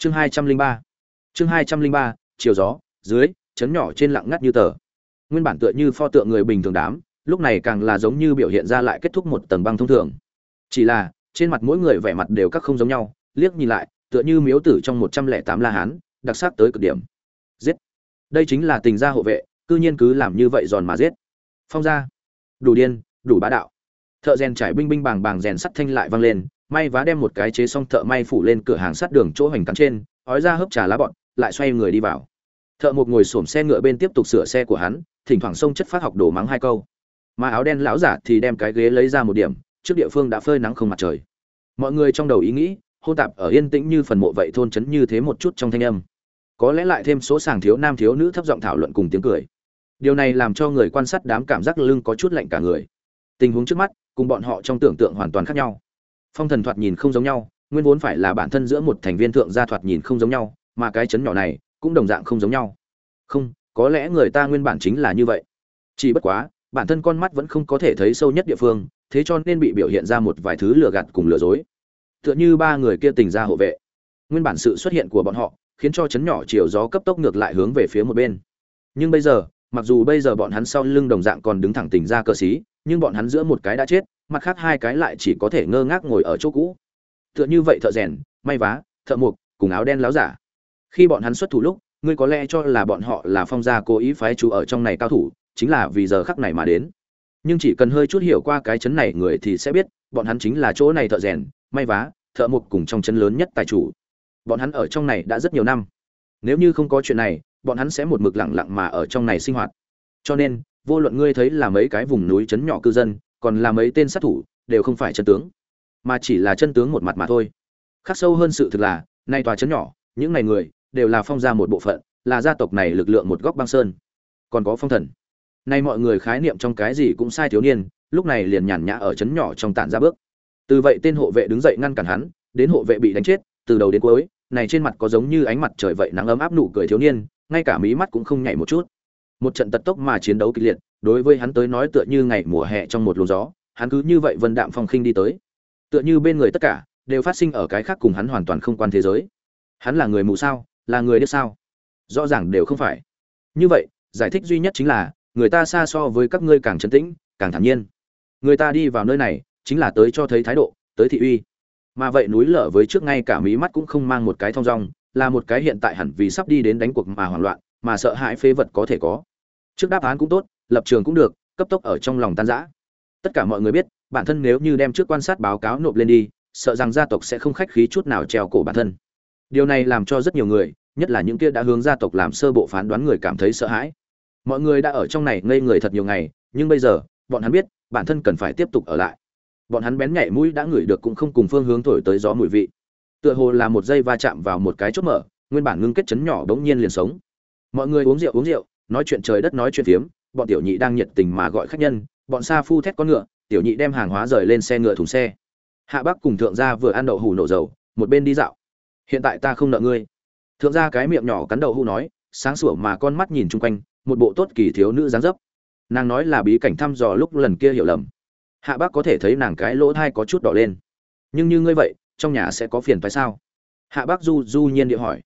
chương hai trăm linh ba. Chương hai trăm linh ba, chiều gió, dưới, chấn nhỏ trên lặng ngắt như tờ. Nguyên bản tựa như pho tượng người bình thường đám, lúc này càng là giống như biểu hiện ra lại kết thúc một tầng băng thông thường. Chỉ là, trên mặt mỗi người vẻ mặt đều các không giống nhau, liếc nhìn lại, tựa như miếu tử trong một trăm lẻ tám la hán, đặc sắc tới cực điểm. Giết! Đây chính là tình gia hộ vệ, cư nhiên cứ làm như vậy giòn mà giết. Phong gia! Đủ điên, đủ bá đạo. Thợ rèn trải binh binh bàng bàng rèn sắt thanh lại vang lên may vá đem một cái chế xong thợ may phủ lên cửa hàng sắt đường chỗ hoành cắn trên, ói ra hớp trà lá bọn lại xoay người đi vào. Thợ một ngồi xổm xe ngựa bên tiếp tục sửa xe của hắn, thỉnh thoảng xông chất phát học đổ mắng hai câu. Mà áo đen lão giả thì đem cái ghế lấy ra một điểm, trước địa phương đã phơi nắng không mặt trời. Mọi người trong đầu ý nghĩ hô tạp ở yên tĩnh như phần mộ vậy thôn trấn như thế một chút trong thanh âm. Có lẽ lại thêm số sàng thiếu nam thiếu nữ thấp giọng thảo luận cùng tiếng cười. Điều này làm cho người quan sát đám cảm giác lưng có chút lạnh cả người. Tình huống trước mắt, cùng bọn họ trong tưởng tượng hoàn toàn khác nhau phong thần thoạt nhìn không giống nhau, nguyên vốn phải là bản thân giữa một thành viên thượng gia thoạt nhìn không giống nhau, mà cái chấn nhỏ này cũng đồng dạng không giống nhau. Không, có lẽ người ta nguyên bản chính là như vậy. Chỉ bất quá, bản thân con mắt vẫn không có thể thấy sâu nhất địa phương, thế cho nên bị biểu hiện ra một vài thứ lừa gạt cùng lừa dối. Tựa như ba người kia tình ra hộ vệ. Nguyên bản sự xuất hiện của bọn họ, khiến cho chấn nhỏ chiều gió cấp tốc ngược lại hướng về phía một bên. Nhưng bây giờ, mặc dù bây giờ bọn hắn sau lưng đồng dạng còn đứng thẳng tình ra cơ sĩ, nhưng bọn hắn giữa một cái đã chết mặt khác hai cái lại chỉ có thể ngơ ngác ngồi ở chỗ cũ. Tựa như vậy thợ rèn, may vá, thợ mộc, cùng áo đen láo giả. Khi bọn hắn xuất thủ lúc, ngươi có lẽ cho là bọn họ là phong gia cố ý phái chú ở trong này cao thủ, chính là vì giờ khắc này mà đến. Nhưng chỉ cần hơi chút hiểu qua cái chấn này người thì sẽ biết, bọn hắn chính là chỗ này thợ rèn, may vá, thợ mộc cùng trong chấn lớn nhất tài chủ. Bọn hắn ở trong này đã rất nhiều năm. Nếu như không có chuyện này, bọn hắn sẽ một mực lặng lặng mà ở trong này sinh hoạt. Cho nên, vô luận ngươi thấy là mấy cái vùng núi chấn nhỏ cư dân còn là mấy tên sát thủ, đều không phải chân tướng, mà chỉ là chân tướng một mặt mà thôi. Khắc sâu hơn sự thực là, nay tòa chấn nhỏ, những ngày người, đều là phong gia một bộ phận, là gia tộc này lực lượng một góc băng sơn. Còn có phong thần. Nay mọi người khái niệm trong cái gì cũng sai thiếu niên, lúc này liền nhàn nhã ở chấn nhỏ trong tản ra bước. Từ vậy tên hộ vệ đứng dậy ngăn cản hắn, đến hộ vệ bị đánh chết, từ đầu đến cuối, này trên mặt có giống như ánh mặt trời vậy nắng ấm áp nụ cười thiếu niên, ngay cả mí mắt cũng không nhảy một chút. Một trận tật tốc mà chiến đấu kịch liệt đối với hắn tới nói tựa như ngày mùa hè trong một luồng gió, hắn cứ như vậy vân đạm phong khinh đi tới. Tựa như bên người tất cả, đều phát sinh ở cái khác cùng hắn hoàn toàn không quan thế giới. Hắn là người mù sao, là người điếc sao? Rõ ràng đều không phải. Như vậy, giải thích duy nhất chính là, người ta xa so với các ngươi càng trấn tĩnh, càng thản nhiên. Người ta đi vào nơi này, chính là tới cho thấy thái độ, tới thị uy. Mà vậy núi lở với trước ngay cả mí mắt cũng không mang một cái thông dong, là một cái hiện tại hẳn vì sắp đi đến đánh cuộc mà hoảng loạn, mà sợ hãi phế vật có thể có. Trước đáp án cũng tốt lập trường cũng được, cấp tốc ở trong lòng tan rã. Tất cả mọi người biết, bản thân nếu như đem trước quan sát báo cáo nộp lên đi, sợ rằng gia tộc sẽ không khách khí chút nào treo cổ bản thân. Điều này làm cho rất nhiều người, nhất là những kia đã hướng gia tộc làm sơ bộ phán đoán người cảm thấy sợ hãi. Mọi người đã ở trong này ngây người thật nhiều ngày, nhưng bây giờ, bọn hắn biết, bản thân cần phải tiếp tục ở lại. Bọn hắn bén nhạy mũi đã ngửi được cũng không cùng phương hướng thổi tới gió mùi vị. Tựa hồ là một giây va chạm vào một cái chốt mở, nguyên bản ngưng kết chấn nhỏ đống nhiên liền sống. Mọi người uống rượu uống rượu, nói chuyện trời đất nói chuyện phiếm bọn tiểu nhị đang nhiệt tình mà gọi khách nhân, bọn xa phu thét con ngựa, tiểu nhị đem hàng hóa rời lên xe ngựa thùng xe. Hạ bắc cùng thượng gia vừa ăn đậu hủ nổ dầu, một bên đi dạo. Hiện tại ta không nợ ngươi. Thượng gia cái miệng nhỏ cắn đậu hủ nói, sáng sủa mà con mắt nhìn chung quanh, một bộ tốt kỳ thiếu nữ dáng dấp. Nàng nói là bí cảnh thăm dò lúc lần kia hiểu lầm. Hạ bắc có thể thấy nàng cái lỗ thai có chút đỏ lên. Nhưng như ngươi vậy, trong nhà sẽ có phiền phải sao? Hạ bắc du du nhiên địa hỏi.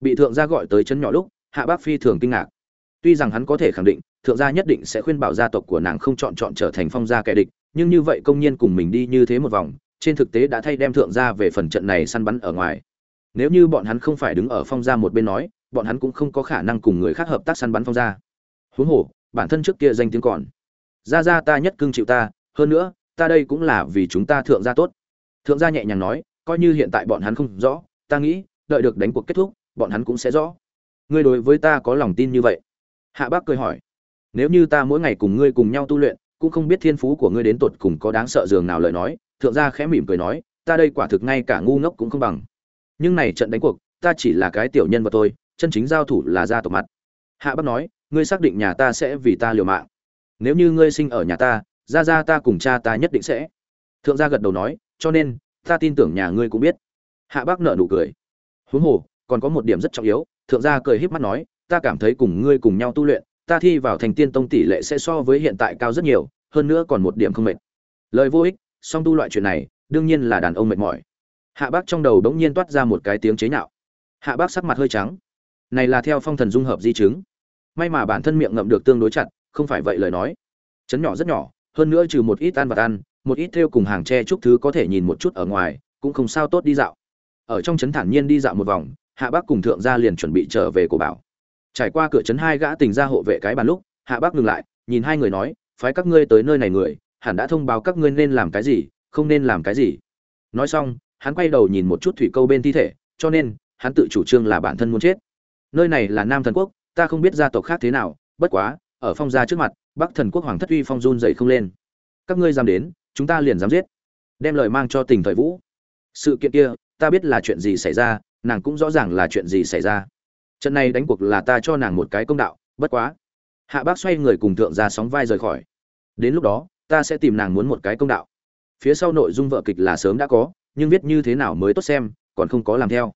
Bị thượng gia gọi tới chân nhỏ lúc, hạ bắc phi thường kinh ngạc. Tuy rằng hắn có thể khẳng định thượng gia nhất định sẽ khuyên bảo gia tộc của nàng không chọn chọn trở thành phong gia kẻ địch, nhưng như vậy công nhiên cùng mình đi như thế một vòng, trên thực tế đã thay đem thượng gia về phần trận này săn bắn ở ngoài. Nếu như bọn hắn không phải đứng ở phong gia một bên nói, bọn hắn cũng không có khả năng cùng người khác hợp tác săn bắn phong gia. Huống hồ, bản thân trước kia danh tiếng còn. Gia gia ta nhất cưng chịu ta, hơn nữa, ta đây cũng là vì chúng ta thượng gia tốt. Thượng gia nhẹ nhàng nói, coi như hiện tại bọn hắn không rõ, ta nghĩ, đợi được đánh cuộc kết thúc, bọn hắn cũng sẽ rõ. Ngươi đối với ta có lòng tin như vậy? Hạ bác cười hỏi nếu như ta mỗi ngày cùng ngươi cùng nhau tu luyện, cũng không biết thiên phú của ngươi đến tột cùng có đáng sợ dường nào lời nói, thượng gia khẽ mỉm cười nói, ta đây quả thực ngay cả ngu ngốc cũng không bằng. Nhưng này trận đánh cuộc, ta chỉ là cái tiểu nhân vật tôi chân chính giao thủ là gia tộc mặt. Hạ bắc nói, ngươi xác định nhà ta sẽ vì ta liều mạng. Nếu như ngươi sinh ở nhà ta ra ra ta cùng cha ta nhất định sẽ. Thượng gia gật đầu nói, cho nên, ta tin tưởng nhà ngươi cũng biết. Hạ bác nợ nụ cười. Huống hồ, còn có một điểm rất trọng yếu, thượng gia cười híp mắt nói, ta cảm thấy cùng ngươi cùng nhau tu luyện ta thi vào thành tiên tông tỷ lệ sẽ so với hiện tại cao rất nhiều, hơn nữa còn một điểm không mệt. Lời vô ích, song tu loại chuyện này, đương nhiên là đàn ông mệt mỏi. Hạ bác trong đầu đống nhiên toát ra một cái tiếng chế nhạo. Hạ bác sắc mặt hơi trắng. Này là theo phong thần dung hợp di chứng. May mà bản thân miệng ngậm được tương đối chặt, không phải vậy lời nói. Chấn nhỏ rất nhỏ, hơn nữa trừ một ít ăn và ăn, một ít theo cùng hàng tre chút thứ có thể nhìn một chút ở ngoài, cũng không sao tốt đi dạo. Ở trong trấn thản nhiên đi dạo một vòng, hạ bác cùng thượng gia liền chuẩn bị trở về cổ bảo trải qua cửa trấn hai gã tình ra hộ vệ cái bàn lúc, hạ bác ngừng lại, nhìn hai người nói, phái các ngươi tới nơi này người, hẳn đã thông báo các ngươi nên làm cái gì, không nên làm cái gì. Nói xong, hắn quay đầu nhìn một chút thủy câu bên thi thể, cho nên, hắn tự chủ trương là bản thân muốn chết. Nơi này là nam thần quốc, ta không biết gia tộc khác thế nào, bất quá, ở phong gia trước mặt, bắc thần quốc hoàng thất uy phong run dậy không lên. Các ngươi dám đến, chúng ta liền dám giết. Đem lời mang cho tình thời vũ. Sự kiện kia, ta biết là chuyện gì xảy ra, nàng cũng rõ ràng là chuyện gì xảy ra trận này đánh cuộc là ta cho nàng một cái công đạo, bất quá. Hạ bác xoay người cùng thượng ra sóng vai rời khỏi. Đến lúc đó, ta sẽ tìm nàng muốn một cái công đạo. Phía sau nội dung vợ kịch là sớm đã có, nhưng viết như thế nào mới tốt xem, còn không có làm theo.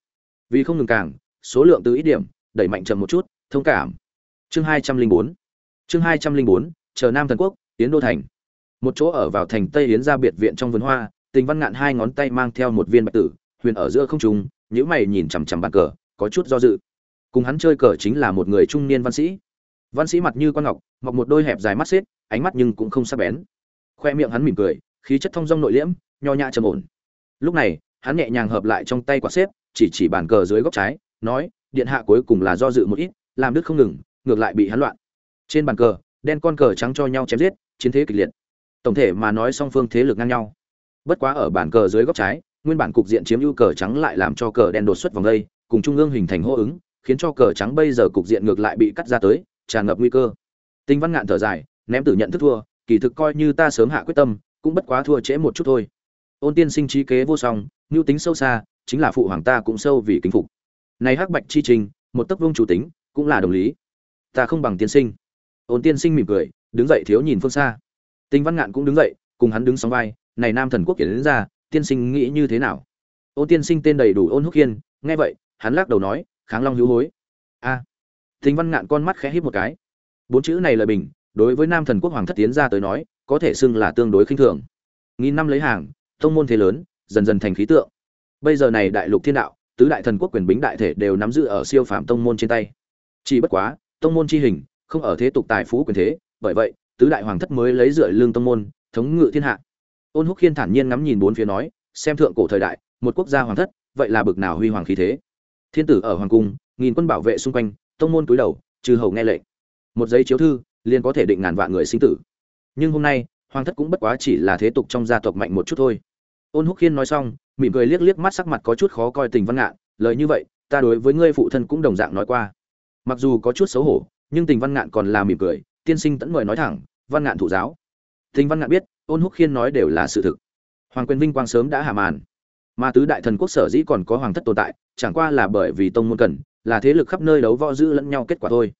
Vì không ngừng càng, số lượng từ ít điểm, đẩy mạnh chậm một chút, thông cảm. Chương hai trăm linh bốn. Chương hai trăm linh bốn, chờ nam thần quốc tiến đô thành. Một chỗ ở vào thành tây yến ra biệt viện trong vườn hoa, tình văn ngạn hai ngón tay mang theo một viên bạch tử, huyền ở giữa không trung nhữ mày nhìn chằm chằm bàn cờ, có chút do dự cùng hắn chơi cờ chính là một người trung niên văn sĩ. Văn sĩ mặt như con ngọc, mọc một đôi hẹp dài mắt xếp, ánh mắt nhưng cũng không sắc bén. Khoe miệng hắn mỉm cười, khí chất thông dong nội liễm, nho nhã trầm ổn. Lúc này, hắn nhẹ nhàng hợp lại trong tay quả xếp, chỉ chỉ bàn cờ dưới góc trái, nói, điện hạ cuối cùng là do dự một ít, làm đức không ngừng, ngược lại bị hắn loạn. Trên bàn cờ, đen con cờ trắng cho nhau chém giết, chiến thế kịch liệt. Tổng thể mà nói song phương thế lực ngang nhau. Bất quá ở bàn cờ dưới góc trái, nguyên bản cục diện chiếm ưu cờ trắng lại làm cho cờ đen đột xuất vòng đây, cùng trung ương hình thành hô ứng khiến cho cờ trắng bây giờ cục diện ngược lại bị cắt ra tới, tràn ngập nguy cơ. Tinh văn ngạn thở dài, ném tử nhận thức thua, kỳ thực coi như ta sớm hạ quyết tâm, cũng bất quá thua trễ một chút thôi. Ôn tiên sinh trí kế vô song nhu tính sâu xa, chính là phụ hoàng ta cũng sâu vì kính phục. Này hắc bạch chi trình, một tấc vương chủ tính, cũng là đồng lý. Ta không bằng tiên sinh. Ôn tiên sinh mỉm cười, đứng dậy thiếu nhìn phương xa. Tinh văn ngạn cũng đứng dậy, cùng hắn đứng sóng vai, này nam thần quốc kiển đến ra, tiên sinh nghĩ như thế nào? Ôn tiên sinh tên đầy đủ ôn húc hiên, nghe vậy, hắn lắc đầu nói kháng long hữu hối. A. À. văn ngạn con mắt khẽ híp một cái. Bốn chữ này lời bình, đối với nam thần quốc hoàng thất tiến ra tới nói, có thể xưng là tương đối khinh thường. Nghìn năm lấy hàng thông môn thế lớn, dần dần thành khí tượng. Bây giờ này đại lục thiên đạo, tứ đại thần quốc quyền bính đại thể đều nắm giữ ở siêu phạm tông môn trên tay. Chỉ bất quá, tông môn chi hình, không ở thế tục tài phú quyền thế, bởi vậy, tứ đại hoàng thất mới lấy dựa lương tông môn, thống ngự thiên hạ. Ôn húc khiên thản nhiên ngắm nhìn bốn phía nói, xem thượng cổ thời đại, một quốc gia hoàng thất, vậy là bực nào huy hoàng khí thế? Thiên tử ở hoàng cung, nghìn quân bảo vệ xung quanh, tông môn túi đầu, trừ hầu nghe lệnh. Một giấy chiếu thư, liền có thể định ngàn vạn người sinh tử. Nhưng hôm nay, hoàng thất cũng bất quá chỉ là thế tục trong gia tộc mạnh một chút thôi. Ôn húc khiên nói xong, mỉm cười liếc liếc mắt sắc mặt có chút khó coi tình văn ngạn, lời như vậy, ta đối với ngươi phụ thân cũng đồng dạng nói qua. Mặc dù có chút xấu hổ, nhưng tình văn ngạn còn là mỉm cười, tiên sinh tẫn mời nói thẳng, văn ngạn thủ giáo. Tình văn ngạn biết, ôn húc khiên nói đều là sự thực. Hoàng quyền vinh quang sớm đã hạ màn mà tứ đại thần quốc sở dĩ còn có hoàng thất tồn tại, chẳng qua là bởi vì tông môn cần, là thế lực khắp nơi đấu võ giữ lẫn nhau kết quả thôi.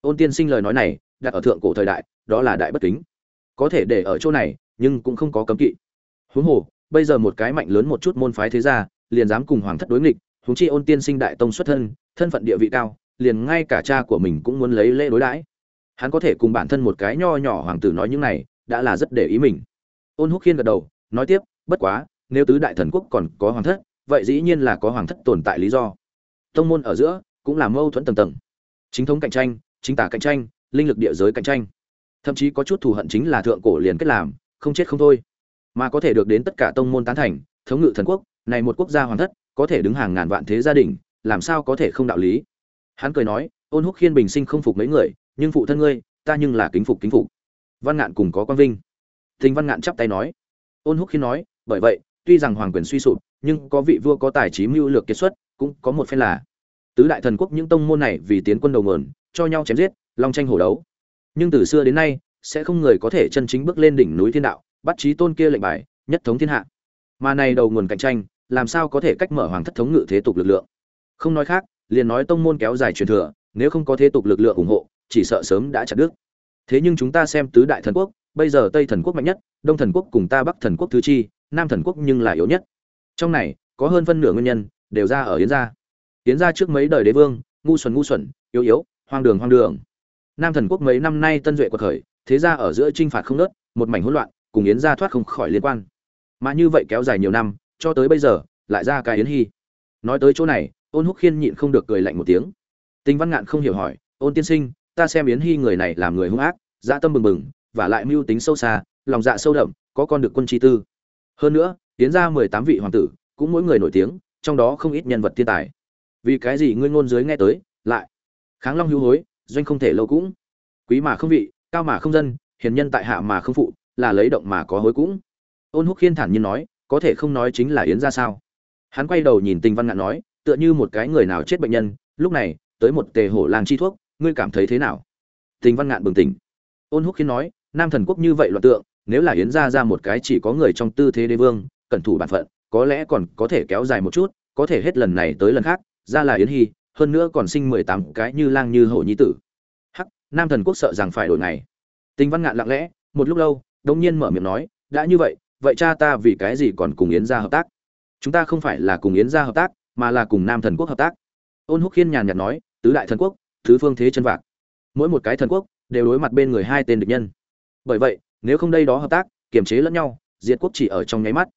Ôn tiên sinh lời nói này, đặt ở thượng cổ thời đại, đó là đại bất kính. Có thể để ở chỗ này, nhưng cũng không có cấm kỵ. Huống hồ, bây giờ một cái mạnh lớn một chút môn phái thế gia, liền dám cùng hoàng thất đối nghịch, huống chi ôn tiên sinh đại tông xuất thân thân phận địa vị cao, liền ngay cả cha của mình cũng muốn lấy lễ đối đãi. Hắn có thể cùng bản thân một cái nho nhỏ hoàng tử nói những này, đã là rất để ý mình. Ôn húc khiên gật đầu, nói tiếp, bất quá nếu tứ đại thần quốc còn có hoàng thất, vậy dĩ nhiên là có hoàng thất tồn tại lý do. Tông môn ở giữa cũng là mâu thuẫn tầng tầng. Chính thống cạnh tranh, chính tả cạnh tranh, linh lực địa giới cạnh tranh. Thậm chí có chút thù hận chính là thượng cổ liền kết làm, không chết không thôi. Mà có thể được đến tất cả tông môn tán thành, thống ngự thần quốc, này một quốc gia hoàng thất, có thể đứng hàng ngàn vạn thế gia đình, làm sao có thể không đạo lý? Hắn cười nói, ôn húc khiên bình sinh không phục mấy người, nhưng phụ thân ngươi, ta nhưng là kính phục kính phục. Văn ngạn cùng có quan vinh. Thình văn ngạn chắp tay nói. Ôn húc khiên nói, bởi vậy tuy rằng hoàng quyền suy sụp, nhưng có vị vua có tài trí mưu lược kiệt xuất, cũng có một phen là tứ đại thần quốc những tông môn này vì tiến quân đầu nguồn, cho nhau chém giết, long tranh hổ đấu. Nhưng từ xưa đến nay, sẽ không người có thể chân chính bước lên đỉnh núi thiên đạo, bắt chí tôn kia lệnh bài, nhất thống thiên hạ. Mà này đầu nguồn cạnh tranh, làm sao có thể cách mở hoàng thất thống ngự thế tục lực lượng? Không nói khác, liền nói tông môn kéo dài truyền thừa, nếu không có thế tục lực lượng ủng hộ, chỉ sợ sớm đã chặt đứt. Thế nhưng chúng ta xem tứ đại thần quốc bây giờ tây thần quốc mạnh nhất, đông thần quốc cùng ta bắc thần quốc thứ chi, nam thần quốc nhưng là yếu nhất. Trong này, có hơn phân nửa nguyên nhân, đều ra ở yến gia. Yến gia trước mấy đời đế vương, ngu xuẩn ngu xuẩn, yếu yếu, hoang đường hoang đường. Nam thần quốc mấy năm nay tân duệ quật khởi, thế ra ở giữa trinh phạt không nớt một mảnh hỗn loạn, cùng yến gia thoát không khỏi liên quan. Mà như vậy kéo dài nhiều năm, cho tới bây giờ, lại ra cái yến hy. Nói tới chỗ này, ôn húc khiên nhịn không được cười lạnh một tiếng. Tinh văn ngạn không hiểu hỏi, ôn tiên sinh, ta xem yến hy người này làm người hung ác dã tâm bừng bừng và lại mưu tính sâu xa, lòng dạ sâu đậm, có con được quân chi tư. Hơn nữa, tiến ra mười tám vị hoàng tử, cũng mỗi người nổi tiếng, trong đó không ít nhân vật thiên tài. Vì cái gì ngươi ngôn dưới nghe tới, lại kháng long hữu hối, doanh không thể lâu cũng. Quý mà không vị, cao mà không dân, hiền nhân tại hạ mà không phụ, là lấy động mà có hối cũng. Ôn húc khiên thản nhiên nói, có thể không nói chính là yến ra sao? Hắn quay đầu nhìn tình văn ngạn nói, tựa như một cái người nào chết bệnh nhân, lúc này, tới một tề hổ làng chi thuốc, ngươi cảm thấy thế nào? Tình văn ngạn bừng tỉnh. Ôn húc khiên nói nam thần quốc như vậy loạn tượng, nếu là yến ra ra một cái chỉ có người trong tư thế đế vương, cẩn thủ bản phận, có lẽ còn có thể kéo dài một chút, có thể hết lần này tới lần khác, ra là yến hy, hơn nữa còn sinh mười tám cái như lang như hổ nhi tử. Hắc, nam thần quốc sợ rằng phải đổi này. Tinh văn ngạn lặng lẽ, một lúc lâu đông nhiên mở miệng nói, đã như vậy vậy cha ta vì cái gì còn cùng yến gia hợp tác? Chúng ta không phải là cùng yến gia hợp tác, mà là cùng nam thần quốc hợp tác. Ôn húc khiên nhàn nhạt nói, tứ đại thần quốc thứ phương thế chân vạc. Mỗi một cái thần quốc đều đối mặt bên người hai tên địch nhân bởi vậy, nếu không đây đó hợp tác, kiềm chế lẫn nhau, diệt quốc chỉ ở trong nháy mắt.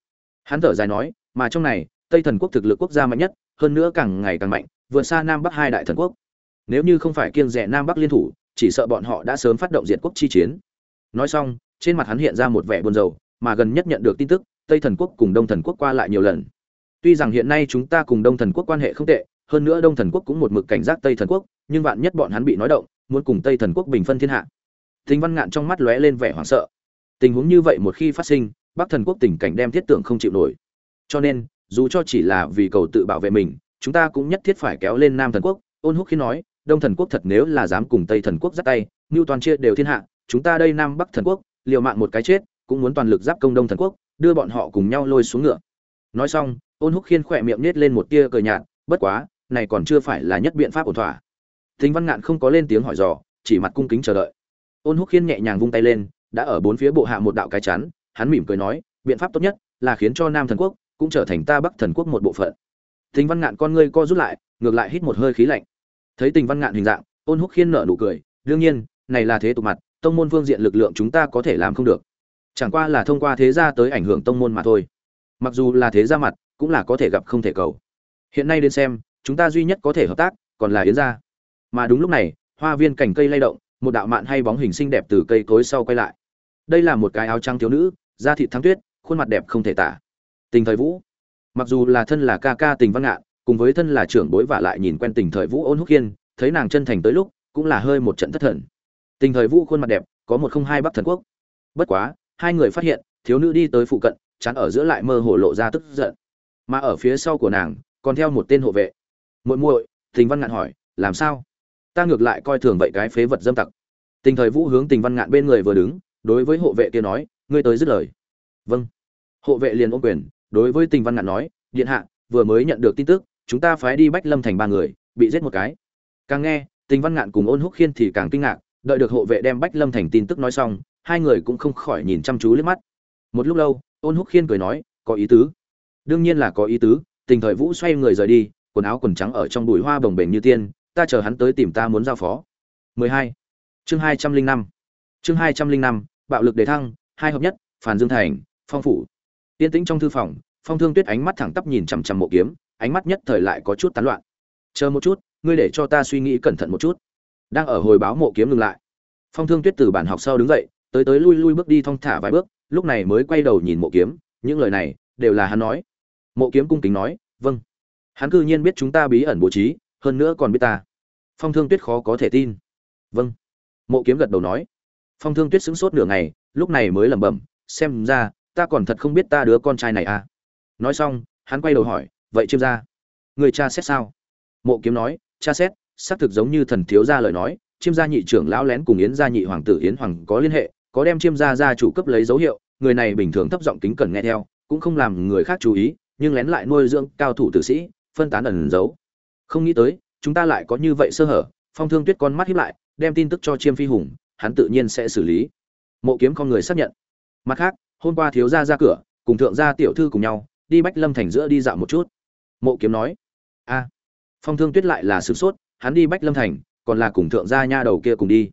Hắn thở dài nói, mà trong này, tây thần quốc thực lực quốc gia mạnh nhất, hơn nữa càng ngày càng mạnh, vượt xa nam bắc hai đại thần quốc. Nếu như không phải kiêng rẻ nam bắc liên thủ, chỉ sợ bọn họ đã sớm phát động diệt quốc chi chiến. Nói xong, trên mặt hắn hiện ra một vẻ buồn rầu, mà gần nhất nhận được tin tức, tây thần quốc cùng đông thần quốc qua lại nhiều lần. Tuy rằng hiện nay chúng ta cùng đông thần quốc quan hệ không tệ, hơn nữa đông thần quốc cũng một mực cảnh giác tây thần quốc, nhưng vạn nhất bọn hắn bị nói động, muốn cùng tây thần quốc bình phân thiên hạ. Tình văn ngạn trong mắt lóe lên vẻ hoảng sợ. Tình huống như vậy một khi phát sinh, bắc thần quốc tình cảnh đem thiết tưởng không chịu nổi. Cho nên, dù cho chỉ là vì cầu tự bảo vệ mình, chúng ta cũng nhất thiết phải kéo lên nam thần quốc. Ôn húc khi nói, đông thần quốc thật nếu là dám cùng tây thần quốc giắt tay, ngưu toàn chia đều thiên hạ, chúng ta đây nam bắc thần quốc, liều mạng một cái chết, cũng muốn toàn lực giáp công đông thần quốc, đưa bọn họ cùng nhau lôi xuống ngựa. Nói xong, ôn húc khiên khỏe miệng nết lên một tia cười nhạt, bất quá, này còn chưa phải là nhất biện pháp ổn thỏa. Thính văn ngạn không có lên tiếng hỏi dò, chỉ mặt cung kính chờ đợi ôn húc khiên nhẹ nhàng vung tay lên, đã ở bốn phía bộ hạ một đạo cái chắn, hắn mỉm cười nói, biện pháp tốt nhất là khiến cho nam thần quốc cũng trở thành ta bắc thần quốc một bộ phận. Thính văn ngạn con ngươi co rút lại, ngược lại hít một hơi khí lạnh. Thấy tình văn ngạn hình dạng, ôn húc khiên nở nụ cười, đương nhiên, này là thế tục mặt, tông môn phương diện lực lượng chúng ta có thể làm không được. Chẳng qua là thông qua thế gia tới ảnh hưởng tông môn mà thôi. Mặc dù là thế gia mặt, cũng là có thể gặp không thể cầu. Hiện nay đến xem, chúng ta duy nhất có thể hợp tác, còn là yến gia. Mà đúng lúc này, hoa viên cành cây lay động một đạo mạn hay bóng hình xinh đẹp từ cây cối sau quay lại. Đây là một cái áo trắng thiếu nữ, da thịt thắng tuyết, khuôn mặt đẹp không thể tả. Tình thời vũ. Mặc dù là thân là ca ca tình văn ngạn, cùng với thân là trưởng bối và lại nhìn quen tình thời vũ ôn húc hiên, thấy nàng chân thành tới lúc, cũng là hơi một trận thất thần. Tình thời vũ khuôn mặt đẹp, có một không hai bắc thần quốc. Bất quá, hai người phát hiện, thiếu nữ đi tới phụ cận, chắn ở giữa lại mơ hồ lộ ra tức giận. Mà ở phía sau của nàng, còn theo một tên hộ vệ. Muội muội, tình văn ngạn hỏi, làm sao? Ta ngược lại coi thường vậy cái phế vật dâm tặc. Tình thời vũ hướng tình văn ngạn bên người vừa đứng, đối với hộ vệ kia nói, ngươi tới dứt lời. Vâng. Hộ vệ liền ôm quyền, đối với tình văn ngạn nói, điện hạ, vừa mới nhận được tin tức, chúng ta phái đi bách lâm thành ba người, bị giết một cái. Càng nghe, tình văn ngạn cùng ôn húc khiên thì càng kinh ngạc, đợi được hộ vệ đem bách lâm thành tin tức nói xong, hai người cũng không khỏi nhìn chăm chú liếc mắt. Một lúc lâu, ôn húc khiên cười nói, có ý tứ. Đương nhiên là có ý tứ. Tình thời vũ xoay người rời đi, quần áo quần trắng ở trong bụi hoa bồng bềnh như tiên ta chờ hắn tới tìm ta muốn giao phó. 12. chương 205. chương 205, bạo lực đề thăng hai hợp nhất phản dương thành phong phủ. Tiên tĩnh trong thư phòng phong thương tuyết ánh mắt thẳng tắp nhìn chằm chằm mộ kiếm ánh mắt nhất thời lại có chút tán loạn. Chờ một chút ngươi để cho ta suy nghĩ cẩn thận một chút. Đang ở hồi báo mộ kiếm ngừng lại. Phong thương tuyết từ bản học sau đứng dậy tới tới lui lui bước đi thong thả vài bước lúc này mới quay đầu nhìn mộ kiếm những lời này đều là hắn nói. Mộ kiếm cung kính nói vâng. Hắn cư nhiên biết chúng ta bí ẩn bố trí hơn nữa còn biết ta phong thương tuyết khó có thể tin. Vâng. Mộ kiếm gật đầu nói. Phong thương tuyết sững sốt nửa ngày, lúc này mới lẩm bẩm, xem ra, ta còn thật không biết ta đứa con trai này à. Nói xong, hắn quay đầu hỏi, vậy chiêm ra người cha xét sao? Mộ kiếm nói, cha xét, xác thực giống như thần thiếu gia lời nói, chiêm gia nhị trưởng lão lén cùng yến gia nhị hoàng tử yến hoàng có liên hệ, có đem chiêm gia gia chủ cấp lấy dấu hiệu, người này bình thường thấp giọng kính cẩn nghe theo, cũng không làm người khác chú ý, nhưng lén lại nuôi dưỡng cao thủ tử sĩ, phân tán ẩn giấu. Không nghĩ tới chúng ta lại có như vậy sơ hở, phong thương tuyết con mắt hiếp lại, đem tin tức cho chiêm phi hùng, hắn tự nhiên sẽ xử lý. Mộ kiếm con người xác nhận. Mặt khác, hôm qua thiếu gia ra cửa, cùng thượng gia tiểu thư cùng nhau, đi bách lâm thành giữa đi dạo một chút. Mộ kiếm nói. A. Phong thương tuyết lại là sửng sốt, hắn đi bách lâm thành, còn là cùng thượng gia nha đầu kia cùng đi.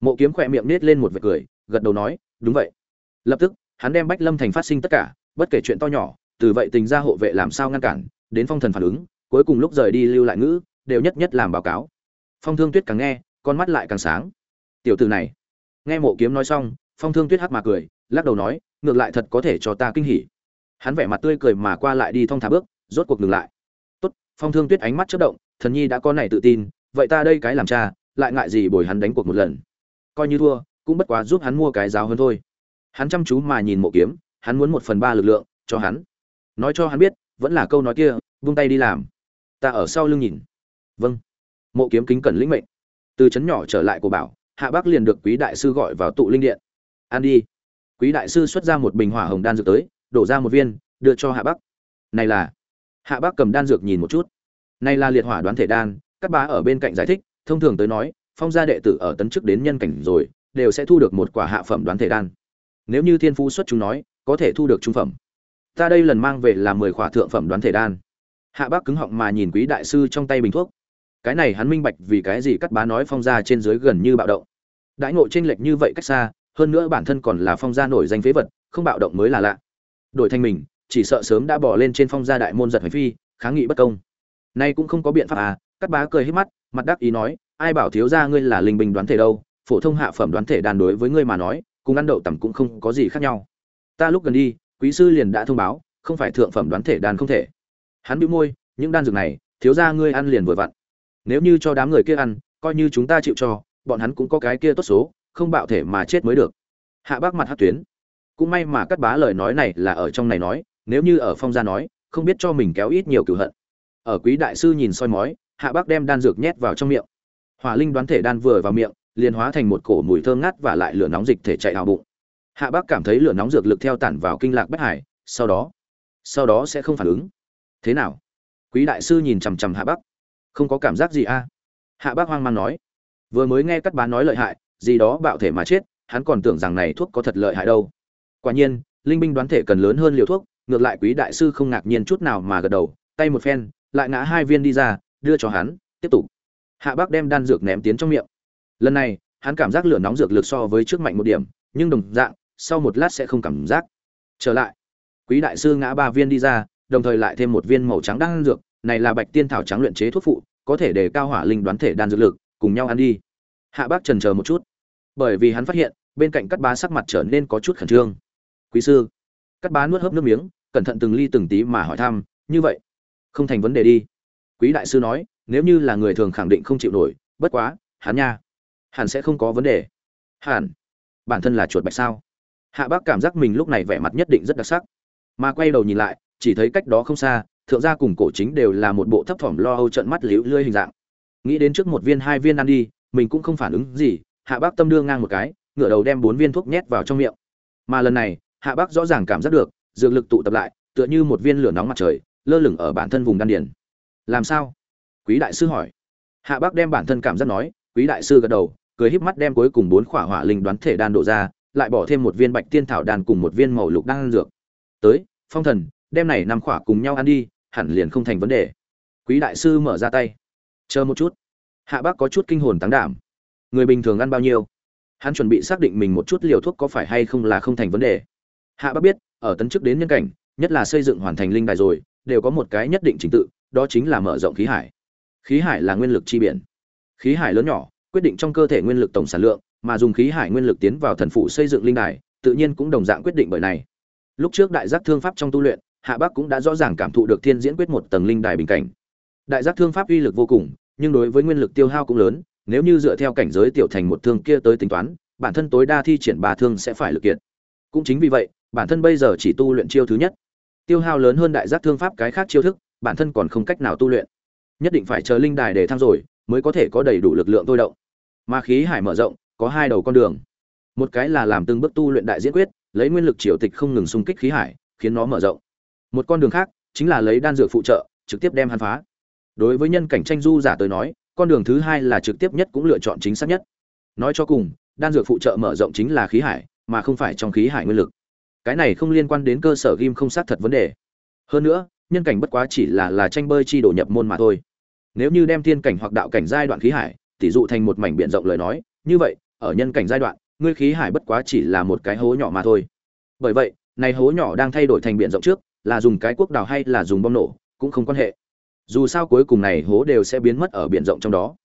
Mộ kiếm khỏe miệng nết lên một vệt cười, gật đầu nói, đúng vậy. Lập tức, hắn đem bách lâm thành phát sinh tất cả, bất kể chuyện to nhỏ, từ vậy tình gia hộ vệ làm sao ngăn cản, đến phong thần phản ứng, cuối cùng lúc rời đi lưu lại ngữ đều nhất nhất làm báo cáo. Phong thương tuyết càng nghe, con mắt lại càng sáng. Tiểu từ này. Nghe mộ kiếm nói xong, phong thương tuyết hắc mà cười, lắc đầu nói, ngược lại thật có thể cho ta kinh hỉ. Hắn vẻ mặt tươi cười mà qua lại đi thong thả bước, rốt cuộc ngừng lại. Tốt. Phong thương tuyết ánh mắt chớp động, thần nhi đã có này tự tin, vậy ta đây cái làm cha, lại ngại gì bồi hắn đánh cuộc một lần. Coi như thua, cũng bất quá giúp hắn mua cái giáo hơn thôi. Hắn chăm chú mà nhìn mộ kiếm, hắn muốn một phần ba lực lượng cho hắn. Nói cho hắn biết, vẫn là câu nói kia, vung tay đi làm. Ta ở sau lưng nhìn vâng. Mộ kiếm kính cẩn lĩnh mệnh. Từ trấn nhỏ trở lại của bảo, hạ bác liền được quý đại sư gọi vào tụ linh điện. An đi. Quý đại sư xuất ra một bình hỏa hồng đan dược tới, đổ ra một viên, đưa cho hạ bắc. Này là. Hạ bắc cầm đan dược nhìn một chút. Này là liệt hỏa đoán thể đan, các bá ở bên cạnh giải thích, thông thường tới nói, phong gia đệ tử ở tấn chức đến nhân cảnh rồi, đều sẽ thu được một quả hạ phẩm đoán thể đan. Nếu như thiên phú xuất chúng nói, có thể thu được trung phẩm. Ta đây lần mang về là mười khỏa thượng phẩm đoán thể đan. Hạ bác cứng họng mà nhìn quý đại sư trong tay bình thuốc cái này hắn minh bạch vì cái gì cắt bá nói phong gia trên dưới gần như bạo động. Đãi ngộ chênh lệch như vậy cách xa, hơn nữa bản thân còn là phong gia nổi danh phế vật, không bạo động mới là lạ. Đổi thành mình, chỉ sợ sớm đã bỏ lên trên phong gia đại môn giật hành phi, kháng nghị bất công. Nay cũng không có biện pháp à cắt bá cười hết mắt, mặt đắc ý nói, ai bảo thiếu gia ngươi là linh bình đoán thể đâu, phổ thông hạ phẩm đoán thể đàn đối với ngươi mà nói, cùng ăn đậu tầm cũng không có gì khác nhau. Ta lúc gần đi, quý sư liền đã thông báo, không phải thượng phẩm đoán thể đàn không thể. Hắn bĩu môi, những đan dược này, thiếu gia ngươi ăn liền vừa vặn nếu như cho đám người kia ăn, coi như chúng ta chịu cho, bọn hắn cũng có cái kia tốt số, không bạo thể mà chết mới được. Hạ bác mặt hát tuyến. Cũng may mà cắt bá lời nói này là ở trong này nói, nếu như ở phong gia nói, không biết cho mình kéo ít nhiều cửu hận. Ở quý đại sư nhìn soi mói, hạ bác đem đan dược nhét vào trong miệng. Hỏa linh đoán thể đan vừa vào miệng, liền hóa thành một cổ mùi thơm ngát và lại lửa nóng dịch thể chạy vào bụng. Hạ bác cảm thấy lửa nóng dược lực theo tản vào kinh lạc bách hải, sau đó sau đó sẽ không phản ứng. Thế nào? Quý đại sư nhìn chằm chằm hạ bác không có cảm giác gì a? À? Hạ bác hoang mang nói, vừa mới nghe các bá nói lợi hại, gì đó bạo thể mà chết, hắn còn tưởng rằng này thuốc có thật lợi hại đâu. Quả nhiên, linh binh đoán thể cần lớn hơn liều thuốc, ngược lại quý đại sư không ngạc nhiên chút nào mà gật đầu, tay một phen, lại ngã hai viên đi ra, đưa cho hắn, tiếp tục. Hạ bác đem đan dược ném tiến trong miệng. Lần này, hắn cảm giác lửa nóng dược lực so với trước mạnh một điểm, nhưng đồng dạng, sau một lát sẽ không cảm giác. Trở lại, quý đại sư ngã ba viên đi ra, đồng thời lại thêm một viên màu trắng đan dược này là bạch tiên thảo trắng luyện chế thuốc phụ, có thể để cao hỏa linh đoán thể đan dược lực, cùng nhau ăn đi. Hạ bác trần chờ một chút. Bởi vì hắn phát hiện, bên cạnh cắt bá sắc mặt trở nên có chút khẩn trương. Quý sư. Cắt bá nuốt hớp nước miếng, cẩn thận từng ly từng tí mà hỏi thăm, như vậy, không thành vấn đề đi. Quý đại sư nói, nếu như là người thường khẳng định không chịu nổi, bất quá, hắn nha hẳn sẽ không có vấn đề. Hẳn, bản thân là chuột bạch sao? Hạ bác cảm giác mình lúc này vẻ mặt nhất định rất đặc sắc. Mà quay đầu nhìn lại, chỉ thấy cách đó không xa thượng gia cùng cổ chính đều là một bộ thấp thỏm lo âu trận mắt liễu lươi hình dạng. Nghĩ đến trước một viên, hai viên ăn đi, mình cũng không phản ứng gì, hạ bác tâm đưa ngang một cái, ngửa đầu đem bốn viên thuốc nhét vào trong miệng. Mà lần này, hạ bác rõ ràng cảm giác được, dược lực tụ tập lại, tựa như một viên lửa nóng mặt trời, lơ lửng ở bản thân vùng đan điền. Làm sao? Quý đại sư hỏi. Hạ bác đem bản thân cảm giác nói, quý đại sư gật đầu, cười híp mắt đem cuối cùng bốn khỏa hỏa linh đoán thể đan độ ra, lại bỏ thêm một viên bạch tiên thảo đan cùng một viên màu lục đan dược. Tới, phong thần, đem này năm khỏa cùng nhau ăn đi hẳn liền không thành vấn đề. Quý đại sư mở ra tay. Chờ một chút. Hạ bác có chút kinh hồn táng đảm. Người bình thường ăn bao nhiêu? Hắn chuẩn bị xác định mình một chút liều thuốc có phải hay không là không thành vấn đề. Hạ bác biết, ở tấn chức đến nhân cảnh, nhất là xây dựng hoàn thành linh đài rồi, đều có một cái nhất định trình tự, đó chính là mở rộng khí hải. Khí hải là nguyên lực chi biển. Khí hải lớn nhỏ, quyết định trong cơ thể nguyên lực tổng sản lượng, mà dùng khí hải nguyên lực tiến vào thần phủ xây dựng linh đài, tự nhiên cũng đồng dạng quyết định bởi này. Lúc trước đại giác thương pháp trong tu luyện hạ bắc cũng đã rõ ràng cảm thụ được thiên diễn quyết một tầng linh đài bình cảnh. Đại giác thương pháp uy lực vô cùng, nhưng đối với nguyên lực tiêu hao cũng lớn, nếu như dựa theo cảnh giới tiểu thành một thương kia tới tính toán, bản thân tối đa thi triển ba thương sẽ phải lực kiện cũng chính vì vậy, bản thân bây giờ chỉ tu luyện chiêu thứ nhất. Tiêu hao lớn hơn đại giác thương pháp cái khác chiêu thức, bản thân còn không cách nào tu luyện. Nhất định phải chờ linh đài để thăng rồi, mới có thể có đầy đủ lực lượng thôi động. Mà khí hải mở rộng, có hai đầu con đường. Một cái là làm từng bước tu luyện đại diễn quyết, lấy nguyên lực triều tịch không ngừng xung kích khí hải, khiến nó mở rộng một con đường khác chính là lấy đan dược phụ trợ, trực tiếp đem hắn phá. Đối với nhân cảnh tranh du giả tới nói, con đường thứ hai là trực tiếp nhất cũng lựa chọn chính xác nhất. Nói cho cùng, đan dược phụ trợ mở rộng chính là khí hải, mà không phải trong khí hải nguyên lực. Cái này không liên quan đến cơ sở ghim không sát thật vấn đề. Hơn nữa, nhân cảnh bất quá chỉ là là tranh bơi chi đổ nhập môn mà thôi. Nếu như đem thiên cảnh hoặc đạo cảnh giai đoạn khí hải, tỷ dụ thành một mảnh biển rộng lời nói, như vậy, ở nhân cảnh giai đoạn, ngươi khí hải bất quá chỉ là một cái hố nhỏ mà thôi. Bởi vậy, này hố nhỏ đang thay đổi thành biển rộng trước là dùng cái quốc đào hay là dùng bom nổ, cũng không quan hệ. Dù sao cuối cùng này hố đều sẽ biến mất ở biển rộng trong đó.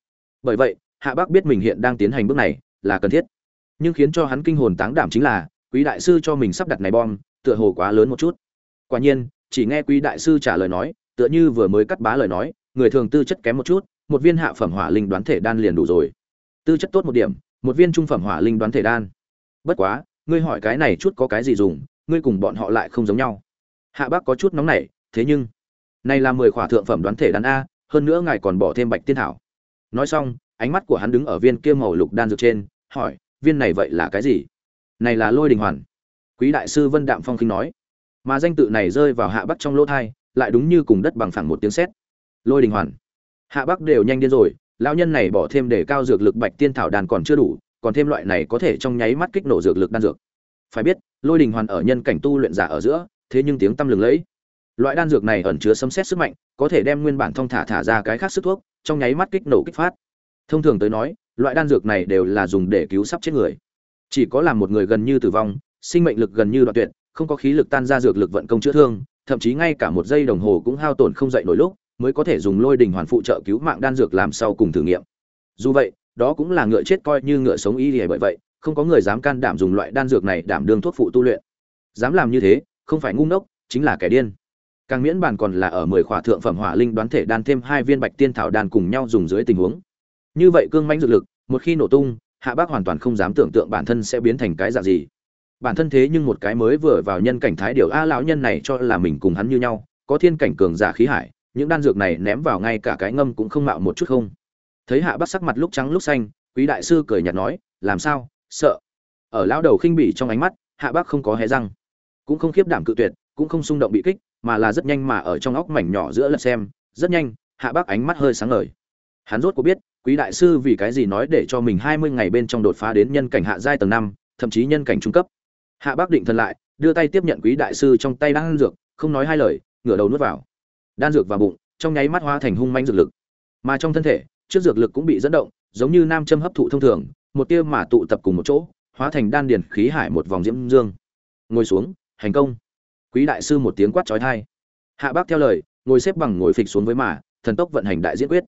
Bởi vậy, hạ bác biết mình hiện đang tiến hành bước này là cần thiết. Nhưng khiến cho hắn kinh hồn táng đảm chính là, quý đại sư cho mình sắp đặt này bom, tựa hồ quá lớn một chút. Quả nhiên, chỉ nghe quý đại sư trả lời nói, tựa như vừa mới cắt bá lời nói, người thường tư chất kém một chút, một viên hạ phẩm hỏa linh đoán thể đan liền đủ rồi. Tư chất tốt một điểm, một viên trung phẩm hỏa linh đoán thể đan. Bất quá, ngươi hỏi cái này chút có cái gì dùng, ngươi cùng bọn họ lại không giống nhau hạ bác có chút nóng nảy, thế nhưng, này là mười khỏa thượng phẩm đoán thể đan a, hơn nữa ngài còn bỏ thêm bạch tiên thảo. Nói xong, ánh mắt của hắn đứng ở viên kia màu lục đan dược trên, hỏi, viên này vậy là cái gì? Này là lôi đình hoàn. Quý đại sư vân đạm phong khinh nói. Mà danh tự này rơi vào hạ bắc trong lỗ thai, lại đúng như cùng đất bằng phẳng một tiếng sét. Lôi đình hoàn. Hạ bắc đều nhanh điên rồi, lão nhân này bỏ thêm để cao dược lực bạch tiên thảo đàn còn chưa đủ, còn thêm loại này có thể trong nháy mắt kích nổ dược lực đan dược. Phải biết, lôi đình hoàn ở nhân cảnh tu luyện giả ở giữa thế nhưng tiếng tâm lừng lẫy. Loại đan dược này ẩn chứa sấm xét sức mạnh, có thể đem nguyên bản thông thả thả ra cái khác sức thuốc, trong nháy mắt kích nổ kích phát. Thông thường tới nói, loại đan dược này đều là dùng để cứu sắp chết người. Chỉ có làm một người gần như tử vong, sinh mệnh lực gần như đoạn tuyệt, không có khí lực tan ra dược lực vận công chữa thương, thậm chí ngay cả một giây đồng hồ cũng hao tổn không dậy nổi lúc, mới có thể dùng lôi đình hoàn phụ trợ cứu mạng đan dược làm sau cùng thử nghiệm. Dù vậy, đó cũng là ngựa chết coi như ngựa sống y lìa bởi vậy, không có người dám can đảm dùng loại đan dược này đảm đương thuốc phụ tu luyện. Dám làm như thế không phải ngu ngốc, chính là kẻ điên. Càng miễn bàn còn là ở mười khỏa thượng phẩm hỏa linh đoán thể đan thêm hai viên bạch tiên thảo đan cùng nhau dùng dưới tình huống. Như vậy cương mãnh dược lực, một khi nổ tung, hạ bác hoàn toàn không dám tưởng tượng bản thân sẽ biến thành cái dạng gì. Bản thân thế nhưng một cái mới vừa vào nhân cảnh thái điều a lão nhân này cho là mình cùng hắn như nhau, có thiên cảnh cường giả khí hải, những đan dược này ném vào ngay cả cái ngâm cũng không mạo một chút không. Thấy hạ bác sắc mặt lúc trắng lúc xanh, quý đại sư cười nhạt nói, làm sao? Sợ? Ở lão đầu khinh bỉ trong ánh mắt, hạ bác không có hé răng cũng không khiếp đảm cự tuyệt, cũng không xung động bị kích, mà là rất nhanh mà ở trong óc mảnh nhỏ giữa lật xem, rất nhanh, hạ bác ánh mắt hơi sáng ngời. Hắn rốt có biết, quý đại sư vì cái gì nói để cho mình hai mươi ngày bên trong đột phá đến nhân cảnh hạ giai tầng năm, thậm chí nhân cảnh trung cấp. Hạ bác định thần lại, đưa tay tiếp nhận quý đại sư trong tay đan dược, không nói hai lời, ngửa đầu nuốt vào. Đan dược vào bụng, trong nháy mắt hóa thành hung manh dược lực. Mà trong thân thể, trước dược lực cũng bị dẫn động, giống như nam châm hấp thụ thông thường, một tia mà tụ tập cùng một chỗ, hóa thành đan điền khí hải một vòng diễm dương. Ngồi xuống hành công. Quý đại sư một tiếng quát trói thai hạ bác theo lời, ngồi xếp bằng ngồi phịch xuống với mà, thần tốc vận hành đại diễn quyết.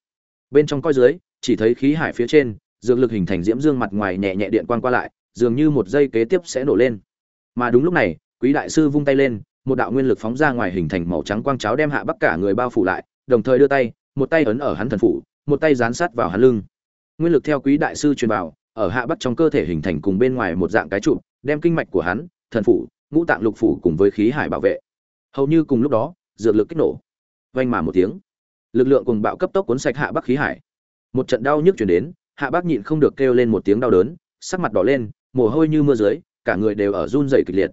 Bên trong coi dưới, chỉ thấy khí hải phía trên, dược lực hình thành diễm dương mặt ngoài nhẹ nhẹ điện quang qua lại, dường như một giây kế tiếp sẽ nổ lên. Mà đúng lúc này, quý đại sư vung tay lên, một đạo nguyên lực phóng ra ngoài hình thành màu trắng quang cháo đem hạ bắc cả người bao phủ lại, đồng thời đưa tay, một tay ấn ở hắn thần phủ, một tay dán sát vào hắn lưng. Nguyên lực theo quý đại sư truyền vào, ở hạ bắc trong cơ thể hình thành cùng bên ngoài một dạng cái trụ, đem kinh mạch của hắn, thần phủ ngũ tạng lục phủ cùng với khí hải bảo vệ. Hầu như cùng lúc đó, dược lực kích nổ. Vang mà một tiếng, lực lượng cùng bạo cấp tốc cuốn sạch hạ bắc khí hải. Một trận đau nhức chuyển đến, hạ bắc nhịn không được kêu lên một tiếng đau đớn, sắc mặt đỏ lên, mồ hôi như mưa dưới, cả người đều ở run rẩy kịch liệt.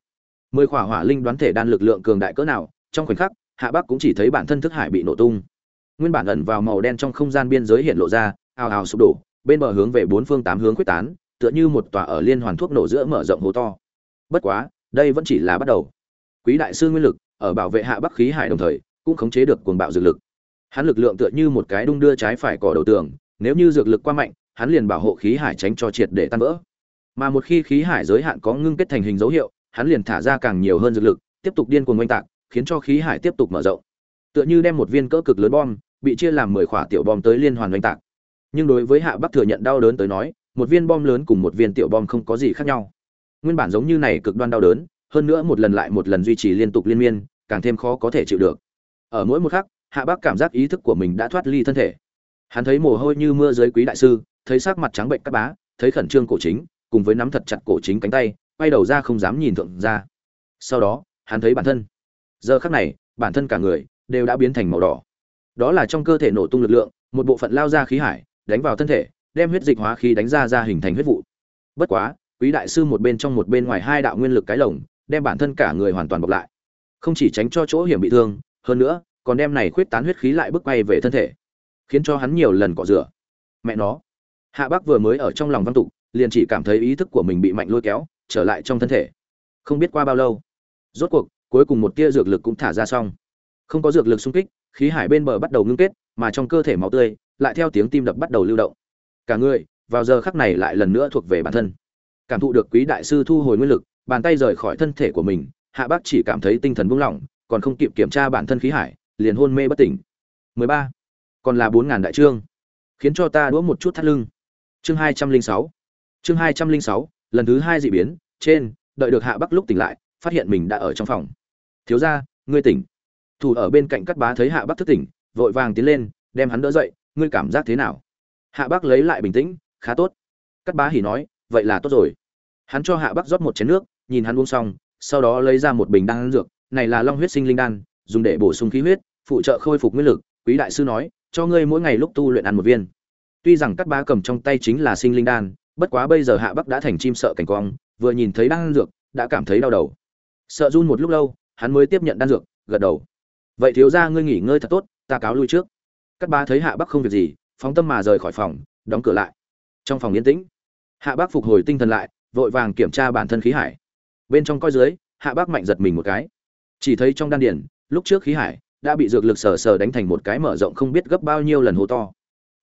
Mười khỏa hỏa linh đoán thể đan lực lượng cường đại cỡ nào, trong khoảnh khắc, hạ bắc cũng chỉ thấy bản thân thức hải bị nổ tung. Nguyên bản ẩn vào màu đen trong không gian biên giới hiện lộ ra, ào ào sụp đổ, bên bờ hướng về bốn phương tám hướng quyết tán, tựa như một tòa ở liên hoàn thuốc nổ giữa mở rộng hố to. Bất quá đây vẫn chỉ là bắt đầu. Quý đại sư nguyên lực, ở bảo vệ hạ bắc khí hải đồng thời, cũng khống chế được cuồng bạo dược lực. Hắn lực lượng tựa như một cái đung đưa trái phải cỏ đầu tường, nếu như dược lực quá mạnh, hắn liền bảo hộ khí hải tránh cho triệt để tan vỡ. Mà một khi khí hải giới hạn có ngưng kết thành hình dấu hiệu, hắn liền thả ra càng nhiều hơn dược lực, tiếp tục điên cuồng oanh tạc, khiến cho khí hải tiếp tục mở rộng. Tựa như đem một viên cỡ cực lớn bom, bị chia làm mười khỏa tiểu bom tới liên hoàn oanh tạc. Nhưng đối với hạ bắc thừa nhận đau đớn tới nói, một viên bom lớn cùng một viên tiểu bom không có gì khác nhau nguyên bản giống như này cực đoan đau đớn, hơn nữa một lần lại một lần duy trì liên tục liên miên, càng thêm khó có thể chịu được. Ở mỗi một khắc, hạ bác cảm giác ý thức của mình đã thoát ly thân thể. Hắn thấy mồ hôi như mưa dưới quý đại sư, thấy sắc mặt trắng bệnh các bá, thấy khẩn trương cổ chính, cùng với nắm thật chặt cổ chính cánh tay, quay đầu ra không dám nhìn thượng ra sau đó, hắn thấy bản thân. Giờ khắc này, bản thân cả người đều đã biến thành màu đỏ. Đó là trong cơ thể nổ tung lực lượng, một bộ phận lao ra khí hải, đánh vào thân thể, đem huyết dịch hóa khí đánh ra ra hình thành huyết vụ. Bất quá quý đại sư một bên trong một bên ngoài hai đạo nguyên lực cái lồng, đem bản thân cả người hoàn toàn bọc lại. Không chỉ tránh cho chỗ hiểm bị thương, hơn nữa, còn đem này khuyết tán huyết khí lại bước quay về thân thể, khiến cho hắn nhiều lần cọ rửa. Mẹ nó. Hạ bác vừa mới ở trong lòng văn tục, liền chỉ cảm thấy ý thức của mình bị mạnh lôi kéo, trở lại trong thân thể. Không biết qua bao lâu, rốt cuộc, cuối cùng một tia dược lực cũng thả ra xong. Không có dược lực xung kích, khí hải bên bờ bắt đầu ngưng kết, mà trong cơ thể máu tươi, lại theo tiếng tim đập bắt đầu lưu động. Cả người, vào giờ khắc này lại lần nữa thuộc về bản thân cảm thụ được quý đại sư thu hồi nguyên lực, bàn tay rời khỏi thân thể của mình, hạ bác chỉ cảm thấy tinh thần buông lỏng, còn không kịp kiểm tra bản thân khí hải, liền hôn mê bất tỉnh. Mười ba, còn là 4.000 đại trương. Khiến cho ta đũa một chút thắt lưng. Chương hai trăm linh sáu. Chương hai trăm linh sáu, lần thứ hai dị biến, trên, đợi được hạ bắc lúc tỉnh lại, phát hiện mình đã ở trong phòng. Thiếu gia, ngươi tỉnh. Thủ ở bên cạnh cắt bá thấy hạ bắc thức tỉnh, vội vàng tiến lên, đem hắn đỡ dậy, ngươi cảm giác thế nào? Hạ bắc lấy lại bình tĩnh, khá tốt. Cắt bá hỉ nói, vậy là tốt rồi hắn cho hạ bắc rót một chén nước, nhìn hắn uống xong, sau đó lấy ra một bình đan dược, này là long huyết sinh linh đan, dùng để bổ sung khí huyết, phụ trợ khôi phục nguyên lực, quý đại sư nói, cho ngươi mỗi ngày lúc tu luyện ăn một viên. Tuy rằng cắt bá cầm trong tay chính là sinh linh đan, bất quá bây giờ hạ bắc đã thành chim sợ cảnh quang, vừa nhìn thấy đan dược, đã cảm thấy đau đầu. Sợ run một lúc lâu, hắn mới tiếp nhận đan dược, gật đầu. Vậy thiếu ra ngươi nghỉ ngơi thật tốt, ta cáo lui trước. Cắt bá thấy hạ bắc không việc gì, phóng tâm mà rời khỏi phòng, đóng cửa lại. Trong phòng yên tĩnh, hạ bắc phục hồi tinh thần lại vội vàng kiểm tra bản thân khí hải. Bên trong coi dưới hạ bác mạnh giật mình một cái. Chỉ thấy trong đan điển lúc trước khí hải đã bị dược lực sờ sờ đánh thành một cái mở rộng không biết gấp bao nhiêu lần hồ to.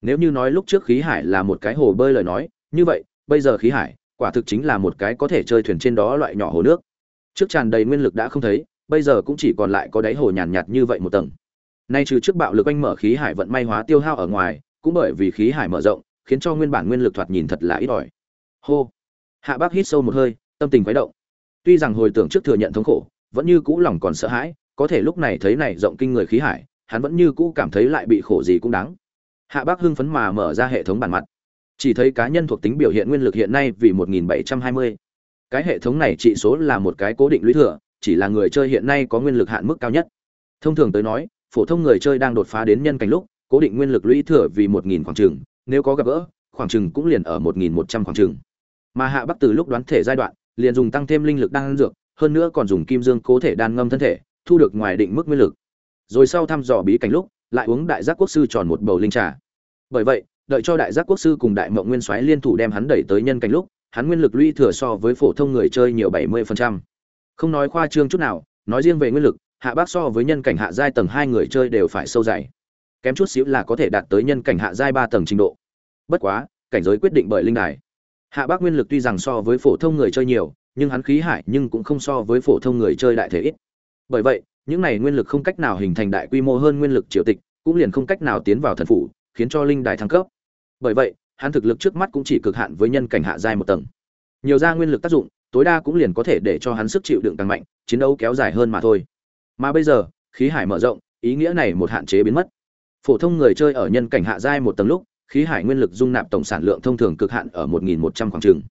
Nếu như nói lúc trước khí hải là một cái hồ bơi lời nói như vậy bây giờ khí hải quả thực chính là một cái có thể chơi thuyền trên đó loại nhỏ hồ nước. Trước tràn đầy nguyên lực đã không thấy bây giờ cũng chỉ còn lại có đáy hồ nhàn nhạt, nhạt như vậy một tầng. Nay trừ trước bạo lực anh mở khí hải vận may hóa tiêu hao ở ngoài cũng bởi vì khí hải mở rộng khiến cho nguyên bản nguyên lực thoạt nhìn thật là ít ỏi. Hô! Hạ bác hít sâu một hơi, tâm tình quấy động. Tuy rằng hồi tưởng trước thừa nhận thống khổ, vẫn như cũ lòng còn sợ hãi, có thể lúc này thấy này rộng kinh người khí hải, hắn vẫn như cũ cảm thấy lại bị khổ gì cũng đáng. Hạ bác hưng phấn mà mở ra hệ thống bản mặt. Chỉ thấy cá nhân thuộc tính biểu hiện nguyên lực hiện nay vì 1720. cái hệ thống này trị số là một cái cố định lũy thừa, chỉ là người chơi hiện nay có nguyên lực hạn mức cao nhất. Thông thường tới nói, phổ thông người chơi đang đột phá đến nhân cảnh lúc, cố định nguyên lực lũy thừa vì 1000 khoảng trường nếu có gặp gỡ, khoảng chừng cũng liền ở 1100 khoảng chừng mà hạ bắc từ lúc đoán thể giai đoạn, liền dùng tăng thêm linh lực đan dược, hơn nữa còn dùng kim dương cố thể đan ngâm thân thể, thu được ngoài định mức nguyên lực. Rồi sau thăm dò bí cảnh lúc, lại uống đại giác quốc sư tròn một bầu linh trà. Bởi vậy, đợi cho đại giác quốc sư cùng đại mộng nguyên soái liên thủ đem hắn đẩy tới nhân cảnh lúc, hắn nguyên lực lũy thừa so với phổ thông người chơi nhiều 70%. không nói khoa trương chút nào, nói riêng về nguyên lực, hạ bác so với nhân cảnh hạ giai tầng hai người chơi đều phải sâu dày. Kém chút xíu là có thể đạt tới nhân cảnh hạ giai ba tầng trình độ. Bất quá, cảnh giới quyết định bởi linh đài hạ bác nguyên lực tuy rằng so với phổ thông người chơi nhiều, nhưng hắn khí hải nhưng cũng không so với phổ thông người chơi đại thể ít. Bởi vậy, những này nguyên lực không cách nào hình thành đại quy mô hơn nguyên lực triều tịch, cũng liền không cách nào tiến vào thần phủ, khiến cho linh đài thăng cấp. Bởi vậy, hắn thực lực trước mắt cũng chỉ cực hạn với nhân cảnh hạ giai một tầng. Nhiều ra nguyên lực tác dụng, tối đa cũng liền có thể để cho hắn sức chịu đựng càng mạnh, chiến đấu kéo dài hơn mà thôi. Mà bây giờ, khí hải mở rộng, ý nghĩa này một hạn chế biến mất. Phổ thông người chơi ở nhân cảnh hạ giai một tầng lúc khí hải nguyên lực dung nạp tổng sản lượng thông thường cực hạn ở 1100 khoảng trường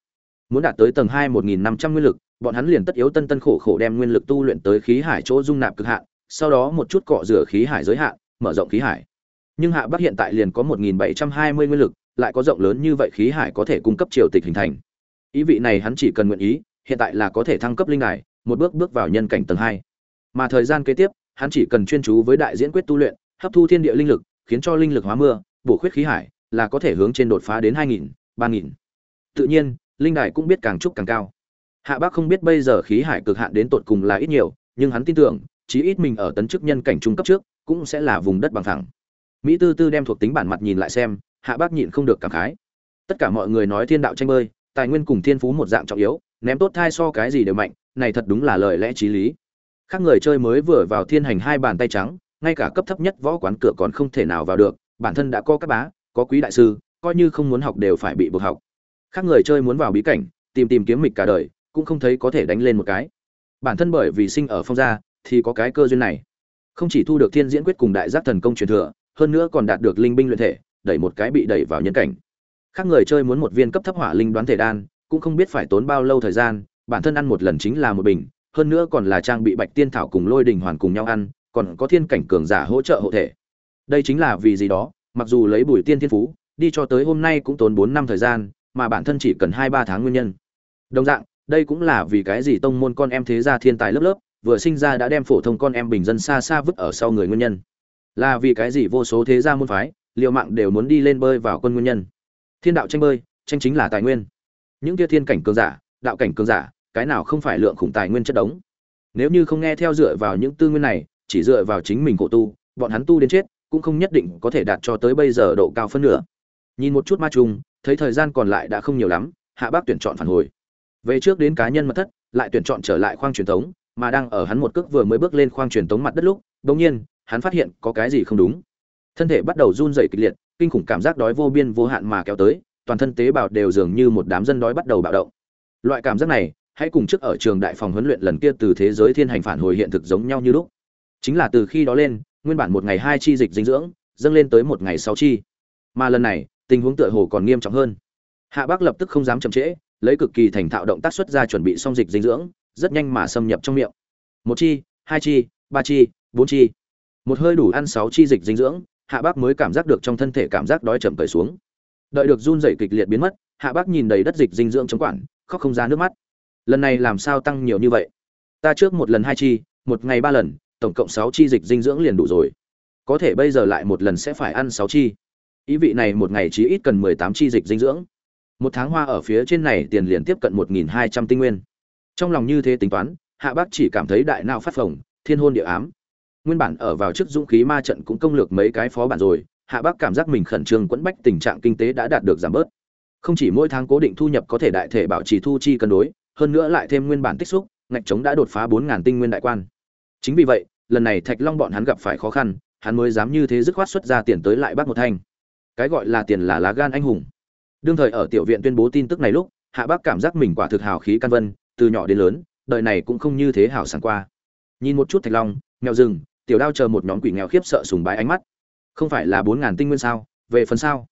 muốn đạt tới tầng hai 1.500 nguyên lực bọn hắn liền tất yếu tân tân khổ khổ đem nguyên lực tu luyện tới khí hải chỗ dung nạp cực hạn sau đó một chút cọ rửa khí hải giới hạn mở rộng khí hải. Nhưng hạ bắc hiện tại liền có 1.720 nguyên lực lại có rộng lớn như vậy khí hải có thể cung cấp triều tịch hình thành. Ý vị này hắn chỉ cần nguyện ý hiện tại là có thể thăng cấp linh hải, một bước bước vào nhân cảnh tầng hai. Mà thời gian kế tiếp hắn chỉ cần chuyên chú với đại diễn quyết tu luyện hấp thu thiên địa linh lực khiến cho linh lực hóa mưa bổ khuyết khí hải là có thể hướng trên đột phá đến hai nghìn, ba nghìn. Tự nhiên, linh đài cũng biết càng trúc càng cao. Hạ bác không biết bây giờ khí hải cực hạn đến tột cùng là ít nhiều, nhưng hắn tin tưởng, chí ít mình ở tấn chức nhân cảnh trung cấp trước, cũng sẽ là vùng đất bằng thẳng mỹ tư tư đem thuộc tính bản mặt nhìn lại xem, hạ bác nhịn không được cảm khái. Tất cả mọi người nói thiên đạo tranh bơi, tài nguyên cùng thiên phú một dạng trọng yếu, ném tốt thai so cái gì đều mạnh, này thật đúng là lời lẽ chí lý. Khác người chơi mới vừa vào thiên hành hai bàn tay trắng, ngay cả cấp thấp nhất võ quán cửa còn không thể nào vào được, bản thân đã có các bá có quý đại sư, coi như không muốn học đều phải bị buộc học. Khác người chơi muốn vào bí cảnh, tìm tìm kiếm mịch cả đời, cũng không thấy có thể đánh lên một cái. Bản thân bởi vì sinh ở phong gia, thì có cái cơ duyên này. Không chỉ thu được thiên diễn quyết cùng đại giác thần công truyền thừa, hơn nữa còn đạt được linh binh luyện thể, đẩy một cái bị đẩy vào nhân cảnh. Khác người chơi muốn một viên cấp thấp hỏa linh đoán thể đan, cũng không biết phải tốn bao lâu thời gian, bản thân ăn một lần chính là một bình, hơn nữa còn là trang bị bạch tiên thảo cùng lôi đình hoàn cùng nhau ăn, còn có thiên cảnh cường giả hỗ trợ hộ thể. Đây chính là vì gì đó mặc dù lấy bùi tiên thiên phú, đi cho tới hôm nay cũng tốn bốn năm thời gian, mà bản thân chỉ cần hai ba tháng nguyên nhân. Đồng dạng, đây cũng là vì cái gì tông môn con em thế gia thiên tài lớp lớp, vừa sinh ra đã đem phổ thông con em bình dân xa xa vứt ở sau người nguyên nhân. Là vì cái gì vô số thế gia môn phái, liều mạng đều muốn đi lên bơi vào quân nguyên nhân. Thiên đạo tranh bơi, tranh chính là tài nguyên. Những kia thiên cảnh cường giả, đạo cảnh cường giả, cái nào không phải lượng khủng tài nguyên chất đống? Nếu như không nghe theo dựa vào những tư nguyên này, chỉ dựa vào chính mình cổ tu, bọn hắn tu đến chết cũng không nhất định có thể đạt cho tới bây giờ độ cao phân nửa. Nhìn một chút ma trung thấy thời gian còn lại đã không nhiều lắm, hạ bác tuyển chọn phản hồi. Về trước đến cá nhân mật thất, lại tuyển chọn trở lại khoang truyền thống, mà đang ở hắn một cước vừa mới bước lên khoang truyền thống mặt đất lúc, đột nhiên, hắn phát hiện có cái gì không đúng. Thân thể bắt đầu run rẩy kịch liệt, kinh khủng cảm giác đói vô biên vô hạn mà kéo tới, toàn thân tế bào đều dường như một đám dân đói bắt đầu bạo động. Loại cảm giác này, hãy cùng trước ở trường đại phòng huấn luyện lần kia từ thế giới thiên hành phản hồi hiện thực giống nhau như lúc. Chính là từ khi đó lên nguyên bản một ngày hai chi dịch dinh dưỡng, dâng lên tới một ngày sáu chi. Mà lần này, tình huống tựa hồ còn nghiêm trọng hơn. Hạ bác lập tức không dám chậm trễ, lấy cực kỳ thành thạo động tác xuất ra chuẩn bị xong dịch dinh dưỡng, rất nhanh mà xâm nhập trong miệng. Một chi, hai chi, ba chi, bốn chi. Một hơi đủ ăn sáu chi dịch dinh dưỡng, hạ bác mới cảm giác được trong thân thể cảm giác đói chậm cởi xuống. Đợi được run rẩy kịch liệt biến mất, hạ bác nhìn đầy đất dịch dinh dưỡng chống quản khóc không ra nước mắt. Lần này làm sao tăng nhiều như vậy? Ta trước một lần hai chi, một ngày ba lần tổng cộng sáu chi dịch dinh dưỡng liền đủ rồi. Có thể bây giờ lại một lần sẽ phải ăn sáu chi. Ý vị này một ngày chí ít cần mười tám chi dịch dinh dưỡng. Một tháng hoa ở phía trên này tiền liền tiếp cận một nghìn hai trăm tinh nguyên. Trong lòng như thế tính toán, hạ bác chỉ cảm thấy đại não phát phồng, thiên hôn địa ám. Nguyên bản ở vào trước dũng khí ma trận cũng công lược mấy cái phó bản rồi, hạ bác cảm giác mình khẩn trương quẫn bách tình trạng kinh tế đã đạt được giảm bớt. Không chỉ mỗi tháng cố định thu nhập có thể đại thể bảo trì thu chi cân đối, hơn nữa lại thêm nguyên bản tích xúc, ngạch chống đã đột phá bốn ngàn tinh nguyên đại quan chính vì vậy, lần này thạch long bọn hắn gặp phải khó khăn, hắn mới dám như thế dứt khoát xuất ra tiền tới lại bắt một thanh. Cái gọi là tiền là lá gan anh hùng. Đương thời ở tiểu viện tuyên bố tin tức này lúc, hạ bác cảm giác mình quả thực hào khí căn vân, từ nhỏ đến lớn, đời này cũng không như thế hảo sảng qua. Nhìn một chút thạch long, nghèo rừng, tiểu đao chờ một nhóm quỷ nghèo khiếp sợ sùng bái ánh mắt. Không phải là bốn ngàn tinh nguyên sao, về phần sao?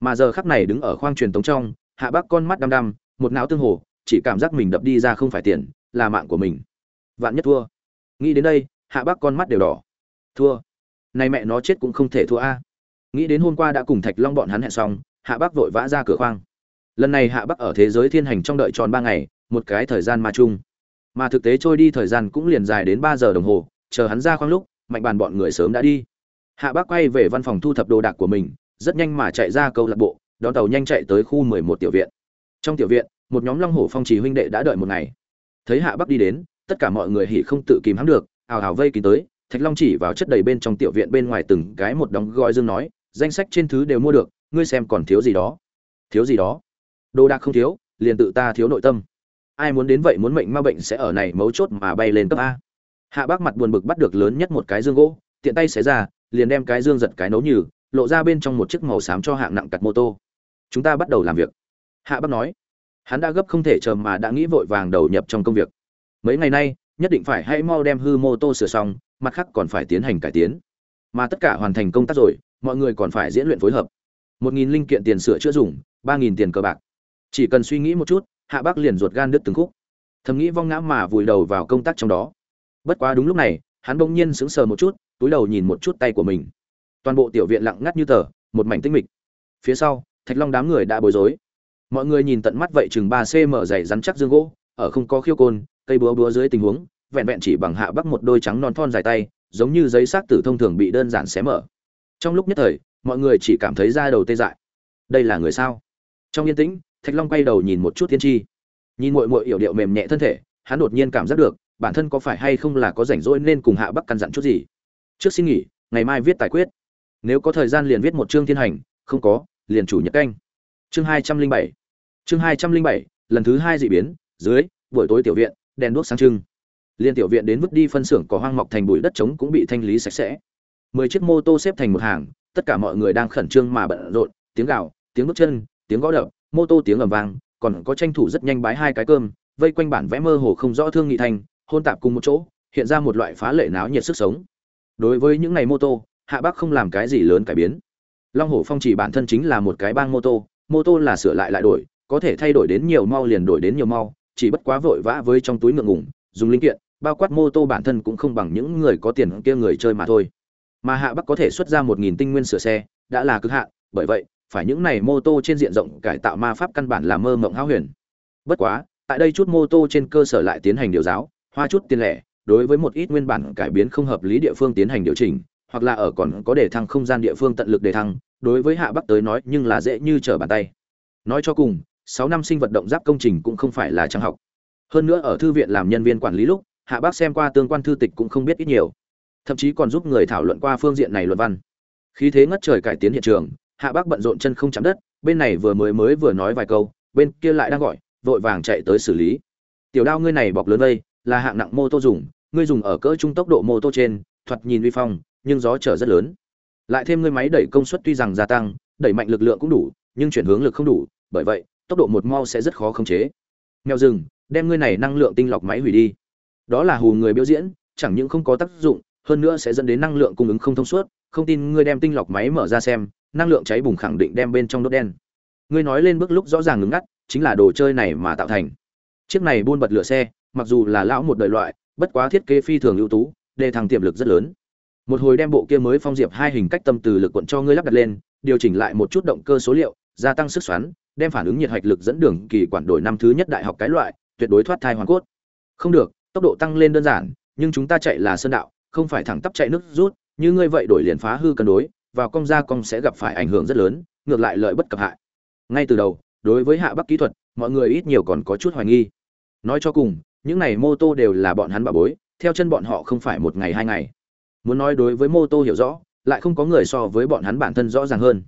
Mà giờ khắc này đứng ở khoang truyền tống trong, hạ bác con mắt đăm đăm, một não tương hồ, chỉ cảm giác mình đập đi ra không phải tiền, là mạng của mình. Vạn nhất thua nghĩ đến đây, hạ bác con mắt đều đỏ. Thua. Nay mẹ nó chết cũng không thể thua a. Nghĩ đến hôm qua đã cùng thạch long bọn hắn hẹn xong, hạ bác vội vã ra cửa khoang. Lần này hạ bác ở thế giới thiên hành trong đợi tròn ba ngày, một cái thời gian ma chung. Mà thực tế trôi đi thời gian cũng liền dài đến ba giờ đồng hồ, chờ hắn ra khoang lúc, mạnh bàn bọn người sớm đã đi. Hạ bác quay về văn phòng thu thập đồ đạc của mình, rất nhanh mà chạy ra câu lạc bộ, đón tàu nhanh chạy tới khu mười một tiểu viện. Trong tiểu viện, một nhóm long hổ phong trì huynh đệ đã đợi một ngày. Thấy hạ bắc đi đến tất cả mọi người hỉ không tự kìm hãm được, ào ào vây kín tới, thạch long chỉ vào chất đầy bên trong tiểu viện bên ngoài từng cái một đóng gói dương nói, danh sách trên thứ đều mua được, ngươi xem còn thiếu gì đó. Thiếu gì đó? Đồ đạc không thiếu, liền tự ta thiếu nội tâm. Ai muốn đến vậy muốn mệnh ma bệnh sẽ ở này mấu chốt mà bay lên cấp a. Hạ bác mặt buồn bực bắt được lớn nhất một cái dương gỗ, tiện tay xé ra, liền đem cái dương giật cái nấu nhừ, lộ ra bên trong một chiếc màu xám cho hạng nặng cặt mô tô. Chúng ta bắt đầu làm việc. Hạ bác nói, hắn đã gấp không thể chờ mà đã nghĩ vội vàng đầu nhập trong công việc mấy ngày nay, nhất định phải hãy mau đem hư mô tô sửa xong, mặt khác còn phải tiến hành cải tiến. Mà tất cả hoàn thành công tác rồi, mọi người còn phải diễn luyện phối hợp. Một nghìn linh kiện tiền sửa chữa dùng, ba nghìn tiền cờ bạc. Chỉ cần suy nghĩ một chút, hạ bác liền ruột gan đứt từng khúc. Thầm nghĩ vong ngã mà vùi đầu vào công tác trong đó. Bất quá đúng lúc này, hắn bỗng nhiên sững sờ một chút, túi đầu nhìn một chút tay của mình. Toàn bộ tiểu viện lặng ngắt như tờ, một mảnh tinh mịch. Phía sau, thạch long đám người đã bối rối. Mọi người nhìn tận mắt vậy chừng ba cm dày rắn chắc dương gỗ, ở không có khiêu côn cây búa búa dưới tình huống, vẹn vẹn chỉ bằng hạ bắc một đôi trắng non thon dài tay, giống như giấy xác tử thông thường bị đơn giản xé mở. Trong lúc nhất thời, mọi người chỉ cảm thấy da đầu tê dại. Đây là người sao? Trong yên tĩnh, thạch long quay đầu nhìn một chút tiên tri nhìn mội mội yểu điệu mềm nhẹ thân thể, hắn đột nhiên cảm giác được, bản thân có phải hay không là có rảnh rỗi nên cùng hạ bắc căn dặn chút gì. Trước xin nghỉ, ngày mai viết tài quyết. Nếu có thời gian liền viết một chương thiên hành, không có, liền chủ nhật canh. Chương hai trăm linh bảy. Chương hai trăm linh bảy, lần thứ hai dị biến, dưới, buổi tối tiểu viện đèn đuốc sáng trưng. Liên tiểu viện đến vứt đi phân xưởng có hoang mọc thành bụi đất trống cũng bị thanh lý sạch sẽ. Mười chiếc mô tô xếp thành một hàng, tất cả mọi người đang khẩn trương mà bận rộn, tiếng gào, tiếng bước chân, tiếng gõ đập, mô tô tiếng ầm vang, còn có tranh thủ rất nhanh bái hai cái cơm, vây quanh bản vẽ mơ hồ không rõ thương nghị thành, hôn tạp cùng một chỗ, hiện ra một loại phá lệ náo nhiệt sức sống. Đối với những ngày mô tô, hạ bắc không làm cái gì lớn cải biến. Long hổ phong chỉ bản thân chính là một cái bang mô tô mô tô là sửa lại lại đổi, có thể thay đổi đến nhiều mau liền đổi đến nhiều mau chỉ bất quá vội vã với trong túi ngượng ngùng, dùng linh kiện, bao quát mô tô bản thân cũng không bằng những người có tiền kia người chơi mà thôi. Mà hạ bắc có thể xuất ra một nghìn tinh nguyên sửa xe, đã là cực hạn, bởi vậy, phải những này mô tô trên diện rộng cải tạo ma pháp căn bản là mơ mộng háo huyền. Bất quá, tại đây chút mô tô trên cơ sở lại tiến hành điều giáo, hoa chút tiền lẻ, đối với một ít nguyên bản cải biến không hợp lý địa phương tiến hành điều chỉnh, hoặc là ở còn có đề thăng không gian địa phương tận lực đề thăng, đối với hạ bắc tới nói nhưng là dễ như trở bàn tay. Nói cho cùng sáu năm sinh vật động giáp công trình cũng không phải là trang học. Hơn nữa ở thư viện làm nhân viên quản lý lúc, hạ bác xem qua tương quan thư tịch cũng không biết ít nhiều. Thậm chí còn giúp người thảo luận qua phương diện này luận văn. Khí thế ngất trời cải tiến hiện trường, hạ bác bận rộn chân không chạm đất, bên này vừa mới mới vừa nói vài câu, bên kia lại đang gọi, vội vàng chạy tới xử lý. Tiểu đao ngươi này bọc lớn đây, là hạng nặng mô tô dùng, ngươi dùng ở cỡ trung tốc độ mô tô trên, thoạt nhìn uy phong, nhưng gió trở rất lớn. Lại thêm ngươi máy đẩy công suất tuy rằng gia tăng, đẩy mạnh lực lượng cũng đủ, nhưng chuyển hướng lực không đủ, bởi vậy tốc độ một mau sẽ rất khó khống chế. Mèo rừng, đem ngươi này năng lượng tinh lọc máy hủy đi. Đó là hù người biểu diễn, chẳng những không có tác dụng, hơn nữa sẽ dẫn đến năng lượng cung ứng không thông suốt. Không tin ngươi đem tinh lọc máy mở ra xem, năng lượng cháy bùng khẳng định đem bên trong đốt đen. Ngươi nói lên bước lúc rõ ràng ngừng ngắt, chính là đồ chơi này mà tạo thành. Chiếc này buôn bật lửa xe, mặc dù là lão một đời loại, bất quá thiết kế phi thường ưu tú, đề thăng tiềm lực rất lớn. Một hồi đem bộ kia mới phong diệp hai hình cách tâm từ lực quận cho ngươi lắp đặt lên, điều chỉnh lại một chút động cơ số liệu, gia tăng sức xoắn đem phản ứng nhiệt hạch lực dẫn đường kỳ quản đổi năm thứ nhất đại học cái loại, tuyệt đối thoát thai hoàn cốt. Không được, tốc độ tăng lên đơn giản, nhưng chúng ta chạy là sơn đạo, không phải thẳng tắp chạy nước rút, như ngươi vậy đổi liền phá hư cân đối, vào công gia công sẽ gặp phải ảnh hưởng rất lớn, ngược lại lợi bất cập hại. Ngay từ đầu, đối với hạ bắc kỹ thuật, mọi người ít nhiều còn có chút hoài nghi. Nói cho cùng, những này mô tô đều là bọn hắn bà bối, theo chân bọn họ không phải một ngày hai ngày. Muốn nói đối với mô tô hiểu rõ, lại không có người so với bọn hắn bản thân rõ ràng hơn.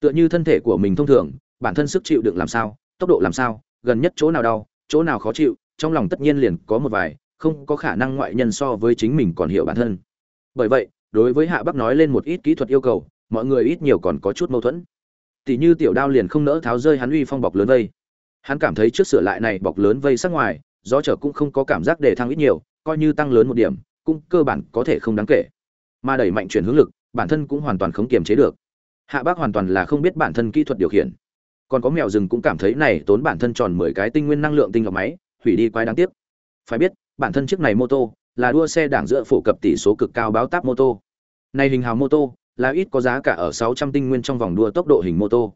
Tựa như thân thể của mình thông thường bản thân sức chịu đựng làm sao, tốc độ làm sao, gần nhất chỗ nào đau, chỗ nào khó chịu, trong lòng tất nhiên liền có một vài, không có khả năng ngoại nhân so với chính mình còn hiểu bản thân. Bởi vậy, đối với hạ bắc nói lên một ít kỹ thuật yêu cầu, mọi người ít nhiều còn có chút mâu thuẫn. Tỷ như tiểu đao liền không nỡ tháo rơi hắn uy phong bọc lớn vây. Hắn cảm thấy trước sửa lại này bọc lớn vây sắc ngoài, gió trở cũng không có cảm giác để thăng ít nhiều, coi như tăng lớn một điểm, cũng cơ bản có thể không đáng kể. Mà đẩy mạnh chuyển hướng lực, bản thân cũng hoàn toàn không kiềm chế được. Hạ bác hoàn toàn là không biết bản thân kỹ thuật điều khiển còn có mèo rừng cũng cảm thấy này tốn bản thân tròn mười cái tinh nguyên năng lượng tinh lọc máy, hủy đi quái đáng tiếc. Phải biết, bản thân chiếc này mô tô là đua xe đảng giữa phổ cập tỷ số cực cao báo táp mô tô. Này hình hào mô tô là ít có giá cả ở 600 tinh nguyên trong vòng đua tốc độ hình mô tô.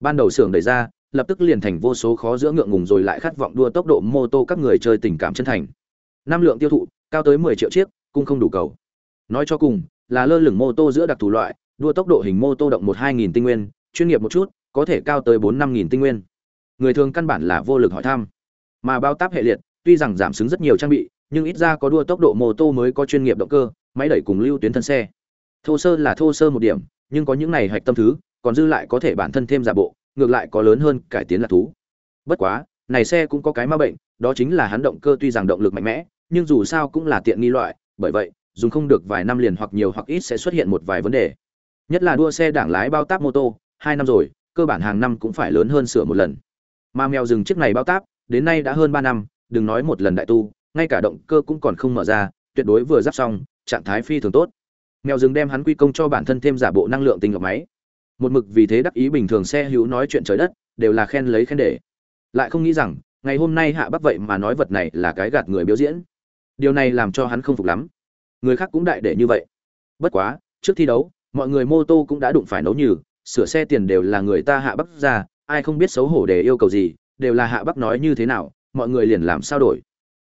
Ban đầu xưởng đẩy ra, lập tức liền thành vô số khó giữa ngượng ngùng rồi lại khát vọng đua tốc độ mô tô các người chơi tình cảm chân thành. Năm lượng tiêu thụ, cao tới 10 triệu chiếc, cũng không đủ cầu. Nói cho cùng, là lơ lửng mô tô giữa đặc thù loại, đua tốc độ hình mô tô động một hai nghìn tinh nguyên, chuyên nghiệp một chút có thể cao tới bốn năm nghìn tinh nguyên. Người thường căn bản là vô lực hỏi thăm. Mà bao táp hệ liệt, tuy rằng giảm xứng rất nhiều trang bị, nhưng ít ra có đua tốc độ mô tô mới có chuyên nghiệp động cơ, máy đẩy cùng lưu tuyến thân xe. Thô sơ là thô sơ một điểm, nhưng có những này hạch tâm thứ, còn dư lại có thể bản thân thêm giả bộ, ngược lại có lớn hơn cải tiến là thú. Bất quá, này xe cũng có cái ma bệnh, đó chính là hắn động cơ tuy rằng động lực mạnh mẽ, nhưng dù sao cũng là tiện nghi loại, bởi vậy, dùng không được vài năm liền hoặc nhiều hoặc ít sẽ xuất hiện một vài vấn đề. Nhất là đua xe đảng lái bao táp mô tô, hai năm rồi cơ bản hàng năm cũng phải lớn hơn sửa một lần. Mà mèo rừng chiếc này bao táp, đến nay đã hơn ba năm, đừng nói một lần đại tu, ngay cả động cơ cũng còn không mở ra, tuyệt đối vừa giáp xong, trạng thái phi thường tốt. Mèo rừng đem hắn quy công cho bản thân thêm giả bộ năng lượng tinh lọc máy. Một mực vì thế đắc ý bình thường xe hữu nói chuyện trời đất, đều là khen lấy khen để. Lại không nghĩ rằng, ngày hôm nay hạ bắc vậy mà nói vật này là cái gạt người biểu diễn. Điều này làm cho hắn không phục lắm. Người khác cũng đại để như vậy. Bất quá, trước thi đấu, mọi người mô tô cũng đã đụng phải nấu nhừ sửa xe tiền đều là người ta hạ bắc ra, ai không biết xấu hổ để yêu cầu gì, đều là hạ bắc nói như thế nào, mọi người liền làm sao đổi.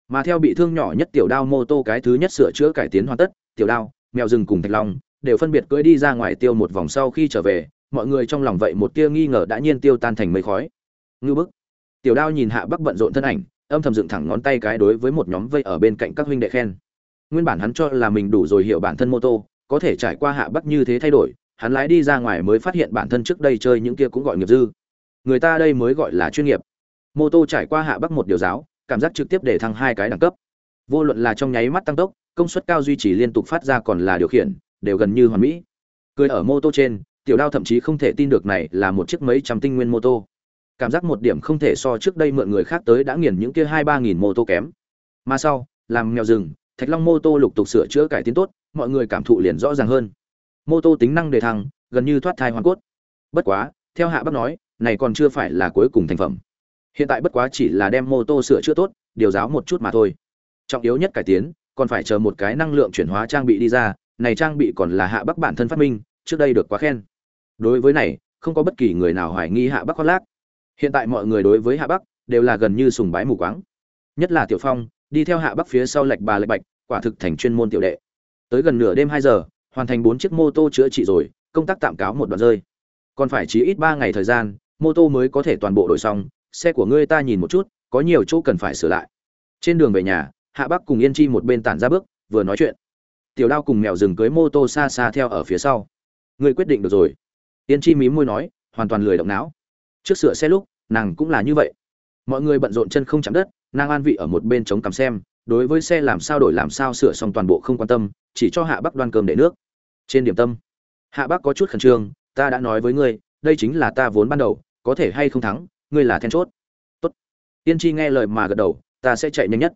Mà theo bị thương nhỏ nhất tiểu đao mô tô cái thứ nhất sửa chữa cải tiến hoàn tất, tiểu đao, mèo rừng cùng thạch long, đều phân biệt cưỡi đi ra ngoài tiêu một vòng sau khi trở về, mọi người trong lòng vậy một tia nghi ngờ đã nhiên tiêu tan thành mây khói. Ngư bức. Tiểu đao nhìn hạ bắc bận rộn thân ảnh, âm thầm dựng thẳng ngón tay cái đối với một nhóm vây ở bên cạnh các huynh đệ khen. Nguyên bản hắn cho là mình đủ rồi hiểu bản thân mô tô, có thể trải qua hạ bắc như thế thay đổi hắn lái đi ra ngoài mới phát hiện bản thân trước đây chơi những kia cũng gọi nghiệp dư. Người ta đây mới gọi là chuyên nghiệp. Mô tô trải qua hạ bắc một điều giáo, cảm giác trực tiếp để thăng hai cái đẳng cấp. Vô luận là trong nháy mắt tăng tốc, công suất cao duy trì liên tục phát ra còn là điều khiển, đều gần như hoàn mỹ. Cười ở mô tô trên, tiểu đao thậm chí không thể tin được này là một chiếc mấy trăm tinh nguyên mô tô. Cảm giác một điểm không thể so trước đây mượn người khác tới đã nghiền những kia hai ba nghìn mô tô kém. Mà sau, làm nghèo rừng, thạch long mô tô lục tục sửa chữa cải tiến tốt, mọi người cảm thụ liền rõ ràng hơn mô tô tính năng đề thăng, gần như thoát thai hoàn cốt. Bất quá, theo hạ bắc nói, này còn chưa phải là cuối cùng thành phẩm. Hiện tại bất quá chỉ là đem mô tô sửa chữa tốt, điều giáo một chút mà thôi. Trọng yếu nhất cải tiến, còn phải chờ một cái năng lượng chuyển hóa trang bị đi ra, này trang bị còn là hạ bắc bản thân phát minh, trước đây được quá khen. Đối với này, không có bất kỳ người nào hoài nghi hạ bắc khoác lác. Hiện tại mọi người đối với hạ bắc đều là gần như sùng bái mù quáng. Nhất là tiểu phong, đi theo hạ bắc phía sau lệch bà lệch bạch, quả thực thành chuyên môn tiểu đệ. Tới gần nửa đêm hai giờ hoàn thành bốn chiếc mô tô chữa trị rồi, công tác tạm cáo một đoạn rơi. Còn phải chỉ ít ba ngày thời gian, mô tô mới có thể toàn bộ đổi xong, xe của ngươi ta nhìn một chút, có nhiều chỗ cần phải sửa lại. Trên đường về nhà, hạ bắc cùng yên chi một bên tản ra bước, vừa nói chuyện. Tiểu đao cùng mèo rừng cưới mô tô xa xa theo ở phía sau. Ngươi quyết định được rồi. Yên chi mím môi nói, hoàn toàn lười động não. Trước sửa xe lúc, nàng cũng là như vậy. Mọi người bận rộn chân không chạm đất, nàng an vị ở một bên chống cằm xem đối với xe làm sao đổi làm sao sửa xong toàn bộ không quan tâm, chỉ cho hạ bắc đoan cơm để nước. Trên điểm tâm, hạ bắc có chút khẩn trương, ta đã nói với ngươi, đây chính là ta vốn ban đầu, có thể hay không thắng, ngươi là then chốt. Tốt. Tiên tri nghe lời mà gật đầu, ta sẽ chạy nhanh nhất.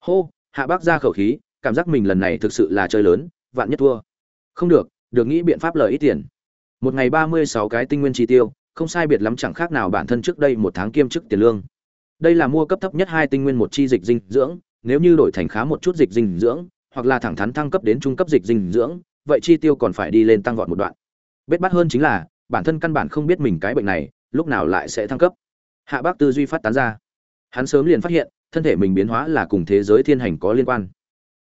Hô, hạ bắc ra khẩu khí, cảm giác mình lần này thực sự là chơi lớn, vạn nhất thua. Không được được nghĩ biện pháp lời ít tiền. Một ngày ba mươi sáu cái tinh nguyên chi tiêu, không sai biệt lắm chẳng khác nào bản thân trước đây một tháng kiêm chức tiền lương. Đây là mua cấp thấp nhất hai tinh nguyên một chi dịch dinh dưỡng nếu như đổi thành khá một chút dịch dinh dưỡng, hoặc là thẳng thắn thăng cấp đến trung cấp dịch dinh dưỡng, vậy chi tiêu còn phải đi lên tăng vọt một đoạn. Bết bát hơn chính là, bản thân căn bản không biết mình cái bệnh này, lúc nào lại sẽ thăng cấp. Hạ bác tư duy phát tán ra. Hắn sớm liền phát hiện, thân thể mình biến hóa là cùng thế giới thiên hành có liên quan.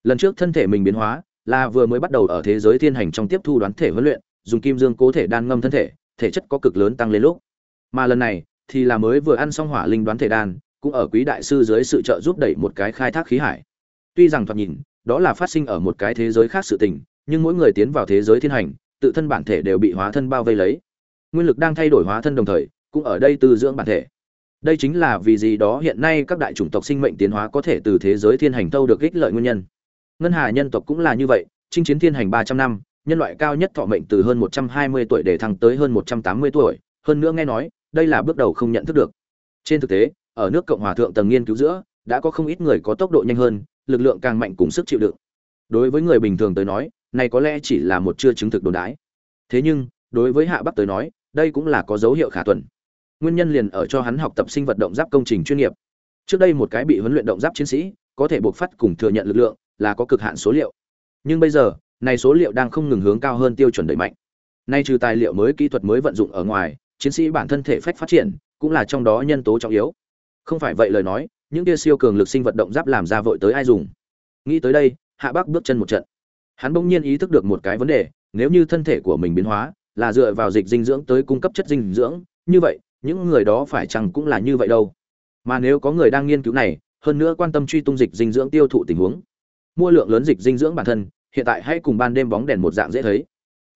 Lần trước thân thể mình biến hóa là vừa mới bắt đầu ở thế giới thiên hành trong tiếp thu đoán thể huấn luyện, dùng kim dương cố thể đan ngâm thân thể thể chất có cực lớn tăng lên lúc. Mà lần này thì là mới vừa ăn xong hỏa linh đoán thể đan cũng ở quý đại sư dưới sự trợ giúp đẩy một cái khai thác khí hải. Tuy rằng thoạt nhìn, đó là phát sinh ở một cái thế giới khác sự tình, nhưng mỗi người tiến vào thế giới thiên hành, tự thân bản thể đều bị hóa thân bao vây lấy. Nguyên lực đang thay đổi hóa thân đồng thời, cũng ở đây tư dưỡng bản thể. Đây chính là vì gì đó hiện nay các đại chủng tộc sinh mệnh tiến hóa có thể từ thế giới thiên hành thâu được ích lợi nguyên nhân. Ngân hà nhân tộc cũng là như vậy, chinh chiến thiên hành ba trăm năm, nhân loại cao nhất thọ mệnh từ hơn một trăm hai mươi tuổi để thăng tới hơn một trăm tám mươi tuổi. Hơn nữa nghe nói, đây là bước đầu không nhận thức được. Trên thực tế ở nước cộng hòa thượng tầng nghiên cứu giữa, đã có không ít người có tốc độ nhanh hơn, lực lượng càng mạnh cùng sức chịu đựng. Đối với người bình thường tới nói, này có lẽ chỉ là một chưa chứng thực đồn đái thế nhưng, đối với hạ bắc tới nói, đây cũng là có dấu hiệu khả tuần. Nguyên nhân liền ở cho hắn học tập sinh vật động giáp công trình chuyên nghiệp. Trước đây một cái bị huấn luyện động giáp chiến sĩ, có thể buộc phát cùng thừa nhận lực lượng, là có cực hạn số liệu. Nhưng bây giờ, này số liệu đang không ngừng hướng cao hơn tiêu chuẩn đẩy mạnh. Nay trừ tài liệu mới kỹ thuật mới vận dụng ở ngoài, chiến sĩ bản thân thể phách phát triển, cũng là trong đó nhân tố trọng yếu không phải vậy lời nói, những kia siêu cường lực sinh vật động giáp làm ra vội tới ai dùng? Nghĩ tới đây, hạ bắc bước chân một trận. Hắn bỗng nhiên ý thức được một cái vấn đề, nếu như thân thể của mình biến hóa, là dựa vào dịch dinh dưỡng tới cung cấp chất dinh dưỡng, như vậy, những người đó phải chăng cũng là như vậy đâu? Mà nếu có người đang nghiên cứu này, hơn nữa quan tâm truy tung dịch dinh dưỡng tiêu thụ tình huống, mua lượng lớn dịch dinh dưỡng bản thân, hiện tại hãy cùng ban đêm bóng đèn một dạng dễ thấy.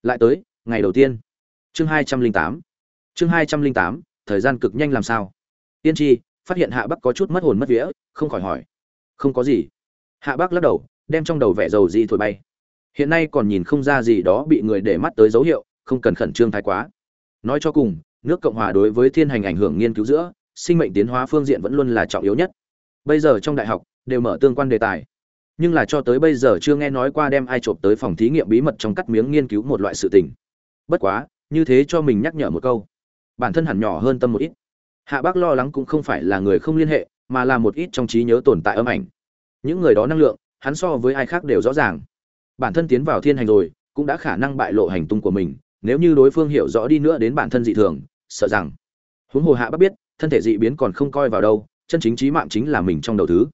Lại tới, ngày đầu tiên. Chương hai trăm linh tám. Chương hai trăm linh tám, thời gian cực nhanh làm sao? Tiên tri phát hiện hạ bắc có chút mất hồn mất vía, không khỏi hỏi. Không có gì. Hạ bắc lắc đầu, đem trong đầu vẻ dầu gì thổi bay. Hiện nay còn nhìn không ra gì đó bị người để mắt tới dấu hiệu, không cần khẩn trương thái quá. Nói cho cùng, nước cộng hòa đối với thiên hành ảnh hưởng nghiên cứu giữa, sinh mệnh tiến hóa phương diện vẫn luôn là trọng yếu nhất. Bây giờ trong đại học, đều mở tương quan đề tài. Nhưng là cho tới bây giờ chưa nghe nói qua đem ai trộm tới phòng thí nghiệm bí mật trong cắt miếng nghiên cứu một loại sự tình. Bất quá, như thế cho mình nhắc nhở một câu. Bản thân hẳn nhỏ hơn tâm một ít hạ bác lo lắng cũng không phải là người không liên hệ, mà là một ít trong trí nhớ tồn tại âm ảnh. Những người đó năng lượng, hắn so với ai khác đều rõ ràng. Bản thân tiến vào thiên hành rồi, cũng đã khả năng bại lộ hành tung của mình, nếu như đối phương hiểu rõ đi nữa đến bản thân dị thường, sợ rằng. Huống hồ hạ bác biết, thân thể dị biến còn không coi vào đâu, chân chính trí mạng chính là mình trong đầu thứ.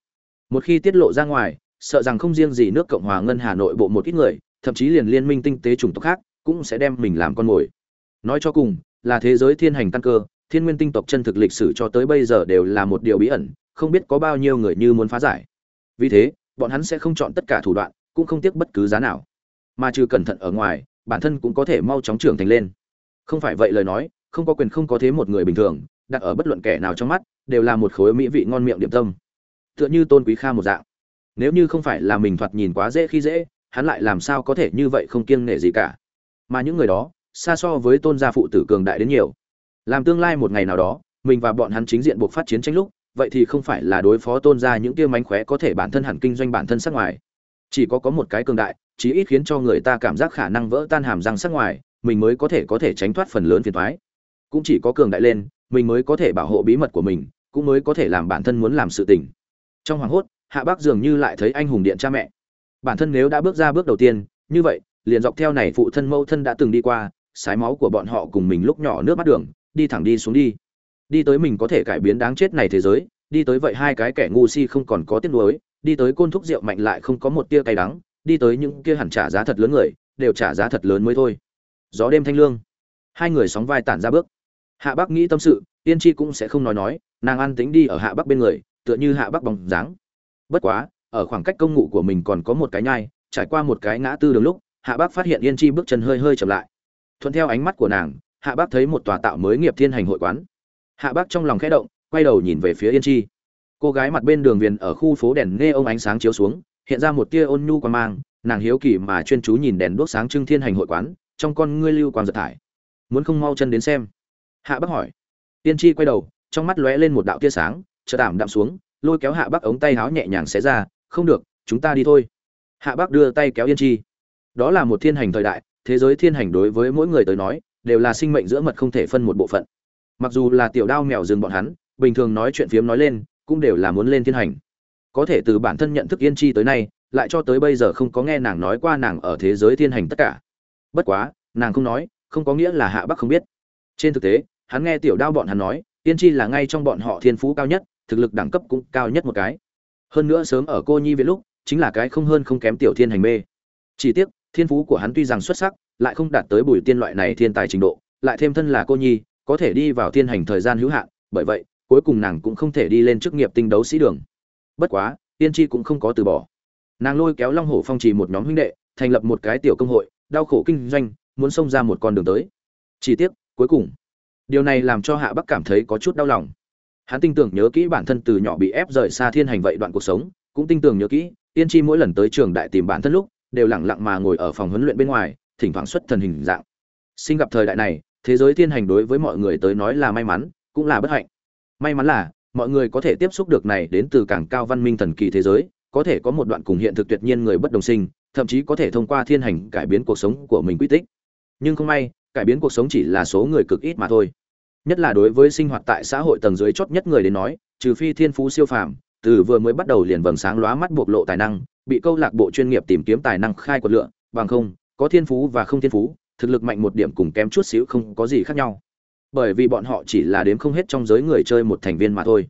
Một khi tiết lộ ra ngoài, sợ rằng không riêng gì nước cộng hòa ngân hà nội bộ một ít người, thậm chí liền liên minh tinh tế chủng tộc khác, cũng sẽ đem mình làm con mồi. Nói cho cùng, là thế giới thiên hành căn cơ thiên nguyên tinh tộc chân thực lịch sử cho tới bây giờ đều là một điều bí ẩn, không biết có bao nhiêu người như muốn phá giải. Vì thế, bọn hắn sẽ không chọn tất cả thủ đoạn, cũng không tiếc bất cứ giá nào. Mà trừ cẩn thận ở ngoài, bản thân cũng có thể mau chóng trưởng thành lên. Không phải vậy lời nói, không có quyền không có thế một người bình thường, đặt ở bất luận kẻ nào trong mắt, đều là một khối mỹ vị ngon miệng điểm tâm. Tựa như tôn quý kha một dạng. Nếu như không phải là mình thoạt nhìn quá dễ khi dễ, hắn lại làm sao có thể như vậy không kiêng nể gì cả. Mà những người đó, xa so với tôn gia phụ tử cường đại đến nhiều làm tương lai một ngày nào đó, mình và bọn hắn chính diện buộc phát chiến tranh lúc, vậy thì không phải là đối phó tôn gia những kia mánh khóe có thể bản thân hẳn kinh doanh bản thân sắc ngoài. Chỉ có có một cái cường đại, chí ít khiến cho người ta cảm giác khả năng vỡ tan hàm răng sắc ngoài, mình mới có thể có thể tránh thoát phần lớn phiền thoái cũng chỉ có cường đại lên, mình mới có thể bảo hộ bí mật của mình, cũng mới có thể làm bản thân muốn làm sự tình. Trong hoàng hốt, hạ bác dường như lại thấy anh hùng điện cha mẹ. Bản thân nếu đã bước ra bước đầu tiên, như vậy, liền dọc theo này phụ thân mẫu thân đã từng đi qua, sái máu của bọn họ cùng mình lúc nhỏ nước mắt đường đi thẳng đi xuống đi. Đi tới mình có thể cải biến đáng chết này thế giới, đi tới vậy hai cái kẻ ngu si không còn có tiếc nuối, đi tới côn thúc rượu mạnh lại không có một tia cay đắng, đi tới những kia hẳn trả giá thật lớn người, đều trả giá thật lớn mới thôi. Gió đêm thanh lương. Hai người sóng vai tản ra bước. Hạ bắc nghĩ tâm sự tiên tri cũng sẽ không nói nói, nàng an tính đi ở hạ bắc bên người, tựa như hạ bắc bóng dáng. Bất quá, ở khoảng cách công ngụ của mình còn có một cái nhai, trải qua một cái ngã tư đường lúc, hạ Bắc phát hiện yên chi bước chân hơi hơi chậm lại. Thuận theo ánh mắt của nàng hạ bác thấy một tòa tạo mới nghiệp thiên hành hội quán. Hạ bác trong lòng khẽ động, quay đầu nhìn về phía yên chi. Cô gái mặt bên đường viền ở khu phố đèn nghe ông ánh sáng chiếu xuống, hiện ra một tia ôn nhu quan mang, nàng hiếu kỳ mà chuyên chú nhìn đèn đuốc sáng trưng thiên hành hội quán, trong con ngươi lưu quang giật thải. Muốn không mau chân đến xem? Hạ Bác hỏi. Tiên tri quay đầu, trong mắt lóe lên một đạo tia sáng, chợt tạm đạm xuống, lôi kéo hạ Bác ống tay háo nhẹ nhàng xé ra, không được, chúng ta đi thôi. Hạ Bác đưa tay kéo yên chi. Đó là một thiên hành thời đại, thế giới thiên hành đối với mỗi người tới nói đều là sinh mệnh giữa mật không thể phân một bộ phận. Mặc dù là tiểu đao mèo rừng bọn hắn, bình thường nói chuyện phiếm nói lên, cũng đều là muốn lên thiên hành. Có thể từ bản thân nhận thức yên chi tới nay, lại cho tới bây giờ không có nghe nàng nói qua nàng ở thế giới thiên hành tất cả. Bất quá, nàng không nói, không có nghĩa là hạ bắc không biết. Trên thực tế, hắn nghe tiểu đao bọn hắn nói, yên chi là ngay trong bọn họ thiên phú cao nhất, thực lực đẳng cấp cũng cao nhất một cái. Hơn nữa sớm ở cô nhi viện lúc, chính là cái không hơn không kém tiểu thiên hành mê. Chỉ tiếc thiên phú của hắn tuy rằng xuất sắc, lại không đạt tới bùi tiên loại này thiên tài trình độ, lại thêm thân là cô nhi, có thể đi vào thiên hành thời gian hữu hạn, bởi vậy, cuối cùng nàng cũng không thể đi lên chức nghiệp tinh đấu sĩ đường. Bất quá, tiên tri cũng không có từ bỏ. Nàng lôi kéo long hổ phong trì một nhóm huynh đệ, thành lập một cái tiểu công hội, đau khổ kinh doanh, muốn xông ra một con đường tới. Chỉ tiếc, cuối cùng, điều này làm cho hạ bắc cảm thấy có chút đau lòng. Hắn tin tưởng nhớ kỹ bản thân từ nhỏ bị ép rời xa thiên hành vậy đoạn cuộc sống, cũng tin tưởng nhớ kỹ, tiên tri mỗi lần tới trường đại tìm bản thân lúc đều lặng lặng mà ngồi ở phòng huấn luyện bên ngoài, thỉnh thoảng xuất thần hình dạng. Sinh gặp thời đại này, thế giới thiên hành đối với mọi người tới nói là may mắn, cũng là bất hạnh. May mắn là, mọi người có thể tiếp xúc được này đến từ càng cao văn minh thần kỳ thế giới, có thể có một đoạn cùng hiện thực tuyệt nhiên người bất đồng sinh, thậm chí có thể thông qua thiên hành cải biến cuộc sống của mình quy tích. Nhưng không may, cải biến cuộc sống chỉ là số người cực ít mà thôi. Nhất là đối với sinh hoạt tại xã hội tầng dưới chót nhất người đến nói, trừ phi thiên phú siêu phàm, từ vừa mới bắt đầu liền vầng sáng lóa mắt bộc lộ tài năng bị câu lạc bộ chuyên nghiệp tìm kiếm tài năng khai quật lựa, bằng không, có thiên phú và không thiên phú, thực lực mạnh một điểm cùng kém chút xíu không có gì khác nhau. Bởi vì bọn họ chỉ là đếm không hết trong giới người chơi một thành viên mà thôi.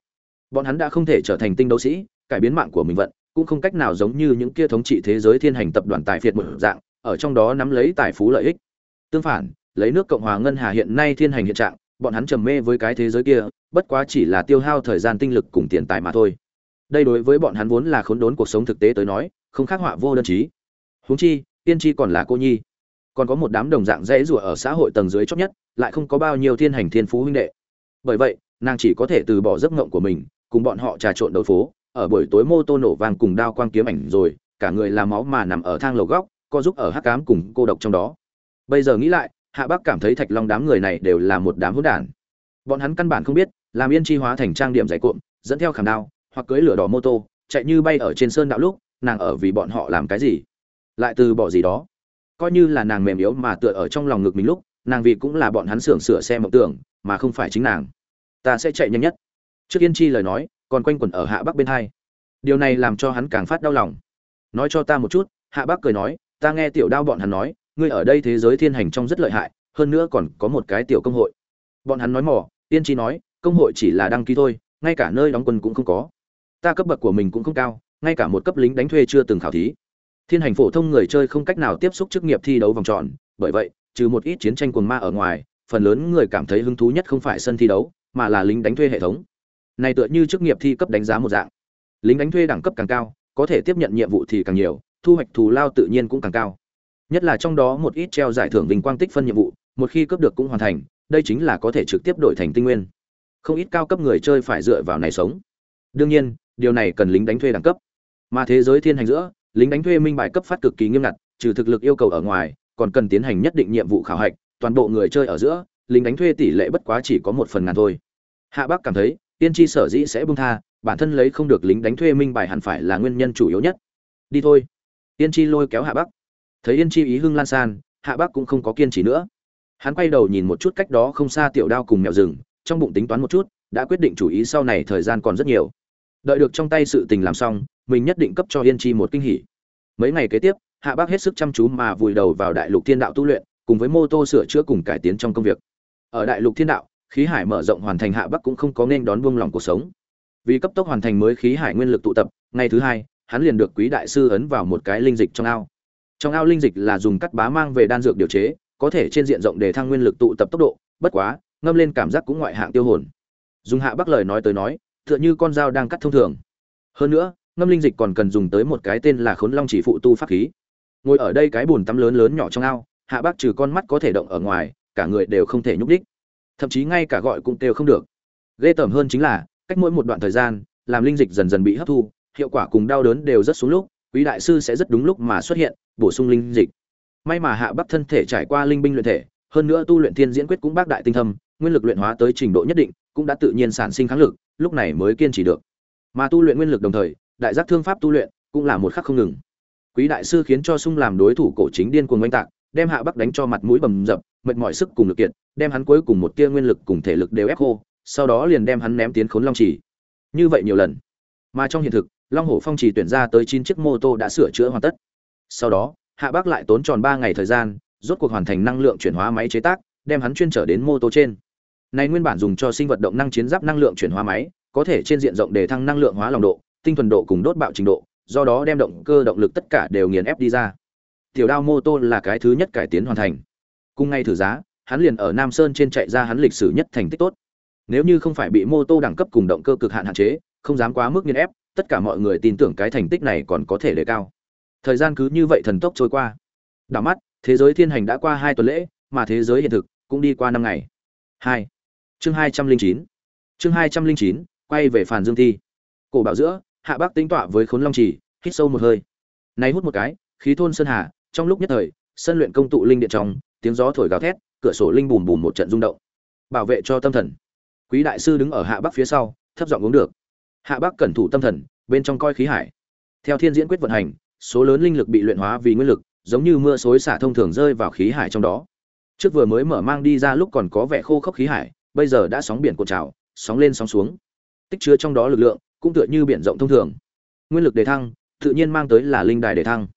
Bọn hắn đã không thể trở thành tinh đấu sĩ, cải biến mạng của mình vận, cũng không cách nào giống như những kia thống trị thế giới thiên hành tập đoàn tài phiệt một dạng, ở trong đó nắm lấy tài phú lợi ích. Tương phản, lấy nước cộng hòa ngân hà hiện nay thiên hành hiện trạng, bọn hắn trầm mê với cái thế giới kia, bất quá chỉ là tiêu hao thời gian tinh lực cùng tiền tài mà thôi đây đối với bọn hắn vốn là khốn đốn cuộc sống thực tế tới nói, không khác họa vô đơn chí. Huống chi tiên tri còn là cô nhi. Còn có một đám đồng dạng dễ rủa ở xã hội tầng dưới chót nhất, lại không có bao nhiêu thiên hành thiên phú huynh đệ. Bởi vậy, nàng chỉ có thể từ bỏ giấc ngộng của mình, cùng bọn họ trà trộn đấu phố. Ở buổi tối mô tô nổ vang cùng đao quang kiếm ảnh rồi, cả người làm máu mà nằm ở thang lầu góc, co giúp ở hắc cám cùng cô độc trong đó. Bây giờ nghĩ lại, hạ bắc cảm thấy thạch long đám người này đều là một đám hỗn đản. Bọn hắn căn bản không biết, làm yên chi hóa thành trang điểm giải cuộn dẫn theo khảm đao hoặc cưỡi lửa đỏ mô tô, chạy như bay ở trên sơn đạo lúc, nàng ở vì bọn họ làm cái gì? Lại từ bỏ gì đó? Coi như là nàng mềm yếu mà tựa ở trong lòng ngực mình lúc, nàng vì cũng là bọn hắn sưởng sửa xe mộng tưởng, mà không phải chính nàng. Ta sẽ chạy nhanh nhất. Trước yên chi lời nói, còn quanh quẩn ở hạ bắc bên hai. Điều này làm cho hắn càng phát đau lòng. Nói cho ta một chút, hạ bắc cười nói, ta nghe tiểu đao bọn hắn nói, ngươi ở đây thế giới thiên hành trong rất lợi hại, hơn nữa còn có một cái tiểu công hội. Bọn hắn nói mỏ, yên chi nói, công hội chỉ là đăng ký thôi, ngay cả nơi đóng quân cũng không có ta cấp bậc của mình cũng không cao, ngay cả một cấp lính đánh thuê chưa từng khảo thí. Thiên hành phổ thông người chơi không cách nào tiếp xúc chức nghiệp thi đấu vòng tròn, bởi vậy, trừ một ít chiến tranh quần ma ở ngoài, phần lớn người cảm thấy hứng thú nhất không phải sân thi đấu, mà là lính đánh thuê hệ thống. Này tựa như chức nghiệp thi cấp đánh giá một dạng. Lính đánh thuê đẳng cấp càng cao, có thể tiếp nhận nhiệm vụ thì càng nhiều, thu hoạch thù lao tự nhiên cũng càng cao. Nhất là trong đó một ít treo giải thưởng vinh quang tích phân nhiệm vụ, một khi cấp được cũng hoàn thành, đây chính là có thể trực tiếp đổi thành tinh nguyên. Không ít cao cấp người chơi phải dựa vào này sống. Đương nhiên điều này cần lính đánh thuê đẳng cấp. Mà thế giới thiên hành giữa, lính đánh thuê minh bài cấp phát cực kỳ nghiêm ngặt, trừ thực lực yêu cầu ở ngoài, còn cần tiến hành nhất định nhiệm vụ khảo hạch, toàn bộ người chơi ở giữa, lính đánh thuê tỷ lệ bất quá chỉ có một phần ngàn thôi. Hạ bắc cảm thấy, tiên tri sở dĩ sẽ bung tha, bản thân lấy không được lính đánh thuê minh bài hẳn phải là nguyên nhân chủ yếu nhất. Đi thôi. Tiên tri lôi kéo hạ bắc. Thấy yên chi ý hưng lan san, hạ bắc cũng không có kiên trì nữa. Hắn quay đầu nhìn một chút cách đó không xa tiểu đao cùng mèo rừng, trong bụng tính toán một chút, đã quyết định chủ ý sau này thời gian còn rất nhiều đợi được trong tay sự tình làm xong, mình nhất định cấp cho yên chi một kinh hỉ. Mấy ngày kế tiếp, hạ bác hết sức chăm chú mà vùi đầu vào đại lục thiên đạo tu luyện, cùng với mô tô sửa chữa cùng cải tiến trong công việc. Ở đại lục thiên đạo, khí hải mở rộng hoàn thành hạ bắc cũng không có nên đón buông lòng cuộc sống. Vì cấp tốc hoàn thành mới khí hải nguyên lực tụ tập, ngày thứ hai, hắn liền được quý đại sư ấn vào một cái linh dịch trong ao. Trong ao linh dịch là dùng cắt bá mang về đan dược điều chế, có thể trên diện rộng để thăng nguyên lực tụ tập tốc độ, bất quá, ngâm lên cảm giác cũng ngoại hạng tiêu hồn. Dùng hạ bắc lời nói tới nói tựa như con dao đang cắt thông thường. Hơn nữa, ngâm linh dịch còn cần dùng tới một cái tên là khốn long chỉ phụ tu pháp khí. Ngồi ở đây cái bồn tắm lớn lớn nhỏ trong ao, hạ bác trừ con mắt có thể động ở ngoài, cả người đều không thể nhúc đích thậm chí ngay cả gọi cũng kêu không được. Ghê tởm hơn chính là, cách mỗi một đoạn thời gian, làm linh dịch dần dần bị hấp thu, hiệu quả cùng đau đớn đều rất xuống lúc, quý đại sư sẽ rất đúng lúc mà xuất hiện, bổ sung linh dịch. May mà hạ bắc thân thể trải qua linh binh luyện thể, hơn nữa tu luyện thiên diễn quyết cũng bác đại tinh thâm, nguyên lực luyện hóa tới trình độ nhất định, cũng đã tự nhiên sản sinh kháng lực lúc này mới kiên trì được. Mà tu luyện nguyên lực đồng thời, đại giác thương pháp tu luyện cũng là một khắc không ngừng. Quý đại sư khiến cho sung làm đối thủ cổ chính điên cuồng oanh tạc, đem hạ bắc đánh cho mặt mũi bầm dập, mệt mỏi sức cùng lực kiện đem hắn cuối cùng một tia nguyên lực cùng thể lực đều ép khô, sau đó liền đem hắn ném tiến khốn long trì. Như vậy nhiều lần, mà trong hiện thực, long hổ phong trì tuyển ra tới chín chiếc mô tô đã sửa chữa hoàn tất. Sau đó, hạ bắc lại tốn tròn ba ngày thời gian, rốt cuộc hoàn thành năng lượng chuyển hóa máy chế tác, đem hắn chuyên trở đến mô tô trên này nguyên bản dùng cho sinh vật động năng chiến giáp năng lượng chuyển hóa máy, có thể trên diện rộng để thăng năng lượng hóa lòng độ, tinh thuần độ cùng đốt bạo trình độ, do đó đem động cơ động lực tất cả đều nghiền ép đi ra. Tiểu đao mô tô là cái thứ nhất cải tiến hoàn thành. Cùng ngay thử giá, hắn liền ở nam sơn trên chạy ra hắn lịch sử nhất thành tích tốt. Nếu như không phải bị mô tô đẳng cấp cùng động cơ cực hạn hạn chế, không dám quá mức nghiền ép, tất cả mọi người tin tưởng cái thành tích này còn có thể đề cao. Thời gian cứ như vậy thần tốc trôi qua. Đảo mắt, thế giới thiên hành đã qua hai tuần lễ, mà thế giới hiện thực cũng đi qua năm ngày. Hai chương hai trăm linh chín. Chương hai trăm linh chín, quay về phản dương thi. Cổ bảo giữa, hạ bắc tính tọa với khốn long trì, hít sâu một hơi. Này hút một cái, khí thôn sơn hà, trong lúc nhất thời, sân luyện công tụ linh điện trong, tiếng gió thổi gào thét, cửa sổ linh bùm bùm một trận rung động. Bảo vệ cho tâm thần. Quý đại sư đứng ở hạ bắc phía sau, thấp giọng uống được. Hạ bắc cẩn thủ tâm thần, bên trong coi khí hải. Theo thiên diễn quyết vận hành, số lớn linh lực bị luyện hóa vì nguyên lực, giống như mưa xối xả thông thường rơi vào khí hải trong đó. Trước vừa mới mở mang đi ra lúc còn có vẻ khô khốc khí hải bây giờ đã sóng biển cuộn trào, sóng lên sóng xuống. Tích chứa trong đó lực lượng cũng tựa như biển rộng thông thường. Nguyên lực đề thăng tự nhiên mang tới là linh đài đề thăng.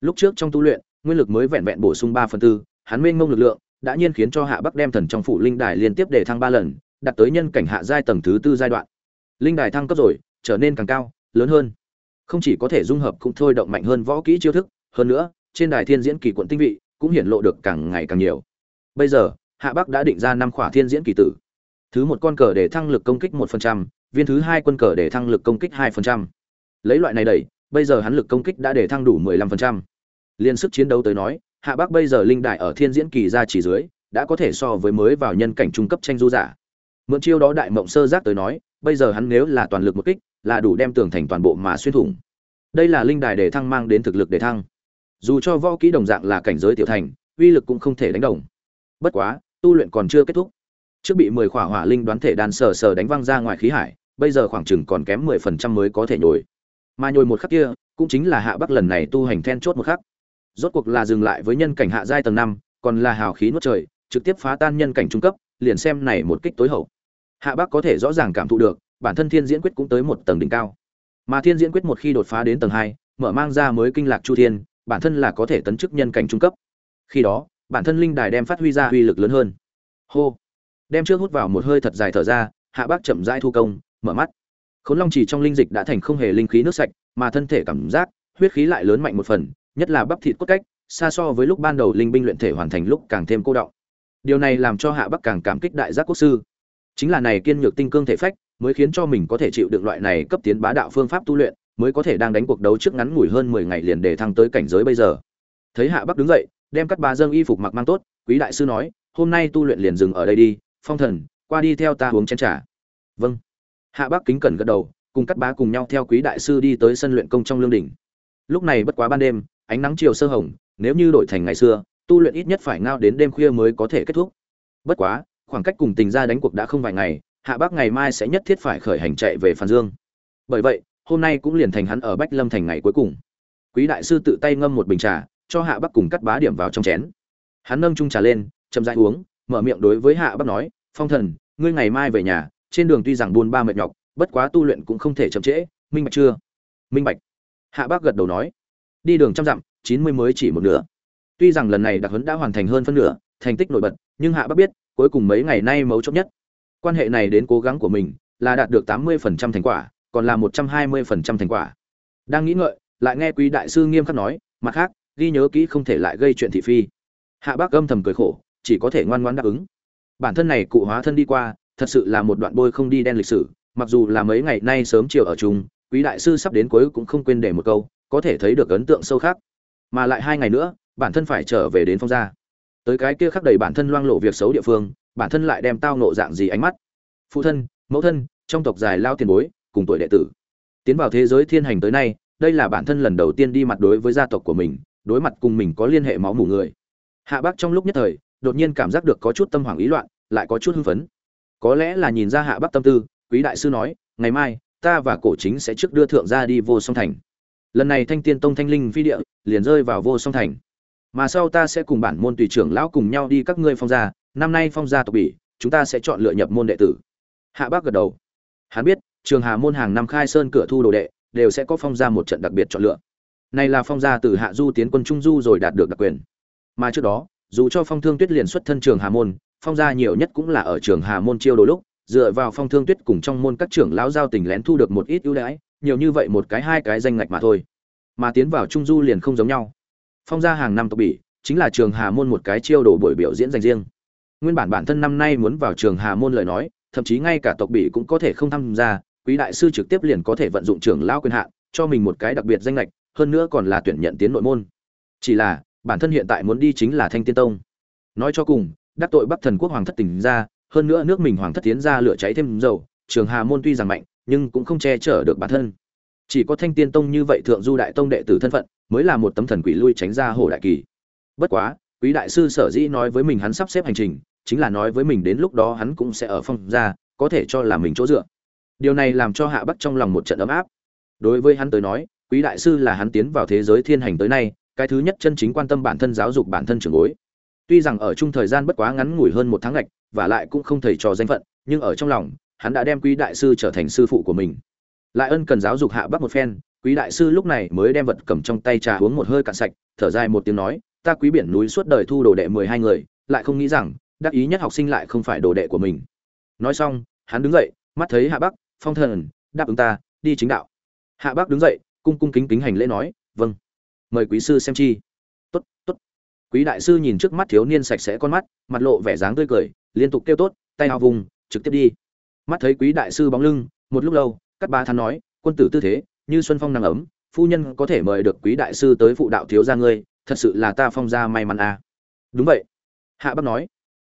Lúc trước trong tu luyện, nguyên lực mới vẹn vẹn bổ sung ba phần tư, hắn mênh mông lực lượng đã nhiên khiến cho hạ bắc đem thần trong phủ linh đài liên tiếp đề thăng ba lần, đạt tới nhân cảnh hạ giai tầng thứ tư giai đoạn. Linh đài thăng cấp rồi, trở nên càng cao, lớn hơn. Không chỉ có thể dung hợp cũng thôi động mạnh hơn võ kỹ chiêu thức, hơn nữa, trên đài thiên diễn kỳ quận tinh vị cũng hiển lộ được càng ngày càng nhiều. Bây giờ hạ bắc đã định ra năm khỏa thiên diễn kỳ tử. Thứ một con cờ để thăng lực công kích một phần trăm, viên thứ hai quân cờ để thăng lực công kích hai phần trăm. Lấy loại này đẩy, bây giờ hắn lực công kích đã để thăng đủ mười lăm phần trăm. Liên sức chiến đấu tới nói, hạ bắc bây giờ linh đại ở thiên diễn kỳ ra chỉ dưới, đã có thể so với mới vào nhân cảnh trung cấp tranh du giả. Mượn chiêu đó đại mộng sơ giác tới nói, bây giờ hắn nếu là toàn lực một kích, là đủ đem tường thành toàn bộ mà xuyên thủng. Đây là linh đài để thăng mang đến thực lực để thăng. Dù cho võ kỹ đồng dạng là cảnh giới tiểu thành, uy lực cũng không thể đánh đồng. Bất quá tu luyện còn chưa kết thúc. Trước bị mười khỏa hỏa linh đoán thể đàn sờ sờ đánh văng ra ngoài khí hải, bây giờ khoảng chừng còn kém mười phần trăm mới có thể nhồi. Mà nhồi một khắc kia, cũng chính là hạ bắc lần này tu hành then chốt một khắc. Rốt cuộc là dừng lại với nhân cảnh hạ giai tầng năm, còn là hào khí nuốt trời, trực tiếp phá tan nhân cảnh trung cấp, liền xem này một kích tối hậu. Hạ bắc có thể rõ ràng cảm thụ được, bản thân thiên diễn quyết cũng tới một tầng đỉnh cao. Mà thiên diễn quyết một khi đột phá đến tầng hai, mở mang ra mới kinh lạc chu thiên, bản thân là có thể tấn chức nhân cảnh trung cấp. Khi đó bản thân linh đài đem phát huy ra uy lực lớn hơn. Hô. Đem trước hút vào một hơi thật dài thở ra, hạ bác chậm rãi thu công, mở mắt. Khốn long chỉ trong linh dịch đã thành không hề linh khí nước sạch, mà thân thể cảm giác, huyết khí lại lớn mạnh một phần, nhất là bắp thịt cốt cách, xa so với lúc ban đầu linh binh luyện thể hoàn thành lúc càng thêm cô động điều này làm cho hạ bắc càng cảm kích đại giác quốc sư. Chính là này kiên nhược tinh cương thể phách, mới khiến cho mình có thể chịu được loại này cấp tiến bá đạo phương pháp tu luyện, mới có thể đang đánh cuộc đấu trước ngắn ngủi hơn mười ngày liền để thăng tới cảnh giới bây giờ. Thấy hạ bắc đứng dậy đem cắt bà dâng y phục mặc mang tốt, quý đại sư nói, hôm nay tu luyện liền dừng ở đây đi, phong thần, qua đi theo ta uống chén trà. Vâng. Hạ bắc kính cẩn gật đầu, cùng cắt bá cùng nhau theo quý đại sư đi tới sân luyện công trong lương đỉnh. Lúc này bất quá ban đêm, ánh nắng chiều sơ hồng, nếu như đổi thành ngày xưa, tu luyện ít nhất phải ngao đến đêm khuya mới có thể kết thúc. Bất quá, khoảng cách cùng tình ra đánh cuộc đã không vài ngày, hạ bắc ngày mai sẽ nhất thiết phải khởi hành chạy về phan dương. Bởi vậy, hôm nay cũng liền thành hắn ở bách lâm thành ngày cuối cùng. Quý đại sư tự tay ngâm một bình trà cho hạ bắc cùng cắt bá điểm vào trong chén. Hắn nâng chung trà lên, chậm rãi uống, mở miệng đối với hạ bắc nói, phong thần, ngươi ngày mai về nhà, trên đường tuy rằng buôn ba mệt nhọc, bất quá tu luyện cũng không thể chậm trễ, minh bạch chưa? Minh bạch. Hạ Bác gật đầu nói, đi đường trăm dặm, chín mươi mới chỉ một nửa. Tuy rằng lần này đặc huấn đã hoàn thành hơn phân nửa, thành tích nổi bật, nhưng hạ Bác biết, cuối cùng mấy ngày nay mấu chốt nhất. Quan hệ này đến cố gắng của mình, là đạt được tám mươi phần trăm thành quả, còn là một trăm hai mươi phần trăm thành quả. Đang nghĩ ngợi, lại nghe quý đại sư nghiêm khắc nói, mặt khác ghi nhớ kỹ không thể lại gây chuyện thị phi. Hạ bác âm thầm cười khổ, chỉ có thể ngoan ngoãn đáp ứng. Bản thân này cụ hóa thân đi qua, thật sự là một đoạn bôi không đi đen lịch sử, mặc dù là mấy ngày nay sớm chiều ở chung, quý đại sư sắp đến cuối cũng không quên để một câu, có thể thấy được ấn tượng sâu khác. Mà lại hai ngày nữa, bản thân phải trở về đến phong gia. Tới cái kia khắc đầy bản thân loang lộ việc xấu địa phương, bản thân lại đem tao nộ dạng gì ánh mắt. Phụ thân, mẫu thân, trong tộc dài lao tiền bối, cùng tuổi đệ tử. Tiến vào thế giới thiên hành tới nay, đây là bản thân lần đầu tiên đi mặt đối với gia tộc của mình đối mặt cùng mình có liên hệ máu mủ người. Hạ bác trong lúc nhất thời, đột nhiên cảm giác được có chút tâm hoảng ý loạn, lại có chút hưng phấn. Có lẽ là nhìn ra hạ bác tâm tư, quý đại sư nói, ngày mai, ta và cổ chính sẽ trước đưa thượng gia đi vô song thành. Lần này thanh tiên tông thanh linh phi địa, liền rơi vào vô song thành. Mà sau ta sẽ cùng bản môn tùy trưởng lão cùng nhau đi các ngươi phong gia, năm nay phong gia tộc bỉ, chúng ta sẽ chọn lựa nhập môn đệ tử. Hạ bác gật đầu. Hắn biết, trường hà môn hàng năm khai sơn cửa thu đồ đệ, đều sẽ có phong gia một trận đặc biệt chọn lựa này là phong gia từ hạ du tiến quân trung du rồi đạt được đặc quyền. Mà trước đó, dù cho phong thương tuyết liền xuất thân trường hà môn, phong gia nhiều nhất cũng là ở trường hà môn chiêu đồ lúc, dựa vào phong thương tuyết cùng trong môn các trưởng lão giao tình lén thu được một ít ưu đãi, nhiều như vậy một cái hai cái danh ngạch mà thôi. Mà tiến vào trung du liền không giống nhau. Phong gia hàng năm tộc bỉ, chính là trường hà môn một cái chiêu đồ buổi biểu diễn dành riêng. Nguyên bản bản thân năm nay muốn vào trường hà môn lời nói, thậm chí ngay cả tộc bỉ cũng có thể không tham gia, quý đại sư trực tiếp liền có thể vận dụng trưởng lão quyền hạn, cho mình một cái đặc biệt danh lệch hơn nữa còn là tuyển nhận tiến nội môn. Chỉ là, bản thân hiện tại muốn đi chính là thanh tiên tông. Nói cho cùng, đắc tội bắc thần quốc hoàng thất tỉnh ra, hơn nữa nước mình hoàng thất tiến ra lửa cháy thêm dầu, trường hà môn tuy rằng mạnh, nhưng cũng không che chở được bản thân. Chỉ có thanh tiên tông như vậy thượng du đại tông đệ tử thân phận, mới là một tấm thần quỷ lui tránh ra hồ đại kỳ. Bất quá, quý đại sư sở dĩ nói với mình hắn sắp xếp hành trình, chính là nói với mình đến lúc đó hắn cũng sẽ ở phong gia có thể cho là mình chỗ dựa. Điều này làm cho hạ bắc trong lòng một trận ấm áp. Đối với hắn tới nói quý đại sư là hắn tiến vào thế giới thiên hành tới nay, cái thứ nhất chân chính quan tâm bản thân giáo dục bản thân trưởng bối. Tuy rằng ở chung thời gian bất quá ngắn ngủi hơn một tháng lệch, và lại cũng không thầy trò danh phận, nhưng ở trong lòng, hắn đã đem quý đại sư trở thành sư phụ của mình. Lại ân cần giáo dục hạ bắc một phen, quý đại sư lúc này mới đem vật cầm trong tay trà uống một hơi cạn sạch, thở dài một tiếng nói, ta quý biển núi suốt đời thu đồ đệ mười hai người, lại không nghĩ rằng, đắc ý nhất học sinh lại không phải đồ đệ của mình. Nói xong, hắn đứng dậy, mắt thấy hạ bắc, phong thần, đáp ứng ta, đi chính đạo. Hạ bắc đứng dậy cung cung kính kính hành lễ nói vâng. Mời quý sư xem chi. Tốt tốt. Quý đại sư nhìn trước mắt thiếu niên sạch sẽ con mắt, mặt lộ vẻ dáng tươi cười, liên tục kêu tốt, tay hào vùng, trực tiếp đi. Mắt thấy quý đại sư bóng lưng, một lúc lâu, cắt ba thắn nói, quân tử tư thế, như xuân phong nắng ấm, phu nhân có thể mời được quý đại sư tới phụ đạo thiếu gia ngươi, thật sự là ta phong gia may mắn à. đúng vậy. Hạ bắc nói.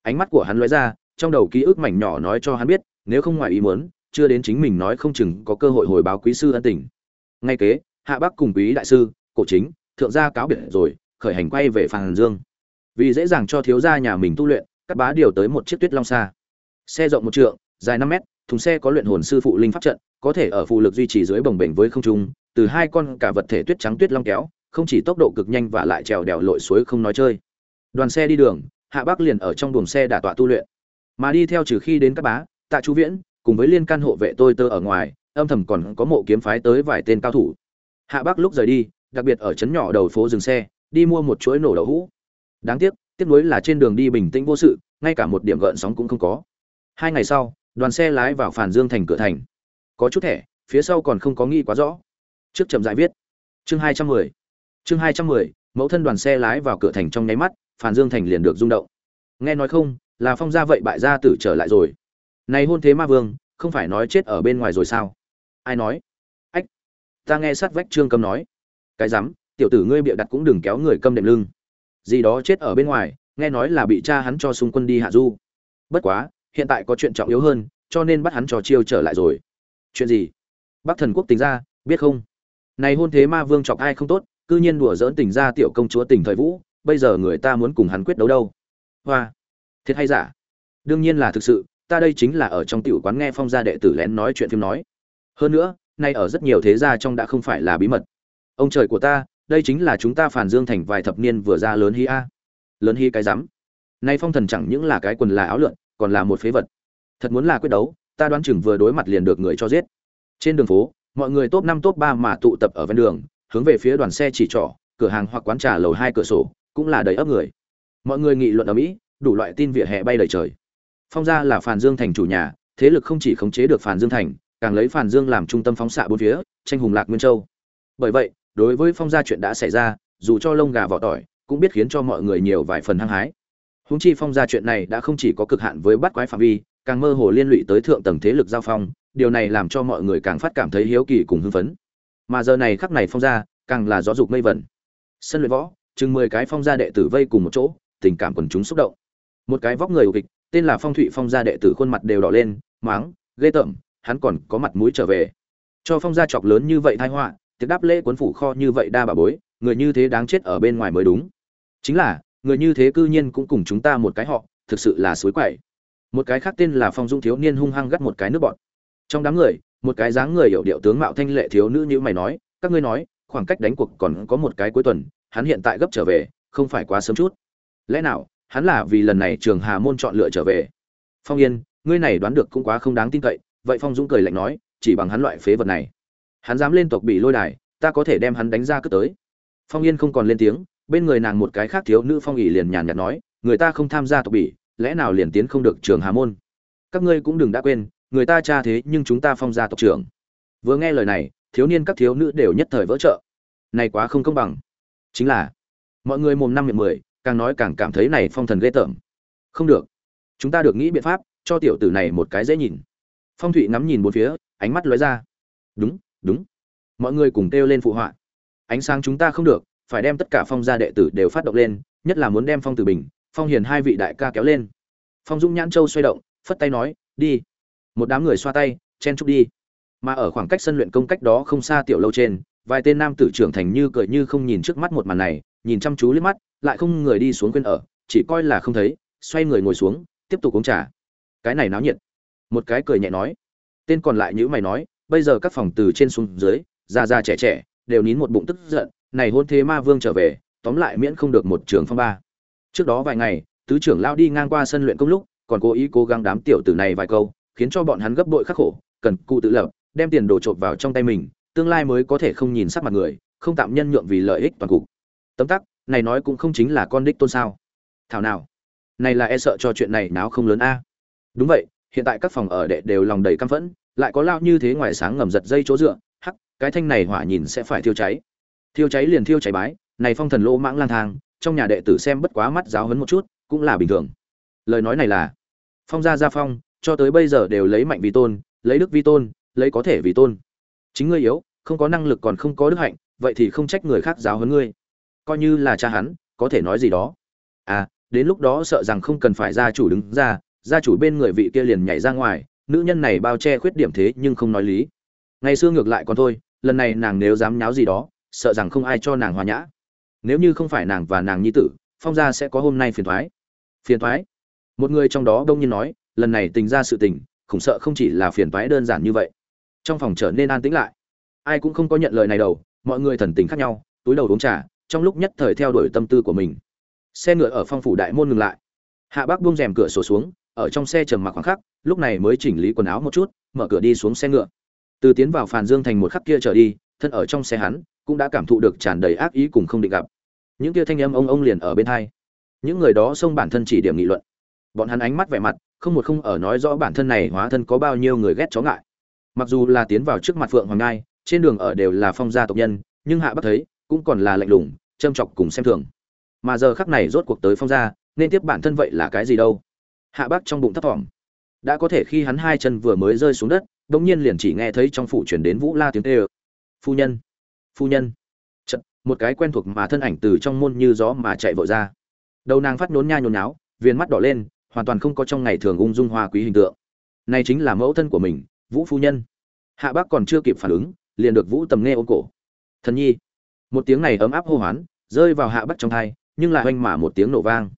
Ánh mắt của hắn lóe ra, trong đầu ký ức mảnh nhỏ nói cho hắn biết, nếu không ngoài ý muốn, chưa đến chính mình nói không chừng có cơ hội hồi báo quý sư ân tình ngay kế, hạ bắc cùng quý đại sư, cổ chính, thượng gia cáo biệt rồi, khởi hành quay về phàn dương. Vì dễ dàng cho thiếu gia nhà mình tu luyện các bá điều tới một chiếc tuyết long xa. Xe rộng một trượng, dài năm mét, thùng xe có luyện hồn sư phụ linh pháp trận, có thể ở phụ lực duy trì dưới bồng bềnh với không trung, từ hai con cả vật thể tuyết trắng tuyết long kéo, không chỉ tốc độ cực nhanh và lại trèo đèo lội suối không nói chơi. Đoàn xe đi đường, hạ bắc liền ở trong buồng xe đả tọa tu luyện. Mà đi theo trừ khi đến các bá, tạ chú viễn, cùng với liên can hộ vệ tôi tơ ở ngoài âm thầm còn có mộ kiếm phái tới vài tên cao thủ. Hạ bắc lúc rời đi, đặc biệt ở trấn nhỏ đầu phố dừng xe, đi mua một chuỗi nổ đậu hũ. Đáng tiếc tiếc nuối là trên đường đi bình tĩnh vô sự, ngay cả một điểm gợn sóng cũng không có. Hai ngày sau, đoàn xe lái vào phản dương thành cửa thành. Có chút thẻ, phía sau còn không có nghi quá rõ. Trước chậm dại viết. Chương hai trăm mười. Chương hai trăm mười, mẫu thân đoàn xe lái vào cửa thành trong nháy mắt phản dương thành liền được rung động. Nghe nói không, là phong gia vậy bại gia tử trở lại rồi. Này hôn thế ma vương, không phải nói chết ở bên ngoài rồi sao? Ai nói? Ách, ta nghe sát vách trương cầm nói. Cái rắm, tiểu tử ngươi bịa đặt cũng đừng kéo người câm đệm lưng. Gì đó chết ở bên ngoài, nghe nói là bị cha hắn cho xung quân đi hạ du. Bất quá, hiện tại có chuyện trọng yếu hơn, cho nên bắt hắn trò chiêu trở lại rồi. Chuyện gì? Bắc thần quốc tính ra, biết không? Này hôn thế ma vương chọc ai không tốt, cư nhiên đùa dỡn tình ra tiểu công chúa tình thời vũ, bây giờ người ta muốn cùng hắn quyết đấu đâu. Hoa, thiệt hay giả? Đương nhiên là thực sự, ta đây chính là ở trong tiểu quán nghe phong gia đệ tử lén nói chuyện phim nói hơn nữa, nay ở rất nhiều thế gia trong đã không phải là bí mật. Ông trời của ta, đây chính là chúng ta phản dương thành vài thập niên vừa ra lớn hi a. Lớn hi cái rắm. Nay phong thần chẳng những là cái quần là áo lượn, còn là một phế vật. Thật muốn là quyết đấu, ta đoán chừng vừa đối mặt liền được người cho giết. Trên đường phố, mọi người top năm, top ba mà tụ tập ở ven đường, hướng về phía đoàn xe chỉ trỏ, cửa hàng hoặc quán trà lầu hai cửa sổ, cũng là đầy ấp người. Mọi người nghị luận ở mỹ, đủ loại tin vỉa hè bay đầy trời. Phong gia là phản dương thành chủ nhà, thế lực không chỉ khống chế được phản dương thành càng lấy phàn dương làm trung tâm phóng xạ bốn phía, tranh hùng lạc nguyên châu. Bởi vậy, đối với phong gia chuyện đã xảy ra, dù cho lông gà vỏ tỏi, cũng biết khiến cho mọi người nhiều vài phần hăng hái. Húng chi phong gia chuyện này đã không chỉ có cực hạn với bắt quái phạm vi, càng mơ hồ liên lụy tới thượng tầng thế lực giao phong, điều này làm cho mọi người càng phát cảm thấy hiếu kỳ cùng hưng phấn. Mà giờ này khắc này phong gia, càng là gió dục mây vẩn. Sân luyện võ, chừng mười cái phong gia đệ tử vây cùng một chỗ, tình cảm quần chúng xúc động. Một cái vóc người ục kịch, tên là phong thụy phong gia đệ tử khuôn mặt đều đỏ lên, máng, ghê tởm hắn còn có mặt mũi trở về. Cho phong gia chọc lớn như vậy thai họa, tiệc đáp lễ cuốn phủ kho như vậy đa bà bối, người như thế đáng chết ở bên ngoài mới đúng. Chính là, người như thế cư nhiên cũng cùng chúng ta một cái họ, thực sự là suối quậy. Một cái khác tên là phong dung thiếu niên hung hăng gắt một cái nước bọt trong đám người, một cái dáng người hiểu điệu tướng mạo thanh lệ thiếu nữ như mày nói, các ngươi nói, khoảng cách đánh cuộc còn có một cái cuối tuần, hắn hiện tại gấp trở về, không phải quá sớm chút. Lẽ nào, hắn là vì lần này trường hà môn chọn lựa trở về? Phong yên, ngươi này đoán được cũng quá không đáng tin cậy vậy phong dũng cười lạnh nói, chỉ bằng hắn loại phế vật này. Hắn dám lên tộc bị lôi đài, ta có thể đem hắn đánh ra cất tới. Phong yên không còn lên tiếng, bên người nàng một cái khác thiếu nữ phong ỉ liền nhàn nhạt nói, người ta không tham gia tộc bỉ lẽ nào liền tiến không được trường hà môn? Các ngươi cũng đừng đã quên, người ta cha thế nhưng chúng ta phong gia tộc trưởng. Vừa nghe lời này, thiếu niên các thiếu nữ đều nhất thời vỡ trợ này quá không công bằng. Chính là, mọi người mồm năm miệng mười, càng nói càng cảm thấy này phong thần ghê tởm. Không được. Chúng ta được nghĩ biện pháp, cho tiểu tử này một cái dễ nhìn phong thụy ngắm nhìn bốn phía, ánh mắt lóe ra. Đúng đúng. Mọi người cùng kêu lên phụ họa. Ánh sáng chúng ta không được, phải đem tất cả phong gia đệ tử đều phát động lên, nhất là muốn đem phong tử bình, phong hiền hai vị đại ca kéo lên. Phong dũng nhãn châu xoay động, phất tay nói, đi. Một đám người xoa tay, chen chúc đi. Mà ở khoảng cách sân luyện công cách đó không xa tiểu lâu trên, vài tên nam tử trưởng thành như cười như không nhìn trước mắt một màn này, nhìn chăm chú liếc mắt, lại không người đi xuống quên ở, chỉ coi là không thấy, xoay người ngồi xuống, tiếp tục uống trà. Cái này náo nhiệt một cái cười nhẹ nói. Tên còn lại nhữ mày nói, bây giờ các phòng từ trên xuống dưới, già già trẻ trẻ, đều nín một bụng tức giận, này hôn thế ma vương trở về, tóm lại miễn không được một trường phong ba. Trước đó vài ngày, tứ trưởng lao đi ngang qua sân luyện công lúc, còn cố ý cố gắng đám tiểu tử này vài câu, khiến cho bọn hắn gấp bội khắc khổ, cần cụ tự lập, đem tiền đồ trộm vào trong tay mình, tương lai mới có thể không nhìn sắc mặt người, không tạm nhân nhượng vì lợi ích toàn cục. Tấm tắc, này nói cũng không chính là con đích tôn sao. Thảo nào, này là e sợ cho chuyện này náo không lớn a. Đúng vậy hiện tại các phòng ở đệ đều lòng đầy căm phẫn, lại có lao như thế ngoài sáng ngầm giật dây chỗ dựa, hắc, cái thanh này hỏa nhìn sẽ phải thiêu cháy. Thiêu cháy liền thiêu cháy bái, này phong thần lô mãng lang thang, trong nhà đệ tử xem bất quá mắt giáo hấn một chút, cũng là bình thường. Lời nói này là, phong gia gia phong, cho tới bây giờ đều lấy mạnh vì tôn, lấy đức vi tôn, lấy có thể vì tôn. Chính ngươi yếu, không có năng lực còn không có đức hạnh, vậy thì không trách người khác giáo huấn ngươi. Coi như là cha hắn, có thể nói gì đó. À đến lúc đó sợ rằng không cần phải gia chủ đứng ra gia chủ bên người vị kia liền nhảy ra ngoài, nữ nhân này bao che khuyết điểm thế nhưng không nói lý. Ngày xưa ngược lại còn thôi, lần này nàng nếu dám nháo gì đó, sợ rằng không ai cho nàng hòa nhã. Nếu như không phải nàng và nàng nhi tử, phong gia sẽ có hôm nay phiền thoái. Phiền thoái? Một người trong đó đông nhiên nói, lần này tình ra sự tình, khủng sợ không chỉ là phiền thoái đơn giản như vậy. Trong phòng trở nên an tĩnh lại. Ai cũng không có nhận lời này đâu, mọi người thần tình khác nhau, túi đầu uống trà, trong lúc nhất thời theo đuổi tâm tư của mình. Xe ngựa ở phong phủ đại môn ngừng lại. Hạ bác buông rèm cửa sổ xuống ở trong xe trầm mặc khoảng khắc, lúc này mới chỉnh lý quần áo một chút, mở cửa đi xuống xe ngựa. Từ tiến vào phàn dương thành một khắc kia trở đi, thân ở trong xe hắn, cũng đã cảm thụ được tràn đầy ác ý cùng không định gặp. Những kia thanh âm ông ông liền ở bên hai. Những người đó xông bản thân chỉ điểm nghị luận. Bọn hắn ánh mắt vẻ mặt, không một không ở nói rõ bản thân này hóa thân có bao nhiêu người ghét chó ngại. Mặc dù là tiến vào trước mặt phượng hoàng ngai, trên đường ở đều là phong gia tộc nhân, nhưng hạ bất thấy, cũng còn là lạnh lùng, châm chọc cùng xem thường. Mà giờ khắc này rốt cuộc tới phong gia, nên tiếp bản thân vậy là cái gì đâu? Hạ bác trong bụng thấp thỏm. Đã có thể khi hắn hai chân vừa mới rơi xuống đất đống nhiên liền chỉ nghe thấy trong phủ chuyển đến vũ la tiếng tê ơ phu nhân phu nhân. Chật, một cái quen thuộc mà thân ảnh từ trong môn như gió mà chạy vội ra. Đầu nàng phát nhốn nha nhốn nháo viên mắt đỏ lên hoàn toàn không có trong ngày thường ung dung hoa quý hình tượng. Này chính là mẫu thân của mình vũ phu nhân. Hạ bác còn chưa kịp phản ứng liền được vũ tầm nghe ôm cổ. Thần nhi. Một tiếng này ấm áp hô hoán rơi vào hạ bác trong thai nhưng lại oanh mà một tiếng nổ vang.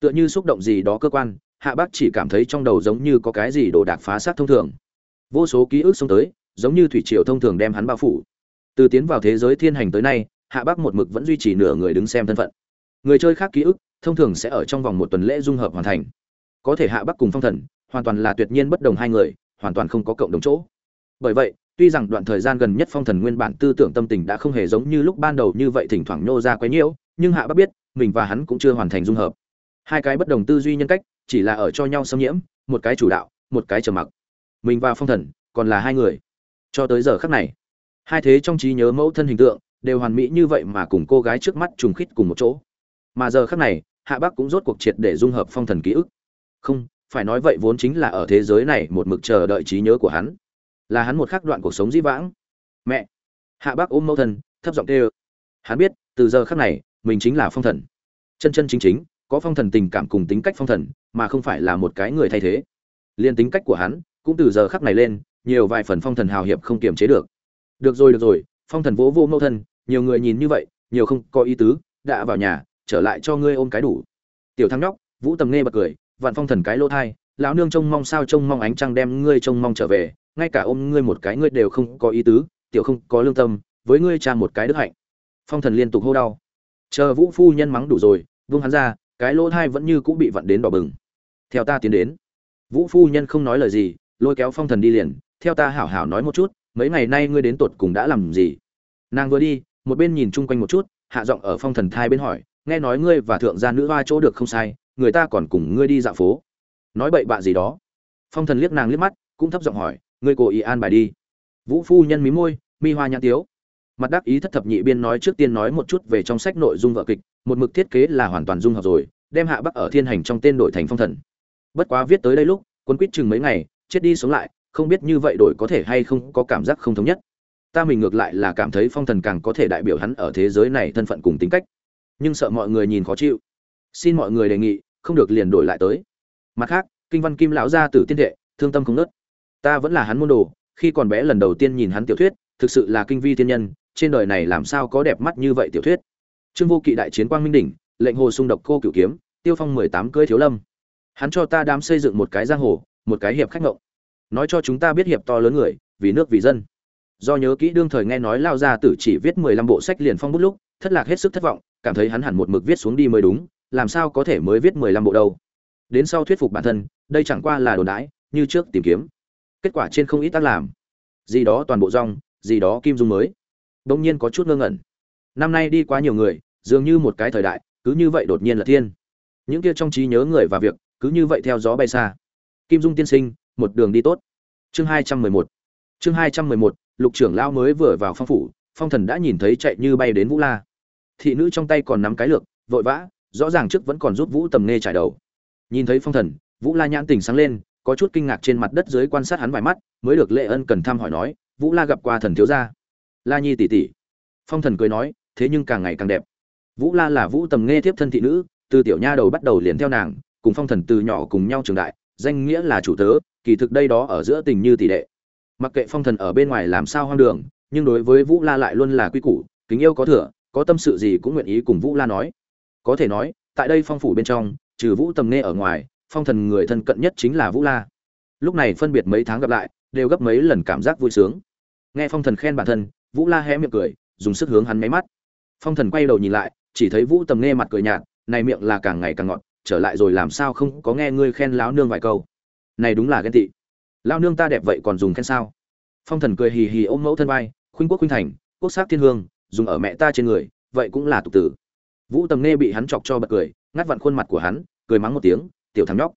Tựa như xúc động gì đó cơ quan hạ bác chỉ cảm thấy trong đầu giống như có cái gì đồ đạc phá sát thông thường. Vô số ký ức xông tới, giống như thủy triều thông thường đem hắn bao phủ. Từ tiến vào thế giới thiên hành tới nay, hạ bác một mực vẫn duy trì nửa người đứng xem thân phận. Người chơi khác ký ức, thông thường sẽ ở trong vòng một tuần lễ dung hợp hoàn thành. Có thể hạ bác cùng phong thần, hoàn toàn là tuyệt nhiên bất đồng hai người, hoàn toàn không có cộng đồng chỗ. Bởi vậy, tuy rằng đoạn thời gian gần nhất phong thần nguyên bản tư tưởng tâm tình đã không hề giống như lúc ban đầu như vậy thỉnh thoảng nô ra quấy nhiễu, nhưng hạ bác biết, mình và hắn cũng chưa hoàn thành dung hợp. Hai cái bất đồng tư duy nhân cách chỉ là ở cho nhau xâm nhiễm, một cái chủ đạo, một cái trầm mặc. Mình và phong thần, còn là hai người. Cho tới giờ khắc này, hai thế trong trí nhớ mẫu thân hình tượng đều hoàn mỹ như vậy mà cùng cô gái trước mắt trùng khít cùng một chỗ. Mà giờ khắc này, hạ bắc cũng rốt cuộc triệt để dung hợp phong thần ký ức. Không, phải nói vậy vốn chính là ở thế giới này một mực chờ đợi trí nhớ của hắn. Là hắn một khắc đoạn cuộc sống dĩ vãng. Mẹ! Hạ bác ôm mẫu thân, thấp giọng kêu. Hắn biết, từ giờ khắc này, mình chính là phong thần. Chân chân chính chính có phong thần tình cảm cùng tính cách phong thần, mà không phải là một cái người thay thế. Liên tính cách của hắn, cũng từ giờ khắc này lên, nhiều vài phần phong thần hào hiệp không kiềm chế được. Được rồi được rồi, phong thần vỗ vô mẫu thân, nhiều người nhìn như vậy, nhiều không có ý tứ, đã vào nhà, trở lại cho ngươi ôm cái đủ. Tiểu Thăng nhóc, vũ tầm nghe bật cười, vạn phong thần cái lỗ thai, lão nương trông mong sao trông mong ánh trăng đem ngươi trông mong trở về, ngay cả ôm ngươi một cái ngươi đều không có ý tứ, tiểu không có lương tâm, với ngươi cha một cái đức hạnh. Phong thần liên tục hô đau. Chờ vũ phu nhân mắng đủ rồi, vung hắn ra cái lỗ thai vẫn như cũng bị vặn đến đỏ bừng. Theo ta tiến đến. Vũ phu nhân không nói lời gì, lôi kéo phong thần đi liền, theo ta hảo hảo nói một chút, mấy ngày nay ngươi đến tột cùng đã làm gì? Nàng vừa đi, một bên nhìn chung quanh một chút, hạ giọng ở phong thần thai bên hỏi, nghe nói ngươi và thượng gia nữ hoa chỗ được không sai, người ta còn cùng ngươi đi dạo phố. Nói bậy bạ gì đó. Phong thần liếc nàng liếc mắt, cũng thấp giọng hỏi, ngươi cố ý an bài đi. Vũ phu nhân mí môi, mi hoa nhãn tiếu. Mặt đắc ý thất thập nhị biên nói trước tiên nói một chút về trong sách nội dung vợ kịch một mực thiết kế là hoàn toàn dung hợp rồi, đem hạ bắc ở thiên hành trong tên đổi thành phong thần. Bất quá viết tới đây lúc, quân quýt chừng mấy ngày, chết đi sống lại, không biết như vậy đổi có thể hay không có cảm giác không thống nhất. Ta mình ngược lại là cảm thấy phong thần càng có thể đại biểu hắn ở thế giới này thân phận cùng tính cách. Nhưng sợ mọi người nhìn khó chịu. Xin mọi người đề nghị, không được liền đổi lại tới. Mặt khác, kinh văn kim lão gia tử tiên đệ, thương tâm không nớt. Ta vẫn là hắn môn đồ, khi còn bé lần đầu tiên nhìn hắn tiểu thuyết, thực sự là kinh vi tiên nhân, trên đời này làm sao có đẹp mắt như vậy tiểu thuyết trương vô kỵ đại chiến quang minh đỉnh, lệnh hồ xung độc cô cửu kiếm, tiêu phong mười tám cưới thiếu lâm. Hắn cho ta đám xây dựng một cái giang hồ, một cái hiệp khách ngộng. Nói cho chúng ta biết hiệp to lớn người, vì nước vì dân. Do nhớ kỹ đương thời nghe nói lao gia tử chỉ viết mười lăm bộ sách liền phong bút lúc, thất lạc hết sức thất vọng, cảm thấy hắn hẳn một mực viết xuống đi mới đúng, làm sao có thể mới viết mười lăm bộ đâu. Đến sau thuyết phục bản thân, đây chẳng qua là đồn đãi, như trước tìm kiếm. Kết quả trên không ít tác làm. Gì đó toàn bộ rong, gì đó kim dung mới. Đông nhiên có chút ngơ ngẩn. Năm nay đi quá nhiều người dường như một cái thời đại, cứ như vậy đột nhiên là thiên. Những kia trong trí nhớ người và việc, cứ như vậy theo gió bay xa. Kim dung tiên sinh, một đường đi tốt. Chương hai trăm mười một. Chương hai trăm mười một, lục trưởng lao mới vừa vào phong phủ, phong thần đã nhìn thấy chạy như bay đến vũ la. Thị nữ trong tay còn nắm cái lược, vội vã, rõ ràng trước vẫn còn giúp vũ tầm nghe trải đầu. Nhìn thấy phong thần, vũ la nhãn tình sáng lên, có chút kinh ngạc trên mặt đất dưới quan sát hắn vài mắt, mới được lệ ân cần thăm hỏi nói, vũ la gặp qua thần thiếu gia. La nhi tỷ tỷ. Phong thần cười nói, thế nhưng càng ngày càng đẹp vũ la là vũ tầm nghe tiếp thân thị nữ, từ tiểu nha đầu bắt đầu liền theo nàng, cùng phong thần từ nhỏ cùng nhau trường đại, danh nghĩa là chủ tớ, kỳ thực đây đó ở giữa tình như tỷ đệ mặc kệ phong thần ở bên ngoài làm sao hoang đường, nhưng đối với vũ la lại luôn là quy củ, kính yêu có thừa, có tâm sự gì cũng nguyện ý cùng vũ la nói. Có thể nói, tại đây phong phủ bên trong, trừ vũ tầm nghe ở ngoài, phong thần người thân cận nhất chính là vũ la. Lúc này phân biệt mấy tháng gặp lại, đều gấp mấy lần cảm giác vui sướng. Nghe phong thần khen bản thân, vũ la hé miệng cười, dùng sức hướng hắn máy mắt. Phong thần quay đầu nhìn lại chỉ thấy vũ tầm nghe mặt cười nhạt, này miệng là càng ngày càng ngọt, trở lại rồi làm sao không có nghe ngươi khen lão nương vài câu. Này đúng là ghen tị. Lao nương ta đẹp vậy còn dùng khen sao? Phong thần cười hì hì ôm mẫu thân vai, khuynh quốc khuynh thành, quốc sắc thiên hương, dùng ở mẹ ta trên người, vậy cũng là tục tử. Vũ tầm nghe bị hắn chọc cho bật cười, ngắt vặn khuôn mặt của hắn, cười mắng một tiếng, tiểu thằng nhóc.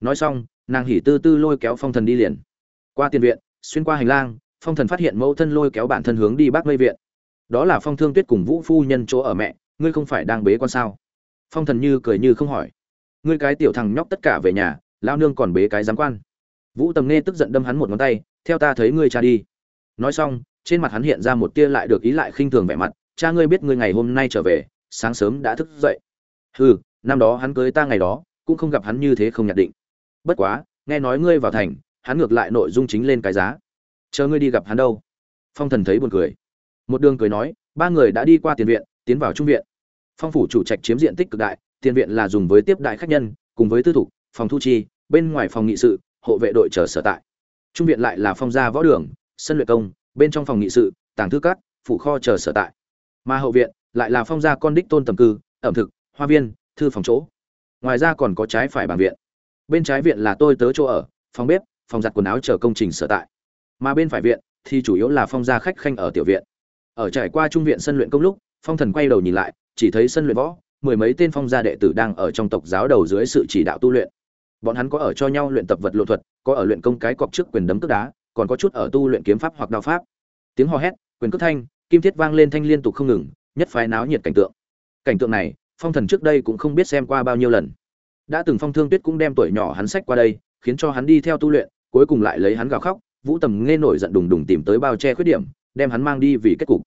Nói xong, nàng hỉ tư tư lôi kéo phong thần đi liền. Qua tiền viện, xuyên qua hành lang, phong thần phát hiện mẫu thân lôi kéo bản thân hướng đi bác mây viện. Đó là phong thương tuyết cùng vũ phu nhân chỗ ở mẹ ngươi không phải đang bế quan sao? Phong thần như cười như không hỏi. Ngươi cái tiểu thằng nhóc tất cả về nhà lao nương còn bế cái giám quan. Vũ tầm nghe tức giận đâm hắn một ngón tay, theo ta thấy ngươi cha đi. Nói xong, trên mặt hắn hiện ra một tia lại được ý lại khinh thường vẻ mặt, cha ngươi biết ngươi ngày hôm nay trở về, sáng sớm đã thức dậy. Hừ, năm đó hắn cưới ta ngày đó, cũng không gặp hắn như thế không nhận định. Bất quá, nghe nói ngươi vào thành, hắn ngược lại nội dung chính lên cái giá. Chờ ngươi đi gặp hắn đâu? Phong thần thấy buồn cười. Một đường cười nói, ba người đã đi qua tiền viện, tiến vào trung viện phong phủ chủ trạch chiếm diện tích cực đại, tiền viện là dùng với tiếp đại khách nhân, cùng với tư thục, phòng thu chi, bên ngoài phòng nghị sự, hộ vệ đội chờ sở tại. Trung viện lại là phong gia võ đường, sân luyện công, bên trong phòng nghị sự, tàng thư cát phủ kho chờ sở tại. Mà hậu viện lại là phong gia con đích tôn tầm cư, ẩm thực, hoa viên, thư phòng chỗ. Ngoài ra còn có trái phải bảng viện. Bên trái viện là tôi tớ chỗ ở, phòng bếp, phòng giặt quần áo chờ công trình sở tại. Mà bên phải viện thì chủ yếu là phong gia khách khanh ở tiểu viện. Ở trải qua trung viện sân luyện công lúc, phong thần quay đầu nhìn lại chỉ thấy sân luyện võ, mười mấy tên phong gia đệ tử đang ở trong tộc giáo đầu dưới sự chỉ đạo tu luyện. Bọn hắn có ở cho nhau luyện tập vật lộ thuật, có ở luyện công cái cọc trước quyền đấm tức đá, còn có chút ở tu luyện kiếm pháp hoặc đao pháp. Tiếng hò hét, quyền cước thanh, kim thiết vang lên thanh liên tục không ngừng, nhất phái náo nhiệt cảnh tượng. Cảnh tượng này, phong thần trước đây cũng không biết xem qua bao nhiêu lần. Đã từng phong thương tuyết cũng đem tuổi nhỏ hắn sách qua đây, khiến cho hắn đi theo tu luyện, cuối cùng lại lấy hắn gào khóc, vũ tầm nghe nổi giận đùng đùng tìm tới bao che khuyết điểm, đem hắn mang đi vì kết cục.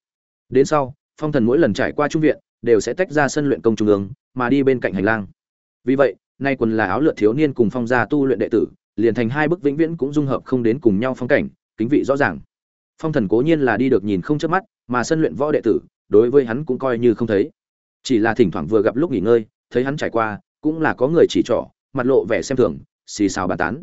Đến sau, phong thần mỗi lần trải qua trung viện đều sẽ tách ra sân luyện công trung ương, mà đi bên cạnh hành lang. Vì vậy, nay quần là áo lượt thiếu niên cùng phong gia tu luyện đệ tử, liền thành hai bức vĩnh viễn cũng dung hợp không đến cùng nhau phong cảnh, kính vị rõ ràng. Phong thần cố nhiên là đi được nhìn không chớp mắt, mà sân luyện võ đệ tử, đối với hắn cũng coi như không thấy. Chỉ là thỉnh thoảng vừa gặp lúc nghỉ ngơi, thấy hắn trải qua, cũng là có người chỉ trỏ, mặt lộ vẻ xem thường, xì xào bàn tán.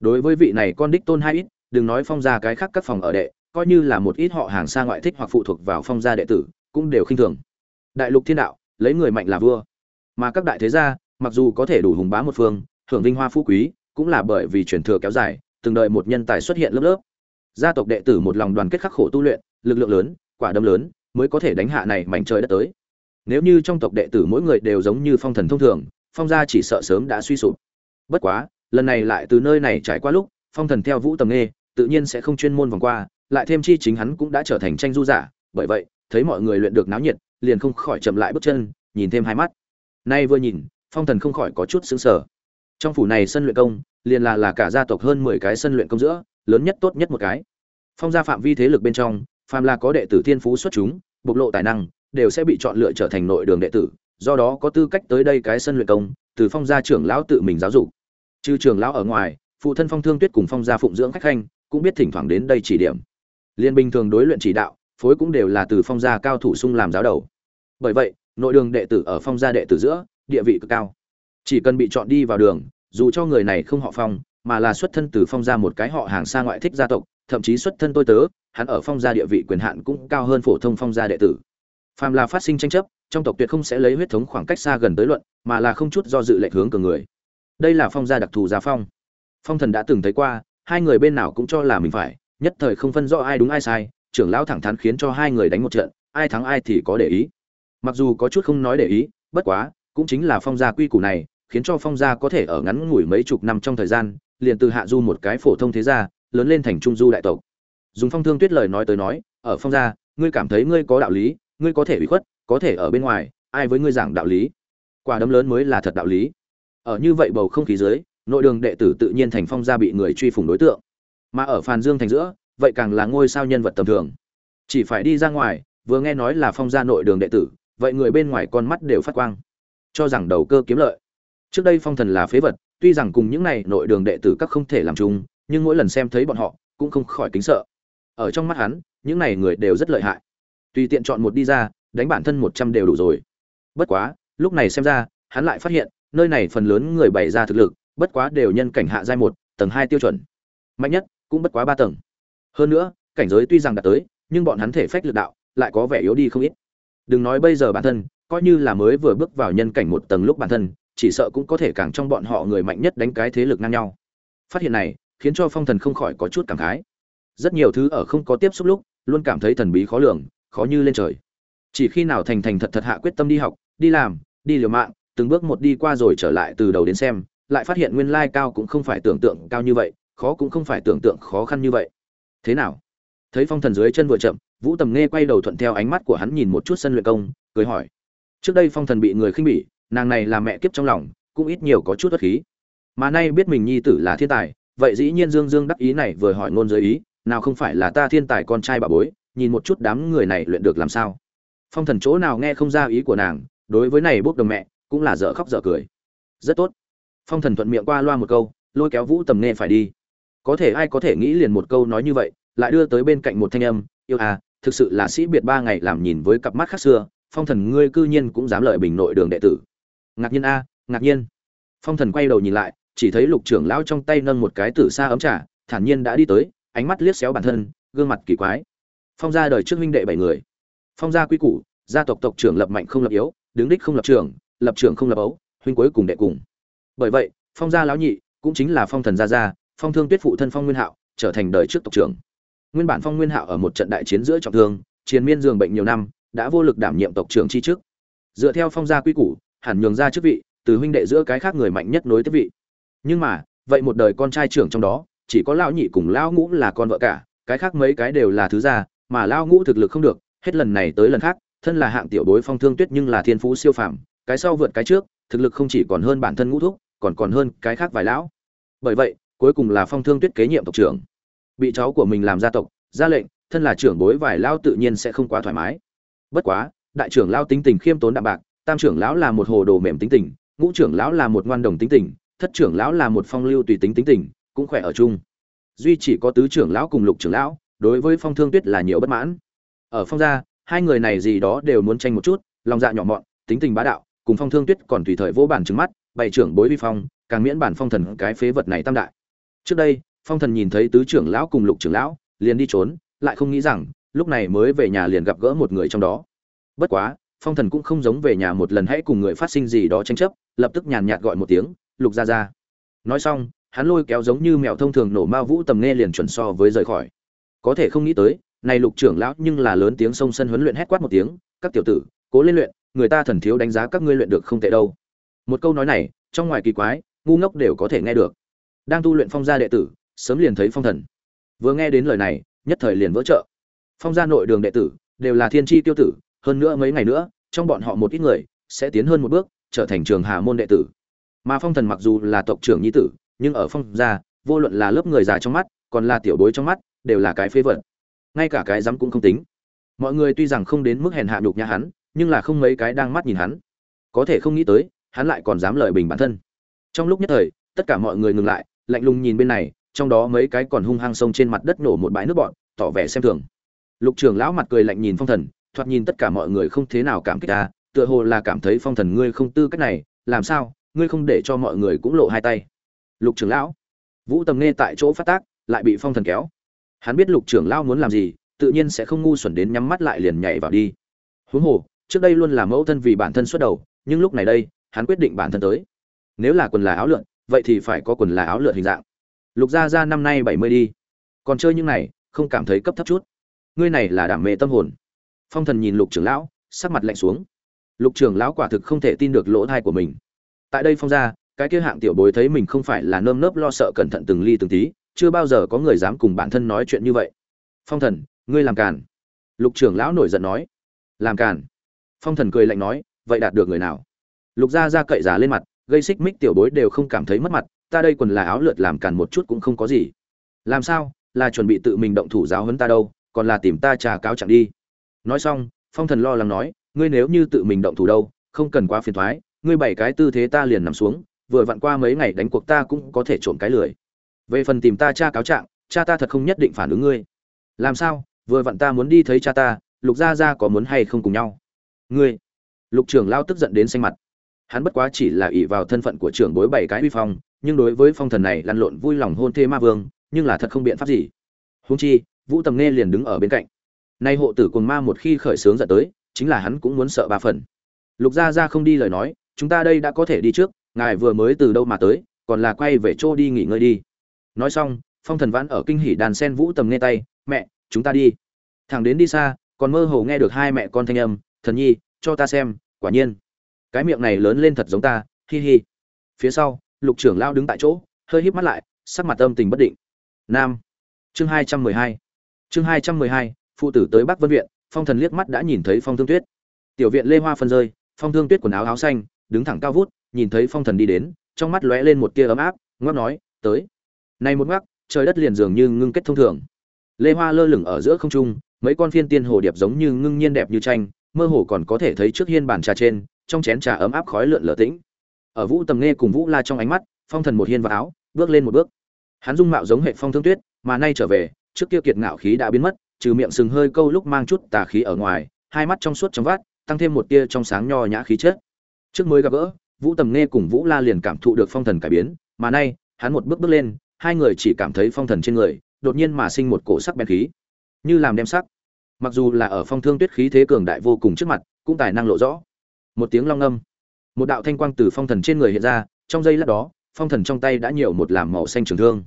Đối với vị này con đích tôn hai ít, đừng nói phong gia cái khác các phòng ở đệ, coi như là một ít họ hàng xa ngoại thích hoặc phụ thuộc vào phong gia đệ tử, cũng đều khinh thường đại lục thiên đạo, lấy người mạnh là vua. Mà các đại thế gia, mặc dù có thể đủ hùng bá một phương hưởng vinh hoa phú quý, cũng là bởi vì truyền thừa kéo dài, từng đợi một nhân tài xuất hiện lớp lớp. Gia tộc đệ tử một lòng đoàn kết khắc khổ tu luyện, lực lượng lớn, quả đấm lớn, mới có thể đánh hạ này mảnh trời đất tới. Nếu như trong tộc đệ tử mỗi người đều giống như phong thần thông thường, phong gia chỉ sợ sớm đã suy sụp. Bất quá, lần này lại từ nơi này trải qua lúc, phong thần theo vũ tầm nghê tự nhiên sẽ không chuyên môn vòng qua, lại thêm chi chính hắn cũng đã trở thành tranh du giả, bởi vậy, thấy mọi người luyện được náo nhiệt liền không khỏi chậm lại bước chân, nhìn thêm hai mắt. Nay vừa nhìn, phong thần không khỏi có chút xứng sờ. Trong phủ này sân luyện công, liền là là cả gia tộc hơn mười cái sân luyện công giữa, lớn nhất tốt nhất một cái. Phong gia phạm vi thế lực bên trong, phàm là có đệ tử thiên phú xuất chúng, bộc lộ tài năng, đều sẽ bị chọn lựa trở thành nội đường đệ tử, do đó có tư cách tới đây cái sân luyện công, từ phong gia trưởng lão tự mình giáo dục. Trừ trưởng lão ở ngoài, phụ thân phong thương tuyết cùng phong gia phụng dưỡng khách khanh, cũng biết thỉnh thoảng đến đây chỉ điểm. Liên bình thường đối luyện chỉ đạo phối cũng đều là từ phong gia cao thủ sung làm giáo đầu. Bởi vậy, nội đường đệ tử ở phong gia đệ tử giữa, địa vị cực cao. Chỉ cần bị chọn đi vào đường, dù cho người này không họ phong, mà là xuất thân từ phong gia một cái họ hàng xa ngoại thích gia tộc, thậm chí xuất thân tôi tớ, hắn ở phong gia địa vị quyền hạn cũng cao hơn phổ thông phong gia đệ tử. Phàm là phát sinh tranh chấp, trong tộc tuyệt không sẽ lấy huyết thống khoảng cách xa gần tới luận, mà là không chút do dự lệch hướng cường người. Đây là phong gia đặc thù gia phong. Phong thần đã từng thấy qua, hai người bên nào cũng cho là mình phải, nhất thời không phân rõ ai đúng ai sai trưởng lão thẳng thắn khiến cho hai người đánh một trận, ai thắng ai thì có để ý. Mặc dù có chút không nói để ý, bất quá, cũng chính là phong gia quy củ này, khiến cho phong gia có thể ở ngắn ngủi mấy chục năm trong thời gian, liền từ hạ du một cái phổ thông thế gia, lớn lên thành trung du đại tộc. Dùng phong thương tuyết lời nói tới nói, ở phong gia, ngươi cảm thấy ngươi có đạo lý, ngươi có thể bị khuất, có thể ở bên ngoài, ai với ngươi giảng đạo lý? Quả đấm lớn mới là thật đạo lý. Ở như vậy bầu không khí dưới, nội đường đệ tử tự nhiên thành phong gia bị người truy phủng đối tượng. Mà ở phàn dương thành giữa vậy càng là ngôi sao nhân vật tầm thường. Chỉ phải đi ra ngoài, vừa nghe nói là phong gia nội đường đệ tử, vậy người bên ngoài con mắt đều phát quang. Cho rằng đầu cơ kiếm lợi. Trước đây phong thần là phế vật, tuy rằng cùng những này nội đường đệ tử các không thể làm chung, nhưng mỗi lần xem thấy bọn họ, cũng không khỏi kính sợ. Ở trong mắt hắn, những này người đều rất lợi hại. Tùy tiện chọn một đi ra, đánh bản thân một trăm đều đủ rồi. Bất quá, lúc này xem ra, hắn lại phát hiện, nơi này phần lớn người bày ra thực lực, bất quá đều nhân cảnh hạ giai một, tầng hai tiêu chuẩn. Mạnh nhất, cũng bất quá ba tầng hơn nữa, cảnh giới tuy rằng đã tới, nhưng bọn hắn thể phách lực đạo lại có vẻ yếu đi không ít. Đừng nói bây giờ bản thân, coi như là mới vừa bước vào nhân cảnh một tầng lúc bản thân, chỉ sợ cũng có thể càng trong bọn họ người mạnh nhất đánh cái thế lực ngang nhau. Phát hiện này, khiến cho phong thần không khỏi có chút cảm khái. Rất nhiều thứ ở không có tiếp xúc lúc, luôn cảm thấy thần bí khó lường, khó như lên trời. Chỉ khi nào thành thành thật thật hạ quyết tâm đi học, đi làm, đi liều mạng, từng bước một đi qua rồi trở lại từ đầu đến xem, lại phát hiện nguyên lai cao cũng không phải tưởng tượng cao như vậy, khó cũng không phải tưởng tượng khó khăn như vậy thế nào? Thấy phong thần dưới chân vừa chậm, vũ tầm nghe quay đầu thuận theo ánh mắt của hắn nhìn một chút sân luyện công, cười hỏi. Trước đây phong thần bị người khinh bỉ, nàng này là mẹ kiếp trong lòng, cũng ít nhiều có chút bất khí. Mà nay biết mình nhi tử là thiên tài, vậy dĩ nhiên dương dương đắc ý này vừa hỏi ngôn giới ý, nào không phải là ta thiên tài con trai bà bối, nhìn một chút đám người này luyện được làm sao. Phong thần chỗ nào nghe không ra ý của nàng, đối với này bốc đồng mẹ, cũng là dở khóc dở cười. Rất tốt. Phong thần thuận miệng qua loa một câu, lôi kéo vũ tầm nghe phải đi có thể ai có thể nghĩ liền một câu nói như vậy, lại đưa tới bên cạnh một thanh âm, yêu à thực sự là sĩ biệt ba ngày làm nhìn với cặp mắt khác xưa, phong thần ngươi cư nhiên cũng dám lợi bình nội đường đệ tử. Ngạc nhiên a, ngạc nhiên. Phong thần quay đầu nhìn lại, chỉ thấy lục trưởng lão trong tay nâng một cái tử xa ấm trà, thản nhiên đã đi tới, ánh mắt liếc xéo bản thân, gương mặt kỳ quái. Phong gia đời trước huynh đệ bảy người. Phong gia quy củ, gia tộc tộc trưởng lập mạnh không lập yếu, đứng đích không lập trưởng lập trưởng không lập ấu, huynh cuối cùng đệ cùng. Bởi vậy, phong gia lão nhị cũng chính là phong thần gia gia phong thương tuyết phụ thân phong nguyên hạo trở thành đời trước tộc trưởng. Nguyên bản phong nguyên hạo ở một trận đại chiến giữa trọng thương chiến miên giường bệnh nhiều năm, đã vô lực đảm nhiệm tộc trưởng chi trước dựa theo phong gia quy củ, hẳn nhường ra chức vị, từ huynh đệ giữa cái khác người mạnh nhất nối tiếp vị. Nhưng mà, vậy một đời con trai trưởng trong đó, chỉ có lão nhị cùng lão ngũ là con vợ cả, cái khác mấy cái đều là thứ gia, mà lão ngũ thực lực không được, hết lần này tới lần khác, thân là hạng tiểu bối phong thương tuyết nhưng là thiên phú siêu phàm, cái sau vượt cái trước, thực lực không chỉ còn hơn bản thân ngũ thúc, còn còn hơn cái khác vài lão. Bởi vậy cuối cùng là phong thương tuyết kế nhiệm tộc trưởng. Bị cháu của mình làm gia tộc, ra lệnh, thân là trưởng bối vài lao tự nhiên sẽ không quá thoải mái. Bất quá, đại trưởng lao tính tình khiêm tốn đạm bạc, tam trưởng lão là một hồ đồ mềm tính tình, ngũ trưởng lão là một ngoan đồng tính tình, thất trưởng lão là một phong lưu tùy tính tính tình, cũng khỏe ở chung. Duy chỉ có tứ trưởng lão cùng lục trưởng lão, đối với phong thương tuyết là nhiều bất mãn. Ở phong gia, hai người này gì đó đều muốn tranh một chút, lòng dạ nhỏ mọn, tính tình bá đạo, cùng phong thương tuyết còn tùy thời vô bản trứng mắt, bày trưởng bối vi phong, càng miễn bản phong thần cái phế vật này tam đại trước đây, phong thần nhìn thấy tứ trưởng lão cùng lục trưởng lão, liền đi trốn, lại không nghĩ rằng, lúc này mới về nhà liền gặp gỡ một người trong đó. Bất quá, phong thần cũng không giống về nhà một lần hãy cùng người phát sinh gì đó tranh chấp, lập tức nhàn nhạt gọi một tiếng, lục ra ra nói xong, hắn lôi kéo giống như mèo thông thường nổ ma vũ tầm nghe liền chuẩn so với rời khỏi. Có thể không nghĩ tới, này lục trưởng lão nhưng là lớn tiếng sông sân huấn luyện hét quát một tiếng, các tiểu tử, cố lên luyện, người ta thần thiếu đánh giá các ngươi luyện được không tệ đâu. Một câu nói này, trong ngoài kỳ quái, ngu ngốc đều có thể nghe được đang tu luyện phong gia đệ tử, sớm liền thấy phong thần. Vừa nghe đến lời này, nhất thời liền vỡ trợ phong gia nội đường đệ tử đều là thiên tri tiêu tử, hơn nữa mấy ngày nữa, trong bọn họ một ít người sẽ tiến hơn một bước, trở thành trường hà môn đệ tử. Mà phong thần mặc dù là tộc trưởng nhi tử, nhưng ở phong gia, vô luận là lớp người già trong mắt, còn là tiểu bối trong mắt, đều là cái phế vật. Ngay cả cái dám cũng không tính. Mọi người tuy rằng không đến mức hèn hạ nhục nhã hắn, nhưng là không mấy cái đang mắt nhìn hắn. Có thể không nghĩ tới, hắn lại còn dám lợi bình bản thân. Trong lúc nhất thời, tất cả mọi người ngừng lại lạnh lùng nhìn bên này, trong đó mấy cái còn hung hăng sông trên mặt đất nổ một bãi nước bọn tỏ vẻ xem thường. Lục trưởng lão mặt cười lạnh nhìn phong thần, thoạt nhìn tất cả mọi người không thế nào cảm kích ta, tựa hồ là cảm thấy phong thần ngươi không tư cách này, làm sao, ngươi không để cho mọi người cũng lộ hai tay. Lục trưởng lão, vũ tầm nghe tại chỗ phát tác, lại bị phong thần kéo. Hắn biết lục trưởng lão muốn làm gì, tự nhiên sẽ không ngu xuẩn đến nhắm mắt lại liền nhảy vào đi. Huống hồ, trước đây luôn là mẫu thân vì bản thân xuất đầu, nhưng lúc này đây, hắn quyết định bản thân tới. Nếu là quần là áo lượn vậy thì phải có quần là áo lượn hình dạng. Lục gia gia năm nay bảy mươi đi. Còn chơi những này, không cảm thấy cấp thấp chút. Ngươi này là đảm mê tâm hồn. Phong thần nhìn lục trưởng lão, sắc mặt lạnh xuống. Lục trưởng lão quả thực không thể tin được lỗ thai của mình. Tại đây phong gia cái kia hạng tiểu bối thấy mình không phải là nơm nớp lo sợ cẩn thận từng ly từng tí, chưa bao giờ có người dám cùng bản thân nói chuyện như vậy. Phong thần, ngươi làm càn. Lục trưởng lão nổi giận nói. Làm càn. Phong thần cười lạnh nói, vậy đạt được người nào? Lục gia ra cậy giả lên mặt gây xích mích tiểu bối đều không cảm thấy mất mặt, ta đây quần là áo lượt làm càn một chút cũng không có gì. Làm sao? Là chuẩn bị tự mình động thủ giáo huấn ta đâu, còn là tìm ta trà cáo chẳng đi. Nói xong, phong thần lo lắng nói, ngươi nếu như tự mình động thủ đâu, không cần quá phiền thoái, ngươi bảy cái tư thế ta liền nằm xuống, vừa vặn qua mấy ngày đánh cuộc ta cũng có thể trộm cái lười. Về phần tìm ta cha cáo trạng, cha ta thật không nhất định phản ứng ngươi. Làm sao? Vừa vặn ta muốn đi thấy cha ta, lục gia gia có muốn hay không cùng nhau? Ngươi! Lục trưởng lao tức giận đến xanh mặt hắn bất quá chỉ là ỷ vào thân phận của trưởng bối bảy cái uy phong, nhưng đối với phong thần này lăn lộn vui lòng hôn thê ma vương, nhưng là thật không biện pháp gì. Húng chi, vũ tầm nghe liền đứng ở bên cạnh. Nay hộ tử cồn ma một khi khởi sướng dẫn tới, chính là hắn cũng muốn sợ ba phần. Lục gia gia không đi lời nói, chúng ta đây đã có thể đi trước, ngài vừa mới từ đâu mà tới, còn là quay về chỗ đi nghỉ ngơi đi. Nói xong, phong thần vãn ở kinh hỉ đàn sen vũ tầm nghe tay, mẹ, chúng ta đi. Thằng đến đi xa, còn mơ hồ nghe được hai mẹ con thanh âm, thần nhi, cho ta xem, quả nhiên cái miệng này lớn lên thật giống ta, hi hi. Phía sau, lục trưởng lao đứng tại chỗ, hơi híp mắt lại, sắc mặt âm tình bất định. Nam. Chương hai trăm mười hai. Chương hai trăm mười hai, phụ tử tới bắc vân viện, phong thần liếc mắt đã nhìn thấy phong thương tuyết. Tiểu viện lê hoa phân rơi, phong thương tuyết quần áo áo xanh, đứng thẳng cao vút, nhìn thấy phong thần đi đến, trong mắt lóe lên một tia ấm áp, ngoắc nói, tới. Nay một ngoắc, trời đất liền dường như ngưng kết thông thường. Lê hoa lơ lửng ở giữa không trung, mấy con phiên tiên hồ điệp giống như ngưng nhiên đẹp như tranh, mơ hồ còn có thể thấy trước hiên bàn trà trên trong chén trà ấm áp khói lượn lờ tĩnh. Ở vũ tầm nghe cùng vũ la trong ánh mắt, phong thần một hiên vào áo, bước lên một bước. Hắn dung mạo giống hệ phong thương tuyết, mà nay trở về, trước kia kiệt ngạo khí đã biến mất, trừ miệng sừng hơi câu lúc mang chút tà khí ở ngoài, hai mắt trong suốt trong vát tăng thêm một tia trong sáng nho nhã khí chất. Trước mới gặp gỡ, vũ tầm nghe cùng vũ la liền cảm thụ được phong thần cải biến, mà nay, hắn một bước bước lên, hai người chỉ cảm thấy phong thần trên người, đột nhiên mà sinh một cổ sắc bén khí. Như làm đem sắc. Mặc dù là ở phong thương tuyết khí thế cường đại vô cùng trước mặt, cũng tài năng lộ rõ một tiếng long âm. Một đạo thanh quang từ phong thần trên người hiện ra, trong giây lát đó, phong thần trong tay đã nhiều một làm màu xanh trường thương.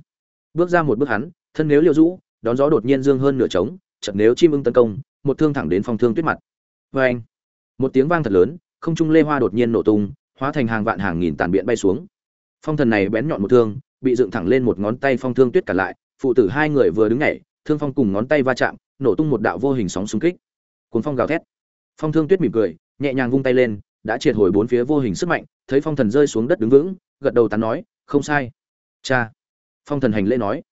Bước ra một bước hắn, thân nếu liêu rũ, đón gió đột nhiên dương hơn nửa trống, chợt nếu chim ưng tấn công, một thương thẳng đến phong thương tuyết mặt. Vê anh, một tiếng vang thật lớn, không trung lê hoa đột nhiên nổ tung, hóa thành hàng vạn hàng nghìn tàn biện bay xuống. Phong thần này bén nhọn một thương, bị dựng thẳng lên một ngón tay phong thương tuyết cả lại, phụ tử hai người vừa đứng nhảy, thương phong cùng ngón tay va chạm, nổ tung một đạo vô hình sóng xung kích. Cuốn phong gào thét. Phong thương tuyết mỉm cười nhẹ nhàng vung tay lên, đã triệt hồi bốn phía vô hình sức mạnh, thấy phong thần rơi xuống đất đứng vững, gật đầu tán nói, không sai. Cha. Phong thần hành lễ nói,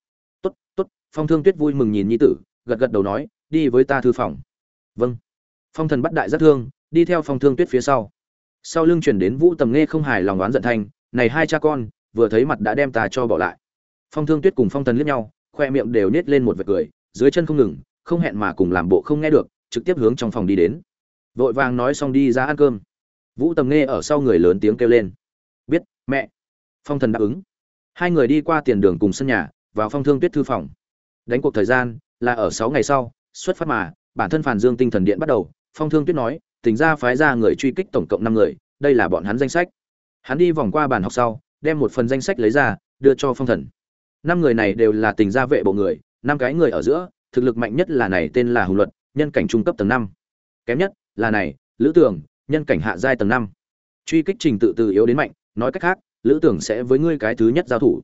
tốt tốt, phong thương tuyết vui mừng nhìn nhi tử, gật gật đầu nói, đi với ta thư phòng. Vâng. Phong thần bắt đại rất thương, đi theo phong thương tuyết phía sau. Sau lưng chuyển đến vũ tầm nghe không hài lòng oán giận thanh, này hai cha con, vừa thấy mặt đã đem ta cho bỏ lại. Phong thương tuyết cùng phong thần liếc nhau, khoe miệng đều nết lên một vệt cười, dưới chân không ngừng, không hẹn mà cùng làm bộ không nghe được, trực tiếp hướng trong phòng đi đến vội vàng nói xong đi ra ăn cơm. Vũ tầm nghe ở sau người lớn tiếng kêu lên. Biết, mẹ. Phong thần đáp ứng. Hai người đi qua tiền đường cùng sân nhà, vào phong thương tuyết thư phòng. Đánh cuộc thời gian là ở sáu ngày sau, xuất phát mà, bản thân phản dương tinh thần điện bắt đầu, phong thương tuyết nói tính ra phái ra người truy kích tổng cộng năm người, đây là bọn hắn danh sách. Hắn đi vòng qua bàn học sau, đem một phần danh sách lấy ra, đưa cho phong thần. Năm người này đều là tình gia vệ bộ người, năm cái người ở giữa, thực lực mạnh nhất là này tên là hùng luật, nhân cảnh trung cấp tầng năm. Kém nhất là này, lữ tưởng nhân cảnh hạ giai tầng năm. Truy kích trình tự từ yếu đến mạnh, nói cách khác, lữ tưởng sẽ với ngươi cái thứ nhất giao thủ.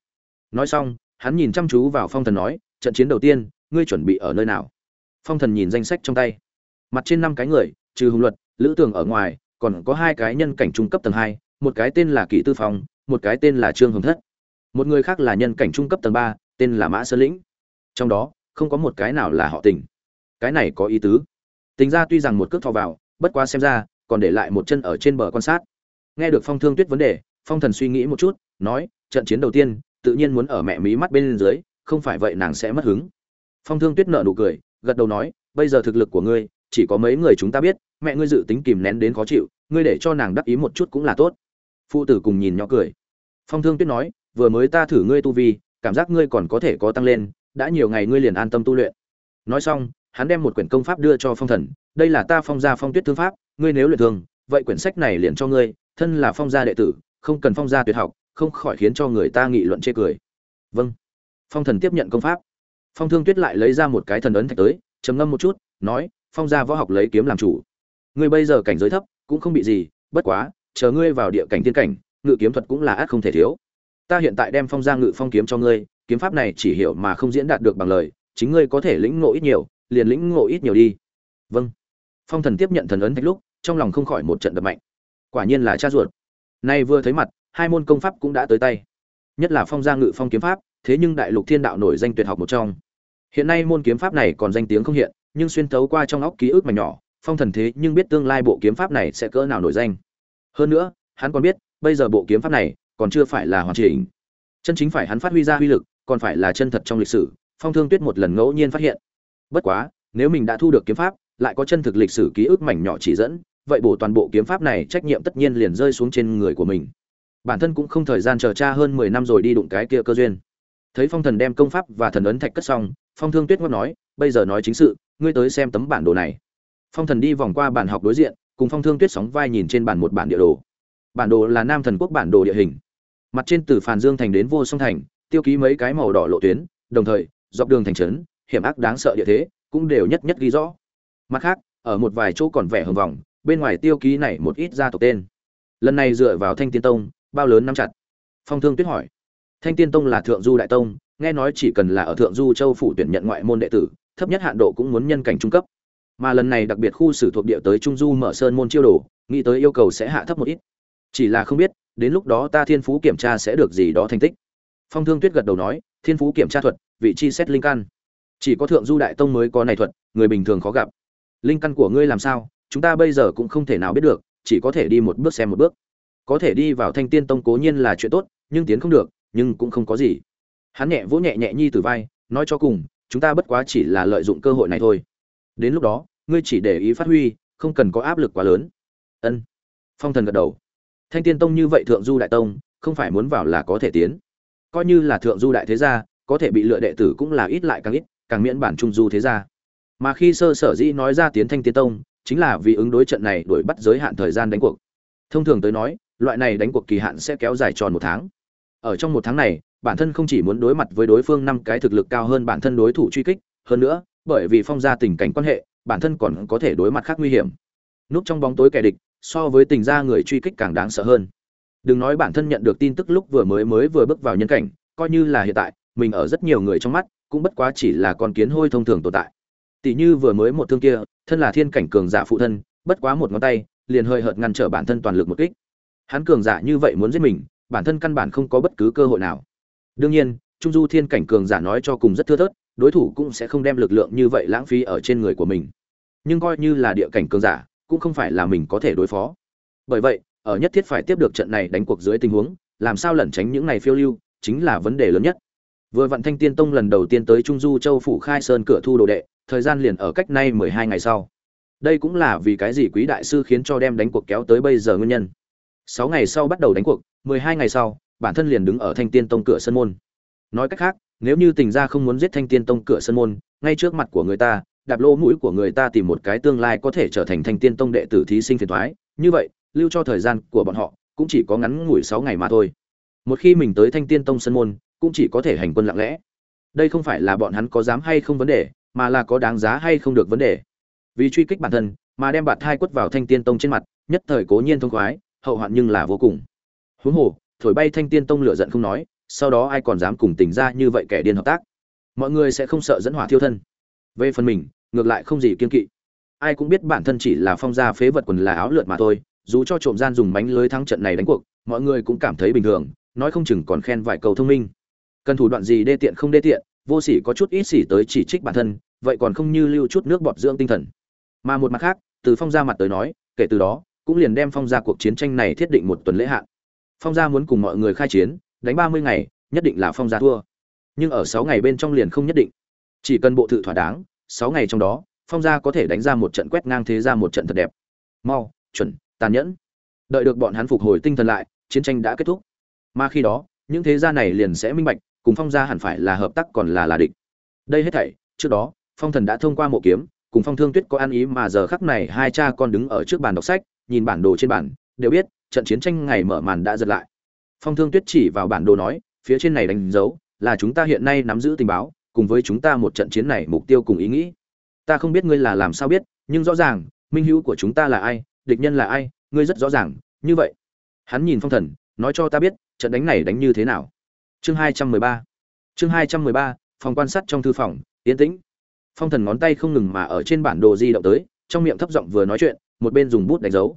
Nói xong, hắn nhìn chăm chú vào phong thần nói, trận chiến đầu tiên, ngươi chuẩn bị ở nơi nào? Phong thần nhìn danh sách trong tay. Mặt trên năm cái người, trừ hùng luật, lữ tưởng ở ngoài, còn có hai cái nhân cảnh trung cấp tầng hai, một cái tên là kỷ tư phong, một cái tên là trương hồng thất. Một người khác là nhân cảnh trung cấp tầng ba, tên là mã sơn lĩnh. Trong đó, không có một cái nào là họ tình. Cái này có ý tứ. Tính ra tuy rằng một cước thò vào bất quá xem ra, còn để lại một chân ở trên bờ quan sát. Nghe được phong thương tuyết vấn đề, phong thần suy nghĩ một chút, nói, trận chiến đầu tiên, tự nhiên muốn ở mẹ mí mắt bên dưới, không phải vậy nàng sẽ mất hứng. Phong thương tuyết nợ nụ cười, gật đầu nói, bây giờ thực lực của ngươi, chỉ có mấy người chúng ta biết, mẹ ngươi dự tính kìm nén đến khó chịu, ngươi để cho nàng đắc ý một chút cũng là tốt. Phụ tử cùng nhìn nhỏ cười. Phong thương tuyết nói, vừa mới ta thử ngươi tu vi, cảm giác ngươi còn có thể có tăng lên, đã nhiều ngày ngươi liền an tâm tu luyện. Nói xong hắn đem một quyển công pháp đưa cho phong thần, đây là ta phong gia phong tuyết thương pháp, ngươi nếu luyện thường, vậy quyển sách này liền cho ngươi, thân là phong gia đệ tử, không cần phong gia tuyệt học, không khỏi khiến cho người ta nghị luận chê cười. Vâng. Phong thần tiếp nhận công pháp. Phong thương tuyết lại lấy ra một cái thần ấn thạch tới, trầm ngâm một chút, nói, phong gia võ học lấy kiếm làm chủ. Ngươi bây giờ cảnh giới thấp, cũng không bị gì, bất quá, chờ ngươi vào địa cảnh tiên cảnh, ngự kiếm thuật cũng là át không thể thiếu. Ta hiện tại đem phong gia ngự phong kiếm cho ngươi, kiếm pháp này chỉ hiểu mà không diễn đạt được bằng lời, chính ngươi có thể lĩnh ngộ ít nhiều liền lĩnh ngộ ít nhiều đi. Vâng. Phong thần tiếp nhận thần ấn thạch lúc, trong lòng không khỏi một trận đập mạnh. Quả nhiên là cha ruột. Nay vừa thấy mặt, hai môn công pháp cũng đã tới tay. Nhất là phong gia ngự phong kiếm pháp, thế nhưng đại lục thiên đạo nổi danh tuyệt học một trong. Hiện nay môn kiếm pháp này còn danh tiếng không hiện, nhưng xuyên thấu qua trong óc ký ức mà nhỏ, phong thần thế nhưng biết tương lai bộ kiếm pháp này sẽ cỡ nào nổi danh. Hơn nữa, hắn còn biết, bây giờ bộ kiếm pháp này còn chưa phải là hoàn chỉnh. Chân chính phải hắn phát huy ra uy lực, còn phải là chân thật trong lịch sử, phong thương tuyết một lần ngẫu nhiên phát hiện bất quá, nếu mình đã thu được kiếm pháp, lại có chân thực lịch sử ký ức mảnh nhỏ chỉ dẫn, vậy bổ toàn bộ kiếm pháp này trách nhiệm tất nhiên liền rơi xuống trên người của mình. Bản thân cũng không thời gian chờ cha hơn mười năm rồi đi đụng cái kia cơ duyên. Thấy phong thần đem công pháp và thần ấn thạch cất xong, phong thương tuyết ngót nói, bây giờ nói chính sự, ngươi tới xem tấm bản đồ này. Phong thần đi vòng qua bản học đối diện, cùng phong thương tuyết sóng vai nhìn trên bản một bản địa đồ. Bản đồ là nam thần quốc bản đồ địa hình. Mặt trên từ phàn dương thành đến vô song thành, tiêu ký mấy cái màu đỏ lộ tuyến, đồng thời, dọc đường thành trấn hiểm ác đáng sợ địa thế, cũng đều nhất nhất ghi rõ. Mặt khác, ở một vài chỗ còn vẻ hồng vòng, bên ngoài tiêu ký này một ít gia tộc tên. Lần này dựa vào thanh tiên tông, bao lớn nắm chặt? Phong thương tuyết hỏi. Thanh tiên tông là thượng du đại tông, nghe nói chỉ cần là ở thượng du châu phủ tuyển nhận ngoại môn đệ tử, thấp nhất hạn độ cũng muốn nhân cảnh trung cấp. Mà lần này đặc biệt khu sử thuộc địa tới trung du mở sơn môn chiêu đồ, nghĩ tới yêu cầu sẽ hạ thấp một ít. Chỉ là không biết, đến lúc đó ta thiên phú kiểm tra sẽ được gì đó thành tích. Phong thương tuyết gật đầu nói, thiên phú kiểm tra thuật, vị chi xét linh căn chỉ có thượng du đại tông mới có này thuật, người bình thường khó gặp. Linh căn của ngươi làm sao, chúng ta bây giờ cũng không thể nào biết được, chỉ có thể đi một bước xem một bước. Có thể đi vào thanh tiên tông cố nhiên là chuyện tốt, nhưng tiến không được, nhưng cũng không có gì. Hắn nhẹ vỗ nhẹ nhẹ nhi từ vai, nói cho cùng, chúng ta bất quá chỉ là lợi dụng cơ hội này thôi. Đến lúc đó, ngươi chỉ để ý phát huy, không cần có áp lực quá lớn. Ân. Phong thần gật đầu. Thanh tiên tông như vậy thượng du đại tông, không phải muốn vào là có thể tiến. Coi như là thượng du đại thế gia, có thể bị lựa đệ tử cũng là ít lại càng ít càng miễn bản trung du thế gia. Mà khi sơ sở dĩ nói ra tiến thanh tiên tông, chính là vì ứng đối trận này đuổi bắt giới hạn thời gian đánh cuộc. Thông thường tới nói, loại này đánh cuộc kỳ hạn sẽ kéo dài tròn một tháng. Ở trong một tháng này, bản thân không chỉ muốn đối mặt với đối phương năm cái thực lực cao hơn bản thân đối thủ truy kích, hơn nữa, bởi vì phong gia tình cảnh quan hệ, bản thân còn có thể đối mặt khác nguy hiểm. Núp trong bóng tối kẻ địch, so với tình gia người truy kích càng đáng sợ hơn. Đừng nói bản thân nhận được tin tức lúc vừa mới mới vừa bước vào nhân cảnh, coi như là hiện tại, mình ở rất nhiều người trong mắt cũng bất quá chỉ là con kiến hôi thông thường tồn tại. Tỷ như vừa mới một thương kia, thân là thiên cảnh cường giả phụ thân, bất quá một ngón tay, liền hơi hợt ngăn trở bản thân toàn lực một kích. Hắn cường giả như vậy muốn giết mình, bản thân căn bản không có bất cứ cơ hội nào. Đương nhiên, trung du thiên cảnh cường giả nói cho cùng rất thưa thớt, đối thủ cũng sẽ không đem lực lượng như vậy lãng phí ở trên người của mình. Nhưng coi như là địa cảnh cường giả, cũng không phải là mình có thể đối phó. Bởi vậy, ở nhất thiết phải tiếp được trận này đánh cuộc dưới tình huống, làm sao lẩn tránh những này phiêu lưu, chính là vấn đề lớn nhất vừa Vận thanh tiên tông lần đầu tiên tới trung du châu phủ khai sơn cửa thu đồ đệ thời gian liền ở cách nay mười hai ngày sau. Đây cũng là vì cái gì quý đại sư khiến cho đem đánh cuộc kéo tới bây giờ nguyên nhân. Sáu ngày sau bắt đầu đánh cuộc mười hai ngày sau bản thân liền đứng ở thanh tiên tông cửa sân môn. Nói cách khác nếu như tình gia không muốn giết thanh tiên tông cửa sân môn ngay trước mặt của người ta đạp lỗ mũi của người ta tìm một cái tương lai có thể trở thành thanh tiên tông đệ tử thí sinh phiền toái, như vậy lưu cho thời gian của bọn họ cũng chỉ có ngắn ngủi sáu ngày mà thôi. Một khi mình tới thanh tiên tông sân môn cũng chỉ có thể hành quân lặng lẽ. Đây không phải là bọn hắn có dám hay không vấn đề, mà là có đáng giá hay không được vấn đề. Vì truy kích bản thân, mà đem bạt thai quất vào thanh tiên tông trên mặt, nhất thời cố nhiên thông khoái, hậu hoạn nhưng là vô cùng. Huống hồ, thổi bay thanh tiên tông lửa giận không nói, sau đó ai còn dám cùng tình ra như vậy kẻ điên hợp tác? Mọi người sẽ không sợ dẫn hỏa thiêu thân. Về phần mình, ngược lại không gì kiên kỵ. Ai cũng biết bản thân chỉ là phong gia phế vật quần là áo lượt mà thôi, dù cho trộm gian dùng mánh lưới thắng trận này đánh cuộc, mọi người cũng cảm thấy bình thường, nói không chừng còn khen vài cầu thông minh cần thủ đoạn gì đê tiện không đê tiện, vô sỉ có chút ít sỉ tới chỉ trích bản thân, vậy còn không như lưu chút nước bọt dưỡng tinh thần. Mà một mặt khác, từ phong gia mặt tới nói, kể từ đó, cũng liền đem phong gia cuộc chiến tranh này thiết định một tuần lễ hạn. Phong gia muốn cùng mọi người khai chiến, đánh ba mươi ngày, nhất định là phong gia thua. Nhưng ở sáu ngày bên trong liền không nhất định. Chỉ cần bộ thự thỏa đáng, sáu ngày trong đó, phong gia có thể đánh ra một trận quét ngang thế ra một trận thật đẹp. Mau, chuẩn, tàn nhẫn. Đợi được bọn hắn phục hồi tinh thần lại, chiến tranh đã kết thúc. Mà khi đó, những thế gia này liền sẽ minh bạch cùng phong gia hẳn phải là hợp tác còn là là địch. Đây hết thảy, trước đó, phong thần đã thông qua mộ kiếm, cùng phong thương tuyết có ăn ý mà giờ khắc này hai cha con đứng ở trước bàn đọc sách, nhìn bản đồ trên bản đều biết, trận chiến tranh ngày mở màn đã giật lại. Phong thương tuyết chỉ vào bản đồ nói, phía trên này đánh dấu, là chúng ta hiện nay nắm giữ tình báo, cùng với chúng ta một trận chiến này mục tiêu cùng ý nghĩ. Ta không biết ngươi là làm sao biết, nhưng rõ ràng, minh hữu của chúng ta là ai, địch nhân là ai, ngươi rất rõ ràng, như vậy. Hắn nhìn phong thần, nói cho ta biết, trận đánh này đánh như thế nào chương hai trăm mười ba. Chương hai trăm mười ba, phòng quan sát trong thư phòng, yên tĩnh. Phong thần ngón tay không ngừng mà ở trên bản đồ di động tới, trong miệng thấp giọng vừa nói chuyện, một bên dùng bút đánh dấu.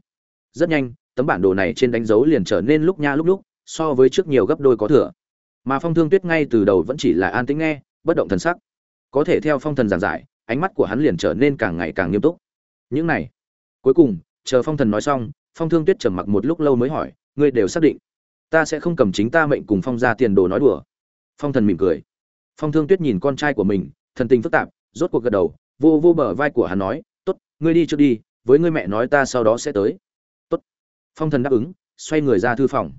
Rất nhanh, tấm bản đồ này trên đánh dấu liền trở nên lúc nha lúc lúc, so với trước nhiều gấp đôi có thừa. Mà phong thương tuyết ngay từ đầu vẫn chỉ là an tĩnh nghe, bất động thần sắc. Có thể theo phong thần giảng giải, ánh mắt của hắn liền trở nên càng ngày càng nghiêm túc. Những này. Cuối cùng, chờ phong thần nói xong, phong thương tuyết trầm mặc một lúc lâu mới hỏi, ngươi đều xác định ta sẽ không cầm chính ta mệnh cùng phong ra tiền đồ nói đùa. Phong thần mỉm cười. Phong thương tuyết nhìn con trai của mình, thần tình phức tạp, rốt cuộc gật đầu, vô vô bờ vai của hắn nói, tốt, ngươi đi trước đi, với ngươi mẹ nói ta sau đó sẽ tới. Tốt. Phong thần đáp ứng, xoay người ra thư phòng.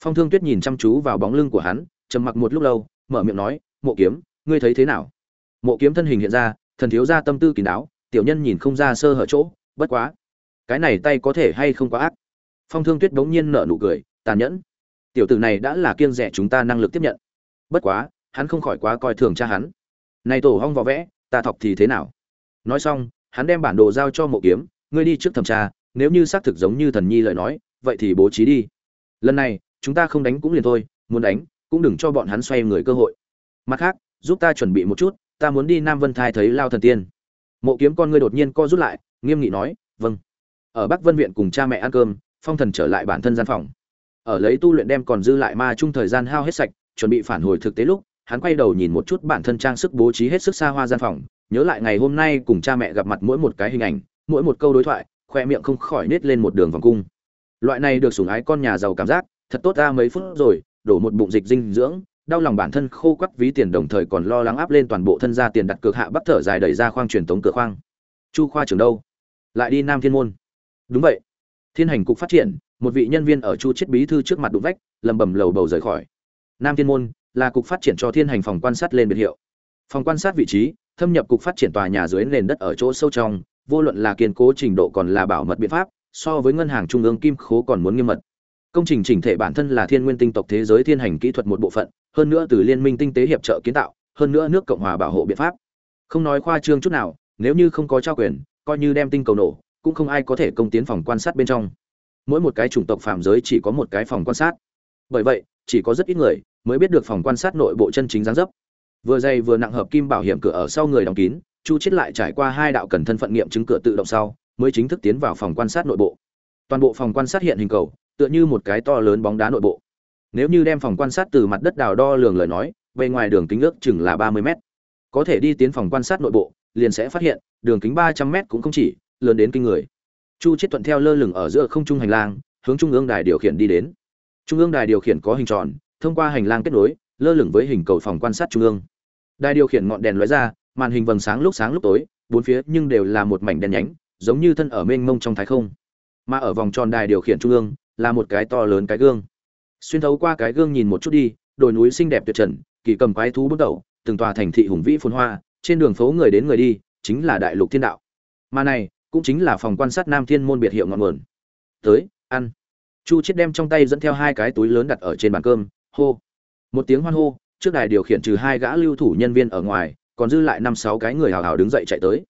Phong thương tuyết nhìn chăm chú vào bóng lưng của hắn, trầm mặc một lúc lâu, mở miệng nói, mộ kiếm, ngươi thấy thế nào? Mộ kiếm thân hình hiện ra, thần thiếu ra tâm tư kín đáo, tiểu nhân nhìn không ra sơ hở chỗ, bất quá, cái này tay có thể hay không quá ác? Phong thương tuyết bỗng nhiên nở nụ cười, tàn nhẫn tiểu tử này đã là kiêng rẻ chúng ta năng lực tiếp nhận. Bất quá, hắn không khỏi quá coi thường cha hắn. Này tổ hong vỏ vẽ, ta thọc thì thế nào? Nói xong, hắn đem bản đồ giao cho mộ kiếm, ngươi đi trước thẩm tra, nếu như xác thực giống như thần nhi lời nói, vậy thì bố trí đi. Lần này, chúng ta không đánh cũng liền thôi, muốn đánh, cũng đừng cho bọn hắn xoay người cơ hội. Mặt khác, giúp ta chuẩn bị một chút, ta muốn đi nam vân thai thấy lao thần tiên. Mộ kiếm con ngươi đột nhiên co rút lại, nghiêm nghị nói vâng. Ở bắc vân viện cùng cha mẹ ăn cơm, phong thần trở lại bản thân gian phòng ở lấy tu luyện đem còn dư lại ma chung thời gian hao hết sạch, chuẩn bị phản hồi thực tế lúc, hắn quay đầu nhìn một chút bản thân trang sức bố trí hết sức xa hoa gian phòng, nhớ lại ngày hôm nay cùng cha mẹ gặp mặt mỗi một cái hình ảnh, mỗi một câu đối thoại, khoe miệng không khỏi nết lên một đường vòng cung. Loại này được sủng ái con nhà giàu cảm giác, thật tốt ra mấy phút rồi, đổ một bụng dịch dinh dưỡng, đau lòng bản thân khô quắc ví tiền đồng thời còn lo lắng áp lên toàn bộ thân gia tiền đặt cược hạ bắc thở dài đẩy ra khoang truyền tống cửa khoang. Chu khoa trưởng đâu? Lại đi nam thiên môn. Đúng vậy. Thiên hành cục phát triển một vị nhân viên ở chu chiết bí thư trước mặt đụng vách lầm bầm lầu bầu rời khỏi. Nam thiên môn là cục phát triển cho thiên hành phòng quan sát lên biệt hiệu. Phòng quan sát vị trí, thâm nhập cục phát triển tòa nhà dưới nền đất ở chỗ sâu trong, vô luận là kiên cố trình độ còn là bảo mật biện pháp, so với ngân hàng trung ương kim khố còn muốn nghiêm mật. Công trình chỉnh thể bản thân là thiên nguyên tinh tộc thế giới thiên hành kỹ thuật một bộ phận, hơn nữa từ liên minh tinh tế hiệp trợ kiến tạo, hơn nữa nước cộng hòa bảo hộ biện pháp. Không nói khoa trương chút nào, nếu như không có trao quyền, coi như đem tinh cầu nổ, cũng không ai có thể công tiến phòng quan sát bên trong mỗi một cái chủng tộc phàm giới chỉ có một cái phòng quan sát. Bởi vậy, chỉ có rất ít người mới biết được phòng quan sát nội bộ chân chính gián dấp. Vừa dày vừa nặng hợp kim bảo hiểm cửa ở sau người đóng kín, chu chết lại trải qua hai đạo cần thân phận nghiệm chứng cửa tự động sau, mới chính thức tiến vào phòng quan sát nội bộ. Toàn bộ phòng quan sát hiện hình cầu, tựa như một cái to lớn bóng đá nội bộ. Nếu như đem phòng quan sát từ mặt đất đào đo lường lời nói, bề ngoài đường kính ước chừng là ba mươi m có thể đi tiến phòng quan sát nội bộ, liền sẽ phát hiện, đường kính ba trăm m cũng không chỉ, lớn đến kinh người chu chết thuận theo lơ lửng ở giữa không trung hành lang, hướng trung ương đài điều khiển đi đến. Trung ương đài điều khiển có hình tròn, thông qua hành lang kết nối, lơ lửng với hình cầu phòng quan sát trung ương. Đài điều khiển ngọn đèn lóe ra, màn hình vầng sáng lúc sáng lúc tối, bốn phía nhưng đều là một mảnh đèn nhánh, giống như thân ở mênh mông trong thái không. Mà ở vòng tròn đài điều khiển trung ương, là một cái to lớn cái gương. Xuyên thấu qua cái gương nhìn một chút đi, đồi núi xinh đẹp tuyệt trần, kỳ cầm quái thú bước đầu từng tòa thành thị hùng vĩ phồn hoa, trên đường phố người đến người đi, chính là đại lục thiên đạo. Mà này cũng chính là phòng quan sát nam thiên môn biệt hiệu ngọn nguồn. Tới, ăn. Chu chết đem trong tay dẫn theo hai cái túi lớn đặt ở trên bàn cơm, hô. Một tiếng hoan hô, trước đài điều khiển trừ hai gã lưu thủ nhân viên ở ngoài, còn dư lại năm sáu cái người hào hào đứng dậy chạy tới.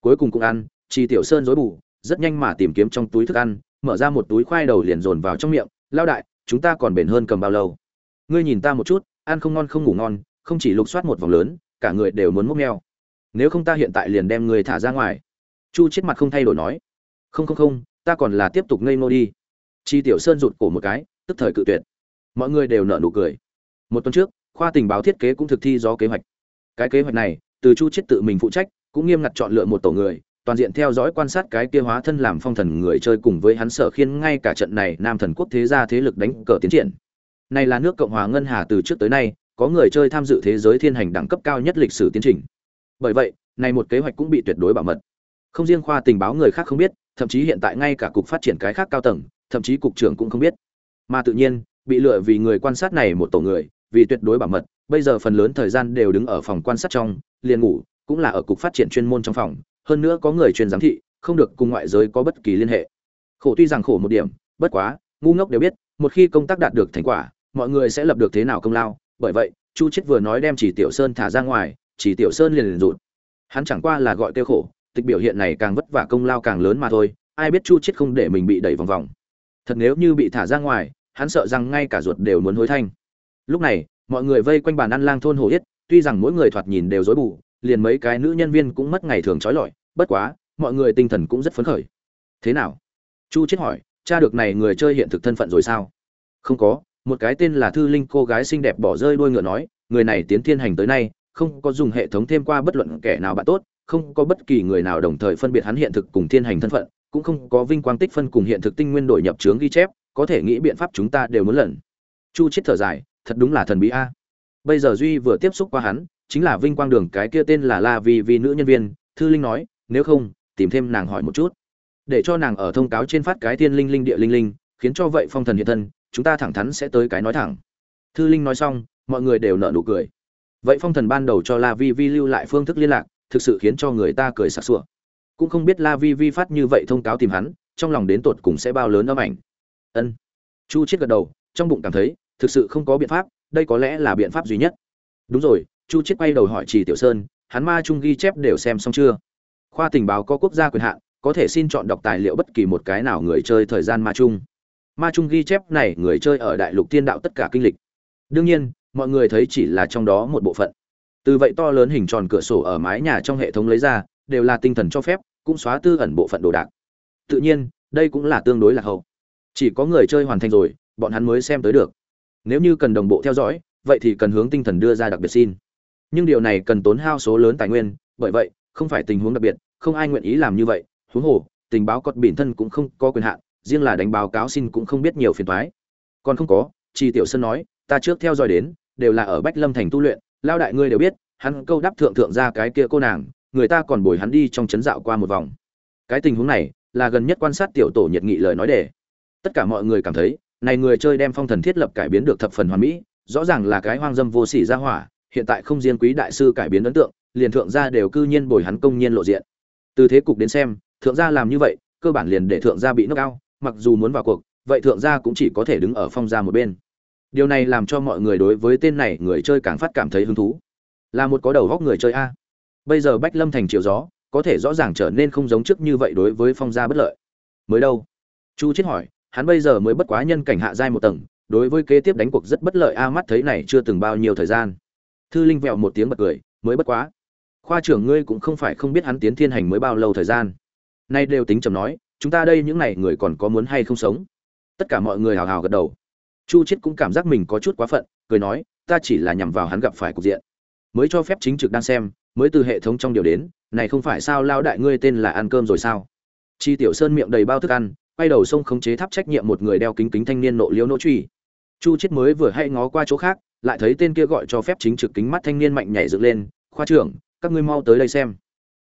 Cuối cùng cũng ăn, chi tiểu sơn dối bù, rất nhanh mà tìm kiếm trong túi thức ăn, mở ra một túi khoai đầu liền dồn vào trong miệng lao đại, chúng ta còn bền hơn cầm bao lâu? Ngươi nhìn ta một chút, ăn không ngon không ngủ ngon, không chỉ lục soát một vòng lớn, cả người đều muốn múc meo. Nếu không ta hiện tại liền đem người thả ra ngoài chu chết mặt không thay đổi nói, không không không, ta còn là tiếp tục ngây ngô đi. Chi tiểu sơn rụt cổ một cái, tức thời cự tuyệt. Mọi người đều nở nụ cười. Một tuần trước, khoa tình báo thiết kế cũng thực thi do kế hoạch. Cái kế hoạch này, từ chu chết tự mình phụ trách, cũng nghiêm ngặt chọn lựa một tổ người, toàn diện theo dõi quan sát cái kia hóa thân làm phong thần người chơi cùng với hắn sở khiên ngay cả trận này nam thần quốc thế gia thế lực đánh cờ tiến triển. Này là nước cộng hòa ngân hà từ trước tới nay, có người chơi tham dự thế giới thiên hành đẳng cấp cao nhất lịch sử tiến trình. Bởi vậy, này một kế hoạch cũng bị tuyệt đối bảo mật không riêng khoa tình báo người khác không biết, thậm chí hiện tại ngay cả cục phát triển cái khác cao tầng, thậm chí cục trưởng cũng không biết. Mà tự nhiên, bị lựa vì người quan sát này một tổ người, vì tuyệt đối bảo mật, bây giờ phần lớn thời gian đều đứng ở phòng quan sát trong, liền ngủ, cũng là ở cục phát triển chuyên môn trong phòng. Hơn nữa có người chuyên giám thị, không được cùng ngoại giới có bất kỳ liên hệ. Khổ tuy rằng khổ một điểm, bất quá, ngu ngốc đều biết, một khi công tác đạt được thành quả, mọi người sẽ lập được thế nào công lao. Bởi vậy, chu chết vừa nói đem chỉ tiểu sơn thả ra ngoài, chỉ tiểu sơn liền liền rụt. Hắn chẳng qua là gọi kêu khổ tịch biểu hiện này càng vất vả công lao càng lớn mà thôi, ai biết chu chết không để mình bị đẩy vòng vòng. Thật nếu như bị thả ra ngoài, hắn sợ rằng ngay cả ruột đều muốn hối thanh. Lúc này, mọi người vây quanh bàn ăn lang thôn hồ yết, tuy rằng mỗi người thoạt nhìn đều rối bù, liền mấy cái nữ nhân viên cũng mất ngày thường trói lọi, bất quá, mọi người tinh thần cũng rất phấn khởi. Thế nào? Chu chết hỏi, cha được này người chơi hiện thực thân phận rồi sao? Không có, một cái tên là thư linh cô gái xinh đẹp bỏ rơi đuôi ngựa nói, người này tiến thiên hành tới nay, không có dùng hệ thống thêm qua bất luận kẻ nào bạn tốt không có bất kỳ người nào đồng thời phân biệt hắn hiện thực cùng thiên hành thân phận, cũng không có vinh quang tích phân cùng hiện thực tinh nguyên đổi nhập chướng ghi chép, có thể nghĩ biện pháp chúng ta đều muốn lần chu chết thở dài, thật đúng là thần bí a. À. Bây giờ duy vừa tiếp xúc qua hắn, chính là vinh quang đường cái kia tên là la vi vi nữ nhân viên, thư linh nói, nếu không, tìm thêm nàng hỏi một chút. Để cho nàng ở thông cáo trên phát cái tiên linh linh địa linh linh, khiến cho vậy phong thần hiện thân, chúng ta thẳng thắn sẽ tới cái nói thẳng. Thư linh nói xong, mọi người đều nở nụ cười. Vậy phong thần ban đầu cho la vi vi lưu lại phương thức liên lạc thực sự khiến cho người ta cười sặc sụa. Cũng không biết la vi vi phát như vậy thông cáo tìm hắn, trong lòng đến tột cùng sẽ bao lớn âm ảnh. Ân. Chu chết gật đầu, trong bụng cảm thấy, thực sự không có biện pháp, đây có lẽ là biện pháp duy nhất. Đúng rồi, chu chết quay đầu hỏi trì tiểu sơn, hắn ma trung ghi chép đều xem xong chưa? Khoa tình báo có quốc gia quyền hạn, có thể xin chọn đọc tài liệu bất kỳ một cái nào người chơi thời gian ma trung. Ma trung ghi chép này người chơi ở đại lục Tiên đạo tất cả kinh lịch. Đương nhiên, mọi người thấy chỉ là trong đó một bộ phận từ vậy to lớn hình tròn cửa sổ ở mái nhà trong hệ thống lấy ra, đều là tinh thần cho phép, cũng xóa tư ẩn bộ phận đồ đạc. Tự nhiên, đây cũng là tương đối là hậu. Chỉ có người chơi hoàn thành rồi, bọn hắn mới xem tới được. Nếu như cần đồng bộ theo dõi, vậy thì cần hướng tinh thần đưa ra đặc biệt xin. Nhưng điều này cần tốn hao số lớn tài nguyên, bởi vậy, không phải tình huống đặc biệt, không ai nguyện ý làm như vậy. Huống hồ, tình báo cọt bỉn thân cũng không có quyền hạn, riêng là đánh báo cáo xin cũng không biết nhiều phiền toái. Còn không có chi tiểu sơn nói, ta trước theo dõi đến, đều là ở bách lâm thành tu luyện lao đại ngươi đều biết, hắn câu đáp thượng thượng ra cái kia cô nàng, người ta còn bồi hắn đi trong chấn dạo qua một vòng. Cái tình huống này là gần nhất quan sát tiểu tổ nhiệt nghị lời nói để tất cả mọi người cảm thấy, này người chơi đem phong thần thiết lập cải biến được thập phần hoàn mỹ, rõ ràng là cái hoang dâm vô sỉ ra hỏa, hiện tại không riêng quý đại sư cải biến ấn tượng, liền thượng gia đều cư nhiên bồi hắn công nhiên lộ diện. Từ thế cục đến xem, thượng gia làm như vậy, cơ bản liền để thượng gia bị nước cao mặc dù muốn vào cuộc, vậy thượng gia cũng chỉ có thể đứng ở phong gia một bên điều này làm cho mọi người đối với tên này người chơi càng phát cảm thấy hứng thú. Là một có đầu góc người chơi a. Bây giờ bách lâm thành chiều gió, có thể rõ ràng trở nên không giống trước như vậy đối với phong gia bất lợi. Mới đâu? Chu chết hỏi, hắn bây giờ mới bất quá nhân cảnh hạ giai một tầng, đối với kế tiếp đánh cuộc rất bất lợi a mắt thấy này chưa từng bao nhiêu thời gian. Thư linh vẹo một tiếng bật cười, mới bất quá. Khoa trưởng ngươi cũng không phải không biết hắn tiến thiên hành mới bao lâu thời gian. Nay đều tính chầm nói, chúng ta đây những này người còn có muốn hay không sống? Tất cả mọi người hào hào gật đầu chu chết cũng cảm giác mình có chút quá phận, cười nói, ta chỉ là nhằm vào hắn gặp phải cục diện. Mới cho phép chính trực đang xem, mới từ hệ thống trong điều đến, này không phải sao lao đại ngươi tên là ăn cơm rồi sao? Chi tiểu sơn miệng đầy bao thức ăn, quay đầu sông khống chế tháp trách nhiệm một người đeo kính kính thanh niên nộ liếu nỗ truy. Chu chết mới vừa hay ngó qua chỗ khác, lại thấy tên kia gọi cho phép chính trực kính mắt thanh niên mạnh nhảy dựng lên, khoa trưởng, các ngươi mau tới đây xem.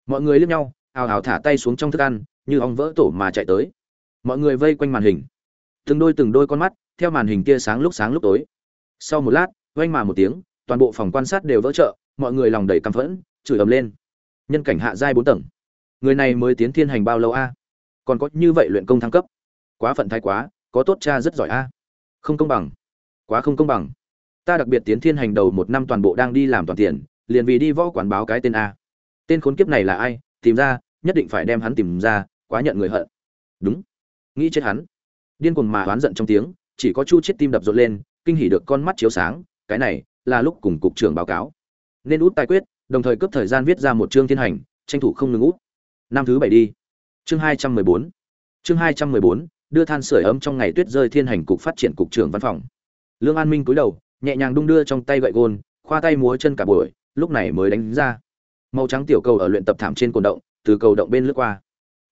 Mọi người liếc nhau ào ào thả tay xuống trong thức ăn, như ong vỡ tổ mà chạy tới. Mọi người vây quanh màn hình. Từng đôi từng đôi con mắt theo màn hình kia sáng lúc sáng lúc tối. Sau một lát, oanh mà một tiếng, toàn bộ phòng quan sát đều vỡ trợ mọi người lòng đầy căm phẫn, chửi ầm lên. Nhân cảnh hạ giai bốn tầng. Người này mới tiến thiên hành bao lâu a? Còn có như vậy luyện công thăng cấp. Quá phận thái quá, có tốt cha rất giỏi a. Không công bằng. Quá không công bằng. Ta đặc biệt tiến thiên hành đầu một năm toàn bộ đang đi làm toàn tiền, liền vì đi võ quán báo cái tên a. Tên khốn kiếp này là ai? Tìm ra, nhất định phải đem hắn tìm ra, quá nhận người hận. Đúng. Nghĩ chết hắn. Điên cuồng mà oán giận trong tiếng chỉ có chu chết tim đập rộn lên, kinh hỉ được con mắt chiếu sáng, cái này là lúc cùng cục trưởng báo cáo. Nên út tài quyết, đồng thời cấp thời gian viết ra một chương thiên hành, tranh thủ không ngừng út. Năm thứ bảy đi. Chương hai trăm mười bốn. Chương hai trăm mười bốn, đưa than sửa ấm trong ngày tuyết rơi thiên hành cục phát triển cục trưởng văn phòng. Lương an minh cúi đầu, nhẹ nhàng đung đưa trong tay gậy gôn, khoa tay múa chân cả buổi, lúc này mới đánh ra. Màu trắng tiểu cầu ở luyện tập thảm trên cồn động, từ cầu động bên lướt qua.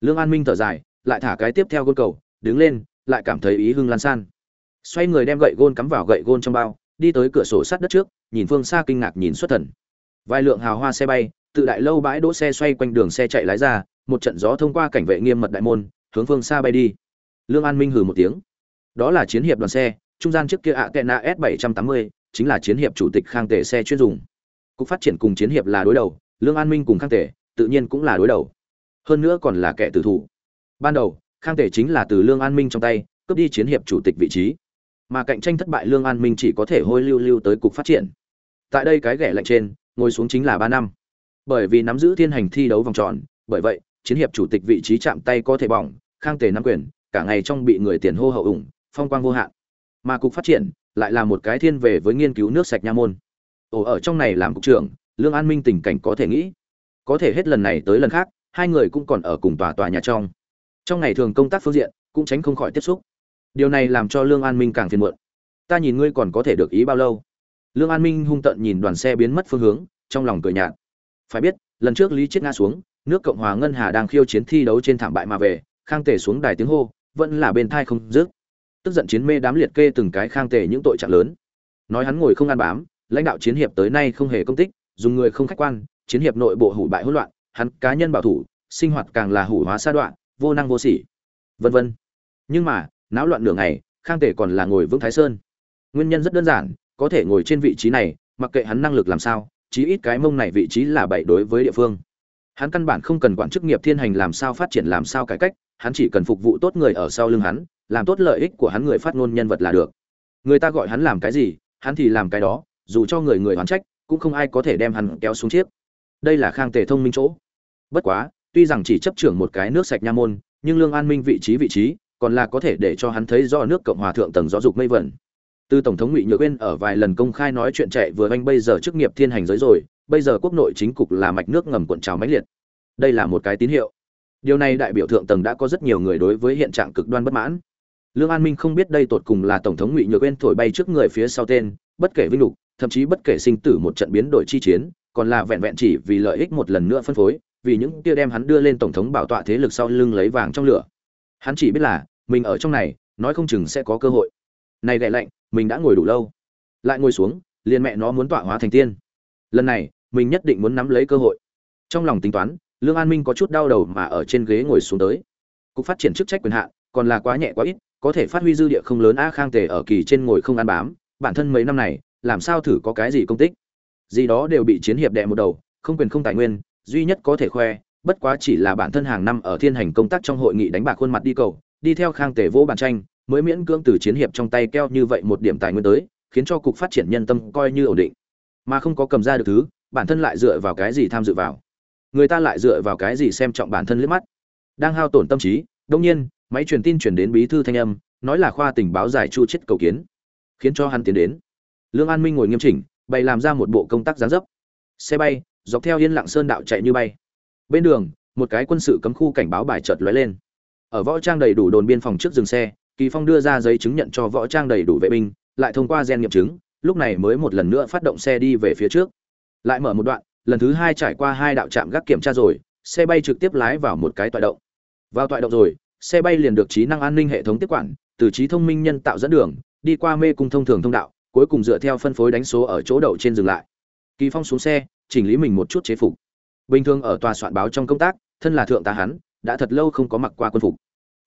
Lương an minh thở dài, lại thả cái tiếp theo gôn cầu, đứng lên, lại cảm thấy ý hưng lan san xoay người đem gậy gôn cắm vào gậy gôn trong bao, đi tới cửa sổ sát đất trước, nhìn phương xa kinh ngạc nhìn xuất thần. Vài lượng hào hoa xe bay, tự đại lâu bãi đỗ xe xoay quanh đường xe chạy lái ra, một trận gió thông qua cảnh vệ nghiêm mật đại môn, hướng phương xa bay đi. Lương an minh hừ một tiếng. Đó là chiến hiệp đoàn xe, trung gian trước kia ạ tệ na s 780 chính là chiến hiệp chủ tịch khang tể xe chuyên dùng. Cục phát triển cùng chiến hiệp là đối đầu, lương an minh cùng khang tể, tự nhiên cũng là đối đầu. Hơn nữa còn là kẻ tử thủ. Ban đầu, khang tể chính là từ lương an minh trong tay, cướp đi chiến hiệp chủ tịch vị trí mà cạnh tranh thất bại lương an minh chỉ có thể hôi lưu lưu tới cục phát triển. Tại đây cái ghẻ lạnh trên, ngồi xuống chính là ba năm. Bởi vì nắm giữ thiên hành thi đấu vòng tròn, bởi vậy, chiến hiệp chủ tịch vị trí chạm tay có thể bỏng, khang tề nắm quyền, cả ngày trong bị người tiền hô hậu ủng, phong quang vô hạn. Mà cục phát triển lại là một cái thiên về với nghiên cứu nước sạch nha môn. Ồ, ở trong này làm cục trưởng, lương an minh tình cảnh có thể nghĩ. Có thể hết lần này tới lần khác, hai người cũng còn ở cùng tòa tòa nhà trong. Trong ngày thường công tác phương diện, cũng tránh không khỏi tiếp xúc điều này làm cho lương an minh càng phiền muộn. Ta nhìn ngươi còn có thể được ý bao lâu? Lương an minh hung tận nhìn đoàn xe biến mất phương hướng, trong lòng cười nhạt. Phải biết, lần trước lý chết ngã xuống, nước cộng hòa ngân hà đang khiêu chiến thi đấu trên thảm bại mà về, khang tề xuống đài tiếng hô, vẫn là bên thai không dứt. Tức giận chiến mê đám liệt kê từng cái khang tề những tội trạng lớn. Nói hắn ngồi không ăn bám, lãnh đạo chiến hiệp tới nay không hề công tích, dùng người không khách quan, chiến hiệp nội bộ hủ bại hỗn loạn, hắn cá nhân bảo thủ, sinh hoạt càng là hủ hóa sa đoạn vô năng vô sỉ. Vân vân. Nhưng mà náo loạn nửa ngày, khang tể còn là ngồi vững thái sơn. Nguyên nhân rất đơn giản, có thể ngồi trên vị trí này, mặc kệ hắn năng lực làm sao, chí ít cái mông này vị trí là bảy đối với địa phương. Hắn căn bản không cần quản chức nghiệp thiên hành làm sao phát triển làm sao cải cách, hắn chỉ cần phục vụ tốt người ở sau lưng hắn, làm tốt lợi ích của hắn người phát ngôn nhân vật là được. Người ta gọi hắn làm cái gì, hắn thì làm cái đó, dù cho người người hoán trách, cũng không ai có thể đem hắn kéo xuống chiếc. Đây là khang tề thông minh chỗ. Bất quá, tuy rằng chỉ chấp trưởng một cái nước sạch nha môn, nhưng lương an minh vị trí vị trí còn là có thể để cho hắn thấy do nước cộng hòa thượng tầng giáo dục mây vẩn. Từ tổng thống ngụy nhược uyên ở vài lần công khai nói chuyện chạy vừa anh bây giờ chức nghiệp thiên hành giới rồi, bây giờ quốc nội chính cục là mạch nước ngầm cuộn trào mãnh liệt. Đây là một cái tín hiệu. Điều này đại biểu thượng tầng đã có rất nhiều người đối với hiện trạng cực đoan bất mãn. Lương an minh không biết đây tột cùng là tổng thống ngụy nhược uyên thổi bay trước người phía sau tên, bất kể vinh lục, thậm chí bất kể sinh tử một trận biến đổi chi chiến, còn là vẹn vẹn chỉ vì lợi ích một lần nữa phân phối, vì những kia đem hắn đưa lên tổng thống bảo tọa thế lực sau lưng lấy vàng trong lửa. Hắn chỉ biết là mình ở trong này, nói không chừng sẽ có cơ hội. Này gậy lạnh, mình đã ngồi đủ lâu. Lại ngồi xuống, liền mẹ nó muốn tọa hóa thành tiên. Lần này, mình nhất định muốn nắm lấy cơ hội. Trong lòng tính toán, lương an minh có chút đau đầu mà ở trên ghế ngồi xuống tới. Cục phát triển chức trách quyền hạn, còn là quá nhẹ quá ít, có thể phát huy dư địa không lớn a khang tề ở kỳ trên ngồi không ăn bám, bản thân mấy năm này, làm sao thử có cái gì công tích? Gì đó đều bị chiến hiệp đệ một đầu, không quyền không tài nguyên, duy nhất có thể khoe, bất quá chỉ là bản thân hàng năm ở thiên hành công tác trong hội nghị đánh bạc khuôn mặt đi cầu đi theo khang tề vỗ bàn tranh, mới miễn cưỡng từ chiến hiệp trong tay keo như vậy một điểm tài nguyên tới, khiến cho cục phát triển nhân tâm coi như ổn định. Mà không có cầm ra được thứ, bản thân lại dựa vào cái gì tham dự vào? Người ta lại dựa vào cái gì xem trọng bản thân liếc mắt? Đang hao tổn tâm trí đông nhiên, máy truyền tin chuyển đến bí thư thanh âm, nói là khoa tình báo giải chu chết cầu kiến, khiến cho hắn tiến đến. Lương an minh ngồi nghiêm chỉnh, bày làm ra một bộ công tác gián dấp. Xe bay, dọc theo yên lặng sơn đạo chạy như bay. Bên đường, một cái quân sự cấm khu cảnh báo bài chợt lóe lên ở võ trang đầy đủ đồn biên phòng trước dừng xe, kỳ phong đưa ra giấy chứng nhận cho võ trang đầy đủ vệ binh, lại thông qua gen nghiệm chứng, lúc này mới một lần nữa phát động xe đi về phía trước. Lại mở một đoạn, lần thứ hai trải qua hai đạo trạm gác kiểm tra rồi, xe bay trực tiếp lái vào một cái tọa động. Vào tọa động rồi, xe bay liền được trí năng an ninh hệ thống tiếp quản, từ trí thông minh nhân tạo dẫn đường, đi qua mê cung thông thường thông đạo, cuối cùng dựa theo phân phối đánh số ở chỗ đậu trên dừng lại. Kỳ phong xuống xe, chỉnh lý mình một chút chế phục. Bình thường ở tòa soạn báo trong công tác, thân là thượng tá hắn đã thật lâu không có mặc qua quân phục.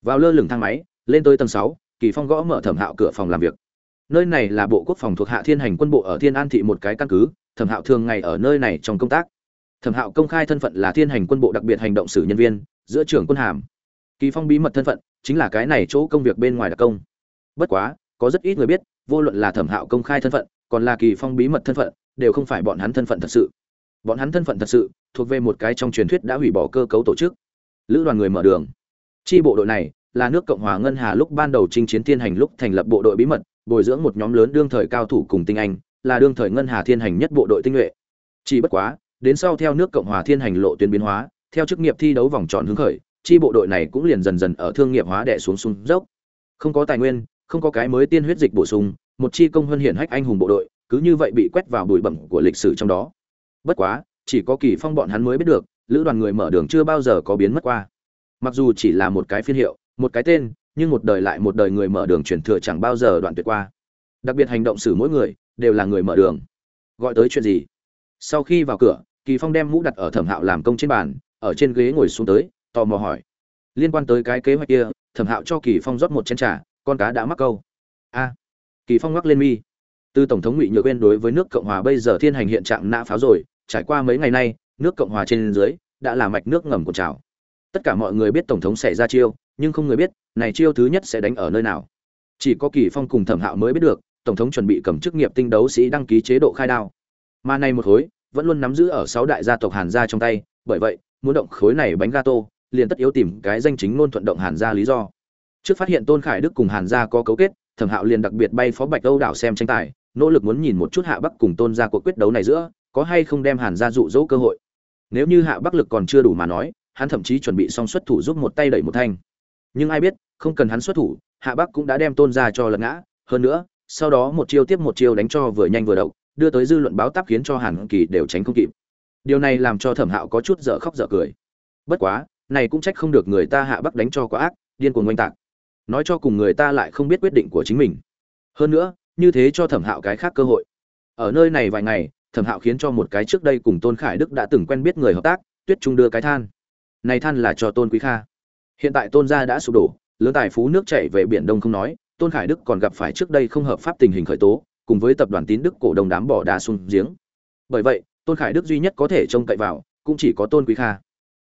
Vào lơ lửng thang máy, lên tới tầng sáu, kỳ phong gõ mở thẩm hạo cửa phòng làm việc. Nơi này là bộ quốc phòng thuộc hạ thiên hành quân bộ ở thiên an thị một cái căn cứ, thẩm hạo thường ngày ở nơi này trong công tác. Thẩm hạo công khai thân phận là thiên hành quân bộ đặc biệt hành động sử nhân viên, giữa trưởng quân hàm. Kỳ phong bí mật thân phận, chính là cái này chỗ công việc bên ngoài đặc công. Bất quá, có rất ít người biết, vô luận là thẩm hạo công khai thân phận, còn là kỳ phong bí mật thân phận, đều không phải bọn hắn thân phận thật sự. Bọn hắn thân phận thật sự, thuộc về một cái trong truyền thuyết đã hủy bỏ cơ cấu tổ chức lữ đoàn người mở đường. Chi bộ đội này là nước cộng hòa ngân hà lúc ban đầu chinh chiến thiên hành lúc thành lập bộ đội bí mật, bồi dưỡng một nhóm lớn đương thời cao thủ cùng tinh anh, là đương thời ngân hà thiên hành nhất bộ đội tinh nhuệ. Chỉ bất quá, đến sau theo nước cộng hòa thiên hành lộ tuyến biến hóa, theo chức nghiệp thi đấu vòng tròn hướng khởi, chi bộ đội này cũng liền dần dần ở thương nghiệp hóa đẻ xuống sung dốc. Không có tài nguyên, không có cái mới tiên huyết dịch bổ sung, một chi công hơn hiển hách anh hùng bộ đội cứ như vậy bị quét vào bụi bẩm của lịch sử trong đó. Bất quá, chỉ có kỳ phong bọn hắn mới biết được lữ đoàn người mở đường chưa bao giờ có biến mất qua. Mặc dù chỉ là một cái phiên hiệu, một cái tên, nhưng một đời lại một đời người mở đường truyền thừa chẳng bao giờ đoạn tuyệt qua. Đặc biệt hành động xử mỗi người, đều là người mở đường. Gọi tới chuyện gì? Sau khi vào cửa, kỳ phong đem mũ đặt ở thẩm hạo làm công trên bàn, ở trên ghế ngồi xuống tới, tò mò hỏi. Liên quan tới cái kế hoạch kia, thẩm hạo cho kỳ phong rót một chén trà, con cá đã mắc câu. A. Kỳ phong ngoắc lên mi. Từ tổng thống ngụy nhược quên đối với nước cộng hòa bây giờ thiên hành hiện trạng nã pháo rồi, trải qua mấy ngày nay nước cộng hòa trên dưới, đã là mạch nước ngầm của trào. Tất cả mọi người biết tổng thống sẽ ra chiêu, nhưng không người biết, này chiêu thứ nhất sẽ đánh ở nơi nào. Chỉ có kỳ phong cùng thẩm hạo mới biết được, tổng thống chuẩn bị cầm chức nghiệp tinh đấu sĩ đăng ký chế độ khai đao. Mà này một khối, vẫn luôn nắm giữ ở sáu đại gia tộc hàn gia trong tay, bởi vậy, muốn động khối này bánh gato, liền tất yếu tìm cái danh chính ngôn thuận động hàn gia lý do. Trước phát hiện tôn khải đức cùng hàn gia có cấu kết, thẩm hạo liền đặc biệt bay phó bạch âu đảo xem tranh tài, nỗ lực muốn nhìn một chút hạ bắc cùng tôn gia cuộc quyết đấu này giữa, có hay không đem hàn gia dụ dỗ cơ hội nếu như hạ bắc lực còn chưa đủ mà nói, hắn thậm chí chuẩn bị xong xuất thủ giúp một tay đẩy một thanh. Nhưng ai biết, không cần hắn xuất thủ, hạ bắc cũng đã đem tôn gia cho lật ngã. Hơn nữa, sau đó một chiêu tiếp một chiêu đánh cho vừa nhanh vừa đậu đưa tới dư luận báo táp khiến cho hàn kỳ đều tránh không kịp. Điều này làm cho thẩm hạo có chút dở khóc dở cười. Bất quá, này cũng trách không được người ta hạ bắc đánh cho quá ác, điên cuồng oanh tạc. Nói cho cùng người ta lại không biết quyết định của chính mình. Hơn nữa, như thế cho thẩm hạo cái khác cơ hội. Ở nơi này vài ngày thẩm hạo khiến cho một cái trước đây cùng tôn khải đức đã từng quen biết người hợp tác, tuyết trung đưa cái than. Này than là cho tôn quý kha. Hiện tại tôn gia đã sụp đổ, lớn tài phú nước chảy về biển đông không nói, tôn khải đức còn gặp phải trước đây không hợp pháp tình hình khởi tố, cùng với tập đoàn tín đức cổ đông đám bỏ đá xuống giếng. Bởi vậy, tôn khải đức duy nhất có thể trông cậy vào, cũng chỉ có tôn quý kha.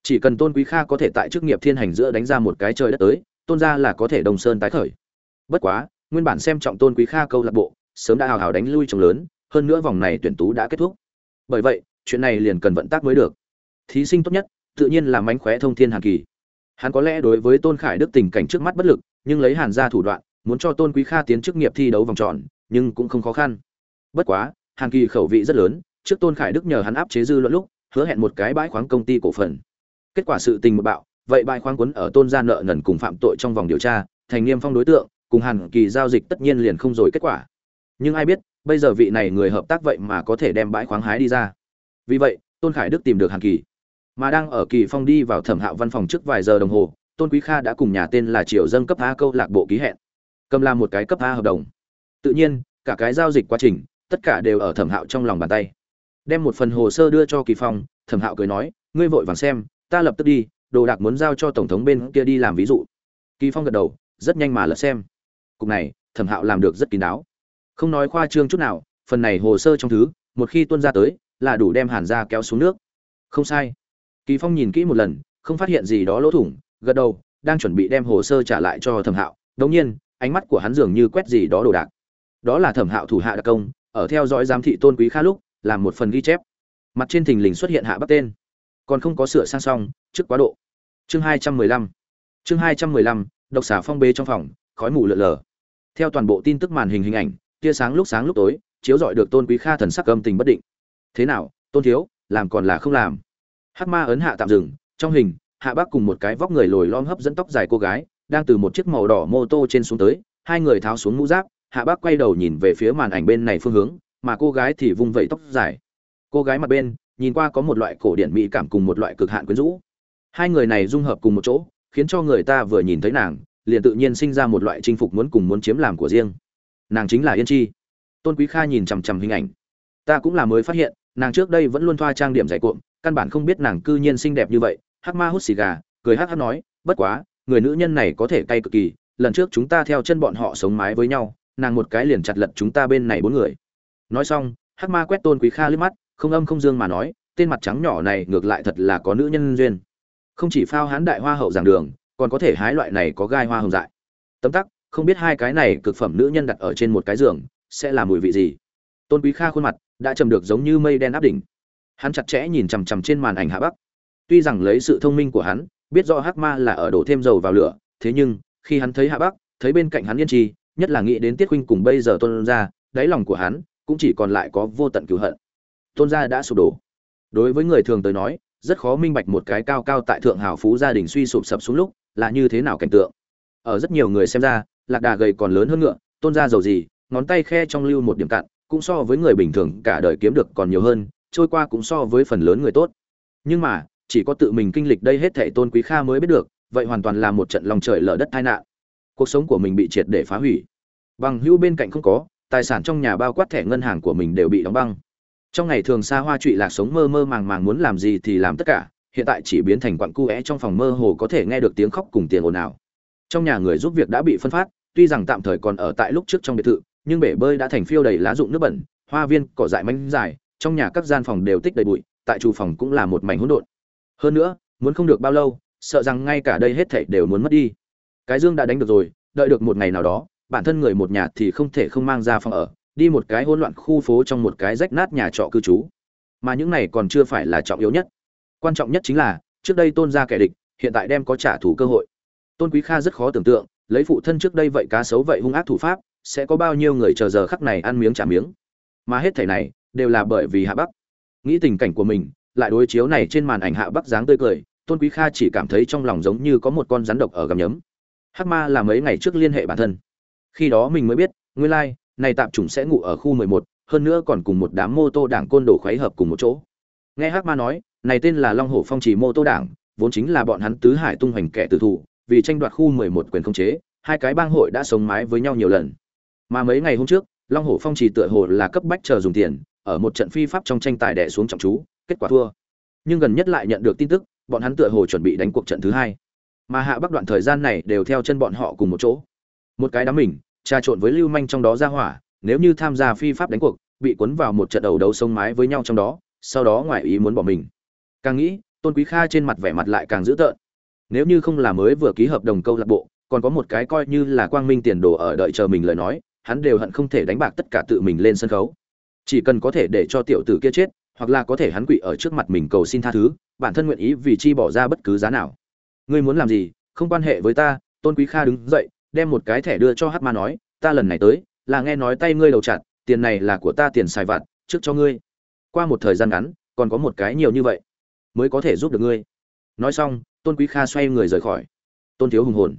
Chỉ cần tôn quý kha có thể tại chức nghiệp thiên hành giữa đánh ra một cái trời đất tới, tôn gia là có thể đồng sơn tái khởi. Bất quá, nguyên bản xem trọng tôn quý kha câu lạc bộ, sớm đã hào hào đánh lui chồng lớn hơn nữa vòng này tuyển tú đã kết thúc. Bởi vậy, chuyện này liền cần vận tác mới được. Thí sinh tốt nhất, tự nhiên là mánh khóe thông thiên hàn kỳ. Hắn có lẽ đối với tôn khải đức tình cảnh trước mắt bất lực, nhưng lấy hàn ra thủ đoạn, muốn cho tôn quý kha tiến chức nghiệp thi đấu vòng tròn, nhưng cũng không khó khăn. Bất quá, hàn kỳ khẩu vị rất lớn, trước tôn khải đức nhờ hắn áp chế dư luận lúc, hứa hẹn một cái bãi khoáng công ty cổ phần. Kết quả sự tình một bạo, vậy bãi khoáng quấn ở tôn gia nợ nần cùng phạm tội trong vòng điều tra, thành niêm phong đối tượng, cùng hàn kỳ giao dịch tất nhiên liền không rồi kết quả. Nhưng ai biết bây giờ vị này người hợp tác vậy mà có thể đem bãi khoáng hái đi ra. Vì vậy, tôn khải đức tìm được hàn kỳ, mà đang ở kỳ phong đi vào thẩm hạo văn phòng trước vài giờ đồng hồ, tôn quý kha đã cùng nhà tên là triều dân cấp a câu lạc bộ ký hẹn. Cầm làm một cái cấp a hợp đồng. Tự nhiên, cả cái giao dịch quá trình, tất cả đều ở thẩm hạo trong lòng bàn tay. Đem một phần hồ sơ đưa cho kỳ phong, thẩm hạo cười nói, ngươi vội vàng xem, ta lập tức đi, đồ đạc muốn giao cho tổng thống bên kia đi làm ví dụ. Kỳ phong gật đầu, rất nhanh mà lật xem. Cục này, thẩm hạo làm được rất kín đáo không nói khoa trương chút nào, phần này hồ sơ trong thứ, một khi tuân ra tới, là đủ đem hàn ra kéo xuống nước. Không sai. Kỳ phong nhìn kỹ một lần, không phát hiện gì đó lỗ thủng, gật đầu, đang chuẩn bị đem hồ sơ trả lại cho thẩm hạo. Đột nhiên, ánh mắt của hắn dường như quét gì đó đồ đạc. Đó là thẩm hạo thủ hạ đặc công, ở theo dõi giám thị tôn quý kha lúc, làm một phần ghi chép. Mặt trên thình lình xuất hiện hạ bắc tên. Còn không có sửa sang xong, trước quá độ. Chương hai trăm mười lăm. Chương hai trăm mười lăm, độc xả phong bế trong phòng, khói mù lợn lờ theo toàn bộ tin tức màn hình hình ảnh tia sáng lúc sáng lúc tối, chiếu rọi được tôn quý kha thần sắc âm tình bất định. Thế nào, tôn thiếu, làm còn là không làm? Hắc ma ấn hạ tạm dừng, trong hình, hạ bác cùng một cái vóc người lồi lom hấp dẫn tóc dài cô gái, đang từ một chiếc màu đỏ mô tô trên xuống tới, hai người tháo xuống mũ giáp, hạ bác quay đầu nhìn về phía màn ảnh bên này phương hướng, mà cô gái thì vung vẩy tóc dài. Cô gái mặt bên, nhìn qua có một loại cổ điển mỹ cảm cùng một loại cực hạn quyến rũ. Hai người này dung hợp cùng một chỗ, khiến cho người ta vừa nhìn thấy nàng, liền tự nhiên sinh ra một loại chinh phục muốn cùng muốn chiếm làm của riêng nàng chính là yên chi. Tôn quý kha nhìn chằm chằm hình ảnh. Ta cũng là mới phát hiện, nàng trước đây vẫn luôn thoa trang điểm dày cuộn, căn bản không biết nàng cư nhiên xinh đẹp như vậy, hắc ma hút xì gà, cười hắc hắc nói, bất quá, người nữ nhân này có thể cay cực kỳ, lần trước chúng ta theo chân bọn họ sống mái với nhau, nàng một cái liền chặt lật chúng ta bên này bốn người. Nói xong, hắc ma quét tôn quý kha liếc mắt, không âm không dương mà nói, tên mặt trắng nhỏ này ngược lại thật là có nữ nhân duyên. Không chỉ phao hán đại hoa hậu giảng đường, còn có thể hái loại này có gai hoa hồng dại. Tấm tắc không biết hai cái này cực phẩm nữ nhân đặt ở trên một cái giường, sẽ là mùi vị gì. Tôn quý kha khuôn mặt đã trầm được giống như mây đen áp đỉnh. Hắn chặt chẽ nhìn chằm chằm trên màn ảnh hạ bắc. Tuy rằng lấy sự thông minh của hắn, biết rõ hắc ma là ở đổ thêm dầu vào lửa, thế nhưng, khi hắn thấy hạ bắc, thấy bên cạnh hắn yên trì nhất là nghĩ đến tiết huynh cùng bây giờ tôn ra đáy lòng của hắn cũng chỉ còn lại có vô tận cửu hận. Tôn gia đã sụp đổ. Đối với người thường tới nói, rất khó minh bạch một cái cao cao tại thượng hào phú gia đình suy sụp sập xuống lúc là như thế nào cảnh tượng. Ở rất nhiều người xem ra lạc đà gầy còn lớn hơn ngựa, tôn gia giàu gì, ngón tay khe trong lưu một điểm cạn, cũng so với người bình thường cả đời kiếm được còn nhiều hơn, trôi qua cũng so với phần lớn người tốt. Nhưng mà, chỉ có tự mình kinh lịch đây hết thảy tôn quý kha mới biết được, vậy hoàn toàn là một trận lòng trời lở đất tai nạn. Cuộc sống của mình bị triệt để phá hủy. Bằng hữu bên cạnh không có, tài sản trong nhà bao quát thẻ ngân hàng của mình đều bị đóng băng. Trong ngày thường xa hoa trụy lạc sống mơ mơ màng màng muốn làm gì thì làm tất cả, hiện tại chỉ biến thành quặng cu é trong phòng mơ hồ có thể nghe được tiếng khóc cùng tiền ồn ào. Trong nhà người giúp việc đã bị phân phát tuy rằng tạm thời còn ở tại lúc trước trong biệt thự, nhưng bể bơi đã thành phiêu đầy lá rụng nước bẩn, hoa viên, cỏ dại manh dài, trong nhà các gian phòng đều tích đầy bụi, tại chủ phòng cũng là một mảnh hỗn độn. Hơn nữa, muốn không được bao lâu, sợ rằng ngay cả đây hết thảy đều muốn mất đi. Cái dương đã đánh được rồi, đợi được một ngày nào đó, bản thân người một nhà thì không thể không mang ra phòng ở, đi một cái hỗn loạn khu phố trong một cái rách nát nhà trọ cư trú. Mà những này còn chưa phải là trọng yếu nhất. Quan trọng nhất chính là, trước đây tôn ra kẻ địch, hiện tại đem có trả thù cơ hội. Tôn quý kha rất khó tưởng tượng lấy phụ thân trước đây vậy cá xấu vậy hung ác thủ pháp sẽ có bao nhiêu người chờ giờ khắc này ăn miếng trả miếng? Mà hết thảy này đều là bởi vì hạ bắc. Nghĩ tình cảnh của mình lại đối chiếu này trên màn ảnh hạ bắc dáng tươi cười tôn quý kha chỉ cảm thấy trong lòng giống như có một con rắn độc ở gầm nhấm. Hắc ma là mấy ngày trước liên hệ bản thân. Khi đó mình mới biết nguyên lai like, này tạm chủng sẽ ngủ ở khu 11, hơn nữa còn cùng một đám mô tô đảng côn đồ khuấy hợp cùng một chỗ. Nghe hắc ma nói này tên là long hổ phong trì mô tô đảng vốn chính là bọn hắn tứ hải tung hoành kẻ tử thủ vì tranh đoạt khu 11 quyền khống chế, hai cái bang hội đã sống mái với nhau nhiều lần. Mà mấy ngày hôm trước, long hổ phong trì tựa hồ là cấp bách chờ dùng tiền, ở một trận phi pháp trong tranh tài đè xuống trọng chú, kết quả thua. Nhưng gần nhất lại nhận được tin tức, bọn hắn tựa hồ chuẩn bị đánh cuộc trận thứ hai. Mà hạ bắc đoạn thời gian này đều theo chân bọn họ cùng một chỗ. Một cái đám mình, trà trộn với lưu manh trong đó ra hỏa, nếu như tham gia phi pháp đánh cuộc, bị cuốn vào một trận đầu đấu sống mái với nhau trong đó, sau đó ngoại ý muốn bỏ mình. Càng nghĩ, tôn quý kha trên mặt vẻ mặt lại càng dữ tợn nếu như không là mới vừa ký hợp đồng câu lạc bộ, còn có một cái coi như là quang minh tiền đồ ở đợi chờ mình lời nói, hắn đều hận không thể đánh bạc tất cả tự mình lên sân khấu. Chỉ cần có thể để cho tiểu tử kia chết, hoặc là có thể hắn quỵ ở trước mặt mình cầu xin tha thứ, bản thân nguyện ý vì chi bỏ ra bất cứ giá nào. Ngươi muốn làm gì? Không quan hệ với ta, tôn quý kha đứng dậy, đem một cái thẻ đưa cho hát ma nói, ta lần này tới, là nghe nói tay ngươi đầu chặt, tiền này là của ta tiền xài vặt, trước cho ngươi. Qua một thời gian ngắn, còn có một cái nhiều như vậy mới có thể giúp được ngươi. Nói xong tôn quý kha xoay người rời khỏi. Tôn thiếu hùng hồn.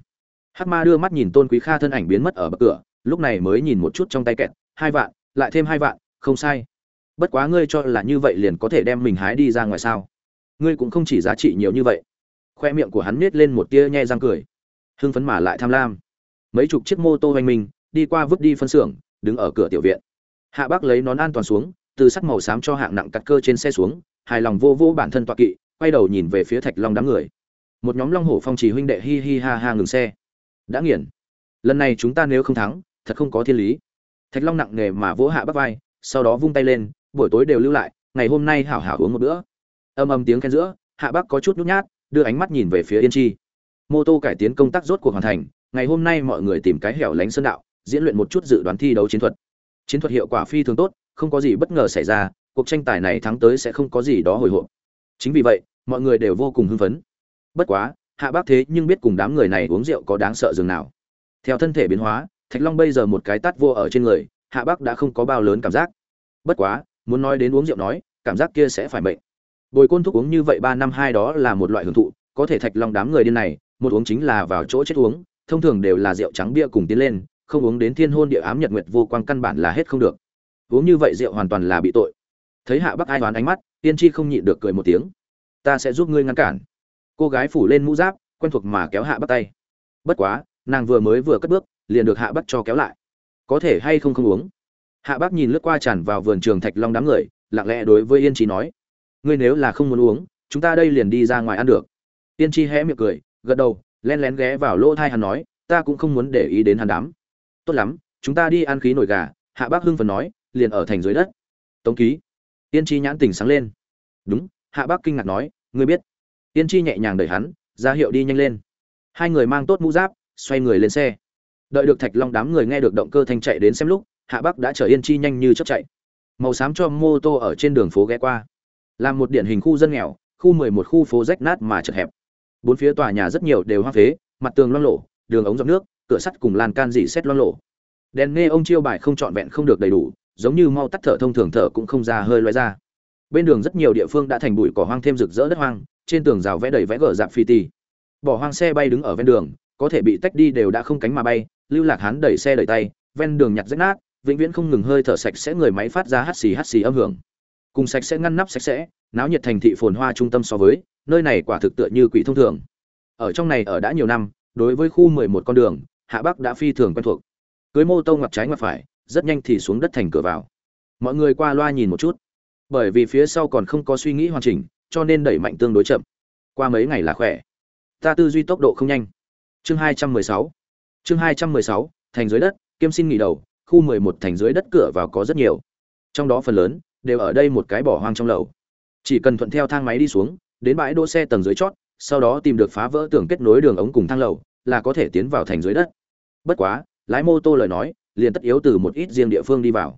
Hát ma đưa mắt nhìn tôn quý kha thân ảnh biến mất ở bậc cửa, lúc này mới nhìn một chút trong tay kẹt, hai vạn, lại thêm hai vạn, không sai. Bất quá ngươi cho là như vậy liền có thể đem mình hái đi ra ngoài sao? Ngươi cũng không chỉ giá trị nhiều như vậy. Khoe miệng của hắn nết lên một tia nhe răng cười. Hưng phấn mà lại tham lam. Mấy chục chiếc mô tô hoành mình, đi qua vứt đi phân xưởng, đứng ở cửa tiểu viện. Hạ bác lấy nón an toàn xuống, từ sắc màu xám cho hạng nặng cắt cơ trên xe xuống, hài lòng vô vô bản thân tọa kỵ, quay đầu nhìn về phía thạch long đám người một nhóm long hổ phong trì huynh đệ hi hi ha ha ngừng xe. Đã nghiền. Lần này chúng ta nếu không thắng, thật không có thiên lý. Thạch long nặng nề mà vỗ hạ bắt vai, sau đó vung tay lên, buổi tối đều lưu lại, ngày hôm nay hảo hảo uống một bữa. Âm âm tiếng khen giữa, hạ bắc có chút nhút nhát, đưa ánh mắt nhìn về phía yên chi. Mô tô cải tiến công tác rốt cuộc hoàn thành, ngày hôm nay mọi người tìm cái hẻo lánh sơn đạo, diễn luyện một chút dự đoán thi đấu chiến thuật. Chiến thuật hiệu quả phi thường tốt, không có gì bất ngờ xảy ra, cuộc tranh tài này thắng tới sẽ không có gì đó hồi hộp. Chính vì vậy, mọi người đều vô cùng hưng phấn bất quá, hạ bác thế nhưng biết cùng đám người này uống rượu có đáng sợ dường nào. Theo thân thể biến hóa, thạch long bây giờ một cái tát vô ở trên người, hạ bác đã không có bao lớn cảm giác. Bất quá, muốn nói đến uống rượu nói, cảm giác kia sẽ phải bệnh bồi côn thuốc uống như vậy ba năm hai đó là một loại hưởng thụ, có thể thạch long đám người điên này, một uống chính là vào chỗ chết uống, thông thường đều là rượu trắng bia cùng tiến lên, không uống đến thiên hôn địa ám nhật nguyệt vô quang căn bản là hết không được. Uống như vậy rượu hoàn toàn là bị tội. Thấy hạ bắc ai đoán ánh mắt, tiên tri không nhịn được cười một tiếng. Ta sẽ giúp ngươi ngăn cản cô gái phủ lên mũ giáp, quen thuộc mà kéo hạ bắt tay. Bất quá, nàng vừa mới vừa cất bước, liền được hạ bắt cho kéo lại. Có thể hay không không uống? Hạ bác nhìn lướt qua tràn vào vườn trường thạch long đám người, lặng lẽ đối với yên trí nói, ngươi nếu là không muốn uống, chúng ta đây liền đi ra ngoài ăn được. Yên trí hé miệng cười, gật đầu len lén ghé vào lỗ thai hắn nói, ta cũng không muốn để ý đến hắn đám tốt lắm, chúng ta đi ăn khí nổi gà. Hạ bác hưng phần nói, liền ở thành dưới đất. Tống ký. Yên trí nhãn tỉnh sáng lên. Đúng. Hạ bác kinh ngạc nói, ngươi biết tiên tri nhẹ nhàng đẩy hắn ra hiệu đi nhanh lên. Hai người mang tốt mũ giáp xoay người lên xe. Đợi được thạch long đám người nghe được động cơ thanh chạy đến xem lúc hạ bắc đã chở yên chi nhanh như chớp chạy. Màu xám cho mô tô ở trên đường phố ghé qua. Làm một điển hình khu dân nghèo khu mười một khu phố rách nát mà chật hẹp. Bốn phía tòa nhà rất nhiều đều hoang phế mặt tường loang lổ, đường ống dọc nước cửa sắt cùng lan can dị xét loang lổ. đèn nghe ông chiêu bài không trọn vẹn không được đầy đủ giống như mau tắt thở thông thường thở cũng không ra hơi loại ra. Bên đường rất nhiều địa phương đã thành bụi cỏ hoang thêm rực rỡ đất hoang trên tường rào vẽ đầy vẽ gở dạp phi tì. Bỏ hoang xe bay đứng ở ven đường, có thể bị tách đi đều đã không cánh mà bay, lưu lạc hán đẩy xe đẩy tay, ven đường nhặt rách nát, vĩnh viễn không ngừng hơi thở sạch sẽ người máy phát ra hắt xì hắt xì âm hưởng. Cùng sạch sẽ ngăn nắp sạch sẽ, náo nhiệt thành thị phồn hoa trung tâm so với, nơi này quả thực tựa như quỷ thông thường. Ở trong này ở đã nhiều năm, đối với khu mười một con đường, hạ bắc đã phi thường quen thuộc. Cưới mô tô ngoặt trái ngoặt phải, rất nhanh thì xuống đất thành cửa vào. Mọi người qua loa nhìn một chút. Bởi vì phía sau còn không có suy nghĩ hoàn chỉnh cho nên đẩy mạnh tương đối chậm. Qua mấy ngày là khỏe. Ta tư duy tốc độ không nhanh. Chương hai trăm mười sáu. Chương hai trăm mười sáu, thành dưới đất, kiêm xin nghỉ đầu, khu mười một thành dưới đất cửa vào có rất nhiều. Trong đó phần lớn đều ở đây một cái bỏ hoang trong lầu. Chỉ cần thuận theo thang máy đi xuống, đến bãi đỗ xe tầng dưới chót, sau đó tìm được phá vỡ tường kết nối đường ống cùng thang lầu, là có thể tiến vào thành dưới đất. Bất quá, lái mô tô lời nói, liền tất yếu từ một ít riêng địa phương đi vào.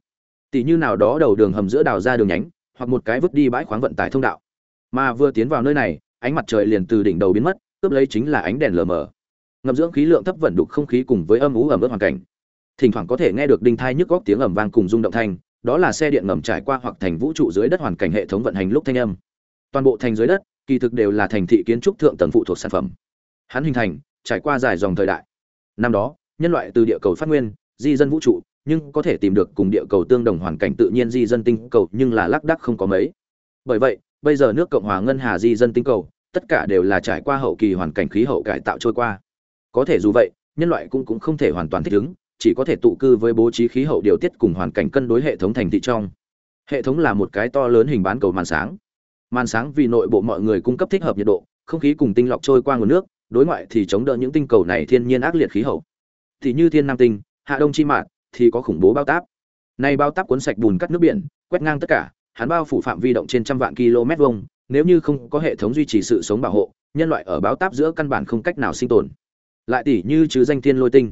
Tỷ như nào đó đầu đường hầm giữa đào ra đường nhánh, hoặc một cái vứt đi bãi khoáng vận tải thông đạo mà vừa tiến vào nơi này, ánh mặt trời liền từ đỉnh đầu biến mất, cướp lấy chính là ánh đèn lờ mờ. Ngầm dưỡng khí lượng thấp vận đục không khí cùng với âm ú ẩm ướt hoàn cảnh. Thỉnh thoảng có thể nghe được đinh thai nhức góc tiếng ẩm vang cùng rung động thanh, đó là xe điện ngầm trải qua hoặc thành vũ trụ dưới đất hoàn cảnh hệ thống vận hành lúc thanh âm. Toàn bộ thành dưới đất, kỳ thực đều là thành thị kiến trúc thượng tầng phụ thuộc sản phẩm. Hắn hình thành, trải qua dài dòng thời đại. Năm đó, nhân loại từ địa cầu phát nguyên, di dân vũ trụ, nhưng có thể tìm được cùng địa cầu tương đồng hoàn cảnh tự nhiên di dân tinh cầu nhưng là lác đác không có mấy. Bởi vậy bây giờ nước cộng hòa ngân hà di dân tinh cầu, tất cả đều là trải qua hậu kỳ hoàn cảnh khí hậu cải tạo trôi qua. Có thể dù vậy, nhân loại cũng cũng không thể hoàn toàn thích ứng, chỉ có thể tụ cư với bố trí khí hậu điều tiết cùng hoàn cảnh cân đối hệ thống thành thị trong. Hệ thống là một cái to lớn hình bán cầu màn sáng. Màn sáng vì nội bộ mọi người cung cấp thích hợp nhiệt độ, không khí cùng tinh lọc trôi qua nguồn nước, đối ngoại thì chống đỡ những tinh cầu này thiên nhiên ác liệt khí hậu. Thì như thiên nam tinh, hạ đông chi mạn, thì có khủng bố bao táp. Nay bao táp cuốn sạch bùn cắt nước biển, quét ngang tất cả hắn bao phủ phạm vi động trên trăm vạn km vuông, nếu như không có hệ thống duy trì sự sống bảo hộ, nhân loại ở báo táp giữa căn bản không cách nào sinh tồn. Lại tỷ như chứ danh thiên lôi tinh.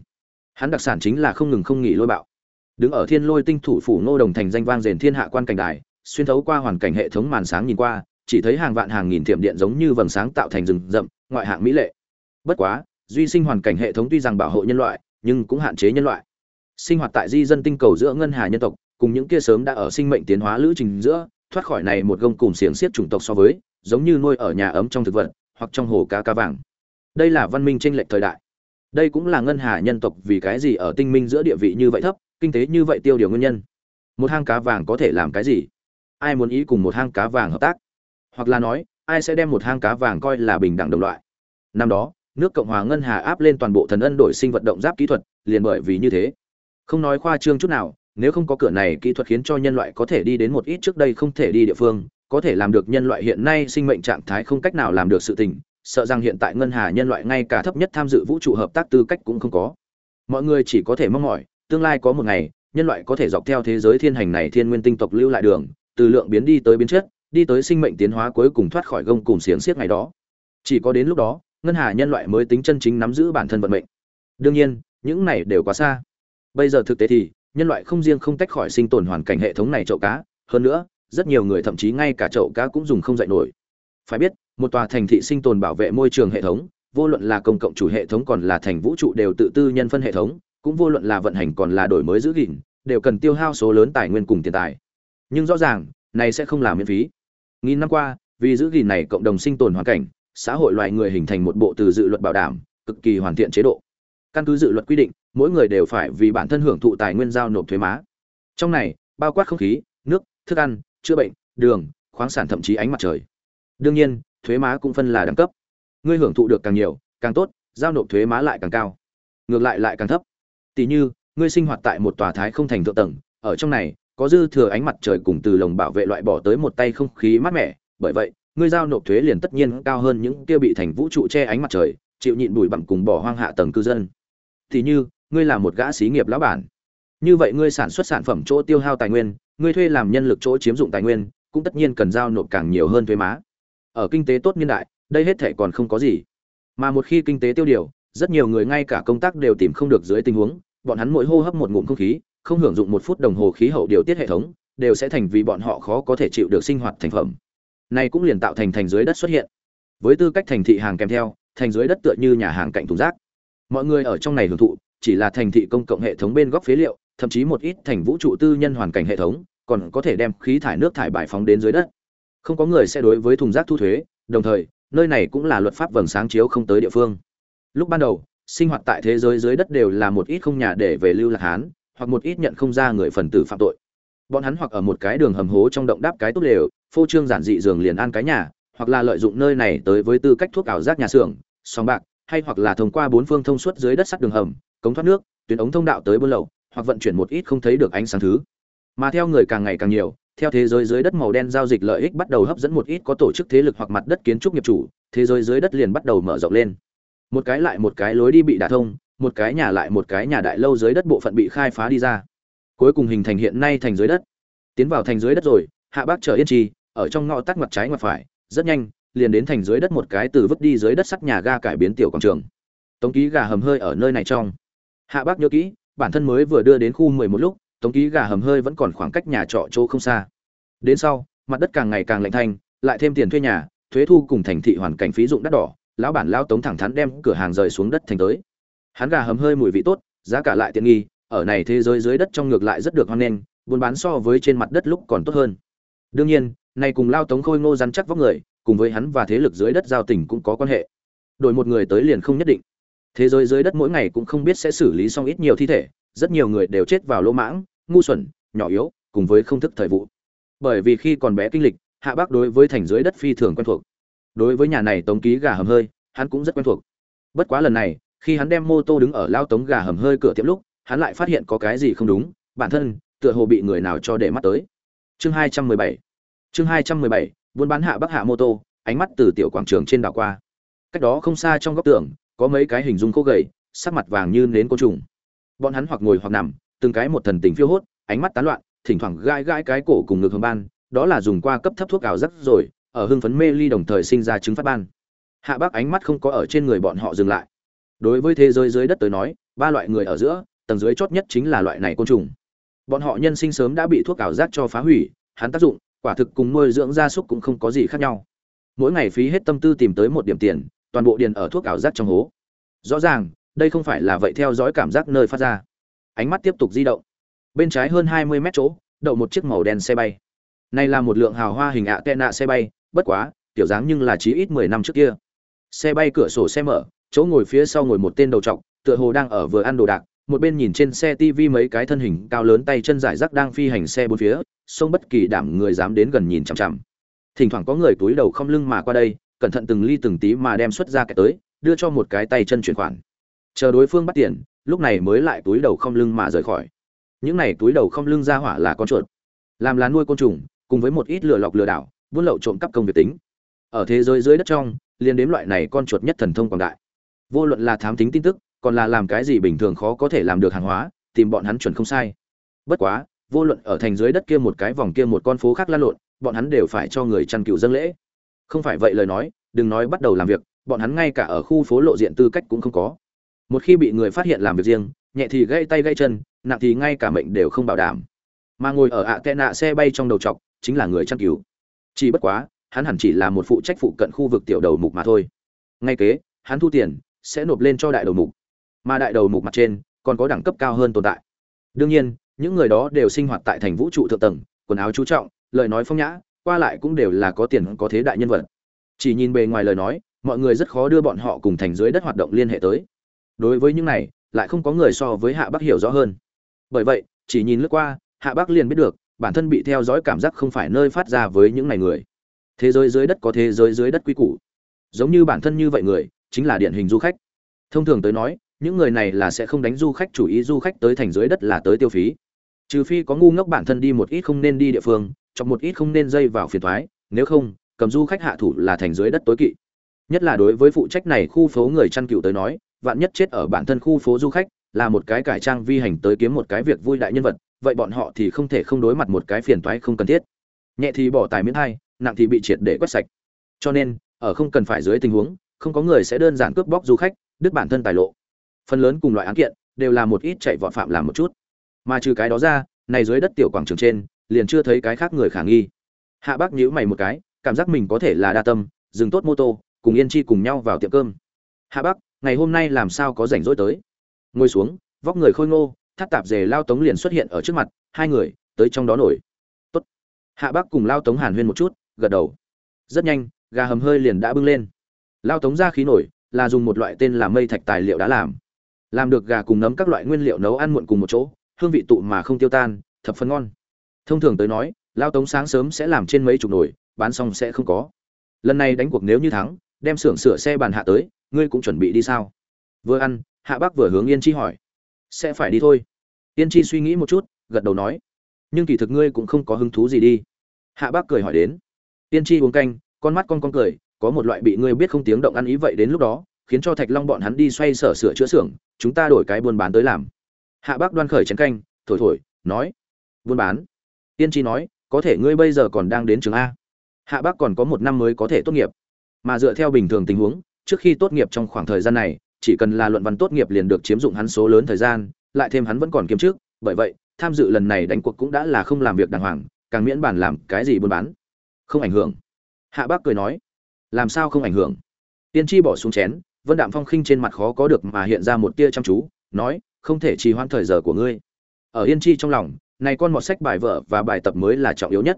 Hắn đặc sản chính là không ngừng không nghỉ lôi bạo. Đứng ở thiên lôi tinh thủ phủ ngô đồng thành danh vang rền thiên hạ quan cảnh đài, xuyên thấu qua hoàn cảnh hệ thống màn sáng nhìn qua, chỉ thấy hàng vạn hàng nghìn thiểm điện giống như vầng sáng tạo thành rừng rậm, ngoại hạng mỹ lệ. Bất quá, duy sinh hoàn cảnh hệ thống tuy rằng bảo hộ nhân loại, nhưng cũng hạn chế nhân loại. Sinh hoạt tại di dân tinh cầu giữa ngân hà nhân tộc cùng những kia sớm đã ở sinh mệnh tiến hóa lữ trình giữa, thoát khỏi này một gông cùng xiềng xiết chủng tộc so với, giống như nuôi ở nhà ấm trong thực vật, hoặc trong hồ cá cá vàng. Đây là văn minh tranh lệch thời đại. Đây cũng là ngân hà nhân tộc vì cái gì ở tinh minh giữa địa vị như vậy thấp, kinh tế như vậy tiêu điều nguyên nhân. Một hang cá vàng có thể làm cái gì? Ai muốn ý cùng một hang cá vàng hợp tác? Hoặc là nói, ai sẽ đem một hang cá vàng coi là bình đẳng đồng loại? Năm đó, nước cộng hòa ngân hà áp lên toàn bộ thần ân đổi sinh vận động giáp kỹ thuật, liền bởi vì như thế. Không nói khoa trương chút nào nếu không có cửa này, kỹ thuật khiến cho nhân loại có thể đi đến một ít trước đây không thể đi địa phương, có thể làm được nhân loại hiện nay sinh mệnh trạng thái không cách nào làm được sự tình, sợ rằng hiện tại ngân hà nhân loại ngay cả thấp nhất tham dự vũ trụ hợp tác tư cách cũng không có. Mọi người chỉ có thể mong mỏi, tương lai có một ngày, nhân loại có thể dọc theo thế giới thiên hành này thiên nguyên tinh tộc lưu lại đường, từ lượng biến đi tới biến chất, đi tới sinh mệnh tiến hóa cuối cùng thoát khỏi gông cùng xiềng xiết ngày đó. Chỉ có đến lúc đó, ngân hà nhân loại mới tính chân chính nắm giữ bản thân vận mệnh. Đương nhiên, những này đều quá xa. Bây giờ thực tế thì nhân loại không riêng không tách khỏi sinh tồn hoàn cảnh hệ thống này chậu cá, hơn nữa, rất nhiều người thậm chí ngay cả chậu cá cũng dùng không dạy nổi. Phải biết, một tòa thành thị sinh tồn bảo vệ môi trường hệ thống, vô luận là công cộng chủ hệ thống còn là thành vũ trụ đều tự tư nhân phân hệ thống, cũng vô luận là vận hành còn là đổi mới giữ gìn, đều cần tiêu hao số lớn tài nguyên cùng tiền tài. Nhưng rõ ràng, này sẽ không làm miễn phí. Nghìn năm qua, vì giữ gìn này cộng đồng sinh tồn hoàn cảnh, xã hội loài người hình thành một bộ từ dự luật bảo đảm, cực kỳ hoàn thiện chế độ căn cứ dự luật quy định, mỗi người đều phải vì bản thân hưởng thụ tài nguyên giao nộp thuế má. Trong này, bao quát không khí, nước, thức ăn, chữa bệnh, đường, khoáng sản thậm chí ánh mặt trời. Đương nhiên, thuế má cũng phân là đẳng cấp. Ngươi hưởng thụ được càng nhiều, càng tốt, giao nộp thuế má lại càng cao. Ngược lại lại càng thấp. Tỷ như, ngươi sinh hoạt tại một tòa thái không thành thượng tầng, ở trong này, có dư thừa ánh mặt trời cùng từ lồng bảo vệ loại bỏ tới một tay không khí mát mẻ. Bởi vậy, ngươi giao nộp thuế liền tất nhiên cao hơn những kia bị thành vũ trụ che ánh mặt trời, chịu nhịn bụi bặm cùng bỏ hoang hạ tầng cư dân thì như, ngươi là một gã xí nghiệp lão bản. Như vậy ngươi sản xuất sản phẩm chỗ tiêu hao tài nguyên, ngươi thuê làm nhân lực chỗ chiếm dụng tài nguyên, cũng tất nhiên cần giao nộp càng nhiều hơn thuế má. Ở kinh tế tốt niên đại, đây hết thể còn không có gì. Mà một khi kinh tế tiêu điều, rất nhiều người ngay cả công tác đều tìm không được dưới tình huống, bọn hắn mỗi hô hấp một ngụm không khí, không hưởng dụng một phút đồng hồ khí hậu điều tiết hệ thống, đều sẽ thành vì bọn họ khó có thể chịu được sinh hoạt thành phẩm. Này cũng liền tạo thành thành dưới đất xuất hiện. Với tư cách thành thị hàng kèm theo, thành dưới đất tựa như nhà hàng cạnh thùng rác mọi người ở trong này hưởng thụ, chỉ là thành thị công cộng hệ thống bên góc phế liệu, thậm chí một ít thành vũ trụ tư nhân hoàn cảnh hệ thống, còn có thể đem khí thải nước thải bài phóng đến dưới đất. Không có người sẽ đối với thùng rác thu thuế, đồng thời, nơi này cũng là luật pháp vầng sáng chiếu không tới địa phương. Lúc ban đầu, sinh hoạt tại thế giới dưới đất đều là một ít không nhà để về lưu lạc hán, hoặc một ít nhận không ra người phần tử phạm tội. Bọn hắn hoặc ở một cái đường hầm hố trong động đáp cái tốt đều phô trương giản dị giường liền ăn cái nhà, hoặc là lợi dụng nơi này tới với tư cách thuốc ảo giác nhà xưởng, sòng bạc hay hoặc là thông qua bốn phương thông suốt dưới đất sắt đường hầm, cống thoát nước, tuyến ống thông đạo tới buôn lậu, hoặc vận chuyển một ít không thấy được ánh sáng thứ. Mà theo người càng ngày càng nhiều, theo thế giới dưới đất màu đen giao dịch lợi ích bắt đầu hấp dẫn một ít có tổ chức thế lực hoặc mặt đất kiến trúc nghiệp chủ, thế giới dưới đất liền bắt đầu mở rộng lên. Một cái lại một cái lối đi bị đả thông, một cái nhà lại một cái nhà đại lâu dưới đất bộ phận bị khai phá đi ra. Cuối cùng hình thành hiện nay thành dưới đất. Tiến vào thành dưới đất rồi, hạ bác chở yên trì, ở trong ngõ tắt mặt trái ngoặt phải, rất nhanh liền đến thành dưới đất một cái từ vứt đi dưới đất sắt nhà ga cải biến tiểu quảng trường. Tống ký gà hầm hơi ở nơi này trong. Hạ bác nhớ kỹ, bản thân mới vừa đưa đến khu mười một lúc, tống ký gà hầm hơi vẫn còn khoảng cách nhà trọ chỗ không xa. Đến sau, mặt đất càng ngày càng lạnh thanh, lại thêm tiền thuê nhà, thuế thu cùng thành thị hoàn cảnh phí dụng đắt đỏ, lão bản lao tống thẳng thắn đem cửa hàng rời xuống đất thành tới. Hắn gà hầm hơi mùi vị tốt, giá cả lại tiện nghi, ở này thế giới dưới đất trong ngược lại rất được hoan nghênh, buôn bán so với trên mặt đất lúc còn tốt hơn. Đương nhiên, này cùng lao tống khôi ngô rắn chắc vóc người cùng với hắn và thế lực dưới đất giao tình cũng có quan hệ. Đổi một người tới liền không nhất định. Thế giới dưới đất mỗi ngày cũng không biết sẽ xử lý xong ít nhiều thi thể, rất nhiều người đều chết vào lỗ mãng, ngu xuẩn, nhỏ yếu, cùng với không thức thời vụ. Bởi vì khi còn bé kinh lịch, hạ bác đối với thành dưới đất phi thường quen thuộc. Đối với nhà này tống ký gà hầm hơi, hắn cũng rất quen thuộc. Bất quá lần này, khi hắn đem mô tô đứng ở lao tống gà hầm hơi cửa tiệm lúc, hắn lại phát hiện có cái gì không đúng, bản thân tựa hồ bị người nào cho để mắt tới. Chương hai trăm mười bảy. Chương hai trăm mười bảy buôn bán hạ bắc hạ mô tô, ánh mắt từ tiểu quảng trường trên đảo qua. Cách đó không xa trong góc tường, có mấy cái hình dung khô gầy, sắc mặt vàng như nến côn trùng. Bọn hắn hoặc ngồi hoặc nằm, từng cái một thần tình phiêu hốt, ánh mắt tán loạn, thỉnh thoảng gai gai cái cổ cùng ngực hương ban, đó là dùng qua cấp thấp thuốc ảo rất rồi, ở hưng phấn mê ly đồng thời sinh ra chứng phát ban. Hạ bác ánh mắt không có ở trên người bọn họ dừng lại. Đối với thế giới dưới đất tới nói, ba loại người ở giữa, tầng dưới chót nhất chính là loại này côn trùng. Bọn họ nhân sinh sớm đã bị thuốc ảo giác cho phá hủy, hắn tác dụng quả thực cùng nuôi dưỡng gia súc cũng không có gì khác nhau. Mỗi ngày phí hết tâm tư tìm tới một điểm tiền, toàn bộ điền ở thuốc ảo giác trong hố. Rõ ràng, đây không phải là vậy theo dõi cảm giác nơi phát ra. Ánh mắt tiếp tục di động. Bên trái hơn hai mươi mét chỗ, đậu một chiếc màu đen xe bay. Này là một lượng hào hoa hình ạ tệ nạ xe bay, bất quá tiểu dáng nhưng là chí ít mười năm trước kia. Xe bay cửa sổ xe mở, chỗ ngồi phía sau ngồi một tên đầu trọc, tựa hồ đang ở vừa ăn đồ đạc một bên nhìn trên xe TV mấy cái thân hình cao lớn tay chân giải rác đang phi hành xe bốn phía, sông bất kỳ đảm người dám đến gần nhìn chằm chằm. Thỉnh thoảng có người túi đầu không lưng mà qua đây, cẩn thận từng ly từng tí mà đem xuất ra cái tới, đưa cho một cái tay chân chuyển khoản. Chờ đối phương bắt tiền, lúc này mới lại túi đầu không lưng mà rời khỏi. Những này túi đầu không lưng ra hỏa là con chuột, làm lá nuôi côn trùng, cùng với một ít lừa lọc lừa đảo, buôn lậu trộm cắp công việc tính. Ở thế giới dưới đất trong, liên đến loại này con chuột nhất thần thông quảng đại. Vô luận là thám tính tin tức, còn là làm cái gì bình thường khó có thể làm được hàng hóa, tìm bọn hắn chuẩn không sai. Bất quá, vô luận ở thành dưới đất kia một cái vòng kia một con phố khác lăn lộn, bọn hắn đều phải cho người chăn cựu dâng lễ. Không phải vậy lời nói, đừng nói bắt đầu làm việc, bọn hắn ngay cả ở khu phố lộ diện tư cách cũng không có. Một khi bị người phát hiện làm việc riêng, nhẹ thì gãy tay gãy chân, nặng thì ngay cả mệnh đều không bảo đảm. Mà ngồi ở ạ tệ nạ xe bay trong đầu chọc, chính là người chăn cứu chỉ bất quá, hắn hẳn chỉ là một phụ trách phụ cận khu vực tiểu đầu mục mà thôi. Ngay kế, hắn thu tiền, sẽ nộp lên cho đại đầu mục mà đại đầu mục mặt trên còn có đẳng cấp cao hơn tồn tại. Đương nhiên, những người đó đều sinh hoạt tại thành vũ trụ thượng tầng, quần áo chú trọng, lời nói phong nhã, qua lại cũng đều là có tiền có thế đại nhân vật. Chỉ nhìn bề ngoài lời nói, mọi người rất khó đưa bọn họ cùng thành dưới đất hoạt động liên hệ tới. Đối với những này, lại không có người so với hạ bắc hiểu rõ hơn. Bởi vậy, chỉ nhìn lướt qua, hạ bắc liền biết được, bản thân bị theo dõi cảm giác không phải nơi phát ra với những này người. Thế giới dưới đất có thế giới dưới đất quy củ. Giống như bản thân như vậy người, chính là điển hình du khách. Thông thường tới nói những người này là sẽ không đánh du khách, chủ ý du khách tới thành dưới đất là tới tiêu phí. Trừ phi có ngu ngốc bản thân đi một ít không nên đi địa phương trong một ít không nên dây vào phiền thoái, nếu không, cầm du khách hạ thủ là thành dưới đất tối kỵ. Nhất là đối với phụ trách này khu phố người chăn cừu tới nói, vạn nhất chết ở bản thân khu phố du khách, là một cái cải trang vi hành tới kiếm một cái việc vui đại nhân vật, vậy bọn họ thì không thể không đối mặt một cái phiền toái không cần thiết. Nhẹ thì bỏ tài miễn hai nặng thì bị triệt để quét sạch. Cho nên, ở không cần phải dưới tình huống, không có người sẽ đơn giản cướp bóc du khách, đứt bản thân tài lộ phần lớn cùng loại án kiện đều là một ít chạy vọt phạm làm một chút. Mà trừ cái đó ra, này dưới đất tiểu quảng trường trên, liền chưa thấy cái khác người khả nghi. Hạ bác nhíu mày một cái, cảm giác mình có thể là đa tâm, dừng tốt mô tô, cùng yên chi cùng nhau vào tiệm cơm. Hạ bác, ngày hôm nay làm sao có rảnh rỗi tới? Ngồi xuống, vóc người khôi ngô, thắt tạp dề lao tống liền xuất hiện ở trước mặt, hai người, tới trong đó nổi. Tốt. Hạ bác cùng lao tống hàn huyên một chút, gật đầu. Rất nhanh, gà hầm hơi liền đã bưng lên. Lao tống ra khí nổi, là dùng một loại tên là mây thạch tài liệu đã làm làm được gà cùng nấm các loại nguyên liệu nấu ăn muộn cùng một chỗ, hương vị tụ mà không tiêu tan, thập phần ngon. Thông thường tới nói, lao tống sáng sớm sẽ làm trên mấy chục nồi, bán xong sẽ không có. Lần này đánh cuộc nếu như thắng, đem xưởng sửa xe bàn hạ tới, ngươi cũng chuẩn bị đi sao? Vừa ăn, hạ bác vừa hướng yên chi hỏi. Sẽ phải đi thôi. Yên chi suy nghĩ một chút, gật đầu nói. Nhưng kỳ thực ngươi cũng không có hứng thú gì đi. Hạ bác cười hỏi đến. Yên chi uống canh, con mắt con con cười, có một loại bị ngươi biết không tiếng động ăn ý vậy đến lúc đó khiến cho thạch long bọn hắn đi xoay sở sửa chữa xưởng, chúng ta đổi cái buôn bán tới làm. Hạ bác đoan khởi chén canh, thổi thổi, nói, buôn bán? Tiên tri nói, có thể ngươi bây giờ còn đang đến trường a. Hạ bác còn có một năm mới có thể tốt nghiệp. Mà dựa theo bình thường tình huống, trước khi tốt nghiệp trong khoảng thời gian này, chỉ cần là luận văn tốt nghiệp liền được chiếm dụng hắn số lớn thời gian, lại thêm hắn vẫn còn kiếm trước bởi vậy, tham dự lần này đánh cuộc cũng đã là không làm việc đàng hoàng, càng miễn bản làm cái gì buôn bán. Không ảnh hưởng. Hạ bác cười nói, làm sao không ảnh hưởng? Tiên tri bỏ xuống chén vân đạm phong khinh trên mặt khó có được mà hiện ra một tia chăm chú, nói, không thể trì hoãn thời giờ của ngươi. Ở yên chi trong lòng, này con một sách bài vở và bài tập mới là trọng yếu nhất.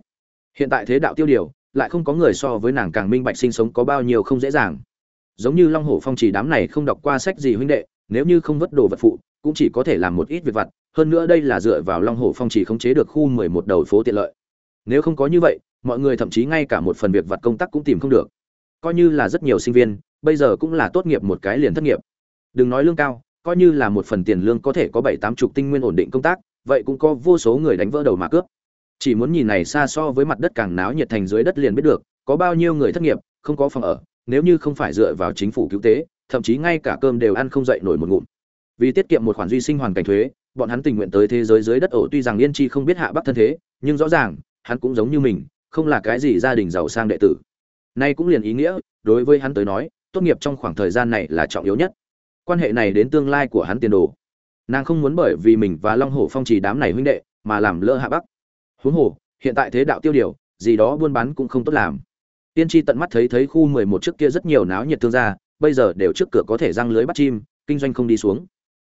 Hiện tại thế đạo tiêu điều, lại không có người so với nàng càng minh bạch sinh sống có bao nhiêu không dễ dàng. Giống như long hổ phong chỉ đám này không đọc qua sách gì huynh đệ, nếu như không vất đồ vật phụ, cũng chỉ có thể làm một ít việc vặt. Hơn nữa đây là dựa vào long hổ phong chỉ khống chế được khu mười một đầu phố tiện lợi. Nếu không có như vậy, mọi người thậm chí ngay cả một phần việc vặt công tác cũng tìm không được. Coi như là rất nhiều sinh viên bây giờ cũng là tốt nghiệp một cái liền thất nghiệp. Đừng nói lương cao, coi như là một phần tiền lương có thể có bảy, tám chục tinh nguyên ổn định công tác, vậy cũng có vô số người đánh vỡ đầu mà cướp. Chỉ muốn nhìn này xa so với mặt đất càng náo nhiệt thành dưới đất liền biết được, có bao nhiêu người thất nghiệp, không có phòng ở, nếu như không phải dựa vào chính phủ cứu tế, thậm chí ngay cả cơm đều ăn không dậy nổi một ngụm. Vì tiết kiệm một khoản duy sinh hoàn cảnh thuế, bọn hắn tình nguyện tới thế giới dưới đất ổ tuy rằng yên chi không biết hạ bắc thân thế, nhưng rõ ràng, hắn cũng giống như mình, không là cái gì gia đình giàu sang đệ tử. Nay cũng liền ý nghĩa, đối với hắn tới nói tốt nghiệp trong khoảng thời gian này là trọng yếu nhất. Quan hệ này đến tương lai của hắn tiền đồ. Nàng không muốn bởi vì mình và long hổ phong trì đám này huynh đệ mà làm lỡ hạ bắc. Huống hồ, hiện tại thế đạo tiêu điều, gì đó buôn bán cũng không tốt làm. Tiên tri tận mắt thấy thấy khu mười một trước kia rất nhiều náo nhiệt thương gia, bây giờ đều trước cửa có thể răng lưới bắt chim, kinh doanh không đi xuống.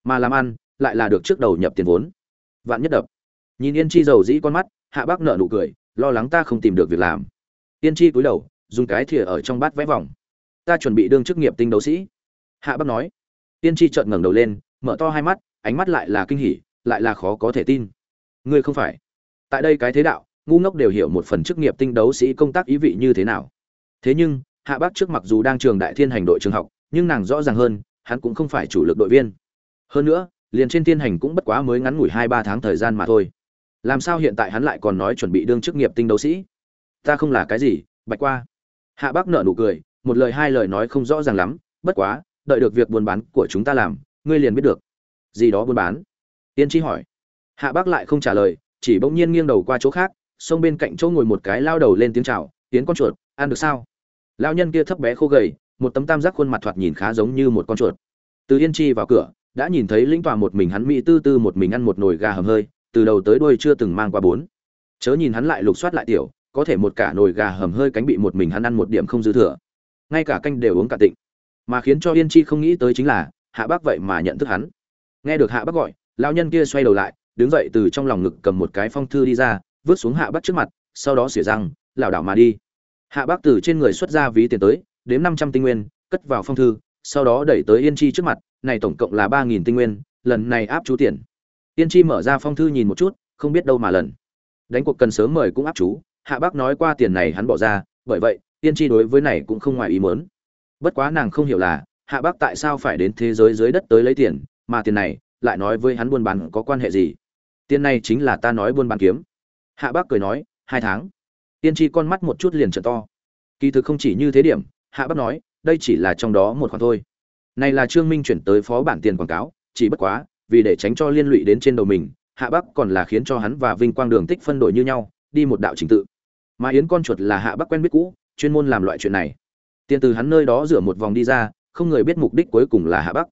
Mà làm ăn, lại là được trước đầu nhập tiền vốn. Vạn nhất đập. Nhìn yên chi giàu dĩ con mắt, hạ bác nợ nụ cười, lo lắng ta không tìm được việc làm. Yên chi cúi đầu, dùng cái thìa ở trong bát vẽ vòng ta chuẩn bị đương chức nghiệp tinh đấu sĩ. Hạ Bắc nói. Tiên chi trợn ngẩng đầu lên, mở to hai mắt, ánh mắt lại là kinh hỉ, lại là khó có thể tin. Ngươi không phải. Tại đây cái thế đạo, ngu ngốc đều hiểu một phần chức nghiệp tinh đấu sĩ công tác ý vị như thế nào. Thế nhưng, hạ Bắc trước mặc dù đang trường đại thiên hành đội trường học, nhưng nàng rõ ràng hơn, hắn cũng không phải chủ lực đội viên. Hơn nữa, liền trên thiên hành cũng bất quá mới ngắn ngủi hai ba tháng thời gian mà thôi. Làm sao hiện tại hắn lại còn nói chuẩn bị đương chức nghiệp tinh đấu sĩ? Ta không là cái gì, bạch qua. Hạ bác nợ nụ cười một lời hai lời nói không rõ ràng lắm, bất quá, đợi được việc buôn bán của chúng ta làm, ngươi liền biết được. Gì đó buôn bán? Tiên tri hỏi. Hạ bác lại không trả lời, chỉ bỗng nhiên nghiêng đầu qua chỗ khác xông bên cạnh chỗ ngồi một cái lao đầu lên tiếng chào, tiến con chuột, ăn được sao? Lao nhân kia thấp bé khô gầy, một tấm tam giác khuôn mặt thoạt nhìn khá giống như một con chuột. Từ yên chi vào cửa, đã nhìn thấy lĩnh tòa một mình hắn mỹ tư tư một mình ăn một nồi gà hầm hơi, từ đầu tới đuôi chưa từng mang qua bốn. Chớ nhìn hắn lại lục soát lại tiểu, có thể một cả nồi gà hầm hơi cánh bị một mình hắn ăn một điểm không dư thừa ngay cả canh đều uống cả tịnh. Mà khiến cho yên chi không nghĩ tới chính là, hạ bác vậy mà nhận thức hắn. Nghe được hạ bác gọi, lão nhân kia xoay đầu lại, đứng dậy từ trong lòng ngực cầm một cái phong thư đi ra, vứt xuống hạ bác trước mặt, sau đó xỉa răng, lảo đảo mà đi. Hạ bác từ trên người xuất ra ví tiền tới, đếm năm trăm tinh nguyên, cất vào phong thư, sau đó đẩy tới yên chi trước mặt, này tổng cộng là ba nghìn tinh nguyên, lần này áp chú tiền. Yên chi mở ra phong thư nhìn một chút, không biết đâu mà lần. Đánh cuộc cần sớm mời cũng áp chú, hạ bác nói qua tiền này hắn bỏ ra, bởi vậy yên chi đối với này cũng không ngoài ý muốn. bất quá nàng không hiểu là, hạ bác tại sao phải đến thế giới dưới đất tới lấy tiền, mà tiền này, lại nói với hắn buôn bán có quan hệ gì? Tiền này chính là ta nói buôn bán kiếm. Hạ bác cười nói, hai tháng. Tiên tri con mắt một chút liền trở to. Kỳ thực không chỉ như thế điểm, hạ bắc nói, đây chỉ là trong đó một khoản thôi. Này là trương minh chuyển tới phó bản tiền quảng cáo, chỉ bất quá, vì để tránh cho liên lụy đến trên đầu mình, hạ bắc còn là khiến cho hắn và vinh quang đường tích phân đổi như nhau, đi một đạo trình tự. Mà yến con chuột là hạ bắc quen biết cũ chuyên môn làm loại chuyện này. Tiền từ hắn nơi đó rửa một vòng đi ra, không người biết mục đích cuối cùng là hạ bắc.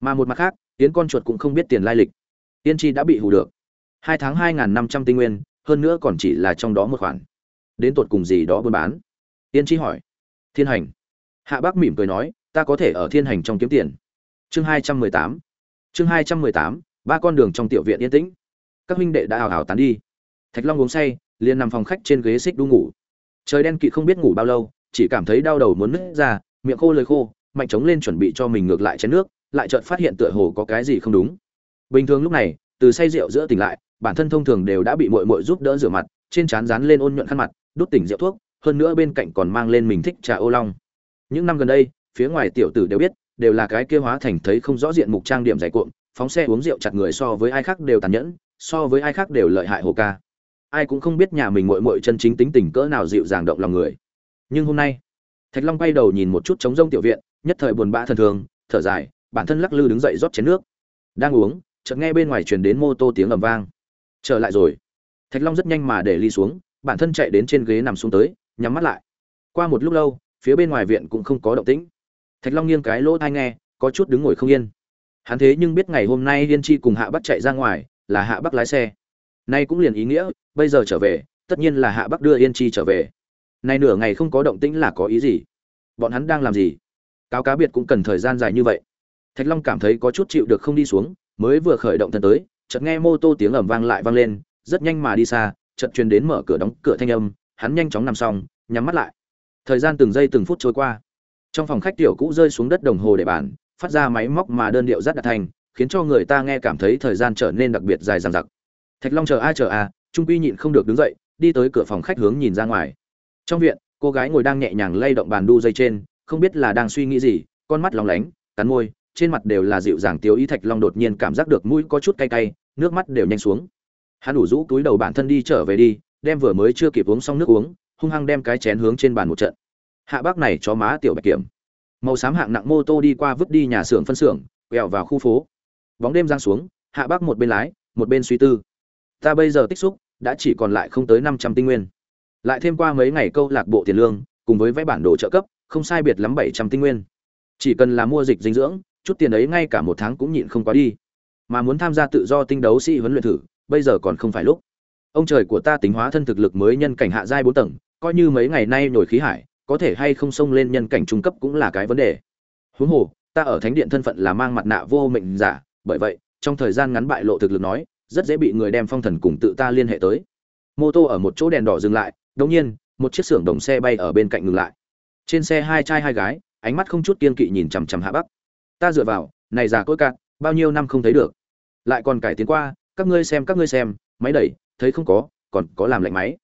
Mà một mặt khác, yến con chuột cũng không biết tiền lai lịch. Tiên tri đã bị hù được. Hai tháng hai n g h n năm trăm tinh nguyên, hơn nữa còn chỉ là trong đó một khoản. Đến tột cùng gì đó buôn bán? Tiên tri hỏi. Thiên hành. Hạ bác mỉm cười nói, ta có thể ở thiên hành trong kiếm tiền. Chương hai trăm mười tám. Chương hai trăm mười tám, ba con đường trong tiểu viện yên tĩnh. Các huynh đệ đã hào hào tán đi. Thạch long uống say, liền nằm phòng khách trên ghế xích đu ngủ trời đen kỵ không biết ngủ bao lâu, chỉ cảm thấy đau đầu muốn nứt ra, miệng khô lời khô, mạnh chống lên chuẩn bị cho mình ngược lại chén nước, lại chợt phát hiện tựa hồ có cái gì không đúng. Bình thường lúc này, từ say rượu giữa tỉnh lại, bản thân thông thường đều đã bị muội muội giúp đỡ rửa mặt, trên trán dán lên ôn nhuận khăn mặt, đút tỉnh rượu thuốc, hơn nữa bên cạnh còn mang lên mình thích trà ô long. Những năm gần đây, phía ngoài tiểu tử đều biết, đều là cái kia hóa thành thấy không rõ diện mục trang điểm dày cuộn, phóng xe uống rượu chặt người so với ai khác đều tàn nhẫn, so với ai khác đều lợi hại hồ ca ai cũng không biết nhà mình muội muội chân chính tính tình cỡ nào dịu dàng động lòng người. Nhưng hôm nay, thạch long quay đầu nhìn một chút trống rông tiểu viện, nhất thời buồn bã thần thường, thở dài, bản thân lắc lư đứng dậy rót chén nước. Đang uống, chợt nghe bên ngoài truyền đến mô tô tiếng ầm vang. Trở lại rồi. Thạch long rất nhanh mà để ly xuống, bản thân chạy đến trên ghế nằm xuống tới, nhắm mắt lại. Qua một lúc lâu, phía bên ngoài viện cũng không có động tĩnh. Thạch long nghiêng cái lỗ tai nghe, có chút đứng ngồi không yên. Hắn thế nhưng biết ngày hôm nay liên chi cùng hạ bắc chạy ra ngoài, là hạ bắc lái xe nay cũng liền ý nghĩa, bây giờ trở về, tất nhiên là hạ bắc đưa yên chi trở về. Nay nửa ngày không có động tĩnh là có ý gì? Bọn hắn đang làm gì? Cáo cá biệt cũng cần thời gian dài như vậy. Thạch long cảm thấy có chút chịu được không đi xuống, mới vừa khởi động thân tới, chợt nghe mô tô tiếng ầm vang lại vang lên, rất nhanh mà đi xa, chợt truyền đến mở cửa đóng cửa thanh âm, hắn nhanh chóng nằm xong, nhắm mắt lại. Thời gian từng giây từng phút trôi qua. Trong phòng khách tiểu cũ rơi xuống đất đồng hồ để bàn, phát ra máy móc mà đơn điệu rất đạt thành, khiến cho người ta nghe cảm thấy thời gian trở nên đặc biệt dài dằng dặc thạch long chờ a chờ a, trung quy nhịn không được đứng dậy, đi tới cửa phòng khách hướng nhìn ra ngoài. Trong viện, cô gái ngồi đang nhẹ nhàng lay động bàn đu dây trên, không biết là đang suy nghĩ gì, con mắt lóng lánh, cắn môi, trên mặt đều là dịu dàng tiêu ý thạch long đột nhiên cảm giác được mũi có chút cay cay, nước mắt đều nhanh xuống. Hắn đủ rũ túi đầu bản thân đi trở về đi, đem vừa mới chưa kịp uống xong nước uống, hung hăng đem cái chén hướng trên bàn một trận. Hạ bác này cho má tiểu bạch kiểm. Màu xám hạng nặng mô tô đi qua vứt đi nhà xưởng phân xưởng, quẹo vào khu phố. Bóng đêm giang xuống, hạ bác một bên lái, một bên suy tư ta bây giờ tích xúc, đã chỉ còn lại không tới năm trăm tinh nguyên. Lại thêm qua mấy ngày câu lạc bộ tiền lương, cùng với vẽ bản đồ trợ cấp, không sai biệt lắm bảy trăm tinh nguyên. Chỉ cần là mua dịch dinh dưỡng, chút tiền ấy ngay cả một tháng cũng nhịn không quá đi. Mà muốn tham gia tự do tinh đấu sĩ huấn luyện thử, bây giờ còn không phải lúc. Ông trời của ta tính hóa thân thực lực mới nhân cảnh hạ giai bốn tầng, coi như mấy ngày nay nổi khí hải, có thể hay không xông lên nhân cảnh trung cấp cũng là cái vấn đề. Huống hồ, ta ở thánh điện thân phận là mang mặt nạ vô mệnh giả, bởi vậy, trong thời gian ngắn bại lộ thực lực nói rất dễ bị người đem phong thần cùng tự ta liên hệ tới. Mô tô ở một chỗ đèn đỏ dừng lại, đột nhiên, một chiếc xưởng đồng xe bay ở bên cạnh ngừng lại. Trên xe hai trai hai gái, ánh mắt không chút kiên kỵ nhìn chằm chằm hạ bắc. Ta dựa vào, này già cỗi cạn, bao nhiêu năm không thấy được. Lại còn cải tiến qua, các ngươi xem, các ngươi xem, máy đẩy, thấy không có, còn có làm lạnh máy.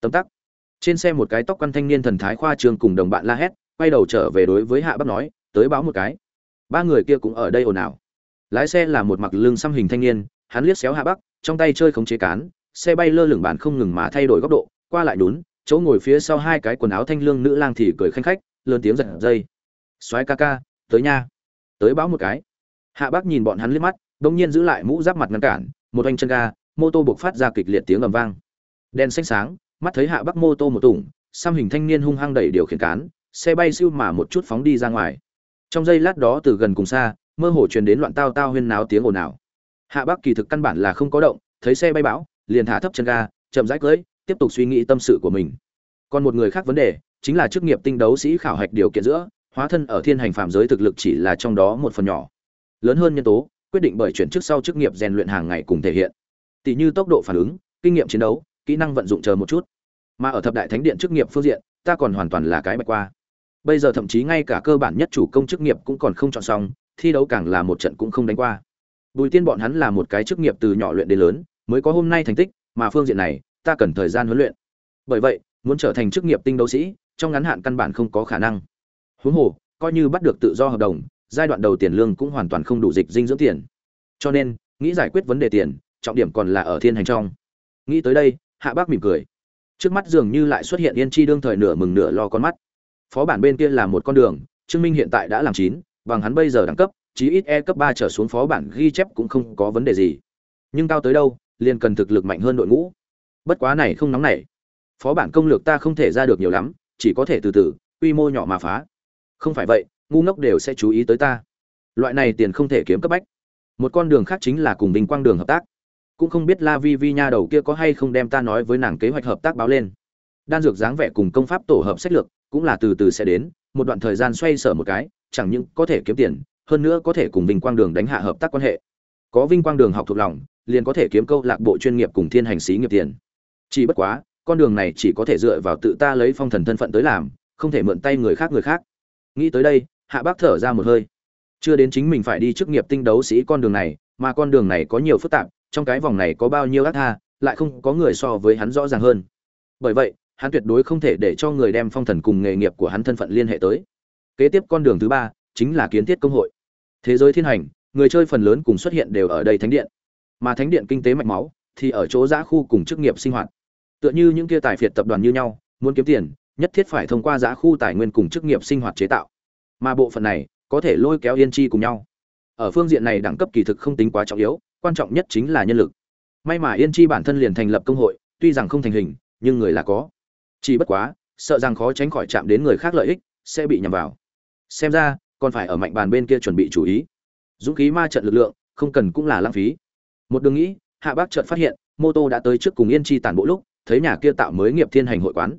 Tấm tắc. Trên xe một cái tóc quan thanh niên thần thái khoa trương cùng đồng bạn la hét, quay đầu trở về đối với hạ bắc nói, tới báo một cái. Ba người kia cũng ở đây ồn ào. Lái xe là một mặc lưng xăm hình thanh niên hắn liếc xéo hạ bắc, trong tay chơi khống chế cán, xe bay lơ lửng bàn không ngừng mà thay đổi góc độ, qua lại đún, chỗ ngồi phía sau hai cái quần áo thanh lương nữ lang thì cười khanh khách, lớn tiếng giật dây. "Soái ca ca, tới nha. Tới báo một cái. Hạ bác nhìn bọn hắn liếc mắt, đông nhiên giữ lại mũ giáp mặt ngăn cản, một anh chân ga, mô tô buộc phát ra kịch liệt tiếng ầm vang. Đèn xanh sáng, mắt thấy hạ bắc mô tô một tủng, xăm hình thanh niên hung hăng đẩy điều khiển cán, xe bay siêu mà một chút phóng đi ra ngoài. Trong giây lát đó từ gần cùng xa, mơ hồ truyền đến loạn tao tao huyên náo tiếng ồn ào hạ bắc kỳ thực căn bản là không có động, thấy xe bay bão, liền thả thấp chân ga, chậm rãi cưỡi, tiếp tục suy nghĩ tâm sự của mình. Còn một người khác vấn đề, chính là chức nghiệp tinh đấu sĩ khảo hạch điều kiện giữa, hóa thân ở thiên hành phạm giới thực lực chỉ là trong đó một phần nhỏ. Lớn hơn nhân tố, quyết định bởi chuyển chức sau chức nghiệp rèn luyện hàng ngày cùng thể hiện. Tỷ như tốc độ phản ứng, kinh nghiệm chiến đấu, kỹ năng vận dụng chờ một chút. Mà ở thập đại thánh điện chức nghiệp phương diện, ta còn hoàn toàn là cái bạch qua. Bây giờ thậm chí ngay cả cơ bản nhất chủ công chức nghiệp cũng còn không chọn xong, thi đấu càng là một trận cũng không đánh qua bùi tiên bọn hắn là một cái chức nghiệp từ nhỏ luyện đến lớn, mới có hôm nay thành tích, mà phương diện này, ta cần thời gian huấn luyện. Bởi vậy, muốn trở thành chức nghiệp tinh đấu sĩ, trong ngắn hạn căn bản không có khả năng. Huống hồ, coi như bắt được tự do hợp đồng, giai đoạn đầu tiền lương cũng hoàn toàn không đủ dịch dinh dưỡng tiền. Cho nên, nghĩ giải quyết vấn đề tiền, trọng điểm còn là ở thiên hành trong. Nghĩ tới đây, hạ bác mỉm cười. Trước mắt dường như lại xuất hiện yên chi đương thời nửa mừng nửa lo con mắt. Phó bản bên kia là một con đường, trương minh hiện tại đã làm chín, bằng hắn bây giờ đẳng cấp chí ít e cấp ba trở xuống phó bản ghi chép cũng không có vấn đề gì. Nhưng cao tới đâu, liền cần thực lực mạnh hơn đội ngũ. Bất quá này không nóng nảy. Phó bản công lược ta không thể ra được nhiều lắm, chỉ có thể từ từ, quy mô nhỏ mà phá. Không phải vậy, ngu ngốc đều sẽ chú ý tới ta. Loại này tiền không thể kiếm cấp bách. Một con đường khác chính là cùng vinh quang đường hợp tác. Cũng không biết la vi vi nha đầu kia có hay không đem ta nói với nàng kế hoạch hợp tác báo lên. Đan dược dáng vẻ cùng công pháp tổ hợp sách lược, cũng là từ từ sẽ đến, một đoạn thời gian xoay sở một cái, chẳng những có thể kiếm tiền hơn nữa có thể cùng vinh quang đường đánh hạ hợp tác quan hệ. Có vinh quang đường học thuộc lòng, liền có thể kiếm câu lạc bộ chuyên nghiệp cùng thiên hành sĩ nghiệp tiền. Chỉ bất quá, con đường này chỉ có thể dựa vào tự ta lấy phong thần thân phận tới làm, không thể mượn tay người khác người khác. Nghĩ tới đây, hạ bác thở ra một hơi. Chưa đến chính mình phải đi chức nghiệp tinh đấu sĩ con đường này, mà con đường này có nhiều phức tạp, trong cái vòng này có bao nhiêu ác tha, lại không có người so với hắn rõ ràng hơn. Bởi vậy, hắn tuyệt đối không thể để cho người đem phong thần cùng nghề nghiệp của hắn thân phận liên hệ tới. Kế tiếp con đường thứ ba chính là kiến thiết công hội. Thế giới thiên hành, người chơi phần lớn cùng xuất hiện đều ở đây thánh điện. Mà thánh điện kinh tế mạch máu thì ở chỗ giã khu cùng chức nghiệp sinh hoạt. Tựa như những kia tài phiệt tập đoàn như nhau, muốn kiếm tiền, nhất thiết phải thông qua giã khu tài nguyên cùng chức nghiệp sinh hoạt chế tạo. Mà bộ phận này có thể lôi kéo yên chi cùng nhau. Ở phương diện này đẳng cấp kỳ thực không tính quá trọng yếu, quan trọng nhất chính là nhân lực. May mà yên chi bản thân liền thành lập công hội, tuy rằng không thành hình, nhưng người là có. Chỉ bất quá, sợ rằng khó tránh khỏi chạm đến người khác lợi ích, sẽ bị nhầm vào. Xem ra còn phải ở mạnh bàn bên kia chuẩn bị chú ý. Dũng khí ma trận lực lượng, không cần cũng là lãng phí. Một đường nghĩ, hạ bác chợt phát hiện, mô tô đã tới trước cùng yên chi tản bộ lúc, thấy nhà kia tạo mới nghiệp thiên hành hội quán.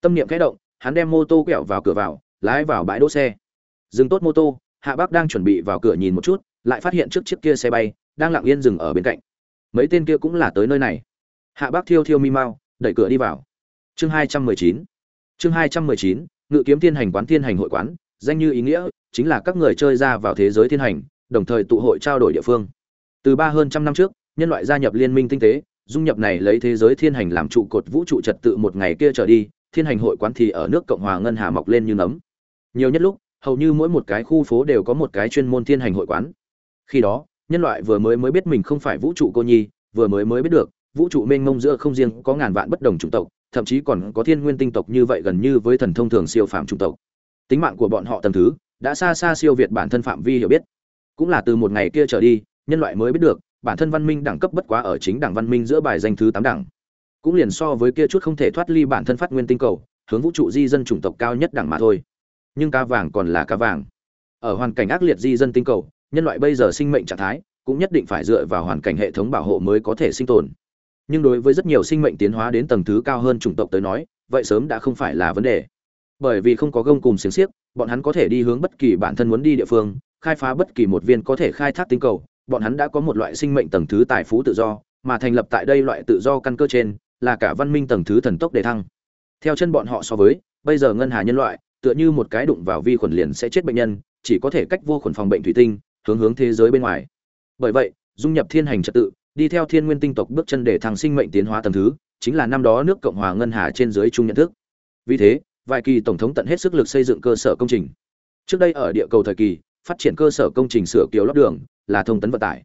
Tâm niệm khẽ động, hắn đem mô tô quẹo vào cửa vào, lái vào bãi đỗ xe. Dừng tốt mô tô, hạ bác đang chuẩn bị vào cửa nhìn một chút, lại phát hiện trước chiếc kia xe bay đang lặng yên dừng ở bên cạnh. Mấy tên kia cũng là tới nơi này. Hạ bác thiêu thiêu mi mau, đẩy cửa đi vào. Chương hai trăm mười chín. Chương hai trăm mười chín, ngự kiếm thiên hành quán thiên hành hội quán, danh như ý nghĩa chính là các người chơi ra vào thế giới thiên hành, đồng thời tụ hội trao đổi địa phương. Từ ba hơn trăm năm trước, nhân loại gia nhập liên minh tinh tế, dung nhập này lấy thế giới thiên hành làm trụ cột vũ trụ trật tự một ngày kia trở đi, thiên hành hội quán thì ở nước cộng hòa ngân hà mọc lên như nấm. Nhiều nhất lúc, hầu như mỗi một cái khu phố đều có một cái chuyên môn thiên hành hội quán. Khi đó, nhân loại vừa mới mới biết mình không phải vũ trụ cô nhi, vừa mới mới biết được, vũ trụ mênh mông giữa không riêng có ngàn vạn bất đồng chủng tộc, thậm chí còn có thiên nguyên tinh tộc như vậy gần như với thần thông thường siêu phàm chủng tộc. Tính mạng của bọn họ tầm thứ đã xa xa siêu việt bản thân phạm vi hiểu biết. Cũng là từ một ngày kia trở đi, nhân loại mới biết được, bản thân văn minh đẳng cấp bất quá ở chính đẳng văn minh giữa bài danh thứ tám đẳng cũng liền so với kia chút không thể thoát ly bản thân phát nguyên tinh cầu, hướng vũ trụ di dân chủng tộc cao nhất đẳng mà thôi. Nhưng cá vàng còn là cá vàng. Ở hoàn cảnh ác liệt di dân tinh cầu, nhân loại bây giờ sinh mệnh trạng thái cũng nhất định phải dựa vào hoàn cảnh hệ thống bảo hộ mới có thể sinh tồn. Nhưng đối với rất nhiều sinh mệnh tiến hóa đến tầng thứ cao hơn chủng tộc tới nói, vậy sớm đã không phải là vấn đề bởi vì không có gông cùng xiềng xiếc, bọn hắn có thể đi hướng bất kỳ bản thân muốn đi địa phương, khai phá bất kỳ một viên có thể khai thác tinh cầu. Bọn hắn đã có một loại sinh mệnh tầng thứ tài phú tự do, mà thành lập tại đây loại tự do căn cơ trên là cả văn minh tầng thứ thần tốc để thăng. Theo chân bọn họ so với, bây giờ ngân hà nhân loại, tựa như một cái đụng vào vi khuẩn liền sẽ chết bệnh nhân, chỉ có thể cách vô khuẩn phòng bệnh thủy tinh, hướng hướng thế giới bên ngoài. Bởi vậy, dung nhập thiên hành trật tự, đi theo thiên nguyên tinh tộc bước chân để thăng sinh mệnh tiến hóa tầng thứ, chính là năm đó nước cộng hòa ngân hà trên dưới chung nhận thức. Vì thế vài kỳ tổng thống tận hết sức lực xây dựng cơ sở công trình. Trước đây ở địa cầu thời kỳ, phát triển cơ sở công trình sửa kiều lót đường là thông tấn vận tải.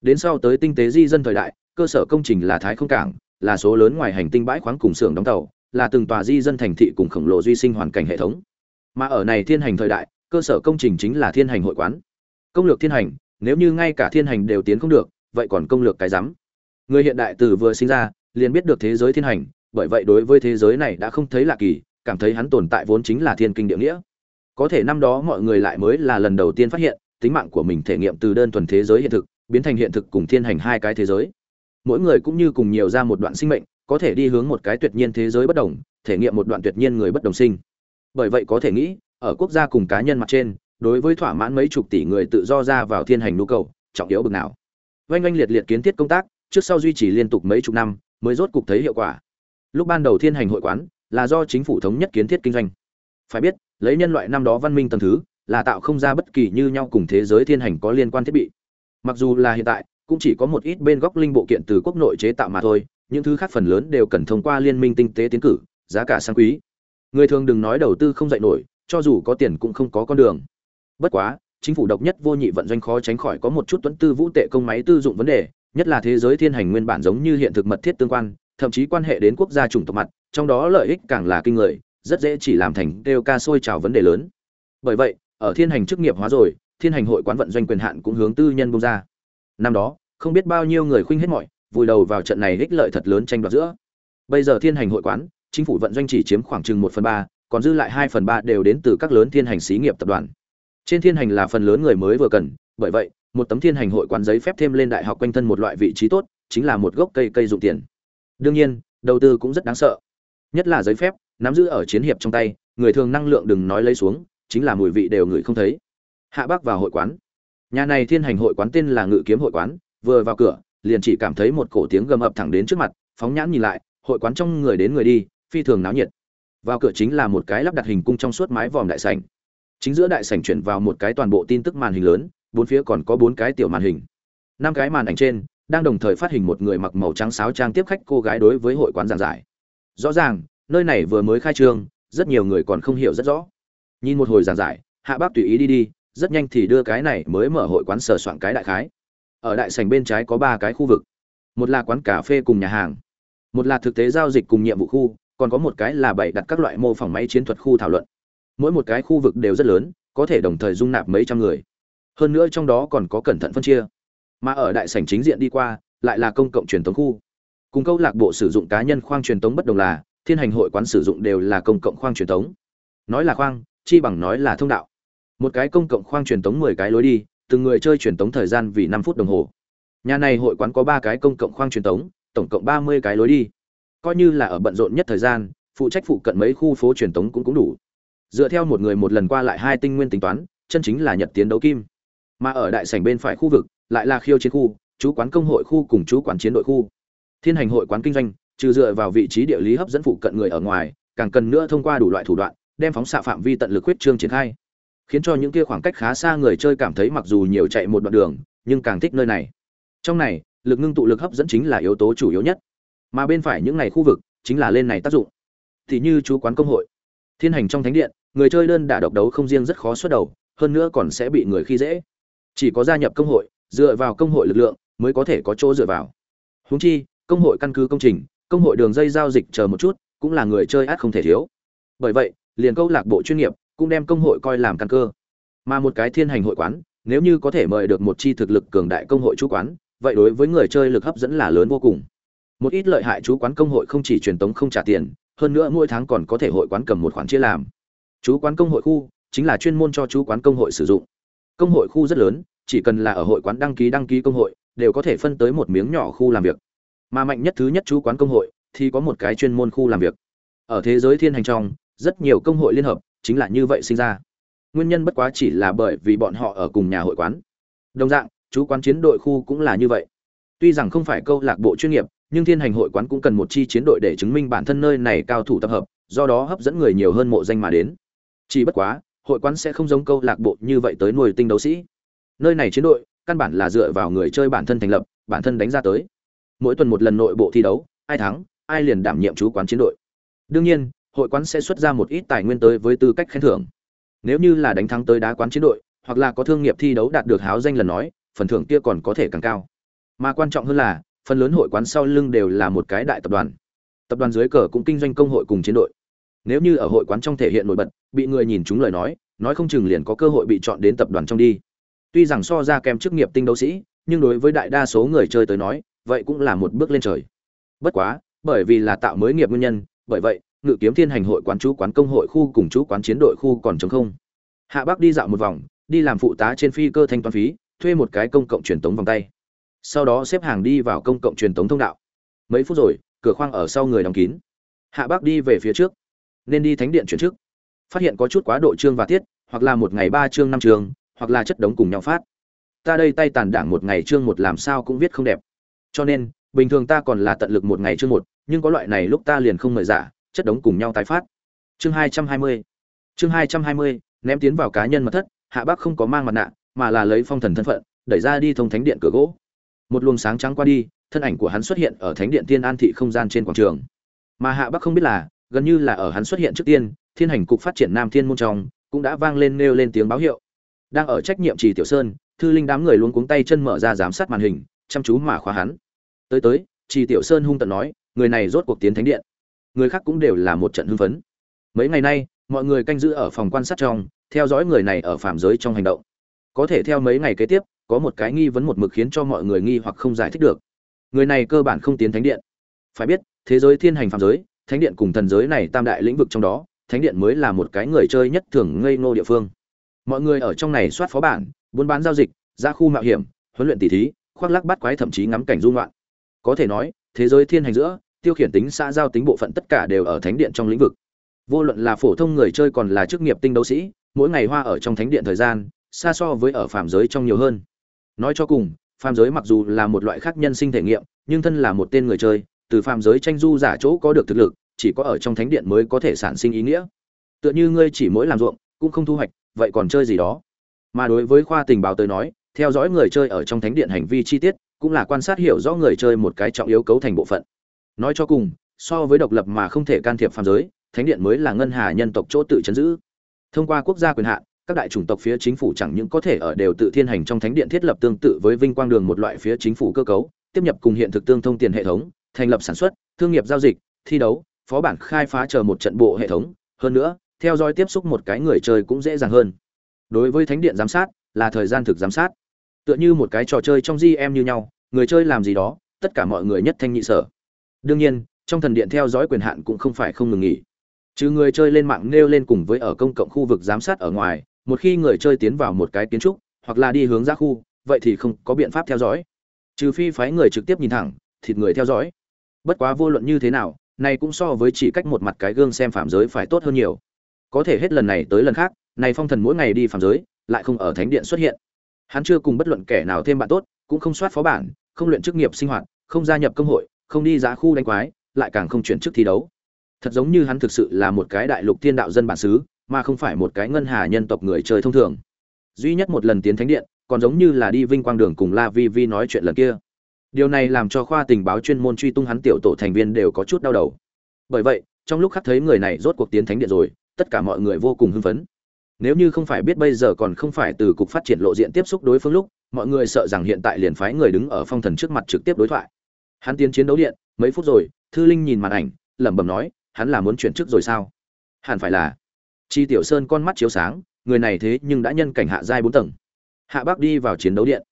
Đến sau tới tinh tế di dân thời đại, cơ sở công trình là thái không cảng, là số lớn ngoài hành tinh bãi khoáng cùng xưởng đóng tàu, là từng tòa di dân thành thị cùng khổng lồ duy sinh hoàn cảnh hệ thống. Mà ở này thiên hành thời đại, cơ sở công trình chính là thiên hành hội quán. Công lược thiên hành, nếu như ngay cả thiên hành đều tiến không được, vậy còn công lược cái rắm. Người hiện đại từ vừa sinh ra, liền biết được thế giới thiên hành, bởi vậy đối với thế giới này đã không thấy lạ kỳ cảm thấy hắn tồn tại vốn chính là thiên kinh địa nghĩa. Có thể năm đó mọi người lại mới là lần đầu tiên phát hiện, tính mạng của mình thể nghiệm từ đơn thuần thế giới hiện thực, biến thành hiện thực cùng thiên hành hai cái thế giới. Mỗi người cũng như cùng nhiều ra một đoạn sinh mệnh, có thể đi hướng một cái tuyệt nhiên thế giới bất đồng, thể nghiệm một đoạn tuyệt nhiên người bất đồng sinh. Bởi vậy có thể nghĩ, ở quốc gia cùng cá nhân mặt trên, đối với thỏa mãn mấy chục tỷ người tự do ra vào thiên hành nhu cầu, trọng yếu bực nào. Oanh oanh liệt liệt kiến thiết công tác, trước sau duy trì liên tục mấy chục năm, mới rốt cục thấy hiệu quả. Lúc ban đầu thiên hành hội quán là do chính phủ thống nhất kiến thiết kinh doanh. Phải biết, lấy nhân loại năm đó văn minh tầng thứ, là tạo không ra bất kỳ như nhau cùng thế giới thiên hành có liên quan thiết bị. Mặc dù là hiện tại, cũng chỉ có một ít bên góc linh bộ kiện từ quốc nội chế tạo mà thôi, những thứ khác phần lớn đều cần thông qua liên minh tinh tế tiến cử, giá cả sang quý. Người thường đừng nói đầu tư không dạy nổi, cho dù có tiền cũng không có con đường. Bất quá, chính phủ độc nhất vô nhị vận doanh khó tránh khỏi có một chút tuấn tư vũ tệ công máy tư dụng vấn đề, nhất là thế giới thiên hành nguyên bản giống như hiện thực mật thiết tương quan, thậm chí quan hệ đến quốc gia chủng tộc mặt trong đó lợi ích càng là kinh người, rất dễ chỉ làm thành kêu ca sôi trào vấn đề lớn. Bởi vậy, ở thiên hành chức nghiệp hóa rồi, thiên hành hội quán vận doanh quyền hạn cũng hướng tư nhân bung ra. Năm đó, không biết bao nhiêu người khuynh hết mọi, vùi đầu vào trận này ích lợi thật lớn tranh đoạt giữa. Bây giờ thiên hành hội quán, chính phủ vận doanh chỉ chiếm khoảng chừng một phần ba, còn dư lại hai phần ba đều đến từ các lớn thiên hành xí nghiệp tập đoàn. Trên thiên hành là phần lớn người mới vừa cần, bởi vậy, một tấm thiên hành hội quán giấy phép thêm lên đại học quanh thân một loại vị trí tốt, chính là một gốc cây cây dụng tiền. Đương nhiên, đầu tư cũng rất đáng sợ nhất là giấy phép, nắm giữ ở chiến hiệp trong tay, người thường năng lượng đừng nói lấy xuống, chính là mùi vị đều người không thấy. Hạ bác vào hội quán. Nhà này thiên hành hội quán tên là ngự kiếm hội quán, vừa vào cửa, liền chỉ cảm thấy một cổ tiếng gầm ập thẳng đến trước mặt, phóng nhãn nhìn lại, hội quán trong người đến người đi, phi thường náo nhiệt. Vào cửa chính là một cái lắp đặt hình cung trong suốt mái vòm đại sảnh. Chính giữa đại sảnh chuyển vào một cái toàn bộ tin tức màn hình lớn, bốn phía còn có bốn cái tiểu màn hình. Năm cái màn ảnh trên, đang đồng thời phát hình một người mặc màu trắng sáo trang tiếp khách cô gái đối với hội quán giảng giải rõ ràng, nơi này vừa mới khai trương, rất nhiều người còn không hiểu rất rõ. Nhìn một hồi giảng giải, hạ bác tùy ý đi đi, rất nhanh thì đưa cái này mới mở hội quán sờ soạn cái đại khái. Ở đại sảnh bên trái có ba cái khu vực. Một là quán cà phê cùng nhà hàng. Một là thực tế giao dịch cùng nhiệm vụ khu, còn có một cái là bày đặt các loại mô phỏng máy chiến thuật khu thảo luận. Mỗi một cái khu vực đều rất lớn, có thể đồng thời dung nạp mấy trăm người. Hơn nữa trong đó còn có cẩn thận phân chia. Mà ở đại sảnh chính diện đi qua, lại là công cộng truyền thống khu cùng câu lạc bộ sử dụng cá nhân khoang truyền tống bất đồng là thiên hành hội quán sử dụng đều là công cộng khoang truyền tống. nói là khoang chi bằng nói là thông đạo. Một cái công cộng khoang truyền tống mười cái lối đi từng người chơi truyền tống thời gian vì năm phút đồng hồ. Nhà này hội quán có ba cái công cộng khoang truyền tống, tổng cộng ba mươi cái lối đi. Coi như là ở bận rộn nhất thời gian phụ trách phụ cận mấy khu phố truyền tống cũng cũng đủ. Dựa theo một người một lần qua lại hai tinh nguyên tính toán chân chính là nhật tiến đấu kim. Mà ở đại sảnh bên phải khu vực lại là khiêu chiến khu chú quán công hội khu cùng chú quán chiến đội khu thiên hành hội quán kinh doanh, trừ dựa vào vị trí địa lý hấp dẫn phụ cận người ở ngoài, càng cần nữa thông qua đủ loại thủ đoạn, đem phóng xạ phạm vi tận lực huyết trương triển khai. Khiến cho những kia khoảng cách khá xa người chơi cảm thấy mặc dù nhiều chạy một đoạn đường, nhưng càng thích nơi này. Trong này, lực ngưng tụ lực hấp dẫn chính là yếu tố chủ yếu nhất. Mà bên phải những này khu vực, chính là lên này tác dụng. Thì như chú quán công hội, thiên hành trong thánh điện, người chơi đơn đả độc đấu không riêng rất khó xuất đầu, hơn nữa còn sẽ bị người khi dễ. Chỉ có gia nhập công hội, dựa vào công hội lực lượng, mới có thể có chỗ dựa vào. Húng chi công hội căn cứ công trình, công hội đường dây giao dịch chờ một chút, cũng là người chơi át không thể thiếu. Bởi vậy, liền câu lạc bộ chuyên nghiệp cũng đem công hội coi làm căn cơ. Mà một cái thiên hành hội quán, nếu như có thể mời được một chi thực lực cường đại công hội chú quán, vậy đối với người chơi lực hấp dẫn là lớn vô cùng. Một ít lợi hại chú quán công hội không chỉ truyền tống không trả tiền, hơn nữa mỗi tháng còn có thể hội quán cầm một khoản chia làm. Chú quán công hội khu chính là chuyên môn cho chú quán công hội sử dụng. Công hội khu rất lớn, chỉ cần là ở hội quán đăng ký đăng ký công hội, đều có thể phân tới một miếng nhỏ khu làm việc mà mạnh nhất thứ nhất chú quán công hội thì có một cái chuyên môn khu làm việc. Ở thế giới thiên hành trong, rất nhiều công hội liên hợp chính là như vậy sinh ra. Nguyên nhân bất quá chỉ là bởi vì bọn họ ở cùng nhà hội quán. Đồng dạng, chú quán chiến đội khu cũng là như vậy. Tuy rằng không phải câu lạc bộ chuyên nghiệp, nhưng thiên hành hội quán cũng cần một chi chiến đội để chứng minh bản thân nơi này cao thủ tập hợp, do đó hấp dẫn người nhiều hơn mộ danh mà đến. Chỉ bất quá, hội quán sẽ không giống câu lạc bộ như vậy tới nuôi tinh đấu sĩ. Nơi này chiến đội, căn bản là dựa vào người chơi bản thân thành lập, bản thân đánh ra tới mỗi tuần một lần nội bộ thi đấu, ai thắng, ai liền đảm nhiệm chú quán chiến đội. Đương nhiên, hội quán sẽ xuất ra một ít tài nguyên tới với tư cách khen thưởng. Nếu như là đánh thắng tới đá quán chiến đội, hoặc là có thương nghiệp thi đấu đạt được háo danh lần nói, phần thưởng kia còn có thể càng cao. Mà quan trọng hơn là, phần lớn hội quán sau lưng đều là một cái đại tập đoàn. Tập đoàn dưới cờ cũng kinh doanh công hội cùng chiến đội. Nếu như ở hội quán trong thể hiện nổi bật, bị người nhìn chúng lời nói nói không chừng liền có cơ hội bị chọn đến tập đoàn trong đi. Tuy rằng so ra kèm chức nghiệp tinh đấu sĩ, nhưng đối với đại đa số người chơi tới nói vậy cũng là một bước lên trời. Bất quá, bởi vì là tạo mới nghiệp nguyên nhân, bởi vậy, ngự kiếm thiên hành hội quán chú quán công hội khu cùng chú quán chiến đội khu còn chống không. Hạ bắc đi dạo một vòng, đi làm phụ tá trên phi cơ thanh toán phí, thuê một cái công cộng truyền tống vòng tay. Sau đó xếp hàng đi vào công cộng truyền tống thông đạo. Mấy phút rồi, cửa khoang ở sau người đóng kín. Hạ bắc đi về phía trước, nên đi thánh điện chuyển trước. Phát hiện có chút quá độ chương và tiết, hoặc là một ngày ba chương năm chương hoặc là chất đống cùng nhau phát. Ta đây tay tàn đảng một ngày chương một làm sao cũng viết không đẹp cho nên, bình thường ta còn là tận lực một ngày chương một, nhưng có loại này lúc ta liền không mời giả, chất đống cùng nhau tái phát. Chương hai trăm hai mươi. Chương hai trăm hai mươi, ném tiến vào cá nhân mật thất, hạ bác không có mang mặt nạ, mà là lấy phong thần thân phận, đẩy ra đi thông thánh điện cửa gỗ. Một luồng sáng trắng qua đi, thân ảnh của hắn xuất hiện ở thánh điện tiên an thị không gian trên quảng trường. Mà hạ bắc không biết là, gần như là ở hắn xuất hiện trước tiên, thiên hành cục phát triển nam thiên môn trong, cũng đã vang lên nêu lên tiếng báo hiệu. Đang ở trách nhiệm trì tiểu sơn, thư linh đám người luôn cuống tay chân mở ra giám sát màn hình chăm chú mà khóa hắn. Tới tới, trì tiểu sơn hung tận nói, người này rốt cuộc tiến thánh điện. Người khác cũng đều là một trận hưng phấn. Mấy ngày nay, mọi người canh giữ ở phòng quan sát trong, theo dõi người này ở phạm giới trong hành động. Có thể theo mấy ngày kế tiếp, có một cái nghi vấn một mực khiến cho mọi người nghi hoặc không giải thích được. Người này cơ bản không tiến thánh điện. Phải biết, thế giới thiên hành phạm giới, thánh điện cùng thần giới này tam đại lĩnh vực trong đó, thánh điện mới là một cái người chơi nhất thường ngây ngô địa phương. Mọi người ở trong này soát phó bản, buôn bán giao dịch, ra khu mạo hiểm, huấn luyện tỷ thí khoác lắc bắt quái thậm chí ngắm cảnh dung loạn có thể nói, thế giới thiên hành giữa, tiêu khiển tính, xã giao tính bộ phận tất cả đều ở thánh điện trong lĩnh vực. Vô luận là phổ thông người chơi còn là chức nghiệp tinh đấu sĩ, mỗi ngày hoa ở trong thánh điện thời gian, xa so với ở phàm giới trong nhiều hơn. Nói cho cùng, phàm giới mặc dù là một loại khác nhân sinh thể nghiệm, nhưng thân là một tên người chơi, từ phàm giới tranh du giả chỗ có được thực lực, chỉ có ở trong thánh điện mới có thể sản sinh ý nghĩa. Tựa như ngươi chỉ mỗi làm ruộng, cũng không thu hoạch, vậy còn chơi gì đó. Mà đối với khoa tình báo tới nói theo dõi người chơi ở trong thánh điện hành vi chi tiết, cũng là quan sát hiểu rõ người chơi một cái trọng yếu cấu thành bộ phận. Nói cho cùng, so với độc lập mà không thể can thiệp phạm giới, thánh điện mới là ngân hà nhân tộc chỗ tự chấn giữ. Thông qua quốc gia quyền hạn, các đại chủng tộc phía chính phủ chẳng những có thể ở đều tự thiên hành trong thánh điện thiết lập tương tự với vinh quang đường một loại phía chính phủ cơ cấu, tiếp nhập cùng hiện thực tương thông tiền hệ thống, thành lập sản xuất, thương nghiệp giao dịch, thi đấu, phó bản khai phá chờ một trận bộ hệ thống. Hơn nữa, theo dõi tiếp xúc một cái người chơi cũng dễ dàng hơn. Đối với thánh điện giám sát, là thời gian thực giám sát tựa như một cái trò chơi trong gm như nhau, người chơi làm gì đó, tất cả mọi người nhất thanh nhị sở. Đương nhiên, trong thần điện theo dõi quyền hạn cũng không phải không ngừng nghỉ. Trừ người chơi lên mạng nêu lên cùng với ở công cộng khu vực giám sát ở ngoài, một khi người chơi tiến vào một cái kiến trúc, hoặc là đi hướng ra khu, vậy thì không có biện pháp theo dõi. Trừ phi phái người trực tiếp nhìn thẳng, thịt người theo dõi. Bất quá vô luận như thế nào, này cũng so với chỉ cách một mặt cái gương xem phạm giới phải tốt hơn nhiều. Có thể hết lần này tới lần khác, này phong thần mỗi ngày đi phạm giới, lại không ở thánh điện xuất hiện hắn chưa cùng bất luận kẻ nào thêm bạn tốt, cũng không soát phó bản, không luyện chức nghiệp sinh hoạt, không gia nhập công hội, không đi giá khu đánh quái, lại càng không chuyển chức thi đấu. Thật giống như hắn thực sự là một cái đại lục thiên đạo dân bản xứ, mà không phải một cái ngân hà nhân tộc người chơi thông thường. Duy nhất một lần tiến thánh điện, còn giống như là đi vinh quang đường cùng la vi vi nói chuyện lần kia. Điều này làm cho khoa tình báo chuyên môn truy tung hắn tiểu tổ thành viên đều có chút đau đầu. Bởi vậy, trong lúc khắc thấy người này rốt cuộc tiến thánh điện rồi, tất cả mọi người vô cùng hưng phấn nếu như không phải biết bây giờ còn không phải từ cục phát triển lộ diện tiếp xúc đối phương lúc, mọi người sợ rằng hiện tại liền phái người đứng ở phong thần trước mặt trực tiếp đối thoại. Hắn tiến chiến đấu điện, mấy phút rồi, thư linh nhìn màn ảnh, lẩm bẩm nói, hắn là muốn chuyển chức rồi sao? Hẳn phải là. Chi tiểu sơn con mắt chiếu sáng, người này thế nhưng đã nhân cảnh hạ giai bốn tầng. Hạ bác đi vào chiến đấu điện.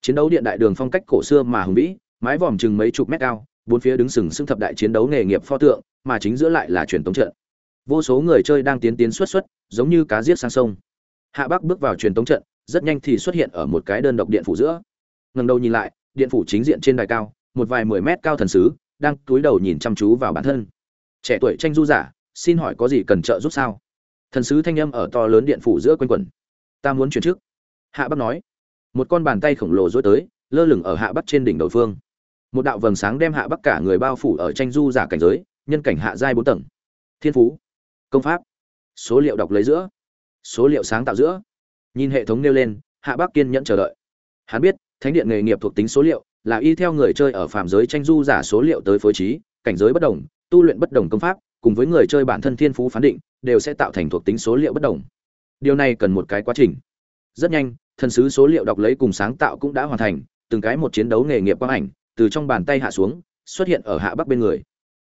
Chiến đấu điện đại đường phong cách cổ xưa mà hùng vĩ, mái vòm chừng mấy chục mét cao, bốn phía đứng sừng sững thập đại chiến đấu nghề nghiệp pho tượng, mà chính giữa lại là truyền thống trận. Vô số người chơi đang tiến tiến xuất xuất giống như cá giết sang sông. Hạ bắc bước vào truyền tống trận, rất nhanh thì xuất hiện ở một cái đơn độc điện phủ giữa. Ngần đầu nhìn lại, điện phủ chính diện trên đài cao, một vài mười mét cao thần sứ, đang cúi đầu nhìn chăm chú vào bản thân. Trẻ tuổi tranh du giả, xin hỏi có gì cần trợ giúp sao? Thần sứ thanh âm ở to lớn điện phủ giữa quanh quẩn. Ta muốn chuyển trước. Hạ bắc nói. Một con bàn tay khổng lồ dối tới, lơ lửng ở hạ bắc trên đỉnh đầu phương. Một đạo vầng sáng đem hạ bắc cả người bao phủ ở tranh du giả cảnh giới, nhân cảnh hạ giai bốn tầng. Thiên phú. Công pháp số liệu đọc lấy giữa. Số liệu sáng tạo giữa. Nhìn hệ thống nêu lên, hạ bắc kiên nhẫn chờ đợi. Hắn biết, thánh điện nghề nghiệp thuộc tính số liệu, là y theo người chơi ở phạm giới tranh du giả số liệu tới phối trí, cảnh giới bất đồng, tu luyện bất đồng công pháp, cùng với người chơi bản thân thiên phú phán định, đều sẽ tạo thành thuộc tính số liệu bất đồng. Điều này cần một cái quá trình. Rất nhanh, thần sứ số liệu đọc lấy cùng sáng tạo cũng đã hoàn thành, từng cái một chiến đấu nghề nghiệp quang ảnh, từ trong bàn tay hạ xuống, xuất hiện ở hạ bắc bên người.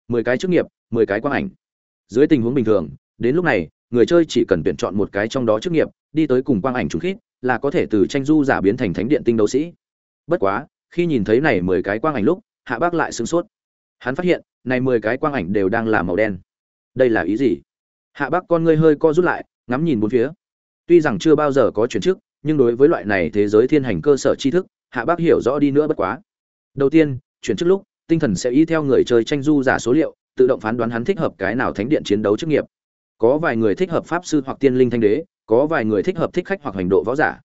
Mười cái chức nghiệp, mười cái quang ảnh. Dưới tình huống bình thường, đến lúc này người chơi chỉ cần tuyển chọn một cái trong đó chức nghiệp, đi tới cùng quang ảnh trùng khít, là có thể từ tranh du giả biến thành thánh điện tinh đấu sĩ. Bất quá, khi nhìn thấy này mười cái quang ảnh lúc, hạ bác lại sửng sốt. Hắn phát hiện, này mười cái quang ảnh đều đang là màu đen. Đây là ý gì? Hạ bác con ngươi hơi co rút lại, ngắm nhìn bốn phía. Tuy rằng chưa bao giờ có chuyển chức, nhưng đối với loại này thế giới thiên hành cơ sở tri thức, hạ bác hiểu rõ đi nữa bất quá. Đầu tiên, chuyển chức lúc, tinh thần sẽ ý theo người chơi tranh du giả số liệu, tự động phán đoán hắn thích hợp cái nào thánh điện chiến đấu chức nghiệp có vài người thích hợp pháp sư hoặc tiên linh thanh đế, có vài người thích hợp thích khách hoặc hành độ võ giả.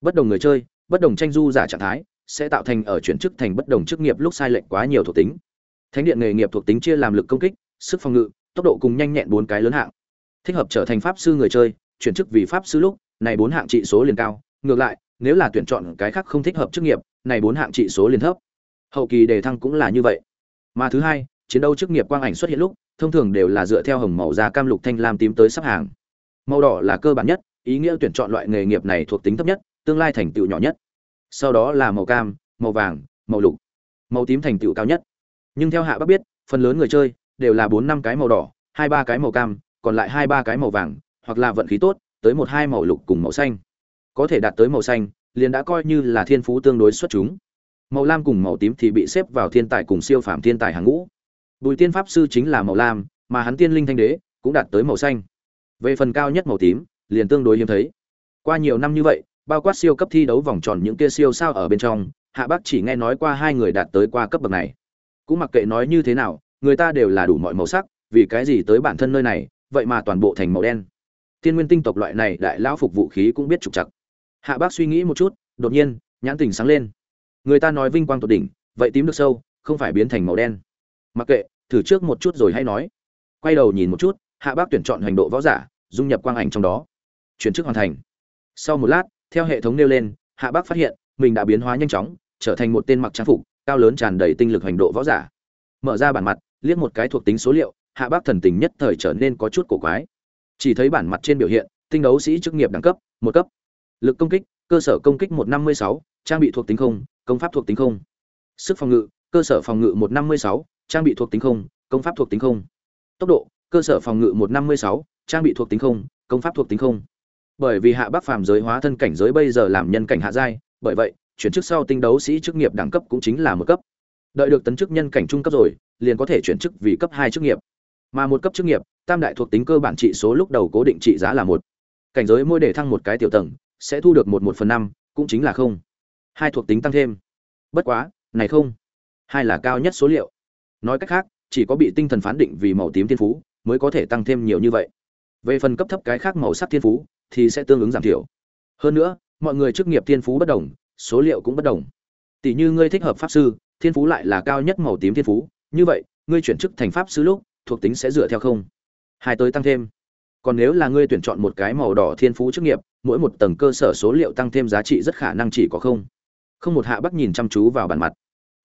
Bất đồng người chơi, bất đồng tranh du giả trạng thái, sẽ tạo thành ở chuyển chức thành bất đồng chức nghiệp lúc sai lệch quá nhiều thuộc tính. Thánh điện nghề nghiệp thuộc tính chia làm lực công kích, sức phòng ngự, tốc độ cùng nhanh nhẹn bốn cái lớn hạng. Thích hợp trở thành pháp sư người chơi, chuyển chức vì pháp sư lúc, này bốn hạng trị số liền cao. Ngược lại, nếu là tuyển chọn cái khác không thích hợp chức nghiệp, này bốn hạng trị số liền thấp. Hậu kỳ đề thăng cũng là như vậy. Mà thứ hai chiến đấu chức nghiệp quang ảnh xuất hiện lúc, thông thường đều là dựa theo hồng màu da cam lục thanh lam tím tới sắp hàng. Màu đỏ là cơ bản nhất, ý nghĩa tuyển chọn loại nghề nghiệp này thuộc tính thấp nhất, tương lai thành tựu nhỏ nhất. Sau đó là màu cam, màu vàng, màu lục. Màu tím thành tựu cao nhất. Nhưng theo hạ bác biết, phần lớn người chơi đều là bốn năm cái màu đỏ, hai ba cái màu cam, còn lại hai ba cái màu vàng, hoặc là vận khí tốt, tới một hai màu lục cùng màu xanh. Có thể đạt tới màu xanh, liền đã coi như là thiên phú tương đối xuất chúng. Màu lam cùng màu tím thì bị xếp vào thiên tài cùng siêu phàm thiên tài hàng ngũ bùi tiên pháp sư chính là màu lam, mà hắn tiên linh thanh đế cũng đạt tới màu xanh. Về phần cao nhất màu tím, liền tương đối hiếm thấy. Qua nhiều năm như vậy, bao quát siêu cấp thi đấu vòng tròn những kia siêu sao ở bên trong, hạ bác chỉ nghe nói qua hai người đạt tới qua cấp bậc này. Cũng mặc kệ nói như thế nào, người ta đều là đủ mọi màu sắc, vì cái gì tới bản thân nơi này, vậy mà toàn bộ thành màu đen. Tiên nguyên tinh tộc loại này đại lão phục vũ khí cũng biết trục chặt hạ bác suy nghĩ một chút, đột nhiên, nhãn tình sáng lên. Người ta nói vinh quang tột đỉnh, vậy tím được sâu, không phải biến thành màu đen mặc kệ, thử trước một chút rồi hay nói. Quay đầu nhìn một chút, hạ bác tuyển chọn hành độ võ giả, dung nhập quang ảnh trong đó. Chuyển chức hoàn thành. Sau một lát, theo hệ thống nêu lên, hạ bác phát hiện, mình đã biến hóa nhanh chóng, trở thành một tên mặc trang phục, cao lớn tràn đầy tinh lực hành độ võ giả. Mở ra bản mặt, liếc một cái thuộc tính số liệu, hạ bác thần tình nhất thời trở nên có chút cổ quái. Chỉ thấy bản mặt trên biểu hiện, tinh đấu sĩ chức nghiệp đẳng cấp, một cấp. Lực công kích, cơ sở công kích một năm mươi sáu, trang bị thuộc tính không, công pháp thuộc tính không. Sức phòng ngự, cơ sở phòng ngự một năm mươi sáu trang bị thuộc tính không, công pháp thuộc tính không. Tốc độ, cơ sở phòng ngự một năm mươi sáu, trang bị thuộc tính không, công pháp thuộc tính không. Bởi vì hạ bắc phàm giới hóa thân cảnh giới bây giờ làm nhân cảnh hạ giai, bởi vậy, chuyển chức sau tinh đấu sĩ chức nghiệp đẳng cấp cũng chính là một cấp. Đợi được tấn chức nhân cảnh trung cấp rồi, liền có thể chuyển chức vì cấp hai chức nghiệp. Mà một cấp chức nghiệp, tam đại thuộc tính cơ bản trị số lúc đầu cố định trị giá là một. Cảnh giới mỗi để thăng một cái tiểu tầng, sẽ thu được một một phần năm, cũng chính là không. Hai thuộc tính tăng thêm. Bất quá, này không. Hai là cao nhất số liệu nói cách khác, chỉ có bị tinh thần phán định vì màu tím thiên phú mới có thể tăng thêm nhiều như vậy. Về phần cấp thấp cái khác màu sắc thiên phú thì sẽ tương ứng giảm thiểu. Hơn nữa, mọi người chức nghiệp thiên phú bất đồng, số liệu cũng bất đồng. Tỷ như ngươi thích hợp pháp sư, thiên phú lại là cao nhất màu tím thiên phú. Như vậy, ngươi chuyển chức thành pháp sư lúc, thuộc tính sẽ dựa theo không? Hai tới tăng thêm. Còn nếu là ngươi tuyển chọn một cái màu đỏ thiên phú chức nghiệp, mỗi một tầng cơ sở số liệu tăng thêm giá trị rất khả năng chỉ có không. Không một hạ bắc nhìn chăm chú vào bản mặt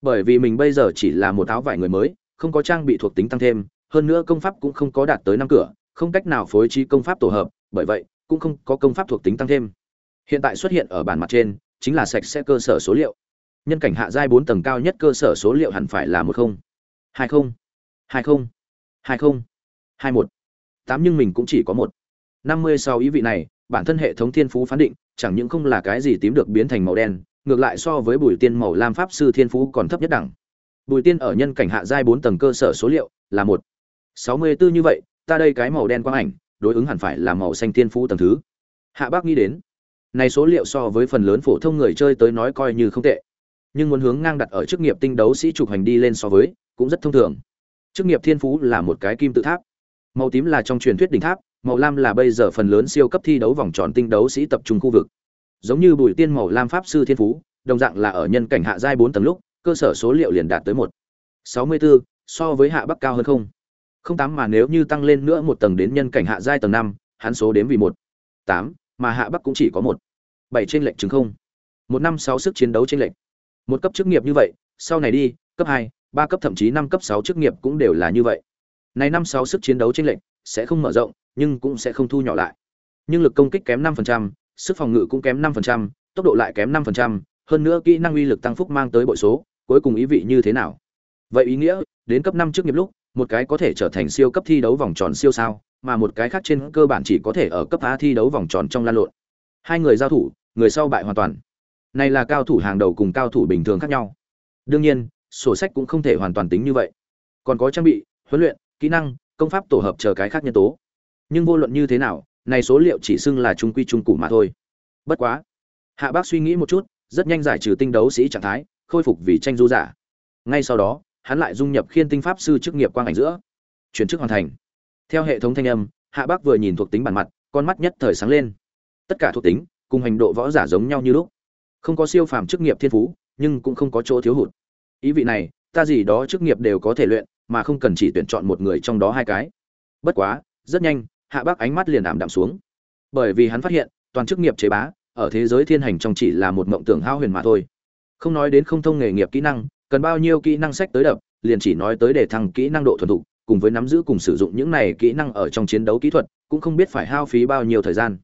bởi vì mình bây giờ chỉ là một áo vải người mới, không có trang bị thuộc tính tăng thêm, hơn nữa công pháp cũng không có đạt tới năm cửa, không cách nào phối trí công pháp tổ hợp, bởi vậy, cũng không có công pháp thuộc tính tăng thêm. Hiện tại xuất hiện ở bản mặt trên, chính là sạch sẽ cơ sở số liệu. Nhân cảnh hạ giai bốn tầng cao nhất cơ sở số liệu hẳn phải là một không, hai không hai không hai không, hai một. Tám nhưng mình cũng chỉ có một. Năm mươi sau ý vị này, bản thân hệ thống thiên phú phán định, chẳng những không là cái gì tím được biến thành màu đen ngược lại so với bùi tiên màu lam pháp sư thiên phú còn thấp nhất đẳng. Bùi tiên ở nhân cảnh hạ giai bốn tầng cơ sở số liệu là một. Sáu mươi bốn như vậy, ta đây cái màu đen quang ảnh, đối ứng hẳn phải là màu xanh thiên phú tầng thứ. Hạ bác nghĩ đến, này số liệu so với phần lớn phổ thông người chơi tới nói coi như không tệ. Nhưng muốn hướng ngang đặt ở chức nghiệp tinh đấu sĩ trục hành đi lên so với, cũng rất thông thường. Chức nghiệp thiên phú là một cái kim tự tháp. Màu tím là trong truyền thuyết đỉnh tháp, màu lam là bây giờ phần lớn siêu cấp thi đấu vòng tròn tinh đấu sĩ tập trung khu vực giống như bùi tiên màu lam pháp sư thiên phú, đồng dạng là ở nhân cảnh hạ giai bốn tầng lúc, cơ sở số liệu liền đạt tới một. Sáu mươi bốn so với hạ bắc cao hơn không. Không tám mà nếu như tăng lên nữa một tầng đến nhân cảnh hạ giai tầng năm, hắn số đếm vì một. Tám, mà hạ bắc cũng chỉ có một. Bảy trên lệnh chứng không. Một năm sáu sức chiến đấu trên lệnh một cấp chức nghiệp như vậy, sau này đi, cấp hai, ba cấp thậm chí năm cấp sáu chức nghiệp cũng đều là như vậy. Này năm sáu sức chiến đấu trên lệnh sẽ không mở rộng, nhưng cũng sẽ không thu nhỏ lại. Nhưng lực công kích kém năm phần trăm sức phòng ngự cũng kém năm phần trăm, tốc độ lại kém năm phần trăm, hơn nữa kỹ năng uy lực tăng phúc mang tới bội số, cuối cùng ý vị như thế nào? Vậy ý nghĩa, đến cấp năm trước nghiệp lúc, một cái có thể trở thành siêu cấp thi đấu vòng tròn siêu sao, mà một cái khác trên cơ bản chỉ có thể ở cấp a thi đấu vòng tròn trong lan lộn. Hai người giao thủ, người sau bại hoàn toàn. Này là cao thủ hàng đầu cùng cao thủ bình thường khác nhau. Đương nhiên, sổ sách cũng không thể hoàn toàn tính như vậy. Còn có trang bị, huấn luyện, kỹ năng, công pháp tổ hợp chờ cái khác nhân tố. Nhưng vô luận như thế nào này số liệu chỉ xưng là trung quy trung cụ mà thôi. Bất quá, hạ bác suy nghĩ một chút, rất nhanh giải trừ tinh đấu sĩ trạng thái, khôi phục vì tranh du giả. Ngay sau đó, hắn lại dung nhập khiên tinh pháp sư chức nghiệp quang ảnh giữa. Chuyển chức hoàn thành. Theo hệ thống thanh âm, hạ bác vừa nhìn thuộc tính bản mặt, con mắt nhất thời sáng lên. Tất cả thuộc tính, cùng hành độ võ giả giống nhau như lúc. Không có siêu phàm chức nghiệp thiên phú, nhưng cũng không có chỗ thiếu hụt. Ý vị này, ta gì đó chức nghiệp đều có thể luyện, mà không cần chỉ tuyển chọn một người trong đó hai cái. Bất quá, rất nhanh hạ bác ánh mắt liền ảm đạm xuống. Bởi vì hắn phát hiện, toàn chức nghiệp chế bá, ở thế giới thiên hành trong chỉ là một mộng tưởng hao huyền mà thôi. Không nói đến không thông nghề nghiệp kỹ năng, cần bao nhiêu kỹ năng sách tới đập, liền chỉ nói tới để thăng kỹ năng độ thuần thục, cùng với nắm giữ cùng sử dụng những này kỹ năng ở trong chiến đấu kỹ thuật, cũng không biết phải hao phí bao nhiêu thời gian.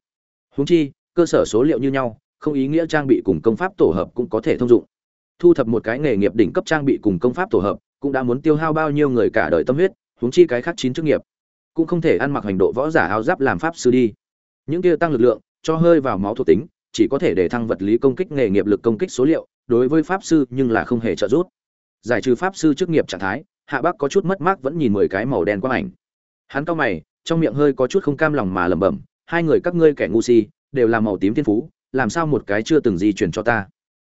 Huống chi, cơ sở số liệu như nhau, không ý nghĩa trang bị cùng công pháp tổ hợp cũng có thể thông dụng. Thu thập một cái nghề nghiệp đỉnh cấp trang bị cùng công pháp tổ hợp, cũng đã muốn tiêu hao bao nhiêu người cả đời tâm huyết, huống chi cái khác chín chức nghiệp cũng không thể ăn mặc hành độ võ giả áo giáp làm pháp sư đi. Những kia tăng lực lượng, cho hơi vào máu thuộc tính, chỉ có thể để thăng vật lý công kích nghề nghiệp lực công kích số liệu, đối với pháp sư nhưng là không hề trợ giúp. Giải trừ pháp sư chức nghiệp trạng thái, hạ bác có chút mất mát vẫn nhìn mười cái màu đen quang ảnh. Hắn cao mày, trong miệng hơi có chút không cam lòng mà lẩm bẩm, hai người các ngươi kẻ ngu si, đều là màu tím thiên phú, làm sao một cái chưa từng di chuyển cho ta?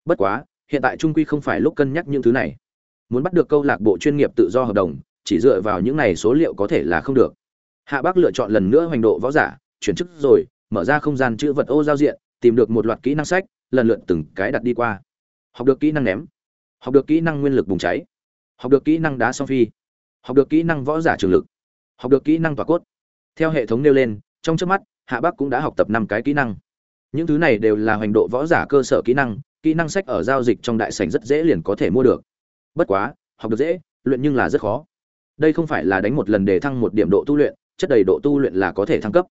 Bất quá, hiện tại trung quy không phải lúc cân nhắc những thứ này. Muốn bắt được câu lạc bộ chuyên nghiệp tự do hợp đồng, chỉ dựa vào những này số liệu có thể là không được hạ bác lựa chọn lần nữa hoành độ võ giả, chuyển chức rồi, mở ra không gian chữ vật ô giao diện, tìm được một loạt kỹ năng sách, lần lượt từng cái đặt đi qua. Học được kỹ năng ném. Học được kỹ năng nguyên lực bùng cháy. Học được kỹ năng đá song phi. Học được kỹ năng võ giả trường lực. Học được kỹ năng tỏa cốt. Theo hệ thống nêu lên, trong trước mắt, hạ bác cũng đã học tập năm cái kỹ năng. Những thứ này đều là hoành độ võ giả cơ sở kỹ năng kỹ năng sách ở giao dịch trong đại sảnh rất dễ liền có thể mua được. Bất quá, học được dễ, luyện nhưng là rất khó. Đây không phải là đánh một lần để thăng một điểm độ tu luyện chất đầy độ tu luyện là có thể thăng cấp.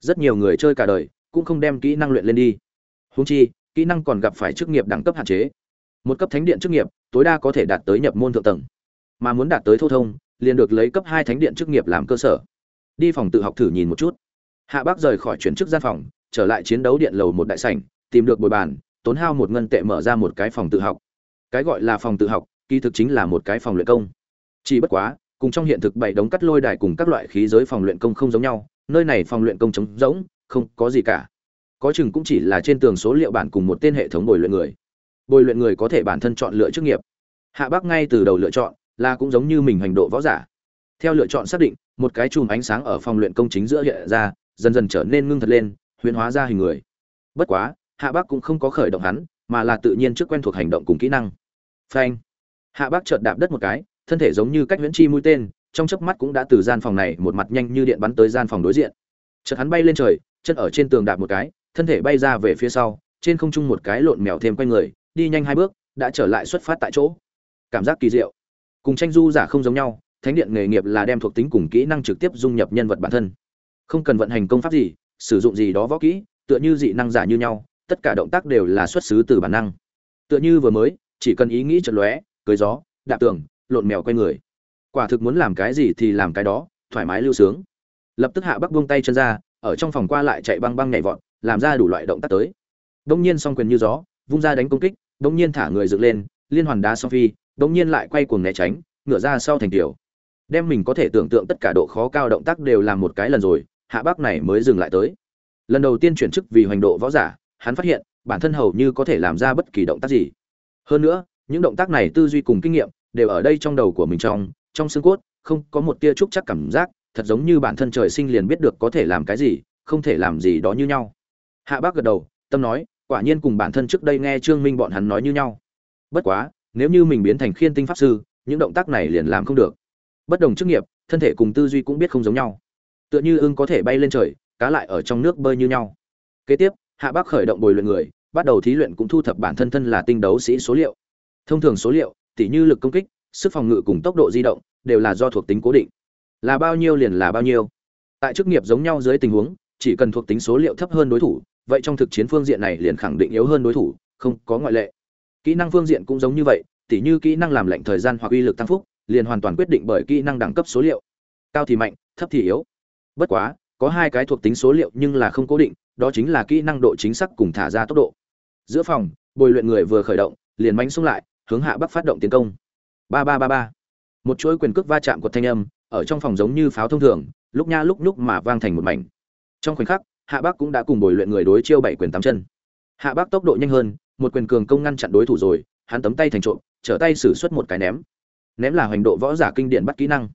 Rất nhiều người chơi cả đời cũng không đem kỹ năng luyện lên đi. Húng chi, kỹ năng còn gặp phải chức nghiệp đẳng cấp hạn chế. Một cấp thánh điện chức nghiệp, tối đa có thể đạt tới nhập môn thượng tầng. Mà muốn đạt tới thô thông, liền được lấy cấp hai thánh điện chức nghiệp làm cơ sở. Đi phòng tự học thử nhìn một chút. Hạ bác rời khỏi chuyển chức gian phòng, trở lại chiến đấu điện lầu một đại sảnh, tìm được bồi bàn, tốn hao một ngân tệ mở ra một cái phòng tự học. Cái gọi là phòng tự học, kỳ thực chính là một cái phòng luyện công. Chỉ bất quá cùng trong hiện thực bảy đống cắt lôi đài cùng các loại khí giới phòng luyện công không giống nhau, nơi này phòng luyện công trống rỗng, không có gì cả. Có chừng cũng chỉ là trên tường số liệu bản cùng một tên hệ thống bồi luyện người. Bồi luyện người có thể bản thân chọn lựa chức nghiệp. Hạ bác ngay từ đầu lựa chọn, là cũng giống như mình hành độ võ giả. Theo lựa chọn xác định, một cái chùm ánh sáng ở phòng luyện công chính giữa hiện ra, dần dần trở nên ngưng thật lên, huyễn hóa ra hình người. Bất quá, hạ bác cũng không có khởi động hắn, mà là tự nhiên trước quen thuộc hành động cùng kỹ năng. Phanh. Hạ bác chợt đạp đất một cái thân thể giống như cách huyễn chi mũi tên, trong chớp mắt cũng đã từ gian phòng này một mặt nhanh như điện bắn tới gian phòng đối diện. Chợt hắn bay lên trời, chân ở trên tường đạp một cái, thân thể bay ra về phía sau, trên không trung một cái lộn mèo thêm quanh người, đi nhanh hai bước, đã trở lại xuất phát tại chỗ. Cảm giác kỳ diệu. Cùng tranh du giả không giống nhau, thánh điện nghề nghiệp là đem thuộc tính cùng kỹ năng trực tiếp dung nhập nhân vật bản thân. Không cần vận hành công pháp gì, sử dụng gì đó võ kỹ, tựa như dị năng giả như nhau, tất cả động tác đều là xuất xứ từ bản năng. Tựa như vừa mới, chỉ cần ý nghĩ chật lóe, cưới gió, đạp tường lộn mèo quay người. Quả thực muốn làm cái gì thì làm cái đó, thoải mái lưu sướng. Lập tức hạ bắc buông tay chân ra, ở trong phòng qua lại chạy băng băng nhảy vọt, làm ra đủ loại động tác tới. Đông nhiên song quyền như gió, vung ra đánh công kích, đông nhiên thả người dựng lên, liên hoàn đá song phi, đông nhiên lại quay cuồng né tránh ngửa ra sau thành tiểu. Đem mình có thể tưởng tượng tất cả độ khó cao động tác đều làm một cái lần rồi, hạ bắc này mới dừng lại tới. Lần đầu tiên chuyển chức vì hoành độ võ giả, hắn phát hiện, bản thân hầu như có thể làm ra bất kỳ động tác gì. Hơn nữa, những động tác này tư duy cùng kinh nghiệm đều ở đây trong đầu của mình trong trong xương cốt, không có một tia trúc chắc cảm giác, thật giống như bản thân trời sinh liền biết được có thể làm cái gì, không thể làm gì đó như nhau. Hạ bác gật đầu, tâm nói, quả nhiên cùng bản thân trước đây nghe trương minh bọn hắn nói như nhau. Bất quá, nếu như mình biến thành khiên tinh pháp sư, những động tác này liền làm không được. Bất đồng chức nghiệp, thân thể cùng tư duy cũng biết không giống nhau. Tựa như ưng có thể bay lên trời, cá lại ở trong nước bơi như nhau. Kế tiếp, hạ bác khởi động bồi luyện người, bắt đầu thí luyện cũng thu thập bản thân thân là tinh đấu sĩ số liệu. Thông thường số liệu tỉ như lực công kích, sức phòng ngự cùng tốc độ di động đều là do thuộc tính cố định. Là bao nhiêu liền là bao nhiêu. Tại chức nghiệp giống nhau dưới tình huống, chỉ cần thuộc tính số liệu thấp hơn đối thủ, vậy trong thực chiến phương diện này liền khẳng định yếu hơn đối thủ, không có ngoại lệ. Kỹ năng phương diện cũng giống như vậy, tỉ như kỹ năng làm lệnh thời gian hoặc uy lực tăng phúc, liền hoàn toàn quyết định bởi kỹ năng đẳng cấp số liệu. Cao thì mạnh, thấp thì yếu. Bất quá, có hai cái thuộc tính số liệu nhưng là không cố định, đó chính là kỹ năng độ chính xác cùng thả ra tốc độ. Giữa phòng, bồi luyện người vừa khởi động, liền mánh xuống lại hướng hạ bắc phát động tiến công. Ba ba ba ba. Một chuỗi quyền cước va chạm của thanh âm, ở trong phòng giống như pháo thông thường, lúc nha lúc nhúc mà vang thành một mảnh. Trong khoảnh khắc, hạ bắc cũng đã cùng bồi luyện người đối chiêu bảy quyền tám chân. Hạ bắc tốc độ nhanh hơn, một quyền cường công ngăn chặn đối thủ rồi, hắn tấm tay thành trộm, trở tay xử suất một cái ném. Ném là hoành độ võ giả kinh điển bắt kỹ năng.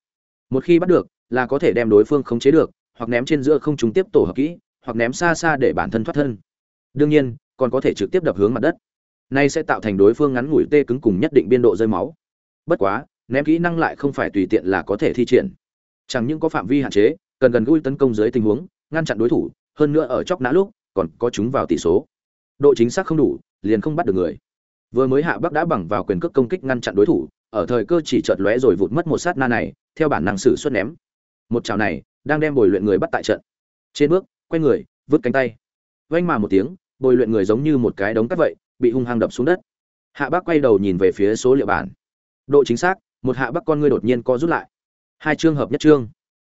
Một khi bắt được, là có thể đem đối phương khống chế được, hoặc ném trên giữa không chúng tiếp tổ hợp kỹ, hoặc ném xa xa để bản thân thoát thân. Đương nhiên, còn có thể trực tiếp đập hướng mặt đất nay sẽ tạo thành đối phương ngắn ngủi tê cứng cùng nhất định biên độ rơi máu. Bất quá, ném kỹ năng lại không phải tùy tiện là có thể thi triển. Chẳng những có phạm vi hạn chế, cần gần gũi tấn công dưới tình huống, ngăn chặn đối thủ, hơn nữa ở chóc nã lúc, còn có chúng vào tỷ số. Độ chính xác không đủ, liền không bắt được người. Vừa mới hạ bắc đã bằng vào quyền cước công kích ngăn chặn đối thủ, ở thời cơ chỉ chợt lóe rồi vụt mất một sát na này, theo bản năng sử xuất ném. Một chảo này, đang đem bồi luyện người bắt tại trận. Trên bước, quay người, vứt cánh tay. Vang mà một tiếng, bồi luyện người giống như một cái đống cắt vậy bị hung hăng đập xuống đất. Hạ bác quay đầu nhìn về phía số liệu bản. Độ chính xác, một hạ bác con ngươi đột nhiên co rút lại. Hai chương hợp nhất chương.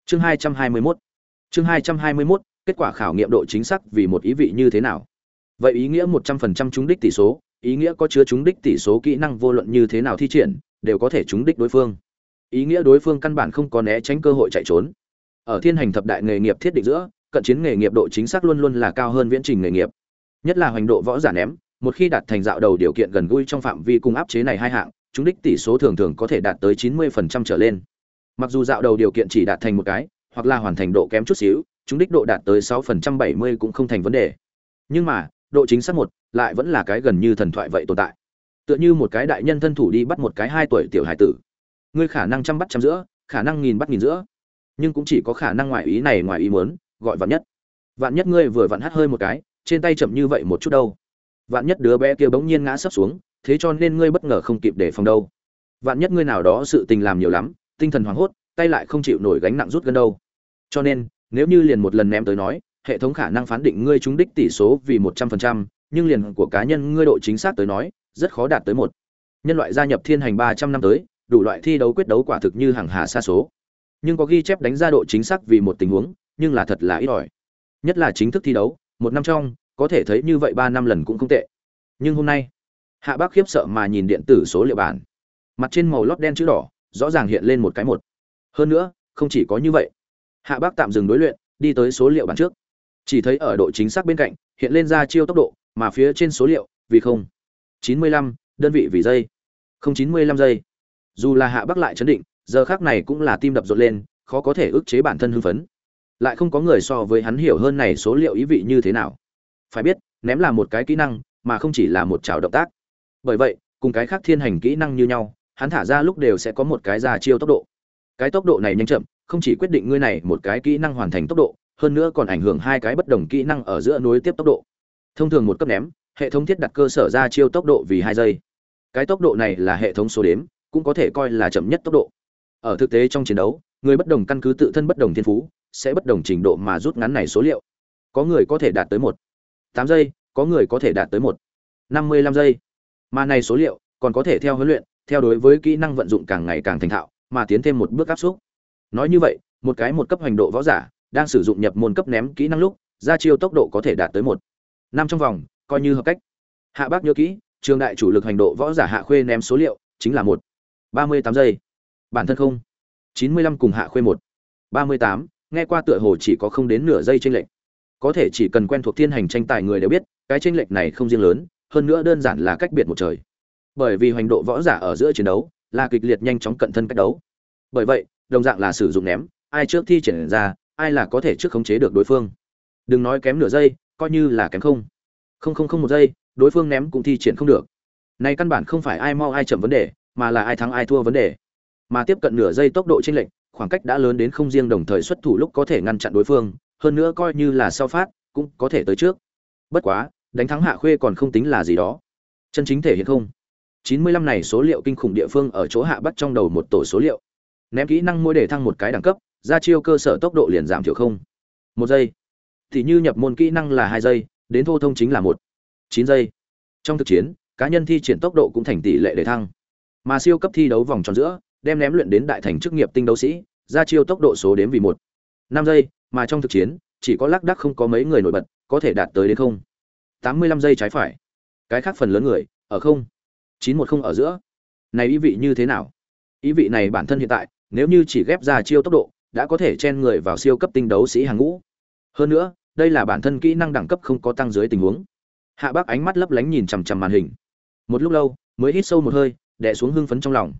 Chương hai trăm hai mươi mốt. Chương hai trăm hai mươi mốt, kết quả khảo nghiệm độ chính xác vì một ý vị như thế nào? Vậy ý nghĩa một trăm phần trăm trúng đích tỷ số, ý nghĩa có chứa trúng đích tỷ số kỹ năng vô luận như thế nào thi triển, đều có thể trúng đích đối phương. Ý nghĩa đối phương căn bản không có né tránh cơ hội chạy trốn. Ở thiên hành thập đại nghề nghiệp thiết định giữa, cận chiến nghề nghiệp độ chính xác luôn luôn là cao hơn viễn trình nghề nghiệp. Nhất là hoành độ võ giả ném một khi đạt thành dạo đầu điều kiện gần gũi trong phạm vi cung áp chế này hai hạng, chúng đích tỷ số thường thường có thể đạt tới 90% trở lên. Mặc dù dạo đầu điều kiện chỉ đạt thành một cái, hoặc là hoàn thành độ kém chút xíu, chúng đích độ đạt tới 6% 70 cũng không thành vấn đề. Nhưng mà, độ chính xác một, lại vẫn là cái gần như thần thoại vậy tồn tại. Tựa như một cái đại nhân thân thủ đi bắt một cái hai tuổi tiểu hải tử. Ngươi khả năng trăm bắt trăm giữa, khả năng nghìn bắt nghìn giữa. Nhưng cũng chỉ có khả năng ngoại ý này ngoài ý muốn, gọi vạn nhất. Vạn nhất ngươi vừa vặn hắt hơi một cái, trên tay chậm như vậy một chút đâu vạn nhất đứa bé kia bỗng nhiên ngã sấp xuống, thế cho nên ngươi bất ngờ không kịp để phòng đâu. Vạn nhất ngươi nào đó sự tình làm nhiều lắm, tinh thần hoảng hốt, tay lại không chịu nổi gánh nặng rút gần đâu. Cho nên, nếu như liền một lần ném tới nói, hệ thống khả năng phán định ngươi trúng đích tỷ số vì một trăm phần trăm, nhưng liền của cá nhân ngươi độ chính xác tới nói, rất khó đạt tới một. Nhân loại gia nhập thiên hành ba trăm năm tới, đủ loại thi đấu quyết đấu quả thực như hàng hà xa số. Nhưng có ghi chép đánh ra độ chính xác vì một tình huống, nhưng là thật là ít ỏi. Nhất là chính thức thi đấu, một năm trong có thể thấy như vậy ba năm lần cũng không tệ. Nhưng hôm nay, hạ bác khiếp sợ mà nhìn điện tử số liệu bản. Mặt trên màu lót đen chữ đỏ, rõ ràng hiện lên một cái một. Hơn nữa, không chỉ có như vậy. Hạ bác tạm dừng đối luyện, đi tới số liệu bản trước. Chỉ thấy ở độ chính xác bên cạnh, hiện lên ra chiêu tốc độ, mà phía trên số liệu, vì không. Chín mươi lăm, đơn vị vì giây. Không chín mươi lăm giây. Dù là hạ bác lại chấn định, giờ khác này cũng là tim đập rộn lên, khó có thể ức chế bản thân hưng phấn. Lại không có người so với hắn hiểu hơn này số liệu ý vị như thế nào phải biết, ném là một cái kỹ năng, mà không chỉ là một trào động tác. Bởi vậy, cùng cái khác thiên hành kỹ năng như nhau, hắn thả ra lúc đều sẽ có một cái ra chiêu tốc độ. Cái tốc độ này nhanh chậm, không chỉ quyết định ngươi này một cái kỹ năng hoàn thành tốc độ, hơn nữa còn ảnh hưởng hai cái bất đồng kỹ năng ở giữa nối tiếp tốc độ. Thông thường một cấp ném, hệ thống thiết đặt cơ sở ra chiêu tốc độ vì hai giây. Cái tốc độ này là hệ thống số đếm, cũng có thể coi là chậm nhất tốc độ. Ở thực tế trong chiến đấu, người bất đồng căn cứ tự thân bất đồng thiên phú, sẽ bất đồng trình độ mà rút ngắn này số liệu. Có người có thể đạt tới một tám giây, có người có thể đạt tới một. Năm mươi lăm giây. Mà này số liệu còn có thể theo huấn luyện, theo đối với kỹ năng vận dụng càng ngày càng thành thạo, mà tiến thêm một bước áp xúc nói như vậy, một cái một cấp hành độ võ giả đang sử dụng nhập môn cấp ném kỹ năng lúc, ra chiêu tốc độ có thể đạt tới một. Năm trong vòng, coi như hợp cách. Hạ bác nhớ kỹ, trường đại chủ lực hành độ võ giả hạ khuê ném số liệu chính là một. Ba mươi tám giây. Bản thân không. Chín mươi lăm cùng hạ khuê một. Ba mươi tám, nghe qua tựa hồ chỉ có không đến nửa giây trên lệch có thể chỉ cần quen thuộc thiên hành tranh tài người đều biết, cái tranh lệch này không riêng lớn, hơn nữa đơn giản là cách biệt một trời. Bởi vì hoành độ võ giả ở giữa chiến đấu, là kịch liệt nhanh chóng cận thân cách đấu. Bởi vậy, đồng dạng là sử dụng ném, ai trước thi triển ra, ai là có thể trước khống chế được đối phương. Đừng nói kém nửa giây, coi như là kém không. Không không không một giây, đối phương ném cũng thi triển không được. Này căn bản không phải ai mau ai chậm vấn đề, mà là ai thắng ai thua vấn đề. Mà tiếp cận nửa giây tốc độ chênh lệch, khoảng cách đã lớn đến không riêng đồng thời xuất thủ lúc có thể ngăn chặn đối phương hơn nữa coi như là sau phát, cũng có thể tới trước. Bất quá, đánh thắng hạ khuê còn không tính là gì đó. Chân chính thể hiện không. 95 này số liệu kinh khủng địa phương ở chỗ hạ bắt trong đầu một tổ số liệu. Ném kỹ năng mỗi để thăng một cái đẳng cấp, ra chiêu cơ sở tốc độ liền giảm thiểu không. Một giây. Thì như nhập môn kỹ năng là hai giây, đến thô thông chính là một. Chín giây. Trong thực chiến, cá nhân thi triển tốc độ cũng thành tỷ lệ để thăng. Mà siêu cấp thi đấu vòng tròn giữa, đem ném luyện đến đại thành chức nghiệp tinh đấu sĩ, ra chiêu tốc độ số đếm vì một. Năm giây mà trong thực chiến, chỉ có lác đác không có mấy người nổi bật có thể đạt tới đến không. Tám mươi lăm giây trái phải. Cái khác phần lớn người, ở không. chín một không ở giữa. Này ý vị như thế nào? Ý vị này bản thân hiện tại, nếu như chỉ ghép ra chiêu tốc độ, đã có thể chen người vào siêu cấp tinh đấu sĩ hàng ngũ. Hơn nữa, đây là bản thân kỹ năng đẳng cấp không có tăng dưới tình huống. Hạ bác ánh mắt lấp lánh nhìn chằm chằm màn hình. Một lúc lâu, mới hít sâu một hơi, đè xuống hưng phấn trong lòng.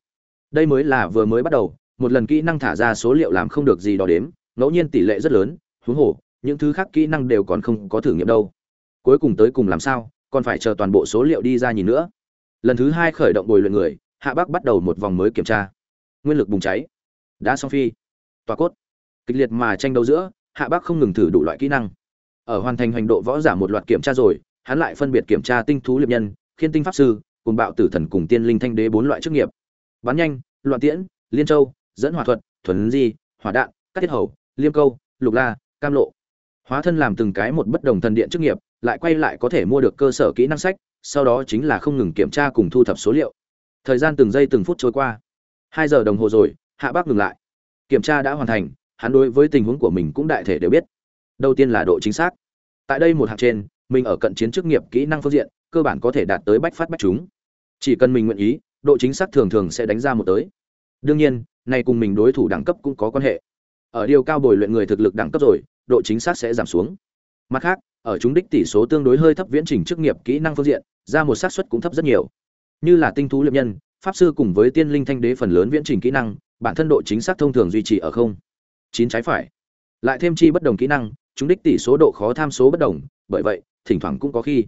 Đây mới là vừa mới bắt đầu, một lần kỹ năng thả ra số liệu làm không được gì đo đếm ngẫu nhiên tỷ lệ rất lớn, huống hồ, những thứ khác kỹ năng đều còn không có thử nghiệm đâu. Cuối cùng tới cùng làm sao, còn phải chờ toàn bộ số liệu đi ra nhìn nữa. Lần thứ hai khởi động bồi luyện người, hạ bác bắt đầu một vòng mới kiểm tra. Nguyên lực bùng cháy. Đã song phi. Tòa cốt. Kịch liệt mà tranh đấu giữa, hạ bác không ngừng thử đủ loại kỹ năng. Ở hoàn thành hành độ võ giả một loạt kiểm tra rồi, hắn lại phân biệt kiểm tra tinh thú liệp nhân, khiên tinh pháp sư cùng bạo tử thần cùng tiên linh thanh đế bốn loại chức nghiệp. Bắn nhanh, loạn tiễn, liên châu, dẫn hỏa thuật, thuần di, hỏa đạn, cắt tiết hầu liêm câu, lục la, cam lộ. Hóa thân làm từng cái một bất đồng thần điện chức nghiệp, lại quay lại có thể mua được cơ sở kỹ năng sách, sau đó chính là không ngừng kiểm tra cùng thu thập số liệu. Thời gian từng giây từng phút trôi qua. Hai giờ đồng hồ rồi, hạ bác ngừng lại. Kiểm tra đã hoàn thành, hắn đối với tình huống của mình cũng đại thể đều biết. Đầu tiên là độ chính xác. Tại đây một hạng trên, mình ở cận chiến chức nghiệp kỹ năng phương diện, cơ bản có thể đạt tới bách phát bách chúng. Chỉ cần mình nguyện ý, độ chính xác thường thường sẽ đánh ra một tới. Đương nhiên, này cùng mình đối thủ đẳng cấp cũng có quan hệ ở điều cao bồi luyện người thực lực đẳng cấp rồi, độ chính xác sẽ giảm xuống. Mặt khác, ở chúng đích tỷ số tương đối hơi thấp viễn trình chức nghiệp kỹ năng phương diện, ra một xác suất cũng thấp rất nhiều. Như là tinh thú liệp nhân, pháp sư cùng với tiên linh thanh đế phần lớn viễn trình kỹ năng, bản thân độ chính xác thông thường duy trì ở không. Chín trái phải. Lại thêm chi bất đồng kỹ năng, chúng đích tỷ số độ khó tham số bất đồng, bởi vậy, thỉnh thoảng cũng có khi.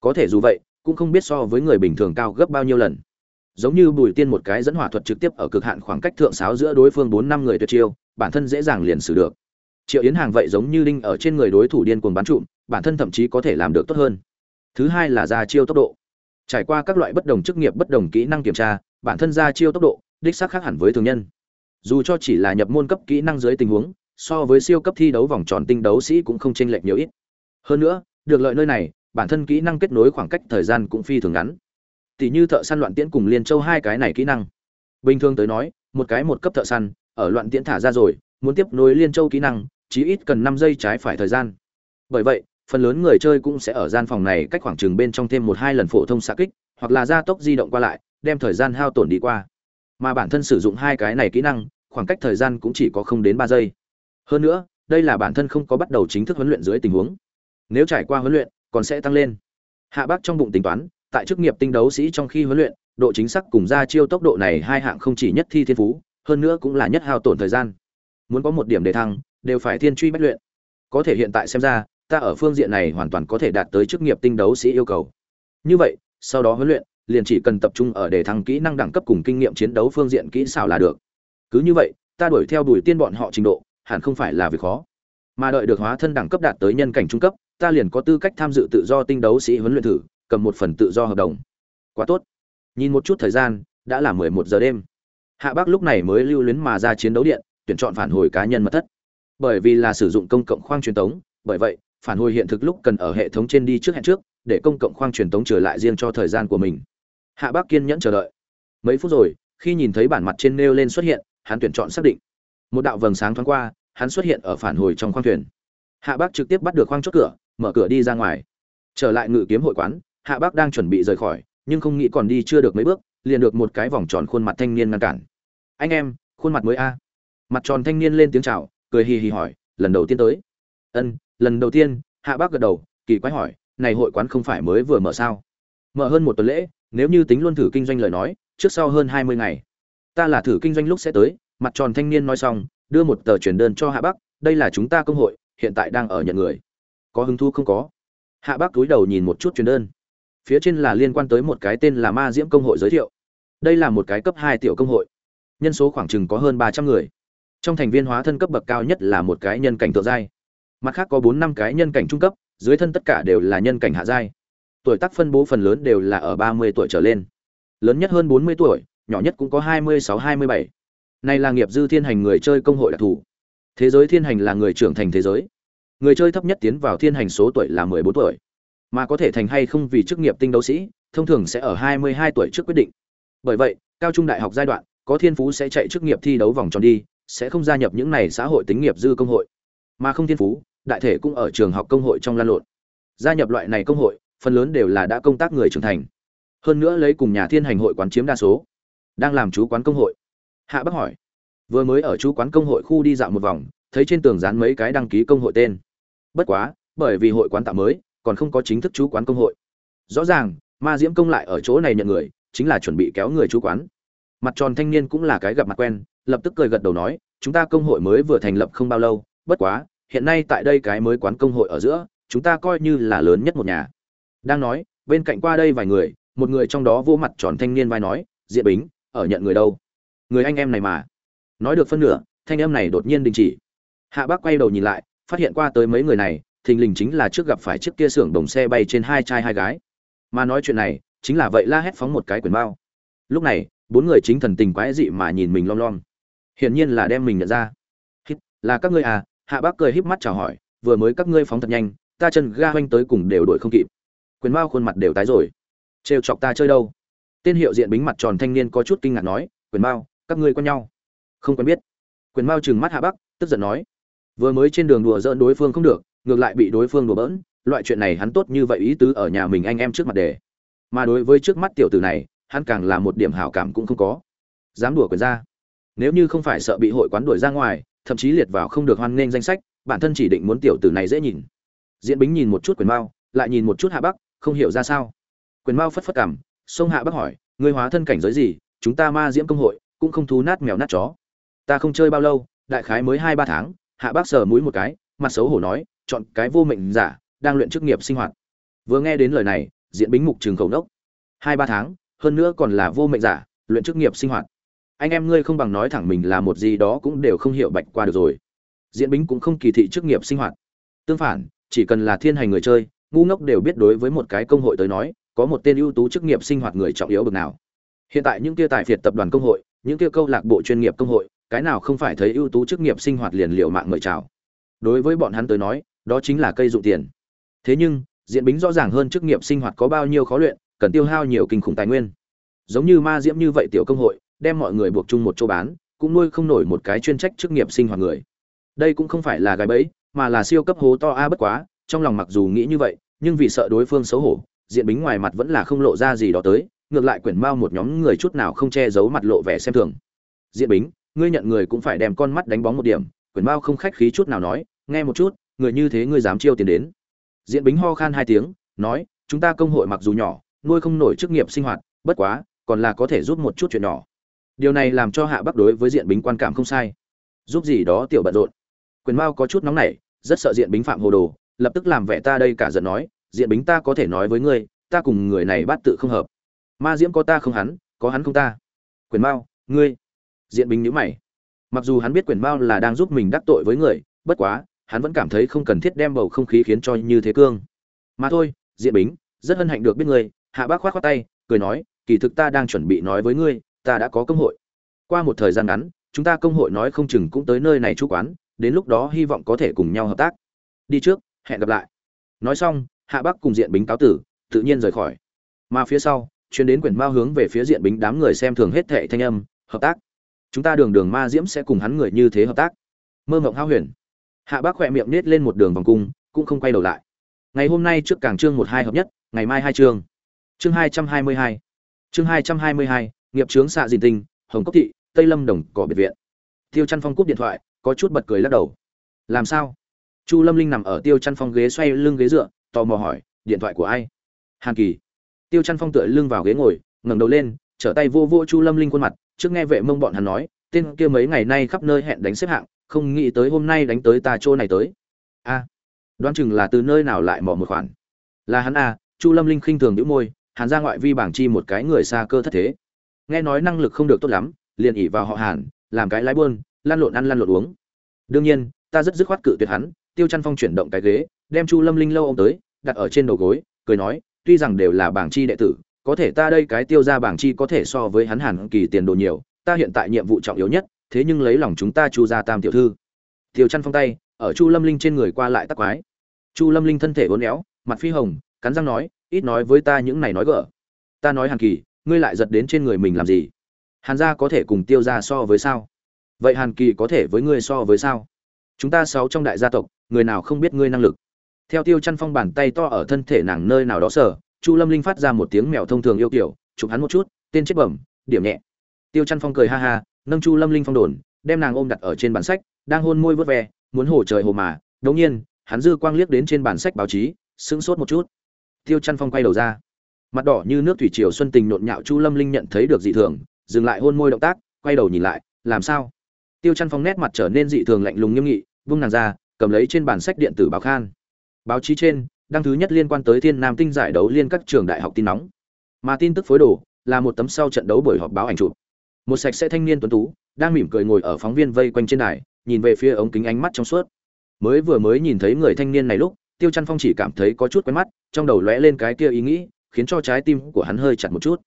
Có thể dù vậy, cũng không biết so với người bình thường cao gấp bao nhiêu lần giống như bùi tiên một cái dẫn hỏa thuật trực tiếp ở cực hạn khoảng cách thượng sáo giữa đối phương bốn năm người tuyệt chiêu, bản thân dễ dàng liền xử được. Triệu yến hàng vậy giống như đinh ở trên người đối thủ điên cuồng bắn trụm, bản thân thậm chí có thể làm được tốt hơn. Thứ hai là ra chiêu tốc độ. Trải qua các loại bất đồng chức nghiệp, bất đồng kỹ năng kiểm tra, bản thân ra chiêu tốc độ, đích xác khác hẳn với thường nhân. Dù cho chỉ là nhập môn cấp kỹ năng dưới tình huống, so với siêu cấp thi đấu vòng tròn tinh đấu sĩ cũng không chênh lệch nhiều ít. Hơn nữa, được lợi nơi này, bản thân kỹ năng kết nối khoảng cách thời gian cũng phi thường ngắn tỉ như thợ săn loạn tiễn cùng liên châu hai cái này kỹ năng. Bình thường tới nói, một cái một cấp thợ săn, ở loạn tiễn thả ra rồi, muốn tiếp nối liên châu kỹ năng, chí ít cần năm giây trái phải thời gian. Bởi vậy, phần lớn người chơi cũng sẽ ở gian phòng này cách khoảng chừng bên trong thêm một hai lần phổ thông xạ kích, hoặc là gia tốc di động qua lại, đem thời gian hao tổn đi qua. Mà bản thân sử dụng hai cái này kỹ năng, khoảng cách thời gian cũng chỉ có không đến ba giây. Hơn nữa, đây là bản thân không có bắt đầu chính thức huấn luyện dưới tình huống. Nếu trải qua huấn luyện, còn sẽ tăng lên. Hạ bác trong bụng tính toán tại chức nghiệp tinh đấu sĩ trong khi huấn luyện, độ chính xác cùng ra chiêu tốc độ này hai hạng không chỉ nhất thi thiên phú, hơn nữa cũng là nhất hao tổn thời gian. Muốn có một điểm để thăng, đều phải thiên truy bách luyện. Có thể hiện tại xem ra, ta ở phương diện này hoàn toàn có thể đạt tới chức nghiệp tinh đấu sĩ yêu cầu. Như vậy, sau đó huấn luyện, liền chỉ cần tập trung ở để thăng kỹ năng đẳng cấp cùng kinh nghiệm chiến đấu phương diện kỹ xảo là được. Cứ như vậy, ta đuổi theo đuổi tiên bọn họ trình độ, hẳn không phải là việc khó. Mà đợi được hóa thân đẳng cấp đạt tới nhân cảnh trung cấp, ta liền có tư cách tham dự tự do tinh đấu sĩ huấn luyện thử cầm một phần tự do hợp đồng. Quá tốt. Nhìn một chút thời gian, đã là mười một giờ đêm. Hạ bác lúc này mới lưu luyến mà ra chiến đấu điện, tuyển chọn phản hồi cá nhân mật thất. Bởi vì là sử dụng công cộng khoang truyền tống, bởi vậy, phản hồi hiện thực lúc cần ở hệ thống trên đi trước hẹn trước, để công cộng khoang truyền tống trở lại riêng cho thời gian của mình. Hạ bác kiên nhẫn chờ đợi. Mấy phút rồi, khi nhìn thấy bản mặt trên nêu lên xuất hiện, hắn tuyển chọn xác định. Một đạo vầng sáng thoáng qua, hắn xuất hiện ở phản hồi trong khoang thuyền. Hạ bác trực tiếp bắt được khoang chốt cửa, mở cửa đi ra ngoài. Trở lại ngự kiếm hội quán hạ bác đang chuẩn bị rời khỏi, nhưng không nghĩ còn đi chưa được mấy bước, liền được một cái vòng tròn khuôn mặt thanh niên ngăn cản. Anh em, khuôn mặt mới a. Mặt tròn thanh niên lên tiếng chào, cười hì hì hỏi, lần đầu tiên tới? Ân, lần đầu tiên. Hạ bác gật đầu, kỳ quái hỏi, này hội quán không phải mới vừa mở sao? Mở hơn một tuần lễ, nếu như tính luôn thử kinh doanh lời nói, trước sau hơn hai mươi ngày. Ta là thử kinh doanh lúc sẽ tới, mặt tròn thanh niên nói xong, đưa một tờ truyền đơn cho hạ bắc đây là chúng ta công hội, hiện tại đang ở nhận người. Có hứng thú không có? Hạ bắc túi đầu nhìn một chút truyền đơn phía trên là liên quan tới một cái tên là ma diễm công hội giới thiệu. Đây là một cái cấp hai tiểu công hội. Nhân số khoảng chừng có hơn ba trăm người. Trong thành viên hóa thân cấp bậc cao nhất là một cái nhân cảnh thượng giai. Mặt khác có bốn năm cái nhân cảnh trung cấp, dưới thân tất cả đều là nhân cảnh hạ giai. Tuổi tác phân bố phần lớn đều là ở ba mươi tuổi trở lên. Lớn nhất hơn bốn mươi tuổi, nhỏ nhất cũng có hai mươi sáu, hai mươi bảy. Nay là nghiệp dư thiên hành người chơi công hội đặc thù. Thế giới thiên hành là người trưởng thành thế giới. Người chơi thấp nhất tiến vào thiên hành số tuổi là mười bốn tuổi mà có thể thành hay không vì chức nghiệp tinh đấu sĩ, thông thường sẽ ở hai mươi hai tuổi trước quyết định. Bởi vậy, cao trung đại học giai đoạn, có thiên phú sẽ chạy chức nghiệp thi đấu vòng tròn đi, sẽ không gia nhập những này xã hội tính nghiệp dư công hội. Mà không thiên phú, đại thể cũng ở trường học công hội trong lan lộn. Gia nhập loại này công hội, phần lớn đều là đã công tác người trưởng thành. Hơn nữa lấy cùng nhà thiên hành hội quán chiếm đa số. Đang làm chú quán công hội. Hạ bắc hỏi, vừa mới ở chú quán công hội khu đi dạo một vòng, thấy trên tường dán mấy cái đăng ký công hội tên. Bất quá, bởi vì hội quán tạo mới còn không có chính thức chú quán công hội. Rõ ràng, ma diễm công lại ở chỗ này nhận người, chính là chuẩn bị kéo người chú quán. Mặt tròn thanh niên cũng là cái gặp mặt quen, lập tức cười gật đầu nói, chúng ta công hội mới vừa thành lập không bao lâu, bất quá, hiện nay tại đây cái mới quán công hội ở giữa, chúng ta coi như là lớn nhất một nhà. Đang nói, bên cạnh qua đây vài người, một người trong đó vô mặt tròn thanh niên vai nói diện bính, ở nhận người đâu? Người anh em này mà. Nói được phân nửa, thanh em này đột nhiên đình chỉ. Hạ bác quay đầu nhìn lại, phát hiện qua tới mấy người này thình lình chính là trước gặp phải chiếc kia xưởng đồng xe bay trên hai trai hai gái. Mà nói chuyện này, chính là vậy la hét phóng một cái quyền bao. Lúc này, bốn người chính thần tình quái dị mà nhìn mình lom lom. Hiển nhiên là đem mình nhận ra. Hít, là các ngươi à? Hạ bác cười híp mắt chào hỏi, vừa mới các ngươi phóng thật nhanh, ta chân ga hoanh tới cùng đều đuổi không kịp. Quyền bao khuôn mặt đều tái rồi. Trêu chọc ta chơi đâu? Tên hiệu diện bính mặt tròn thanh niên có chút kinh ngạc nói, quyền bao, các ngươi quen nhau? Không quen biết. Quyền bao trừng mắt hạ bắc tức giận nói, vừa mới trên đường đùa giỡn đối phương không được ngược lại bị đối phương đùa bỡn, loại chuyện này hắn tốt như vậy ý tứ ở nhà mình anh em trước mặt đề. Mà đối với trước mắt tiểu tử này, hắn càng là một điểm hảo cảm cũng không có. Dám đùa quyền ra. Nếu như không phải sợ bị hội quán đuổi ra ngoài, thậm chí liệt vào không được hoan nghênh danh sách, bản thân chỉ định muốn tiểu tử này dễ nhìn. Diễn bính nhìn một chút quyền mao, lại nhìn một chút hạ bắc, không hiểu ra sao. Quyền mao phất phất cảm sông hạ bắc hỏi, ngươi hóa thân cảnh giới gì? Chúng ta ma diễm công hội, cũng không thú nát mèo nát chó. Ta không chơi bao lâu, đại khái mới hai ba tháng. Hạ bác sờ mũi một cái, mặt xấu hổ nói chọn cái vô mệnh giả, đang luyện chức nghiệp sinh hoạt. Vừa nghe đến lời này, diễn bính mục trường khẩu nốc. Hai ba tháng, hơn nữa còn là vô mệnh giả, luyện chức nghiệp sinh hoạt. Anh em ngươi không bằng nói thẳng mình là một gì đó cũng đều không hiểu bạch qua được rồi. Diễn bính cũng không kỳ thị chức nghiệp sinh hoạt. Tương phản, chỉ cần là thiên hành người chơi, ngu ngốc đều biết đối với một cái công hội tới nói, có một tên ưu tú chức nghiệp sinh hoạt người trọng yếu bậc nào. Hiện tại những kia tài phiệt tập đoàn công hội, những kia câu lạc bộ chuyên nghiệp công hội, cái nào không phải thấy ưu tú chức nghiệp sinh hoạt liền liệu mạng mời chào. Đối với bọn hắn tới nói đó chính là cây dụng tiền. Thế nhưng, diễn bính rõ ràng hơn chức nghiệp sinh hoạt có bao nhiêu khó luyện, cần tiêu hao nhiều kinh khủng tài nguyên. Giống như ma diễm như vậy tiểu công hội, đem mọi người buộc chung một chỗ bán, cũng nuôi không nổi một cái chuyên trách chức nghiệp sinh hoạt người. Đây cũng không phải là gái bẫy, mà là siêu cấp hố to a bất quá, trong lòng mặc dù nghĩ như vậy, nhưng vì sợ đối phương xấu hổ diện bính ngoài mặt vẫn là không lộ ra gì đó tới, ngược lại quyển mao một nhóm người chút nào không che giấu mặt lộ vẻ xem thường. Diện bính, ngươi nhận người cũng phải đem con mắt đánh bóng một điểm, quyển mao không khách khí chút nào nói, nghe một chút người như thế ngươi dám chiêu tiền đến. Diện bính ho khan hai tiếng, nói, chúng ta công hội mặc dù nhỏ, nuôi không nổi chức nghiệp sinh hoạt, bất quá, còn là có thể giúp một chút chuyện nhỏ. Điều này làm cho hạ bắc đối với diện bính quan cảm không sai. Giúp gì đó tiểu bận rộn. Quyền mao có chút nóng nảy, rất sợ diện bính phạm hồ đồ, lập tức làm vẻ ta đây cả giận nói diện bính ta có thể nói với ngươi, ta cùng người này bắt tự không hợp. Ma diễm có ta không hắn, có hắn không ta. Quyền mao, ngươi. Diện bính nhữ mày. Mặc dù hắn biết quyền mao là đang giúp mình đắc tội với người, bất quá hắn vẫn cảm thấy không cần thiết đem bầu không khí khiến cho như thế cương. Mà thôi diện bính, rất hân hạnh được biết ngươi, hạ bác khoát khoát tay, cười nói, kỳ thực ta đang chuẩn bị nói với ngươi, ta đã có công hội. Qua một thời gian ngắn, chúng ta công hội nói không chừng cũng tới nơi này chú quán, đến lúc đó hy vọng có thể cùng nhau hợp tác. Đi trước, hẹn gặp lại. Nói xong, hạ bác cùng diện bính cáo tử, tự nhiên rời khỏi. Mà phía sau, chuyến đến quyển mao hướng về phía diện bính đám người xem thường hết thệ thanh âm, hợp tác. Chúng ta đường đường ma diễm sẽ cùng hắn người như thế hợp tác. Mơ mộng hao huyền hạ bác khỏe miệng nết lên một đường vòng cung, cũng không quay đầu lại. Ngày hôm nay trước càng chương một hai hợp nhất, ngày mai hai chương. Chương hai trăm hai mươi hai. Chương hai trăm hai mươi hai, nghiệp trướng xạ dìn tinh hồng cốc thị, tây lâm đồng cỏ biệt viện. Tiêu chăn phong cúp điện thoại, có chút bật cười lắc đầu. Làm sao? Chu lâm linh nằm ở tiêu chăn phong ghế xoay lưng ghế dựa, tò mò hỏi, điện thoại của ai? Hàn kỳ. Tiêu chăn phong tựa lưng vào ghế ngồi, ngẩng đầu lên, trở tay vô vô chu lâm linh khuôn mặt, trước nghe vệ mông bọn hắn nói, tên kia mấy ngày nay khắp nơi hẹn đánh xếp hạng không nghĩ tới hôm nay đánh tới ta chỗ này tới. A, đoán chừng là từ nơi nào lại mò một khoản. Là hắn a, chu lâm linh khinh thường đĩu môi hàn ra ngoại vi bảng chi một cái người xa cơ thất thế. Nghe nói năng lực không được tốt lắm, liền ỉ vào họ hàn, làm cái lái buôn, lăn lộn ăn lăn lộn uống. Đương nhiên, ta rất dứt khoát cự tuyệt hắn, tiêu chăn phong chuyển động cái ghế, đem chu lâm linh lâu ôm tới, đặt ở trên đầu gối, cười nói, tuy rằng đều là bảng chi đệ tử, có thể ta đây cái tiêu ra bảng chi có thể so với hắn hàn kỳ tiền đồ nhiều, ta hiện tại nhiệm vụ trọng yếu nhất thế nhưng lấy lòng chúng ta chu ra tam tiểu thư. Tiểu chăn phong tay, ở chu lâm linh trên người qua lại tắc quái. Chu lâm linh thân thể uốn éo, mặt phi hồng, cắn răng nói, ít nói với ta những này nói gỡ ta nói hàn kỳ, ngươi lại giật đến trên người mình làm gì? Hàn gia có thể cùng tiêu ra so với sao? Vậy hàn kỳ có thể với ngươi so với sao? Chúng ta sáu trong đại gia tộc, người nào không biết ngươi năng lực? Theo tiêu chăn phong bàn tay to ở thân thể nàng nơi nào đó sở chu lâm linh phát ra một tiếng mèo thông thường yêu kiểu, chụp hắn một chút, tên chết bẩm, điểm nhẹ. Tiêu chăn phong cười ha ha nâng chu lâm linh phong đồn, đem nàng ôm đặt ở trên bản sách, đang hôn môi vớt ve, muốn hồ trời hồ mà. Đống nhiên, hắn dư quang liếc đến trên bản sách báo chí, sững sốt một chút. Tiêu chăn phong quay đầu ra. Mặt đỏ như nước thủy triều xuân tình nhộn nhạo chu lâm linh nhận thấy được dị thường, dừng lại hôn môi động tác, quay đầu nhìn lại, làm sao? Tiêu chăn phong nét mặt trở nên dị thường lạnh lùng nghiêm nghị, vung nàng ra, cầm lấy trên bản sách điện tử báo khan. Báo chí trên, đăng thứ nhất liên quan tới thiên nam tinh giải đấu liên các trường đại học tin nóng. Mà tin tức phối đồ, là một tấm sau trận đấu buổi họp báo ảnh chụp một sạch sẽ thanh niên tuấn tú, đang mỉm cười ngồi ở phóng viên vây quanh trên đài, nhìn về phía ống kính ánh mắt trong suốt. Mới vừa mới nhìn thấy người thanh niên này lúc, tiêu chăn phong chỉ cảm thấy có chút quen mắt, trong đầu lóe lên cái kia ý nghĩ, khiến cho trái tim của hắn hơi chặt một chút.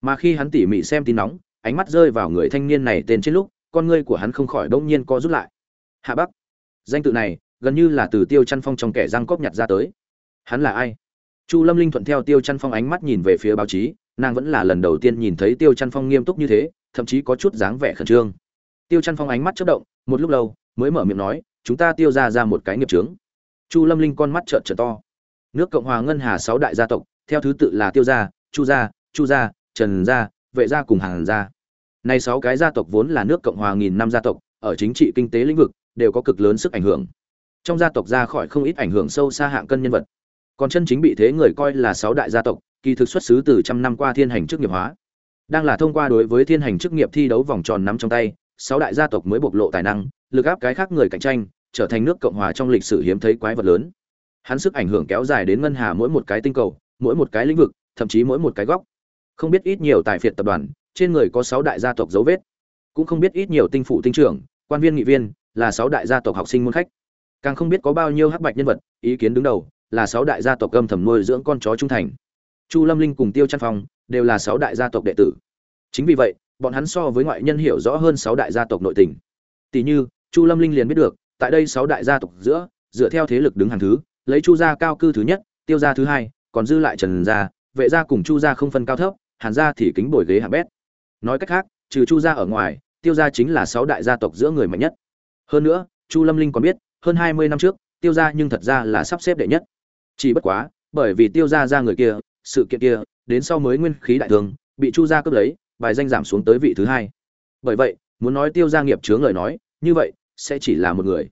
Mà khi hắn tỉ mỉ xem tin nóng, ánh mắt rơi vào người thanh niên này tên trên lúc, con ngươi của hắn không khỏi đông nhiên co rút lại. Hạ bắc, danh tự này, gần như là từ tiêu chăn phong trong kẻ răng cóp nhặt ra tới. Hắn là ai? Chu lâm linh thuận theo tiêu chăn phong ánh mắt nhìn về phía báo chí, nàng vẫn là lần đầu tiên nhìn thấy tiêu chăn phong nghiêm túc như thế thậm chí có chút dáng vẻ khẩn trương. Tiêu chăn phong ánh mắt chớp động, một lúc lâu, mới mở miệng nói, chúng ta tiêu ra ra một cái nghiệp trướng chu lâm linh con mắt trợn trợn to. Nước cộng hòa ngân hà sáu đại gia tộc, theo thứ tự là tiêu gia, chu gia chu gia, trần gia, vệ gia cùng hàn gia. Nay sáu cái gia tộc vốn là nước cộng hòa nghìn năm gia tộc, ở chính trị kinh tế lĩnh vực đều có cực lớn sức ảnh hưởng. Trong gia tộc ra khỏi không ít ảnh hưởng sâu xa hạng cân nhân vật. Còn chân chính bị thế người coi là sáu đại gia tộc, kỳ thực xuất xứ từ trăm năm qua thiên hành chức nghiệp hóa đang là thông qua đối với thiên hành chức nghiệp thi đấu vòng tròn nắm trong tay, sáu đại gia tộc mới bộc lộ tài năng, lực áp cái khác người cạnh tranh, trở thành nước cộng hòa trong lịch sử hiếm thấy quái vật lớn. Hắn sức ảnh hưởng kéo dài đến ngân hà mỗi một cái tinh cầu, mỗi một cái lĩnh vực, thậm chí mỗi một cái góc. Không biết ít nhiều tài phiệt tập đoàn, trên người có sáu đại gia tộc dấu vết. Cũng không biết ít nhiều tinh phụ tinh trưởng, quan viên nghị viên, là sáu đại gia tộc học sinh môn khách. Càng không biết có bao nhiêu hắc bạch nhân vật, ý kiến đứng đầu, là sáu đại gia tộc âm thầm nuôi dưỡng con chó trung thành chu lâm linh cùng tiêu trăn phong đều là sáu đại gia tộc đệ tử. Chính vì vậy, bọn hắn so với ngoại nhân hiểu rõ hơn sáu đại gia tộc nội tình. Tỷ như, chu lâm linh liền biết được, tại đây sáu đại gia tộc giữa, dựa theo thế lực đứng hàng thứ, lấy chu gia cao cư thứ nhất, tiêu gia thứ hai, còn dư lại trần gia, vệ gia cùng chu gia không phân cao thấp, hàn gia thì kính bồi ghế hạng bét. Nói cách khác, trừ chu gia ở ngoài, tiêu gia chính là sáu đại gia tộc giữa người mạnh nhất. Hơn nữa, chu lâm linh còn biết, hơn hai mươi năm trước, tiêu gia nhưng thật ra là sắp xếp đệ nhất. Chỉ bất quá, bởi vì tiêu gia ra người kia sự kiện kia, đến sau mới nguyên khí đại thương bị chu gia cướp lấy, bài danh giảm xuống tới vị thứ hai. Bởi vậy, muốn nói tiêu gia nghiệp chướng lời nói, như vậy, sẽ chỉ là một người.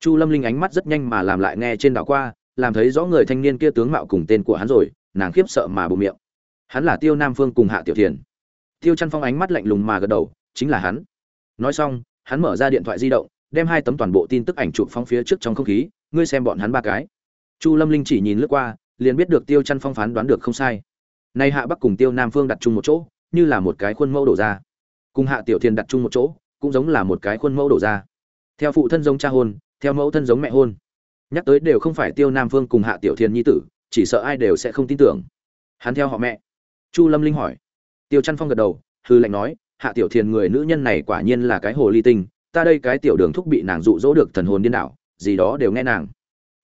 Chu lâm linh ánh mắt rất nhanh mà làm lại nghe trên đảo qua, làm thấy rõ người thanh niên kia tướng mạo cùng tên của hắn rồi, nàng khiếp sợ mà bụng miệng. Hắn là tiêu nam phương cùng hạ tiểu thiền. Tiêu chăn phong ánh mắt lạnh lùng mà gật đầu, chính là hắn. Nói xong, hắn mở ra điện thoại di động, đem hai tấm toàn bộ tin tức ảnh chụp phong phía trước trong không khí, ngươi xem bọn hắn ba cái. Chu lâm linh chỉ nhìn lướt qua liền biết được tiêu chăn phong phán đoán được không sai. Nay hạ bắc cùng tiêu nam phương đặt chung một chỗ, như là một cái khuôn mẫu đổ ra. Cùng hạ tiểu thiền đặt chung một chỗ, cũng giống là một cái khuôn mẫu đổ ra. Theo phụ thân giống cha hôn, theo mẫu thân giống mẹ hôn. Nhắc tới đều không phải tiêu nam phương cùng hạ tiểu thiền nhi tử, chỉ sợ ai đều sẽ không tin tưởng. Hắn theo họ mẹ. Chu lâm linh hỏi. Tiêu chăn phong gật đầu, hư lệnh nói, hạ tiểu thiền người nữ nhân này quả nhiên là cái hồ ly tinh, ta đây cái tiểu đường thúc bị nàng dụ dỗ được thần hồn điên đảo, gì đó đều nghe nàng.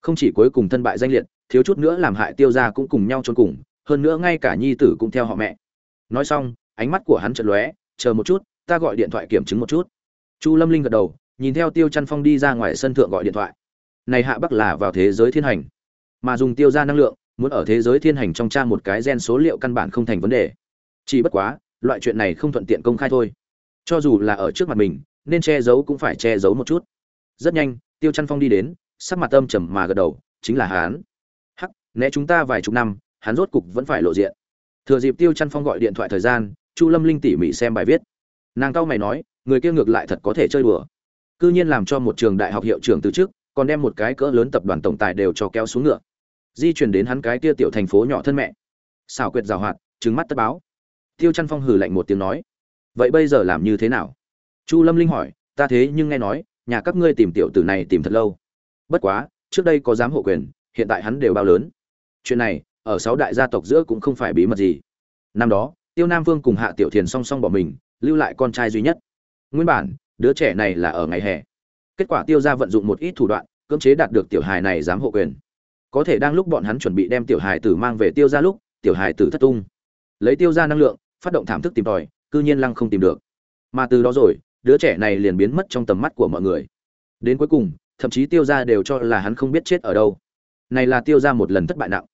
Không chỉ cuối cùng thân bại danh liệt thiếu chút nữa làm hại tiêu gia cũng cùng nhau trốn cùng, hơn nữa ngay cả nhi tử cũng theo họ mẹ. Nói xong, ánh mắt của hắn chợt lóe, chờ một chút, ta gọi điện thoại kiểm chứng một chút. Chu lâm linh gật đầu, nhìn theo tiêu chăn phong đi ra ngoài sân thượng gọi điện thoại. Này hạ bắc là vào thế giới thiên hành, mà dùng tiêu ra năng lượng, muốn ở thế giới thiên hành trong tra một cái gen số liệu căn bản không thành vấn đề. Chỉ bất quá, loại chuyện này không thuận tiện công khai thôi. Cho dù là ở trước mặt mình, nên che giấu cũng phải che giấu một chút. Rất nhanh, tiêu chăn phong đi đến, sắc mặt âm trầm mà gật đầu, chính là hắn né chúng ta vài chục năm, hắn rốt cục vẫn phải lộ diện. Thừa dịp tiêu chăn phong gọi điện thoại thời gian, chu lâm linh tỉ mỉ xem bài viết. Nàng cao mày nói, người kia ngược lại thật có thể chơi đùa. Cư nhiên làm cho một trường đại học hiệu trưởng từ trước, còn đem một cái cỡ lớn tập đoàn tổng tài đều cho kéo xuống ngựa. Di chuyển đến hắn cái kia tiểu thành phố nhỏ thân mẹ. Xảo quyệt rào hoạt trứng mắt tất báo. Tiêu chăn phong hừ lạnh một tiếng nói, vậy bây giờ làm như thế nào? Chu lâm linh hỏi, ta thế nhưng nghe nói, nhà các ngươi tìm tiểu tử này tìm thật lâu. Bất quá, trước đây có giám hộ quyền, hiện tại hắn đều bao lớn chuyện này, ở sáu đại gia tộc giữa cũng không phải bí mật gì. Năm đó, tiêu nam vương cùng hạ tiểu thiền song song bỏ mình, lưu lại con trai duy nhất. Nguyên bản, đứa trẻ này là ở ngày hè. Kết quả tiêu ra vận dụng một ít thủ đoạn, cưỡng chế đạt được tiểu hài này dám hộ quyền. Có thể đang lúc bọn hắn chuẩn bị đem tiểu hài tử mang về tiêu ra lúc, tiểu hài tử thất tung. Lấy tiêu ra năng lượng, phát động thảm thức tìm tòi, cư nhiên lăng không tìm được. Mà từ đó rồi, đứa trẻ này liền biến mất trong tầm mắt của mọi người. Đến cuối cùng, thậm chí tiêu ra đều cho là hắn không biết chết ở đâu. Này là tiêu ra một lần thất bại nặng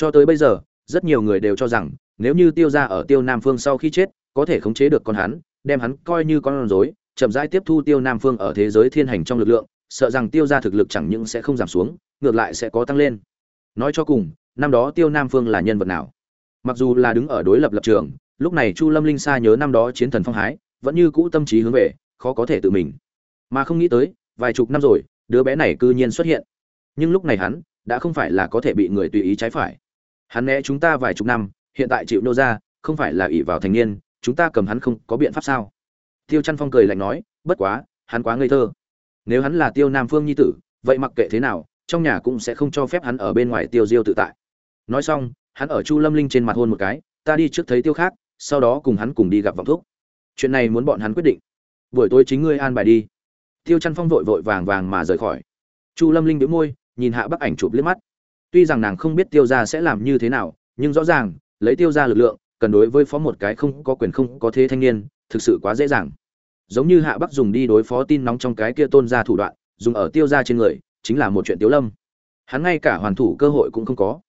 cho tới bây giờ, rất nhiều người đều cho rằng, nếu như tiêu ra ở tiêu nam phương sau khi chết, có thể khống chế được con hắn, đem hắn coi như con rối, chậm rãi tiếp thu tiêu nam phương ở thế giới thiên hành trong lực lượng, sợ rằng tiêu ra thực lực chẳng những sẽ không giảm xuống, ngược lại sẽ có tăng lên. Nói cho cùng, năm đó tiêu nam phương là nhân vật nào? Mặc dù là đứng ở đối lập lập trường, lúc này chu lâm linh xa nhớ năm đó chiến thần phong hái, vẫn như cũ tâm trí hướng về, khó có thể tự mình. Mà không nghĩ tới, vài chục năm rồi, đứa bé này cư nhiên xuất hiện. Nhưng lúc này hắn, đã không phải là có thể bị người tùy ý trái phải hắn né chúng ta vài chục năm, hiện tại chịu nô ra, không phải là ỷ vào thành niên, chúng ta cầm hắn không có biện pháp sao? Tiêu chăn phong cười lạnh nói, bất quá, hắn quá ngây thơ. Nếu hắn là tiêu nam phương nhi tử, vậy mặc kệ thế nào, trong nhà cũng sẽ không cho phép hắn ở bên ngoài tiêu diêu tự tại. Nói xong, hắn ở chu lâm linh trên mặt hôn một cái, ta đi trước thấy tiêu khác, sau đó cùng hắn cùng đi gặp vọng thuốc chuyện này muốn bọn hắn quyết định. Buổi tối chính ngươi an bài đi. Tiêu chăn phong vội vội vàng vàng mà rời khỏi. Chu lâm linh đĩu môi, nhìn hạ bức ảnh chụp liếc mắt tuy rằng nàng không biết tiêu gia sẽ làm như thế nào, nhưng rõ ràng, lấy tiêu gia lực lượng, cần đối với phó một cái không có quyền không có thế thanh niên, thực sự quá dễ dàng. Giống như hạ bắc dùng đi đối phó tin nóng trong cái kia tôn gia thủ đoạn, dùng ở tiêu gia trên người, chính là một chuyện tiếu lâm. Hắn ngay cả hoàn thủ cơ hội cũng không có.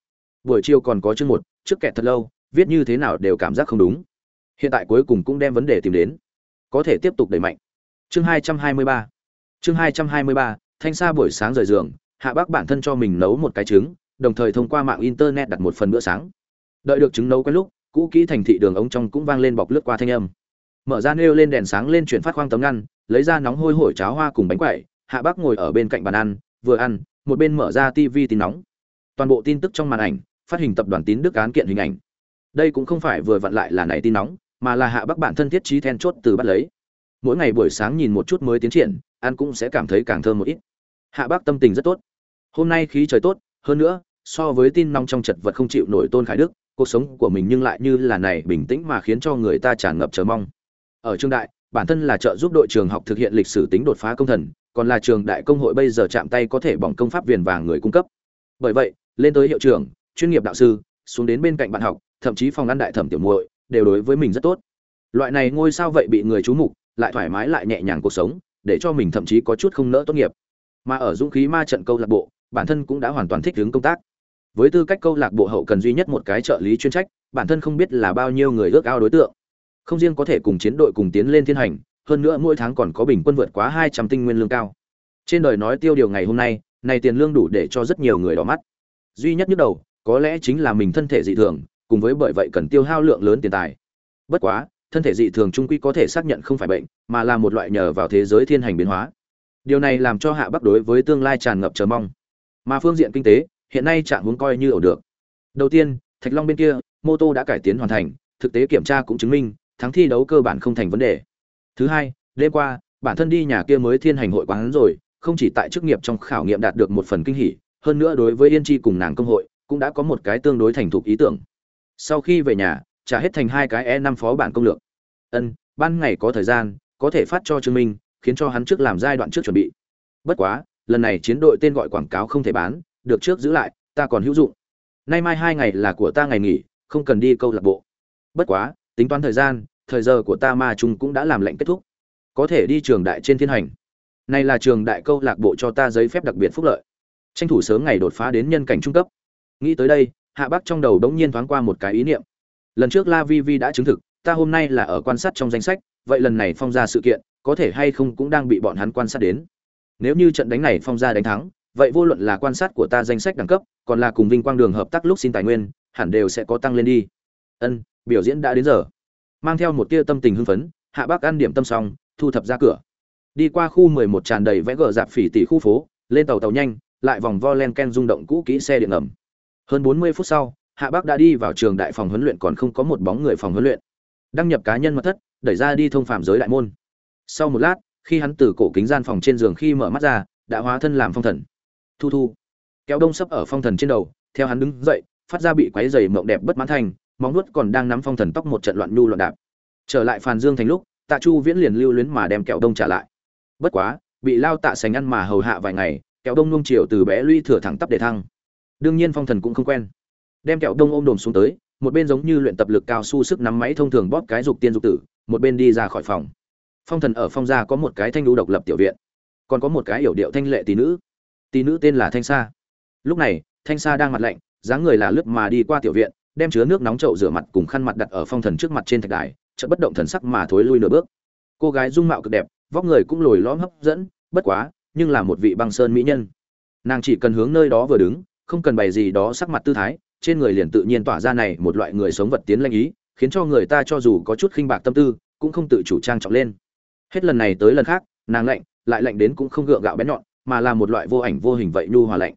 Buổi chiều còn có chương một, trước kẹt thật lâu, viết như thế nào đều cảm giác không đúng. Hiện tại cuối cùng cũng đem vấn đề tìm đến. Có thể tiếp tục đẩy mạnh. Chương hai trăm hai mươi ba. Chương hai trăm hai mươi ba, thanh sa buổi sáng rời giường, hạ bác bản thân cho mình nấu một cái trứng đồng thời thông qua mạng internet đặt một phần bữa sáng. Đợi được trứng nấu quen lúc, cũ kỹ thành thị đường ống trong cũng vang lên bọc lướt qua thanh âm. Mở ra nêu lên đèn sáng lên chuyển phát khoang tấm ngăn, lấy ra nóng hôi hổi cháo hoa cùng bánh quẩy, hạ bác ngồi ở bên cạnh bàn ăn, vừa ăn, một bên mở ra tv tin nóng. Toàn bộ tin tức trong màn ảnh, phát hình tập đoàn tín đức án kiện hình ảnh. Đây cũng không phải vừa vặn lại là này tin nóng, mà là hạ bác bản thân thiết trí then chốt từ bắt lấy. Mỗi ngày buổi sáng nhìn một chút mới tiến triển, ăn cũng sẽ cảm thấy càng thơm một ít. Hạ bác tâm tình rất tốt. Hôm nay khí trời tốt, hơn nữa so với tin nong trong chật vật không chịu nổi tôn khải đức, cuộc sống của mình nhưng lại như là này bình tĩnh mà khiến cho người ta tràn ngập chờ mong. Ở trường đại, bản thân là trợ giúp đội trường học thực hiện lịch sử tính đột phá công thần, còn là trường đại công hội bây giờ chạm tay có thể bỏng công pháp viền vàng người cung cấp. Bởi vậy, lên tới hiệu trưởng, chuyên nghiệp đạo sư, xuống đến bên cạnh bạn học, thậm chí phòng ăn đại thẩm tiểu muội, đều đối với mình rất tốt. Loại này ngôi sao vậy bị người chú mục, lại thoải mái lại nhẹ nhàng cuộc sống, để cho mình thậm chí có chút không nỡ tốt nghiệp. Mà ở dũng khí ma trận câu lạc bộ, bản thân cũng đã hoàn toàn thích ứng công tác với tư cách câu lạc bộ hậu cần duy nhất một cái trợ lý chuyên trách, bản thân không biết là bao nhiêu người ước ao đối tượng. Không riêng có thể cùng chiến đội cùng tiến lên thiên hành, hơn nữa mỗi tháng còn có bình quân vượt quá hai trăm tinh nguyên lương cao. Trên đời nói tiêu điều ngày hôm nay, này tiền lương đủ để cho rất nhiều người đỏ mắt. Duy nhất nhức đầu, có lẽ chính là mình thân thể dị thường, cùng với bởi vậy cần tiêu hao lượng lớn tiền tài. Bất quá, thân thể dị thường trung quy có thể xác nhận không phải bệnh, mà là một loại nhờ vào thế giới thiên hành biến hóa. Điều này làm cho hạ bắc đối với tương lai tràn ngập chờ mong. Mà phương diện kinh tế hiện nay trạng huống coi như ổn được. Đầu tiên, thạch long bên kia, mô tô đã cải tiến hoàn thành, thực tế kiểm tra cũng chứng minh, thắng thi đấu cơ bản không thành vấn đề. Thứ hai, đêm qua, bản thân đi nhà kia mới thiên hành hội quán rồi, không chỉ tại chức nghiệp trong khảo nghiệm đạt được một phần kinh hỉ, hơn nữa đối với yên chi cùng nàng công hội, cũng đã có một cái tương đối thành thục ý tưởng. Sau khi về nhà, trả hết thành hai cái e năm phó bản công lược. Ân, ban ngày có thời gian, có thể phát cho trương minh, khiến cho hắn trước làm giai đoạn trước chuẩn bị. Bất quá, lần này chiến đội tên gọi quảng cáo không thể bán được trước giữ lại, ta còn hữu dụng. Nay mai hai ngày là của ta ngày nghỉ, không cần đi câu lạc bộ. Bất quá, tính toán thời gian, thời giờ của ta ma trung cũng đã làm lệnh kết thúc. Có thể đi trường đại trên thiên hành. Này là trường đại câu lạc bộ cho ta giấy phép đặc biệt phúc lợi. Tranh thủ sớm ngày đột phá đến nhân cảnh trung cấp. Nghĩ tới đây, hạ bắc trong đầu đống nhiên thoáng qua một cái ý niệm. Lần trước la vi vi đã chứng thực, ta hôm nay là ở quan sát trong danh sách, vậy lần này phong ra sự kiện, có thể hay không cũng đang bị bọn hắn quan sát đến. Nếu như trận đánh này phong ra đánh thắng vậy vô luận là quan sát của ta danh sách đẳng cấp, còn là cùng vinh quang đường hợp tác lúc xin tài nguyên, hẳn đều sẽ có tăng lên đi. Ân, biểu diễn đã đến giờ. Mang theo một tia tâm tình hưng phấn, hạ bác ăn điểm tâm xong, thu thập ra cửa. Đi qua khu mười một tràn đầy vẽ gờ dạp phỉ tỷ khu phố, lên tàu tàu nhanh, lại vòng vo len ken rung động cũ kỹ xe điện ngầm. Hơn bốn mươi phút sau, hạ bác đã đi vào trường đại phòng huấn luyện còn không có một bóng người phòng huấn luyện. Đăng nhập cá nhân mật thất, đẩy ra đi thông phạm giới đại môn. Sau một lát, khi hắn từ cổ kính gian phòng trên giường khi mở mắt ra, đã hóa thân làm phong thần thu thu. Kéo đông sấp ở phong thần trên đầu, theo hắn đứng dậy, phát ra bị quáy dày mộng đẹp bất mãn thành, móng nuốt còn đang nắm phong thần tóc một trận loạn nhu loạn đạp. Trở lại phàn dương thành lúc, tạ chu viễn liền lưu luyến mà đem kẹo đông trả lại. Bất quá, bị lao tạ sành ăn mà hầu hạ vài ngày kẹo đông nung chiều từ bé luy thừa thẳng tắp để thăng. Đương nhiên phong thần cũng không quen. Đem kẹo đông ôm đồm xuống tới, một bên giống như luyện tập lực cao su sức nắm máy thông thường bóp cái dục tiên dục tử, một bên đi ra khỏi phòng. Phong thần ở phong gia có một cái thanh đu độc lập tiểu viện, còn có một cái yểu điệu thanh lệ tỷ nữ tỷ nữ tên là thanh sa. Lúc này, thanh sa đang mặt lạnh, dáng người là lướt mà đi qua tiểu viện, đem chứa nước nóng chậu rửa mặt cùng khăn mặt đặt ở phong thần trước mặt trên thạch đài, chợt bất động thần sắc mà thối lui nửa bước. Cô gái dung mạo cực đẹp, vóc người cũng lồi lõm hấp dẫn, bất quá, nhưng là một vị băng sơn mỹ nhân. Nàng chỉ cần hướng nơi đó vừa đứng, không cần bày gì đó sắc mặt tư thái, trên người liền tự nhiên tỏa ra này một loại người sống vật tiến lanh ý, khiến cho người ta cho dù có chút khinh bạc tâm tư, cũng không tự chủ trang trọng lên. Hết lần này tới lần khác, nàng lạnh, lại lạnh đến cũng không gượng gạo bén nhọn mà là một loại vô ảnh vô hình vậy nhu hòa lạnh,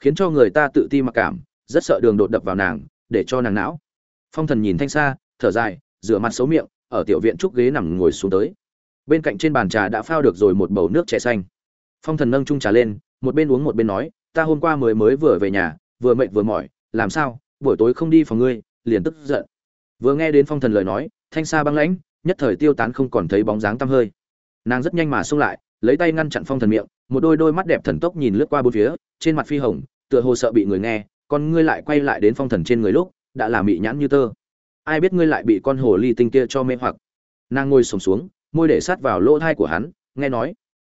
khiến cho người ta tự ti mặc cảm, rất sợ đường đột đập vào nàng, để cho nàng não. Phong thần nhìn thanh xa, thở dài, rửa mặt xấu miệng, ở tiểu viện trúc ghế nằm ngồi xuống tới. Bên cạnh trên bàn trà đã phao được rồi một bầu nước chè xanh. Phong thần nâng chung trà lên, một bên uống một bên nói, ta hôm qua mới mới vừa về nhà, vừa mệt vừa mỏi, làm sao, buổi tối không đi phòng ngươi, liền tức giận. Vừa nghe đến phong thần lời nói, thanh xa băng lãnh, nhất thời tiêu tán không còn thấy bóng dáng tăm hơi. Nàng rất nhanh mà xông lại, lấy tay ngăn chặn phong thần miệng một đôi đôi mắt đẹp thần tốc nhìn lướt qua bốn phía, trên mặt phi hồng, tựa hồ sợ bị người nghe còn ngươi lại quay lại đến phong thần trên người lúc, đã là mị nhãn như tơ. Ai biết ngươi lại bị con hồ ly tinh kia cho mê hoặc. Nàng ngồi sùng xuống, môi để sát vào lỗ thai của hắn, nghe nói,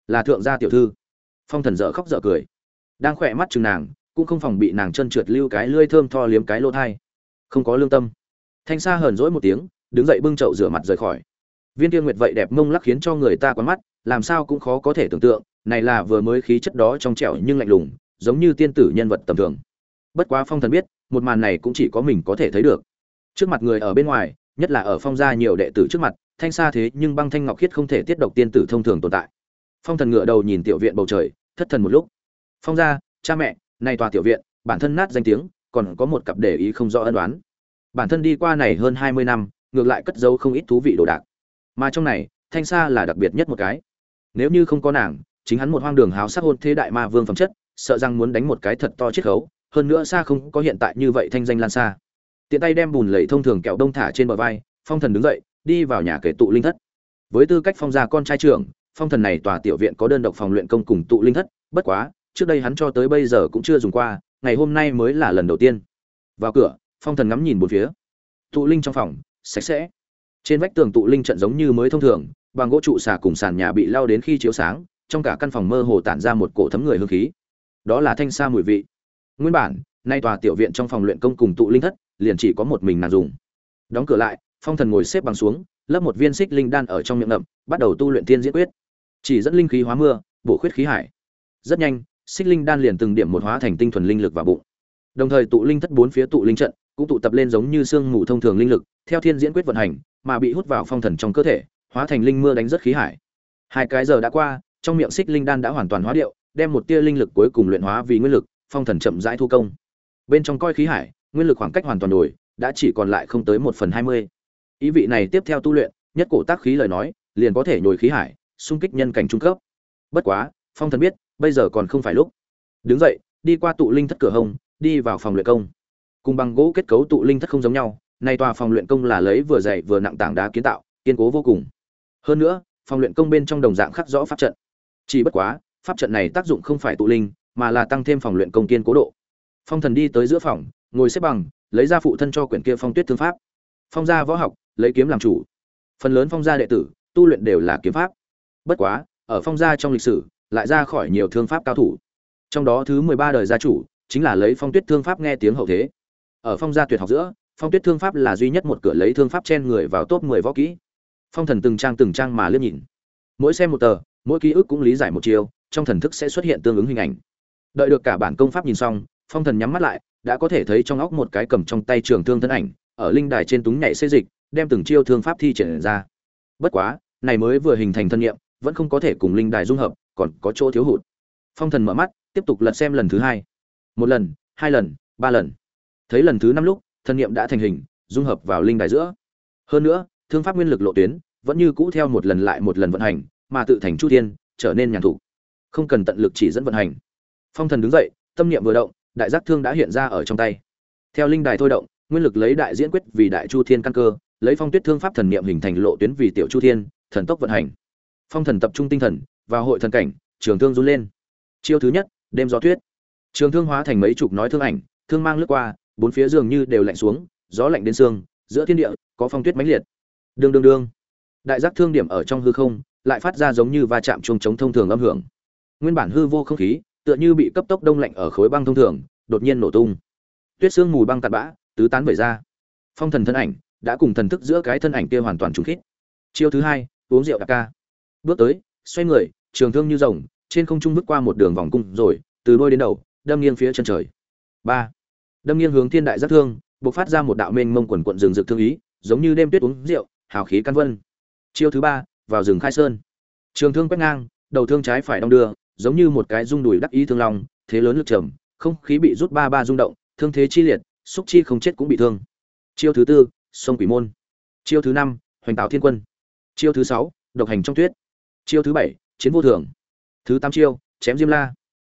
là thượng gia tiểu thư. Phong thần dở khóc dở cười. Đang khỏe mắt chừng nàng, cũng không phòng bị nàng chân trượt lưu cái lưỡi thơm tho liếm cái lỗ thai. Không có lương tâm. Thanh sa hờn dỗi một tiếng, đứng dậy bưng chậu rửa mặt rời khỏi. Viên tiên nguyệt vậy đẹp mông lắc khiến cho người ta quán mắt, làm sao cũng khó có thể tưởng tượng này là vừa mới khí chất đó trong trẻo nhưng lạnh lùng, giống như tiên tử nhân vật tầm thường. Bất quá phong thần biết, một màn này cũng chỉ có mình có thể thấy được. Trước mặt người ở bên ngoài, nhất là ở phong gia nhiều đệ tử trước mặt, thanh xa thế nhưng băng thanh ngọc khiết không thể tiết độc tiên tử thông thường tồn tại. Phong thần ngựa đầu nhìn tiểu viện bầu trời, thất thần một lúc. Phong gia, cha mẹ, nay tòa tiểu viện, bản thân nát danh tiếng, còn có một cặp để ý không rõ ân đoán bản thân đi qua này hơn hai mươi năm, ngược lại cất giấu không ít thú vị đồ đạc. Mà trong này, thanh xa là đặc biệt nhất một cái. Nếu như không có nàng chính hắn một hoang đường háo sắc hôn thế đại ma vương phẩm chất, sợ rằng muốn đánh một cái thật to chiết khấu, hơn nữa xa không có hiện tại như vậy thanh danh lan xa. Tiện tay đem bùn lầy thông thường kẹo đông thả trên bờ vai, phong thần đứng dậy, đi vào nhà kể tụ linh thất. Với tư cách phong gia con trai trưởng, phong thần này tòa tiểu viện có đơn độc phòng luyện công cùng tụ linh thất, bất quá, trước đây hắn cho tới bây giờ cũng chưa dùng qua, ngày hôm nay mới là lần đầu tiên. Vào cửa, phong thần ngắm nhìn bốn phía. Tụ linh trong phòng, sạch sẽ. Trên vách tường tụ linh trận giống như mới thông thường, bằng gỗ trụ xà cùng sàn nhà bị lao đến khi chiếu sáng trong cả căn phòng mơ hồ tản ra một cổ thấm người hương khí. Đó là thanh sa mùi vị. Nguyên bản, nay tòa tiểu viện trong phòng luyện công cùng tụ linh thất, liền chỉ có một mình nàng dùng. Đóng cửa lại, phong thần ngồi xếp bằng xuống lấp một viên xích linh đan ở trong miệng ngậm, bắt đầu tu luyện tiên diễn quyết. Chỉ dẫn linh khí hóa mưa, bổ khuyết khí hải. Rất nhanh, xích linh đan liền từng điểm một hóa thành tinh thuần linh lực vào bụng. Đồng thời tụ linh thất bốn phía tụ linh trận, cũng tụ tập lên giống như xương mù thông thường linh lực, theo thiên diễn quyết vận hành, mà bị hút vào phong thần trong cơ thể, hóa thành linh mưa đánh rất khí hải. Hai cái giờ đã qua trong miệng xích linh đan đã hoàn toàn hóa điệu, đem một tia linh lực cuối cùng luyện hóa vì nguyên lực, phong thần chậm rãi thu công. Bên trong coi khí hải, nguyên lực khoảng cách hoàn toàn đổi, đã chỉ còn lại không tới một phần hai mươi. Ý vị này tiếp theo tu luyện, nhất cổ tác khí lời nói, liền có thể nhồi khí hải, xung kích nhân cảnh trung cấp. Bất quá, phong thần biết, bây giờ còn không phải lúc. Đứng dậy, đi qua tụ linh thất cửa hông đi vào phòng luyện công. Cùng bằng gỗ kết cấu tụ linh thất không giống nhau, nay tòa phòng luyện công là lấy vừa dày vừa nặng tảng đá kiến tạo, kiên cố vô cùng. Hơn nữa, phòng luyện công bên trong đồng dạng khắc rõ pháp trận chỉ bất quá, pháp trận này tác dụng không phải tụ linh, mà là tăng thêm phòng luyện công kiên cố độ. Phong thần đi tới giữa phòng, ngồi xếp bằng, lấy ra phụ thân cho quyển kia phong tuyết thương pháp. Phong gia võ học, lấy kiếm làm chủ. Phần lớn phong gia đệ tử, tu luyện đều là kiếm pháp. Bất quá, ở phong gia trong lịch sử, lại ra khỏi nhiều thương pháp cao thủ. Trong đó thứ mười ba đời gia chủ, chính là lấy phong tuyết thương pháp nghe tiếng hậu thế. Ở phong gia tuyệt học giữa, phong tuyết thương pháp là duy nhất một cửa lấy thương pháp chen người vào top mười võ kỹ. Phong thần từng trang từng trang mà liếc nhìn. Mỗi xem một tờ mỗi ký ức cũng lý giải một chiều, trong thần thức sẽ xuất hiện tương ứng hình ảnh. Đợi được cả bản công pháp nhìn xong, phong thần nhắm mắt lại, đã có thể thấy trong óc một cái cầm trong tay trường thương thân ảnh, ở linh đài trên túng nhảy xê dịch, đem từng chiêu thương pháp thi triển ra. Bất quá, này mới vừa hình thành thân nhiệm vẫn không có thể cùng linh đài dung hợp, còn có chỗ thiếu hụt. Phong thần mở mắt, tiếp tục lật xem lần thứ hai. Một lần, hai lần, ba lần. Thấy lần thứ năm lúc, thân nhiệm đã thành hình, dung hợp vào linh đài giữa. Hơn nữa, thương pháp nguyên lực lộ tuyến, vẫn như cũ theo một lần lại một lần vận hành mà tự thành chu thiên, trở nên nhàn thủ không cần tận lực chỉ dẫn vận hành. Phong thần đứng dậy, tâm niệm vừa động, đại giác thương đã hiện ra ở trong tay. Theo linh đài thôi động, nguyên lực lấy đại diễn quyết vì đại chu thiên căn cơ, lấy phong tuyết thương pháp thần niệm hình thành lộ tuyến vì tiểu chu thiên, thần tốc vận hành. Phong thần tập trung tinh thần vào hội thần cảnh, trường thương run lên. Chiêu thứ nhất, đêm gió tuyết. Trường thương hóa thành mấy chục nói thương ảnh, thương mang lướt qua, bốn phía dường như đều lạnh xuống, gió lạnh đến xương, giữa thiên địa, có phong tuyết mãnh liệt. Đương đương đương. Đại giác thương điểm ở trong hư không lại phát ra giống như va chạm chuông trống thông thường âm hưởng. Nguyên bản hư vô không khí, tựa như bị cấp tốc đông lạnh ở khối băng thông thường, đột nhiên nổ tung. Tuyết xương mùi băng tạt bã, tứ tán vẩy ra. Phong thần thân ảnh đã cùng thần thức giữa cái thân ảnh kia hoàn toàn trùng khít. Chiêu thứ hai, uống rượu đặc ca. Bước tới, xoay người, trường thương như rồng, trên không trung bước qua một đường vòng cung rồi, từ đôi đến đầu, đâm nghiêng phía chân trời. Ba. Đâm nghiêng hướng thiên đại giáp thương, bộc phát ra một đạo mênh mông quần quần rừng rực thương ý, giống như đêm tuyết uống rượu, hào khí căn vân. Chiêu thứ ba vào rừng khai sơn. Trường thương quét ngang đầu thương trái phải đong đưa giống như một cái rung đùi đắc ý thương lòng, thế lớn lực trầm không khí bị rút ba ba rung động thương thế chi liệt xúc chi không chết cũng bị thương. Chiêu thứ tư sông quỷ môn. Chiêu thứ năm hoành tạo thiên quân. Chiêu thứ sáu độc hành trong tuyết. Chiêu thứ bảy chiến vô thường. Thứ tám chiêu chém diêm la.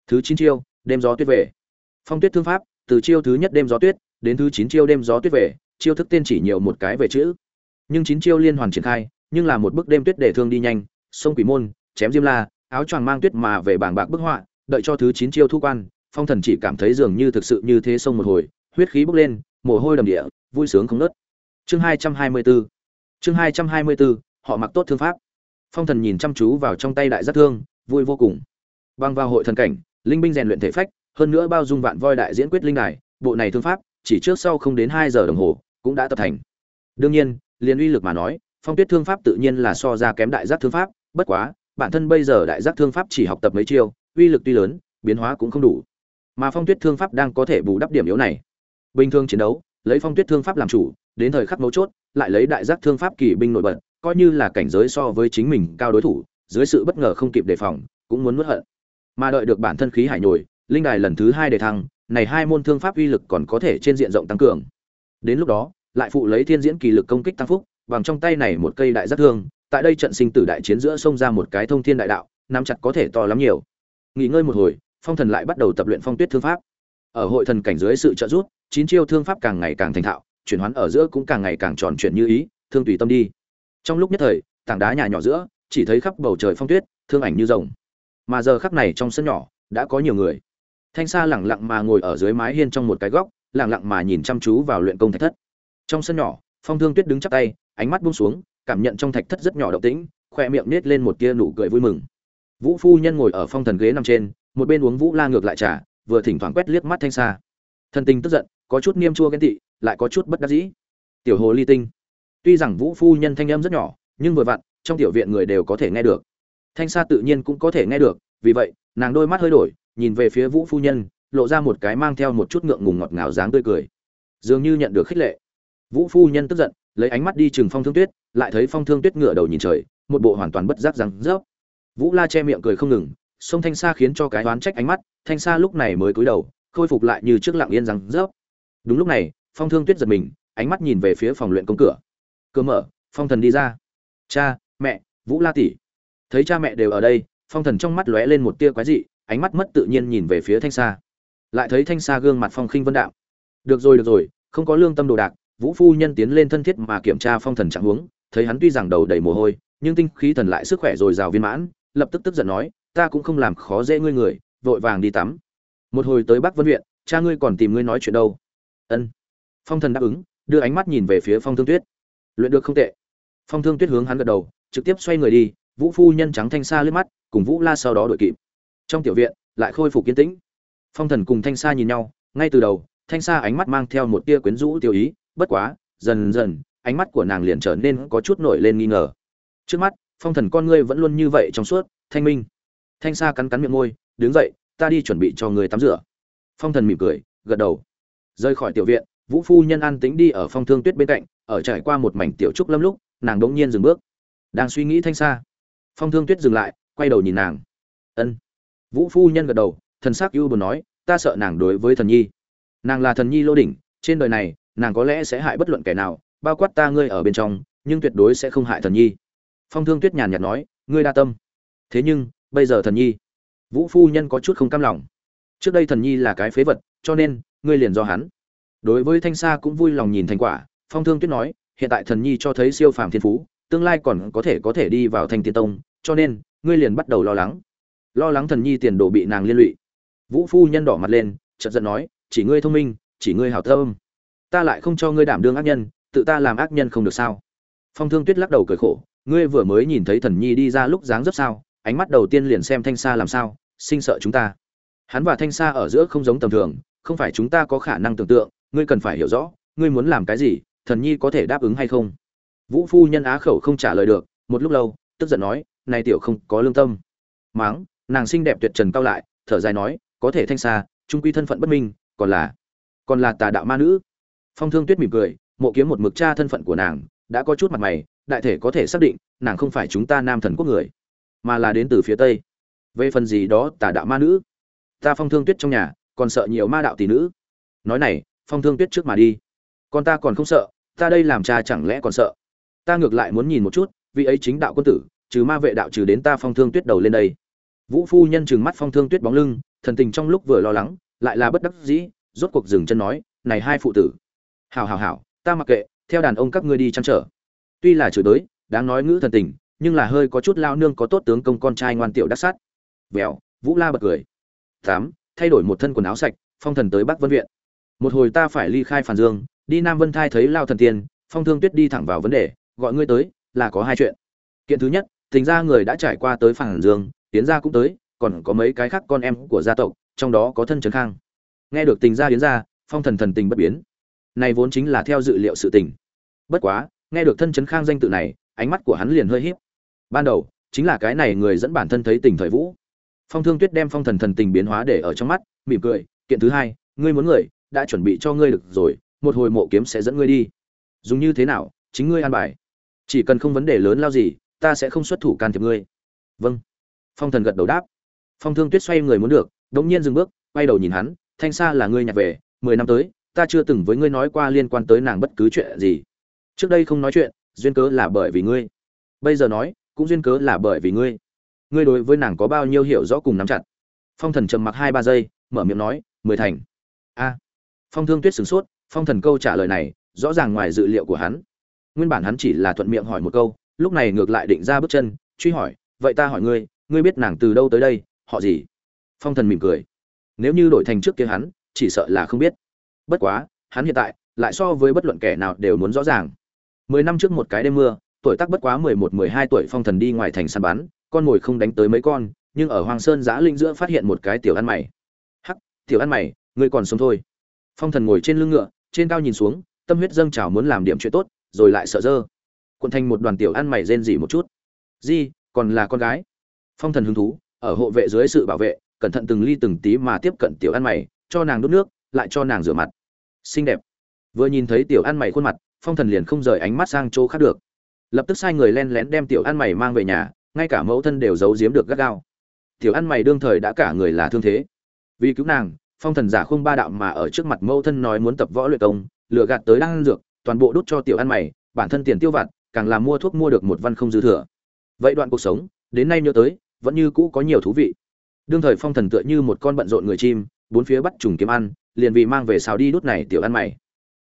Thứ chín chiêu đêm gió tuyết về. Phong tuyết thương pháp từ chiêu thứ nhất đêm gió tuyết đến thứ chín chiêu đêm gió tuyết về chiêu thức tên chỉ nhiều một cái về chữ. Nhưng chín chiêu liên hoàn triển khai nhưng là một bức đêm tuyết để thương đi nhanh, sông quỷ môn, chém diêm la, áo choàng mang tuyết mà về bảng bạc bức họa, đợi cho thứ chín chiêu thu quan, phong thần chỉ cảm thấy dường như thực sự như thế sông một hồi, huyết khí bốc lên, mồ hôi đầm địa, vui sướng không nớt chương hai trăm hai mươi bốn chương hai trăm hai mươi bốn họ mặc tốt thương pháp. Phong thần nhìn chăm chú vào trong tay đại giác thương, vui vô cùng. Băng vào hội thần cảnh, linh binh rèn luyện thể phách, hơn nữa bao dung vạn voi đại diễn quyết linh đài, bộ này thương pháp, chỉ trước sau không đến hai giờ đồng hồ, cũng đã tập thành. Đương nhiên liên uy lực mà nói phong tuyết thương pháp tự nhiên là so ra kém đại giác thương pháp, bất quá, bản thân bây giờ đại giác thương pháp chỉ học tập mấy chiêu, uy lực tuy lớn, biến hóa cũng không đủ. Mà phong tuyết thương pháp đang có thể bù đắp điểm yếu này. Bình thường chiến đấu, lấy phong tuyết thương pháp làm chủ, đến thời khắc mấu chốt, lại lấy đại giác thương pháp kỳ binh nổi bật, coi như là cảnh giới so với chính mình cao đối thủ, dưới sự bất ngờ không kịp đề phòng, cũng muốn nuốt hận. Mà đợi được bản thân khí hải nhồi, linh đài lần thứ hai đề thăng, này hai môn thương pháp uy lực còn có thể trên diện rộng tăng cường. Đến lúc đó, lại phụ lấy thiên diễn kỳ lực công kích tăng phúc bằng trong tay này một cây đại giác thương, tại đây trận sinh tử đại chiến giữa sông ra một cái thông thiên đại đạo, nắm chặt có thể to lắm nhiều. Nghỉ ngơi một hồi, phong thần lại bắt đầu tập luyện phong tuyết thương pháp. Ở hội thần cảnh dưới sự trợ giúp, chín chiêu thương pháp càng ngày càng thành thạo, chuyển hoán ở giữa cũng càng ngày càng tròn chuyển như ý, thương tùy tâm đi. Trong lúc nhất thời, tảng đá nhà nhỏ giữa, chỉ thấy khắp bầu trời phong tuyết, thương ảnh như rồng. Mà giờ khắc này trong sân nhỏ, đã có nhiều người. Thanh sa lẳng lặng mà ngồi ở dưới mái hiên trong một cái góc lẳng lặng mà nhìn chăm chú vào luyện công thạch thất. Trong sân nhỏ, phong thương tuyết đứng chắp tay ánh mắt buông xuống, cảm nhận trong thạch thất rất nhỏ động tĩnh, khoe miệng nết lên một tia nụ cười vui mừng. Vũ phu nhân ngồi ở phong thần ghế nằm trên, một bên uống vũ la ngược lại trà, vừa thỉnh thoảng quét liếc mắt thanh sa thần tình tức giận, có chút niêm chua ghen tị, lại có chút bất đắc dĩ. Tiểu hồ ly tinh. Tuy rằng vũ phu nhân thanh âm rất nhỏ, nhưng vừa vặn, trong tiểu viện người đều có thể nghe được. Thanh sa tự nhiên cũng có thể nghe được, vì vậy, nàng đôi mắt hơi đổi, nhìn về phía vũ phu nhân, lộ ra một cái mang theo một chút ngượng ngùng ngọt ngào dáng tươi cười. Dường như nhận được khích lệ. Vũ phu nhân tức giận lấy ánh mắt đi chừng phong thương tuyết, lại thấy phong thương tuyết ngửa đầu nhìn trời, một bộ hoàn toàn bất giác rằng rớp. Vũ la che miệng cười không ngừng, sông thanh sa khiến cho cái đoán trách ánh mắt, thanh sa lúc này mới cúi đầu, khôi phục lại như trước lặng yên rằng rớp. Đúng lúc này, phong thương tuyết giật mình, ánh mắt nhìn về phía phòng luyện công cửa. Cửa mở, phong thần đi ra. Cha, mẹ, vũ la tỷ. Thấy cha mẹ đều ở đây, phong thần trong mắt lóe lên một tia quái dị, ánh mắt mất tự nhiên nhìn về phía thanh sa. Lại thấy thanh sa gương mặt phong khinh vân đạo được rồi được rồi, không có lương tâm đồ đạc vũ phu nhân tiến lên thân thiết mà kiểm tra phong thần trạng huống, thấy hắn tuy rằng đầu đầy mồ hôi, nhưng tinh khí thần lại sức khỏe dồi dào viên mãn, lập tức tức giận nói, ta cũng không làm khó dễ ngươi người, vội vàng đi tắm. Một hồi tới bắc vân viện, cha ngươi còn tìm ngươi nói chuyện đâu. Ân. Phong thần đáp ứng, đưa ánh mắt nhìn về phía phong thương tuyết. Luyện được không tệ. Phong thương tuyết hướng hắn gật đầu, trực tiếp xoay người đi, vũ phu nhân trắng thanh sa lướt mắt, cùng vũ la sau đó đội kịp. Trong tiểu viện, lại khôi phục kiến tĩnh. Phong thần cùng thanh sa nhìn nhau, ngay từ đầu, thanh sa ánh mắt mang theo một tia quyến rũ tiêu ý bất quá, dần dần, ánh mắt của nàng liền trở nên có chút nổi lên nghi ngờ. Trước mắt, phong thần con ngươi vẫn luôn như vậy trong suốt, thanh minh. Thanh sa cắn cắn miệng môi, đứng dậy, ta đi chuẩn bị cho người tắm rửa. Phong thần mỉm cười, gật đầu. Rời khỏi tiểu viện, vũ phu nhân an tính đi ở phong thương tuyết bên cạnh, ở trải qua một mảnh tiểu trúc lâm lúc, nàng đống nhiên dừng bước. Đang suy nghĩ thanh xa phong thương tuyết dừng lại, quay đầu nhìn nàng. Ân. Vũ phu nhân gật đầu, thần sắc ưu buồn nói, ta sợ nàng đối với thần nhi. Nàng là thần nhi lô đỉnh, trên đời này nàng có lẽ sẽ hại bất luận kẻ nào, bao quát ta ngươi ở bên trong, nhưng tuyệt đối sẽ không hại thần nhi. Phong thương tuyết nhàn nhạt nói, ngươi đa tâm. Thế nhưng, bây giờ thần nhi, vũ phu nhân có chút không cam lòng. Trước đây thần nhi là cái phế vật, cho nên, ngươi liền do hắn. Đối với thanh sa cũng vui lòng nhìn thành quả, phong thương tuyết nói, hiện tại thần nhi cho thấy siêu phàm thiên phú, tương lai còn có thể có thể đi vào thanh tiên tông, cho nên, ngươi liền bắt đầu lo lắng. Lo lắng thần nhi tiền đồ bị nàng liên lụy. Vũ phu nhân đỏ mặt lên, chợt giận nói, chỉ ngươi thông minh, chỉ ngươi hảo tâm ta lại không cho ngươi đảm đương ác nhân, tự ta làm ác nhân không được sao? Phong thương tuyết lắc đầu cười khổ, ngươi vừa mới nhìn thấy thần nhi đi ra lúc dáng rất sao, ánh mắt đầu tiên liền xem thanh sa làm sao, sinh sợ chúng ta. Hắn và thanh sa ở giữa không giống tầm thường, không phải chúng ta có khả năng tưởng tượng, ngươi cần phải hiểu rõ, ngươi muốn làm cái gì, thần nhi có thể đáp ứng hay không? Vũ phu nhân á khẩu không trả lời được, một lúc lâu, tức giận nói, này tiểu không có lương tâm. Máng, nàng xinh đẹp tuyệt trần cao lại, thở dài nói, có thể thanh xa trung quy thân phận bất minh, còn là còn là tà đạo ma nữ phong thương tuyết mỉm cười, mộ kiếm một mực cha thân phận của nàng, đã có chút mặt mày, đại thể có thể xác định, nàng không phải chúng ta nam thần quốc người, mà là đến từ phía tây. Về phần gì đó, tà đạo ma nữ. Ta phong thương tuyết trong nhà, còn sợ nhiều ma đạo tỷ nữ. Nói này, phong thương tuyết trước mà đi. Con ta còn không sợ, ta đây làm cha chẳng lẽ còn sợ? Ta ngược lại muốn nhìn một chút, vị ấy chính đạo quân tử, trừ ma vệ đạo trừ đến ta phong thương tuyết đầu lên đây. Vũ phu nhân chừng mắt phong thương tuyết bóng lưng, thần tình trong lúc vừa lo lắng, lại là bất đắc dĩ, rốt cuộc dừng chân nói, này hai phụ tử hảo hảo hảo, ta mặc kệ, theo đàn ông các ngươi đi chăn trở. Tuy là chửi tới đáng nói ngữ thần tình, nhưng là hơi có chút lao nương có tốt tướng công con trai ngoan tiểu đắc sát. Vèo vũ la bật cười. Tám, thay đổi một thân quần áo sạch, phong thần tới bắc vân viện. Một hồi ta phải ly khai phản dương, đi nam vân thai thấy lao thần tiên, phong thương tuyết đi thẳng vào vấn đề, gọi ngươi tới, là có hai chuyện. Kiện thứ nhất, tình ra người đã trải qua tới phản dương tiến ra cũng tới, còn có mấy cái khác con em của gia tộc, trong đó có thân trấn khang. Nghe được tình gia tiến ra phong thần thần tình bất biến này vốn chính là theo dự liệu sự tình. Bất quá, nghe được thân trấn khang danh tự này, ánh mắt của hắn liền hơi híp. Ban đầu, chính là cái này người dẫn bản thân thấy tình thời vũ. Phong thương tuyết đem phong thần thần tình biến hóa để ở trong mắt, mỉm cười, kiện thứ hai, ngươi muốn người, đã chuẩn bị cho ngươi được rồi, một hồi mộ kiếm sẽ dẫn ngươi đi. Dùng như thế nào, chính ngươi an bài. Chỉ cần không vấn đề lớn lao gì, ta sẽ không xuất thủ can thiệp ngươi. Vâng. Phong thần gật đầu đáp. Phong thương tuyết xoay người muốn được, đột nhiên dừng bước, quay đầu nhìn hắn, thanh xa là ngươi nhặt về, mười năm tới ta chưa từng với ngươi nói qua liên quan tới nàng bất cứ chuyện gì. Trước đây không nói chuyện, duyên cớ là bởi vì ngươi. Bây giờ nói, cũng duyên cớ là bởi vì ngươi. Ngươi đối với nàng có bao nhiêu hiểu rõ cùng nắm chặt. Phong thần trầm mặc hai ba giây, mở miệng nói, mười thành. A. Phong thương tuyết sửng sốt, phong thần câu trả lời này, rõ ràng ngoài dự liệu của hắn. Nguyên bản hắn chỉ là thuận miệng hỏi một câu, lúc này ngược lại định ra bước chân, truy hỏi, vậy ta hỏi ngươi ngươi biết nàng từ đâu tới đây, họ gì? Phong thần mỉm cười. Nếu như đổi thành trước kia hắn, chỉ sợ là không biết bất quá, hắn hiện tại lại so với bất luận kẻ nào đều muốn rõ ràng. Mười năm trước một cái đêm mưa, tuổi tác bất quá mười một, mười hai tuổi, phong thần đi ngoài thành săn bắn, con mồi không đánh tới mấy con, nhưng ở hoàng sơn giã linh giữa phát hiện một cái tiểu ăn mày. Hắc, tiểu ăn mày, ngươi còn sống thôi. Phong thần ngồi trên lưng ngựa, trên cao nhìn xuống, tâm huyết dâng trào muốn làm điểm chuyện tốt, rồi lại sợ dơ. Quận thành một đoàn tiểu ăn mày rên rỉ một chút. Di, còn là con gái. Phong thần hứng thú, ở hộ vệ dưới sự bảo vệ, cẩn thận từng ly từng tí mà tiếp cận tiểu ăn mày, cho nàng đốt nước lại cho nàng rửa mặt. Xinh đẹp. Vừa nhìn thấy tiểu ăn mày khuôn mặt, phong thần liền không rời ánh mắt sang chỗ khác được. Lập tức sai người len lén đem tiểu ăn mày mang về nhà, ngay cả mẫu thân đều giấu giếm được gắt gao. Tiểu ăn mày đương thời đã cả người là thương thế. Vì cứu nàng, phong thần giả không ba đạo mà ở trước mặt mẫu thân nói muốn tập võ luyện công, lừa gạt tới đang ăn dược, toàn bộ đút cho tiểu ăn mày, bản thân tiền tiêu vặt, càng làm mua thuốc mua được một văn không dư thừa. Vậy đoạn cuộc sống, đến nay nhớ tới, vẫn như cũ có nhiều thú vị. Đương thời phong thần tựa như một con bận rộn người chim bốn phía bắt trùng kiếm ăn, liền vì mang về xào đi đốt này tiểu ăn mày.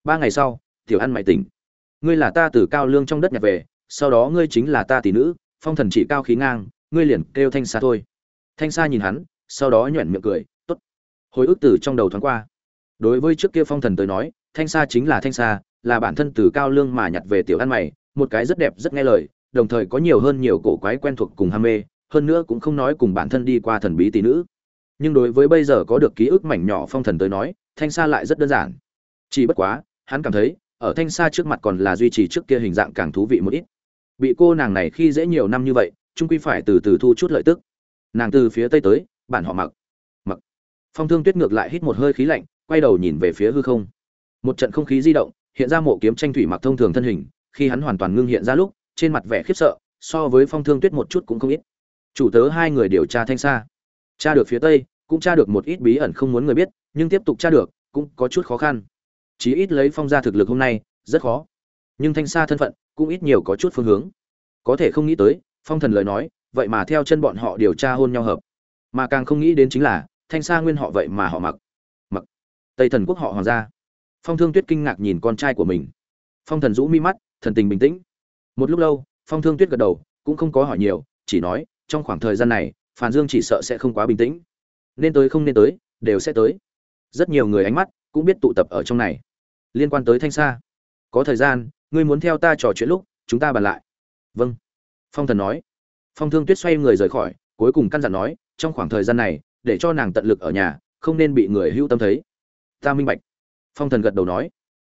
Ba ngày sau, tiểu ăn mày tỉnh. Ngươi là ta từ cao lương trong đất nhặt về, sau đó ngươi chính là ta tỷ nữ, phong thần chỉ cao khí ngang, ngươi liền kêu thanh xa thôi. Thanh xa nhìn hắn, sau đó nhoẻn miệng cười, tốt. Hồi ức từ trong đầu thoáng qua. Đối với trước kia phong thần tới nói, thanh xa chính là thanh xa, là bản thân từ cao lương mà nhặt về tiểu ăn mày, một cái rất đẹp, rất nghe lời, đồng thời có nhiều hơn nhiều cổ quái quen thuộc cùng ham mê, hơn nữa cũng không nói cùng bản thân đi qua thần bí tỷ nữ nhưng đối với bây giờ có được ký ức mảnh nhỏ phong thần tới nói, thanh sa lại rất đơn giản. Chỉ bất quá, hắn cảm thấy, ở thanh sa trước mặt còn là duy trì trước kia hình dạng càng thú vị một ít. Bị cô nàng này khi dễ nhiều năm như vậy trung quy phải từ từ thu chút lợi tức. Nàng từ phía tây tới, bản họ mặc. Mặc. Phong thương tuyết ngược lại hít một hơi khí lạnh, quay đầu nhìn về phía hư không. Một trận không khí di động, hiện ra mộ kiếm tranh thủy mặc thông thường thân hình, khi hắn hoàn toàn ngưng hiện ra lúc, trên mặt vẻ khiếp sợ, so với phong thương tuyết một chút cũng không ít. Chủ tớ hai người điều tra thanh xa tra được phía tây, cũng tra được một ít bí ẩn không muốn người biết, nhưng tiếp tục tra được, cũng có chút khó khăn. Chí ít lấy phong gia thực lực hôm nay, rất khó. Nhưng thanh xa thân phận, cũng ít nhiều có chút phương hướng. Có thể không nghĩ tới, phong thần lời nói, vậy mà theo chân bọn họ điều tra hôn nhau hợp. Mà càng không nghĩ đến chính là, thanh xa nguyên họ vậy mà họ mặc. Mặc. Tây thần quốc họ hoàng gia. Phong thương tuyết kinh ngạc nhìn con trai của mình. Phong thần rũ mi mắt, thần tình bình tĩnh. Một lúc lâu, phong thương tuyết gật đầu, cũng không có hỏi nhiều, chỉ nói, trong khoảng thời gian này phản dương chỉ sợ sẽ không quá bình tĩnh. Nên tới không nên tới đều sẽ tới. Rất nhiều người ánh mắt cũng biết tụ tập ở trong này. Liên quan tới thanh sa. Có thời gian ngươi muốn theo ta trò chuyện lúc chúng ta bàn lại. Vâng. Phong thần nói. Phong thương tuyết xoay người rời khỏi cuối cùng căn dặn nói trong khoảng thời gian này để cho nàng tận lực ở nhà không nên bị người hưu tâm thấy. Ta minh bạch. Phong thần gật đầu nói.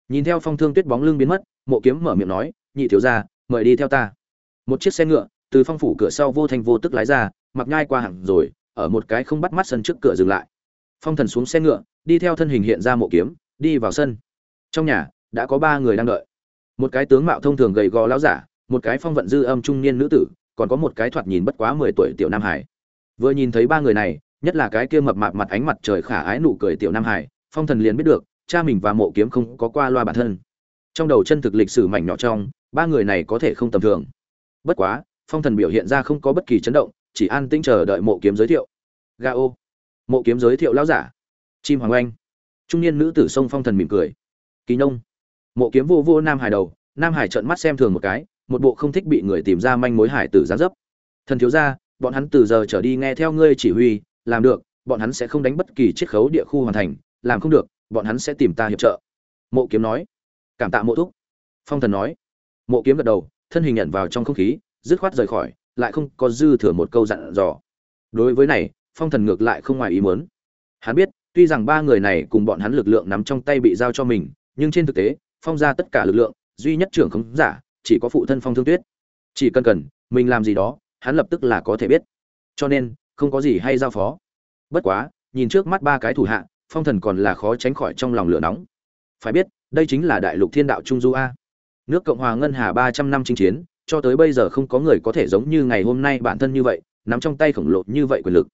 Nhìn theo phong thương tuyết bóng lưng biến mất mộ kiếm mở miệng nói nhị thiếu gia, mời đi theo ta. Một chiếc xe ngựa từ phong phủ cửa sau vô thành vô tức lái ra mặc nhai qua hẳn rồi, ở một cái không bắt mắt sân trước cửa dừng lại. Phong thần xuống xe ngựa, đi theo thân hình hiện ra mộ kiếm, đi vào sân. Trong nhà, đã có ba người đang đợi. Một cái tướng mạo thông thường gầy gò lão giả, một cái phong vận dư âm trung niên nữ tử, còn có một cái thoạt nhìn bất quá mười tuổi tiểu nam hải. Vừa nhìn thấy ba người này, nhất là cái kia mập mạp mặt ánh mặt trời khả ái nụ cười tiểu nam hải, phong thần liền biết được, cha mình và mộ kiếm không có qua loa bản thân. Trong đầu chân thực lịch sử mảnh nhỏ trong, ba người này có thể không tầm thường. Bất quá, phong thần biểu hiện ra không có bất kỳ chấn động chỉ an tĩnh chờ đợi mộ kiếm giới thiệu. Ga ô mộ kiếm giới thiệu lão giả. Chim hoàng oanh. Trung niên nữ tử sông phong thần mỉm cười. Kỳ nông mộ kiếm vô vô nam hải đầu, nam hải trợn mắt xem thường một cái, một bộ không thích bị người tìm ra manh mối hải tử gián dấp. Thần thiếu ra bọn hắn từ giờ trở đi nghe theo ngươi chỉ huy, làm được, bọn hắn sẽ không đánh bất kỳ chiết khấu địa khu hoàn thành, làm không được, bọn hắn sẽ tìm ta hiệp trợ. Mộ kiếm nói. Cảm tạ mộ thúc. Phong thần nói. Mộ kiếm gật đầu, thân hình nhận vào trong không khí, dứt khoát rời khỏi lại không có dư thừa một câu dặn dò. Đối với này, phong thần ngược lại không ngoài ý muốn. Hắn biết, tuy rằng ba người này cùng bọn hắn lực lượng nắm trong tay bị giao cho mình, nhưng trên thực tế, phong ra tất cả lực lượng, duy nhất trưởng không giả, chỉ có phụ thân phong thương tuyết. Chỉ cần cần, mình làm gì đó, hắn lập tức là có thể biết. Cho nên, không có gì hay giao phó. Bất quá, nhìn trước mắt ba cái thủ hạ, phong thần còn là khó tránh khỏi trong lòng lửa nóng. Phải biết, đây chính là đại lục thiên đạo trung du a. Nước cộng hòa ngân hà ba trăm năm chinh chiến cho tới bây giờ không có người có thể giống như ngày hôm nay bản thân như vậy, nắm trong tay khổng lồ như vậy quyền lực.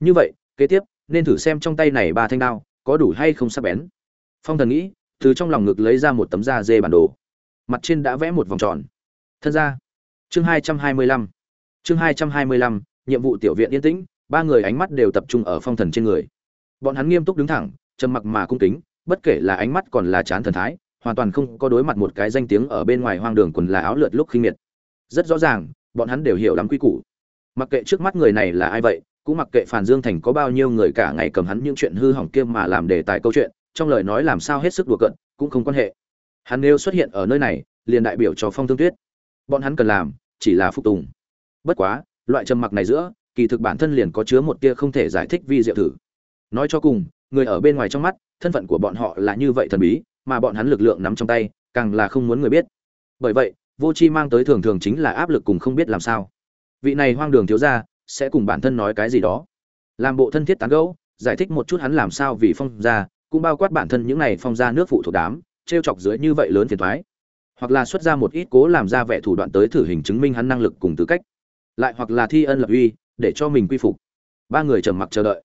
Như vậy, kế tiếp, nên thử xem trong tay này ba thanh đao có đủ hay không sắc bén. Phong thần nghĩ, từ trong lòng ngực lấy ra một tấm da dê bản đồ. Mặt trên đã vẽ một vòng tròn. Thân ra chương hai trăm hai mươi lăm. Chương hai trăm hai mươi lăm, nhiệm vụ tiểu viện yên tĩnh, ba người ánh mắt đều tập trung ở phong thần trên người. Bọn hắn nghiêm túc đứng thẳng, trầm mặc mà cung kính, bất kể là ánh mắt còn là chán thần thái, hoàn toàn không có đối mặt một cái danh tiếng ở bên ngoài hoang đường quần là áo lượt lúc khinh miệt rất rõ ràng, bọn hắn đều hiểu lắm quy củ. Mặc kệ trước mắt người này là ai vậy, cũng mặc kệ phản dương thành có bao nhiêu người cả ngày cầm hắn những chuyện hư hỏng kia mà làm đề tài câu chuyện, trong lời nói làm sao hết sức đùa cận cũng không quan hệ. Hắn nếu xuất hiện ở nơi này, liền đại biểu cho phong thương tuyết. Bọn hắn cần làm, chỉ là phục tùng. Bất quá, loại trầm mặc này giữa, kỳ thực bản thân liền có chứa một tia không thể giải thích vi diệu thử. Nói cho cùng, người ở bên ngoài trong mắt, thân phận của bọn họ là như vậy thần bí, mà bọn hắn lực lượng nắm trong tay, càng là không muốn người biết. Bởi vậy vô chi mang tới thường thường chính là áp lực cùng không biết làm sao. Vị này hoang đường thiếu gia sẽ cùng bản thân nói cái gì đó. Làm bộ thân thiết tán gẫu, giải thích một chút hắn làm sao vì phong gia, cũng bao quát bản thân những này phong gia nước phụ thuộc đám, trêu chọc dưới như vậy lớn phiền toái. Hoặc là xuất ra một ít cố làm ra vẻ thủ đoạn tới thử hình chứng minh hắn năng lực cùng tư cách. Lại hoặc là thi ân lập uy, để cho mình quy phục. Ba người trầm mặc chờ đợi.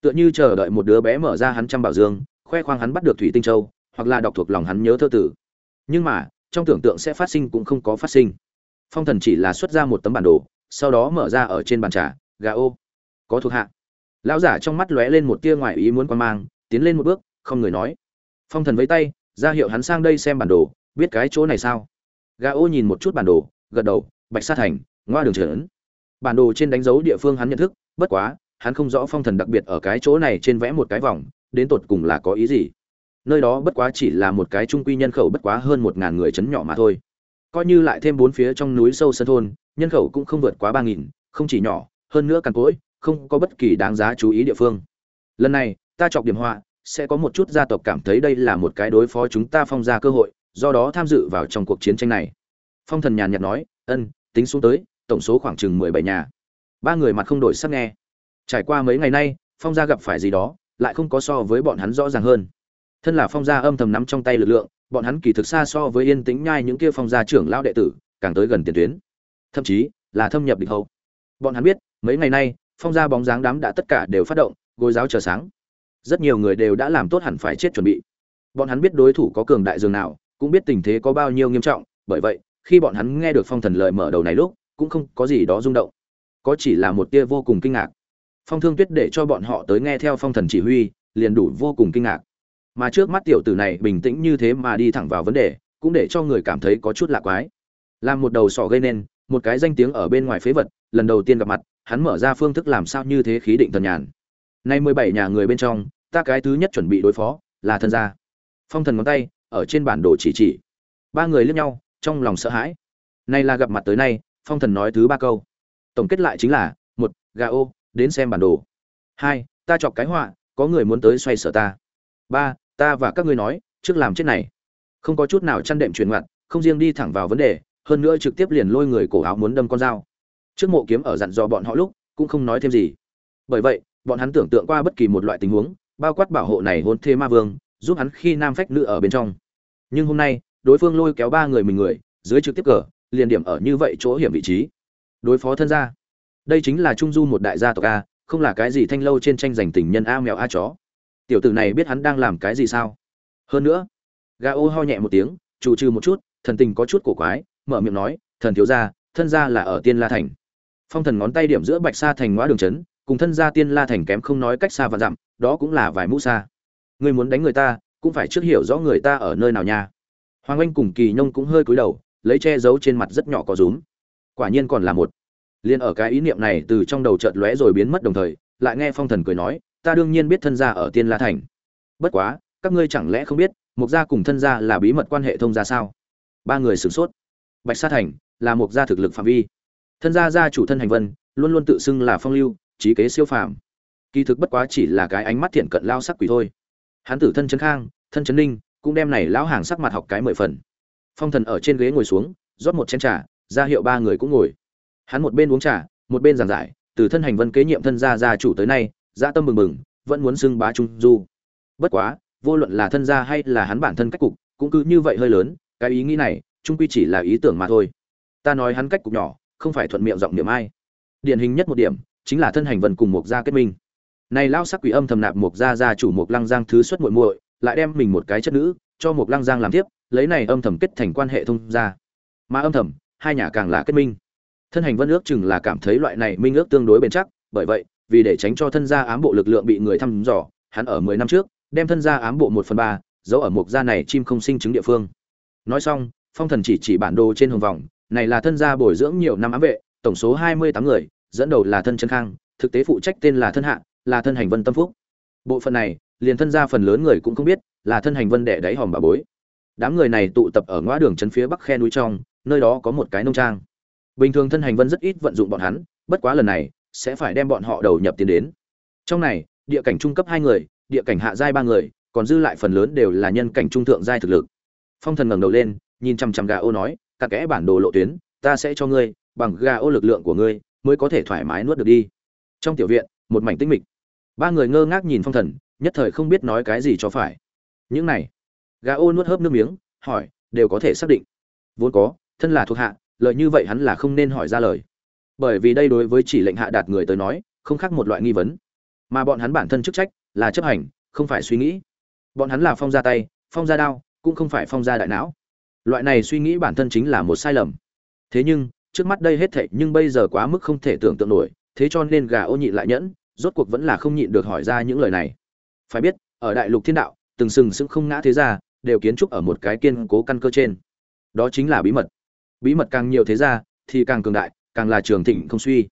Tựa như chờ đợi một đứa bé mở ra hắn trăm bảo dương, khoe khoang hắn bắt được thủy tinh châu, hoặc là đọc thuộc lòng hắn nhớ thơ tử. Nhưng mà trong tưởng tượng sẽ phát sinh cũng không có phát sinh. Phong thần chỉ là xuất ra một tấm bản đồ, sau đó mở ra ở trên bàn trà, gà ô. Có thuộc hạ. Lão giả trong mắt lóe lên một tia ngoài ý muốn quan mang, tiến lên một bước, không người nói. Phong thần với tay, ra hiệu hắn sang đây xem bản đồ, biết cái chỗ này sao? Gà ô nhìn một chút bản đồ, gật đầu, bạch sa thành, ngoa đường trấn. Bản đồ trên đánh dấu địa phương hắn nhận thức, bất quá, hắn không rõ phong thần đặc biệt ở cái chỗ này trên vẽ một cái vòng, đến tột cùng là có ý gì nơi đó bất quá chỉ là một cái trung quy nhân khẩu bất quá hơn một ngàn người chấn nhỏ mà thôi. Coi như lại thêm bốn phía trong núi sâu sân thôn, nhân khẩu cũng không vượt quá ba nghìn, không chỉ nhỏ, hơn nữa càn cỗi, không có bất kỳ đáng giá chú ý địa phương. Lần này, ta chọc điểm họa, sẽ có một chút gia tộc cảm thấy đây là một cái đối phó chúng ta phong ra cơ hội, do đó tham dự vào trong cuộc chiến tranh này. Phong thần nhàn nhạt nói, ân, tính xuống tới, tổng số khoảng chừng mười bảy nhà. Ba người mặt không đổi sắc nghe. Trải qua mấy ngày nay, phong gia gặp phải gì đó, lại không có so với bọn hắn rõ ràng hơn thân là phong gia âm thầm nắm trong tay lực lượng, bọn hắn kỳ thực xa so với yên tĩnh nhai những kia phong gia trưởng lão đệ tử, càng tới gần tiền tuyến. Thậm chí, là thâm nhập địch hậu. Bọn hắn biết, mấy ngày nay, phong gia bóng dáng đám đã tất cả đều phát động, gối giáo chờ sáng. Rất nhiều người đều đã làm tốt hẳn phải chết chuẩn bị. Bọn hắn biết đối thủ có cường đại dường nào, cũng biết tình thế có bao nhiêu nghiêm trọng, bởi vậy, khi bọn hắn nghe được phong thần lời mở đầu này lúc, cũng không có gì đó rung động. Có chỉ là một tia vô cùng kinh ngạc. Phong thương tuyết để cho bọn họ tới nghe theo phong thần chỉ huy, liền đủ vô cùng kinh ngạc mà trước mắt tiểu tử này bình tĩnh như thế mà đi thẳng vào vấn đề, cũng để cho người cảm thấy có chút lạ quái. Làm một đầu sỏ gây nên, một cái danh tiếng ở bên ngoài phế vật, lần đầu tiên gặp mặt, hắn mở ra phương thức làm sao như thế khí định thần nhàn. Nay mười bảy nhà người bên trong, ta cái thứ nhất chuẩn bị đối phó, là thân gia. Phong thần ngón tay, ở trên bản đồ chỉ chỉ. Ba người liếc nhau, trong lòng sợ hãi. Nay là gặp mặt tới nay, phong thần nói thứ ba câu. Tổng kết lại chính là, một, gà ô, đến xem bản đồ. Hai, ta chọc cái họa, có người muốn tới xoay sở ta ba, ta và các ngươi nói, trước làm chết này. Không có chút nào chăn đệm truyền ngoặt, không riêng đi thẳng vào vấn đề, hơn nữa trực tiếp liền lôi người cổ áo muốn đâm con dao. Trước mộ kiếm ở dặn dò bọn họ lúc, cũng không nói thêm gì. Bởi vậy, bọn hắn tưởng tượng qua bất kỳ một loại tình huống, bao quát bảo hộ này hôn thê ma vương, giúp hắn khi nam phách nữ ở bên trong. Nhưng hôm nay, đối phương lôi kéo ba người mình người, dưới trực tiếp cờ, liền điểm ở như vậy chỗ hiểm vị trí. Đối phó thân gia. Đây chính là trung du một đại gia tộc a, không là cái gì thanh lâu trên tranh giành tình nhân a mèo a chó tiểu tử này biết hắn đang làm cái gì sao? Hơn nữa gà ô ho nhẹ một tiếng trù trừ một chút, thần tình có chút cổ quái, mở miệng nói, thần thiếu gia, thân gia là ở tiên la thành. Phong thần ngón tay điểm giữa bạch sa thành ngõ đường trấn cùng thân gia tiên la thành kém không nói cách xa và dặm, đó cũng là vài mũ xa. Người muốn đánh người ta, cũng phải trước hiểu rõ người ta ở nơi nào nha. Hoàng anh cùng kỳ nhông cũng hơi cúi đầu, lấy che giấu trên mặt rất nhỏ có rúm. Quả nhiên còn là một. Liền ở cái ý niệm này từ trong đầu chợt lóe rồi biến mất đồng thời, lại nghe phong thần cười nói ta đương nhiên biết thân gia ở tiên la thành. Bất quá, các ngươi chẳng lẽ không biết mục gia cùng thân gia là bí mật quan hệ thông gia sao? Ba người sửng sốt. Bạch sa thành là mục gia thực lực phạm vi. Thân gia gia chủ thân hành vân, luôn luôn tự xưng là phong lưu, trí kế siêu phàm. Kỳ thực bất quá chỉ là cái ánh mắt thiện cận lao sắc quỷ thôi. Hắn tử thân trấn khang, thân trấn ninh, cũng đem này lão hàng sắc mặt học cái mười phần. Phong thần ở trên ghế ngồi xuống, rót một chén trà, ra hiệu ba người cũng ngồi. Hắn một bên uống trà, một bên giảng giải, từ thân hành vân kế nhiệm thân gia gia chủ tới nay gia tâm mừng mừng, vẫn muốn xưng bá trung du. Bất quá, vô luận là thân gia hay là hắn bản thân cách cục, cũng cứ như vậy hơi lớn, cái ý nghĩ này trung quy chỉ là ý tưởng mà thôi. Ta nói hắn cách cục nhỏ, không phải thuận miệng giọng niệm ai. Điển hình nhất một điểm, chính là thân hành vân cùng một gia kết minh. Này lao sắc quỷ âm thầm nạp một gia gia chủ một lăng giang thứ xuất muội muội, lại đem mình một cái chất nữ, cho một lăng giang làm tiếp, lấy này âm thầm kết thành quan hệ thông gia. Mà âm thầm, hai nhà càng là kết minh. Thân hành vân ước chừng là cảm thấy loại này minh ước tương đối bền chắc, bởi vậy vì để tránh cho thân gia ám bộ lực lượng bị người thăm dò, hắn ở mười năm trước, đem thân gia ám bộ một phần ba, giấu ở mục gia này chim không sinh chứng địa phương. Nói xong, phong thần chỉ chỉ bản đồ trên hồng vòng, này là thân gia bồi dưỡng nhiều năm ám vệ, tổng số hai mươi tám người, dẫn đầu là thân trấn khang, thực tế phụ trách tên là thân hạ, là thân hành vân tâm phúc. Bộ phận này, liền thân gia phần lớn người cũng không biết, là thân hành vân đẻ đáy hòm bà bối. Đám người này tụ tập ở ngõ đường trấn phía bắc khe núi trong, nơi đó có một cái nông trang. Bình thường thân hành vân rất ít vận dụng bọn hắn, bất quá lần này sẽ phải đem bọn họ đầu nhập tiền đến. Trong này, địa cảnh trung cấp hai người, địa cảnh hạ giai ba người, còn dư lại phần lớn đều là nhân cảnh trung thượng giai thực lực. Phong thần ngẩng đầu lên, nhìn chăm chăm gà ô nói, cặn kẽ bản đồ lộ tuyến, ta sẽ cho ngươi, bằng gà ô lực lượng của ngươi, mới có thể thoải mái nuốt được đi. Trong tiểu viện, một mảnh tĩnh mịch. Ba người ngơ ngác nhìn phong thần, nhất thời không biết nói cái gì cho phải. Những này, gà ô nuốt hớp nước miếng, hỏi, đều có thể xác định? Vốn có, thân là thuộc hạ lợi như vậy hắn là không nên hỏi ra lời bởi vì đây đối với chỉ lệnh hạ đạt người tới nói, không khác một loại nghi vấn. Mà bọn hắn bản thân chức trách là chấp hành, không phải suy nghĩ. Bọn hắn là phong ra tay, phong ra đao, cũng không phải phong ra đại não. Loại này suy nghĩ bản thân chính là một sai lầm. Thế nhưng, trước mắt đây hết thệ nhưng bây giờ quá mức không thể tưởng tượng nổi, thế cho nên gà ô nhịn lại nhẫn, rốt cuộc vẫn là không nhịn được hỏi ra những lời này. Phải biết, ở đại lục thiên đạo, từng sừng sững không ngã thế ra đều kiến trúc ở một cái kiên cố căn cơ trên. Đó chính là bí mật. Bí mật càng nhiều thế ra thì càng cường đại càng là trường thịnh không suy.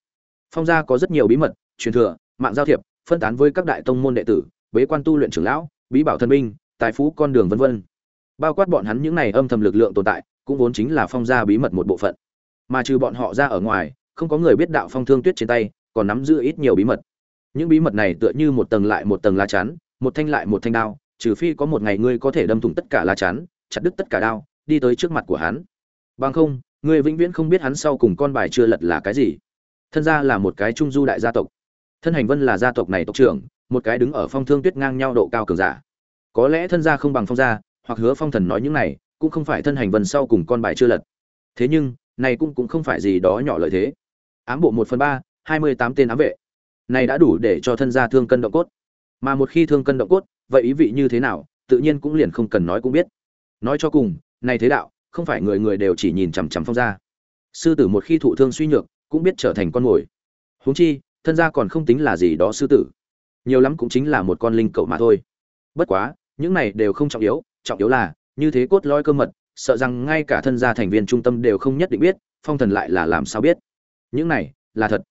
Phong gia có rất nhiều bí mật, truyền thừa, mạng giao thiệp, phân tán với các đại tông môn đệ tử, bế quan tu luyện trưởng lão, bí bảo thân binh, tài phú con đường vân vân. Bao quát bọn hắn những này âm thầm lực lượng tồn tại, cũng vốn chính là phong gia bí mật một bộ phận. Mà trừ bọn họ ra ở ngoài, không có người biết đạo phong thương tuyết trên tay, còn nắm giữ ít nhiều bí mật. Những bí mật này tựa như một tầng lại một tầng lá chắn, một thanh lại một thanh đao, trừ phi có một ngày ngươi có thể đâm thủng tất cả lá chắn, chặt đứt tất cả đao, đi tới trước mặt của hắn. Bằng không Người vĩnh viễn không biết hắn sau cùng con bài chưa lật là cái gì. Thân gia là một cái trung du đại gia tộc. Thân hành vân là gia tộc này tộc trưởng, một cái đứng ở phong thương tuyết ngang nhau độ cao cường giả. Có lẽ thân gia không bằng phong gia, hoặc hứa phong thần nói những này, cũng không phải thân hành vân sau cùng con bài chưa lật. Thế nhưng, này cũng cũng không phải gì đó nhỏ lợi thế. Ám bộ một phần ba, hai mươi tám tên ám vệ. Này đã đủ để cho thân gia thương cân động cốt. Mà một khi thương cân động cốt, vậy ý vị như thế nào, tự nhiên cũng liền không cần nói cũng biết. Nói cho cùng, này thế đạo không phải người người đều chỉ nhìn chằm chằm phong gia. Sư tử một khi thụ thương suy nhược, cũng biết trở thành con mồi. Huống chi, thân gia còn không tính là gì đó sư tử. Nhiều lắm cũng chính là một con linh cậu mà thôi. Bất quá, những này đều không trọng yếu trọng yếu là, như thế cốt lõi cơ mật, sợ rằng ngay cả thân gia thành viên trung tâm đều không nhất định biết, phong thần lại là làm sao biết. Những này, là thật.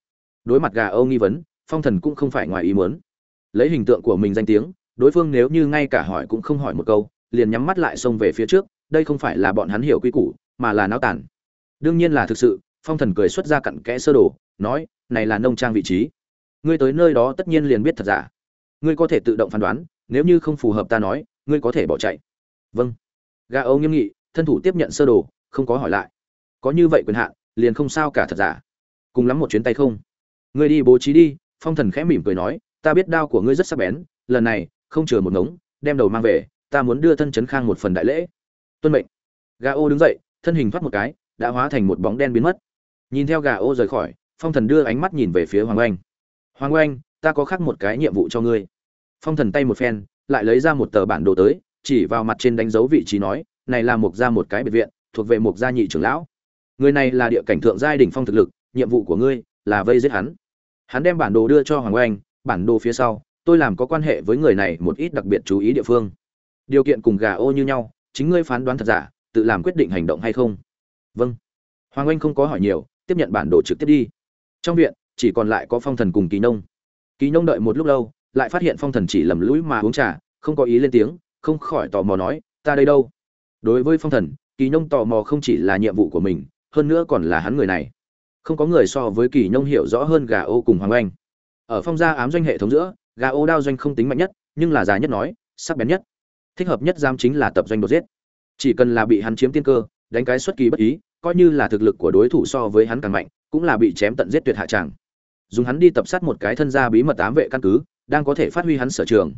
Đối mặt gà âu nghi vấn, phong thần cũng không phải ngoài ý muốn. Lấy hình tượng của mình danh tiếng, đối phương nếu như ngay cả hỏi cũng không hỏi một câu, liền nhắm mắt lại xông về phía trước đây không phải là bọn hắn hiểu quy củ, mà là náo tản đương nhiên là thực sự, phong thần cười xuất ra cặn kẽ sơ đồ, nói, này là nông trang vị trí. Ngươi tới nơi đó tất nhiên liền biết thật giả. Ngươi có thể tự động phán đoán, nếu như không phù hợp ta nói, ngươi có thể bỏ chạy. Vâng. Gà âu nghiêm nghị, thân thủ tiếp nhận sơ đồ, không có hỏi lại. Có như vậy quyền hạn, liền không sao cả thật giả. Cùng lắm một chuyến tay không. Ngươi đi bố trí đi. Phong thần khẽ mỉm cười nói, ta biết đao của ngươi rất sắc bén, lần này, không chừa một ngống, đem đầu mang về, ta muốn đưa thân chấn khang một phần đại lễ tuân mệnh. Gà ô đứng dậy, thân hình thoát một cái, đã hóa thành một bóng đen biến mất. Nhìn theo gà ô rời khỏi, phong thần đưa ánh mắt nhìn về phía hoàng oanh. Hoàng oanh, ta có khác một cái nhiệm vụ cho ngươi. Phong thần tay một phen, lại lấy ra một tờ bản đồ tới, chỉ vào mặt trên đánh dấu vị trí nói, này là mục gia một cái biệt viện, thuộc về mục gia nhị trưởng lão. Người này là địa cảnh thượng giai đỉnh phong thực lực, nhiệm vụ của ngươi là vây giết hắn. Hắn đem bản đồ đưa cho hoàng oanh, bản đồ phía sau, tôi làm có quan hệ với người này một ít đặc biệt chú ý địa phương. Điều kiện cùng gà ô như nhau chính ngươi phán đoán thật giả, tự làm quyết định hành động hay không? Vâng. Hoàng oanh không có hỏi nhiều, tiếp nhận bản đồ trực tiếp đi. Trong viện, chỉ còn lại có phong thần cùng kỳ nông. Kỳ nông đợi một lúc lâu, lại phát hiện phong thần chỉ lầm lũi mà uống trà, không có ý lên tiếng, không khỏi tò mò nói, ta đây đâu? Đối với phong thần, kỳ nông tò mò không chỉ là nhiệm vụ của mình, hơn nữa còn là hắn người này. Không có người so với kỳ nông hiểu rõ hơn gà ô cùng hoàng oanh. Ở phong gia ám doanh hệ thống giữa, gà ô đao doanh không tính mạnh nhất, nhưng là dài nhất nói, sắc bén nhất thích hợp nhất giam chính là tập doanh đột giết. Chỉ cần là bị hắn chiếm tiên cơ, đánh cái xuất kỳ bất ý, coi như là thực lực của đối thủ so với hắn càng mạnh, cũng là bị chém tận giết tuyệt hạ tràng. Dùng hắn đi tập sát một cái thân gia bí mật tám vệ căn cứ, đang có thể phát huy hắn sở trường.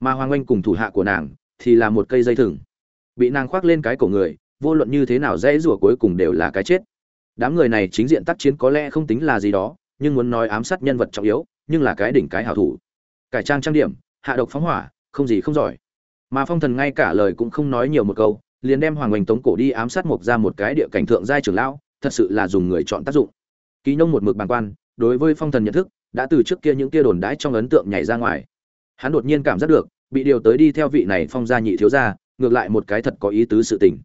Mà hoàng oanh cùng thủ hạ của nàng thì là một cây dây thừng. Bị nàng khoác lên cái cổ người, vô luận như thế nào dễ rủa cuối cùng đều là cái chết. Đám người này chính diện tác chiến có lẽ không tính là gì đó, nhưng muốn nói ám sát nhân vật trọng yếu, nhưng là cái đỉnh cái hảo thủ. Cải trang trang điểm, hạ độc phóng hỏa, không gì không giỏi mà phong thần ngay cả lời cũng không nói nhiều một câu, liền đem hoàng oanh tống cổ đi ám sát mộc ra một cái địa cảnh thượng giai trưởng lão, thật sự là dùng người chọn tác dụng. Ký nông một mực bàn quan, đối với phong thần nhận thức, đã từ trước kia những kia đồn đãi trong ấn tượng nhảy ra ngoài. Hắn đột nhiên cảm giác được, bị điều tới đi theo vị này phong gia nhị thiếu gia, ngược lại một cái thật có ý tứ sự tình.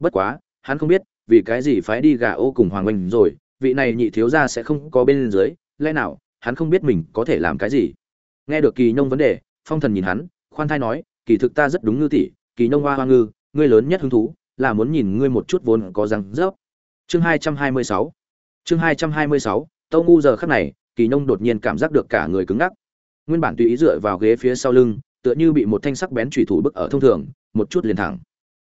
Bất quá, hắn không biết, vì cái gì phái đi gà ô cùng hoàng oanh rồi, vị này nhị thiếu gia sẽ không có bên dưới, lẽ nào, hắn không biết mình có thể làm cái gì. Nghe được kỳ nông vấn đề, phong thần nhìn hắn, khoan thai nói kỳ thực ta rất đúng ngư tỷ, kỳ nông hoa hoa ngư, ngươi lớn nhất hứng thú là muốn nhìn ngươi một chút vốn có răng rớp. Chương hai trăm hai mươi sáu. Chương hai trăm hai mươi sáu, tâu ngu giờ khắc này, kỳ nông đột nhiên cảm giác được cả người cứng ngắc. Nguyên bản tùy ý dựa vào ghế phía sau lưng, tựa như bị một thanh sắc bén chủy thủ bức ở thông thường, một chút liền thẳng.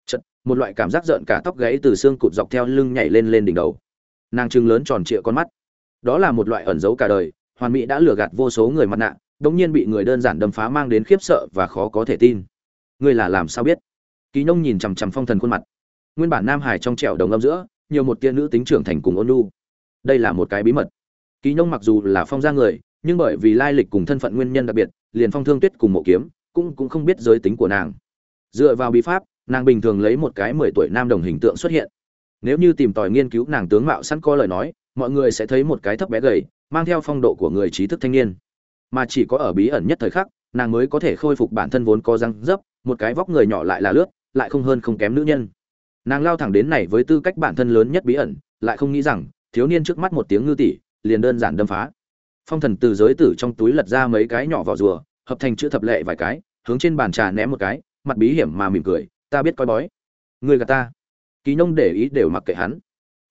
Chật một loại cảm giác rợn cả tóc gáy từ xương cụt dọc theo lưng nhảy lên lên đỉnh đầu. Nàng trưng lớn tròn trịa con mắt. Đó là một loại ẩn giấu cả đời, hoàn mỹ đã lừa gạt vô số người mặt nạ đống nhiên bị người đơn giản đâm phá mang đến khiếp sợ và khó có thể tin. Ngươi là làm sao biết? Kỳ nông nhìn chằm chằm phong thần khuôn mặt. Nguyên bản nam hải trong trẻo đồng âm giữa, nhiều một tia nữ tính trưởng thành cùng ôn nhu. Đây là một cái bí mật. Kỳ nông mặc dù là phong gia người, nhưng bởi vì lai lịch cùng thân phận nguyên nhân đặc biệt, liền phong thương tuyết cùng mộ kiếm cũng cũng không biết giới tính của nàng. Dựa vào bí pháp, nàng bình thường lấy một cái mười tuổi nam đồng hình tượng xuất hiện. Nếu như tìm tòi nghiên cứu nàng tướng mạo sẵn có lời nói, mọi người sẽ thấy một cái thấp bé gầy, mang theo phong độ của người trí thức thanh niên mà chỉ có ở bí ẩn nhất thời khắc, nàng mới có thể khôi phục bản thân vốn có răng dấp, một cái vóc người nhỏ lại là lướt, lại không hơn không kém nữ nhân. Nàng lao thẳng đến này với tư cách bản thân lớn nhất bí ẩn, lại không nghĩ rằng, thiếu niên trước mắt một tiếng ngư tỷ liền đơn giản đâm phá. Phong thần từ giới tử trong túi lật ra mấy cái nhỏ vỏ rùa, hợp thành chữ thập lệ vài cái, hướng trên bàn trà ném một cái, mặt bí hiểm mà mỉm cười, ta biết coi bói. Người gà ta. Kỳ nông để ý đều mặc kệ hắn.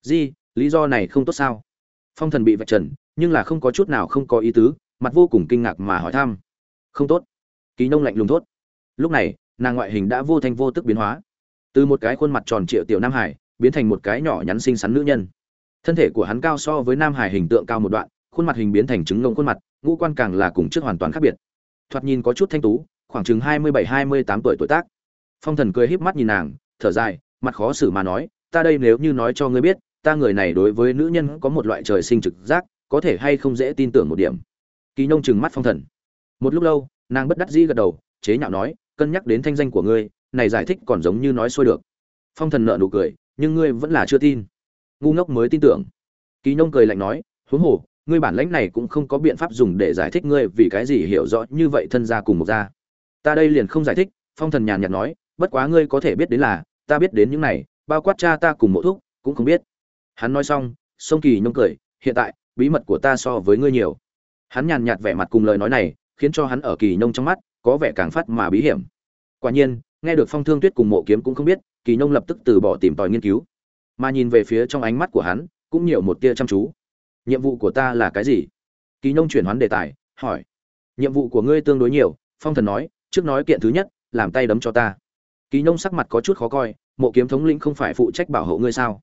Di, lý do này không tốt sao? Phong thần bị vạch trần, nhưng là không có chút nào không có ý tứ mặt vô cùng kinh ngạc mà hỏi thăm. Không tốt. Kỳ nông lạnh lùng thốt. Lúc này, nàng ngoại hình đã vô thanh vô tức biến hóa. Từ một cái khuôn mặt tròn trịa tiểu nam hải, biến thành một cái nhỏ nhắn xinh xắn nữ nhân. Thân thể của hắn cao so với nam hải hình tượng cao một đoạn, khuôn mặt hình biến thành trứng ngông khuôn mặt, ngũ quan càng là cùng trước hoàn toàn khác biệt. Thoạt nhìn có chút thanh tú, khoảng chừng hai mươi bảy, hai mươi tám tuổi tuổi tác. Phong thần cười híp mắt nhìn nàng, thở dài, mặt khó xử mà nói, ta đây nếu như nói cho ngươi biết, ta người này đối với nữ nhân có một loại trời sinh trực giác, có thể hay không dễ tin tưởng một điểm kỳ nông trừng mắt phong thần. Một lúc lâu, nàng bất đắc dĩ gật đầu, chế nhạo nói, cân nhắc đến thanh danh của ngươi, này giải thích còn giống như nói xuôi được. Phong thần nợ nụ cười, nhưng ngươi vẫn là chưa tin. Ngu ngốc mới tin tưởng. Kỳ nông cười lạnh nói, huống hồ, ngươi bản lãnh này cũng không có biện pháp dùng để giải thích ngươi vì cái gì hiểu rõ như vậy thân gia cùng một gia. Ta đây liền không giải thích, phong thần nhàn nhạt nói, bất quá ngươi có thể biết đến là, ta biết đến những này, bao quát cha ta cùng mộ thúc, cũng không biết. Hắn nói xong sông kỳ nhông cười, hiện tại, bí mật của ta so với ngươi nhiều hắn nhàn nhạt vẻ mặt cùng lời nói này, khiến cho hắn ở kỳ nông trong mắt có vẻ càng phát mà bí hiểm. Quả nhiên, nghe được phong thương tuyết cùng mộ kiếm cũng không biết, kỳ nông lập tức từ bỏ tìm tòi nghiên cứu, mà nhìn về phía trong ánh mắt của hắn cũng nhiều một tia chăm chú. Nhiệm vụ của ta là cái gì? Kỳ nông chuyển hoán đề tài, hỏi. Nhiệm vụ của ngươi tương đối nhiều, phong thần nói, trước nói kiện thứ nhất, làm tay đấm cho ta. Kỳ nông sắc mặt có chút khó coi, mộ kiếm thống lĩnh không phải phụ trách bảo hộ ngươi sao?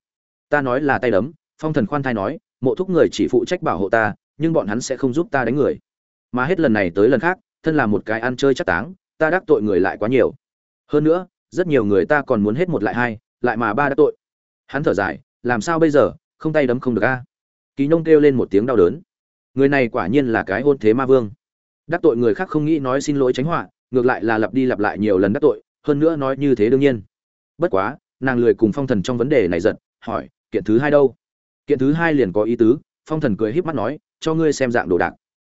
Ta nói là tay đấm, phong thần khoan thai nói, mộ thúc người chỉ phụ trách bảo hộ ta nhưng bọn hắn sẽ không giúp ta đánh người. Mà hết lần này tới lần khác, thân là một cái ăn chơi chắc táng, ta đắc tội người lại quá nhiều. Hơn nữa, rất nhiều người ta còn muốn hết một lại hai, lại mà ba đắc tội. Hắn thở dài, làm sao bây giờ, không tay đấm không được a? Kỳ nông kêu lên một tiếng đau đớn. Người này quả nhiên là cái hôn thế ma vương. Đắc tội người khác không nghĩ nói xin lỗi tránh họa, ngược lại là lặp đi lặp lại nhiều lần đắc tội, hơn nữa nói như thế đương nhiên. Bất quá, nàng lười cùng phong thần trong vấn đề này giận, hỏi, kiện thứ hai đâu? Kiện thứ hai liền có ý tứ, phong thần cười híp mắt nói cho ngươi xem dạng đồ đạc.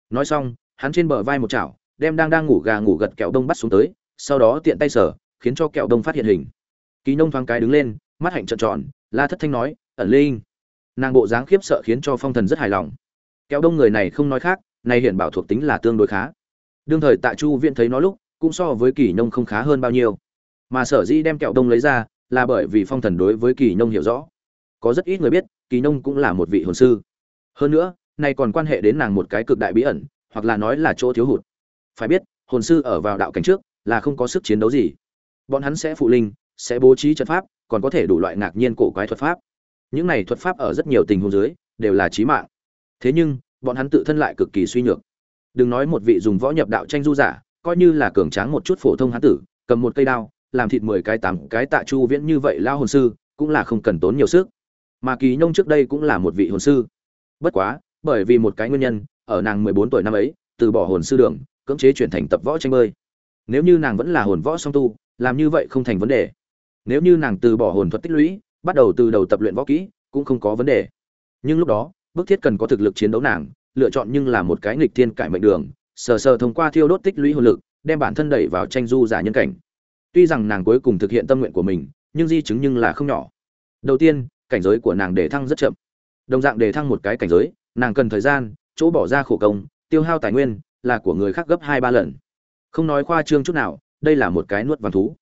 Nói xong, hắn trên bờ vai một chảo, đem đang đang ngủ gà ngủ gật kẹo đông bắt xuống tới, sau đó tiện tay sở khiến cho kẹo đông phát hiện hình. Kỳ nông thoáng cái đứng lên, mắt hạnh trợn tròn, la thất thanh nói, ẩn linh. Nàng bộ dáng khiếp sợ khiến cho phong thần rất hài lòng. Kẹo đông người này không nói khác nay hiện bảo thuộc tính là tương đối khá. Đương thời tạ chu viện thấy nó lúc, cũng so với kỳ nông không khá hơn bao nhiêu. Mà sở dĩ đem kẹo đông lấy ra, là bởi vì phong thần đối với kỳ nông hiểu rõ. Có rất ít người biết, kỳ nông cũng là một vị hồn sư. Hơn nữa nay còn quan hệ đến nàng một cái cực đại bí ẩn, hoặc là nói là chỗ thiếu hụt. Phải biết, hồn sư ở vào đạo cảnh trước, là không có sức chiến đấu gì. Bọn hắn sẽ phụ linh, sẽ bố trí trận pháp, còn có thể đủ loại ngạc nhiên cổ quái thuật pháp. Những này thuật pháp ở rất nhiều tình huống dưới, đều là chí mạng. Thế nhưng, bọn hắn tự thân lại cực kỳ suy nhược. Đừng nói một vị dùng võ nhập đạo tranh du giả, coi như là cường tráng một chút phổ thông hán tử, cầm một cây đao, làm thịt mười cái tám cái tạ chu viễn như vậy lao hồn sư, cũng là không cần tốn nhiều sức. Mà kỳ nhông trước đây cũng là một vị hồn sư. Bất quá bởi vì một cái nguyên nhân, ở nàng mười bốn tuổi năm ấy, từ bỏ hồn sư đường, cưỡng chế chuyển thành tập võ tranh bơi. Nếu như nàng vẫn là hồn võ song tu, làm như vậy không thành vấn đề. Nếu như nàng từ bỏ hồn thuật tích lũy, bắt đầu từ đầu tập luyện võ kỹ, cũng không có vấn đề. Nhưng lúc đó, bức thiết cần có thực lực chiến đấu nàng, lựa chọn nhưng là một cái nghịch thiên cải mệnh đường, sờ sờ thông qua thiêu đốt tích lũy hồn lực, đem bản thân đẩy vào tranh du giả nhân cảnh. Tuy rằng nàng cuối cùng thực hiện tâm nguyện của mình, nhưng di chứng nhưng là không nhỏ. Đầu tiên, cảnh giới của nàng đề thăng rất chậm. Đồng dạng đề thăng một cái cảnh giới nàng cần thời gian, chỗ bỏ ra khổ công, tiêu hao tài nguyên, là của người khác gấp hai ba lần. Không nói khoa trương chút nào, đây là một cái nuốt vàng thú.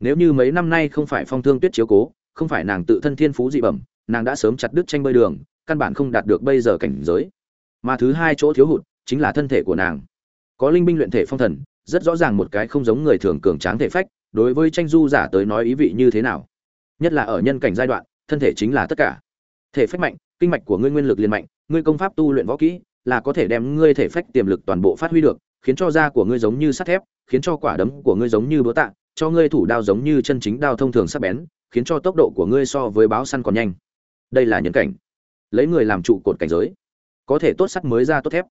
Nếu như mấy năm nay không phải phong thương tuyết chiếu cố, không phải nàng tự thân thiên phú dị bẩm, nàng đã sớm chặt đứt tranh bơi đường, căn bản không đạt được bây giờ cảnh giới. Mà thứ hai chỗ thiếu hụt, chính là thân thể của nàng. Có linh binh luyện thể phong thần, rất rõ ràng một cái không giống người thường cường tráng thể phách, đối với tranh du giả tới nói ý vị như thế nào. Nhất là ở nhân cảnh giai đoạn, thân thể chính là tất cả. Thể phách mạnh, kinh mạch của ngươi nguyên lực liền mạnh ngươi công pháp tu luyện võ kỹ là có thể đem ngươi thể phách tiềm lực toàn bộ phát huy được, khiến cho da của ngươi giống như sắt thép, khiến cho quả đấm của ngươi giống như búa tạ, cho ngươi thủ đao giống như chân chính đao thông thường sắc bén, khiến cho tốc độ của ngươi so với báo săn còn nhanh. Đây là nhân cảnh. Lấy người làm trụ cột cảnh giới. Có thể tốt sắt mới ra tốt thép.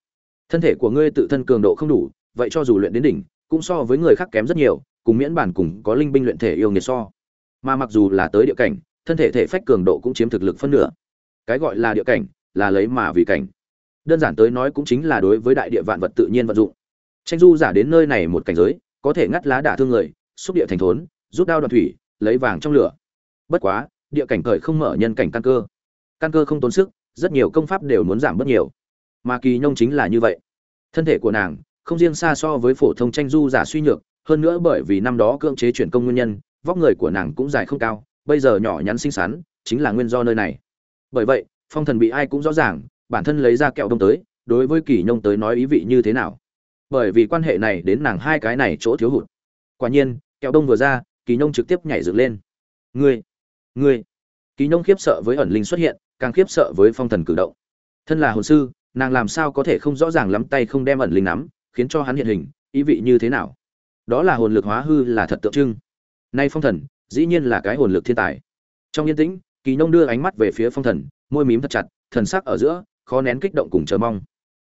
Thân thể của ngươi tự thân cường độ không đủ, vậy cho dù luyện đến đỉnh, cũng so với người khác kém rất nhiều, cùng miễn bản cùng có linh binh luyện thể yêu nghiệt so. Mà mặc dù là tới địa cảnh, thân thể thể phách cường độ cũng chiếm thực lực phân nửa. Cái gọi là địa cảnh là lấy mà vì cảnh. Đơn giản tới nói cũng chính là đối với đại địa vạn vật tự nhiên vận dụng. Tranh du giả đến nơi này một cảnh giới, có thể ngắt lá đả thương người, xúc địa thành thốn, rút đao đoạn thủy, lấy vàng trong lửa. Bất quá, địa cảnh thời không mở nhân cảnh căn cơ. Căn cơ không tốn sức, rất nhiều công pháp đều muốn giảm bớt nhiều. Mà kỳ nhông chính là như vậy. Thân thể của nàng, không riêng xa so với phổ thông tranh du giả suy nhược, hơn nữa bởi vì năm đó cưỡng chế chuyển công nguyên nhân, vóc người của nàng cũng dài không cao, bây giờ nhỏ nhắn xinh xắn, chính là nguyên do nơi này. Bởi vậy phong thần bị ai cũng rõ ràng, bản thân lấy ra kẹo đông tới, đối với kỳ nhông tới nói ý vị như thế nào? Bởi vì quan hệ này đến nàng hai cái này chỗ thiếu hụt. Quả nhiên, kẹo đông vừa ra, kỳ nhông trực tiếp nhảy dựng lên. Ngươi ngươi. Kỳ nhông khiếp sợ với ẩn linh xuất hiện, càng khiếp sợ với phong thần cử động. Thân là hồn sư, nàng làm sao có thể không rõ ràng lắm tay không đem ẩn linh nắm, khiến cho hắn hiện hình, ý vị như thế nào? Đó là hồn lực hóa hư là thật tượng trưng. Nay phong thần, dĩ nhiên là cái hồn lực thiên tài. Trong yên tĩnh, kỳ nông đưa ánh mắt về phía phong thần môi mím thật chặt, thần sắc ở giữa, khó nén kích động cùng chờ mong.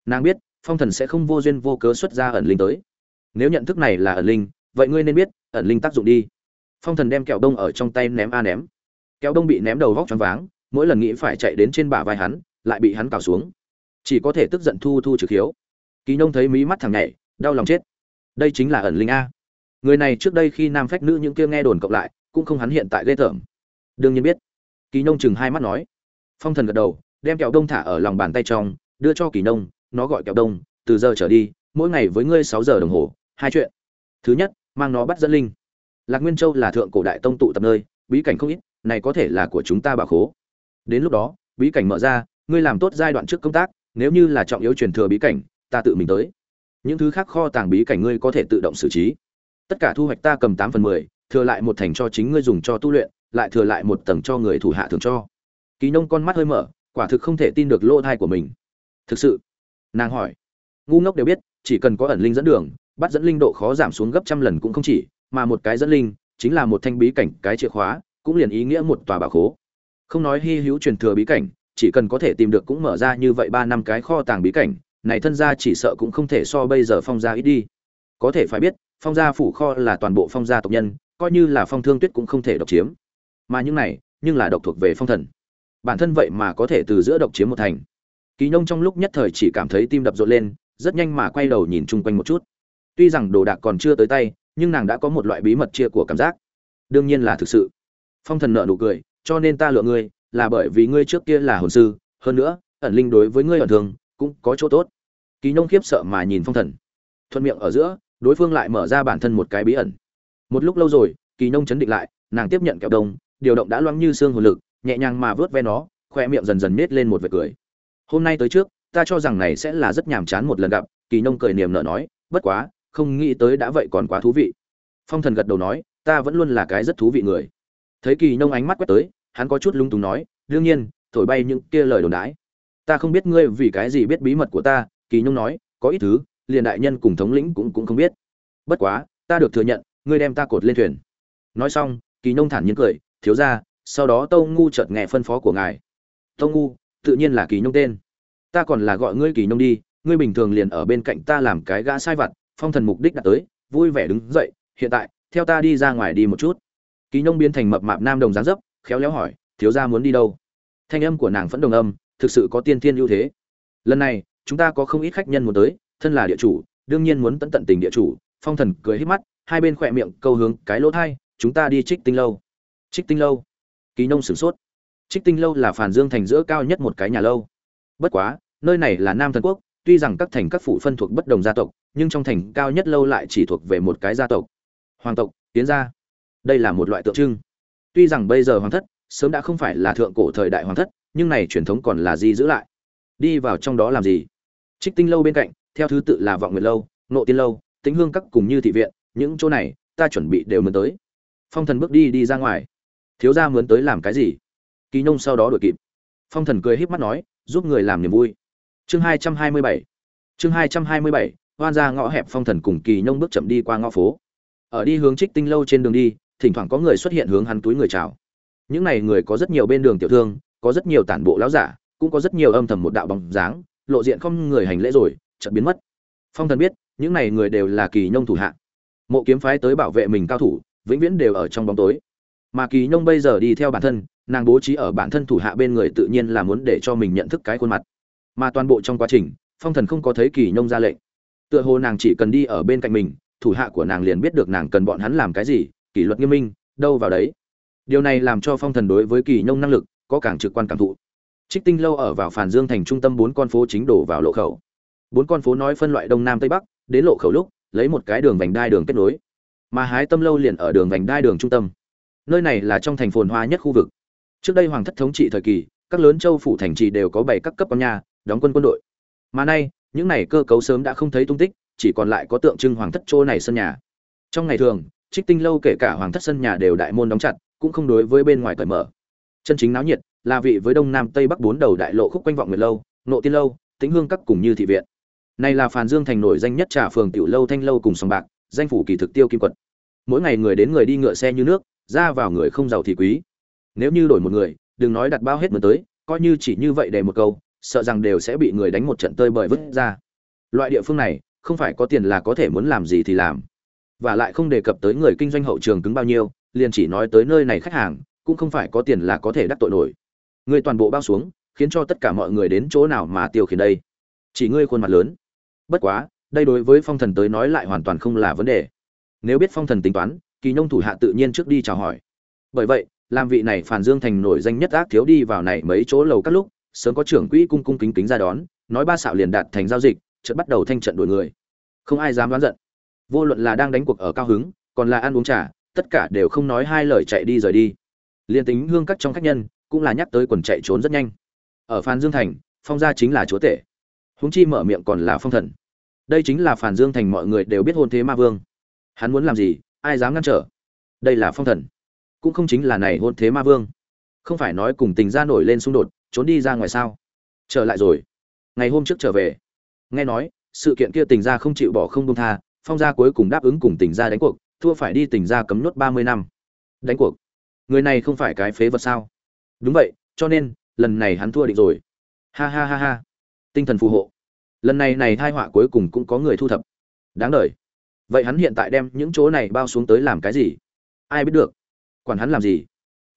Nàng biết, phong thần sẽ không vô duyên vô cớ xuất ra ẩn linh tới. Nếu nhận thức này là ẩn linh, vậy ngươi nên biết, ẩn linh tác dụng đi. Phong thần đem kẹo đông ở trong tay ném a ném. Kẹo đông bị ném đầu vóc choáng váng, mỗi lần nghĩ phải chạy đến trên bả vai hắn, lại bị hắn cào xuống. Chỉ có thể tức giận thu thu trực hiếu kỳ nông thấy mí mắt thằng nhảy, đau lòng chết. Đây chính là ẩn linh a. Người này trước đây khi nam phách nữ những kia nghe đồn cộng lại, cũng không hắn hiện tại ghê tởm. Đương nhiên biết. Kỳ nông chừng hai mắt nói phong thần gật đầu, đem kẹo đông thả ở lòng bàn tay trong, đưa cho kỳ nông, nó gọi kẹo đông, từ giờ trở đi, mỗi ngày với ngươi sáu giờ đồng hồ, hai chuyện. Thứ nhất, mang nó bắt dẫn linh. Lạc nguyên châu là thượng cổ đại tông tụ tập nơi, bí cảnh không ít, này có thể là của chúng ta bảo khố. Đến lúc đó, bí cảnh mở ra, ngươi làm tốt giai đoạn trước công tác, nếu như là trọng yếu truyền thừa bí cảnh, ta tự mình tới. Những thứ khác kho tàng bí cảnh ngươi có thể tự động xử trí. Tất cả thu hoạch ta cầm tám phần mười, thừa lại một thành cho chính ngươi dùng cho tu luyện, lại thừa lại một tầng cho người thủ hạ thường cho kỳ nông con mắt hơi mở, quả thực không thể tin được lỗ thai của mình. Thực sự, nàng hỏi. Ngu ngốc đều biết, chỉ cần có ẩn linh dẫn đường, bắt dẫn linh độ khó giảm xuống gấp trăm lần cũng không chỉ, mà một cái dẫn linh, chính là một thanh bí cảnh, cái chìa khóa, cũng liền ý nghĩa một tòa bảo khố. Không nói hy hữu truyền thừa bí cảnh, chỉ cần có thể tìm được cũng mở ra như vậy ba năm cái kho tàng bí cảnh, này thân gia chỉ sợ cũng không thể so bây giờ phong gia ít đi. Có thể phải biết, phong gia phủ kho là toàn bộ phong gia tộc nhân, coi như là phong thương tuyết cũng không thể độc chiếm. Mà những này, nhưng là độc thuộc về phong thần bản thân vậy mà có thể từ giữa độc chiếm một thành. Kỳ nông trong lúc nhất thời chỉ cảm thấy tim đập rộn lên, rất nhanh mà quay đầu nhìn chung quanh một chút. Tuy rằng đồ đạc còn chưa tới tay, nhưng nàng đã có một loại bí mật chia của cảm giác. Đương nhiên là thực sự. Phong thần nợ nụ cười, cho nên ta lựa ngươi, là bởi vì ngươi trước kia là hồn sư, hơn nữa, ẩn linh đối với ngươi ẩn thường, cũng có chỗ tốt. Kỳ nông khiếp sợ mà nhìn phong thần. Thuận miệng ở giữa, đối phương lại mở ra bản thân một cái bí ẩn. Một lúc lâu rồi, kỳ nông chấn định lại, nàng tiếp nhận kẹo đông, điều động đã loãng như xương hồn lực nhẹ nhàng mà vớt ve nó, khoe miệng dần dần nết lên một vệt cười. Hôm nay tới trước, ta cho rằng này sẽ là rất nhàm chán một lần gặp, kỳ nông cười niềm nở nói, bất quá, không nghĩ tới đã vậy còn quá thú vị. Phong thần gật đầu nói, ta vẫn luôn là cái rất thú vị người. Thấy kỳ nông ánh mắt quét tới, hắn có chút lung túng nói, đương nhiên, thổi bay những kia lời đồn đãi. Ta không biết ngươi vì cái gì biết bí mật của ta, kỳ nông nói, có ít thứ, liền đại nhân cùng thống lĩnh cũng cũng không biết. Bất quá, ta được thừa nhận, ngươi đem ta cột lên thuyền. Nói xong, kỳ nông thản nhiên cười, thiếu ra sau đó tâu ngu chợt nghe phân phó của ngài. Tâu ngu, tự nhiên là kỳ nông tên. Ta còn là gọi ngươi kỳ nông đi, ngươi bình thường liền ở bên cạnh ta làm cái gã sai vặt, phong thần mục đích đã tới, vui vẻ đứng dậy, hiện tại, theo ta đi ra ngoài đi một chút. Kỳ nông biến thành mập mạp nam đồng dáng dấp, khéo léo hỏi, thiếu gia muốn đi đâu? Thanh âm của nàng vẫn đồng âm, thực sự có tiên thiên ưu thế. Lần này, chúng ta có không ít khách nhân muốn tới, thân là địa chủ, đương nhiên muốn tận tận tình địa chủ, phong thần cười hít mắt, hai bên khỏe miệng câu hướng cái lỗ thai, chúng ta đi trích tinh lâu. Trích tinh lâu? Kỳ nông sửng sốt. Trích tinh lâu là phản dương thành giữa cao nhất một cái nhà lâu. Bất quá, nơi này là nam thần quốc, tuy rằng các thành các phụ phân thuộc bất đồng gia tộc, nhưng trong thành cao nhất lâu lại chỉ thuộc về một cái gia tộc. Hoàng tộc, tiến gia. Đây là một loại tượng trưng. Tuy rằng bây giờ hoàng thất, sớm đã không phải là thượng cổ thời đại hoàng thất, nhưng này truyền thống còn là gì giữ lại. Đi vào trong đó làm gì? Trích tinh lâu bên cạnh, theo thứ tự là vọng nguyệt lâu nộ tiên lâu tính hương các cùng như thị viện, những chỗ này, ta chuẩn bị đều muốn tới. Phong thần bước đi đi ra ngoài thiếu gia muốn tới làm cái gì? Kỳ nông sau đó đuổi kịp. Phong thần cười híp mắt nói, giúp người làm niềm vui. Chương hai trăm hai mươi bảy. Chương hai trăm hai mươi bảy, hoan ra ngõ hẹp phong thần cùng kỳ nông bước chậm đi qua ngõ phố. Ở đi hướng trích tinh lâu trên đường đi, thỉnh thoảng có người xuất hiện hướng hắn túi người chào. Những này người có rất nhiều bên đường tiểu thương, có rất nhiều tản bộ láo giả, cũng có rất nhiều âm thầm một đạo bóng dáng, lộ diện không người hành lễ rồi, chợt biến mất. Phong thần biết, những này người đều là kỳ nông thủ hạ. Mộ kiếm phái tới bảo vệ mình cao thủ, vĩnh viễn đều ở trong bóng tối mà kỳ nông bây giờ đi theo bản thân, nàng bố trí ở bản thân thủ hạ bên người tự nhiên là muốn để cho mình nhận thức cái khuôn mặt. Mà toàn bộ trong quá trình, phong thần không có thấy kỳ nông ra lệnh. Tựa hồ nàng chỉ cần đi ở bên cạnh mình, thủ hạ của nàng liền biết được nàng cần bọn hắn làm cái gì, kỷ luật nghiêm minh, đâu vào đấy. Điều này làm cho phong thần đối với kỳ nông năng lực có càng trực quan cảm thụ. Trích tinh lâu ở vào phản dương thành trung tâm bốn con phố chính đổ vào lộ khẩu. Bốn con phố nói phân loại đông nam tây bắc, đến lộ khẩu lúc, lấy một cái đường vành đai đường kết nối. Mà hái tâm lâu liền ở đường vành đai đường trung tâm nơi này là trong thành phồn hoa nhất khu vực. Trước đây hoàng thất thống trị thời kỳ, các lớn châu phủ thành trì đều có bảy các cấp con nhà, đóng quân quân đội. Mà nay, những này cơ cấu sớm đã không thấy tung tích, chỉ còn lại có tượng trưng hoàng thất chỗ này sân nhà. Trong ngày thường, trích tinh lâu kể cả hoàng thất sân nhà đều đại môn đóng chặt, cũng không đối với bên ngoài cởi mở. Chân chính náo nhiệt, là vị với đông nam tây bắc bốn đầu đại lộ khúc quanh vọng nguyệt lâu nộ tiên lâu, tĩnh hương các cùng như thị viện. Này là phàn dương thành nổi danh nhất trà phường tiểu lâu thanh lâu cùng sòng bạc, danh phủ kỳ thực tiêu kim quật mỗi ngày người đến người đi ngựa xe như nước ra vào người không giàu thì quý. Nếu như đổi một người, đừng nói đặt bao hết mượn tới, coi như chỉ như vậy để một câu, sợ rằng đều sẽ bị người đánh một trận tơi bời vứt ra. Loại địa phương này, không phải có tiền là có thể muốn làm gì thì làm. Và lại không đề cập tới người kinh doanh hậu trường cứng bao nhiêu, liền chỉ nói tới nơi này khách hàng, cũng không phải có tiền là có thể đắc tội nổi. Người toàn bộ bao xuống, khiến cho tất cả mọi người đến chỗ nào mà tiêu khiển đây? Chỉ ngươi khuôn mặt lớn. Bất quá, đây đối với phong thần tới nói lại hoàn toàn không là vấn đề. Nếu biết phong thần tính toán kỳ nông thủ hạ tự nhiên trước đi chào hỏi. Bởi vậy, làm vị này phản dương thành nổi danh nhất ác thiếu đi vào này mấy chỗ lầu các lúc, sớm có trưởng quỹ cung cung kính kính ra đón, nói ba xạo liền đạt thành giao dịch, chợt bắt đầu thanh trận đuổi người. Không ai dám đoán giận. Vô luận là đang đánh cuộc ở cao hứng, còn là ăn uống trà, tất cả đều không nói hai lời chạy đi rời đi. Liên tính hương các trong khách nhân, cũng là nhắc tới quần chạy trốn rất nhanh. Ở phan dương thành, phong gia chính là chúa tể. Huống chi mở miệng còn là phong thần. Đây chính là phản dương thành mọi người đều biết hôn thế ma vương. Hắn muốn làm gì ai dám ngăn trở? Đây là phong thần, cũng không chính là này hôn thế ma vương. Không phải nói cùng tình gia nổi lên xung đột, trốn đi ra ngoài sao? Trở lại rồi. Ngày hôm trước trở về. Nghe nói, sự kiện kia tình gia không chịu bỏ không buông tha, phong gia cuối cùng đáp ứng cùng tình gia đánh cuộc, thua phải đi tình gia cấm nốt ba mươi năm. Đánh cuộc? Người này không phải cái phế vật sao? Đúng vậy, cho nên, lần này hắn thua định rồi. Ha ha ha ha. Tinh thần phù hộ. Lần này này hai họa cuối cùng cũng có người thu thập. Đáng đời vậy hắn hiện tại đem những chỗ này bao xuống tới làm cái gì? Ai biết được. Quản hắn làm gì?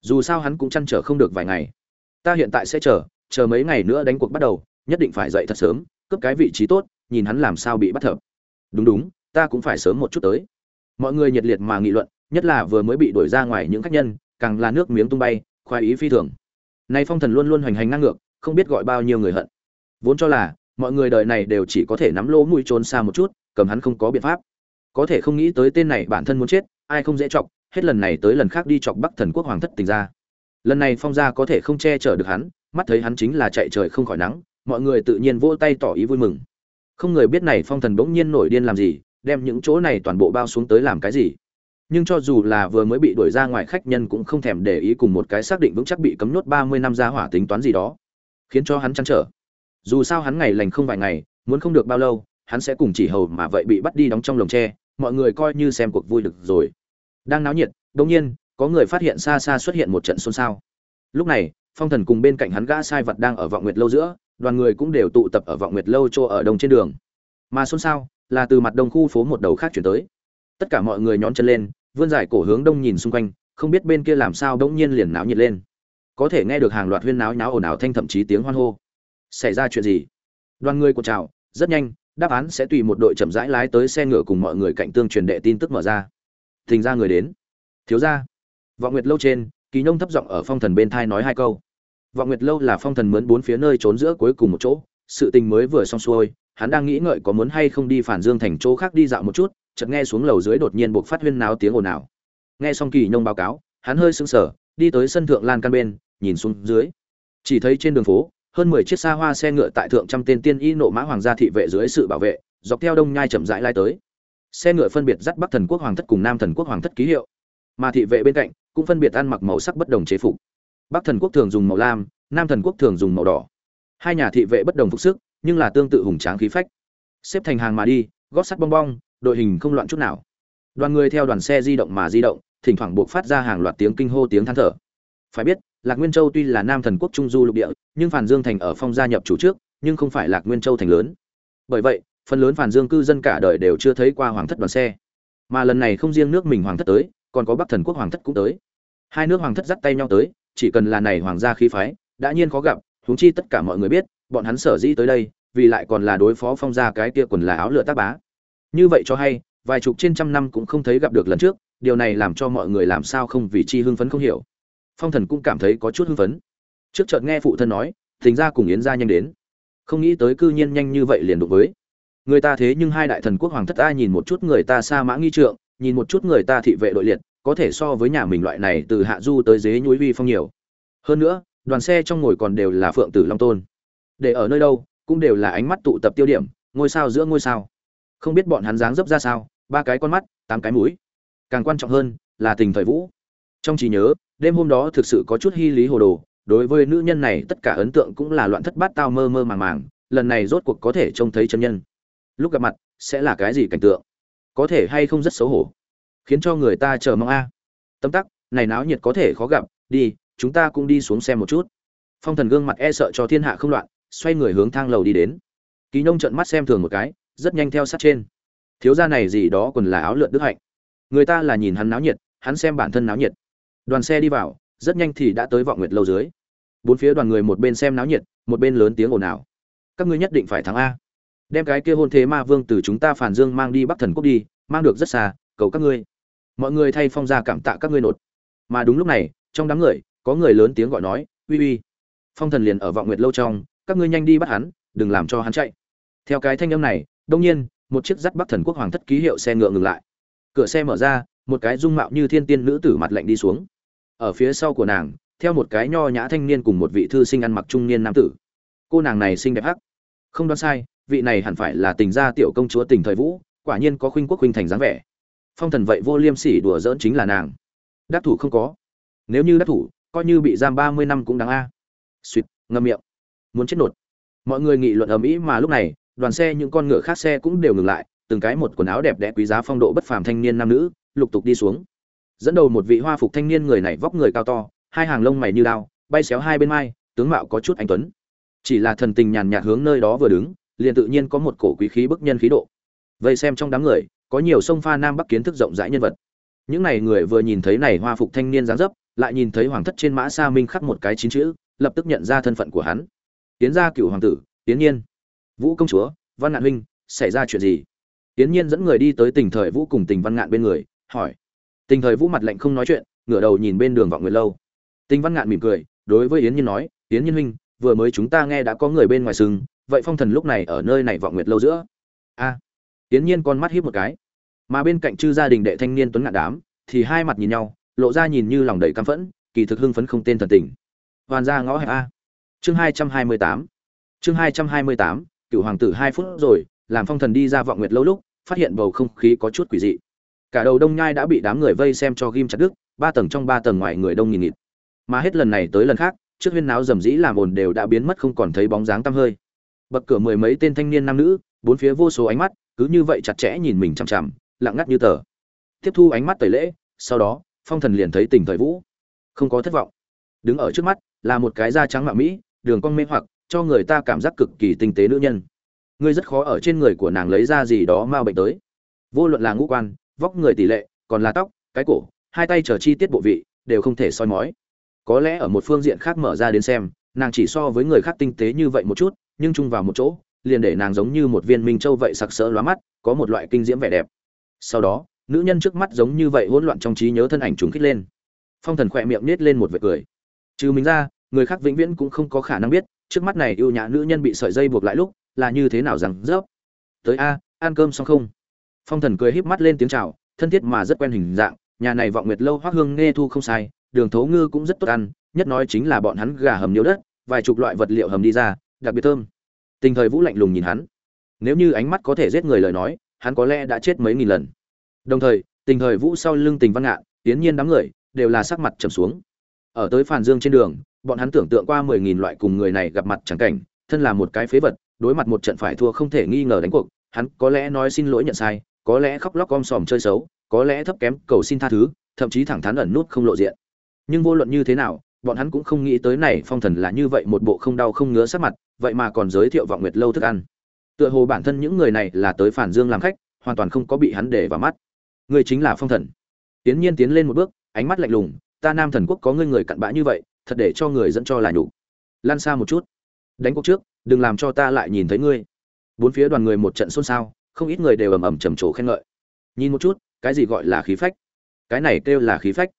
Dù sao hắn cũng chăn trở không được vài ngày. Ta hiện tại sẽ chờ chờ mấy ngày nữa đánh cuộc bắt đầu, nhất định phải dậy thật sớm, cướp cái vị trí tốt, nhìn hắn làm sao bị bắt thập đúng đúng, ta cũng phải sớm một chút tới. Mọi người nhiệt liệt mà nghị luận, nhất là vừa mới bị đuổi ra ngoài những khách nhân, càng là nước miếng tung bay, khoái ý phi thường. Nay phong thần luôn luôn hoành hành ngang ngược, không biết gọi bao nhiêu người hận. Vốn cho là, mọi người đời này đều chỉ có thể nắm lỗ mũi trốn xa một chút, cầm hắn không có biện pháp có thể không nghĩ tới tên này bản thân muốn chết, ai không dễ chọc, hết lần này tới lần khác đi chọc bắc thần quốc hoàng thất tình ra. Lần này phong gia có thể không che chở được hắn, mắt thấy hắn chính là chạy trời không khỏi nắng, mọi người tự nhiên vỗ tay tỏ ý vui mừng. Không người biết này phong thần bỗng nhiên nổi điên làm gì, đem những chỗ này toàn bộ bao xuống tới làm cái gì. Nhưng cho dù là vừa mới bị đuổi ra ngoài khách nhân cũng không thèm để ý cùng một cái xác định vững chắc bị cấm nhốt ba mươi năm ra hỏa tính toán gì đó. Khiến cho hắn chăn trở. Dù sao hắn ngày lành không vài ngày, muốn không được bao lâu, hắn sẽ cùng chỉ hầu mà vậy bị bắt đi đóng trong lồng tre mọi người coi như xem cuộc vui được rồi. Đang náo nhiệt, đột nhiên, có người phát hiện xa xa xuất hiện một trận xôn xao. Lúc này, phong thần cùng bên cạnh hắn gã sai vật đang ở vọng nguyệt lâu giữa, đoàn người cũng đều tụ tập ở vọng nguyệt lâu chỗ ở đông trên đường. Mà xôn xao là từ mặt đông khu phố một đầu khác chuyển tới. Tất cả mọi người nhón chân lên, vươn dài cổ hướng đông nhìn xung quanh, không biết bên kia làm sao đống nhiên liền náo nhiệt lên. Có thể nghe được hàng loạt huyên náo nháo ồn ào thanh thậm chí tiếng hoan hô. Xảy ra chuyện gì? Đoàn người của chào rất nhanh đáp án sẽ tùy một đội chậm rãi lái tới xe ngựa cùng mọi người cạnh tương truyền đệ tin tức mở ra. Thình ra người đến. Thiếu ra vọng nguyệt lâu trên, kỳ nhông thấp giọng ở phong thần bên thai nói hai câu. Vọng nguyệt lâu là phong thần mướn bốn phía nơi trốn giữa cuối cùng một chỗ, sự tình mới vừa xong xuôi, hắn đang nghĩ ngợi có muốn hay không đi phản dương thành chỗ khác đi dạo một chút, chợt nghe xuống lầu dưới đột nhiên buộc phát huyên náo tiếng ồn ào. Nghe xong kỳ nhông báo cáo, hắn hơi sững sờ, đi tới sân thượng lan căn bên, nhìn xuống dưới. Chỉ thấy trên đường phố hơn mười chiếc xa hoa xe ngựa tại thượng trăm tên tiên y nộ mã hoàng gia thị vệ dưới sự bảo vệ, dọc theo đông nhai chậm rãi lai tới. Xe ngựa phân biệt dắt bắc thần quốc hoàng thất cùng nam thần quốc hoàng thất ký hiệu, mà thị vệ bên cạnh cũng phân biệt ăn mặc màu sắc bất đồng chế phục. Bắc thần quốc thường dùng màu lam, nam thần quốc thường dùng màu đỏ. Hai nhà thị vệ bất đồng phục sức, nhưng là tương tự hùng tráng khí phách. Xếp thành hàng mà đi, gót sắt bong bong, đội hình không loạn chút nào. Đoàn người theo đoàn xe di động mà di động, thỉnh thoảng buộc phát ra hàng loạt tiếng kinh hô tiếng than thở. Phải biết lạc nguyên châu tuy là nam thần quốc trung du lục địa, nhưng phản dương thành ở phong gia nhập chủ trước, nhưng không phải lạc nguyên châu thành lớn. Bởi vậy, phần lớn phản dương cư dân cả đời đều chưa thấy qua hoàng thất đoàn xe. Mà lần này không riêng nước mình hoàng thất tới, còn có bắc thần quốc hoàng thất cũng tới. Hai nước hoàng thất dắt tay nhau tới, chỉ cần là này hoàng gia khí phái, đã nhiên khó gặp, huống chi tất cả mọi người biết, bọn hắn sở dĩ tới đây, vì lại còn là đối phó phong gia cái kia quần là áo lửa tác bá. Như vậy cho hay, vài chục trên trăm năm cũng không thấy gặp được lần trước, điều này làm cho mọi người làm sao không vì chi hưng phấn không hiểu phong thần cũng cảm thấy có chút hưng phấn. Trước chợt nghe phụ thân nói tính ra cùng yến gia nhanh đến. Không nghĩ tới cư nhiên nhanh như vậy liền đụng với. Người ta thế nhưng hai đại thần quốc hoàng thất ta nhìn một chút người ta xa mã nghi trượng, nhìn một chút người ta thị vệ đội liệt, có thể so với nhà mình loại này từ hạ du tới dế núi vi phong nhiều. Hơn nữa, đoàn xe trong ngồi còn đều là phượng tử long tôn. Để ở nơi đâu, cũng đều là ánh mắt tụ tập tiêu điểm, ngôi sao giữa ngôi sao. Không biết bọn hắn dáng dấp ra sao, ba cái con mắt, tám cái mũi. Càng quan trọng hơn là tình thời vũ. Trong trí nhớ đêm hôm đó thực sự có chút hy lý hồ đồ, đối với nữ nhân này tất cả ấn tượng cũng là loạn thất bát tao mơ mơ màng màng, lần này rốt cuộc có thể trông thấy chân nhân. Lúc gặp mặt, sẽ là cái gì cảnh tượng? Có thể hay không rất xấu hổ? Khiến cho người ta chờ mong a. À. tâm tắc, này náo nhiệt có thể khó gặp, đi, chúng ta cũng đi xuống xem một chút. Phong thần gương mặt e sợ cho thiên hạ không loạn, xoay người hướng thang lầu đi đến. Ký nông trợn mắt xem thường một cái, rất nhanh theo sát trên. Thiếu gia này gì đó còn là áo lượn đức hạnh. Người ta là nhìn hắn náo nhiệt, hắn xem bản thân náo nhiệt đoàn xe đi vào, rất nhanh thì đã tới vọng nguyệt lâu dưới. Bốn phía đoàn người một bên xem náo nhiệt, một bên lớn tiếng ồn ào. Các ngươi nhất định phải thắng a. Đem cái kia hôn thế ma vương từ chúng ta phản dương mang đi bắc thần quốc đi, mang được rất xa, cầu các ngươi. Mọi người thay phong ra cảm tạ các ngươi nột. Mà đúng lúc này, trong đám người, có người lớn tiếng gọi nói, uy uy. Phong thần liền ở vọng nguyệt lâu trong, các ngươi nhanh đi bắt hắn, đừng làm cho hắn chạy. Theo cái thanh âm này, đông nhiên, một chiếc dắt bắc thần quốc hoàng thất ký hiệu xe ngựa ngừng lại. Cửa xe mở ra, một cái dung mạo như thiên tiên nữ tử mặt lạnh đi xuống ở phía sau của nàng, theo một cái nho nhã thanh niên cùng một vị thư sinh ăn mặc trung niên nam tử. Cô nàng này xinh đẹp hắc. Không đoán sai, vị này hẳn phải là tình gia tiểu công chúa tình thời vũ, quả nhiên có khuynh quốc khuynh thành dáng vẻ. Phong thần vậy vô liêm sỉ đùa giỡn chính là nàng. Đắc thủ không có. Nếu như đắc thủ, coi như bị giam ba mươi năm cũng đáng a. Suýt ngâm miệng. Muốn chết nột. Mọi người nghị luận ầm ĩ mà lúc này, đoàn xe những con ngựa khác xe cũng đều ngừng lại, từng cái một quần áo đẹp đẽ quý giá phong độ bất phàm thanh niên nam nữ, lục tục đi xuống dẫn đầu một vị hoa phục thanh niên người này vóc người cao to, hai hàng lông mày như đao, bay xéo hai bên mai, tướng mạo có chút anh tuấn. Chỉ là thần tình nhàn nhạt hướng nơi đó vừa đứng, liền tự nhiên có một cổ quý khí bức nhân khí độ. Vậy xem trong đám người, có nhiều sông pha nam bắc kiến thức rộng rãi nhân vật. Những này người vừa nhìn thấy này hoa phục thanh niên dáng dấp, lại nhìn thấy hoàng thất trên mã sa minh khắc một cái chín chữ, lập tức nhận ra thân phận của hắn. Tiến ra cựu hoàng tử, tiến nhiên. Vũ công chúa, văn ngạn huynh, xảy ra chuyện gì? Tiến nhiên dẫn người đi tới tình thời vũ cùng tình văn ngạn bên người, hỏi tình thời vũ mặt lạnh không nói chuyện ngửa đầu nhìn bên đường vọng nguyệt lâu. Tình văn ngạn mỉm cười đối với yến nhiên nói yến nhiên huynh vừa mới chúng ta nghe đã có người bên ngoài sừng vậy phong thần lúc này ở nơi này vọng nguyệt lâu giữa? A. À, yến nhiên con mắt hiếp một cái. Mà bên cạnh chư gia đình đệ thanh niên tuấn ngạn đám thì hai mặt nhìn nhau lộ ra nhìn như lòng đầy căm phẫn kỳ thực hưng phấn không tên thần tình. Hoàn ra ngõ hẹp a. Chương hai trăm hai mươi tám. Chương hai trăm hai mươi tám cựu hoàng tử hai phút rồi làm phong thần đi ra vọng nguyệt lâu lúc phát hiện bầu không khí có chút quỷ dị cả đầu đông nhai đã bị đám người vây xem cho ghim chặt đứt, ba tầng trong ba tầng ngoài người đông nghìn nghịt. Mà hết lần này tới lần khác, trước huyên náo rầm rĩ làm ồn đều đã biến mất không còn thấy bóng dáng tăm hơi. Bậc cửa mười mấy tên thanh niên nam nữ, bốn phía vô số ánh mắt, cứ như vậy chặt chẽ nhìn mình chằm chằm, lặng ngắt như tờ. Tiếp thu ánh mắt tẩy lễ, sau đó, phong thần liền thấy tình thời vũ. Không có thất vọng. Đứng ở trước mắt, là một cái da trắng mạ mỹ, đường cong mê hoặc, cho người ta cảm giác cực kỳ tinh tế nữ nhân. Ngươi rất khó ở trên người của nàng lấy ra gì đó ma bệnh tới. Vô luận là ngũ quan vóc người tỷ lệ, còn là tóc, cái cổ, hai tay chờ chi tiết bộ vị, đều không thể soi mói. Có lẽ ở một phương diện khác mở ra đến xem, nàng chỉ so với người khác tinh tế như vậy một chút, nhưng chung vào một chỗ, liền để nàng giống như một viên minh châu vậy sặc sỡ lóa mắt, có một loại kinh diễm vẻ đẹp. Sau đó, nữ nhân trước mắt giống như vậy hỗn loạn trong trí nhớ thân ảnh trùng kích lên. Phong thần khỏe miệng nết lên một vệt cười. Trừ mình ra, người khác vĩnh viễn cũng không có khả năng biết, trước mắt này yêu nhã nữ nhân bị sợi dây buộc lại lúc là như thế nào rằng, rớp, tới a, ăn cơm xong không? Phong thần cười híp mắt lên tiếng chào, thân thiết mà rất quen hình dạng, nhà này vọng nguyệt lâu hoác hương nghe thu không sai, đường thấu ngư cũng rất tốt ăn, nhất nói chính là bọn hắn gà hầm nhiều đất, vài chục loại vật liệu hầm đi ra, đặc biệt thơm. Tình thời vũ lạnh lùng nhìn hắn. Nếu như ánh mắt có thể giết người lời nói, hắn có lẽ đã chết mấy nghìn lần. Đồng thời, tình thời vũ sau lưng tình văn ngạn, tiến nhiên đám người, đều là sắc mặt trầm xuống. Ở tới phàn dương trên đường, bọn hắn tưởng tượng qua mười nghìn loại cùng người này gặp mặt chẳng cảnh, thân là một cái phế vật, đối mặt một trận phải thua không thể nghi ngờ đánh cuộc, hắn có lẽ nói xin lỗi nhận sai có lẽ khóc lóc om sòm chơi xấu, có lẽ thấp kém cầu xin tha thứ, thậm chí thẳng thắn ẩn nút không lộ diện. Nhưng vô luận như thế nào, bọn hắn cũng không nghĩ tới này phong thần là như vậy một bộ không đau không ngứa sắc mặt, vậy mà còn giới thiệu vọng nguyệt lâu thức ăn. Tựa hồ bản thân những người này là tới phản dương làm khách, hoàn toàn không có bị hắn để vào mắt. Người chính là phong thần. Tiến nhiên tiến lên một bước, ánh mắt lạnh lùng, ta nam thần quốc có ngươi người cặn bã như vậy, thật để cho người dẫn cho là nhục. Lan xa một chút. Đánh cuộc trước, đừng làm cho ta lại nhìn thấy ngươi. Bốn phía đoàn người một trận xôn xao không ít người đều ầm ầm trầm trồ khen ngợi. Nhìn một chút, cái gì gọi là khí phách? Cái này kêu là khí phách.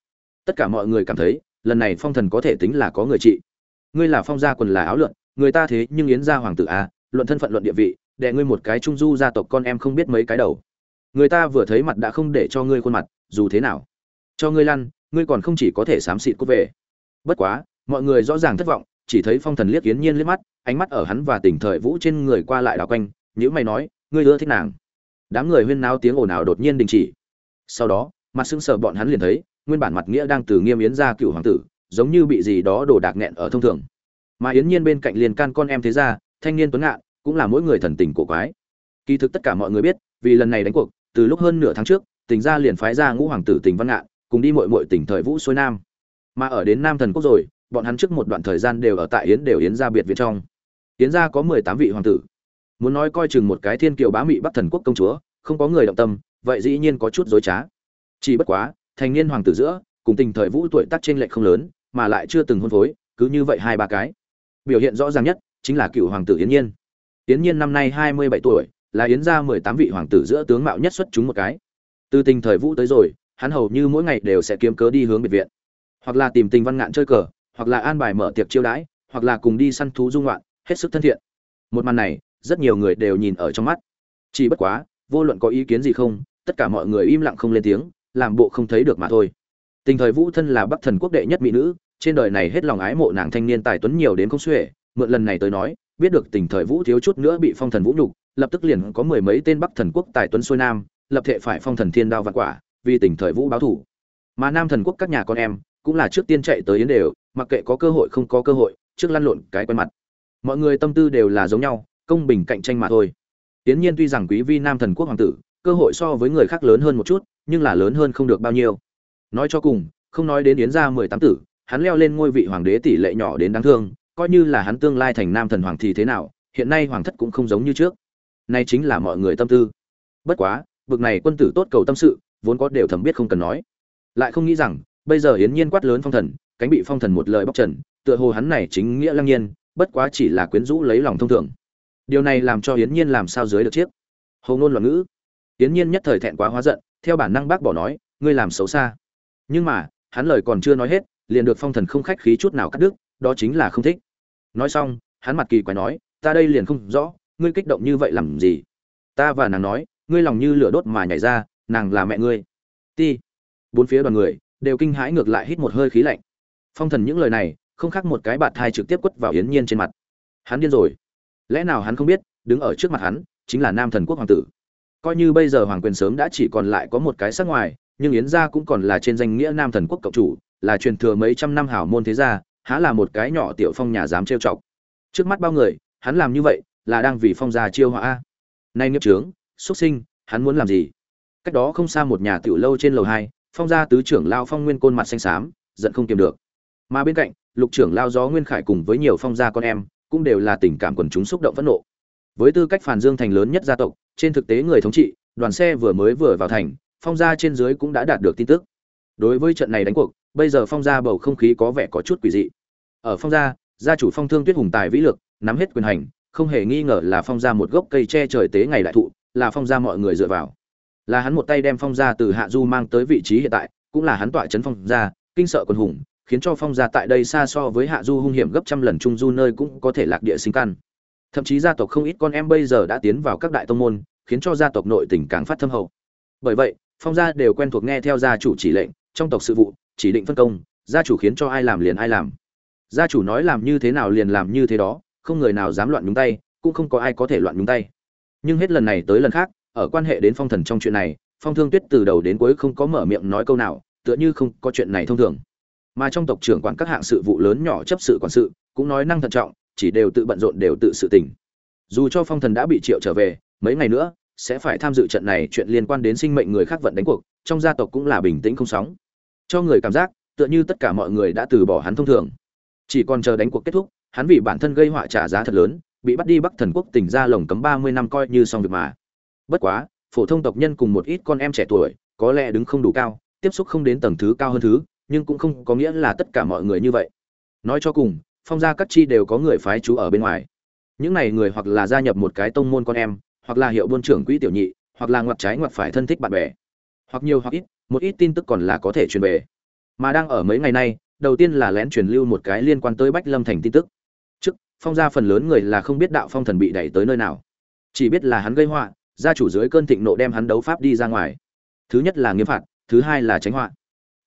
Tất cả mọi người cảm thấy, lần này phong thần có thể tính là có người trị. Ngươi là phong gia quần là áo lượn, người ta thế nhưng yến gia hoàng tử a luận thân phận luận địa vị, đệ ngươi một cái trung du gia tộc con em không biết mấy cái đầu. Người ta vừa thấy mặt đã không để cho ngươi khuôn mặt, dù thế nào? Cho ngươi lăn, ngươi còn không chỉ có thể xám xịt cút về. Bất quá, mọi người rõ ràng thất vọng, chỉ thấy phong thần liếc yến nhiên liếc mắt, ánh mắt ở hắn và tỉnh thời vũ trên người qua lại đảo quanh nhữ mày nói ngươi ưa thích nàng. Đám người huyên náo tiếng ồn ào đột nhiên đình chỉ. Sau đó, mặt sững sờ bọn hắn liền thấy, nguyên bản mặt nghĩa đang từ nghiêm yến ra cựu hoàng tử, giống như bị gì đó đổ đạc nghẹn ở thông thường. Mà yến nhiên bên cạnh liền can con em thế ra thanh niên tuấn ngạn, cũng là mỗi người thần tình cổ quái. Kỳ thực tất cả mọi người biết, vì lần này đánh cuộc, từ lúc hơn nửa tháng trước tỉnh ra liền phái ra ngũ hoàng tử tỉnh văn ngạn, cùng đi mội mội tỉnh thời vũ xuôi nam. Mà ở đến nam thần quốc rồi, bọn hắn trước một đoạn thời gian đều ở tại yến đều yến gia biệt viện trong. Yến gia có mười tám vị hoàng tử muốn nói coi chừng một cái thiên kiều bá mị bắc thần quốc công chúa, không có người động tâm, vậy dĩ nhiên có chút dối trá. Chỉ bất quá, thành niên hoàng tử giữa, cùng tình thời vũ tuổi tác trên lệch không lớn, mà lại chưa từng hôn phối, cứ như vậy hai ba cái. Biểu hiện rõ ràng nhất, chính là cựu hoàng tử yến nhiên. Yến nhiên năm nay hai mươi bảy tuổi, là yến gia mười tám vị hoàng tử giữa tướng mạo nhất xuất chúng một cái. Từ tình thời vũ tới rồi, hắn hầu như mỗi ngày đều sẽ kiếm cớ đi hướng biệt viện. Hoặc là tìm tình văn ngạn chơi cờ, hoặc là an bài mở tiệc chiêu đãi, hoặc là cùng đi săn thú dung loạn, hết sức thân thiện. Một màn này rất nhiều người đều nhìn ở trong mắt. Chỉ bất quá, vô luận có ý kiến gì không, tất cả mọi người im lặng không lên tiếng, làm bộ không thấy được mà thôi. Tình thời vũ thân là bắc thần quốc đệ nhất mỹ nữ, trên đời này hết lòng ái mộ nàng thanh niên tài tuấn nhiều đến không xuể. Mượn lần này tới nói, biết được tình thời vũ thiếu chút nữa bị phong thần vũ nhục, lập tức liền có mười mấy tên bắc thần quốc tài tuấn xuôi nam, lập thể phải phong thần thiên đao vạn quả, vì tình thời vũ báo thủ. Mà nam thần quốc các nhà con em, cũng là trước tiên chạy tới yến đều, mặc kệ có cơ hội không có cơ hội, trước lăn lộn cái quen mặt. Mọi người tâm tư đều là giống nhau công bình cạnh tranh mà thôi. Tiến nhiên tuy rằng quý vi nam thần quốc hoàng tử, cơ hội so với người khác lớn hơn một chút, nhưng là lớn hơn không được bao nhiêu. Nói cho cùng, không nói đến yến gia mười tám tử, hắn leo lên ngôi vị hoàng đế tỷ lệ nhỏ đến đáng thương, coi như là hắn tương lai thành nam thần hoàng thì thế nào, hiện nay hoàng thất cũng không giống như trước. Nay chính là mọi người tâm tư. Bất quá, bực này quân tử tốt cầu tâm sự, vốn có đều thầm biết không cần nói. Lại không nghĩ rằng, bây giờ yến nhiên quát lớn phong thần, cánh bị phong thần một lời bóc trần, tựa hồ hắn này chính nghĩa lăng nhiên, bất quá chỉ là quyến rũ lấy lòng thông thường điều này làm cho yến nhiên làm sao dưới được chiếc? Hầu ngôn loạn ngữ. Yến nhiên nhất thời thẹn quá hóa giận, theo bản năng bác bỏ nói, ngươi làm xấu xa. Nhưng mà, hắn lời còn chưa nói hết, liền được phong thần không khách khí chút nào cắt đứt, đó chính là không thích. Nói xong, hắn mặt kỳ quái nói, ta đây liền không rõ, ngươi kích động như vậy làm gì? Ta và nàng nói, ngươi lòng như lửa đốt mà nhảy ra, nàng là mẹ ngươi. Ti. Bốn phía đoàn người đều kinh hãi ngược lại hít một hơi khí lạnh. Phong thần những lời này, không khác một cái bạt thai trực tiếp quất vào yến nhiên trên mặt. Hắn điên rồi lẽ nào hắn không biết, đứng ở trước mặt hắn, chính là nam thần quốc hoàng tử. Coi như bây giờ hoàng quyền sớm đã chỉ còn lại có một cái sắc ngoài, nhưng yến gia cũng còn là trên danh nghĩa nam thần quốc cộng chủ, là truyền thừa mấy trăm năm hảo môn thế gia, há là một cái nhỏ tiểu phong nhà dám trêu chọc. Trước mắt bao người, hắn làm như vậy, là đang vì phong gia chiêu họa nay nghiệp trướng, xuất sinh, hắn muốn làm gì? Cách đó không xa một nhà tiểu lâu trên lầu hai, phong gia tứ trưởng lao phong nguyên côn mặt xanh xám, giận không kiềm được. Mà bên cạnh, lục trưởng lao gió nguyên khải cùng với nhiều phong gia con em cũng đều là tình cảm quần chúng xúc động phẫn nộ. Với tư cách phản dương thành lớn nhất gia tộc, trên thực tế người thống trị, đoàn xe vừa mới vừa vào thành, phong gia trên dưới cũng đã đạt được tin tức. Đối với trận này đánh cuộc, bây giờ phong gia bầu không khí có vẻ có chút quỷ dị. Ở phong gia gia chủ phong thương tuyết hùng tài vĩ lực, nắm hết quyền hành, không hề nghi ngờ là phong gia một gốc cây che trời tế ngày đại thụ, là phong gia mọi người dựa vào. Là hắn một tay đem phong gia từ hạ du mang tới vị trí hiện tại, cũng là hắn tọa chấn phong gia, kinh sợ quân hùng khiến cho phong gia tại đây xa so với hạ du hung hiểm gấp trăm lần trung du nơi cũng có thể lạc địa sinh căn. Thậm chí gia tộc không ít con em bây giờ đã tiến vào các đại tông môn, khiến cho gia tộc nội tình càng phát thâm hậu. Bởi vậy, phong gia đều quen thuộc nghe theo gia chủ chỉ lệnh, trong tộc sự vụ, chỉ định phân công, gia chủ khiến cho ai làm liền ai làm. Gia chủ nói làm như thế nào liền làm như thế đó, không người nào dám loạn nhúng tay, cũng không có ai có thể loạn nhúng tay. Nhưng hết lần này tới lần khác, ở quan hệ đến phong thần trong chuyện này, phong thương tuyết từ đầu đến cuối không có mở miệng nói câu nào, tựa như không có chuyện này thông thường mà trong tộc trưởng quản các hạng sự vụ lớn nhỏ chấp sự quản sự, cũng nói năng thận trọng, chỉ đều tự bận rộn đều tự sự tình. Dù cho phong thần đã bị triệu trở về, mấy ngày nữa, sẽ phải tham dự trận này chuyện liên quan đến sinh mệnh người khác vận đánh cuộc, trong gia tộc cũng là bình tĩnh không sóng. Cho người cảm giác, tựa như tất cả mọi người đã từ bỏ hắn thông thường. Chỉ còn chờ đánh cuộc kết thúc, hắn vì bản thân gây họa trả giá thật lớn, bị bắt đi bắc thần quốc tỉnh ra lồng cấm ba mươi năm coi như xong việc mà. Bất quá, phổ thông tộc nhân cùng một ít con em trẻ tuổi, có lẽ đứng không đủ cao, tiếp xúc không đến tầng thứ cao hơn thứ nhưng cũng không có nghĩa là tất cả mọi người như vậy. Nói cho cùng, phong gia các chi đều có người phái chú ở bên ngoài. Những này người hoặc là gia nhập một cái tông môn con em, hoặc là hiệu buôn trưởng quỹ tiểu nhị, hoặc là ngoặt trái ngoặt phải thân thích bạn bè. Hoặc nhiều hoặc ít, một ít tin tức còn là có thể truyền về. Mà đang ở mấy ngày nay, đầu tiên là lén truyền lưu một cái liên quan tới bách lâm thành tin tức. Trước, phong gia phần lớn người là không biết đạo phong thần bị đẩy tới nơi nào. Chỉ biết là hắn gây họa, gia chủ dưới cơn thịnh nộ đem hắn đấu pháp đi ra ngoài. Thứ nhất là nghiêm phạt, thứ hai là tránh họa.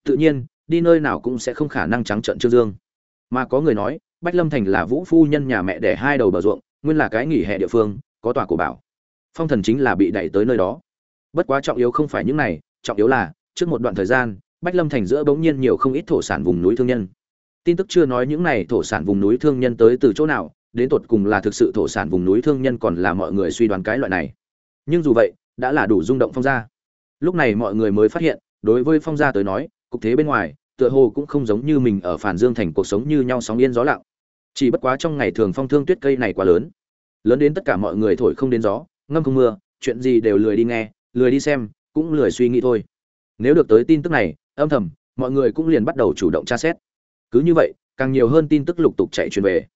Tự nhiên đi nơi nào cũng sẽ không khả năng trắng trợn trương dương. Mà có người nói, bách lâm thành là vũ phu nhân nhà mẹ đẻ hai đầu bờ ruộng, nguyên là cái nghỉ hè địa phương, có tòa cổ bảo. Phong thần chính là bị đẩy tới nơi đó. Bất quá trọng yếu không phải những này, trọng yếu là, trước một đoạn thời gian, bách lâm thành giữa bỗng nhiên nhiều không ít thổ sản vùng núi thương nhân. Tin tức chưa nói những này thổ sản vùng núi thương nhân tới từ chỗ nào, đến tột cùng là thực sự thổ sản vùng núi thương nhân còn là mọi người suy đoán cái loại này. Nhưng dù vậy, đã là đủ rung động phong gia. Lúc này mọi người mới phát hiện, đối với phong gia tới nói cục thế bên ngoài, tựa hồ cũng không giống như mình ở phản dương thành cuộc sống như nhau sóng yên gió lặng. Chỉ bất quá trong ngày thường phong thương tuyết cây này quá lớn. Lớn đến tất cả mọi người thổi không đến gió, ngâm không mưa, chuyện gì đều lười đi nghe, lười đi xem, cũng lười suy nghĩ thôi. Nếu được tới tin tức này, âm thầm, mọi người cũng liền bắt đầu chủ động tra xét. Cứ như vậy, càng nhiều hơn tin tức lục tục chạy truyền về.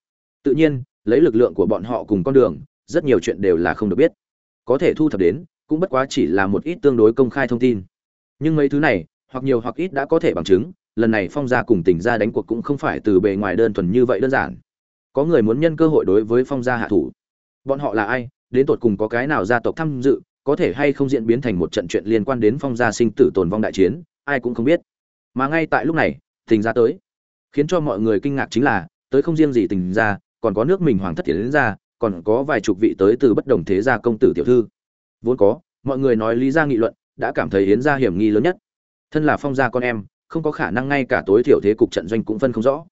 Tự nhiên, lấy lực lượng của bọn họ cùng con đường, rất nhiều chuyện đều là không được biết. Có thể thu thập đến, cũng bất quá chỉ là một ít tương đối công khai thông tin. Nhưng mấy thứ này hoặc nhiều hoặc ít đã có thể bằng chứng, lần này phong gia cùng tỉnh gia đánh cuộc cũng không phải từ bề ngoài đơn thuần như vậy đơn giản. Có người muốn nhân cơ hội đối với phong gia hạ thủ. Bọn họ là ai, đến tột cùng có cái nào gia tộc tham dự, có thể hay không diễn biến thành một trận chuyện liên quan đến phong gia sinh tử tồn vong đại chiến, ai cũng không biết. Mà ngay tại lúc này tình gia tới. Khiến cho mọi người kinh ngạc chính là, tới không riêng gì tình gia, còn có nước mình hoàng thất thiện đến ra, còn có vài chục vị tới từ bất đồng thế gia công tử tiểu thư. Vốn có, mọi người nói lý gia nghị luận, đã cảm thấy yến gia hiểm nghi lớn nhất thân là phong gia con em, không có khả năng ngay cả tối thiểu thế cục trận doanh cũng phân không rõ.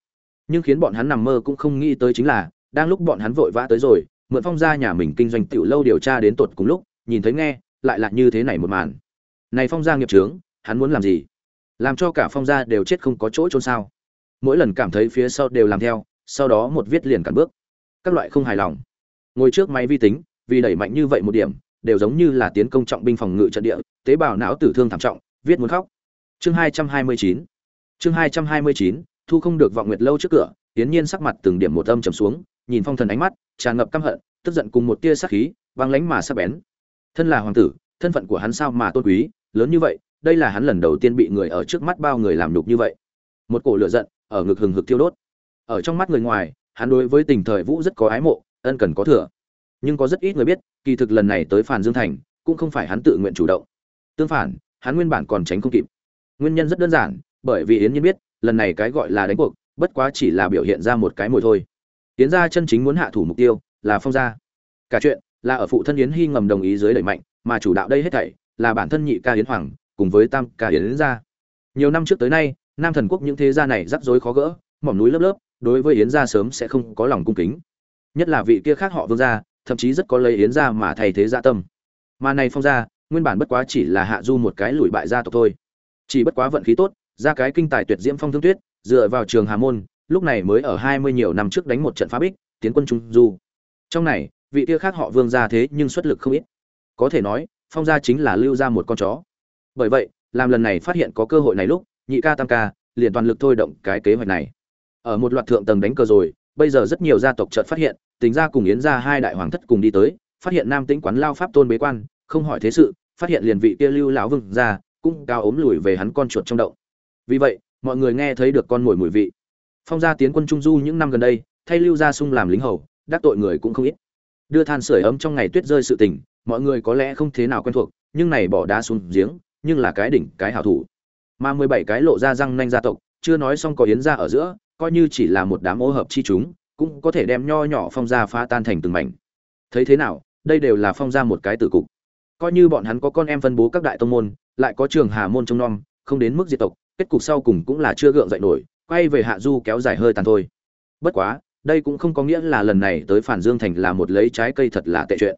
Nhưng khiến bọn hắn nằm mơ cũng không nghĩ tới chính là, đang lúc bọn hắn vội vã tới rồi, mượn phong gia nhà mình kinh doanh tiểu lâu điều tra đến tột cùng lúc, nhìn thấy nghe, lại là như thế này một màn. Này phong gia nghiệp trướng, hắn muốn làm gì? Làm cho cả phong gia đều chết không có chỗ trôn sao? Mỗi lần cảm thấy phía sau đều làm theo, sau đó một viết liền cản bước. Các loại không hài lòng. Ngồi trước máy vi tính, vì đẩy mạnh như vậy một điểm, đều giống như là tiến công trọng binh phòng ngự trận địa, tế bào não tử thương thảm trọng, viết muốn khóc chương hai trăm hai mươi chín. Chương hai trăm hai mươi chín, thu không được vọng nguyệt lâu trước cửa tiến nhiên sắc mặt từng điểm một âm trầm xuống, nhìn phong thần ánh mắt, tràn ngập căm hận, tức giận cùng một tia sắc khí băng lánh mà sắc bén. Thân là hoàng tử, thân phận của hắn sao mà tôn quý, lớn như vậy, đây là hắn lần đầu tiên bị người ở trước mắt bao người làm nhục như vậy. Một cổ lửa giận, ở ngực hừng hực thiêu đốt. Ở trong mắt người ngoài, hắn đối với tình thời vũ rất có ái mộ, ân cần có thừa. Nhưng có rất ít người biết, kỳ thực lần này tới phản dương thành, cũng không phải hắn tự nguyện chủ động. Tương phản, hắn nguyên bản còn tránh không kịp nguyên nhân rất đơn giản, bởi vì yến nhiên biết, lần này cái gọi là đánh cuộc, bất quá chỉ là biểu hiện ra một cái mồi thôi. Yến gia chân chính muốn hạ thủ mục tiêu là phong gia. Cả chuyện là ở phụ thân yến hy ngầm đồng ý dưới đẩy mạnh, mà chủ đạo đây hết thảy là bản thân nhị ca yến hoàng cùng với tam ca yến gia. Nhiều năm trước tới nay, nam thần quốc những thế gia này rắc rối khó gỡ, mỏm núi lớp lớp, đối với yến gia sớm sẽ không có lòng cung kính. Nhất là vị kia khác họ vương gia, thậm chí rất có lấy yến gia mà thay thế gia tâm. Mà này phong gia, nguyên bản bất quá chỉ là hạ du một cái lùi bại gia tộc thôi chỉ bất quá vận khí tốt, ra cái kinh tài tuyệt diễm phong thương tuyết, dựa vào trường hà môn, lúc này mới ở hai mươi nhiều năm trước đánh một trận phá bích, tiến quân trung du. Trong này, vị kia khác họ vương gia thế nhưng xuất lực không ít. Có thể nói, phong gia chính là lưu ra một con chó. Bởi vậy, làm lần này phát hiện có cơ hội này lúc, nhị ca tam ca, liền toàn lực thôi động cái kế hoạch này. Ở một loạt thượng tầng đánh cờ rồi, bây giờ rất nhiều gia tộc chợt phát hiện tính ra cùng yến ra hai đại hoàng thất cùng đi tới, phát hiện nam tĩnh quán lao pháp tôn bế quan, không hỏi thế sự, phát hiện liền vị kia lưu lão vương ra cũng cao ốm lùi về hắn con chuột trong động. Vì vậy, mọi người nghe thấy được con mồi mùi vị. Phong gia tiến quân trung du những năm gần đây, thay lưu gia sung làm lính hầu, đắc tội người cũng không ít. Đưa than sửa ấm trong ngày tuyết rơi sự tình, mọi người có lẽ không thế nào quen thuộc, nhưng này bỏ đá xuống giếng, nhưng là cái đỉnh, cái hảo thủ. Mà mười bảy cái lộ ra răng nanh gia tộc, chưa nói xong có yến gia ở giữa, coi như chỉ là một đám ô hợp chi chúng, cũng có thể đem nho nhỏ phong gia phá tan thành từng mảnh. Thấy thế nào, đây đều là phong gia một cái tử cục. Coi như bọn hắn có con em phân bố các đại tông môn lại có trường hà môn trông nom, không đến mức diệt tộc, kết cục sau cùng cũng là chưa gượng dậy nổi, quay về hạ du kéo dài hơi tàn thôi. Bất quá, đây cũng không có nghĩa là lần này tới phản dương thành là một lấy trái cây thật là tệ chuyện.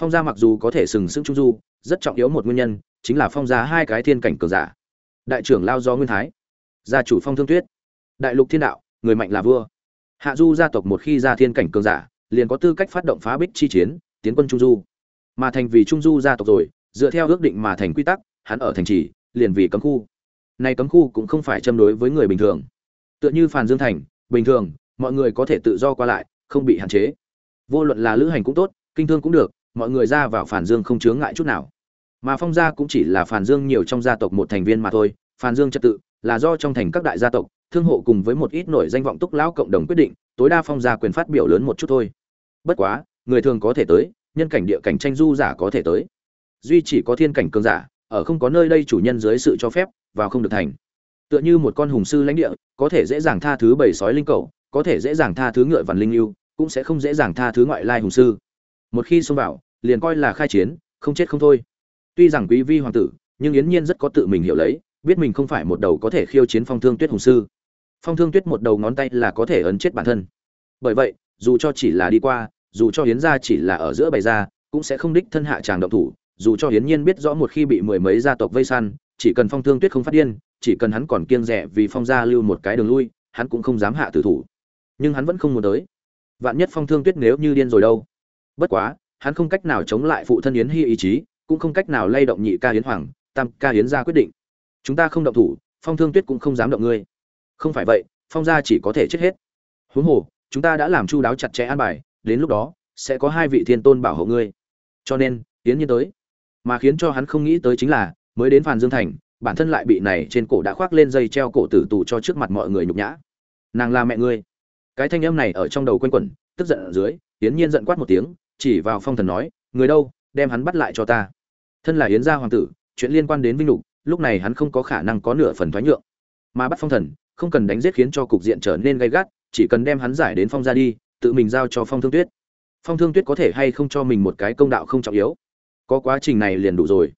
Phong gia mặc dù có thể sừng sững trung du, rất trọng yếu một nguyên nhân, chính là phong gia hai cái thiên cảnh cường giả. Đại trưởng lao do nguyên thái, gia chủ phong thương tuyết, đại lục thiên đạo, người mạnh là vua. Hạ du gia tộc một khi ra thiên cảnh cường giả, liền có tư cách phát động phá bích chi chiến, tiến quân trung du. Mà thành vì trung du gia tộc rồi, dựa theo ước định mà thành quy tắc hắn ở thành trì, liền vì cấm khu. Này cấm khu cũng không phải châm đối với người bình thường. Tựa như phàn dương thành, bình thường, mọi người có thể tự do qua lại, không bị hạn chế. Vô luận là lữ hành cũng tốt, kinh thương cũng được, mọi người ra vào phản dương không chướng ngại chút nào. Mà phong gia cũng chỉ là phản dương nhiều trong gia tộc một thành viên mà thôi phản dương trật tự là do trong thành các đại gia tộc, thương hộ cùng với một ít nổi danh vọng túc lão cộng đồng quyết định, tối đa phong gia quyền phát biểu lớn một chút thôi. Bất quá, người thường có thể tới, nhân cảnh địa cảnh tranh du giả có thể tới. Duy chỉ có thiên cảnh cường giả ở không có nơi đây chủ nhân dưới sự cho phép, vào không được thành. Tựa như một con hùng sư lãnh địa, có thể dễ dàng tha thứ bầy sói linh cầu, có thể dễ dàng tha thứ ngựa vằn linh lưu cũng sẽ không dễ dàng tha thứ ngoại lai hùng sư. Một khi xông vào, liền coi là khai chiến, không chết không thôi. Tuy rằng quý vi hoàng tử, nhưng yến nhiên rất có tự mình hiểu lấy, biết mình không phải một đầu có thể khiêu chiến phong thương tuyết hùng sư. Phong thương tuyết một đầu ngón tay là có thể ấn chết bản thân. Bởi vậy, dù cho chỉ là đi qua, dù cho hiến gia chỉ là ở giữa bày ra, cũng sẽ không đích thân hạ tràng động thủ dù cho hiến nhiên biết rõ một khi bị mười mấy gia tộc vây săn, chỉ cần phong thương tuyết không phát điên, chỉ cần hắn còn kiêng rẻ vì phong gia lưu một cái đường lui, hắn cũng không dám hạ tử thủ. Nhưng hắn vẫn không muốn tới. Vạn nhất phong thương tuyết nếu như điên rồi đâu? Bất quá, hắn không cách nào chống lại phụ thân yến hy ý chí, cũng không cách nào lay động nhị ca yến hoàng, tam ca yến ra quyết định. Chúng ta không động thủ, phong thương tuyết cũng không dám động ngươi. Không phải vậy, phong gia chỉ có thể chết hết. Huống hồ, chúng ta đã làm chu đáo chặt chẽ an bài, đến lúc đó, sẽ có hai vị thiên tôn bảo hộ ngươi. Cho nên, yến nhiên tới mà khiến cho hắn không nghĩ tới chính là, mới đến phàn dương thành, bản thân lại bị này trên cổ đã khoác lên dây treo cổ tử tù cho trước mặt mọi người nhục nhã. Nàng là mẹ ngươi. Cái thanh âm này ở trong đầu quanh quẩn, tức giận ở dưới, yến nhiên giận quát một tiếng, chỉ vào phong thần nói, người đâu, đem hắn bắt lại cho ta. Thân là yến gia hoàng tử, chuyện liên quan đến vinh lục, lúc này hắn không có khả năng có nửa phần thoái nhượng. Mà bắt phong thần, không cần đánh giết khiến cho cục diện trở nên gay gắt, chỉ cần đem hắn giải đến phong ra đi, tự mình giao cho phong thương tuyết. Phong thương tuyết có thể hay không cho mình một cái công đạo không trọng yếu có quá trình này liền đủ rồi.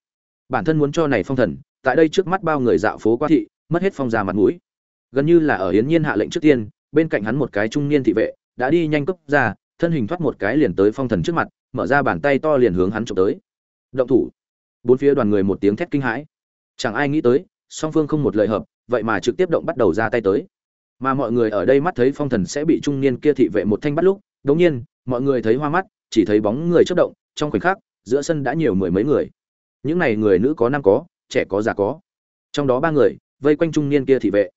Bản thân muốn cho này phong thần, tại đây trước mắt bao người dạo phố quá thị, mất hết phong ra mặt mũi. Gần như là ở hiến nhiên hạ lệnh trước tiên, bên cạnh hắn một cái trung niên thị vệ, đã đi nhanh cấp ra, thân hình thoát một cái liền tới phong thần trước mặt, mở ra bàn tay to liền hướng hắn trộm tới. Động thủ. Bốn phía đoàn người một tiếng thét kinh hãi. Chẳng ai nghĩ tới, song phương không một lời hợp, vậy mà trực tiếp động bắt đầu ra tay tới. Mà mọi người ở đây mắt thấy phong thần sẽ bị trung niên kia thị vệ một thanh bắt lúc đống nhiên, mọi người thấy hoa mắt, chỉ thấy bóng người chớp động, trong khoảnh khắc giữa sân đã nhiều mười mấy người. Những này người nữ có nam có, trẻ có già có. Trong đó ba người, vây quanh trung niên kia thị vệ.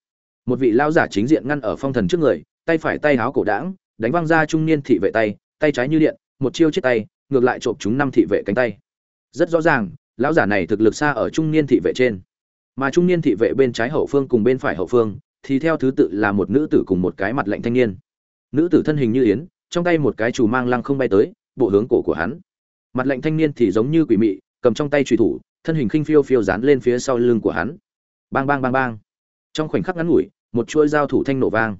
Một vị lao giả chính diện ngăn ở phong thần trước người, tay phải tay háo cổ đảng đánh văng ra trung niên thị vệ tay tay trái như điện, một chiêu chết tay, ngược lại trộm chúng năm thị vệ cánh tay. Rất rõ ràng, lão giả này thực lực xa ở trung niên thị vệ trên. Mà trung niên thị vệ bên trái hậu phương cùng bên phải hậu phương, thì theo thứ tự là một nữ tử cùng một cái mặt lạnh thanh niên. Nữ tử thân hình như yến, trong tay một cái chủ mang lăng không bay tới, bộ hướng cổ của hắn mặt lạnh thanh niên thì giống như quỷ mị, cầm trong tay trùy thủ, thân hình khinh phiêu phiêu dán lên phía sau lưng của hắn. Bang bang bang bang. Trong khoảnh khắc ngắn ngủi, một chuỗi dao thủ thanh nổ vang.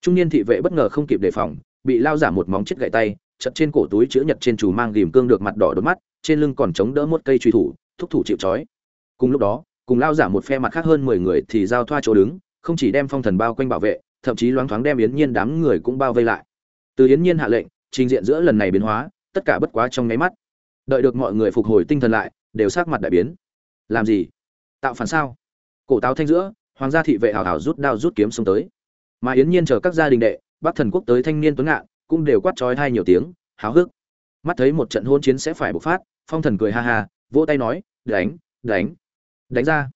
Trung niên thị vệ bất ngờ không kịp đề phòng, bị lao giả một móng chết gậy tay, chật trên cổ túi chữ nhật trên chủ mang ghìm cương được mặt đỏ đốt mắt, trên lưng còn chống đỡ một cây truy thủ, thúc thủ chịu trói. Cùng lúc đó, cùng lao giả một phe mặt khác hơn mười người thì giao thoa chỗ đứng, không chỉ đem phong thần bao quanh bảo vệ, thậm chí loáng thoáng đem yến nhiên đám người cũng bao vây lại. Từ yến nhiên hạ lệnh, trình diện giữa lần này biến hóa, tất cả bất quá trong nháy mắt đợi được mọi người phục hồi tinh thần lại, đều sắc mặt đại biến. Làm gì? Tạo phản sao? Cổ táo thanh giữa, hoàng gia thị vệ hào hào rút đao rút kiếm xông tới. Mà yến nhiên chờ các gia đình đệ, bắc thần quốc tới thanh niên tuấn ngạn, cũng đều quát trói hai nhiều tiếng, háo hức. Mắt thấy một trận hôn chiến sẽ phải bộc phát, phong thần cười ha ha, vỗ tay nói, đánh đánh đánh ra.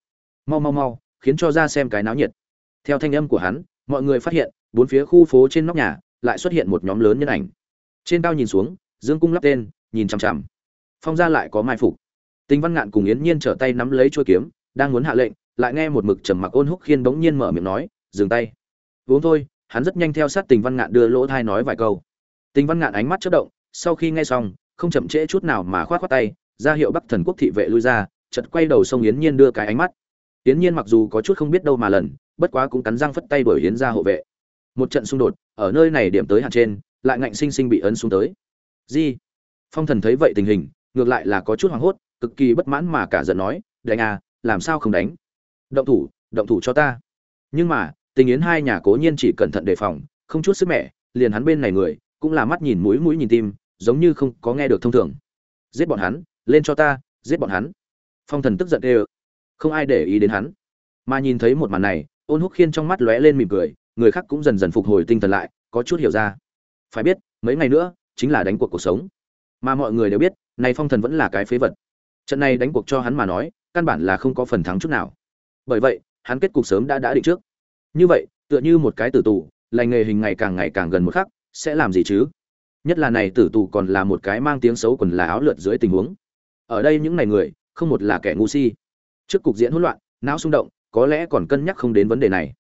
Mau mau mau, khiến cho ra xem cái náo nhiệt. Theo thanh âm của hắn, mọi người phát hiện, bốn phía khu phố trên nóc nhà, lại xuất hiện một nhóm lớn nhân ảnh. Trên cao nhìn xuống, dương cung lắp tên, nhìn chằm chằm phong gia lại có mai phục. Tinh văn ngạn cùng yến nhiên trở tay nắm lấy chuôi kiếm đang muốn hạ lệnh lại nghe một mực trầm mặc ôn húc khiên bỗng nhiên mở miệng nói dừng tay. Uống thôi. Hắn rất nhanh theo sát tình văn ngạn đưa lỗ thai nói vài câu. Tình văn ngạn ánh mắt chớp động sau khi nghe xong không chậm trễ chút nào mà khoát khoát tay ra hiệu bắc thần quốc thị vệ lui ra chợt quay đầu sông yến nhiên đưa cái ánh mắt. Yến nhiên mặc dù có chút không biết đâu mà lần bất quá cũng cắn răng phất tay đuổi yến ra hộ vệ. Một trận xung đột ở nơi này điểm tới hạn trên lại ngạnh sinh sinh bị ấn xuống tới. Di, phong thần thấy vậy tình hình ngược lại là có chút hoảng hốt, cực kỳ bất mãn mà cả giận nói, đánh à làm sao không đánh? Động thủ động thủ cho ta. Nhưng mà, tình yến hai nhà cố nhiên chỉ cẩn thận đề phòng, không chút sức mẻ, liền hắn bên này người, cũng là mắt nhìn mũi mũi nhìn tim, giống như không có nghe được thông thường. Giết bọn hắn, lên cho ta, giết bọn hắn. Phong thần tức giận ê không ai để ý đến hắn. Mà nhìn thấy một màn này, ôn húc khiên trong mắt lóe lên mỉm cười, người khác cũng dần dần phục hồi tinh thần lại, có chút hiểu ra. Phải biết, mấy ngày nữa, chính là đánh cuộc cuộc sống mà mọi người đều biết, này phong thần vẫn là cái phế vật. Trận này đánh cuộc cho hắn mà nói, căn bản là không có phần thắng chút nào. Bởi vậy, hắn kết cục sớm đã đã định trước. Như vậy, tựa như một cái tử tù, lành nghề hình ngày càng ngày càng gần một khắc, sẽ làm gì chứ? Nhất là này tử tù còn là một cái mang tiếng xấu quần là áo lượt dưới tình huống. Ở đây những này người, không một là kẻ ngu si. Trước cục diễn hỗn loạn, não xung động, có lẽ còn cân nhắc không đến vấn đề này.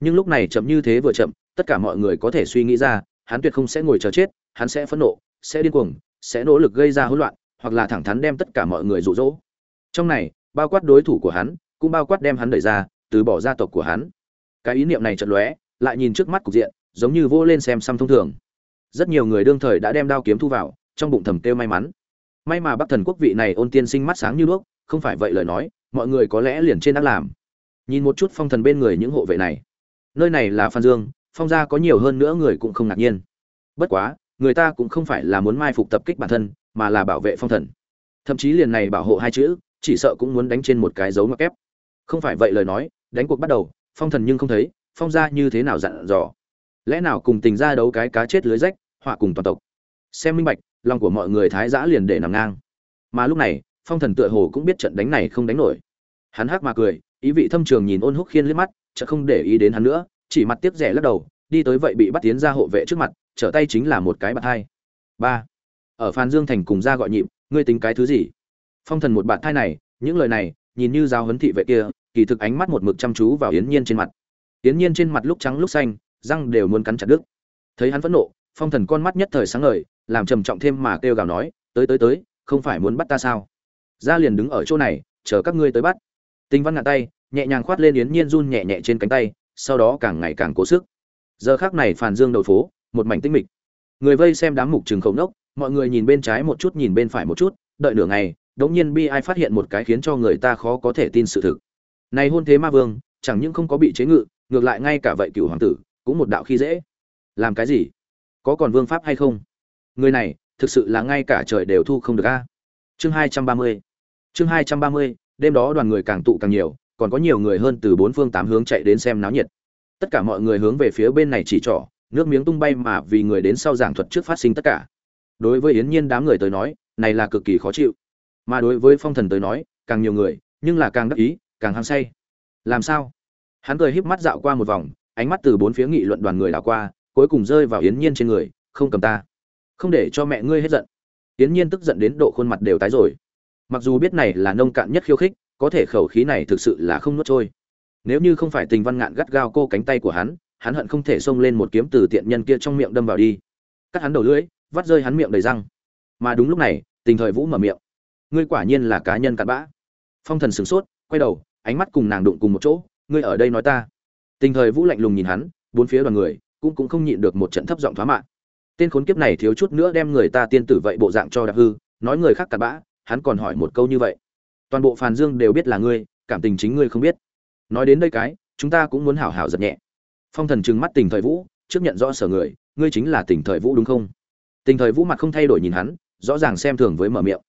Nhưng lúc này chậm như thế vừa chậm, tất cả mọi người có thể suy nghĩ ra, hắn tuyệt không sẽ ngồi chờ chết, hắn sẽ phẫn nộ, sẽ điên cuồng sẽ nỗ lực gây ra hỗn loạn, hoặc là thẳng thắn đem tất cả mọi người rụ rỗ trong này, bao quát đối thủ của hắn, cũng bao quát đem hắn đẩy ra, từ bỏ gia tộc của hắn. Cái ý niệm này chợt lóe, lại nhìn trước mắt cục diện, giống như vô lên xem xăm thông thường. Rất nhiều người đương thời đã đem đao kiếm thu vào, trong bụng thầm kêu may mắn. May mà bắc thần quốc vị này ôn tiên sinh mắt sáng như đuốc, không phải vậy lời nói, mọi người có lẽ liền trên đã làm. Nhìn một chút phong thần bên người những hộ vệ này. Nơi này là phan dương, phong gia có nhiều hơn nữa người cũng không ngạc nhiên. Bất quá người ta cũng không phải là muốn mai phục tập kích bản thân, mà là bảo vệ phong thần. Thậm chí liền này bảo hộ hai chữ, chỉ sợ cũng muốn đánh trên một cái dấu ngoặc kép. Không phải vậy lời nói, đánh cuộc bắt đầu, phong thần nhưng không thấy, phong gia như thế nào dặn dò? Lẽ nào cùng tình ra đấu cái cá chết lưới rách, họa cùng toàn tộc? Xem minh bạch, lòng của mọi người thái giã liền để nằm ngang. Mà lúc này, phong thần tựa hồ cũng biết trận đánh này không đánh nổi. Hắn hắc mà cười, ý vị thâm trường nhìn ôn húc khiên liếc mắt chợ không để ý đến hắn nữa, chỉ mặt tiếc rẻ lắc đầu, đi tới vậy bị bắt tiến ra hộ vệ trước mặt trở tay chính là một cái bạt thai. Ba. Ở phan dương thành cùng ra gọi nhịp, ngươi tính cái thứ gì? Phong thần một bạt thai này, những lời này, nhìn như giao huấn thị vệ kia, kỳ thực ánh mắt một mực chăm chú vào yến nhiên trên mặt. Yến nhiên trên mặt lúc trắng lúc xanh, răng đều muốn cắn chặt đứt. Thấy hắn phẫn nộ, phong thần con mắt nhất thời sáng ngời, làm trầm trọng thêm mà kêu gào nói, tới tới tới, không phải muốn bắt ta sao? Ra liền đứng ở chỗ này, chờ các ngươi tới bắt. Tinh văn ngạn tay, nhẹ nhàng khoát lên yến nhiên run nhẹ nhẹ trên cánh tay, sau đó càng ngày càng cố sức. Giờ khác này phàn dương đầu phố một mảnh tinh mịch. Người vây xem đám mục trường khẩu nốc, mọi người nhìn bên trái một chút, nhìn bên phải một chút, đợi nửa ngày, đống nhiên bi ai phát hiện một cái khiến cho người ta khó có thể tin sự thực. Này hôn thế ma vương, chẳng những không có bị chế ngự, ngược lại ngay cả vậy cựu hoàng tử, cũng một đạo khi dễ. Làm cái gì? Có còn vương pháp hay không? Người này, thực sự là ngay cả trời đều thu không được a. Chương hai trăm ba mươi. Chương hai trăm ba mươi, đêm đó đoàn người càng tụ càng nhiều, còn có nhiều người hơn từ bốn phương tám hướng chạy đến xem náo nhiệt. Tất cả mọi người hướng về phía bên này chỉ trỏ nước miếng tung bay mà vì người đến sau giảng thuật trước phát sinh tất cả. Đối với yến nhiên đám người tới nói, này là cực kỳ khó chịu. Mà đối với phong thần tới nói, càng nhiều người, nhưng là càng đắc ý, càng hăng say. Làm sao? Hắn cười híp mắt dạo qua một vòng, ánh mắt từ bốn phía nghị luận đoàn người đảo qua, cuối cùng rơi vào yến nhiên trên người, không cầm ta. Không để cho mẹ ngươi hết giận. Yến nhiên tức giận đến độ khuôn mặt đều tái rồi. Mặc dù biết này là nông cạn nhất khiêu khích, có thể khẩu khí này thực sự là không nuốt trôi. Nếu như không phải tình văn ngạn gắt gao cô cánh tay của hắn hắn hận không thể xông lên một kiếm từ tiện nhân kia trong miệng đâm vào đi. Cắt hắn đầu lưỡi, vắt rơi hắn miệng đầy răng. Mà đúng lúc này, tình thời vũ mở miệng. Ngươi quả nhiên là cá nhân cặn bã. Phong thần sửng sốt, quay đầu, ánh mắt cùng nàng đụng cùng một chỗ, ngươi ở đây nói ta. Tình thời vũ lạnh lùng nhìn hắn, bốn phía đoàn người, cũng cũng không nhịn được một trận thấp giọng thoá mạng tên khốn kiếp này thiếu chút nữa đem người ta tiên tử vậy bộ dạng cho đạp hư, nói người khác cặn bã, hắn còn hỏi một câu như vậy. Toàn bộ phàn dương đều biết là ngươi, cảm tình chính ngươi không biết. Nói đến đây cái, chúng ta cũng muốn hảo hảo giật nhẹ phong thần trừng mắt tình thời vũ, trước nhận rõ sở người, ngươi chính là tình thời vũ đúng không? Tình thời vũ mặt không thay đổi nhìn hắn, rõ ràng xem thường với mở miệng.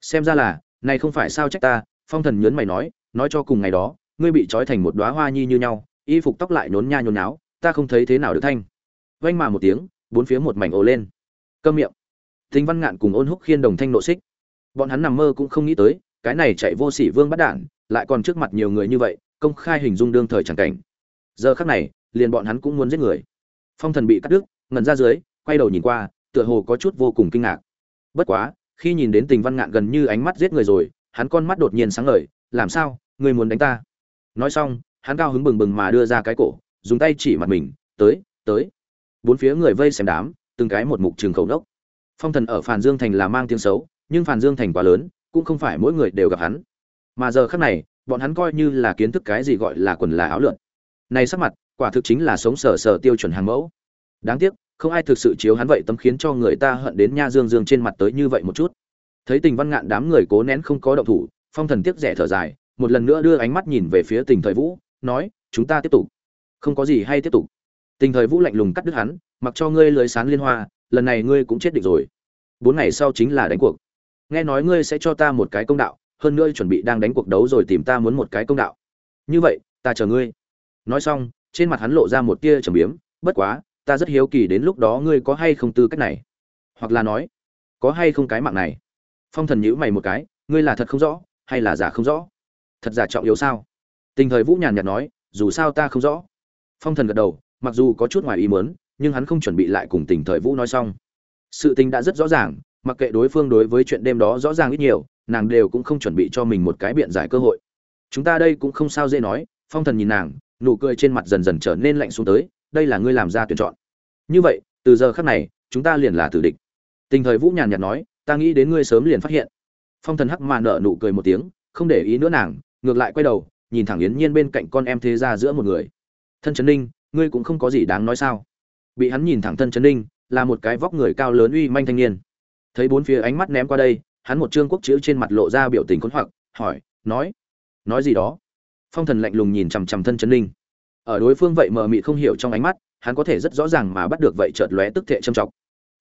Xem ra là, này không phải sao trách ta, phong thần nhớn mày nói nói cho cùng ngày đó, ngươi bị trói thành một đóa hoa nhi như nhau, y phục tóc lại nhốn nha nhốn náo ta không thấy thế nào được thanh. Vanh mà một tiếng, bốn phía một mảnh ồ lên. Câm miệng. Thính văn ngạn cùng ôn húc khiên đồng thanh nộ xích. Bọn hắn nằm mơ cũng không nghĩ tới, cái này chạy vô sỉ vương bắt đản lại còn trước mặt nhiều người như vậy, công khai hình dung đương thời chẳng cảnh. Giờ khắc này liền bọn hắn cũng muốn giết người. Phong thần bị cắt đứt, ngẩn ra dưới, quay đầu nhìn qua, tựa hồ có chút vô cùng kinh ngạc. Bất quá, khi nhìn đến tình văn ngạn gần như ánh mắt giết người rồi, hắn con mắt đột nhiên sáng ngời, làm sao? Ngươi muốn đánh ta? Nói xong, hắn cao hứng bừng bừng mà đưa ra cái cổ, dùng tay chỉ mặt mình, tới tới. Bốn phía người vây xem đám, từng cái một mục trường khẩu đốc phong thần ở phàn dương thành là mang tiếng xấu, nhưng phàn dương thành quá lớn, cũng không phải mỗi người đều gặp hắn. Mà giờ khác này, bọn hắn coi như là kiến thức cái gì gọi là quần là áo lượn. Này sắc mặt quả thực chính là sống sở sở tiêu chuẩn hàng mẫu. Đáng tiếc, không ai thực sự chiếu hắn vậy tấm khiến cho người ta hận đến nha dương dương trên mặt tới như vậy một chút. Thấy tình văn ngạn đám người cố nén không có động thủ, phong thần tiếc rẻ thở dài, một lần nữa đưa ánh mắt nhìn về phía tình thời vũ, nói, chúng ta tiếp tục. Không có gì hay tiếp tục. Tình thời vũ lạnh lùng cắt đứt hắn, mặc cho ngươi lưới sán liên hoa, lần này ngươi cũng chết định rồi. Bốn ngày sau chính là đánh cuộc. Nghe nói ngươi sẽ cho ta một cái công đạo, hơn nữa chuẩn bị đang đánh cuộc đấu rồi tìm ta muốn một cái công đạo. Như vậy, ta chờ ngươi. Nói xong trên mặt hắn lộ ra một tia trầm biếm, bất quá, ta rất hiếu kỳ đến lúc đó ngươi có hay không tư cách này. Hoặc là nói, có hay không cái mạng này? Phong thần nhữ mày một cái, ngươi là thật không rõ, hay là giả không rõ? Thật giả trọng yếu sao? Tình thời vũ nhàn nhạt nói, dù sao ta không rõ. Phong thần gật đầu, mặc dù có chút ngoài ý muốn, nhưng hắn không chuẩn bị lại cùng tình thời vũ nói xong. Sự tình đã rất rõ ràng, mặc kệ đối phương đối với chuyện đêm đó rõ ràng ít nhiều, nàng đều cũng không chuẩn bị cho mình một cái biện giải cơ hội. Chúng ta đây cũng không sao dễ nói, phong thần nhìn nàng nụ cười trên mặt dần dần trở nên lạnh xuống tới, đây là ngươi làm ra tuyển chọn. Như vậy, từ giờ khắc này, chúng ta liền là tử địch. Tình thời vũ nhàn nhạt nói, ta nghĩ đến ngươi sớm liền phát hiện. Phong thần hắc mà nở nụ cười một tiếng, không để ý nữa nàng, ngược lại quay đầu, nhìn thẳng yến nhiên bên cạnh con em thế ra giữa một người. Thân trấn ninh, ngươi cũng không có gì đáng nói sao? Bị hắn nhìn thẳng thân trấn ninh, là một cái vóc người cao lớn uy manh thanh niên. Thấy bốn phía ánh mắt ném qua đây, hắn một trương quốc chữ trên mặt lộ ra biểu tình khốn hoặc, hỏi, nói nói gì đó? Phong thần lạnh lùng nhìn chằm chằm thân chấn linh. Ở đối phương vậy mờ mị không hiểu trong ánh mắt, hắn có thể rất rõ ràng mà bắt được vậy chợt lóe tức thệ châm trọng.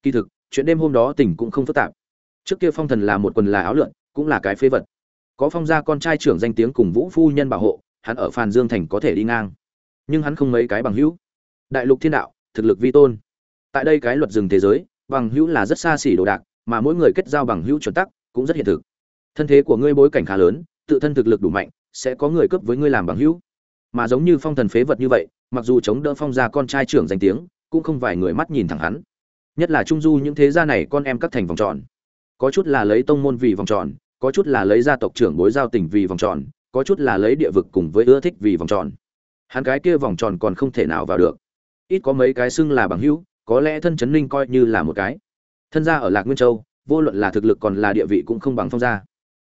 Kỳ thực, chuyện đêm hôm đó tình cũng không phức tạp. Trước kia phong thần là một quần là áo lượn, cũng là cái phế vật. Có phong gia con trai trưởng danh tiếng cùng vũ phu nhân bảo hộ, hắn ở phàn dương thành có thể đi ngang. Nhưng hắn không mấy cái bằng hữu. Đại lục thiên đạo, thực lực vi tôn. Tại đây cái luật rừng thế giới, bằng hữu là rất xa xỉ đồ đạc, mà mỗi người kết giao bằng hữu chuẩn tắc cũng rất hiện thực. Thân thế của ngươi bối cảnh khá lớn, tự thân thực lực đủ mạnh sẽ có người cướp với ngươi làm bằng hữu. Mà giống như phong thần phế vật như vậy, mặc dù chống đỡ phong gia con trai trưởng danh tiếng, cũng không vài người mắt nhìn thẳng hắn. Nhất là trung du những thế gia này con em cắt thành vòng tròn. Có chút là lấy tông môn vì vòng tròn, có chút là lấy gia tộc trưởng bối giao tình vì vòng tròn, có chút là lấy địa vực cùng với ưa thích vì vòng tròn. Hắn cái kia vòng tròn còn không thể nào vào được. Ít có mấy cái xưng là bằng hữu, có lẽ thân chấn ninh coi như là một cái. Thân gia ở lạc nguyên châu, vô luận là thực lực còn là địa vị cũng không bằng phong gia.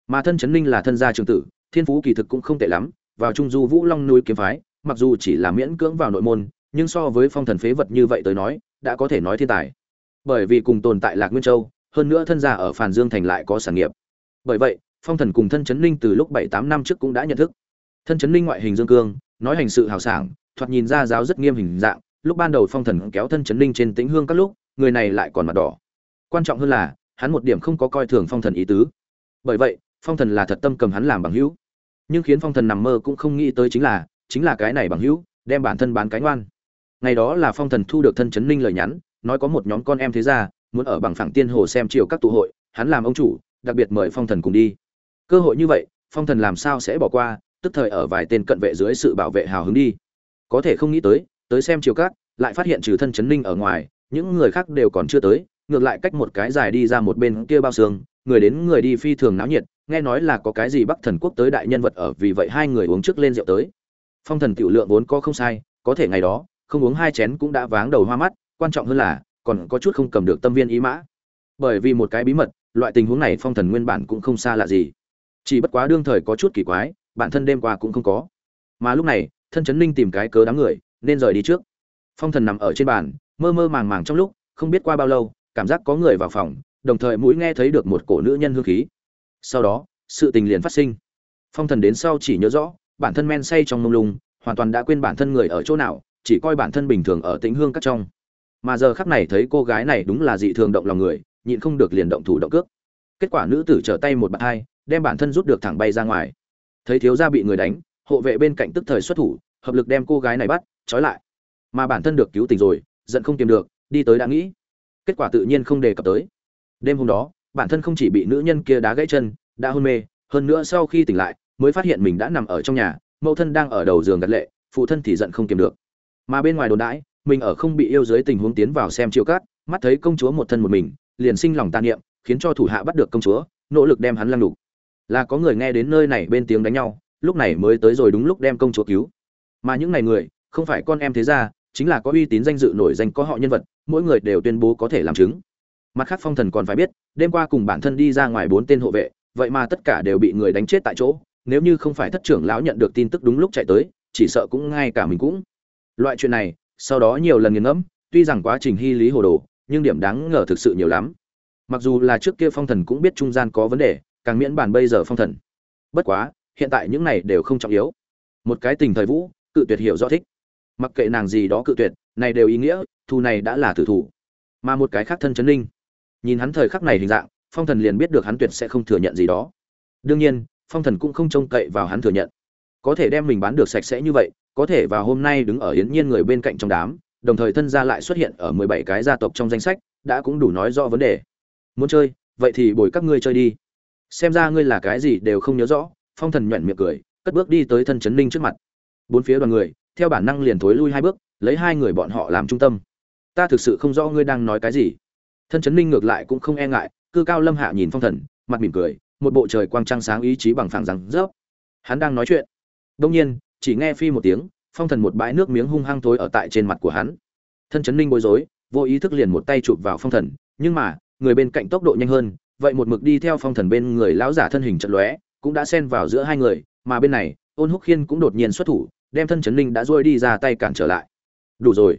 Mà thân chấn ninh là thân gia trường tử thiên phú kỳ thực cũng không tệ lắm, vào trung du vũ long núi kiếm phái, mặc dù chỉ là miễn cưỡng vào nội môn, nhưng so với phong thần phế vật như vậy tới nói, đã có thể nói thiên tài. Bởi vì cùng tồn tại lạc nguyên châu, hơn nữa thân gia ở phàn dương thành lại có sản nghiệp. Bởi vậy, phong thần cùng thân chấn ninh từ lúc bảy tám năm trước cũng đã nhận thức. Thân chấn ninh ngoại hình dương cương, nói hành sự hào sảng, thoạt nhìn ra giáo rất nghiêm hình dạng, lúc ban đầu phong thần kéo thân chấn ninh trên tĩnh hương các lúc, người này lại còn mặt đỏ. Quan trọng hơn là, hắn một điểm không có coi thường phong thần ý tứ. Bởi vậy, phong thần là thật tâm cầm hắn làm bằng hữu nhưng khiến phong thần nằm mơ cũng không nghĩ tới chính là chính là cái này bằng hữu, đem bản thân bán cái ngoan. Ngày đó là phong thần thu được thân chấn ninh lời nhắn, nói có một nhóm con em thế ra muốn ở bằng phẳng tiên hồ xem chiều các tụ hội, hắn làm ông chủ, đặc biệt mời phong thần cùng đi. Cơ hội như vậy, phong thần làm sao sẽ bỏ qua, tức thời ở vài tên cận vệ dưới sự bảo vệ hào hứng đi. Có thể không nghĩ tới tới xem chiều các, lại phát hiện trừ thân chấn ninh ở ngoài, những người khác đều còn chưa tới, ngược lại cách một cái dài đi ra một bên kia bao xương, người đến người đi phi thường náo nhiệt nghe nói là có cái gì bắc thần quốc tới đại nhân vật ở, vì vậy hai người uống trước lên rượu tới. Phong thần tiểu lượng vốn có không sai, có thể ngày đó, không uống hai chén cũng đã váng đầu hoa mắt, quan trọng hơn là, còn có chút không cầm được tâm viên ý mã. Bởi vì một cái bí mật, loại tình huống này phong thần nguyên bản cũng không xa lạ gì. Chỉ bất quá đương thời có chút kỳ quái, bản thân đêm qua cũng không có. Mà lúc này, thân chấn ninh tìm cái cớ đám người, nên rời đi trước. Phong thần nằm ở trên bàn, mơ mơ màng màng trong lúc, không biết qua bao lâu, cảm giác có người vào phòng, đồng thời mũi nghe thấy được một cổ nữ nhân hương khí sau đó, sự tình liền phát sinh. Phong thần đến sau chỉ nhớ rõ, bản thân men say trong mông lung, hoàn toàn đã quên bản thân người ở chỗ nào, chỉ coi bản thân bình thường ở tĩnh hương các trong. Mà giờ khắc này thấy cô gái này đúng là dị thường động lòng người, nhịn không được liền động thủ động cước. Kết quả nữ tử trở tay một bàn hai, đem bản thân rút được thẳng bay ra ngoài. Thấy thiếu gia bị người đánh, hộ vệ bên cạnh tức thời xuất thủ, hợp lực đem cô gái này bắt, trói lại. Mà bản thân được cứu tình rồi, giận không kiềm được, đi tới đã nghĩ. Kết quả tự nhiên không đề cập tới. Đêm hôm đó bản thân không chỉ bị nữ nhân kia đá gãy chân, đã hôn mê, hơn nữa sau khi tỉnh lại, mới phát hiện mình đã nằm ở trong nhà, mẫu thân đang ở đầu giường gật lệ, phụ thân thì giận không kiềm được. Mà bên ngoài đồn đãi, mình ở không bị yêu dưới tình huống tiến vào xem chiêu cát, mắt thấy công chúa một thân một mình, liền sinh lòng tàn niệm, khiến cho thủ hạ bắt được công chúa, nỗ lực đem hắn lăng đục là có người nghe đến nơi này bên tiếng đánh nhau, lúc này mới tới rồi đúng lúc đem công chúa cứu. Mà những này người, không phải con em thế gia, chính là có uy tín danh dự nổi danh có họ nhân vật, mỗi người đều tuyên bố có thể làm chứng mặt khác phong thần còn phải biết, đêm qua cùng bản thân đi ra ngoài bốn tên hộ vệ, vậy mà tất cả đều bị người đánh chết tại chỗ. Nếu như không phải thất trưởng lão nhận được tin tức đúng lúc chạy tới, chỉ sợ cũng ngay cả mình cũng. Loại chuyện này, sau đó nhiều lần nghiền ngẫm, tuy rằng quá trình hy lý hồ đồ, nhưng điểm đáng ngờ thực sự nhiều lắm. Mặc dù là trước kia phong thần cũng biết trung gian có vấn đề, càng miễn bàn bây giờ phong thần. Bất quá, hiện tại những này đều không trọng yếu. Một cái tình thời vũ, cự tuyệt hiểu rõ thích. Mặc kệ nàng gì đó cự tuyệt, này đều ý nghĩa, thù này đã là tử thủ. Mà một cái khác thân chấn linh nhìn hắn thời khắc này hình dạng, phong thần liền biết được hắn tuyệt sẽ không thừa nhận gì đó. Đương nhiên, phong thần cũng không trông cậy vào hắn thừa nhận. Có thể đem mình bán được sạch sẽ như vậy, có thể vào hôm nay đứng ở yến nhiên người bên cạnh trong đám, đồng thời thân gia lại xuất hiện ở mười bảy cái gia tộc trong danh sách, đã cũng đủ nói rõ vấn đề. Muốn chơi, vậy thì bồi các ngươi chơi đi. Xem ra ngươi là cái gì đều không nhớ rõ, phong thần nhoẻn miệng cười, cất bước đi tới thân chấn ninh trước mặt. Bốn phía đoàn người, theo bản năng liền thối lui hai bước, lấy hai người bọn họ làm trung tâm. Ta thực sự không rõ ngươi đang nói cái gì thân chấn ninh ngược lại cũng không e ngại, cư cao lâm hạ nhìn phong thần, mặt mỉm cười, một bộ trời quang trăng sáng ý chí bằng phẳng rằng rớp. Hắn đang nói chuyện. Đông nhiên, chỉ nghe phi một tiếng, phong thần một bãi nước miếng hung hăng thối ở tại trên mặt của hắn. Thân chấn ninh bối rối, vô ý thức liền một tay chụp vào phong thần, nhưng mà, người bên cạnh tốc độ nhanh hơn, vậy một mực đi theo phong thần bên người lão giả thân hình trận lóe, cũng đã xen vào giữa hai người, mà bên này, ôn húc khiên cũng đột nhiên xuất thủ, đem thân chấn ninh đã rôi đi ra tay cản trở lại. Đủ rồi.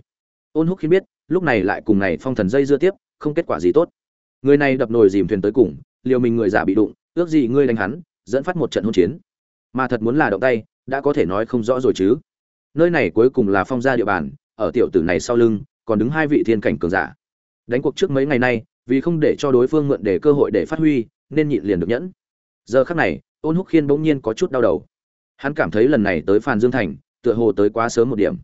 Ôn húc khiên biết, lúc này lại cùng này phong thần dây dưa tiếp không kết quả gì tốt. Người này đập nồi dìm thuyền tới cùng, liều mình người giả bị đụng, ước gì ngươi đánh hắn, dẫn phát một trận hỗn chiến. Mà thật muốn là động tay, đã có thể nói không rõ rồi chứ. Nơi này cuối cùng là phong gia địa bàn, ở tiểu tử này sau lưng, còn đứng hai vị thiên cảnh cường giả. Đánh cuộc trước mấy ngày nay, vì không để cho đối phương mượn để cơ hội để phát huy, nên nhịn liền được nhẫn. Giờ khắc này, ôn húc khiên bỗng nhiên có chút đau đầu. Hắn cảm thấy lần này tới phàn dương thành, tựa hồ tới quá sớm một điểm.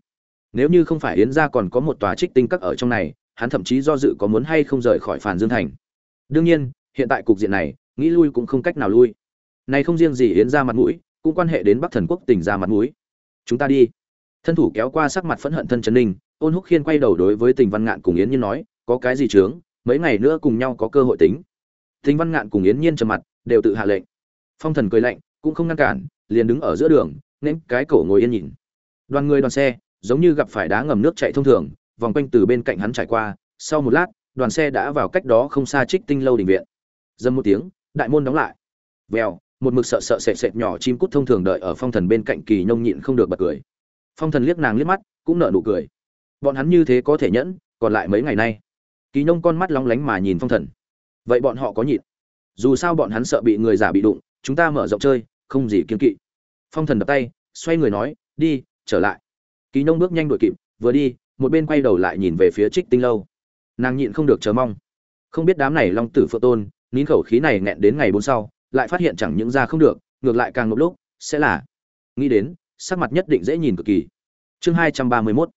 Nếu như không phải yến gia còn có một tòa trích tinh các ở trong này hắn thậm chí do dự có muốn hay không rời khỏi phàn dương thành. Đương nhiên, hiện tại cục diện này, nghĩ lui cũng không cách nào lui. Này không riêng gì yến gia mặt mũi, cũng quan hệ đến bắc thần quốc tỉnh ra mặt mũi. Chúng ta đi. Thân thủ kéo qua sắc mặt phẫn hận thân trấn ninh, ôn húc khiên quay đầu đối với tình văn ngạn cùng yến nhiên nói, có cái gì chướng? Mấy ngày nữa cùng nhau có cơ hội tính. Tình văn ngạn cùng yến nhiên trầm mặt, đều tự hạ lệnh. Phong thần cười lạnh, cũng không ngăn cản, liền đứng ở giữa đường nên cái cổ ngồi yên nhìn. Đoàn người đoàn xe, giống như gặp phải đá ngầm nước chạy thông thường vòng quanh từ bên cạnh hắn trải qua, sau một lát, đoàn xe đã vào cách đó không xa trích tinh lâu đình viện. Dâm một tiếng, đại môn đóng lại. Vèo, một mực sợ sợ sệt sệt nhỏ chim cút thông thường đợi ở phong thần bên cạnh kỳ nhông nhịn không được bật cười. Phong thần liếc nàng liếc mắt, cũng nở nụ cười. Bọn hắn như thế có thể nhẫn, còn lại mấy ngày nay. Kỳ nhông con mắt lóng lánh mà nhìn phong thần. Vậy bọn họ có nhịn? Dù sao bọn hắn sợ bị người giả bị đụng, chúng ta mở rộng chơi, không gì kiên kỵ. Phong thần đập tay, xoay người nói, đi, trở lại. Kỳ nhông bước nhanh đuổi kịp, vừa đi một bên quay đầu lại nhìn về phía trích tinh lâu. Nàng nhịn không được chờ mong. Không biết đám này long tử phượng tôn nín khẩu khí này nghẹn đến ngày bốn sau lại phát hiện chẳng những ra không được ngược lại càng ngộp lúc sẽ là. Nghĩ đến sắc mặt nhất định dễ nhìn cực kỳ. Chương hai trăm ba mươi 231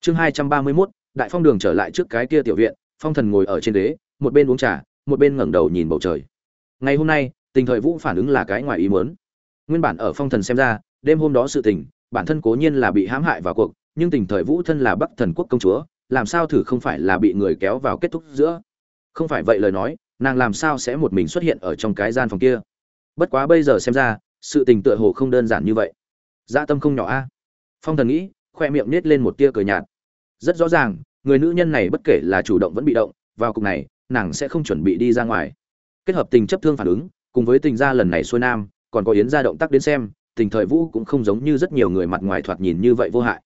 chương hai trăm ba mươi 231, đại phong đường trở lại trước cái kia tiểu viện phong thần ngồi ở trên đế, một bên uống trà một bên ngẩng đầu nhìn bầu trời. Ngày hôm nay tình thời vũ phản ứng là cái ngoài ý muốn. Nguyên bản ở phong thần xem ra đêm hôm đó sự tình bản thân cố nhiên là bị hãm hại vào cuộc nhưng tình thời vũ thân là bắc thần quốc công chúa, làm sao thử không phải là bị người kéo vào kết thúc giữa? Không phải vậy lời nói, nàng làm sao sẽ một mình xuất hiện ở trong cái gian phòng kia? Bất quá bây giờ xem ra, sự tình tựa hồ không đơn giản như vậy. Dạ tâm không nhỏ a. Phong thần nghĩ, khoe miệng nết lên một tia cười nhạt. Rất rõ ràng, người nữ nhân này bất kể là chủ động vẫn bị động, vào cục này, nàng sẽ không chuẩn bị đi ra ngoài. Kết hợp tình chấp thương phản ứng, cùng với tình gia lần này xuôi nam, còn có yến gia động tác đến xem, tình thời vũ cũng không giống như rất nhiều người mặt ngoài thoạt nhìn như vậy vô hại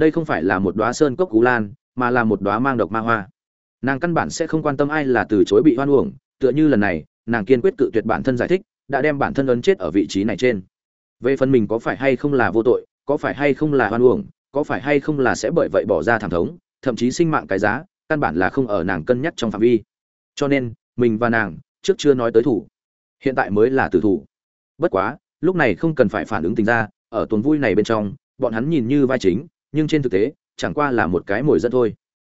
đây không phải là một đóa sơn cốc cú lan, mà là một đóa mang độc ma hoa. Nàng căn bản sẽ không quan tâm ai là từ chối bị hoan uổng, tựa như lần này, nàng kiên quyết cự tuyệt bản thân giải thích, đã đem bản thân ấn chết ở vị trí này trên. Về phần mình có phải hay không là vô tội, có phải hay không là hoan uổng, có phải hay không là sẽ bởi vậy bỏ ra thảm thống, thậm chí sinh mạng cái giá, căn bản là không ở nàng cân nhắc trong phạm vi. Cho nên, mình và nàng, trước chưa nói tới thủ, hiện tại mới là tử thủ. Bất quá, lúc này không cần phải phản ứng tình ra, ở tuần vui này bên trong, bọn hắn nhìn như vai chính nhưng trên thực tế, chẳng qua là một cái mồi dẫn thôi.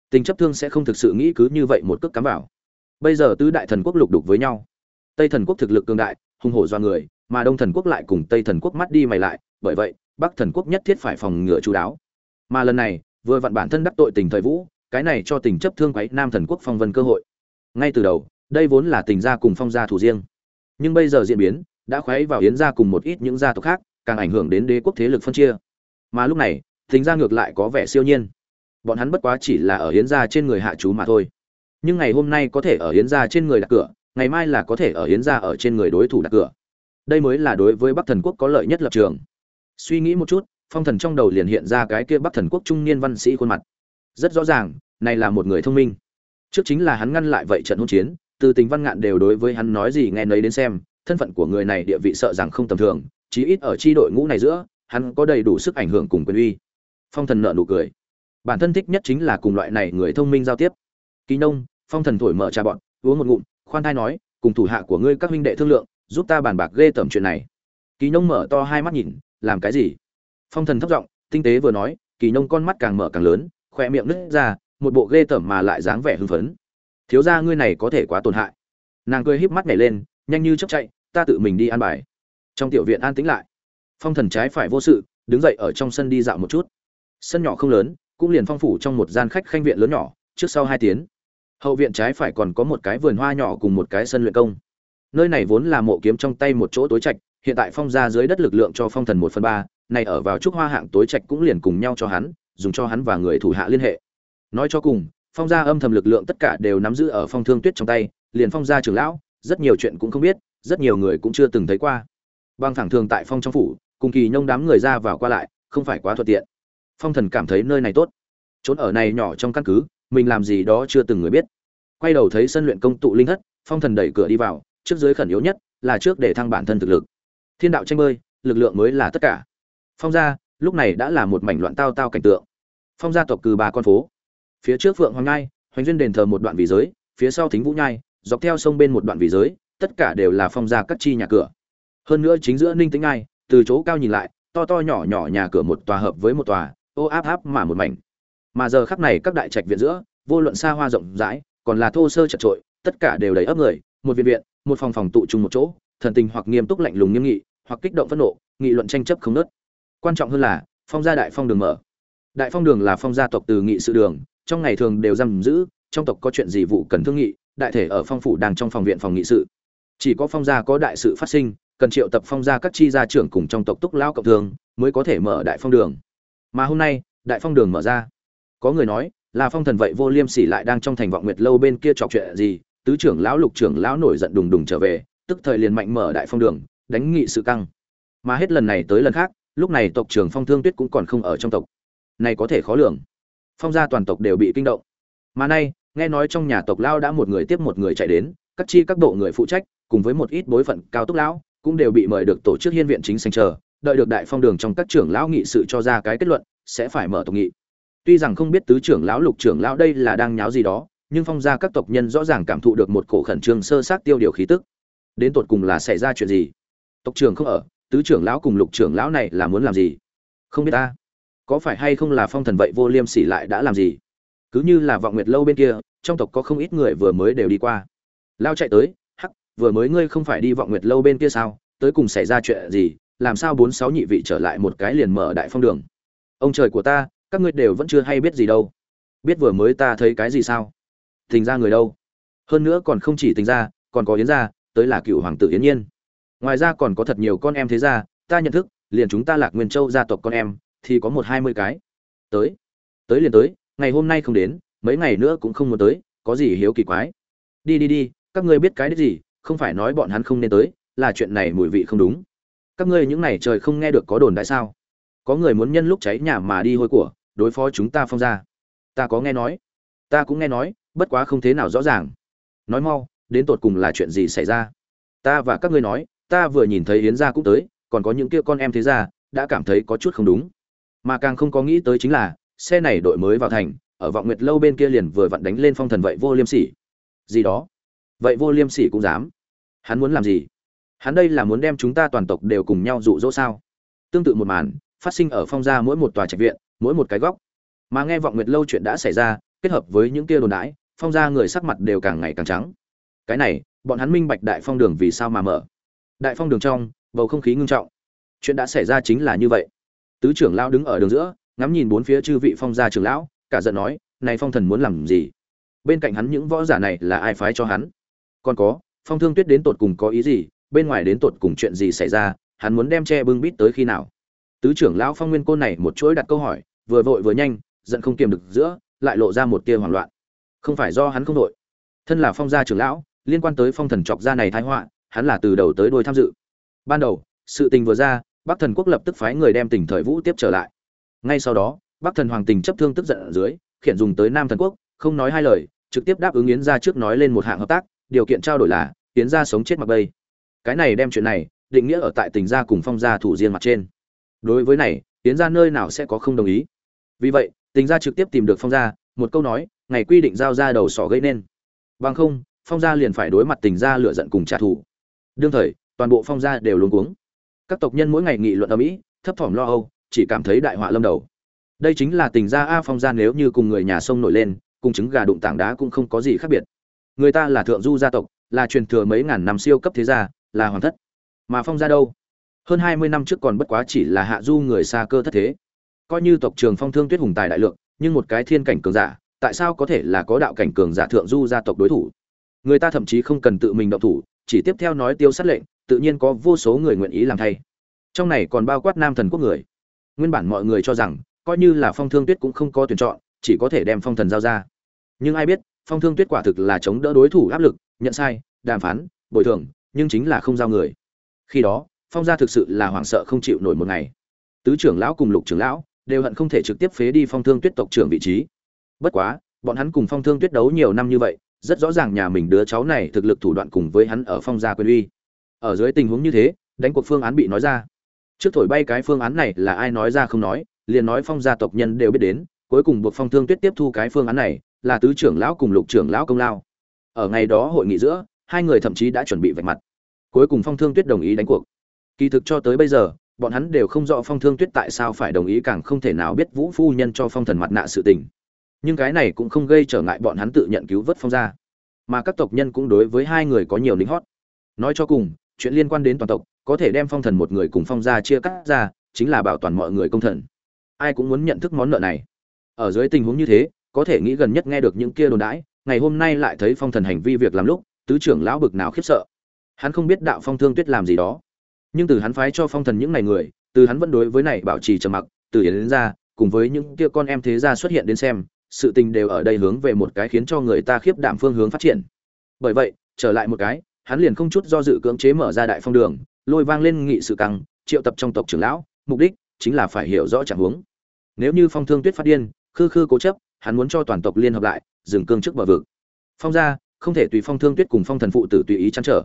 Tình chấp thương sẽ không thực sự nghĩ cứ như vậy một cước cắm vào. Bây giờ tứ đại thần quốc lục đục với nhau. Tây thần quốc thực lực cường đại, hùng hổ do người, mà đông thần quốc lại cùng tây thần quốc mắt đi mày lại, bởi vậy, bắc thần quốc nhất thiết phải phòng ngừa chú đáo. Mà lần này, vừa vặn bản thân đắc tội tình thời vũ, cái này cho tình chấp thương quấy nam thần quốc phong vân cơ hội. Ngay từ đầu, đây vốn là tình gia cùng phong gia thủ riêng. Nhưng bây giờ diễn biến, đã khoáy vào yến gia cùng một ít những gia tộc khác, càng ảnh hưởng đến đế quốc thế lực phân chia. Mà lúc này tình ra ngược lại có vẻ siêu nhiên. Bọn hắn bất quá chỉ là ở hiến gia trên người hạ chú mà thôi. Nhưng ngày hôm nay có thể ở hiến gia trên người đặt cửa, ngày mai là có thể ở hiến gia ở trên người đối thủ đặt cửa. Đây mới là đối với bắc thần quốc có lợi nhất lập trường. Suy nghĩ một chút, phong thần trong đầu liền hiện ra cái kia bắc thần quốc trung niên văn sĩ khuôn mặt. Rất rõ ràng, này là một người thông minh. Trước chính là hắn ngăn lại vậy trận hỗn chiến, từ tình văn ngạn đều đối với hắn nói gì nghe nấy đến xem, thân phận của người này địa vị sợ rằng không tầm thường, chí ít ở chi đội ngũ này giữa, hắn có đầy đủ sức ảnh hưởng cùng quyền uy phong thần nợ nụ cười. Bản thân thích nhất chính là cùng loại này người thông minh giao tiếp. Kỳ nông, phong thần thổi mở trà bọn, uống một ngụm, khoan thai nói, cùng thủ hạ của ngươi các huynh đệ thương lượng, giúp ta bàn bạc ghê tởm chuyện này. Kỳ nông mở to hai mắt nhìn, làm cái gì? Phong thần thấp giọng, tinh tế vừa nói, kỳ nông con mắt càng mở càng lớn, khoe miệng nứt ra, một bộ ghê tởm mà lại dáng vẻ hưng phấn. Thiếu gia ngươi này có thể quá tổn hại. Nàng cười híp mắt nhảy lên, nhanh như chớp chạy, ta tự mình đi ăn bài. Trong tiểu viện an tĩnh lại. Phong thần trái phải vô sự, đứng dậy ở trong sân đi dạo một chút sân nhỏ không lớn, cũng liền phong phủ trong một gian khách khanh viện lớn nhỏ, trước sau hai tiếng hậu viện trái phải còn có một cái vườn hoa nhỏ cùng một cái sân luyện công. Nơi này vốn là mộ kiếm trong tay một chỗ tối trạch, hiện tại phong ra dưới đất lực lượng cho phong thần một phần ba, này ở vào trúc hoa hạng tối trạch cũng liền cùng nhau cho hắn, dùng cho hắn và người thủ hạ liên hệ. Nói cho cùng, phong gia âm thầm lực lượng tất cả đều nắm giữ ở phong thương tuyết trong tay, liền phong gia trưởng lão, rất nhiều chuyện cũng không biết, rất nhiều người cũng chưa từng thấy qua. Băng thẳng thường tại phong trong phủ, cùng kỳ nhông đám người ra vào qua lại, không phải quá thuận tiện phong thần cảm thấy nơi này tốt. Trốn ở này nhỏ trong căn cứ, mình làm gì đó chưa từng người biết. Quay đầu thấy sân luyện công tụ linh thất, phong thần đẩy cửa đi vào, trước dưới khẩn yếu nhất là trước để thăng bản thân thực lực. Thiên đạo tranh bơi, lực lượng mới là tất cả. Phong gia, lúc này đã là một mảnh loạn tao tao cảnh tượng. Phong gia tộc cừ ba con phố. Phía trước phượng hoàng ngai hoành duyên đền thờ một đoạn vị giới, phía sau thính vũ nhai, dọc theo sông bên một đoạn vị giới, tất cả đều là phong gia các chi nhà cửa. Hơn nữa chính giữa ninh tĩnh ngai từ chỗ cao nhìn lại, to to nhỏ nhỏ nhà cửa một tòa hợp với một tòa ô áp áp mà một mảnh. Mà giờ khắc này các đại trạch viện giữa, vô luận xa hoa rộng rãi, còn là thô sơ chật trội, tất cả đều đầy ấp người, một viện viện, một phòng phòng tụ chung một chỗ, thần tình hoặc nghiêm túc lạnh lùng nghiêm nghị, hoặc kích động phẫn nộ, nghị luận tranh chấp không nớt quan trọng hơn là, phong gia đại phong đường mở. Đại phong đường là phong gia tộc từ nghị sự đường, trong ngày thường đều giam giữ, trong tộc có chuyện gì vụ cần thương nghị, đại thể ở phong phủ đang trong phòng viện phòng nghị sự. Chỉ có phong gia có đại sự phát sinh, cần triệu tập phong gia các chi gia trưởng cùng trong tộc túc lao cộng thường, mới có thể mở đại phong đường mà hôm nay, đại phong đường mở ra. Có người nói, là phong thần vậy vô liêm sỉ lại đang trong thành vọng nguyệt lâu bên kia trò chuyện gì, tứ trưởng lão, lục trưởng lão nổi giận đùng đùng trở về, tức thời liền mạnh mở đại phong đường, đánh nghị sự căng. Mà hết lần này tới lần khác, lúc này tộc trưởng phong thương tuyết cũng còn không ở trong tộc. Này có thể khó lường. Phong gia toàn tộc đều bị kinh động. Mà nay, nghe nói trong nhà tộc lao đã một người tiếp một người chạy đến, các chi các bộ người phụ trách, cùng với một ít bối phận cao túc lão, cũng đều bị mời được tổ chức hiên viện chính sành chờ đợi được đại phong đường trong các trưởng lão nghị sự cho ra cái kết luận, sẽ phải mở tộc nghị. Tuy rằng không biết tứ trưởng lão, lục trưởng lão đây là đang nháo gì đó, nhưng phong gia các tộc nhân rõ ràng cảm thụ được một cổ khẩn trương sơ sát tiêu điều khí tức. Đến tột cùng là xảy ra chuyện gì? Tộc trưởng không ở, tứ trưởng lão cùng lục trưởng lão này là muốn làm gì? Không biết ta. Có phải hay không là phong thần vậy vô liêm sỉ lại đã làm gì? Cứ như là vọng nguyệt lâu bên kia, trong tộc có không ít người vừa mới đều đi qua. Lao chạy tới, hắc, vừa mới ngươi không phải đi vọng nguyệt lâu bên kia sao? Tới cùng xảy ra chuyện gì? Làm sao bốn sáu nhị vị trở lại một cái liền mở đại phong đường? Ông trời của ta, các ngươi đều vẫn chưa hay biết gì đâu. Biết vừa mới ta thấy cái gì sao? Tình ra người đâu? Hơn nữa còn không chỉ tình ra, còn có yến ra tới là cựu hoàng tử yến nhiên. Ngoài ra còn có thật nhiều con em thế ra ta nhận thức, liền chúng ta lạc nguyên châu gia tộc con em, thì có một hai mươi cái. Tới tới liền tới, ngày hôm nay không đến, mấy ngày nữa cũng không muốn tới, có gì hiếu kỳ quái. Đi đi đi, các ngươi biết cái đấy gì, không phải nói bọn hắn không nên tới, là chuyện này mùi vị không đúng các ngươi những này trời không nghe được có đồn đại sao? Có người muốn nhân lúc cháy nhà mà đi hôi của, đối phó chúng ta phong ra ta có nghe nói. Ta cũng nghe nói, bất quá không thế nào rõ ràng. Nói mau, đến tột cùng là chuyện gì xảy ra? Ta và các ngươi nói, ta vừa nhìn thấy yến gia cũng tới, còn có những kia con em thế gia, đã cảm thấy có chút không đúng. Mà càng không có nghĩ tới chính là, xe này đội mới vào thành, ở vọng nguyệt lâu bên kia liền vừa vặn đánh lên phong thần vậy vô liêm sỉ. Gì đó? Vậy vô liêm sỉ cũng dám. Hắn muốn làm gì? Hắn đây là muốn đem chúng ta toàn tộc đều cùng nhau dụ dỗ sao? Tương tự một màn, phát sinh ở phong gia mỗi một tòa trạch viện, mỗi một cái góc. Mà nghe vọng nguyệt lâu chuyện đã xảy ra, kết hợp với những kia đồn đãi, phong gia người sắc mặt đều càng ngày càng trắng. Cái này, bọn hắn minh bạch đại phong đường vì sao mà mở. Đại phong đường trong, bầu không khí ngưng trọng. Chuyện đã xảy ra chính là như vậy. Tứ trưởng lão đứng ở đường giữa, ngắm nhìn bốn phía chư vị phong gia trưởng lão, cả giận nói, này phong thần muốn làm gì? Bên cạnh hắn những võ giả này là ai phái cho hắn? Còn có, phong thương tuyết đến tột cùng có ý gì? Bên ngoài đến tột cùng chuyện gì xảy ra, hắn muốn đem che bưng bít tới khi nào? Tứ trưởng lão phong nguyên côn này một chuỗi đặt câu hỏi, vừa vội vừa nhanh, giận không kiềm được giữa, lại lộ ra một tia hoảng loạn. Không phải do hắn không đội. Thân là phong gia trưởng lão, liên quan tới phong thần chọc gia này thái họa, hắn là từ đầu tới đuôi tham dự. Ban đầu, sự tình vừa ra, bắc thần quốc lập tức phái người đem tỉnh thời vũ tiếp trở lại. Ngay sau đó, bắc thần hoàng tình chấp thương tức giận ở dưới, khiển dùng tới nam thần quốc, không nói hai lời, trực tiếp đáp ứng yến gia trước nói lên một hạng hợp tác, điều kiện trao đổi là, yến gia sống chết mặc bây cái này đem chuyện này định nghĩa ở tại tình gia cùng phong gia thủ riêng mặt trên. Đối với này tiến gia nơi nào sẽ có không đồng ý? Vì vậy, tình gia trực tiếp tìm được phong gia, một câu nói, ngày quy định giao ra đầu sỏ gây nên. Bằng không, phong gia liền phải đối mặt tình gia lựa giận cùng trả thù. Đương thời, toàn bộ phong gia đều luống cuống. Các tộc nhân mỗi ngày nghị luận ở mỹ thấp thỏm lo âu, chỉ cảm thấy đại họa lâm đầu. Đây chính là tình gia a phong gia nếu như cùng người nhà sông nổi lên, cùng trứng gà đụng tảng đá cũng không có gì khác biệt. Người ta là thượng du gia tộc, là truyền thừa mấy ngàn năm siêu cấp thế gia là hoàng thất. Mà phong gia đâu? Hơn hai mươi năm trước còn bất quá chỉ là hạ du người xa cơ thất thế. Coi như tộc trường phong thương tuyết hùng tài đại lượng, nhưng một cái thiên cảnh cường giả, tại sao có thể là có đạo cảnh cường giả thượng du gia tộc đối thủ? Người ta thậm chí không cần tự mình động thủ, chỉ tiếp theo nói tiêu sát lệnh, tự nhiên có vô số người nguyện ý làm thay. Trong này còn bao quát nam thần quốc người. Nguyên bản mọi người cho rằng, coi như là phong thương tuyết cũng không có tuyển chọn, chỉ có thể đem phong thần giao ra. Nhưng ai biết, phong thương tuyết quả thực là chống đỡ đối thủ áp lực, nhận sai, đàm phán, bồi thường nhưng chính là không giao người. Khi đó, phong gia thực sự là hoảng sợ không chịu nổi một ngày. Tứ trưởng lão cùng lục trưởng lão đều hận không thể trực tiếp phế đi phong thương tuyết tộc trưởng vị trí. Bất quá, bọn hắn cùng phong thương tuyết đấu nhiều năm như vậy, rất rõ ràng nhà mình đứa cháu này thực lực thủ đoạn cùng với hắn ở phong gia quyền uy. Ở dưới tình huống như thế, đánh cuộc phương án bị nói ra. Trước thổi bay cái phương án này là ai nói ra không nói, liền nói phong gia tộc nhân đều biết đến, cuối cùng buộc phong thương tuyết tiếp thu cái phương án này là tứ trưởng lão cùng lục trưởng lão công lao. Ở ngày đó hội nghị giữa hai người thậm chí đã chuẩn bị vạch mặt. Cuối cùng phong thương tuyết đồng ý đánh cuộc. Kỳ thực cho tới bây giờ, bọn hắn đều không rõ phong thương tuyết tại sao phải đồng ý càng không thể nào biết vũ phu nhân cho phong thần mặt nạ sự tình. Nhưng cái này cũng không gây trở ngại bọn hắn tự nhận cứu vớt phong gia. Mà các tộc nhân cũng đối với hai người có nhiều lính hót. Nói cho cùng, chuyện liên quan đến toàn tộc, có thể đem phong thần một người cùng phong gia chia cắt ra, chính là bảo toàn mọi người công thần. Ai cũng muốn nhận thức món nợ này. Ở dưới tình huống như thế, có thể nghĩ gần nhất nghe được những kia đồn đãi, ngày hôm nay lại thấy phong thần hành vi việc làm lúc tứ trưởng lão bực nào khiếp sợ. Hắn không biết đạo phong thương tuyết làm gì đó. Nhưng từ hắn phái cho phong thần những ngày người, từ hắn vẫn đối với này bảo trì trầm mặc, từ yến đến ra, cùng với những kia con em thế gia xuất hiện đến xem, sự tình đều ở đây hướng về một cái khiến cho người ta khiếp đảm phương hướng phát triển. Bởi vậy, trở lại một cái, hắn liền không chút do dự cưỡng chế mở ra đại phong đường, lôi vang lên nghị sự căng, triệu tập trong tộc trưởng lão, mục đích chính là phải hiểu rõ trạng huống. Nếu như phong thương tuyết phát điên, khư khư cố chấp, hắn muốn cho toàn tộc liên hợp lại, dừng cương trước bờ vực. Phong gia không thể tùy phong thương tuyết cùng phong thần phụ tử tùy ý chăn trở.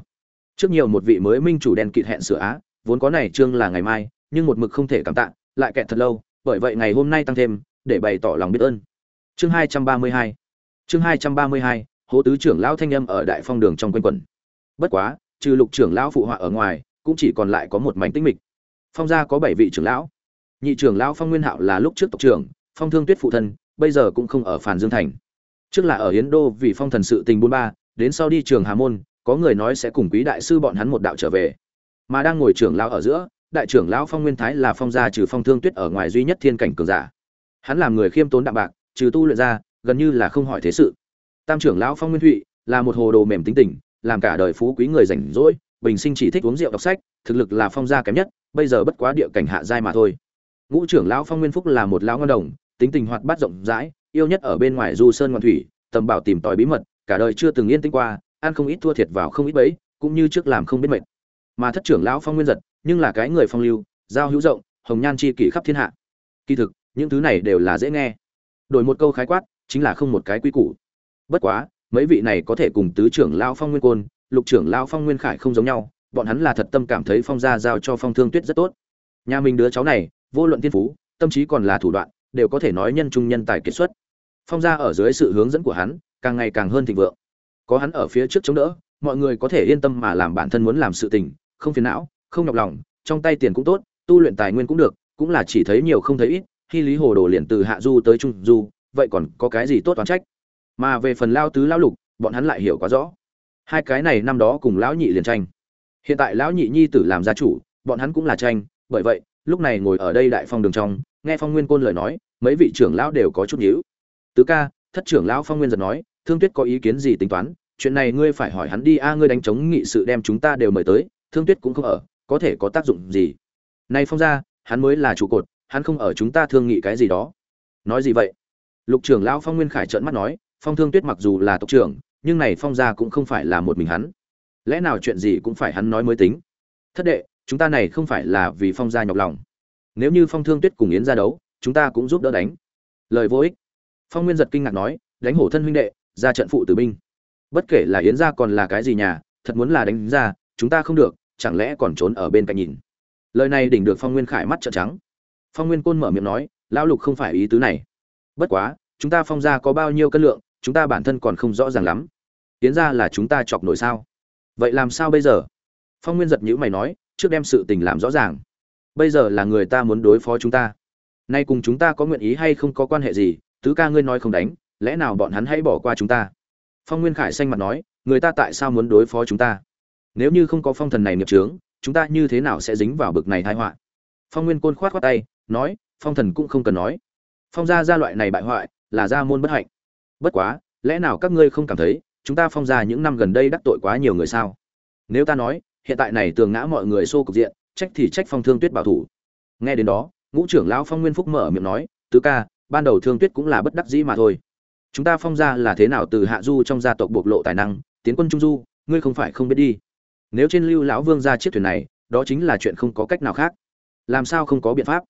Trước nhiều một vị mới minh chủ đen kịt hẹn sửa á, vốn có này trương là ngày mai, nhưng một mực không thể cảm tạ, lại kẹt thật lâu, bởi vậy ngày hôm nay tăng thêm, để bày tỏ lòng biết ơn. Chương hai trăm ba mươi hai, chương hai trăm ba mươi hai, hố tứ trưởng lão thanh âm ở đại phong đường trong quanh quẩn. Bất quá, trừ lục trưởng lão phụ họa ở ngoài, cũng chỉ còn lại có một mảnh tinh mịch. Phong gia có bảy vị trưởng lão. Nhị trưởng lão phong nguyên hạo là lúc trước tộc trưởng, phong thương tuyết phụ thân, bây giờ cũng không ở phàn dương thành trước là ở yến đô vì phong thần sự tình buôn ba, đến sau đi trường hà môn, có người nói sẽ cùng quý đại sư bọn hắn một đạo trở về. Mà đang ngồi trưởng lão ở giữa, đại trưởng lão phong nguyên thái là phong gia trừ phong thương tuyết ở ngoài duy nhất thiên cảnh cường giả. Hắn làm người khiêm tốn đạm bạc, trừ tu luyện ra, gần như là không hỏi thế sự. Tam trưởng lão phong nguyên thụy là một hồ đồ mềm tính tình, làm cả đời phú quý người rảnh rỗi, bình sinh chỉ thích uống rượu đọc sách, thực lực là phong gia kém nhất, bây giờ bất quá địa cảnh hạ giai mà thôi. Ngũ trưởng lão phong nguyên phúc là một lão ngon đồng, tính tình hoạt bát rộng rãi yêu nhất ở bên ngoài du sơn ngoan thủy, tầm bảo tìm tòi bí mật, cả đời chưa từng yên tĩnh qua, ăn không ít thua thiệt vào không ít bấy cũng như trước làm không biết mệt. Mà thất trưởng lão phong nguyên giật, nhưng là cái người phong lưu, giao hữu rộng, hồng nhan chi kỷ khắp thiên hạ. Kỳ thực, những thứ này đều là dễ nghe. Đổi một câu khái quát, chính là không một cái quy củ. Bất quá, mấy vị này có thể cùng tứ trưởng lao phong nguyên côn, lục trưởng lao phong nguyên khải không giống nhau, bọn hắn là thật tâm cảm thấy phong gia giao cho phong thương tuyết rất tốt. Nhà mình đứa cháu này, vô luận tiên phú, tâm trí còn là thủ đoạn đều có thể nói nhân trung nhân tài kiệt xuất. Phong gia ở dưới sự hướng dẫn của hắn, càng ngày càng hơn thịnh vượng. Có hắn ở phía trước chống đỡ, mọi người có thể yên tâm mà làm bản thân muốn làm sự tình, không phiền não, không nhọc lòng, trong tay tiền cũng tốt, tu luyện tài nguyên cũng được, cũng là chỉ thấy nhiều không thấy ít, khi lý hồ đồ liền từ hạ du tới trung du, vậy còn có cái gì tốt toán trách? Mà về phần lao tứ lão lục, bọn hắn lại hiểu quá rõ. Hai cái này năm đó cùng lão nhị liền tranh. Hiện tại lão nhị nhi tử làm gia chủ, bọn hắn cũng là tranh, bởi vậy, lúc này ngồi ở đây đại phong đường trong nghe phong nguyên côn lời nói, mấy vị trưởng lão đều có chút nhíu. Tứ ca, thất trưởng lão phong nguyên giật nói, thương tuyết có ý kiến gì tính toán? Chuyện này ngươi phải hỏi hắn đi, a, ngươi đánh chống nghị sự đem chúng ta đều mời tới, thương tuyết cũng không ở, có thể có tác dụng gì? Nay phong ra hắn mới là trụ cột, hắn không ở chúng ta thương nghị cái gì đó. Nói gì vậy? Lục trưởng lão phong nguyên khải trợn mắt nói, phong thương tuyết mặc dù là tộc trưởng, nhưng này phong gia cũng không phải là một mình hắn. Lẽ nào chuyện gì cũng phải hắn nói mới tính? Thất đệ, chúng ta này không phải là vì phong gia nhọc lòng nếu như phong thương tuyết cùng yến ra đấu, chúng ta cũng giúp đỡ đánh. Lời vô ích. Phong nguyên giật kinh ngạc nói, đánh hổ thân huynh đệ, ra trận phụ tử binh. Bất kể là yến gia còn là cái gì nhà, thật muốn là đánh ra, chúng ta không được, chẳng lẽ còn trốn ở bên cạnh nhìn. Lời này đỉnh được phong nguyên khải mắt trợn trắng. Phong nguyên côn mở miệng nói, lão lục không phải ý tứ này. Bất quá, chúng ta phong gia có bao nhiêu cân lượng, chúng ta bản thân còn không rõ ràng lắm. Tiến ra là chúng ta chọc nổi sao? Vậy làm sao bây giờ? Phong nguyên giật nhữ mày nói, trước đem sự tình làm rõ ràng bây giờ là người ta muốn đối phó chúng ta. Nay cùng chúng ta có nguyện ý hay không có quan hệ gì, tứ ca ngươi nói không đánh, lẽ nào bọn hắn hãy bỏ qua chúng ta? Phong nguyên khải xanh mặt nói, người ta tại sao muốn đối phó chúng ta? Nếu như không có phong thần này nghiệp trướng chúng ta như thế nào sẽ dính vào bực này thái họa? Phong nguyên côn khoát khoát tay, nói, phong thần cũng không cần nói. Phong gia gia loại này bại hoại, là gia môn bất hạnh. Bất quá, lẽ nào các ngươi không cảm thấy, chúng ta phong gia những năm gần đây đắc tội quá nhiều người sao? Nếu ta nói, hiện tại này tường ngã mọi người xô cục diện trách thì trách phong thương tuyết bảo thủ. Nghe đến đó, ngũ trưởng lão phong nguyên phúc mở miệng nói, tứ ca, ban đầu thương tuyết cũng là bất đắc dĩ mà thôi. Chúng ta phong gia là thế nào từ hạ du trong gia tộc bộc lộ tài năng, tiến quân trung du, ngươi không phải không biết đi. Nếu trên lưu lão vương ra chiếc thuyền này, đó chính là chuyện không có cách nào khác. Làm sao không có biện pháp?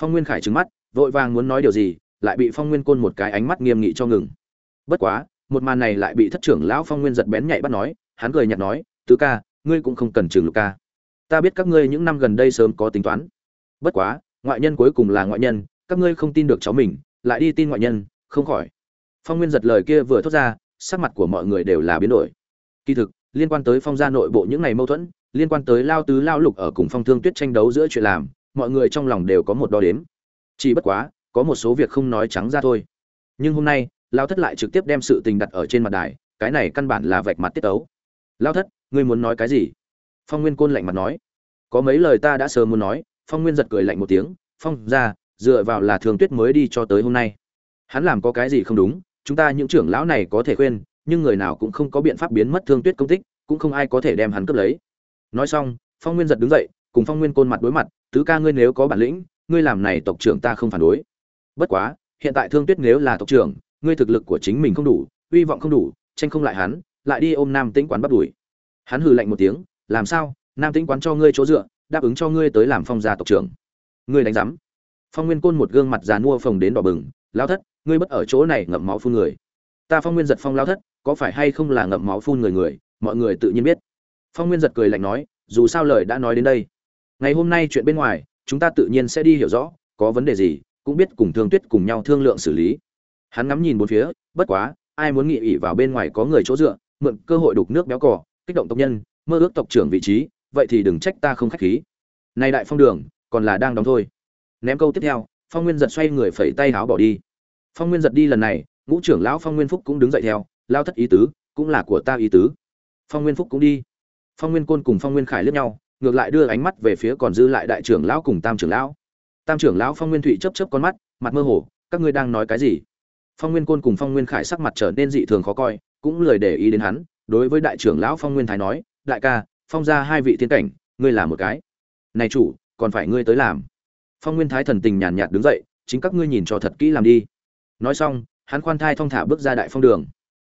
Phong nguyên khải trừng mắt, vội vàng muốn nói điều gì, lại bị phong nguyên côn một cái ánh mắt nghiêm nghị cho ngừng. Bất quá, một màn này lại bị thất trưởng lão phong nguyên giật bén nhạy bắt nói, hắn cười nhạt nói, tứ ca, ngươi cũng không cần trường lục ca ta biết các ngươi những năm gần đây sớm có tính toán. Bất quá, ngoại nhân cuối cùng là ngoại nhân, các ngươi không tin được cháu mình, lại đi tin ngoại nhân, không khỏi. Phong nguyên giật lời kia vừa thốt ra, sắc mặt của mọi người đều là biến đổi. Kỳ thực, liên quan tới phong gia nội bộ những ngày mâu thuẫn, liên quan tới lao tứ lao lục ở cùng phong thương tuyết tranh đấu giữa chuyện làm, mọi người trong lòng đều có một đo đếm. Chỉ bất quá, có một số việc không nói trắng ra thôi. Nhưng hôm nay, lao thất lại trực tiếp đem sự tình đặt ở trên mặt đài, cái này căn bản là vạch mặt tiết tấu. Lao thất, ngươi muốn nói cái gì? Phong nguyên côn lạnh mặt nói. Có mấy lời ta đã sớm muốn nói, phong nguyên giật cười lạnh một tiếng, phong ra, dựa vào là thường tuyết mới đi cho tới hôm nay. Hắn làm có cái gì không đúng, chúng ta những trưởng lão này có thể khuyên, nhưng người nào cũng không có biện pháp biến mất thương tuyết công tích, cũng không ai có thể đem hắn cướp lấy. Nói xong, phong nguyên giật đứng dậy, cùng phong nguyên côn mặt đối mặt, tứ ca ngươi nếu có bản lĩnh, ngươi làm này tộc trưởng ta không phản đối. Bất quá, hiện tại thương tuyết nếu là tộc trưởng, ngươi thực lực của chính mình không đủ uy vọng không đủ, tranh không lại hắn, lại đi ôm nam tĩnh quán bắt đuổi. Hắn hừ lạnh một tiếng làm sao? Nam tĩnh quán cho ngươi chỗ dựa, đáp ứng cho ngươi tới làm phong gia tộc trưởng. Ngươi đánh giám. Phong nguyên côn một gương mặt già nua phồng đến đỏ bừng lao thất, ngươi bất ở chỗ này ngậm máu phun người. Ta phong nguyên giật phong lao thất, có phải hay không là ngậm máu phun người người, mọi người tự nhiên biết. Phong nguyên giật cười lạnh nói, dù sao lời đã nói đến đây. Ngày hôm nay chuyện bên ngoài, chúng ta tự nhiên sẽ đi hiểu rõ, có vấn đề gì, cũng biết cùng thương tuyết cùng nhau thương lượng xử lý. Hắn ngắm nhìn bốn phía, bất quá, ai muốn nghị ỉ vào bên ngoài có người chỗ dựa, mượn cơ hội đục nước béo cỏ kích động tộc nhân mơ ước tộc trưởng vị trí vậy thì đừng trách ta không khách khí nay đại phong đường còn là đang đóng thôi ném câu tiếp theo phong nguyên giật xoay người phẩy tay háo bỏ đi phong nguyên giật đi lần này ngũ trưởng lão phong nguyên phúc cũng đứng dậy theo lao thất ý tứ cũng là của ta ý tứ phong nguyên phúc cũng đi phong nguyên côn cùng phong nguyên khải liếc nhau ngược lại đưa ánh mắt về phía còn dư lại đại trưởng lão cùng tam trưởng lão tam trưởng lão phong nguyên thụy chấp chấp con mắt mặt mơ hồ các ngươi đang nói cái gì phong nguyên côn cùng phong nguyên khải sắc mặt trở nên dị thường khó coi cũng lười để ý đến hắn đối với đại trưởng lão phong nguyên thái nói đại ca, phong ra hai vị thiên cảnh, ngươi làm một cái. Này chủ, còn phải ngươi tới làm. Phong nguyên thái thần tình nhàn nhạt đứng dậy, chính các ngươi nhìn cho thật kỹ làm đi. Nói xong, hắn khoan thai thong thả bước ra đại phong đường.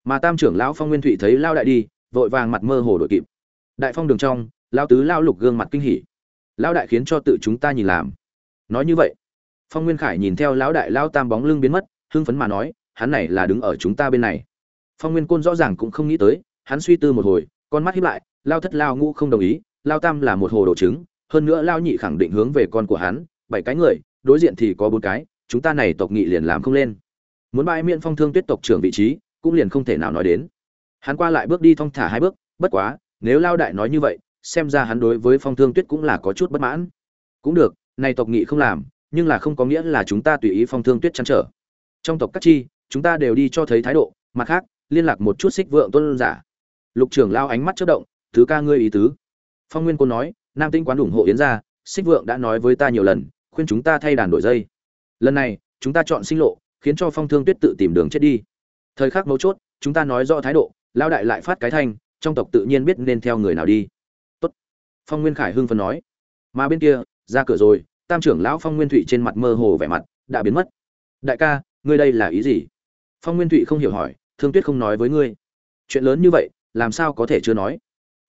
Mà tam trưởng lão phong nguyên thụy thấy lao đại đi, vội vàng mặt mơ hồ đội kịp. Đại phong đường trong, lao tứ lao lục gương mặt kinh hỉ. Lao đại khiến cho tự chúng ta nhìn làm. Nói như vậy, phong nguyên khải nhìn theo lão đại lao tam bóng lưng biến mất, hưng phấn mà nói, hắn này là đứng ở chúng ta bên này. Phong nguyên côn rõ ràng cũng không nghĩ tới, hắn suy tư một hồi con mắt hiếp lại, lao thất lao ngũ không đồng ý, lao tam là một hồ đồ trứng, hơn nữa lao nhị khẳng định hướng về con của hắn, bảy cái người, đối diện thì có bốn cái, chúng ta này tộc nghị liền làm không lên. Muốn bãi miễn phong thương tuyết tộc trưởng vị trí, cũng liền không thể nào nói đến. Hắn qua lại bước đi thong thả hai bước, bất quá, nếu lao đại nói như vậy, xem ra hắn đối với phong thương tuyết cũng là có chút bất mãn. Cũng được, này tộc nghị không làm, nhưng là không có nghĩa là chúng ta tùy ý phong thương tuyết chăn trở. Trong tộc các chi, chúng ta đều đi cho thấy thái độ, mặt khác, liên lạc một chút xích vượng tôn giả lục trưởng lao ánh mắt chớp động, thứ ca ngươi ý tứ. Phong nguyên côn nói, nam tinh quán ủng hộ yến gia, xích vượng đã nói với ta nhiều lần, khuyên chúng ta thay đàn đổi dây. Lần này, chúng ta chọn sinh lộ, khiến cho phong thương tuyết tự tìm đường chết đi. Thời khắc mấu chốt, chúng ta nói rõ thái độ, lao đại lại phát cái thanh, trong tộc tự nhiên biết nên theo người nào đi. Tốt. phong nguyên khải hưng phấn nói, mà bên kia, ra cửa rồi, tam trưởng lão phong nguyên thụy trên mặt mơ hồ vẻ mặt, đã biến mất. Đại ca, ngươi đây là ý gì? Phong nguyên thụy không hiểu hỏi, thương tuyết không nói với ngươi. Chuyện lớn như vậy làm sao có thể chưa nói?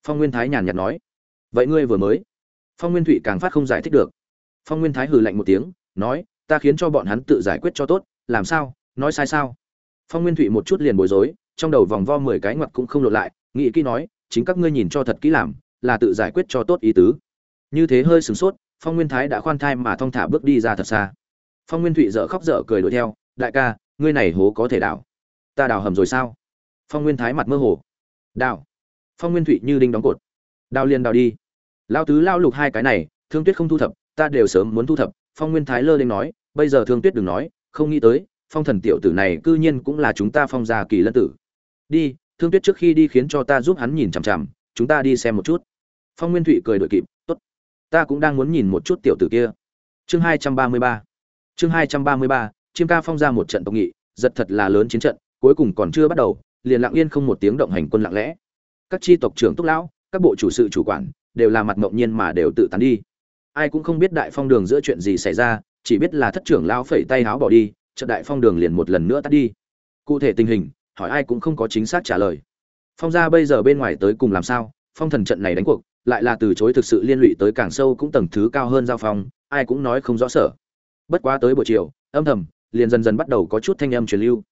Phong nguyên thái nhàn nhạt nói. Vậy ngươi vừa mới? Phong nguyên thụy càng phát không giải thích được. Phong nguyên thái hừ lạnh một tiếng, nói, ta khiến cho bọn hắn tự giải quyết cho tốt, làm sao? Nói sai sao? Phong nguyên thụy một chút liền bối rối, trong đầu vòng vo mười cái ngoặt cũng không lột lại, nghĩ kỹ nói, chính các ngươi nhìn cho thật kỹ làm, là tự giải quyết cho tốt ý tứ. Như thế hơi sửng sốt, phong nguyên thái đã khoan thai mà thong thả bước đi ra thật xa. Phong nguyên thụy dở khóc dở cười đuổi theo, đại ca, ngươi này hố có thể đảo. Ta đào hầm rồi sao? Phong nguyên thái mặt mơ hồ đào. Phong nguyên thụy như đinh đóng cột. Đào liền đào đi. Lao tứ lao lục hai cái này, thương tuyết không thu thập, ta đều sớm muốn thu thập, phong nguyên thái lơ lên nói, bây giờ thương tuyết đừng nói, không nghĩ tới, phong thần tiểu tử này cư nhiên cũng là chúng ta phong gia kỳ lân tử. Đi, thương tuyết trước khi đi khiến cho ta giúp hắn nhìn chằm chằm, chúng ta đi xem một chút. Phong nguyên thụy cười đội kịp, tốt, ta cũng đang muốn nhìn một chút tiểu tử kia. Chương hai trăm ba mươi ba. Chương hai trăm ba mươi ba, chiêm ca phong ra một trận tộc nghị, giật thật là lớn chiến trận, cuối cùng còn chưa bắt đầu liền lặng yên không một tiếng động hành quân lặng lẽ. Các tri tộc trưởng túc lão, các bộ chủ sự chủ quản, đều là mặt mộng nhiên mà đều tự tán đi. Ai cũng không biết đại phong đường giữa chuyện gì xảy ra, chỉ biết là thất trưởng lão phẩy tay háo bỏ đi chợ đại phong đường liền một lần nữa tắt đi. Cụ thể tình hình, hỏi ai cũng không có chính xác trả lời. Phong gia bây giờ bên ngoài tới cùng làm sao, phong thần trận này đánh cuộc, lại là từ chối thực sự liên lụy tới càng sâu cũng tầng thứ cao hơn giao phong, ai cũng nói không rõ sở. Bất quá tới buổi chiều, âm thầm, liền dần dần bắt đầu có chút thanh âm truyền lưu.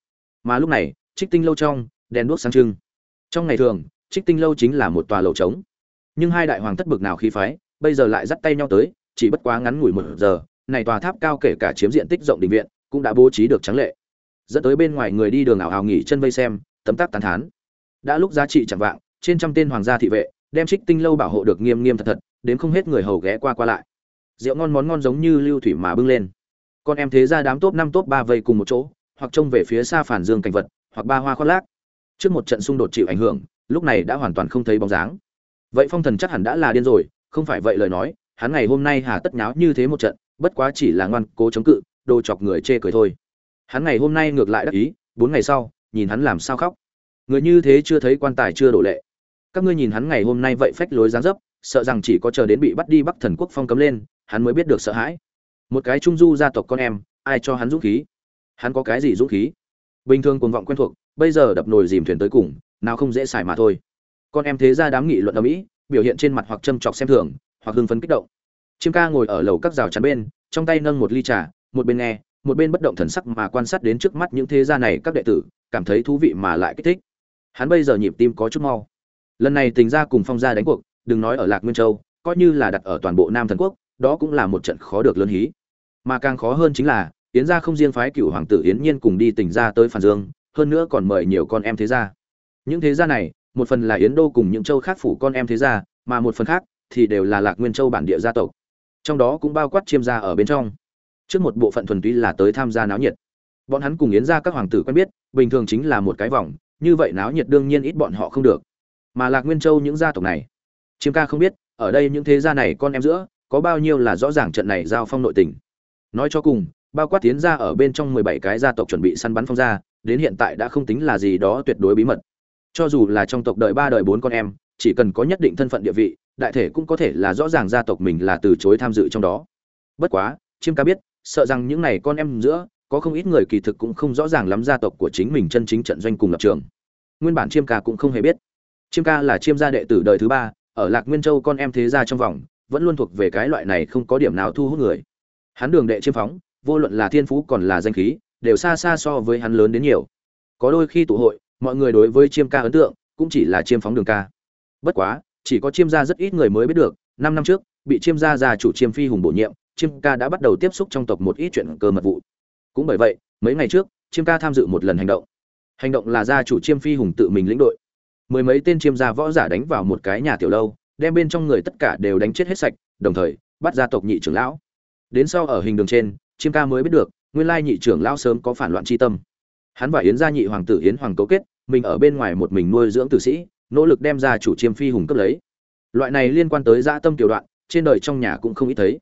Mà lúc này, trích tinh lâu trong đèn đuốc sáng trưng. Trong ngày thường, trích tinh lâu chính là một tòa lầu trống. Nhưng hai đại hoàng thất bực nào khí phái, bây giờ lại dắt tay nhau tới, chỉ bất quá ngắn ngủi một giờ, này tòa tháp cao kể cả chiếm diện tích rộng đình viện, cũng đã bố trí được trắng lệ. Dẫn tới bên ngoài người đi đường ảo ảo nghỉ chân vây xem, tấm tắc tán thán. Đã lúc giá trị chẳng vạng, trên trăm tên hoàng gia thị vệ, đem trích tinh lâu bảo hộ được nghiêm nghiêm thật thật, đến không hết người hầu ghé qua qua lại. Rượu ngon món ngon giống như lưu thủy mà bưng lên. Con em thế ra đám top năm top ba vây cùng một chỗ, hoặc trông về phía xa phản dương cảnh vật, hoặc ba hoa khoác lác trước một trận xung đột chịu ảnh hưởng, lúc này đã hoàn toàn không thấy bóng dáng. Vậy phong thần chắc hẳn đã là điên rồi, không phải vậy lời nói, hắn ngày hôm nay hà tất nháo như thế một trận, bất quá chỉ là ngoan cố chống cự, đồ chọc người chê cười thôi. Hắn ngày hôm nay ngược lại đắc ý, bốn ngày sau, nhìn hắn làm sao khóc. Người như thế chưa thấy quan tài chưa đổ lệ. Các ngươi nhìn hắn ngày hôm nay vậy phách lối dáng dấp, sợ rằng chỉ có chờ đến bị bắt đi bắc thần quốc phong cấm lên, hắn mới biết được sợ hãi. Một cái trung du gia tộc con em, ai cho hắn dũng khí? Hắn có cái gì dũng khí? Bình thường cuồng vọng quen thuộc bây giờ đập nồi dìm thuyền tới cùng, nào không dễ xài mà thôi. Con em thế ra đám nghị luận ở mỹ, biểu hiện trên mặt hoặc châm chọc xem thường, hoặc hưng phấn kích động. Chiêm ca ngồi ở lầu các rào chắn bên, trong tay nâng một ly trà, một bên nghe, một bên bất động thần sắc mà quan sát đến trước mắt những thế gia này các đệ tử, cảm thấy thú vị mà lại kích thích. Hắn bây giờ nhịp tim có chút mau. Lần này tình ra cùng phong gia đánh cuộc, đừng nói ở lạc nguyên châu, coi như là đặt ở toàn bộ nam thần quốc, đó cũng là một trận khó được lớn hí. Mà càng khó hơn chính là, yến gia không riêng phái cựu hoàng tử yến nhiên cùng đi tỉnh ra tới phản dương hơn nữa còn mời nhiều con em thế gia. Những thế gia này, một phần là yến đô cùng những châu khác phủ con em thế gia, mà một phần khác thì đều là lạc nguyên châu bản địa gia tộc. Trong đó cũng bao quát chiêm gia ở bên trong. Trước một bộ phận thuần túy là tới tham gia náo nhiệt. Bọn hắn cùng yến gia các hoàng tử quen biết, bình thường chính là một cái vòng, như vậy náo nhiệt đương nhiên ít bọn họ không được. Mà lạc nguyên châu những gia tộc này, chiêm ca không biết, ở đây những thế gia này con em giữa, có bao nhiêu là rõ ràng trận này giao phong nội tình. Nói cho cùng, bao quát tiến ra ở bên trong mười bảy cái gia tộc chuẩn bị săn bắn phong gia đến hiện tại đã không tính là gì đó tuyệt đối bí mật. Cho dù là trong tộc đời ba đời bốn con em, chỉ cần có nhất định thân phận địa vị, đại thể cũng có thể là rõ ràng gia tộc mình là từ chối tham dự trong đó. Bất quá, chiêm ca biết, sợ rằng những này con em giữa, có không ít người kỳ thực cũng không rõ ràng lắm gia tộc của chính mình chân chính trận doanh cùng lập trường. Nguyên bản chiêm ca cũng không hề biết. Chiêm ca là chiêm gia đệ tử đời thứ ba, ở lạc nguyên châu con em thế gia trong vòng, vẫn luôn thuộc về cái loại này không có điểm nào thu hút người. Hắn đường đệ chiêm phóng, vô luận là thiên phú còn là danh khí đều xa xa so với hắn lớn đến nhiều. Có đôi khi tụ hội, mọi người đối với chiêm ca ấn tượng cũng chỉ là chiêm phóng đường ca. Bất quá, chỉ có chiêm gia rất ít người mới biết được, năm năm trước, bị chiêm gia gia chủ chiêm phi hùng bổ nhiệm, chiêm ca đã bắt đầu tiếp xúc trong tộc một ít chuyện cơ mật vụ. Cũng bởi vậy, mấy ngày trước, chiêm ca tham dự một lần hành động. Hành động là gia chủ chiêm phi hùng tự mình lĩnh đội. Mười mấy tên chiêm gia võ giả đánh vào một cái nhà tiểu lâu, đem bên trong người tất cả đều đánh chết hết sạch, đồng thời bắt gia tộc nhị trưởng lão. Đến sau ở hình đường trên, chiêm ca mới biết được nguyên lai nhị trưởng lão sớm có phản loạn chi tâm. Hắn và yến gia nhị hoàng tử yến hoàng cấu kết, mình ở bên ngoài một mình nuôi dưỡng tử sĩ, nỗ lực đem ra chủ chiêm phi hùng cấp lấy. Loại này liên quan tới dã tâm tiểu đoạn, trên đời trong nhà cũng không ít thấy.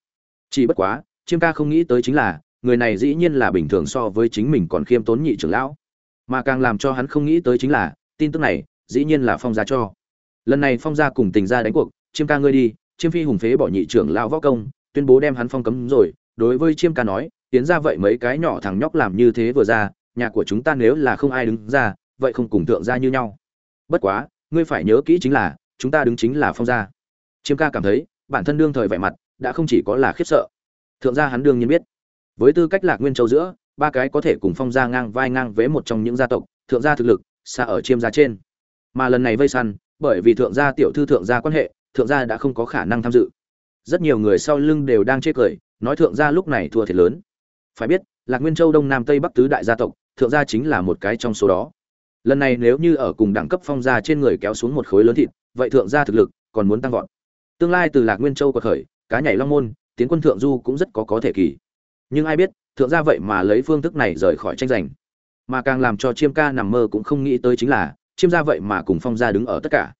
Chỉ bất quá, chiêm ca không nghĩ tới chính là, người này dĩ nhiên là bình thường so với chính mình còn khiêm tốn nhị trưởng lão. Mà càng làm cho hắn không nghĩ tới chính là, tin tức này, dĩ nhiên là phong gia cho. Lần này phong gia cùng tình gia đánh cuộc, chiêm ca ngươi đi, chiêm phi hùng phế bỏ nhị trưởng lão võ công, tuyên bố đem hắn phong cấm rồi, đối với chiêm ca nói tiến ra vậy mấy cái nhỏ thằng nhóc làm như thế vừa ra, nhà của chúng ta nếu là không ai đứng ra, vậy không cùng thượng gia như nhau. Bất quá, ngươi phải nhớ kỹ chính là, chúng ta đứng chính là phong gia. Chiêm ca cảm thấy, bản thân đương thời vẻ mặt, đã không chỉ có là khiếp sợ. Thượng gia hắn đương nhiên biết. Với tư cách lạc nguyên châu giữa, ba cái có thể cùng phong gia ngang vai ngang vế một trong những gia tộc, thượng gia thực lực, xa ở chiêm gia trên. Mà lần này vây săn, bởi vì thượng gia tiểu thư thượng gia quan hệ, thượng gia đã không có khả năng tham dự. Rất nhiều người sau lưng đều đang chê cười, nói thượng gia lúc này thua thiệt lớn phải biết, lạc nguyên châu đông nam tây bắc tứ đại gia tộc, thượng gia chính là một cái trong số đó. Lần này nếu như ở cùng đẳng cấp phong gia trên người kéo xuống một khối lớn thịt, vậy thượng gia thực lực còn muốn tăng vọt. Tương lai từ lạc nguyên châu của khởi, cá nhảy long môn, tiến quân thượng du cũng rất có có thể kỳ. Nhưng ai biết, thượng gia vậy mà lấy phương thức này rời khỏi tranh giành. Mà càng làm cho chiêm ca nằm mơ cũng không nghĩ tới chính là, chiêm gia vậy mà cùng phong gia đứng ở tất cả.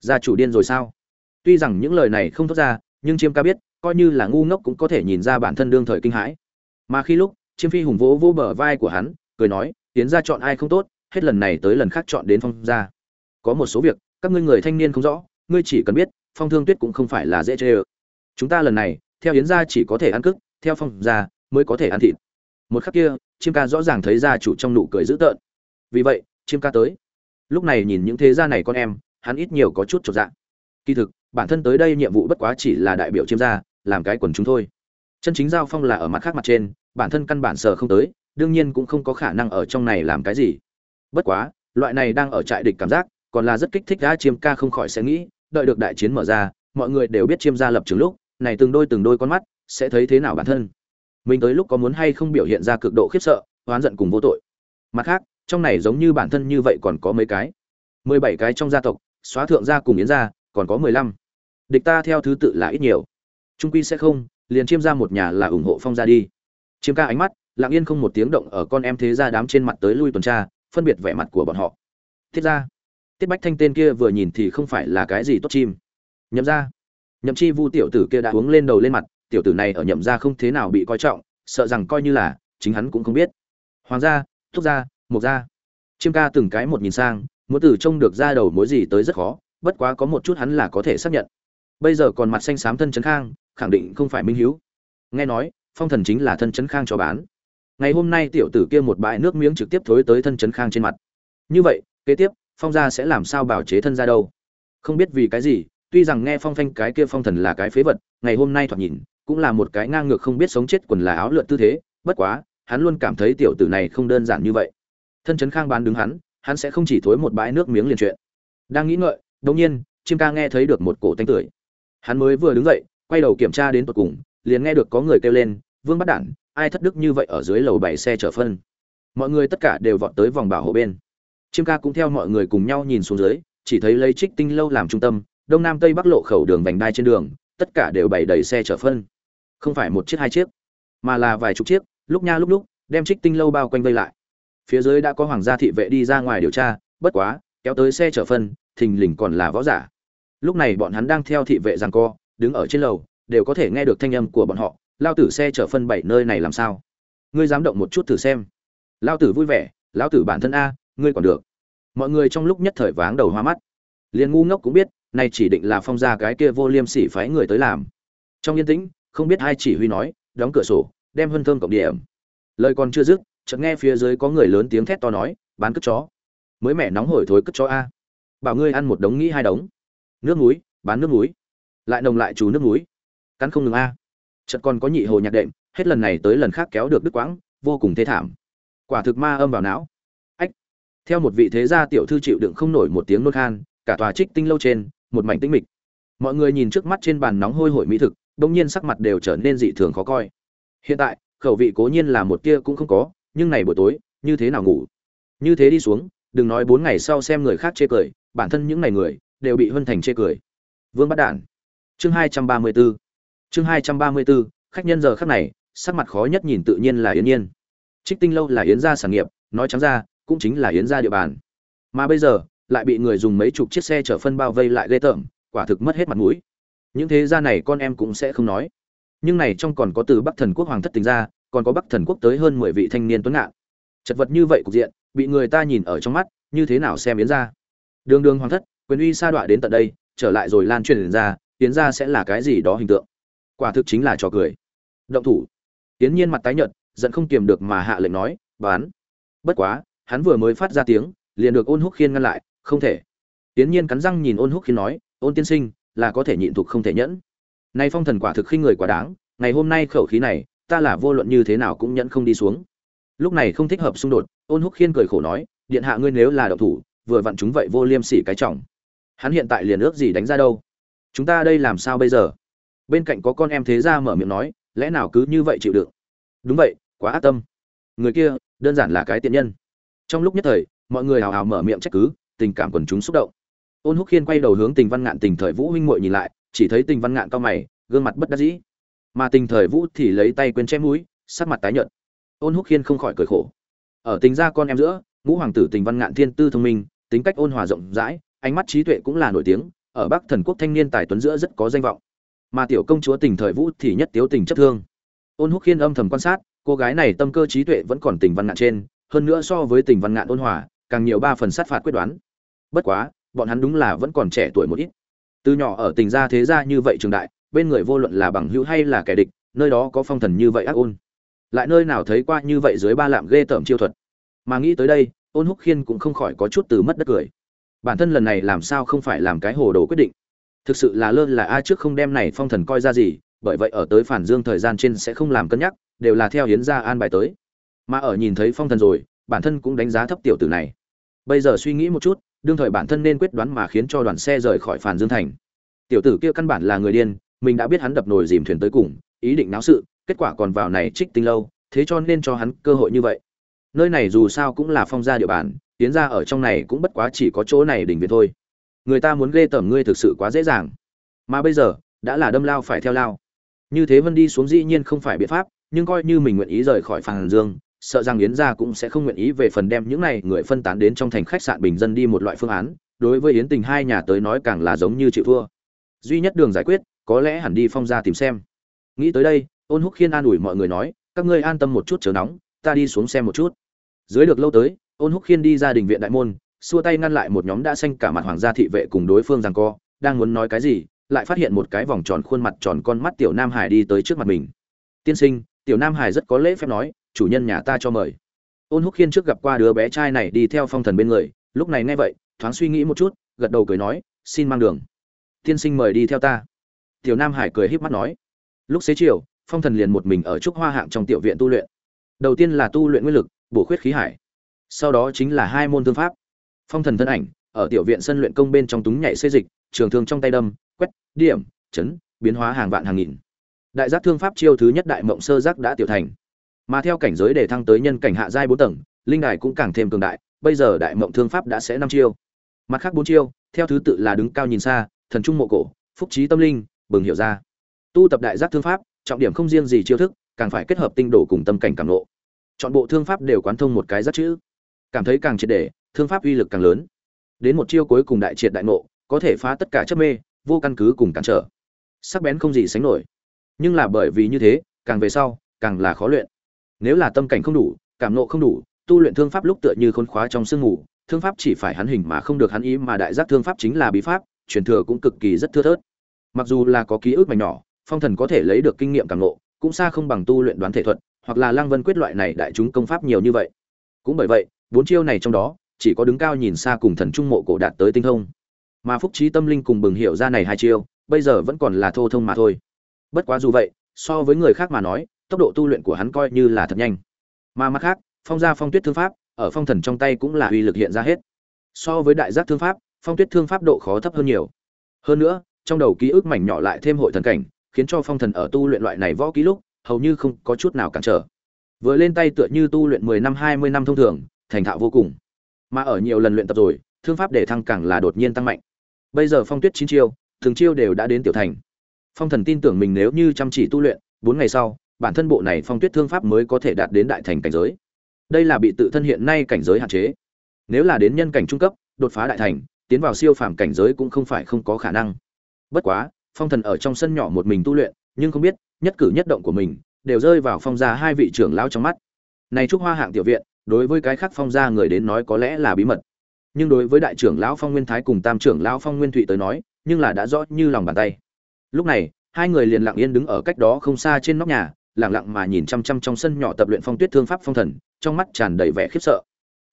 Gia chủ điên rồi sao? Tuy rằng những lời này không thốt ra, nhưng chiêm ca biết, coi như là ngu ngốc cũng có thể nhìn ra bản thân đương thời kinh hãi mà khi lúc, chiêm phi hùng vỗ vỗ bờ vai của hắn, cười nói, tiến ra chọn ai không tốt, hết lần này tới lần khác chọn đến phong gia. Có một số việc, các ngươi người thanh niên không rõ, ngươi chỉ cần biết, phong thương tuyết cũng không phải là dễ chê ơ. Chúng ta lần này, theo yến gia chỉ có thể ăn cức, theo phong gia mới có thể ăn thịt. Một khắc kia, chiêm ca rõ ràng thấy gia chủ trong nụ cười dữ tợn. Vì vậy, chiêm ca tới. Lúc này nhìn những thế gia này con em, hắn ít nhiều có chút chột dạ. Kỳ thực, bản thân tới đây nhiệm vụ bất quá chỉ là đại biểu chiêm gia, làm cái quần chúng thôi chân chính giao phong là ở mặt khác mặt trên, bản thân căn bản sờ không tới, đương nhiên cũng không có khả năng ở trong này làm cái gì. Bất quá, loại này đang ở trại địch cảm giác, còn là rất kích thích đã chiêm ca không khỏi sẽ nghĩ, đợi được đại chiến mở ra, mọi người đều biết chiêm gia lập trường lúc, này từng đôi từng đôi con mắt sẽ thấy thế nào bản thân. Mình tới lúc có muốn hay không biểu hiện ra cực độ khiếp sợ, oán giận cùng vô tội. Mặt khác, trong này giống như bản thân như vậy còn có mấy cái. Mười bảy cái trong gia tộc, xóa thượng gia cùng yến gia, còn có mười lăm. Địch ta theo thứ tự là ít nhiều. Trung quy sẽ không liền chiêm ra một nhà là ủng hộ phong gia đi. Chiêm ca ánh mắt, lặng yên không một tiếng động ở con em thế gia đám trên mặt tới lui tuần tra, phân biệt vẻ mặt của bọn họ. Thiết ra tiết bách thanh tên kia vừa nhìn thì không phải là cái gì tốt chim. Nhậm ra nhậm chi vu tiểu tử kia đã uống lên đầu lên mặt, tiểu tử này ở nhậm ra không thế nào bị coi trọng, sợ rằng coi như là, chính hắn cũng không biết. Hoàng gia, thúc gia mục gia. Chiêm ca từng cái một nhìn sang, muốn từ trông được ra đầu mối gì tới rất khó, bất quá có một chút hắn là có thể xác nhận. Bây giờ còn mặt xanh xám thân trấn khang khẳng định không phải minh hiếu. Nghe nói, phong thần chính là thân Chấn khang cho bán. Ngày hôm nay tiểu tử kia một bãi nước miếng trực tiếp thối tới thân Chấn khang trên mặt. Như vậy, kế tiếp, phong gia sẽ làm sao bảo chế thân ra đâu? Không biết vì cái gì, tuy rằng nghe phong phanh cái kia phong thần là cái phế vật, ngày hôm nay thoạt nhìn, cũng là một cái ngang ngược không biết sống chết quần là áo lượn tư thế, bất quá, hắn luôn cảm thấy tiểu tử này không đơn giản như vậy. Thân Chấn khang bán đứng hắn hắn sẽ không chỉ thối một bãi nước miếng liền chuyện. Đang nghĩ ngợi, đột nhiên, chim ca nghe thấy được một cổ tanh tưởi. Hắn mới vừa đứng dậy quay đầu kiểm tra đến tận cùng, liền nghe được có người kêu lên, vương bắt đản, ai thất đức như vậy ở dưới lầu bảy xe chở phân? Mọi người tất cả đều vọt tới vòng bảo hộ bên. Chiêm ca cũng theo mọi người cùng nhau nhìn xuống dưới, chỉ thấy lấy trích tinh lâu làm trung tâm, đông nam tây bắc lộ khẩu đường vành đai trên đường, tất cả đều bày đầy xe chở phân. Không phải một chiếc hai chiếc, mà là vài chục chiếc, lúc nha lúc lúc, đem trích tinh lâu bao quanh vây lại. Phía dưới đã có hoàng gia thị vệ đi ra ngoài điều tra, bất quá, kéo tới xe chở phân, thình lình còn là võ giả. Lúc này bọn hắn đang theo thị vệ giằng co đứng ở trên lầu, đều có thể nghe được thanh âm của bọn họ, lao tử xe chở phân bảy nơi này làm sao? Ngươi dám động một chút thử xem. Lao tử vui vẻ lão tử bản thân a, ngươi còn được. Mọi người trong lúc nhất thời váng đầu hoa mắt. Liền ngu ngốc cũng biết này chỉ định là phong gia cái kia vô liêm sỉ phái người tới làm. Trong yên tĩnh, không biết ai chỉ huy nói, đóng cửa sổ, đem hân thơm cộng điểm. Lời còn chưa dứt, chợt nghe phía dưới có người lớn tiếng thét to nói, bán cất chó. Mới mẻ nóng hổi thối cất chó a. Bảo ngươi ăn một đống nghĩ hai đống. Nước muối, bán nước muối lại nồng lại chú nước núi cắn không ngừng a. Chợt còn có nhị hồ nhạc đệm, hết lần này tới lần khác kéo được đứt quãng, vô cùng thế thảm. Quả thực ma âm vào não. Ách. Theo một vị thế gia tiểu thư chịu đựng không nổi một tiếng nôn khan, cả tòa trích tinh lâu trên, một mảnh tĩnh mịch. Mọi người nhìn trước mắt trên bàn nóng hôi hổi mỹ thực đông nhiên sắc mặt đều trở nên dị thường khó coi. Hiện tại, khẩu vị cố nhiên là một tia cũng không có, nhưng này buổi tối, như thế nào ngủ? Như thế đi xuống, đừng nói bốn ngày sau xem người khác chê cười, bản thân những ngày người, đều bị hân thành chê cười. Vương bắt đản chương hai trăm ba mươi 234 chương hai trăm ba mươi 234, khách nhân giờ khắc này sắc mặt khó nhất nhìn tự nhiên là yến nhiên. Trích tinh lâu là yến gia sản nghiệp nói trắng ra cũng chính là yến gia địa bàn. Mà bây giờ lại bị người dùng mấy chục chiếc xe chở phân bao vây lại ghê tởm quả thực mất hết mặt mũi. Những thế gia này con em cũng sẽ không nói. Nhưng này trong còn có từ bắc thần quốc hoàng thất tình ra còn có bắc thần quốc tới hơn mười vị thanh niên tuấn ngạn. Chật vật như vậy cục diện bị người ta nhìn ở trong mắt như thế nào xem yến ra đường đường hoàng thất quyền uy sa đọa đến tận đây trở lại rồi lan truyền ra tiến ra sẽ là cái gì đó hình tượng. Quả thực chính là trò cười. Động thủ. Tiến nhiên mặt tái nhợt, giận không kiềm được mà hạ lệnh nói, bán. Bất quá, hắn vừa mới phát ra tiếng, liền được ôn húc khiên ngăn lại, không thể. Tiến nhiên cắn răng nhìn ôn húc khiên nói, ôn tiên sinh, là có thể nhịn thục không thể nhẫn. Nay phong thần quả thực khinh người quá đáng, ngày hôm nay khẩu khí này, ta là vô luận như thế nào cũng nhẫn không đi xuống. Lúc này không thích hợp xung đột, ôn húc khiên cười khổ nói, điện hạ ngươi nếu là động thủ, vừa vặn chúng vậy vô liêm sỉ cái trọng. Hắn hiện tại liền ước gì đánh ra đâu? Chúng ta đây làm sao bây giờ? Bên cạnh có con em thế ra mở miệng nói, lẽ nào cứ như vậy chịu đựng? Đúng vậy, quá ác tâm. Người kia, đơn giản là cái tiện nhân. Trong lúc nhất thời, mọi người hào hào mở miệng trách cứ, tình cảm quần chúng xúc động. Ôn húc khiên quay đầu hướng tình văn ngạn tình thời vũ huynh muội nhìn lại, chỉ thấy tình văn ngạn cao mày, gương mặt bất đắc dĩ. Mà tình thời vũ thì lấy tay quên chém mũi, sắc mặt tái nhợt. Ôn húc khiên không khỏi cười khổ. Ở tình gia con em giữa, ngũ hoàng tử tình văn ngạn thiên tư thông minh, tính cách ôn hòa rộng rãi, ánh mắt trí tuệ cũng là nổi tiếng ở bắc thần quốc thanh niên tài tuấn giữa rất có danh vọng. Mà tiểu công chúa tình thời vũ thì nhất tiếu tình chấp thương. Ôn húc khiên âm thầm quan sát, cô gái này tâm cơ trí tuệ vẫn còn tình văn ngạn trên, hơn nữa so với tình văn ngạn ôn hòa, càng nhiều ba phần sát phạt quyết đoán. Bất quá, bọn hắn đúng là vẫn còn trẻ tuổi một ít. Từ nhỏ ở tình gia thế gia như vậy trường đại, bên người vô luận là bằng hữu hay là kẻ địch, nơi đó có phong thần như vậy ác ôn. Lại nơi nào thấy qua như vậy dưới ba lạm ghê tởm chiêu thuật. Mà nghĩ tới đây, ôn húc khiên cũng không khỏi có chút từ mất đất cười bản thân lần này làm sao không phải làm cái hồ đồ quyết định? Thực sự là lơ là a trước không đem này phong thần coi ra gì, bởi vậy ở tới phản dương thời gian trên sẽ không làm cân nhắc, đều là theo hiến gia an bài tới. Mà ở nhìn thấy phong thần rồi, bản thân cũng đánh giá thấp tiểu tử này. Bây giờ suy nghĩ một chút, đương thời bản thân nên quyết đoán mà khiến cho đoàn xe rời khỏi phản dương thành. Tiểu tử kia căn bản là người điên, mình đã biết hắn đập nồi dìm thuyền tới cùng, ý định náo sự, kết quả còn vào này trích tinh lâu, thế cho nên cho hắn cơ hội như vậy. Nơi này dù sao cũng là phong gia địa bàn tiến ra ở trong này cũng bất quá chỉ có chỗ này đỉnh viện thôi. Người ta muốn ghê tởm ngươi thực sự quá dễ dàng. Mà bây giờ, đã là đâm lao phải theo lao. Như thế vân đi xuống dĩ nhiên không phải biện pháp, nhưng coi như mình nguyện ý rời khỏi phàn dương, sợ rằng yến gia cũng sẽ không nguyện ý về phần đem những này người phân tán đến trong thành khách sạn bình dân đi một loại phương án, đối với yến tình hai nhà tới nói càng là giống như chịu thua. Duy nhất đường giải quyết, có lẽ hẳn đi phong gia tìm xem. Nghĩ tới đây, ôn húc khiên an ủi mọi người nói, các ngươi an tâm một chút, chờ nóng, ta đi xuống xem một chút. Dưới được lâu tới ôn húc khiên đi ra đình viện đại môn, xua tay ngăn lại một nhóm đã xanh cả mặt hoàng gia thị vệ cùng đối phương rằng co, đang muốn nói cái gì, lại phát hiện một cái vòng tròn khuôn mặt tròn con mắt tiểu nam hải đi tới trước mặt mình. Tiên sinh, tiểu nam hải rất có lễ phép nói, chủ nhân nhà ta cho mời. Ôn húc khiên trước gặp qua đứa bé trai này đi theo phong thần bên người, lúc này nghe vậy, thoáng suy nghĩ một chút, gật đầu cười nói, xin mang đường. Tiên sinh mời đi theo ta. Tiểu nam hải cười híp mắt nói. Lúc xế chiều, phong thần liền một mình ở trúc hoa hạng trong tiểu viện tu luyện. Đầu tiên là tu luyện nguyên lực, bổ khuyết khí hải sau đó chính là hai môn thương pháp. Phong thần thân ảnh, ở tiểu viện sân luyện công bên trong túng nhảy xê dịch, trường thương trong tay đâm, quét, điểm, chấn, biến hóa hàng vạn hàng nghìn. Đại giác thương pháp chiêu thứ nhất đại mộng sơ giác đã tiểu thành. Mà theo cảnh giới để thăng tới nhân cảnh hạ giai bốn tầng, linh đài cũng càng thêm cường đại, bây giờ đại mộng thương pháp đã sẽ năm chiêu. Mặt khác bốn chiêu, theo thứ tự là đứng cao nhìn xa, thần trung mộ cổ, phúc trí tâm linh, bừng hiểu ra. Tu tập đại giác thương pháp, trọng điểm không riêng gì chiêu thức, càng phải kết hợp tinh đổ cùng tâm cảnh càng lộ chọn bộ thương pháp đều quán thông một cái rất chữ cảm thấy càng triệt để, thương pháp uy lực càng lớn. Đến một chiêu cuối cùng đại triệt đại nộ có thể phá tất cả chấp mê, vô căn cứ cùng cản trở. Sắc bén không gì sánh nổi. Nhưng là bởi vì như thế, càng về sau, càng là khó luyện. Nếu là tâm cảnh không đủ, cảm nộ không đủ, tu luyện thương pháp lúc tựa như khôn khóa trong sương mù, thương pháp chỉ phải hắn hình mà không được hắn ý mà đại giác thương pháp chính là bí pháp, truyền thừa cũng cực kỳ rất thưa thớt. Mặc dù là có ký ức mảnh nhỏ, phong thần có thể lấy được kinh nghiệm càng nộ cũng xa không bằng tu luyện đoán thể thuật, hoặc là lang vân quyết loại này đại chúng công pháp nhiều như vậy. Cũng bởi vậy bốn chiêu này trong đó, chỉ có đứng cao nhìn xa cùng thần trung mộ cổ đạt tới tinh thông. Mà phúc trí tâm linh cùng bừng hiểu ra này hai chiêu, bây giờ vẫn còn là thô thông mà thôi. Bất quá dù vậy, so với người khác mà nói, tốc độ tu luyện của hắn coi như là thật nhanh. Mà mặt khác, phong gia phong tuyết thương pháp, ở phong thần trong tay cũng là uy lực hiện ra hết. So với đại giác thương pháp, phong tuyết thương pháp độ khó thấp hơn nhiều. Hơn nữa, trong đầu ký ức mảnh nhỏ lại thêm hội thần cảnh, khiến cho phong thần ở tu luyện loại này võ ký lúc, hầu như không có chút nào cản trở. Vừa lên tay tựa như tu luyện mười năm, hai mươi năm thông thường thành thạo vô cùng. Mà ở nhiều lần luyện tập rồi, thương pháp để thăng càng là đột nhiên tăng mạnh. Bây giờ phong tuyết chín chiêu, thường chiêu đều đã đến tiểu thành. Phong thần tin tưởng mình nếu như chăm chỉ tu luyện, bốn ngày sau, bản thân bộ này phong tuyết thương pháp mới có thể đạt đến đại thành cảnh giới. Đây là bị tự thân hiện nay cảnh giới hạn chế. Nếu là đến nhân cảnh trung cấp, đột phá đại thành, tiến vào siêu phàm cảnh giới cũng không phải không có khả năng. Bất quá, phong thần ở trong sân nhỏ một mình tu luyện, nhưng không biết, nhất cử nhất động của mình, đều rơi vào phong gia hai vị trưởng lão trong mắt. Này trúc hoa hạng tiểu viện đối với cái khác phong gia người đến nói có lẽ là bí mật. Nhưng đối với đại trưởng lão phong nguyên thái cùng tam trưởng lão phong nguyên thụy tới nói, nhưng là đã rõ như lòng bàn tay. Lúc này, hai người liền lặng yên đứng ở cách đó không xa trên nóc nhà, lặng lặng mà nhìn chăm chăm trong sân nhỏ tập luyện phong tuyết thương pháp phong thần, trong mắt tràn đầy vẻ khiếp sợ.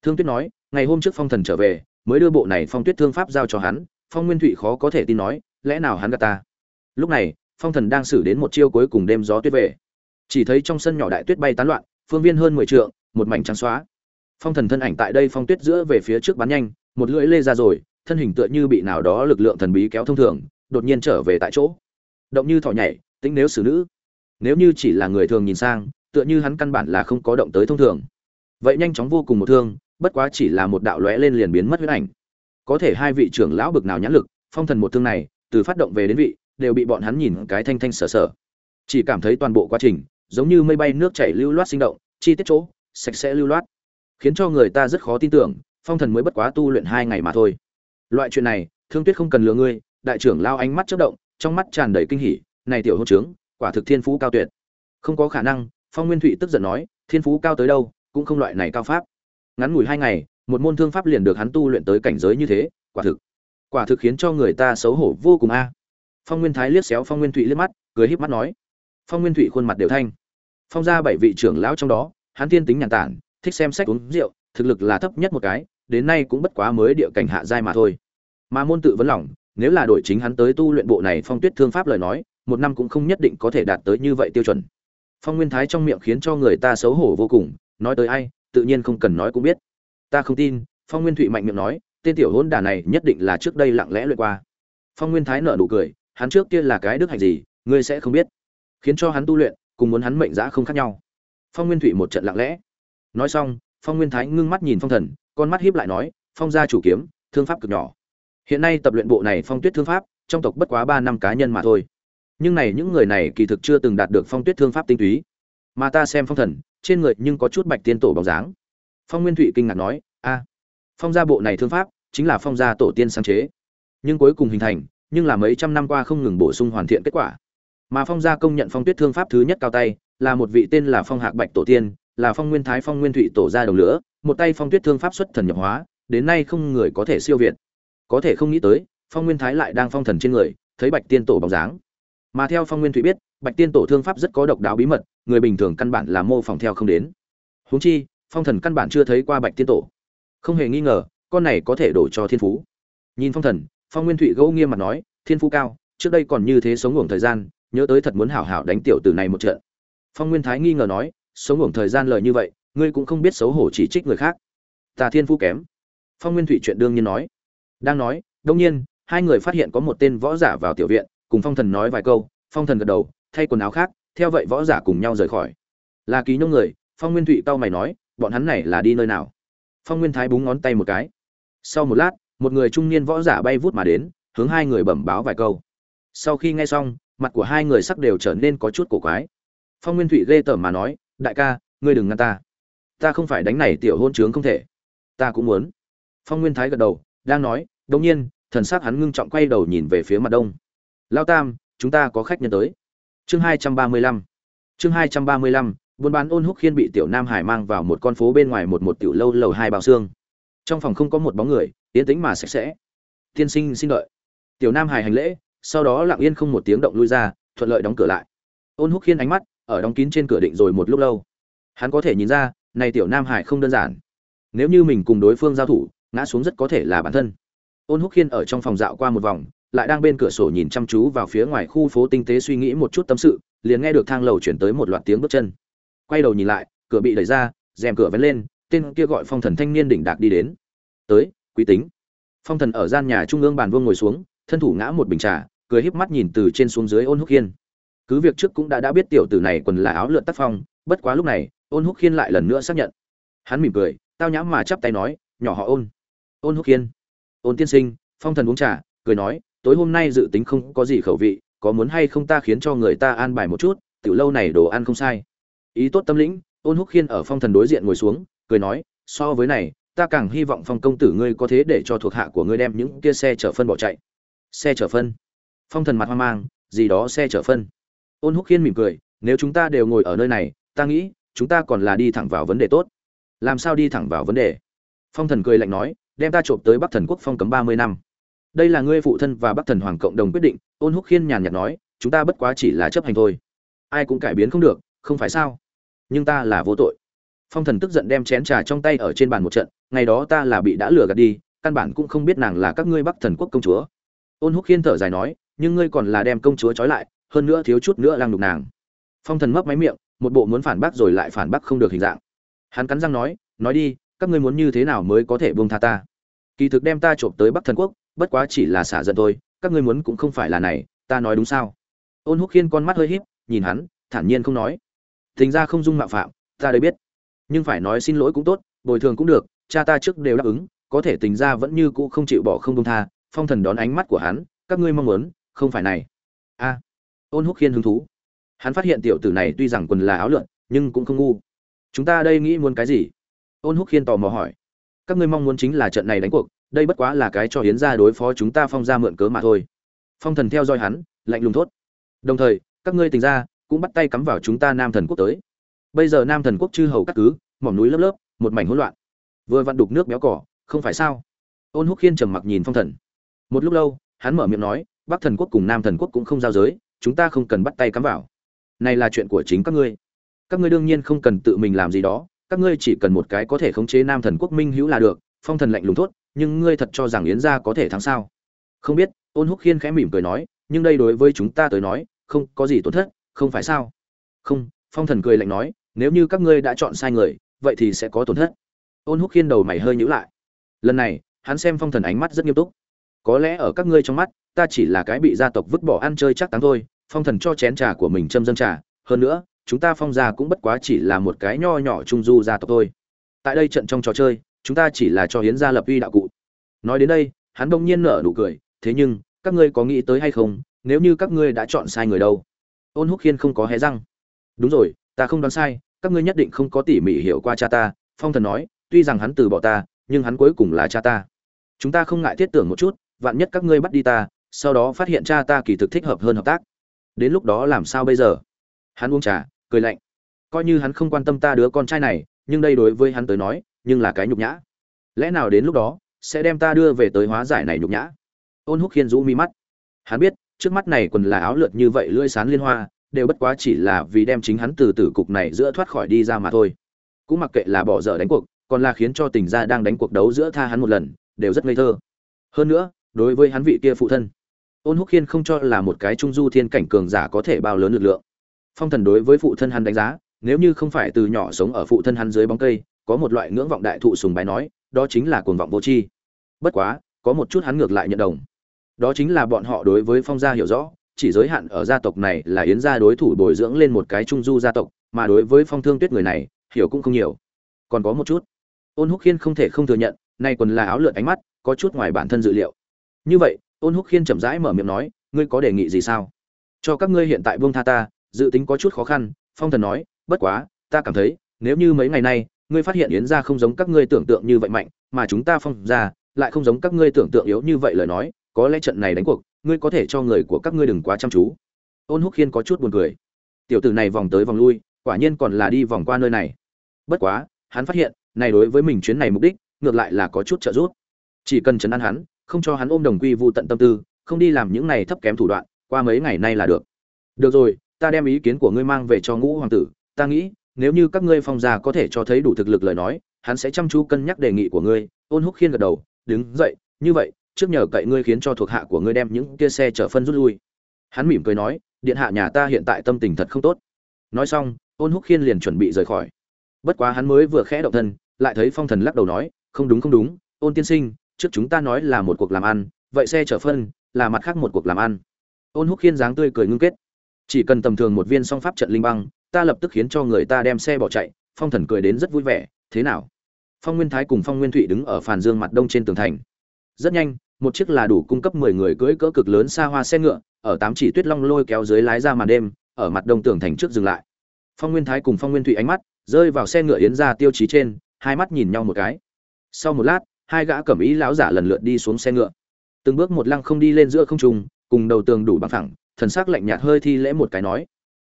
Thương tuyết nói, ngày hôm trước phong thần trở về, mới đưa bộ này phong tuyết thương pháp giao cho hắn, phong nguyên thụy khó có thể tin nói, lẽ nào hắn gạt ta? Lúc này, phong thần đang xử đến một chiêu cuối cùng đêm gió tuyết về. Chỉ thấy trong sân nhỏ đại tuyết bay tán loạn, phương viên hơn mười trượng một mảnh trắng xóa. Phong thần thân ảnh tại đây phong tuyết giữa về phía trước bắn nhanh, một lưỡi lê ra rồi, thân hình tựa như bị nào đó lực lượng thần bí kéo thông thường, đột nhiên trở về tại chỗ. Động như thỏ nhảy, tính nếu xử nữ. Nếu như chỉ là người thường nhìn sang, tựa như hắn căn bản là không có động tới thông thường. Vậy nhanh chóng vô cùng một thương, bất quá chỉ là một đạo lóe lên liền biến mất huyết ảnh. Có thể hai vị trưởng lão bực nào nhãn lực, phong thần một thương này, từ phát động về đến vị, đều bị bọn hắn nhìn cái thanh thanh sở sở chỉ cảm thấy toàn bộ quá trình, giống như mây bay nước chảy lưu loát sinh động, chi tiết chỗ sạch sẽ lưu loát. Khiến cho người ta rất khó tin tưởng, phong thần mới bất quá tu luyện hai ngày mà thôi. Loại chuyện này, thương tuyết không cần lừa ngươi, đại trưởng lao ánh mắt chớp động, trong mắt tràn đầy kinh hỉ, này tiểu hôn trướng, quả thực thiên phú cao tuyệt. Không có khả năng, phong nguyên thụy tức giận nói, thiên phú cao tới đâu, cũng không loại này cao pháp. Ngắn ngủi hai ngày, một môn thương pháp liền được hắn tu luyện tới cảnh giới như thế, quả thực quả thực khiến cho người ta xấu hổ vô cùng a. Phong nguyên thái liếc xéo phong nguyên thụy liếc mắt, cười híp mắt nói. Phong nguyên thụy khuôn mặt đều thanh. Phong ra bảy vị trưởng lão trong đó hắn thiên tính nhàn tản, thích xem sách uống rượu, thực lực là thấp nhất một cái, đến nay cũng bất quá mới địa cảnh hạ giai mà thôi. Mà môn tự vấn lòng, nếu là đổi chính hắn tới tu luyện bộ này phong tuyết thương pháp lời nói, một năm cũng không nhất định có thể đạt tới như vậy tiêu chuẩn. Phong nguyên thái trong miệng khiến cho người ta xấu hổ vô cùng, nói tới ai, tự nhiên không cần nói cũng biết. Ta không tin, phong nguyên thụy mạnh miệng nói, tên tiểu hỗn đản này nhất định là trước đây lặng lẽ luyện qua. Phong nguyên thái nở nụ cười, hắn trước kia là cái đức hạnh gì, ngươi sẽ không biết. Khiến cho hắn tu luyện, cùng muốn hắn mệnh giá không khác nhau phong nguyên thụy một trận lặng lẽ. Nói xong, phong nguyên thái ngưng mắt nhìn phong thần, con mắt hiếp lại nói, phong gia chủ kiếm, thương pháp cực nhỏ. Hiện nay tập luyện bộ này phong tuyết thương pháp, trong tộc bất quá ba năm cá nhân mà thôi. Nhưng này những người này kỳ thực chưa từng đạt được phong tuyết thương pháp tinh túy. Mà ta xem phong thần, trên người nhưng có chút bạch tiên tổ bóng dáng. Phong nguyên thụy kinh ngạc nói, a, phong gia bộ này thương pháp chính là phong gia tổ tiên sáng chế. Nhưng cuối cùng hình thành, nhưng là mấy trăm năm qua không ngừng bổ sung hoàn thiện kết quả mà phong gia công nhận phong tuyết thương pháp thứ nhất cao tay, là một vị tên là phong hạc bạch tổ tiên, là phong nguyên thái phong nguyên thụy tổ gia đồng lửa, một tay phong tuyết thương pháp xuất thần nhập hóa, đến nay không người có thể siêu việt. Có thể không nghĩ tới, phong nguyên thái lại đang phong thần trên người, thấy bạch tiên tổ bóng dáng. Mà theo phong nguyên thụy biết, bạch tiên tổ thương pháp rất có độc đáo bí mật, người bình thường căn bản là mô phỏng theo không đến. Huống chi, phong thần căn bản chưa thấy qua bạch tiên tổ. Không hề nghi ngờ, con này có thể đổ cho thiên phú. Nhìn phong thần, phong nguyên thụy gỗ nghiêm mặt nói, thiên phú cao, trước đây còn như thế sống ngủ thời gian nhớ tới thật muốn hảo hảo đánh tiểu tử này một trận. Phong nguyên thái nghi ngờ nói, sống ngủ thời gian lời như vậy, ngươi cũng không biết xấu hổ chỉ trích người khác. Tà thiên phu kém. Phong nguyên thụy chuyện đương nhiên nói. Đang nói đông nhiên, hai người phát hiện có một tên võ giả vào tiểu viện, cùng phong thần nói vài câu, phong thần gật đầu, thay quần áo khác, theo vậy võ giả cùng nhau rời khỏi. Là ký nhông người, phong nguyên thụy cau mày nói, bọn hắn này là đi nơi nào? Phong nguyên thái búng ngón tay một cái. Sau một lát, một người trung niên võ giả bay vút mà đến, hướng hai người bẩm báo vài câu. Sau khi nghe xong mặt của hai người sắc đều trở nên có chút cổ quái. Phong nguyên thụy ghê tởm mà nói, đại ca, ngươi đừng ngăn ta. Ta không phải đánh này tiểu hôn trướng không thể. Ta cũng muốn. Phong nguyên thái gật đầu, đang nói, đột nhiên, thần sắc hắn ngưng trọng quay đầu nhìn về phía mặt đông. Lao tam, chúng ta có khách nhân tới. Chương hai trăm ba mươi lăm. Chương hai trăm ba mươi lăm, buôn bán ôn húc khiên bị tiểu nam hải mang vào một con phố bên ngoài một một tiểu lâu lầu hai bao xương. Trong phòng không có một bóng người, yên tĩnh mà sạch sẽ. Tiên sinh, xin đợi. Tiểu nam hải hành lễ sau đó lặng yên không một tiếng động lui ra, thuận lợi đóng cửa lại. Ôn húc khiên ánh mắt ở đóng kín trên cửa định rồi một lúc lâu. Hắn có thể nhìn ra, này tiểu nam hải không đơn giản. Nếu như mình cùng đối phương giao thủ, ngã xuống rất có thể là bản thân. Ôn húc khiên ở trong phòng dạo qua một vòng, lại đang bên cửa sổ nhìn chăm chú vào phía ngoài khu phố tinh tế suy nghĩ một chút tâm sự, liền nghe được thang lầu chuyển tới một loạt tiếng bước chân. Quay đầu nhìn lại, cửa bị đẩy ra, rèm cửa vén lên, tên kia gọi phong thần thanh niên đỉnh đạc đi đến. Tới, quý tính. Phong thần ở gian nhà trung ương bàn vương ngồi xuống, thân thủ ngã một bình trà cười híp mắt nhìn từ trên xuống dưới ôn húc khiên cứ việc trước cũng đã đã biết tiểu tử này quần là áo lượn tác phong, bất quá lúc này, ôn húc khiên lại lần nữa xác nhận. Hắn mỉm cười, tao nhãm mà chắp tay nói, nhỏ họ ôn. Ôn húc khiên ôn tiên sinh, phong thần uống trà, cười nói, tối hôm nay dự tính không có gì khẩu vị, có muốn hay không ta khiến cho người ta an bài một chút, tiểu lâu này đồ ăn không sai. Ý tốt tâm lĩnh. Ôn húc khiên ở phong thần đối diện ngồi xuống, cười nói, so với này, ta càng hy vọng phong công tử ngươi có thế để cho thuộc hạ của ngươi đem những kia xe chở phân bỏ chạy. Xe chở phân? Phong thần mặt hoang mang, gì đó xe chở phân. Ôn húc khiên mỉm cười, nếu chúng ta đều ngồi ở nơi này, ta nghĩ chúng ta còn là đi thẳng vào vấn đề tốt. Làm sao đi thẳng vào vấn đề? Phong thần cười lạnh nói, đem ta trộm tới bắc thần quốc phong cấm ba mươi năm. Đây là ngươi phụ thân và bắc thần hoàng cộng đồng quyết định, ôn húc khiên nhàn nhạt nói, chúng ta bất quá chỉ là chấp hành thôi. Ai cũng cải biến không được, không phải sao? Nhưng ta là vô tội. Phong thần tức giận đem chén trà trong tay ở trên bàn một trận, ngày đó ta là bị đã lừa gạt đi, căn bản cũng không biết nàng là các ngươi bắc thần quốc công chúa. Ôn húc khiên thở dài nói nhưng ngươi còn là đem công chúa trói lại, hơn nữa thiếu chút nữa lăng đục nàng. Phong thần mấp máy miệng, một bộ muốn phản bác rồi lại phản bác không được hình dạng. Hắn cắn răng nói nói đi, các ngươi muốn như thế nào mới có thể buông tha ta? Kỳ thực đem ta trộm tới bắc thần quốc, bất quá chỉ là xả giận thôi, các ngươi muốn cũng không phải là này, ta nói đúng sao? Ôn húc khiên con mắt hơi híp, nhìn hắn, thản nhiên không nói. Thình ra không dung mạo phạm, ta đây biết. Nhưng phải nói xin lỗi cũng tốt, bồi thường cũng được, cha ta trước đều đáp ứng, có thể tình ra vẫn như cũ không chịu bỏ không buông tha. Phong thần đón ánh mắt của hắn, các ngươi mong muốn không phải này. A. Ôn húc khiên hứng thú. Hắn phát hiện tiểu tử này tuy rằng quần là áo lượn, nhưng cũng không ngu. Chúng ta đây nghĩ muốn cái gì? Ôn húc khiên tò mò hỏi. Các ngươi mong muốn chính là trận này đánh cuộc, đây bất quá là cái cho hiến ra đối phó chúng ta phong ra mượn cớ mà thôi. Phong thần theo dõi hắn, lạnh lùng thốt. Đồng thời, các ngươi tình ra, cũng bắt tay cắm vào chúng ta nam thần quốc tới. Bây giờ nam thần quốc chư hầu các cứ, mỏm núi lớp lớp, một mảnh hỗn loạn. Vừa vặn đục nước béo cỏ, không phải sao? Ôn húc khiên trầm mặc nhìn phong thần. Một lúc lâu, hắn mở miệng nói bắc thần quốc cùng nam thần quốc cũng không giao giới, chúng ta không cần bắt tay cắm vào. Này là chuyện của chính các ngươi. Các ngươi đương nhiên không cần tự mình làm gì đó, các ngươi chỉ cần một cái có thể khống chế nam thần quốc minh hữu là được, phong thần lạnh lùng thốt, nhưng ngươi thật cho rằng yến gia có thể thắng sao? Không biết, ôn húc khiên khẽ mỉm cười nói, nhưng đây đối với chúng ta tới nói, không có gì tổn thất, không phải sao? Không, phong thần cười lạnh nói, nếu như các ngươi đã chọn sai người, vậy thì sẽ có tổn thất. Ôn húc khiên đầu mày hơi nhữ lại. Lần này, hắn xem phong thần ánh mắt rất nghiêm túc có lẽ ở các ngươi trong mắt, ta chỉ là cái bị gia tộc vứt bỏ ăn chơi chắc táng thôi, phong thần cho chén trà của mình châm dâng trà. Hơn nữa, chúng ta phong gia cũng bất quá chỉ là một cái nho nhỏ trung du gia tộc thôi. Tại đây trận trong trò chơi, chúng ta chỉ là cho hiến gia lập uy đạo cụ. Nói đến đây, hắn đông nhiên nở nụ cười, thế nhưng, các ngươi có nghĩ tới hay không, nếu như các ngươi đã chọn sai người đâu? Ôn húc khiên không có hé răng. Đúng rồi, ta không đoán sai, các ngươi nhất định không có tỉ mỉ hiểu qua cha ta. Phong thần nói, tuy rằng hắn từ bỏ ta, nhưng hắn cuối cùng là cha ta. Chúng ta không ngại thiết tưởng một chút vạn nhất các ngươi bắt đi ta, sau đó phát hiện cha ta kỳ thực thích hợp hơn hợp tác. Đến lúc đó làm sao bây giờ? Hắn uống trà, cười lạnh. Coi như hắn không quan tâm ta đứa con trai này, nhưng đây đối với hắn tới nói, nhưng là cái nhục nhã. Lẽ nào đến lúc đó, sẽ đem ta đưa về tới hóa giải này nhục nhã? Ôn húc khiên rũ mi mắt. Hắn biết, trước mắt này còn là áo lượt như vậy lưỡi sán liên hoa, đều bất quá chỉ là vì đem chính hắn từ tử cục này giữa thoát khỏi đi ra mà thôi. Cũng mặc kệ là bỏ dở đánh cuộc, còn là khiến cho tình gia đang đánh cuộc đấu giữa tha hắn một lần, đều rất ngây thơ. Hơn nữa đối với hắn vị kia phụ thân. Ôn húc khiên không cho là một cái trung du thiên cảnh cường giả có thể bao lớn lực lượng. Phong thần đối với phụ thân hắn đánh giá, nếu như không phải từ nhỏ sống ở phụ thân hắn dưới bóng cây, có một loại ngưỡng vọng đại thụ sùng bái nói, đó chính là cuồng vọng vô tri. Bất quá, có một chút hắn ngược lại nhận đồng. Đó chính là bọn họ đối với phong gia hiểu rõ, chỉ giới hạn ở gia tộc này là yến gia đối thủ bồi dưỡng lên một cái trung du gia tộc, mà đối với phong thương tuyết người này, hiểu cũng không nhiều. Còn có một chút. Ôn húc khiên không thể không thừa nhận, nay quần là áo lượn ánh mắt, có chút ngoài bản thân dự liệu như vậy, ôn húc khiên chậm rãi mở miệng nói, ngươi có đề nghị gì sao? Cho các ngươi hiện tại buông tha ta, dự tính có chút khó khăn. Phong thần nói, bất quá, ta cảm thấy, nếu như mấy ngày nay, ngươi phát hiện yến gia không giống các ngươi tưởng tượng như vậy mạnh, mà chúng ta phong gia lại không giống các ngươi tưởng tượng yếu như vậy lời nói, có lẽ trận này đánh cuộc, ngươi có thể cho người của các ngươi đừng quá chăm chú. Ôn húc khiên có chút buồn cười. Tiểu tử này vòng tới vòng lui, quả nhiên còn là đi vòng qua nơi này. Bất quá, hắn phát hiện, này đối với mình chuyến này mục đích, ngược lại là có chút trợ giúp. Chỉ cần chấn an hắn không cho hắn ôm đồng quy vu tận tâm tư, không đi làm những này thấp kém thủ đoạn, qua mấy ngày nay là được. Được rồi, ta đem ý kiến của ngươi mang về cho ngũ hoàng tử, ta nghĩ, nếu như các ngươi phong gia có thể cho thấy đủ thực lực lời nói, hắn sẽ chăm chú cân nhắc đề nghị của ngươi, ôn húc khiên gật đầu, đứng dậy, như vậy, trước nhờ cậy ngươi khiến cho thuộc hạ của ngươi đem những kia xe chở phân rút lui. Hắn mỉm cười nói, điện hạ nhà ta hiện tại tâm tình thật không tốt. Nói xong, ôn húc khiên liền chuẩn bị rời khỏi. Bất quá hắn mới vừa khẽ động thân, lại thấy phong thần lắc đầu nói, không đúng không đúng, ôn tiên sinh trước chúng ta nói là một cuộc làm ăn, vậy xe chở phân, là mặt khác một cuộc làm ăn. Ôn húc khiên dáng tươi cười ngưng kết. Chỉ cần tầm thường một viên song pháp trận linh băng, ta lập tức khiến cho người ta đem xe bỏ chạy, phong thần cười đến rất vui vẻ, thế nào? Phong nguyên thái cùng phong nguyên thụy đứng ở phàn dương mặt đông trên tường thành. Rất nhanh, một chiếc là đủ cung cấp mười người cưỡi cỡ cực lớn xa hoa xe ngựa, ở tám chỉ tuyết long lôi kéo dưới lái ra màn đêm, ở mặt đông tường thành trước dừng lại. Phong nguyên thái cùng phong nguyên thụy ánh mắt rơi vào xe ngựa yến ra tiêu chí trên, hai mắt nhìn nhau một cái. Sau một lát hai gã cẩm ý lão giả lần lượt đi xuống xe ngựa. Từng bước một lăng không đi lên giữa không trung, cùng đầu tường đủ bằng thẳng thần sắc lạnh nhạt hơi thi lễ một cái nói.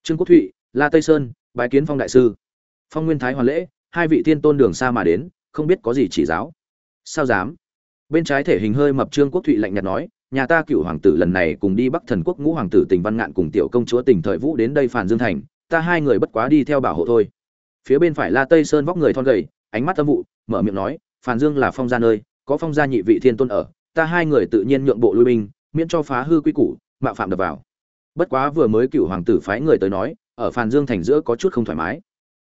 Trương quốc thụy, la tây sơn, bái kiến phong đại sư. Phong nguyên thái hoàn lễ, hai vị thiên tôn đường xa mà đến, không biết có gì chỉ giáo. Sao dám? Bên trái thể hình hơi mập trương quốc thụy lạnh nhạt nói, nhà ta cựu hoàng tử lần này cùng đi bắc thần quốc ngũ hoàng tử tình văn ngạn cùng tiểu công chúa tình thời vũ đến đây phản dương thành, ta hai người bất quá đi theo bảo hộ thôi. Phía bên phải la tây sơn vóc người thon gầy, ánh mắt âm vụ, mở miệng nói phản dương là phong gia nơi, có phong gia nhị vị thiên tôn ở, ta hai người tự nhiên nhượng bộ lui binh, miễn cho phá hư quy củ, mạo phạm đập vào. Bất quá vừa mới cựu hoàng tử phái người tới nói, ở phàn dương thành giữa có chút không thoải mái.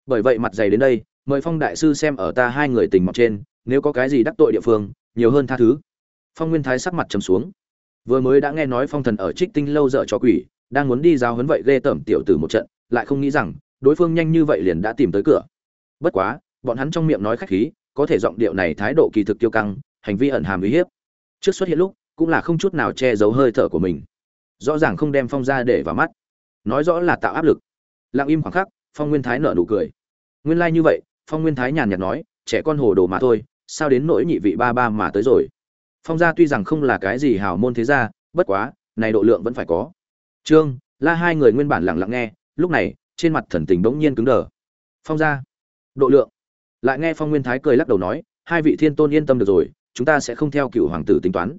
Bởi vậy mặt dày đến đây, mời phong đại sư xem ở ta hai người tình mọc trên, nếu có cái gì đắc tội địa phương, nhiều hơn tha thứ. Phong nguyên thái sắc mặt trầm xuống. Vừa mới đã nghe nói phong thần ở trích tinh lâu dở cho quỷ, đang muốn đi giao huấn vậy ghê tởm tiểu tử một trận, lại không nghĩ rằng, đối phương nhanh như vậy liền đã tìm tới cửa. Bất quá, bọn hắn trong miệng nói khách khí có thể giọng điệu này thái độ kỳ thực tiêu căng, hành vi ẩn hàm uy hiếp. Trước xuất hiện lúc, cũng là không chút nào che giấu hơi thở của mình. Rõ ràng không đem phong ra để vào mắt. Nói rõ là tạo áp lực. Lặng im khoảng khắc, phong nguyên thái nở nụ cười. Nguyên lai như vậy, phong nguyên thái nhàn nhạt nói, trẻ con hồ đồ mà thôi, sao đến nỗi nhị vị ba ba mà tới rồi? Phong gia tuy rằng không là cái gì hào môn thế gia, bất quá, này độ lượng vẫn phải có. Trương, la hai người nguyên bản lặng lặng nghe, lúc này, trên mặt thần tình bỗng nhiên cứng đờ. Phong gia, độ lượng? Lại nghe phong nguyên thái cười lắc đầu nói, hai vị thiên tôn yên tâm được rồi, chúng ta sẽ không theo cựu hoàng tử tính toán.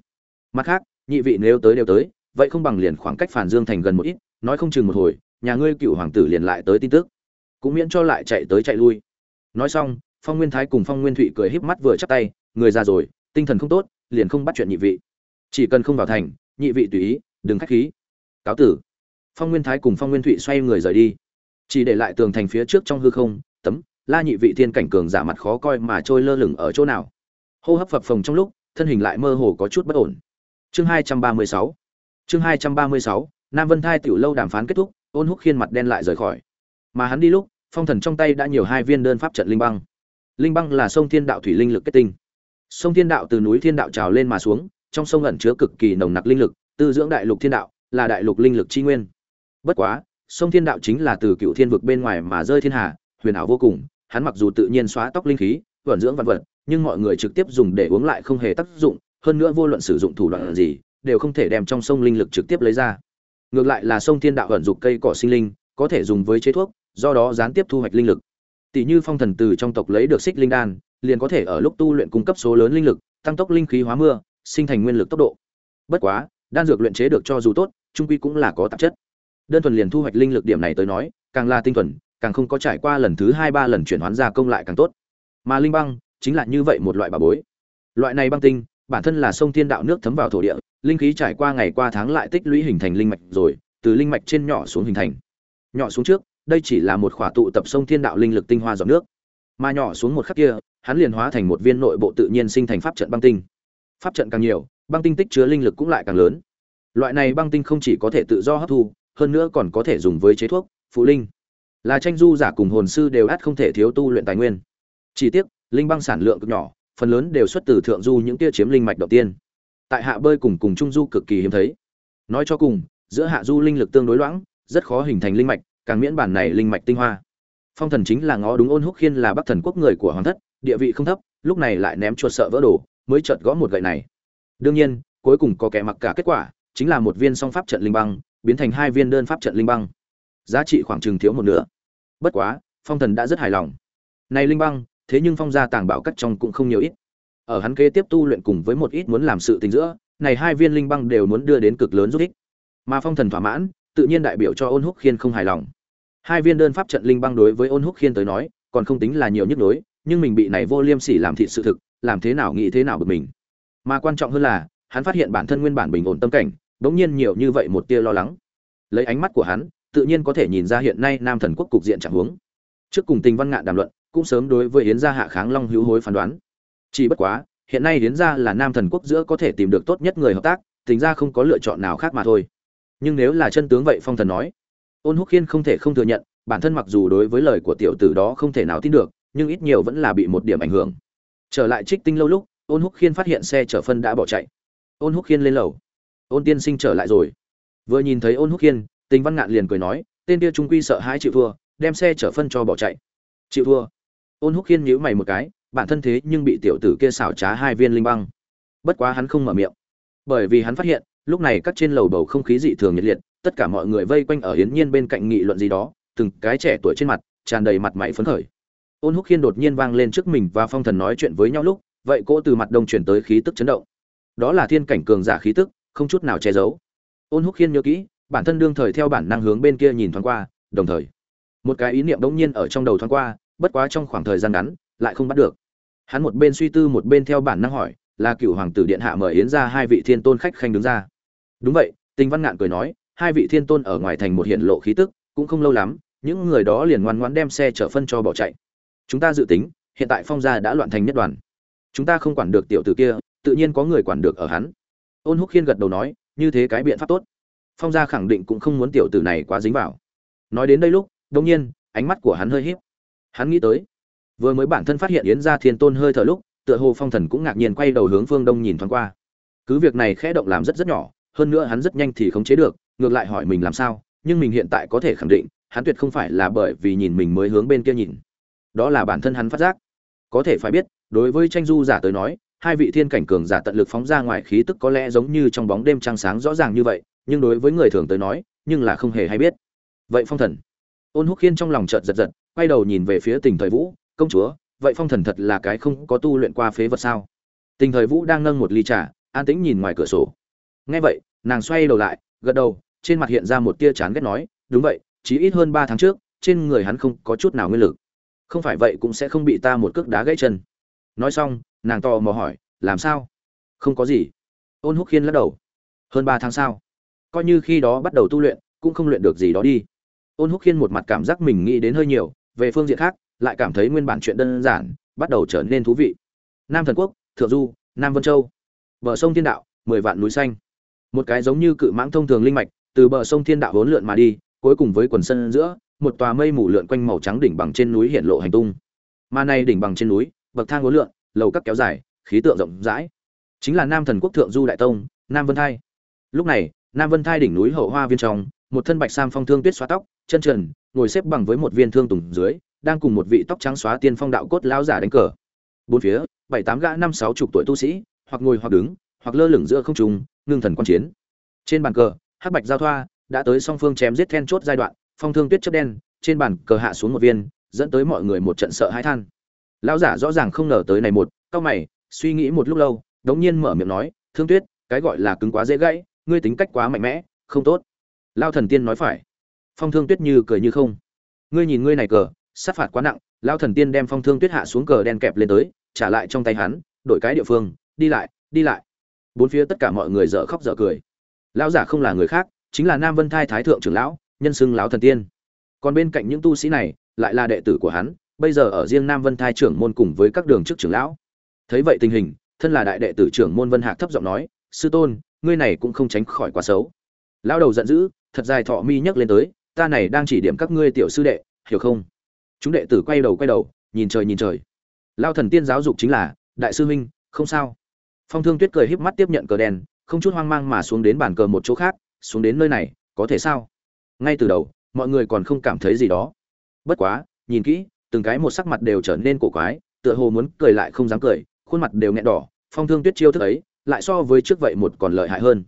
Mặt khác, nhị vị nếu tới đều tới, vậy không bằng liền khoảng cách phản dương thành gần một ít, nói không chừng một hồi, nhà ngươi cựu hoàng tử liền lại tới tin tức. Cũng miễn cho lại chạy tới chạy lui. Nói xong, phong nguyên thái cùng phong nguyên thụy cười híp mắt vừa chắp tay, người già rồi, tinh thần không tốt, liền không bắt chuyện nhị vị. Chỉ cần không vào thành, nhị vị tùy ý, đừng khách khí. Cáo tử. Phong nguyên thái cùng phong nguyên thụy xoay người rời đi. Chỉ để lại tường thành phía trước trong hư không, tấm la nhị vị thiên cảnh cường giả mặt khó coi mà trôi lơ lửng ở chỗ nào? Hô hấp phập phồng trong lúc, thân hình lại mơ hồ có chút bất ổn. Chương hai trăm ba mươi sáu. Chương hai trăm ba mươi sáu, nam vân thai tiểu lâu đàm phán kết thúc, ôn húc khiên mặt đen lại rời khỏi. Mà hắn đi lúc, phong thần trong tay đã nhiều hai viên đơn pháp trận linh băng. Linh băng là sông thiên đạo thủy linh lực kết tinh. Sông thiên đạo từ núi thiên đạo trào lên mà xuống, trong sông ẩn chứa cực kỳ nồng nặc linh lực, tư dưỡng đại lục thiên đạo, là đại lục linh lực chi nguyên. Bất quá, sông thiên đạo chính là từ cựu thiên vực bên ngoài mà rơi thiên hà, huyền ảo vô cùng hắn mặc dù tự nhiên xóa tóc linh khí vận dưỡng vật vật, nhưng mọi người trực tiếp dùng để uống lại không hề tác dụng, hơn nữa vô luận sử dụng thủ đoạn gì, đều không thể đem trong sông linh lực trực tiếp lấy ra. Ngược lại là sông thiên đạo vận dục cây cỏ sinh linh, có thể dùng với chế thuốc, do đó gián tiếp thu hoạch linh lực. Tỷ như phong thần từ trong tộc lấy được xích linh đan, liền có thể ở lúc tu luyện cung cấp số lớn linh lực, tăng tốc linh khí hóa mưa, sinh thành nguyên lực tốc độ. Bất quá, đan dược luyện chế được cho dù tốt, trung quy cũng là có tạp chất. Đơn thuần liền thu hoạch linh lực điểm này tới nói, càng là tinh thuần càng không có trải qua lần thứ hai ba lần chuyển hoán gia công lại càng tốt. Mà linh băng chính là như vậy một loại bà bối. Loại này băng tinh, bản thân là sông thiên đạo nước thấm vào thổ địa, linh khí trải qua ngày qua tháng lại tích lũy hình thành linh mạch rồi, từ linh mạch trên nhỏ xuống hình thành. Nhỏ xuống trước, đây chỉ là một khỏa tụ tập sông thiên đạo linh lực tinh hoa giọt nước. Mà nhỏ xuống một khắc kia, hắn liền hóa thành một viên nội bộ tự nhiên sinh thành pháp trận băng tinh. Pháp trận càng nhiều, băng tinh tích chứa linh lực cũng lại càng lớn. Loại này băng tinh không chỉ có thể tự do hấp thu, hơn nữa còn có thể dùng với chế thuốc, phụ linh là tranh du giả cùng hồn sư đều ắt không thể thiếu tu luyện tài nguyên. Chỉ tiếc linh băng sản lượng cực nhỏ phần lớn đều xuất từ thượng du những tia chiếm linh mạch đầu tiên. Tại hạ bơi cùng cùng trung du cực kỳ hiếm thấy. Nói cho cùng giữa hạ du linh lực tương đối loãng rất khó hình thành linh mạch càng miễn bản này linh mạch tinh hoa. Phong thần chính là ngó đúng ôn húc khiên là bắc thần quốc người của hoàng thất địa vị không thấp lúc này lại ném chuột sợ vỡ đổ, mới chợt gõ một gậy này. Đương nhiên cuối cùng có kẻ mặc cả kết quả chính là một viên song pháp trận linh băng biến thành hai viên đơn pháp trận linh băng giá trị khoảng chừng thiếu một nửa. Bất quá, phong thần đã rất hài lòng. Này linh băng, thế nhưng phong gia tàng bảo cắt trong cũng không nhiều ít. Ở hắn kế tiếp tu luyện cùng với một ít muốn làm sự tình giữa, này hai viên linh băng đều muốn đưa đến cực lớn giúp ích. Mà phong thần thỏa mãn, tự nhiên đại biểu cho ôn húc khiên không hài lòng. Hai viên đơn pháp trận linh băng đối với ôn húc khiên tới nói, còn không tính là nhiều nhức đối nhưng mình bị này vô liêm sỉ làm thị sự thực, làm thế nào nghĩ thế nào bực mình. Mà quan trọng hơn là, hắn phát hiện bản thân nguyên bản bình ổn tâm cảnh đống nhiên nhiều như vậy một tia lo lắng. Lấy ánh mắt của hắn tự nhiên có thể nhìn ra hiện nay nam thần quốc cục diện chẳng huống. Trước cùng tình văn ngạn đàm luận, cũng sớm đối với yến gia hạ kháng long hữu hối phán đoán. Chỉ bất quá, hiện nay yến gia là nam thần quốc giữa có thể tìm được tốt nhất người hợp tác tính ra không có lựa chọn nào khác mà thôi. Nhưng nếu là chân tướng vậy phong thần nói, ôn húc khiên không thể không thừa nhận, bản thân mặc dù đối với lời của tiểu tử đó không thể nào tin được, nhưng ít nhiều vẫn là bị một điểm ảnh hưởng. Trở lại trích tinh lâu lúc, ôn húc khiên phát hiện xe chở phân đã bỏ chạy. Ôn húc khiên lên lầu. Ôn tiên sinh trở lại rồi. Vừa nhìn thấy ôn húc khiên tình văn ngạn liền cười nói, tên kia trung quy sợ hãi chịu thua, đem xe chở phân cho bỏ chạy. Chịu thua. Ôn húc khiên nhíu mày một cái, bản thân thế nhưng bị tiểu tử kia xảo trá hai viên linh băng. Bất quá hắn không mở miệng. Bởi vì hắn phát hiện, lúc này các trên lầu bầu không khí dị thường nhiệt liệt, tất cả mọi người vây quanh ở hiến nhiên bên cạnh nghị luận gì đó, từng cái trẻ tuổi trên mặt, tràn đầy mặt mày phấn khởi. Ôn húc khiên đột nhiên vang lên trước mình và phong thần nói chuyện với nhau lúc, vậy cô từ mặt đông chuyển tới khí tức chấn động. Đó là thiên cảnh cường giả khí tức, không chút nào che giấu. Ôn húc khiên nhớ kỹ bản thân đương thời theo bản năng hướng bên kia nhìn thoáng qua, đồng thời, một cái ý niệm đống nhiên ở trong đầu thoáng qua, bất quá trong khoảng thời gian ngắn, lại không bắt được. Hắn một bên suy tư một bên theo bản năng hỏi, là cựu hoàng tử điện hạ mời yến ra hai vị thiên tôn khách khanh đứng ra. Đúng vậy, tinh văn ngạn cười nói, hai vị thiên tôn ở ngoài thành một hiện lộ khí tức, cũng không lâu lắm, những người đó liền ngoan ngoãn đem xe chở phân cho bỏ chạy. Chúng ta dự tính, hiện tại phong gia đã loạn thành nhất đoàn. Chúng ta không quản được tiểu tử kia, tự nhiên có người quản được ở hắn. Ôn húc khiên gật đầu nói, như thế cái biện pháp tốt phong gia khẳng định cũng không muốn tiểu tử này quá dính vào. Nói đến đây lúc đông nhiên, ánh mắt của hắn hơi híp. Hắn nghĩ tới, vừa mới bản thân phát hiện yến gia thiên tôn hơi thở lúc, tựa hồ phong thần cũng ngạc nhiên quay đầu hướng phương đông nhìn thoáng qua. Cứ việc này khẽ động làm rất rất nhỏ, hơn nữa hắn rất nhanh thì khống chế được, ngược lại hỏi mình làm sao, nhưng mình hiện tại có thể khẳng định, hắn tuyệt không phải là bởi vì nhìn mình mới hướng bên kia nhìn. Đó là bản thân hắn phát giác. Có thể phải biết, đối với tranh du giả tới nói, hai vị thiên cảnh cường giả tận lực phóng ra ngoài khí tức có lẽ giống như trong bóng đêm trăng sáng rõ ràng như vậy nhưng đối với người thường tới nói, nhưng là không hề hay biết. Vậy phong thần. Ôn húc khiên trong lòng chợt giật giật, quay đầu nhìn về phía tình thời vũ, công chúa, vậy phong thần thật là cái không có tu luyện qua phế vật sao? Tình thời vũ đang nâng một ly trà, an tĩnh nhìn ngoài cửa sổ. Nghe vậy, nàng xoay đầu lại, gật đầu, trên mặt hiện ra một tia chán ghét nói, đúng vậy chỉ ít hơn ba tháng trước, trên người hắn không có chút nào nguyên lực. Không phải vậy cũng sẽ không bị ta một cước đá gãy chân. Nói xong, nàng to mò hỏi, làm sao? Không có gì. Ôn húc khiên lắc đầu, hơn ba tháng sau coi như khi đó bắt đầu tu luyện, cũng không luyện được gì đó đi. Ôn húc khiên một mặt cảm giác mình nghĩ đến hơi nhiều, về phương diện khác, lại cảm thấy nguyên bản chuyện đơn giản, bắt đầu trở nên thú vị. Nam thần quốc, thượng du, nam vân châu. Bờ sông thiên đạo, mười vạn núi xanh. Một cái giống như cự mãng thông thường linh mạch, từ bờ sông thiên đạo vốn lượn mà đi, cuối cùng với quần sân giữa, một tòa mây mù lượn quanh màu trắng đỉnh bằng trên núi hiện lộ hành tung. Mà nay đỉnh bằng trên núi, bậc thang vốn lượn, lầu các kéo dài, khí tượng rộng rãi. Chính là nam thần quốc thượng du đại tông, nam vân thai. Lúc này nam vân thai đỉnh núi hậu hoa viên trong, một thân bạch sam phong thương tuyết xóa tóc, chân trần, ngồi xếp bằng với một viên thương tùng dưới, đang cùng một vị tóc trắng xóa tiên phong đạo cốt lão giả đánh cờ. Bốn phía, bảy, tám gã năm, sáu chục tuổi tu sĩ, hoặc ngồi hoặc đứng, hoặc lơ lửng giữa không trung, ngưng thần quan chiến. Trên bàn cờ, hắc bạch giao thoa, đã tới song phương chém giết then chốt giai đoạn, phong thương tuyết chớp đen, trên bàn cờ hạ xuống một viên, dẫn tới mọi người một trận sợ hãi than. Lão giả rõ ràng không ngờ tới này một cao mày, suy nghĩ một lúc lâu, đống nhiên mở miệng nói, thương tuyết, cái gọi là cứng quá dễ gãy ngươi tính cách quá mạnh mẽ, không tốt. Lao thần tiên nói phải. Phong thương tuyết như cười như không. Ngươi nhìn ngươi này cờ, sát phạt quá nặng, lao thần tiên đem phong thương tuyết hạ xuống cờ đen kẹp lên tới, trả lại trong tay hắn, đổi cái địa phương, đi lại đi lại. Bốn phía tất cả mọi người dở khóc dở cười. Lão giả không là người khác, chính là nam vân thai thái thượng trưởng lão, nhân xưng lão thần tiên. Còn bên cạnh những tu sĩ này, lại là đệ tử của hắn, bây giờ ở riêng nam vân thai trưởng môn cùng với các đường chức trưởng lão. Thấy vậy tình hình, thân là đại đệ tử trưởng môn vân hạc thấp giọng nói, sư tôn ngươi này cũng không tránh khỏi quá xấu. Lão đầu giận dữ, thật dài thọ mi nhấc lên tới, ta này đang chỉ điểm các ngươi tiểu sư đệ, hiểu không? Chúng đệ tử quay đầu quay đầu, nhìn trời nhìn trời. Lao thần tiên giáo dục chính là, đại sư huynh, không sao. Phong thương tuyết cười híp mắt tiếp nhận cờ đen không chút hoang mang mà xuống đến bàn cờ một chỗ khác, xuống đến nơi này, có thể sao? Ngay từ đầu, mọi người còn không cảm thấy gì đó. Bất quá, nhìn kỹ, từng cái một sắc mặt đều trở nên cổ quái, tựa hồ muốn cười lại không dám cười, khuôn mặt đều nghẹn đỏ, phong thương tuyết chiêu thức ấy lại so với trước vậy một còn lợi hại hơn.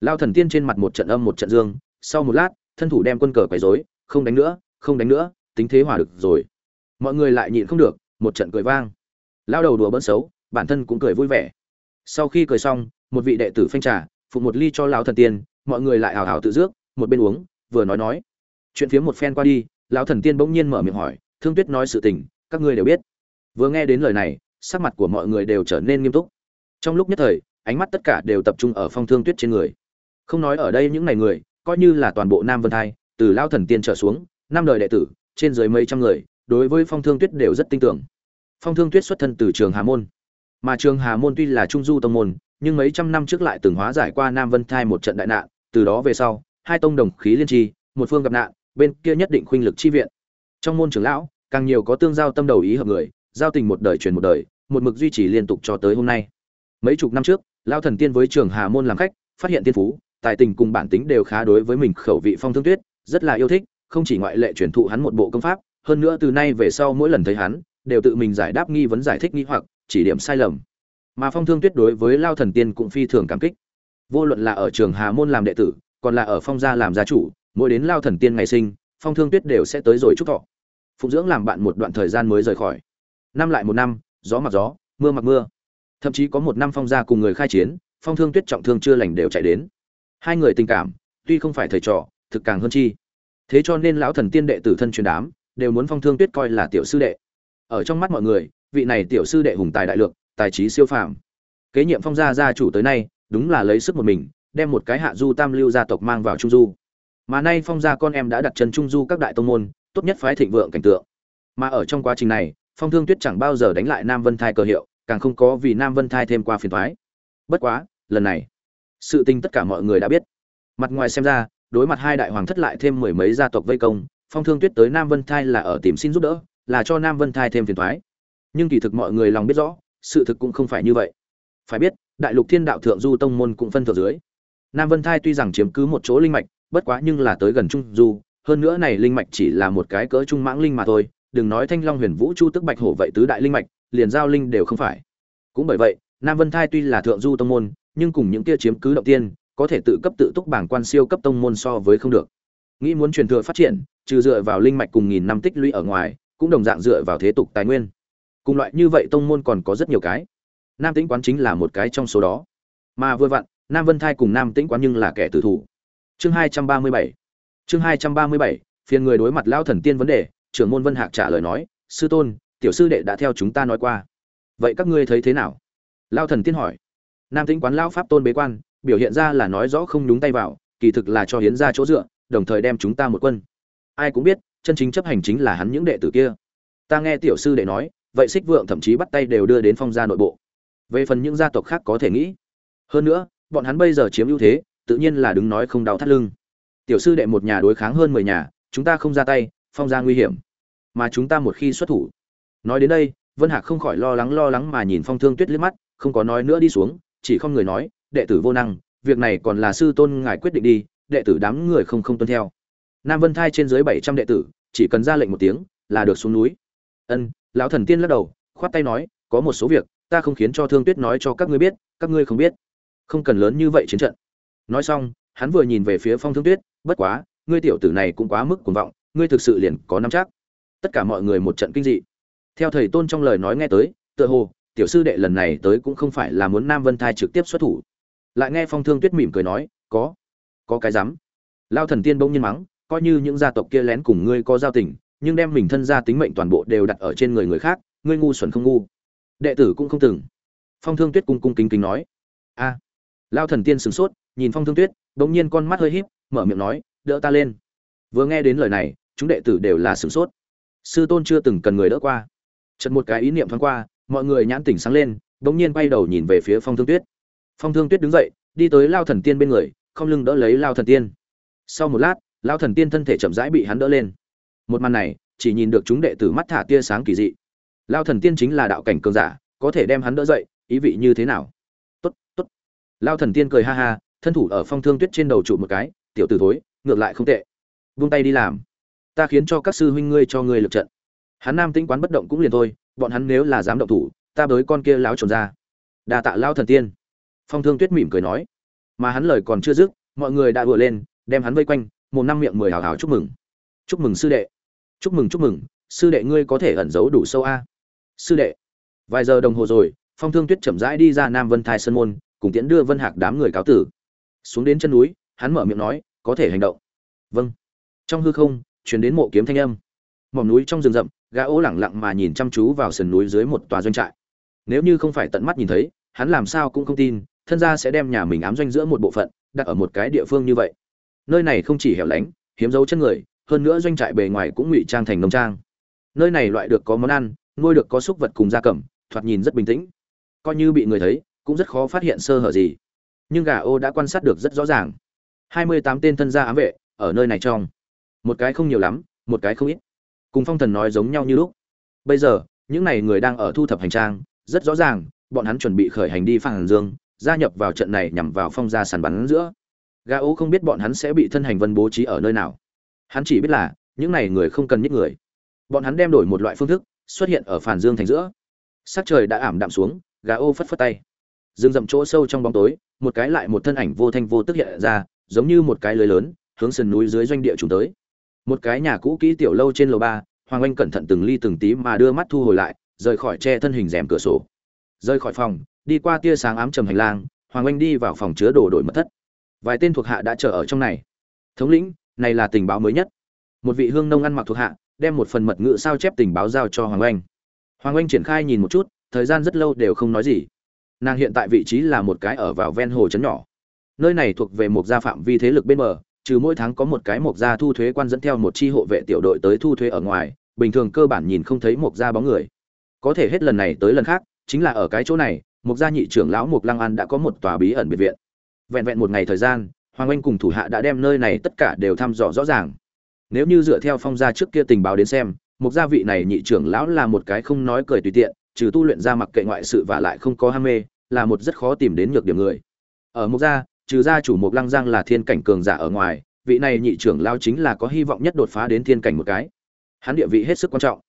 Lao thần tiên trên mặt một trận âm một trận dương, sau một lát, thân thủ đem quân cờ quấy rối, không đánh nữa, không đánh nữa, tính thế hòa được rồi. Mọi người lại nhịn không được, một trận cười vang. Lao đầu đùa bỡn xấu, bản thân cũng cười vui vẻ. Sau khi cười xong, một vị đệ tử phanh trà phụ một ly cho lão thần tiên, mọi người lại hào hào tự dước, một bên uống, vừa nói nói. Chuyện phía một phen qua đi lão thần tiên bỗng nhiên mở miệng hỏi, thương tuyết nói sự tình, các ngươi đều biết. Vừa nghe đến lời này, sắc mặt của mọi người đều trở nên nghiêm túc. Trong lúc nhất thời ánh mắt tất cả đều tập trung ở phong thương tuyết trên người. Không nói ở đây những ngày người, coi như là toàn bộ nam vân thai, từ lao thần tiên trở xuống, năm đời đệ tử, trên dưới mấy trăm người, đối với phong thương tuyết đều rất tin tưởng. Phong thương tuyết xuất thân từ trường hà môn. Mà trường hà môn tuy là trung du tông môn, nhưng mấy trăm năm trước lại từng hóa giải qua nam vân thai một trận đại nạn, từ đó về sau, hai tông đồng khí liên tri, một phương gặp nạn, bên kia nhất định khuynh lực chi viện. Trong môn trưởng lão, càng nhiều có tương giao tâm đầu ý hợp người, giao tình một đời truyền một đời, một mực duy trì liên tục cho tới hôm nay. Mấy chục năm trước lao thần tiên với trường hà môn làm khách, phát hiện tiên phú, tài tình cùng bản tính đều khá đối với mình khẩu vị phong thương tuyết, rất là yêu thích, không chỉ ngoại lệ truyền thụ hắn một bộ công pháp, hơn nữa từ nay về sau mỗi lần thấy hắn, đều tự mình giải đáp nghi vấn giải thích nghi hoặc, chỉ điểm sai lầm. Mà phong thương tuyết đối với lao thần tiên cũng phi thường cảm kích. Vô luận là ở trường hà môn làm đệ tử, còn là ở phong gia làm gia chủ, mỗi đến lao thần tiên ngày sinh, phong thương tuyết đều sẽ tới rồi chúc thọ. Phụng dưỡng làm bạn một đoạn thời gian mới rời khỏi. Năm lại một năm, gió mặc gió, mưa mặc mưa thậm chí có một năm phong gia cùng người khai chiến, phong thương tuyết trọng thương chưa lành đều chạy đến. Hai người tình cảm, tuy không phải thầy trò, thực càng hơn chi. Thế cho nên lão thần tiên đệ tử thân truyền đám, đều muốn phong thương tuyết coi là tiểu sư đệ. Ở trong mắt mọi người, vị này tiểu sư đệ hùng tài đại lượng, tài trí siêu phàm. Kế nhiệm phong gia gia chủ tới nay, đúng là lấy sức một mình, đem một cái hạ du tam lưu gia tộc mang vào trung du. Mà nay phong gia con em đã đặt chân trung du các đại tông môn, tốt nhất phái thịnh vượng cảnh tượng. Mà ở trong quá trình này, phong thương tuyết chẳng bao giờ đánh lại nam vân thai cơ hiệu càng không có vì nam vân thai thêm qua phiền thoái bất quá, lần này, sự tình tất cả mọi người đã biết. Mặt ngoài xem ra, đối mặt hai đại hoàng thất lại thêm mười mấy gia tộc vây công, phong thương tuyết tới nam vân thai là ở tìm xin giúp đỡ, là cho nam vân thai thêm phiền thoái nhưng kỳ thực mọi người lòng biết rõ, sự thực cũng không phải như vậy. Phải biết, đại lục thiên đạo thượng du tông môn cũng phân thượng dưới. Nam vân thai tuy rằng chiếm cứ một chỗ linh mạch, bất quá nhưng là tới gần trung du, hơn nữa này linh mạch chỉ là một cái cỡ trung mãng linh mà thôi. Đừng nói thanh long huyền vũ chu tức bạch hổ vậy tứ đại linh mạch liền giao linh đều không phải. Cũng bởi vậy, nam vân thai tuy là thượng du tông môn, nhưng cùng những kia chiếm cứ động tiên, có thể tự cấp tự túc bảng quan siêu cấp tông môn so với không được. Nghĩ muốn truyền thừa phát triển, trừ dựa vào linh mạch cùng nghìn năm tích lũy ở ngoài, cũng đồng dạng dựa vào thế tục tài nguyên. Cùng loại như vậy tông môn còn có rất nhiều cái. Nam tĩnh quán chính là một cái trong số đó. Mà vừa vặn, nam vân thai cùng nam tĩnh quán nhưng là kẻ tử thủ. Chương hai trăm ba mươi bảy. Chương hai trăm ba mươi bảy, phiền người đối mặt lão thần tiên vấn đề, trưởng môn vân hạc trả lời nói, sư tôn tiểu sư đệ đã theo chúng ta nói qua. Vậy các ngươi thấy thế nào? Lao thần tiên hỏi. Nam tĩnh quán lao pháp tôn bế quan, biểu hiện ra là nói rõ không nhúng tay vào, kỳ thực là cho hiến ra chỗ dựa, đồng thời đem chúng ta một quân. Ai cũng biết, chân chính chấp hành chính là hắn những đệ tử kia. Ta nghe tiểu sư đệ nói, vậy xích vượng thậm chí bắt tay đều đưa đến phong gia nội bộ. Về phần những gia tộc khác có thể nghĩ. Hơn nữa, bọn hắn bây giờ chiếm ưu thế, tự nhiên là đứng nói không đau thắt lưng. Tiểu sư đệ một nhà đối kháng hơn mười nhà, chúng ta không ra tay, phong gia nguy hiểm. Mà chúng ta một khi xuất thủ nói đến đây, vân hạc không khỏi lo lắng lo lắng mà nhìn phong thương tuyết liếc mắt, không có nói nữa đi xuống, chỉ không người nói, đệ tử vô năng, việc này còn là sư tôn ngài quyết định đi, đệ tử đám người không không tuân theo. Nam vân thai trên dưới bảy trăm đệ tử, chỉ cần ra lệnh một tiếng, là được xuống núi. Ân, lão thần tiên lắc đầu, khoát tay nói, có một số việc, ta không khiến cho thương tuyết nói cho các ngươi biết, các ngươi không biết. Không cần lớn như vậy chiến trận. Nói xong, hắn vừa nhìn về phía phong thương tuyết, bất quá, ngươi tiểu tử này cũng quá mức cuồng vọng, ngươi thực sự liền có năm chắc. Tất cả mọi người một trận kinh dị theo thầy tôn trong lời nói nghe tới, tựa hồ, tiểu sư đệ lần này tới cũng không phải là muốn nam vân thai trực tiếp xuất thủ. Lại nghe phong thương tuyết mỉm cười nói, có có cái dám. Lao thần tiên bỗng nhiên mắng, coi như những gia tộc kia lén cùng ngươi có giao tình, nhưng đem mình thân gia tính mệnh toàn bộ đều đặt ở trên người người khác, ngươi ngu xuẩn không ngu. Đệ tử cũng không từng. Phong thương tuyết cung cung kính kính nói, a. À. lao thần tiên sửng sốt, nhìn phong thương tuyết, bỗng nhiên con mắt hơi híp, mở miệng nói, đỡ ta lên. Vừa nghe đến lời này, chúng đệ tử đều là sửng sốt. Sư tôn chưa từng cần người đỡ qua. Chợt một cái ý niệm thoáng qua, mọi người nhãn tỉnh sáng lên, bỗng nhiên quay đầu nhìn về phía phong thương tuyết. Phong thương tuyết đứng dậy, đi tới lao thần tiên bên người, không lưng đỡ lấy lao thần tiên. Sau một lát, lao thần tiên thân thể chậm rãi bị hắn đỡ lên. Một màn này, chỉ nhìn được chúng đệ tử mắt thả tia sáng kỳ dị. Lao thần tiên chính là đạo cảnh cường giả, có thể đem hắn đỡ dậy, ý vị như thế nào? Tốt tốt. Lao thần tiên cười ha ha, thân thủ ở phong thương tuyết trên đầu trụ một cái, tiểu tử thối, ngược lại không tệ. Buông tay đi làm. Ta khiến cho các sư huynh ngươi cho ngươi lực trận hắn nam tĩnh quán bất động cũng liền thôi, bọn hắn nếu là dám động thủ, ta bới con kia láo trồn ra. Đà tạ lao thần tiên. Phong thương tuyết mỉm cười nói. Mà hắn lời còn chưa dứt, mọi người đã vừa lên, đem hắn vây quanh, một năm miệng mười hào hào chúc mừng. Chúc mừng sư đệ. Chúc mừng chúc mừng, sư đệ ngươi có thể ẩn giấu đủ sâu a. Sư đệ. Vài giờ đồng hồ rồi, phong thương tuyết chậm rãi đi ra nam vân thai sơn môn, cùng tiễn đưa vân hạc đám người cáo tử. Xuống đến chân núi, hắn mở miệng nói, có thể hành động. Vâng. Trong hư không chuyển đến mộ kiếm thanh âm. Mỏm núi trong rừng rậm gã ố lẳng lặng mà nhìn chăm chú vào sườn núi dưới một tòa doanh trại. Nếu như không phải tận mắt nhìn thấy, hắn làm sao cũng không tin, thân gia sẽ đem nhà mình ám doanh giữa một bộ phận, đặt ở một cái địa phương như vậy. Nơi này không chỉ hẻo lánh, hiếm dấu chân người, hơn nữa doanh trại bề ngoài cũng ngụy trang thành nông trang. Nơi này loại được có món ăn, nuôi được có súc vật cùng gia cầm, thoạt nhìn rất bình tĩnh. Coi như bị người thấy, cũng rất khó phát hiện sơ hở gì. Nhưng gà ô đã quan sát được rất rõ ràng. Hai mươi tám tên thân gia ám vệ, ở nơi này trong. Một cái không nhiều lắm, một cái không ít cùng phong thần nói giống nhau như lúc. Bây giờ, những n à y người đang ở thu thập hành trang, rất rõ ràng, bọn hắn chuẩn bị khởi hành đi phản dương, gia nhập vào trận này nhằm vào phong gia sàn bắn giữa. Gà ố không biết bọn hắn sẽ bị thân hành vân bố trí ở nơi nào. Hắn chỉ biết là, những n à y người không cần nhích người. Bọn hắn đem đổi một loại phương thức, xuất hiện ở phản dương thành giữa. Sắc trời đã ảm đạm xuống gà ô phất phất tay. Dương dậm chỗ sâu trong bóng tối, một cái lại một thân ảnh vô thanh vô tức hiện ra, giống như một cái lưới lớn, hướng sườn núi dưới doanh địa chúng tới một cái nhà cũ kỹ tiểu lâu trên lầu ba, hoàng anh cẩn thận từng ly từng tí mà đưa mắt thu hồi lại, rời khỏi che thân hình rèm cửa sổ. Rời khỏi phòng, đi qua tia sáng ám trầm hành lang, hoàng anh đi vào phòng chứa đồ đổi mật thất. Vài tên thuộc hạ đã chờ ở trong này. Thống lĩnh, này là tình báo mới nhất. Một vị hương nông ăn mặc thuộc hạ, đem một phần mật ngữ sao chép tình báo giao cho hoàng anh hoàng anh triển khai nhìn một chút, thời gian rất lâu đều không nói gì. Nàng hiện tại vị trí là một cái ở vào ven hồ trấn nhỏ. Nơi này thuộc về một gia phạm vi thế lực bên bờ trừ mỗi tháng có một cái mộc gia thu thuế quan dẫn theo một chi hộ vệ tiểu đội tới thu thuế ở ngoài, bình thường cơ bản nhìn không thấy mộc gia bóng người. Có thể hết lần này tới lần khác, chính là ở cái chỗ này, mộc gia nhị trưởng lão mộc lăng an đã có một tòa bí ẩn biệt viện. Vẹn vẹn một ngày thời gian, hoàng anh cùng thủ hạ đã đem nơi này tất cả đều thăm dò rõ ràng. Nếu như dựa theo phong gia trước kia tình báo đến xem, mộc gia vị này nhị trưởng lão là một cái không nói cười tùy tiện, trừ tu luyện ra mặc kệ ngoại sự và lại không có ham mê, là một rất khó tìm đến nhược điểm người. Ở mộc gia trừ gia chủ mộc lăng giang là thiên cảnh cường giả ở ngoài, vị này nhị trưởng lao chính là có hy vọng nhất đột phá đến thiên cảnh một cái. Hắn địa vị hết sức quan trọng.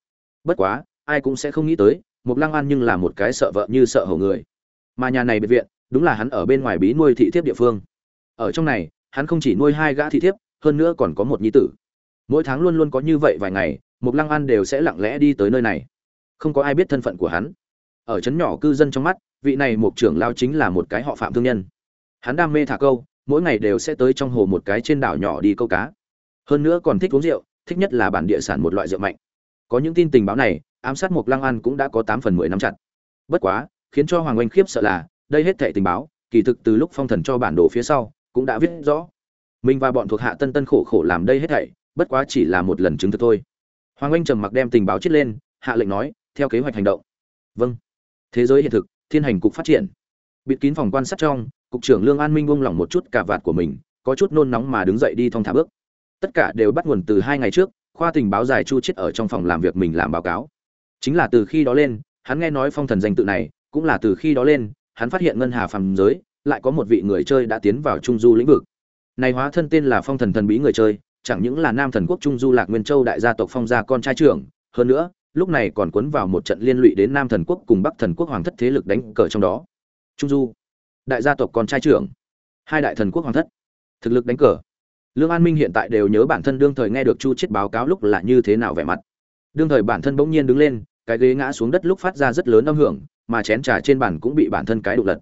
Bất quá, ai cũng sẽ không nghĩ tới mộc lăng an nhưng là một cái sợ vợ như sợ hầu người. Mà nhà này biệt viện, đúng là hắn ở bên ngoài bí nuôi thị thiếp địa phương. Ở trong này, hắn không chỉ nuôi hai gã thị thiếp, hơn nữa còn có một nhi tử. Mỗi tháng luôn luôn có như vậy vài ngày mộc lăng an đều sẽ lặng lẽ đi tới nơi này. Không có ai biết thân phận của hắn. Ở trấn nhỏ cư dân trong mắt, vị này mộc trưởng lao chính là một cái họ phạm thương nhân hắn đam mê thả câu, mỗi ngày đều sẽ tới trong hồ một cái trên đảo nhỏ đi câu cá. Hơn nữa còn thích uống rượu, thích nhất là bản địa sản một loại rượu mạnh. Có những tin tình báo này, ám sát mộc lăng an cũng đã có tám phần mười năm chặt. Bất quá, khiến cho hoàng oanh khiếp sợ là, đây hết thệ tình báo, kỳ thực từ lúc phong thần cho bản đồ phía sau, cũng đã viết rõ. Mình và bọn thuộc hạ tân tân khổ khổ làm đây hết thảy, bất quá chỉ là một lần chứng thực thôi. Hoàng oanh trầm mặc đem tình báo chết lên, hạ lệnh nói, theo kế hoạch hành động. Vâng. Thế giới hiện thực, thiên hành cục phát triển. Bịt kín phòng quan sát trong cục trưởng lương an minh buông lỏng một chút cả vạt của mình, có chút nôn nóng mà đứng dậy đi thong thả bước. Tất cả đều bắt nguồn từ hai ngày trước, khoa tình báo dài chu chết ở trong phòng làm việc mình làm báo cáo. Chính là từ khi đó lên, hắn nghe nói phong thần danh tự này, cũng là từ khi đó lên, hắn phát hiện ngân hà phàm giới, lại có một vị người chơi đã tiến vào trung du lĩnh vực. Này hóa thân tên là phong thần thần bí người chơi, chẳng những là nam thần quốc trung du lạc nguyên châu đại gia tộc phong gia con trai trưởng, hơn nữa, lúc này còn cuốn vào một trận liên lụy đến nam thần quốc cùng bắc thần quốc hoàng thất thế lực đánh cờ trong đó. Trung du đại gia tộc con trai trưởng, hai đại thần quốc hoàng thất, thực lực đánh cờ. Lương an minh hiện tại đều nhớ bản thân đương thời nghe được chu chết báo cáo lúc là như thế nào vẻ mặt. Đương thời bản thân bỗng nhiên đứng lên, cái ghế ngã xuống đất lúc phát ra rất lớn âm hưởng, mà chén trà trên bàn cũng bị bản thân cái đục lật.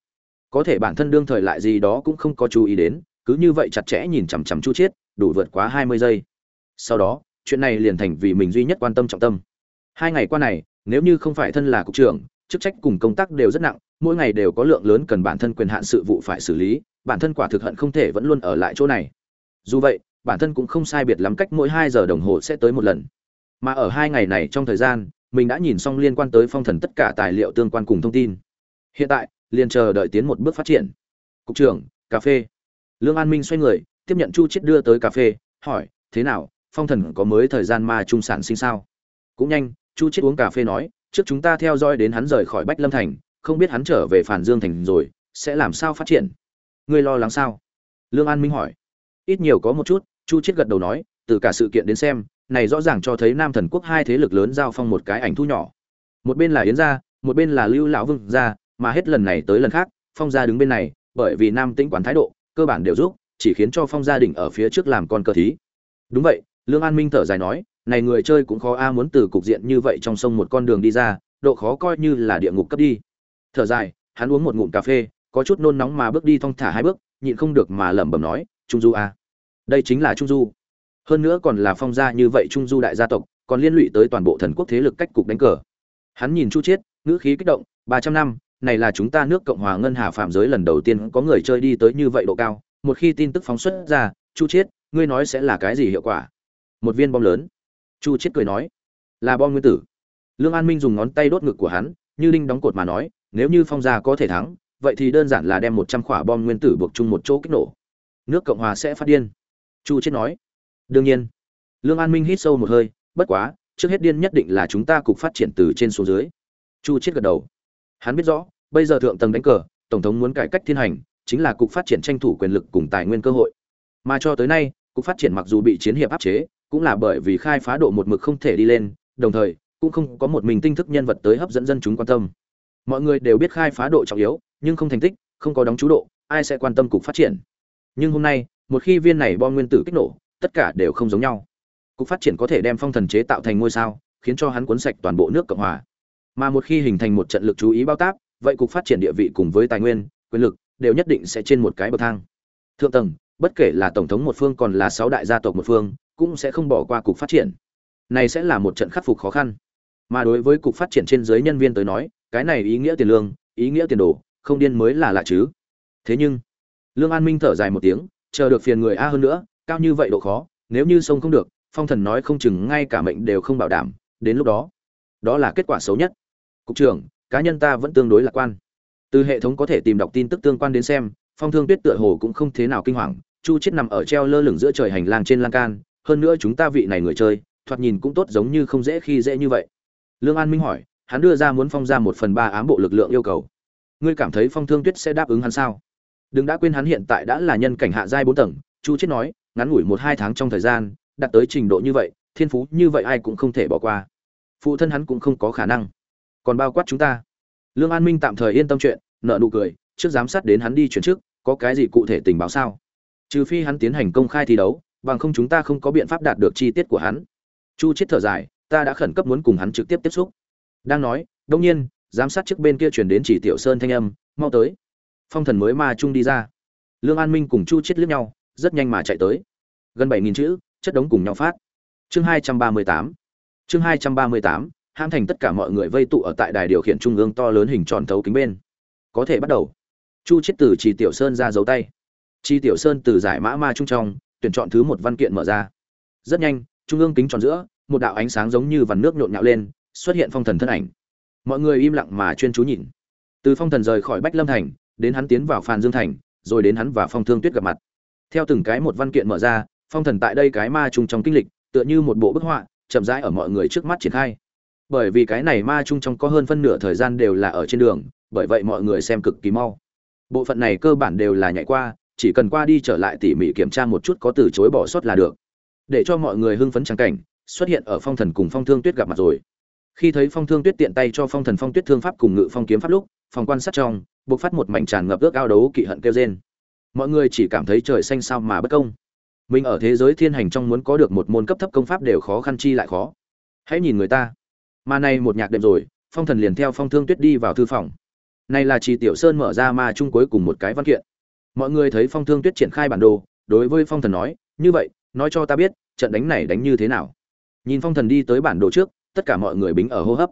Có thể bản thân đương thời lại gì đó cũng không có chú ý đến, cứ như vậy chặt chẽ nhìn chằm chằm chu chiết đủ vượt quá hai mươi giây. Sau đó, chuyện này liền thành vì mình duy nhất quan tâm trọng tâm. Hai ngày qua này, nếu như không phải thân là cục trưởng, chức trách cùng công tác đều rất nặng mỗi ngày đều có lượng lớn cần bản thân quyền hạn sự vụ phải xử lý, bản thân quả thực hận không thể vẫn luôn ở lại chỗ này. Dù vậy, bản thân cũng không sai biệt lắm cách mỗi hai giờ đồng hồ sẽ tới một lần. Mà ở hai ngày này trong thời gian, mình đã nhìn xong liên quan tới phong thần tất cả tài liệu tương quan cùng thông tin. Hiện tại, liền chờ đợi tiến một bước phát triển. Cục trưởng, cà phê. Lương an minh xoay người, tiếp nhận chu chiết đưa tới cà phê, hỏi, thế nào, phong thần có mới thời gian ma trung sản sinh sao? Cũng nhanh, chu chiết uống cà phê nói, trước chúng ta theo dõi đến hắn rời khỏi bách lâm thành không biết hắn trở về phản dương thành rồi, sẽ làm sao phát triển. Ngươi lo lắng sao? Lương an minh hỏi. Ít nhiều có một chút, chu chiết gật đầu nói, từ cả sự kiện đến xem, này rõ ràng cho thấy nam thần quốc hai thế lực lớn giao phong một cái ảnh thu nhỏ. Một bên là yến gia, một bên là lưu lão vương gia, mà hết lần này tới lần khác, phong gia đứng bên này, bởi vì nam tĩnh quán thái độ, cơ bản đều giúp, chỉ khiến cho phong gia đình ở phía trước làm con cờ thí. Đúng vậy, lương an minh thở dài nói, này người chơi cũng khó a, muốn từ cục diện như vậy trong sông một con đường đi ra, độ khó coi như là địa ngục cấp đi thở dài hắn uống một ngụm cà phê có chút nôn nóng mà bước đi thong thả hai bước nhịn không được mà lẩm bẩm nói trung du à, đây chính là trung du. Hơn nữa còn là phong gia như vậy trung du đại gia tộc còn liên lụy tới toàn bộ thần quốc thế lực cách cục đánh cờ. Hắn nhìn chu chiết ngữ khí kích động ba trăm năm này là chúng ta nước cộng hòa ngân hà phạm giới lần đầu tiên có người chơi đi tới như vậy độ cao một khi tin tức phóng xuất ra chu chiết ngươi nói sẽ là cái gì hiệu quả? Một viên bom lớn. Chu chiết cười nói là bom nguyên tử. Lương an minh dùng ngón tay đốt ngực của hắn như đinh đóng cột mà nói nếu như phong gia có thể thắng, vậy thì đơn giản là đem một trăm quả bom nguyên tử buộc chung một chỗ kích nổ. Nước cộng hòa sẽ phát điên. Chu chết nói. Đương nhiên. Lương an minh hít sâu một hơi, bất quá, trước hết điên nhất định là chúng ta cục phát triển từ trên xuống dưới. Chu chết gật đầu. Hắn biết rõ, bây giờ thượng tầng đánh cờ, tổng thống muốn cải cách thiên hành, chính là cục phát triển tranh thủ quyền lực cùng tài nguyên cơ hội. Mà cho tới nay, cục phát triển mặc dù bị chiến hiệp áp chế, cũng là bởi vì khai phá độ một mực không thể đi lên, đồng thời, cũng không có một mình tinh thức nhân vật tới hấp dẫn dân chúng quan tâm mọi người đều biết khai phá độ trọng yếu, nhưng không thành tích, không có đóng chú độ, ai sẽ quan tâm cục phát triển? Nhưng hôm nay, một khi viên này bom nguyên tử kích nổ, tất cả đều không giống nhau. Cục phát triển có thể đem phong thần chế tạo thành ngôi sao, khiến cho hắn cuốn sạch toàn bộ nước cộng hòa. Mà một khi hình thành một trận lực chú ý bao táp vậy cục phát triển địa vị cùng với tài nguyên, quyền lực đều nhất định sẽ trên một cái bậc thang. Thượng tầng, bất kể là tổng thống một phương còn là sáu đại gia tộc một phương, cũng sẽ không bỏ qua cục phát triển. Này sẽ là một trận khắc phục khó khăn. Mà đối với cục phát triển trên giới nhân viên tới nói cái này ý nghĩa tiền lương, ý nghĩa tiền đồ, không điên mới là lạ chứ. Thế nhưng, lương an minh thở dài một tiếng, chờ được phiền người a hơn nữa, cao như vậy độ khó, nếu như sông không được, phong thần nói không chừng ngay cả mệnh đều không bảo đảm, đến lúc đó đó là kết quả xấu nhất. Cục trưởng, cá nhân ta vẫn tương đối lạc quan. Từ hệ thống có thể tìm đọc tin tức tương quan đến xem, phong thương tuyết tựa hồ cũng không thế nào kinh hoàng, chu chết nằm ở treo lơ lửng giữa trời hành lang trên lan can, hơn nữa chúng ta vị này người chơi, thoạt nhìn cũng tốt giống như không dễ khi dễ như vậy. Lương an minh hỏi hắn đưa ra muốn phong ra một phần ba ám bộ lực lượng yêu cầu. Ngươi cảm thấy phong thương tuyết sẽ đáp ứng hắn sao? Đừng đã quên hắn hiện tại đã là nhân cảnh hạ giai bốn tầng, chu chết nói, ngắn ngủi một hai tháng trong thời gian, đạt tới trình độ như vậy, thiên phú như vậy ai cũng không thể bỏ qua. Phụ thân hắn cũng không có khả năng. Còn bao quát chúng ta. Lương an minh tạm thời yên tâm chuyện nợ nụ cười, trước giám sát đến hắn đi chuyển trước, có cái gì cụ thể tình báo sao? Trừ phi hắn tiến hành công khai thi đấu, bằng không chúng ta không có biện pháp đạt được chi tiết của hắn. Chu chết thở dài, ta đã khẩn cấp muốn cùng hắn trực tiếp tiếp xúc đang nói đông nhiên, giám sát trước bên kia chuyển đến chỉ tiểu sơn thanh âm, mau tới. Phong thần mới ma trung đi ra. Lương an minh cùng chu chết liếc nhau, rất nhanh mà chạy tới. Gần bảy nghìn chữ, chất đống cùng nhau phát. Chương hai trăm ba mươi tám. Chương hai trăm ba mươi tám ham thành tất cả mọi người vây tụ ở tại đài điều khiển trung ương to lớn hình tròn thấu kính bên. Có thể bắt đầu. Chu chết từ chỉ tiểu sơn ra dấu tay. Chi tiểu sơn từ giải mã ma trung trong, tuyển chọn thứ một văn kiện mở ra. Rất nhanh, trung ương kính tròn giữa, một đạo ánh sáng giống như vằn nước nhộn nhạo lên xuất hiện phong thần thân ảnh. Mọi người im lặng mà chuyên chú nhìn. Từ phong thần rời khỏi bách lâm thành, đến hắn tiến vào phàn dương thành, rồi đến hắn và phong thương tuyết gặp mặt. Theo từng cái một văn kiện mở ra, phong thần tại đây cái ma trùng trong kinh lịch, tựa như một bộ bức họa, chậm rãi ở mọi người trước mắt triển khai. Bởi vì cái này ma trùng trong có hơn phân nửa thời gian đều là ở trên đường, bởi vậy mọi người xem cực kỳ mau. Bộ phận này cơ bản đều là nhảy qua, chỉ cần qua đi trở lại tỉ mỉ kiểm tra một chút có từ chối bỏ sót là được. Để cho mọi người hưng phấn trắng cảnh, xuất hiện ở phong thần cùng phong thương tuyết gặp mặt rồi khi thấy phong thương tuyết tiện tay cho phong thần phong tuyết thương pháp cùng ngự phong kiếm pháp lúc, phòng quan sát trong buộc phát một mảnh tràn ngập ước ao đấu kỵ hận kêu trên mọi người chỉ cảm thấy trời xanh sao mà bất công. Mình ở thế giới thiên hành trong muốn có được một môn cấp thấp công pháp đều khó khăn chi lại khó. Hãy nhìn người ta. Mà này một nhạc đệm rồi, phong thần liền theo phong thương tuyết đi vào thư phòng. Này là chỉ tiểu sơn mở ra ma chung cuối cùng một cái văn kiện. Mọi người thấy phong thương tuyết triển khai bản đồ, đối với phong thần nói, như vậy, nói cho ta biết, trận đánh này đánh như thế nào? Nhìn phong thần đi tới bản đồ trước tất cả mọi người bính ở hô hấp.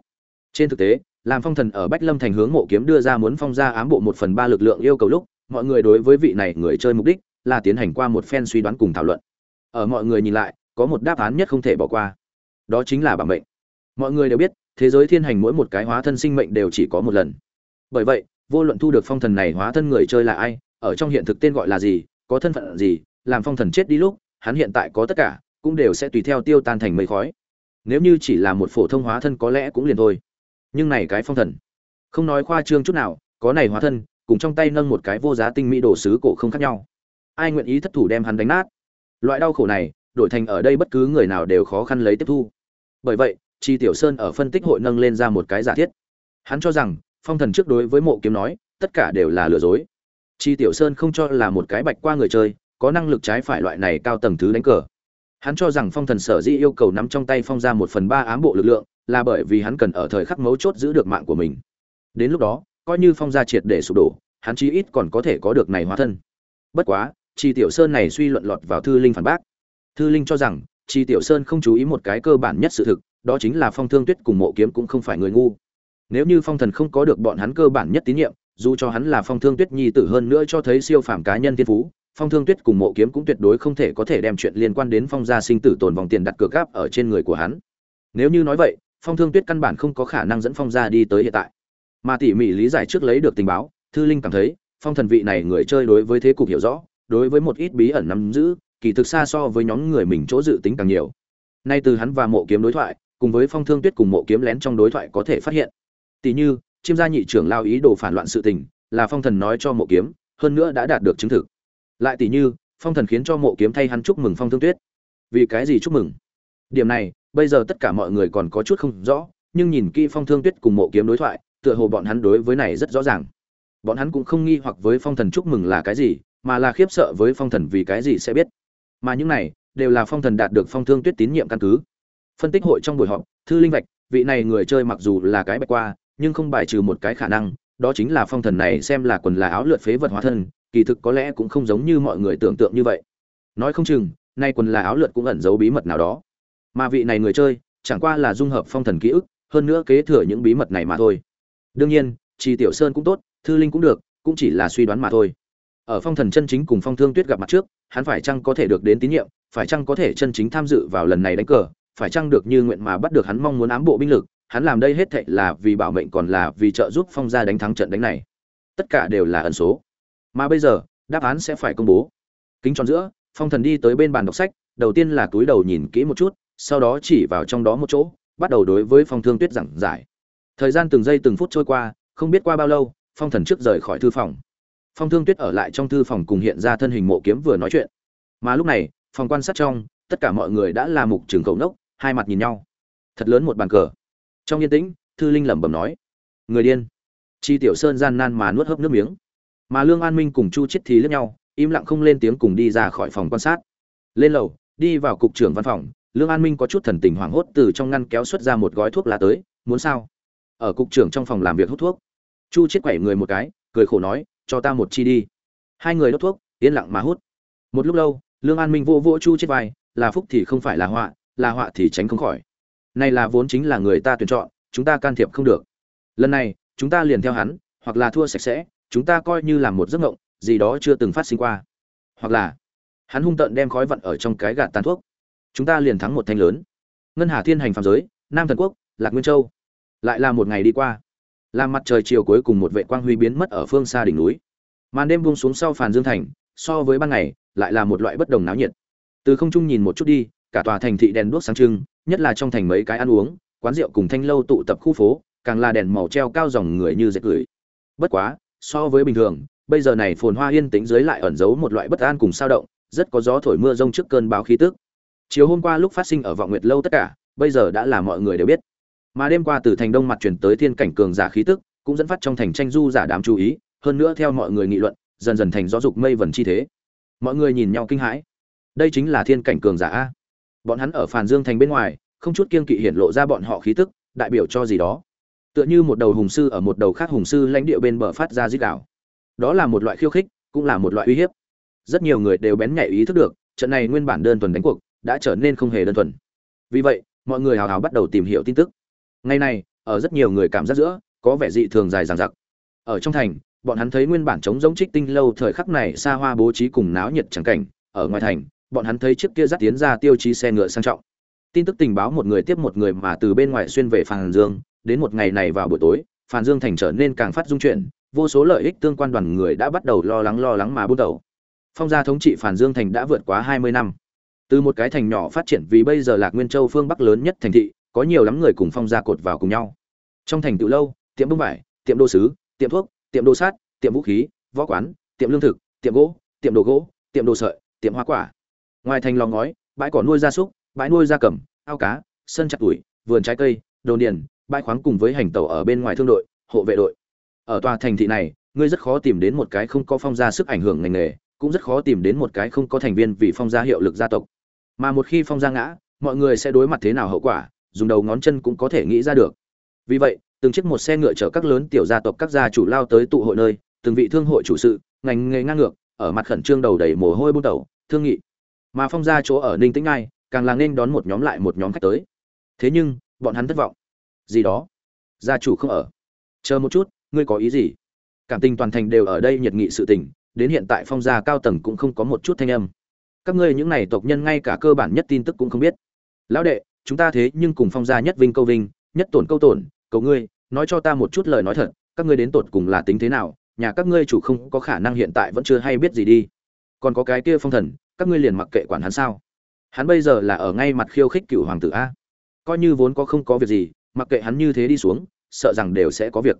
Trên thực tế, làm phong thần ở bách lâm thành hướng mộ kiếm đưa ra muốn phong ra ám bộ một phần ba lực lượng yêu cầu lúc, mọi người đối với vị này người chơi mục đích là tiến hành qua một phen suy đoán cùng thảo luận. Ở mọi người nhìn lại, có một đáp án nhất không thể bỏ qua. Đó chính là bảo mệnh. Mọi người đều biết, thế giới thiên hành mỗi một cái hóa thân sinh mệnh đều chỉ có một lần. Bởi vậy, vô luận thu được phong thần này hóa thân người chơi là ai, ở trong hiện thực tên gọi là gì, có thân phận gì, làm phong thần chết đi lúc, hắn hiện tại có tất cả, cũng đều sẽ tùy theo tiêu tan thành mây khói nếu như chỉ là một phổ thông hóa thân có lẽ cũng liền thôi. Nhưng này cái phong thần, không nói khoa trương chút nào, có này hóa thân, cùng trong tay nâng một cái vô giá tinh mỹ đồ sứ cổ không khác nhau. Ai nguyện ý thất thủ đem hắn đánh nát? Loại đau khổ này, đổi thành ở đây bất cứ người nào đều khó khăn lấy tiếp thu. Bởi vậy, chi tiểu sơn ở phân tích hội nâng lên ra một cái giả thiết. Hắn cho rằng, phong thần trước đối với mộ kiếm nói, tất cả đều là lừa dối. Chi tiểu sơn không cho là một cái bạch qua người chơi, có năng lực trái phải loại này cao tầng thứ đánh cờ hắn cho rằng phong thần sở dĩ yêu cầu nắm trong tay phong ra một phần ba ám bộ lực lượng, là bởi vì hắn cần ở thời khắc mấu chốt giữ được mạng của mình. Đến lúc đó, coi như phong gia triệt để sụp đổ, hắn chí ít còn có thể có được này hóa thân. Bất quá chi tiểu sơn này suy luận lọt vào thư linh phản bác. Thư linh cho rằng chi tiểu sơn không chú ý một cái cơ bản nhất sự thực, đó chính là phong thương tuyết cùng mộ kiếm cũng không phải người ngu. Nếu như phong thần không có được bọn hắn cơ bản nhất tín nhiệm, dù cho hắn là phong thương tuyết nhi tử hơn nữa cho thấy siêu phàm cá nhân thiên phú phong thương tuyết cùng mộ kiếm cũng tuyệt đối không thể có thể đem chuyện liên quan đến phong gia sinh tử tồn vòng tiền đặt cược gáp ở trên người của hắn. Nếu như nói vậy, phong thương tuyết căn bản không có khả năng dẫn phong gia đi tới hiện tại. Mà tỉ mỉ lý giải trước lấy được tình báo, thư linh cảm thấy, phong thần vị này người chơi đối với thế cục hiểu rõ, đối với một ít bí ẩn nắm giữ, kỳ thực xa so với nhóm người mình chỗ dự tính càng nhiều. Nay từ hắn và mộ kiếm đối thoại, cùng với phong thương tuyết cùng mộ kiếm lén trong đối thoại có thể phát hiện. Tỷ như, chiêm gia nhị trưởng lao ý đồ phản loạn sự tình, là phong thần nói cho mộ kiếm, hơn nữa đã đạt được chứng thực lại tỷ như, phong thần khiến cho mộ kiếm thay hắn chúc mừng phong thương tuyết. Vì cái gì chúc mừng? Điểm này, bây giờ tất cả mọi người còn có chút không rõ, nhưng nhìn kỹ phong thương tuyết cùng mộ kiếm đối thoại, tựa hồ bọn hắn đối với này rất rõ ràng. Bọn hắn cũng không nghi hoặc với phong thần chúc mừng là cái gì, mà là khiếp sợ với phong thần vì cái gì sẽ biết. Mà những này, đều là phong thần đạt được phong thương tuyết tín nhiệm căn cứ. Phân tích hội trong buổi họp, thư linh vạch, vị này người chơi mặc dù là cái bạch qua, nhưng không bài trừ một cái khả năng, đó chính là phong thần này xem là quần là áo lượt phế vật hóa thân kỳ thực có lẽ cũng không giống như mọi người tưởng tượng như vậy. Nói không chừng, nay quần là áo lượt cũng ẩn giấu bí mật nào đó. Mà vị này người chơi, chẳng qua là dung hợp phong thần ký ức, hơn nữa kế thừa những bí mật này mà thôi. Đương nhiên chi tiểu sơn cũng tốt, thư linh cũng được, cũng chỉ là suy đoán mà thôi. Ở phong thần chân chính cùng phong thương tuyết gặp mặt trước, hắn phải chăng có thể được đến tín nhiệm, phải chăng có thể chân chính tham dự vào lần này đánh cờ, phải chăng được như nguyện mà bắt được hắn mong muốn ám bộ binh lực, hắn làm đây hết thệ là vì bảo mệnh còn là vì trợ giúp phong gia đánh thắng trận đánh này. Tất cả đều là ẩn số mà bây giờ, đáp án sẽ phải công bố. Kính tròn giữa, phong thần đi tới bên bàn đọc sách, đầu tiên là túi đầu nhìn kỹ một chút, sau đó chỉ vào trong đó một chỗ, bắt đầu đối với phong thương tuyết giảng giải. Thời gian từng giây từng phút trôi qua, không biết qua bao lâu, phong thần trước rời khỏi thư phòng. Phong thương tuyết ở lại trong thư phòng cùng hiện ra thân hình mộ kiếm vừa nói chuyện. Mà lúc này, phòng quan sát trong, tất cả mọi người đã là mục trường cầu nốc, hai mặt nhìn nhau. Thật lớn một bàn cờ. Trong yên tĩnh, thư linh lẩm bẩm nói, người điên. Chi tiểu sơn gian nan mà nuốt hớp nước miếng mà lương an minh cùng chu chết thì lướt nhau, im lặng không lên tiếng cùng đi ra khỏi phòng quan sát. Lên lầu, đi vào cục trưởng văn phòng, lương an minh có chút thần tình hoảng hốt từ trong ngăn kéo xuất ra một gói thuốc lá tới, muốn sao? Ở cục trưởng trong phòng làm việc hút thuốc. Chu chết quẩy người một cái, cười khổ nói, cho ta một chi đi. Hai người đốt thuốc, yên lặng mà hút. Một lúc lâu, lương an minh vô vô chu chết vai, là phúc thì không phải là họa là họa thì tránh không khỏi. Này là vốn chính là người ta tuyển chọn, chúng ta can thiệp không được. Lần này, chúng ta liền theo hắn, hoặc là thua sạch sẽ chúng ta coi như là một giấc ngộng, gì đó chưa từng phát sinh qua. Hoặc là, hắn hung tợn đem khói vận ở trong cái gạt tàn thuốc. Chúng ta liền thắng một thanh lớn. Ngân hà thiên hành phạm giới, nam thần quốc, lạc nguyên châu. Lại là một ngày đi qua. Làm mặt trời chiều cuối cùng một vệ quang huy biến mất ở phương xa đỉnh núi. Màn đêm buông xuống sau phàn dương thành, so với ban ngày, lại là một loại bất đồng náo nhiệt. Từ không trung nhìn một chút đi, cả tòa thành thị đèn đuốc sáng trưng, nhất là trong thành mấy cái ăn uống, quán rượu cùng thanh lâu tụ tập khu phố, càng là đèn màu treo cao dòng người như dệt gửi bất quá so với bình thường, bây giờ này phồn hoa yên tĩnh dưới lại ẩn giấu một loại bất an cùng sao động, rất có gió thổi mưa rông trước cơn báo khí tức. Chiều hôm qua lúc phát sinh ở vọng nguyệt lâu tất cả, bây giờ đã là mọi người đều biết. Mà đêm qua từ thành đông mặt chuyển tới thiên cảnh cường giả khí tức, cũng dẫn phát trong thành tranh du giả đám chú ý, hơn nữa theo mọi người nghị luận, dần dần thành gió dục mây vần chi thế. Mọi người nhìn nhau kinh hãi. Đây chính là thiên cảnh cường giả a. Bọn hắn ở phàn dương thành bên ngoài, không chút kiên kỵ hiển lộ ra bọn họ khí tức, đại biểu cho gì đó tựa như một đầu hùng sư ở một đầu khác hùng sư lãnh địa bên bờ phát ra dích đảo đó là một loại khiêu khích, cũng là một loại uy hiếp. Rất nhiều người đều bén nhạy ý thức được, trận này nguyên bản đơn thuần đánh cuộc, đã trở nên không hề đơn thuần. Vì vậy, mọi người hào hào bắt đầu tìm hiểu tin tức. Ngày nay ở rất nhiều người cảm giác giữa, có vẻ dị thường dài dằng dặc. Ở trong thành, bọn hắn thấy nguyên bản chống giống trích tinh lâu thời khắc này xa hoa bố trí cùng náo nhiệt chẳng cảnh. Ở ngoài thành, bọn hắn thấy chiếc kia dắt tiến ra tiêu chí xe ngựa sang trọng. Tin tức tình báo một người tiếp một người mà từ bên ngoài xuyên về phàn dương đến một ngày này vào buổi tối phàn dương thành trở nên càng phát dung chuyển, vô số lợi ích tương quan đoàn người đã bắt đầu lo lắng lo lắng mà buôn đầu phong gia thống trị phàn dương thành đã vượt quá hai mươi năm. Từ một cái thành nhỏ phát triển vì bây giờ lạc nguyên châu phương bắc lớn nhất thành thị, có nhiều lắm người cùng phong gia cột vào cùng nhau. Trong thành tựu lâu, tiệm bông vải, tiệm đồ sứ, tiệm thuốc, tiệm đồ sát, tiệm vũ khí, võ quán, tiệm lương thực, tiệm gỗ, tiệm đồ gỗ, tiệm đồ sợi, tiệm hoa quả. Ngoài thành lò ngói, bãi cỏ nuôi gia súc, bãi nuôi gia cầm, ao cá, sân chặt tuổi, vườn trái cây đồ điền bãi khoáng cùng với hành tàu ở bên ngoài thương đội, hộ vệ đội. Ở tòa thành thị này, ngươi rất khó tìm đến một cái không có phong gia sức ảnh hưởng ngành nghề, cũng rất khó tìm đến một cái không có thành viên vì phong gia hiệu lực gia tộc. Mà một khi phong gia ngã, mọi người sẽ đối mặt thế nào hậu quả, dùng đầu ngón chân cũng có thể nghĩ ra được. Vì vậy, từng chiếc một xe ngựa chở các lớn tiểu gia tộc các gia chủ lao tới tụ hội nơi, từng vị thương hội chủ sự, ngành nghề ngang ngược, ở mặt khẩn trương đầu đầy mồ hôi bút đầu thương nghị. Mà phong gia chỗ ở ninh tĩnh ngay càng là nên đón một nhóm lại một nhóm khách tới. Thế nhưng, bọn hắn thất vọng gì đó. Gia chủ không ở. Chờ một chút, ngươi có ý gì? Cảm tình toàn thành đều ở đây nhiệt nghị sự tình, đến hiện tại phong gia cao tầng cũng không có một chút thanh âm. Các ngươi những này tộc nhân ngay cả cơ bản nhất tin tức cũng không biết. Lão đệ, chúng ta thế nhưng cùng phong gia nhất vinh câu vinh, nhất tổn câu tổn, cầu ngươi, nói cho ta một chút lời nói thật, các ngươi đến tột cùng là tính thế nào, nhà các ngươi chủ không có khả năng hiện tại vẫn chưa hay biết gì đi. Còn có cái kia phong thần, các ngươi liền mặc kệ quản hắn sao? Hắn bây giờ là ở ngay mặt khiêu khích cựu hoàng tử a. Coi như vốn có không có việc gì mặc kệ hắn như thế đi xuống, sợ rằng đều sẽ có việc.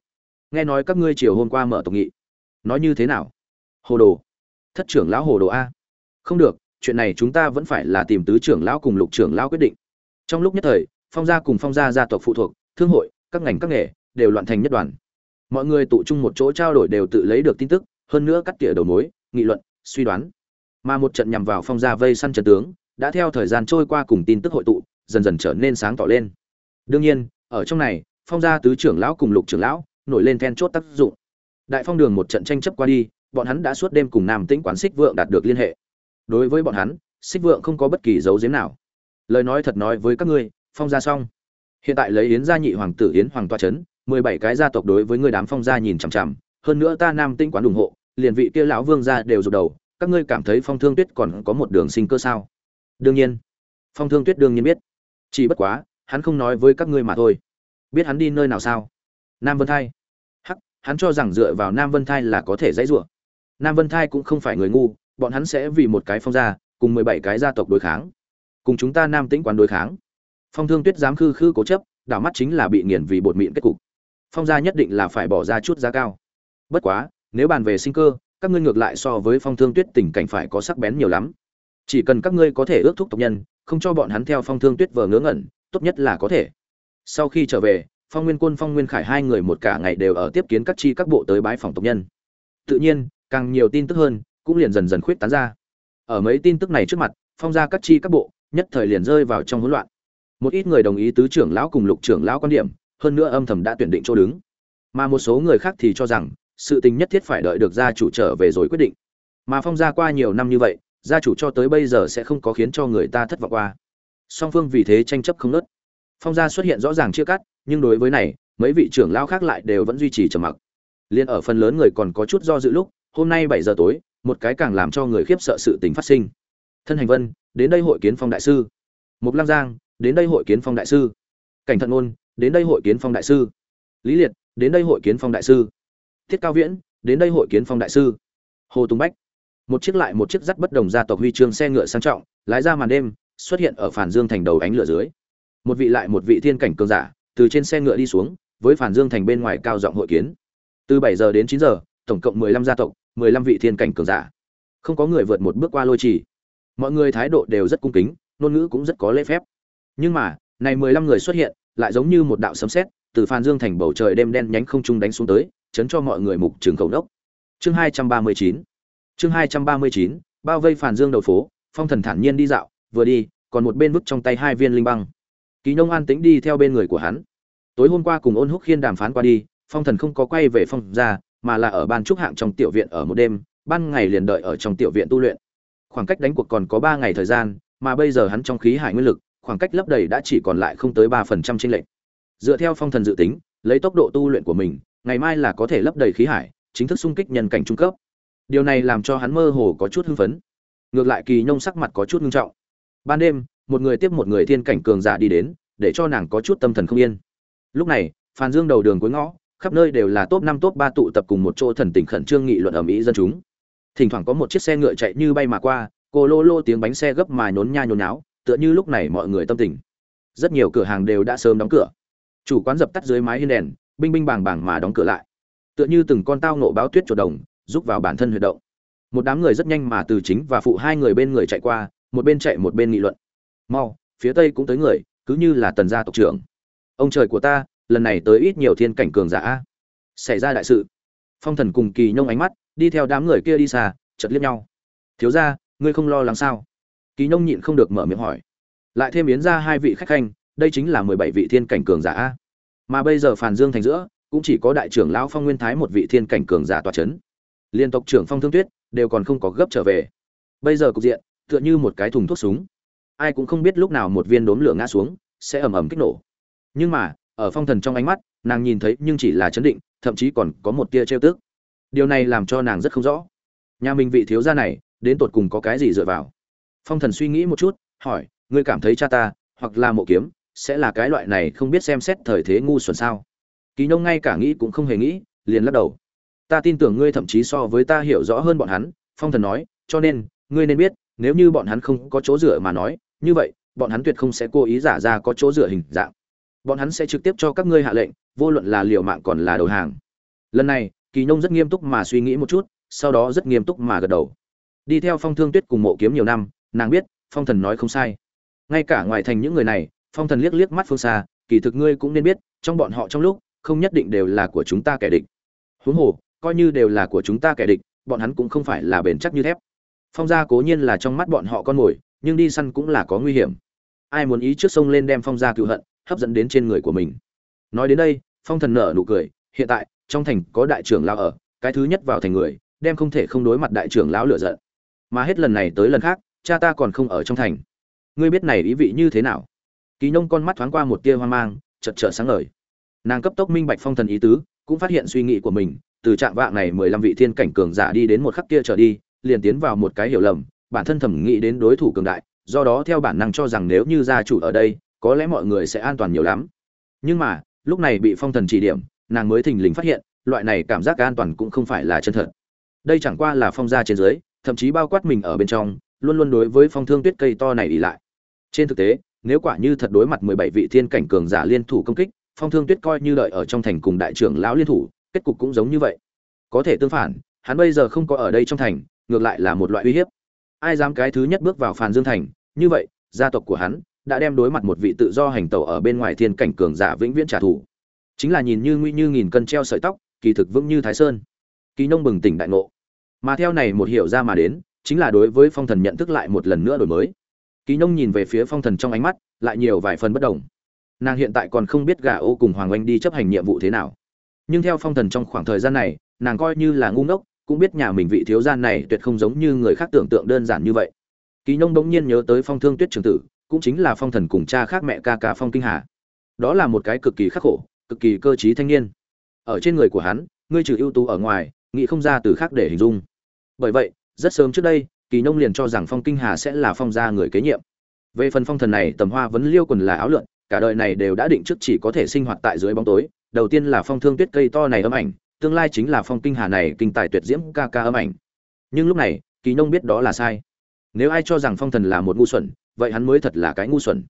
Nghe nói các ngươi chiều hôm qua mở tổng nghị. Nói như thế nào? Hồ đồ. Thất trưởng lão hồ đồ a. Không được, chuyện này chúng ta vẫn phải là tìm tứ trưởng lão cùng lục trưởng lão quyết định. Trong lúc nhất thời, phong gia cùng phong gia gia tộc phụ thuộc, thương hội, các ngành các nghề, đều loạn thành nhất đoàn. Mọi người tụ chung một chỗ trao đổi đều tự lấy được tin tức, hơn nữa cắt tỉa đầu mối, nghị luận, suy đoán. Mà một trận nhằm vào phong gia vây săn trận tướng, đã theo thời gian trôi qua cùng tin tức hội tụ, dần dần trở nên sáng tỏ lên. Đương nhiên ở trong này, phong gia tứ trưởng lão cùng lục trưởng lão nổi lên then chốt tác dụng. Đại phong đường một trận tranh chấp qua đi, bọn hắn đã suốt đêm cùng nam tĩnh quán xích vượng đạt được liên hệ. Đối với bọn hắn, xích vượng không có bất kỳ dấu giếm nào. Lời nói thật nói với các ngươi, phong gia xong. Hiện tại lấy yến gia nhị hoàng tử yến hoàng toa chấn, mười bảy cái gia tộc đối với ngươi đám phong gia nhìn chằm chằm, hơn nữa ta nam tĩnh quán ủng hộ, liền vị kia lão vương gia đều rụt đầu, các ngươi cảm thấy phong thương tuyết còn có một đường sinh cơ sao? Đương nhiên. Phong thương tuyết đương nhiên biết. Chỉ bất quá hắn không nói với các ngươi mà thôi. Biết hắn đi nơi nào sao? Nam vân thai. Hắc, hắn cho rằng dựa vào nam vân thai là có thể dãy rủa. Nam vân thai cũng không phải người ngu, bọn hắn sẽ vì một cái phong gia, cùng mười bảy cái gia tộc đối kháng. Cùng chúng ta nam tĩnh quán đối kháng. Phong thương tuyết dám khư khư cố chấp, đảo mắt chính là bị nghiền vì bột mịn kết cục. Phong gia nhất định là phải bỏ ra chút giá cao. Bất quá, nếu bàn về sinh cơ, các ngươi ngược lại so với phong thương tuyết tình cảnh phải có sắc bén nhiều lắm. Chỉ cần các ngươi có thể ước thúc tộc nhân, không cho bọn hắn theo phong thương tuyết vờ ngớ ngẩn tốt nhất là có thể. Sau khi trở về, phong nguyên quân phong nguyên khải hai người một cả ngày đều ở tiếp kiến các chi các bộ tới bái phòng tộc nhân. Tự nhiên, càng nhiều tin tức hơn, cũng liền dần dần khuyết tán ra. Ở mấy tin tức này trước mặt, phong ra các chi các bộ, nhất thời liền rơi vào trong hỗn loạn. Một ít người đồng ý tứ trưởng lão cùng lục trưởng lão quan điểm, hơn nữa âm thầm đã tuyển định chỗ đứng. Mà một số người khác thì cho rằng, sự tình nhất thiết phải đợi được gia chủ trở về rồi quyết định. Mà phong gia qua nhiều năm như vậy, gia chủ cho tới bây giờ sẽ không có khiến cho người ta thất vọng qua song phương vì thế tranh chấp không nớt. Phong gia xuất hiện rõ ràng chia cắt, nhưng đối với này, mấy vị trưởng lão khác lại đều vẫn duy trì trầm mặc. Liên ở phần lớn người còn có chút do dự lúc, hôm nay bảy giờ tối, một cái càng làm cho người khiếp sợ sự tình phát sinh. Thân hành vân, đến đây hội kiến phong đại sư. Mục lăng giang, đến đây hội kiến phong đại sư. Cảnh thận ôn đến đây hội kiến phong đại sư. Lý liệt, đến đây hội kiến phong đại sư. Thiết cao viễn, đến đây hội kiến phong đại sư. Hồ tùng bách. Một chiếc lại một chiếc dắt bất đồng gia tộc huy chương xe ngựa sang trọng, lái ra màn đêm xuất hiện ở phản dương thành đầu ánh lửa dưới. Một vị lại một vị thiên cảnh cường giả, từ trên xe ngựa đi xuống, với phản dương thành bên ngoài cao giọng hội kiến. Từ bảy giờ đến chín giờ, tổng cộng mười lăm gia tộc, mười lăm vị thiên cảnh cường giả. Không có người vượt một bước qua lôi trì. Mọi người thái độ đều rất cung kính, ngôn ngữ cũng rất có lễ phép. Nhưng mà, này mười lăm người xuất hiện, lại giống như một đạo sấm sét, từ phan dương thành bầu trời đêm đen nhánh không trung đánh xuống tới, chấn cho mọi người mục trường cầu đốc. Chương hai trăm ba mươi chín. Chương hai trăm ba mươi chín, bao vây phản dương đầu phố, phong thần thản nhiên đi dạo vừa đi, còn một bên vứt trong tay hai viên linh băng. Kỳ nông an tĩnh đi theo bên người của hắn. Tối hôm qua cùng ôn húc khiên đàm phán qua đi, phong thần không có quay về phong ra, mà là ở ban trúc hạng trong tiểu viện ở một đêm, ban ngày liền đợi ở trong tiểu viện tu luyện. Khoảng cách đánh cuộc còn có ba ngày thời gian, mà bây giờ hắn trong khí hải nguyên lực, khoảng cách lấp đầy đã chỉ còn lại không tới ba phần trăm trên lệnh dựa theo phong thần dự tính, lấy tốc độ tu luyện của mình, ngày mai là có thể lấp đầy khí hải, chính thức xung kích nhân cảnh trung cấp. Điều này làm cho hắn mơ hồ có chút hưng phấn. Ngược lại kỳ nhông sắc mặt có chút ngưng trọng ban đêm, một người tiếp một người thiên cảnh cường giả đi đến, để cho nàng có chút tâm thần không yên. Lúc này, phan dương đầu đường cuối ngõ, khắp nơi đều là top năm, top ba tụ tập cùng một chỗ thần tình khẩn trương nghị luận ở mỹ dân chúng. Thỉnh thoảng có một chiếc xe ngựa chạy như bay mà qua, cô lô lô tiếng bánh xe gấp mà nhốn nha nhốn náo tựa như lúc này mọi người tâm tình. Rất nhiều cửa hàng đều đã sớm đóng cửa. Chủ quán dập tắt dưới mái hiên đèn, binh binh bàng bàng mà đóng cửa lại. Tựa như từng con tao nộ báo tuyết chuột đồng, giúp vào bản thân huy động. Một đám người rất nhanh mà từ chính và phụ hai người bên người chạy qua một bên chạy một bên nghị luận. Mau, phía tây cũng tới người, cứ như là tần gia tộc trưởng. Ông trời của ta, lần này tới ít nhiều thiên cảnh cường giả. Xảy ra đại sự. Phong thần cùng kỳ nhông ánh mắt, đi theo đám người kia đi xa chật liếc nhau. Thiếu ra ngươi không lo lắng sao? Kỳ nhông nhịn không được mở miệng hỏi. Lại thêm yến ra hai vị khách khanh, đây chính là mười bảy vị thiên cảnh cường giả. Mà bây giờ phàn dương thành giữa, cũng chỉ có đại trưởng lão phong nguyên thái một vị thiên cảnh cường giả tòa c h ấ n liên tộc trưởng phong thương tuyết, đều còn không có gấp trở về. Bây giờ cục diện tựa như một cái thùng thuốc súng. Ai cũng không biết lúc nào một viên đốm lửa ngã xuống, sẽ ầm ầm kích nổ. Nhưng mà, ở phong thần trong ánh mắt, nàng nhìn thấy nhưng chỉ là chấn định, thậm chí còn có một tia trêu tức. Điều này làm cho nàng rất không rõ. Nhà mình vị thiếu gia này, đến tột cùng có cái gì dựa vào? Phong thần suy nghĩ một chút, hỏi, ngươi cảm thấy cha ta, hoặc là mộ kiếm, sẽ là cái loại này không biết xem xét thời thế ngu xuẩn sao? Kỳ nông ngay cả nghĩ cũng không hề nghĩ, liền lắc đầu. Ta tin tưởng ngươi thậm chí so với ta hiểu rõ hơn bọn hắn, phong thần nói, cho nên, ngươi nên biết nếu như bọn hắn không có chỗ dựa mà nói, như vậy, bọn hắn tuyệt không sẽ cố ý giả ra có chỗ dựa hình dạng. Bọn hắn sẽ trực tiếp cho các ngươi hạ lệnh, vô luận là liều mạng còn là đầu hàng. Lần này, kỳ nông rất nghiêm túc mà suy nghĩ một chút, sau đó rất nghiêm túc mà gật đầu. Đi theo phong thương tuyết cùng mộ kiếm nhiều năm, nàng biết, phong thần nói không sai. Ngay cả ngoài thành những người này, phong thần liếc liếc mắt phương xa, kỳ thực ngươi cũng nên biết, trong bọn họ trong lúc, không nhất định đều là của chúng ta kẻ địch. Huống hồ, coi như đều là của chúng ta kẻ địch, bọn hắn cũng không phải là bền chắc như thép phong gia cố nhiên là trong mắt bọn họ con mồi, nhưng đi săn cũng là có nguy hiểm. Ai muốn ý trước sông lên đem phong gia cựu hận, hấp dẫn đến trên người của mình. Nói đến đây, phong thần nở nụ cười, hiện tại, trong thành có đại trưởng lão ở, cái thứ nhất vào thành người, đem không thể không đối mặt đại trưởng lão lựa giận. Mà hết lần này tới lần khác, cha ta còn không ở trong thành. Ngươi biết này ý vị như thế nào? Kỳ nông con mắt thoáng qua một tia hoang mang chật chợt sáng ngời. Nàng cấp tốc minh bạch phong thần ý tứ, cũng phát hiện suy nghĩ của mình, từ trạng vạng này mười lăm vị thiên cảnh cường giả đi đến một khắc kia trở đi liền tiến vào một cái hiểu lầm, bản thân thẩm nghĩ đến đối thủ cường đại, do đó theo bản năng cho rằng nếu như gia chủ ở đây, có lẽ mọi người sẽ an toàn nhiều lắm. Nhưng mà, lúc này bị phong thần chỉ điểm, nàng mới thình lình phát hiện, loại này cảm giác an toàn cũng không phải là chân thật. Đây chẳng qua là phong gia trên dưới, thậm chí bao quát mình ở bên trong, luôn luôn đối với phong thương tuyết cây to này ỉ lại. Trên thực tế, nếu quả như thật đối mặt mười bảy vị thiên cảnh cường giả liên thủ công kích, phong thương tuyết coi như đợi ở trong thành cùng đại trưởng lão liên thủ, kết cục cũng giống như vậy. Có thể tương phản, hắn bây giờ không có ở đây trong thành ngược lại là một loại uy hiếp. Ai dám cái thứ nhất bước vào phàn dương thành, như vậy, gia tộc của hắn đã đem đối mặt một vị tự do hành tẩu ở bên ngoài thiên cảnh cường giả vĩnh viễn trả thù. Chính là nhìn như nguy như nghìn cân treo sợi tóc, kỳ thực vững như thái sơn. Kỳ nông bừng tỉnh đại ngộ. Mà theo này một hiểu ra mà đến, chính là đối với phong thần nhận thức lại một lần nữa đổi mới. Kỳ nông nhìn về phía phong thần trong ánh mắt, lại nhiều vài phần bất đồng. Nàng hiện tại còn không biết gà ô cùng hoàng oanh đi chấp hành nhiệm vụ thế nào. Nhưng theo phong thần trong khoảng thời gian này, nàng coi như là ngu ngốc cũng biết nhà mình vị thiếu gia này tuyệt không giống như người khác tưởng tượng đơn giản như vậy. Kỳ nông bỗng nhiên nhớ tới phong thương tuyết trường tử, cũng chính là phong thần cùng cha khác mẹ ca ca phong kinh hà. Đó là một cái cực kỳ khắc khổ, cực kỳ cơ trí thanh niên. Ở trên người của hắn, ngươi trừ ưu tú ở ngoài, nghĩ không ra từ khác để hình dung. Bởi vậy, rất sớm trước đây, kỳ nông liền cho rằng phong kinh hà sẽ là phong gia người kế nhiệm. Về phần phong thần này, tầm hoa vẫn liêu quần là áo lượn, cả đời này đều đã định trước chỉ có thể sinh hoạt tại dưới bóng tối. Đầu tiên là phong thương tuyết cây to này âm ảnh tương lai chính là phong kinh hà này kinh tài tuyệt diễm ca ca âm ảnh. Nhưng lúc này, kỳ nông biết đó là sai. Nếu ai cho rằng phong thần là một ngu xuẩn, vậy hắn mới thật là cái ngu xuẩn.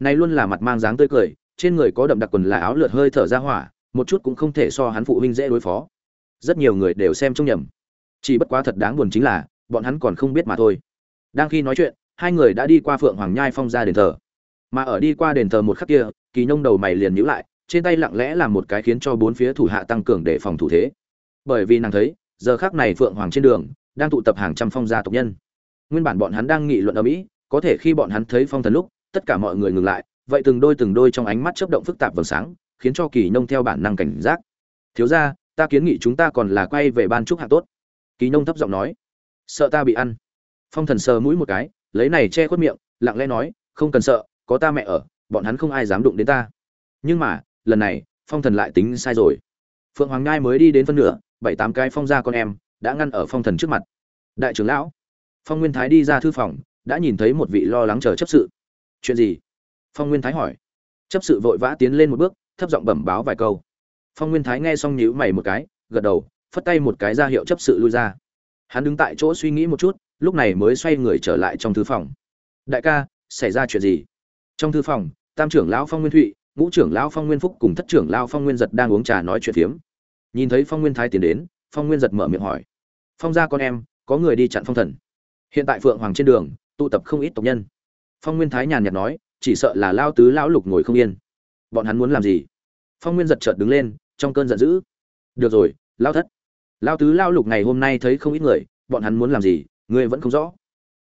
Này luôn là mặt mang dáng tươi cười, trên người có đậm đặc quần là áo lượt hơi thở ra hỏa, một chút cũng không thể so hắn phụ huynh dễ đối phó. Rất nhiều người đều xem trông nhầm. Chỉ bất quá thật đáng buồn chính là, bọn hắn còn không biết mà thôi. Đang khi nói chuyện, hai người đã đi qua phượng hoàng nhai phong ra đền thờ. Mà ở đi qua đền thờ một khắc kia, kỳ nông đầu mày liền nhíu lại trên tay lặng lẽ làm một cái khiến cho bốn phía thủ hạ tăng cường để phòng thủ thế. Bởi vì nàng thấy, giờ khắc này phượng hoàng trên đường, đang tụ tập hàng trăm phong gia tộc nhân. Nguyên bản bọn hắn đang nghị luận ở mỹ, có thể khi bọn hắn thấy phong thần lúc, tất cả mọi người ngừng lại, vậy từng đôi từng đôi trong ánh mắt chớp động phức tạp vầng sáng, khiến cho kỳ nông theo bản năng cảnh giác. Thiếu ra ta kiến nghị chúng ta còn là quay về ban trúc hạ tốt. Kỳ nông thấp giọng nói. Sợ ta bị ăn. Phong thần sờ mũi một cái, lấy này che khuất miệng, lặng lẽ nói, không cần sợ, có ta mẹ ở, bọn hắn không ai dám đụng đến ta. Nhưng mà lần này, phong thần lại tính sai rồi. Phượng hoàng ngai mới đi đến phân nửa, bảy tám cái phong ra con em đã ngăn ở phong thần trước mặt. Đại trưởng lão, phong nguyên thái đi ra thư phòng, đã nhìn thấy một vị lo lắng chờ chấp sự. Chuyện gì? Phong nguyên thái hỏi. Chấp sự vội vã tiến lên một bước, thấp giọng bẩm báo vài câu. Phong nguyên thái nghe xong nhíu mày một cái, gật đầu, phất tay một cái ra hiệu chấp sự lui ra. Hắn đứng tại chỗ suy nghĩ một chút, lúc này mới xoay người trở lại trong thư phòng. Đại ca, xảy ra chuyện gì? Trong thư phòng, tam trưởng lão phong nguyên thụy ngũ trưởng lão phong nguyên phúc cùng thất trưởng lão phong nguyên giật đang uống trà nói chuyện phiếm. Nhìn thấy phong nguyên thái tiến đến, phong nguyên giật mở miệng hỏi. Phong gia con em, có người đi chặn phong thần. Hiện tại phượng hoàng trên đường, tụ tập không ít tộc nhân. Phong nguyên thái nhàn nhạt nói, chỉ sợ là lao tứ lão lục ngồi không yên. Bọn hắn muốn làm gì? Phong nguyên giật chợt đứng lên, trong cơn giận dữ. Được rồi, lao thất. Lao tứ lao lục ngày hôm nay thấy không ít người, bọn hắn muốn làm gì, ngươi vẫn không rõ.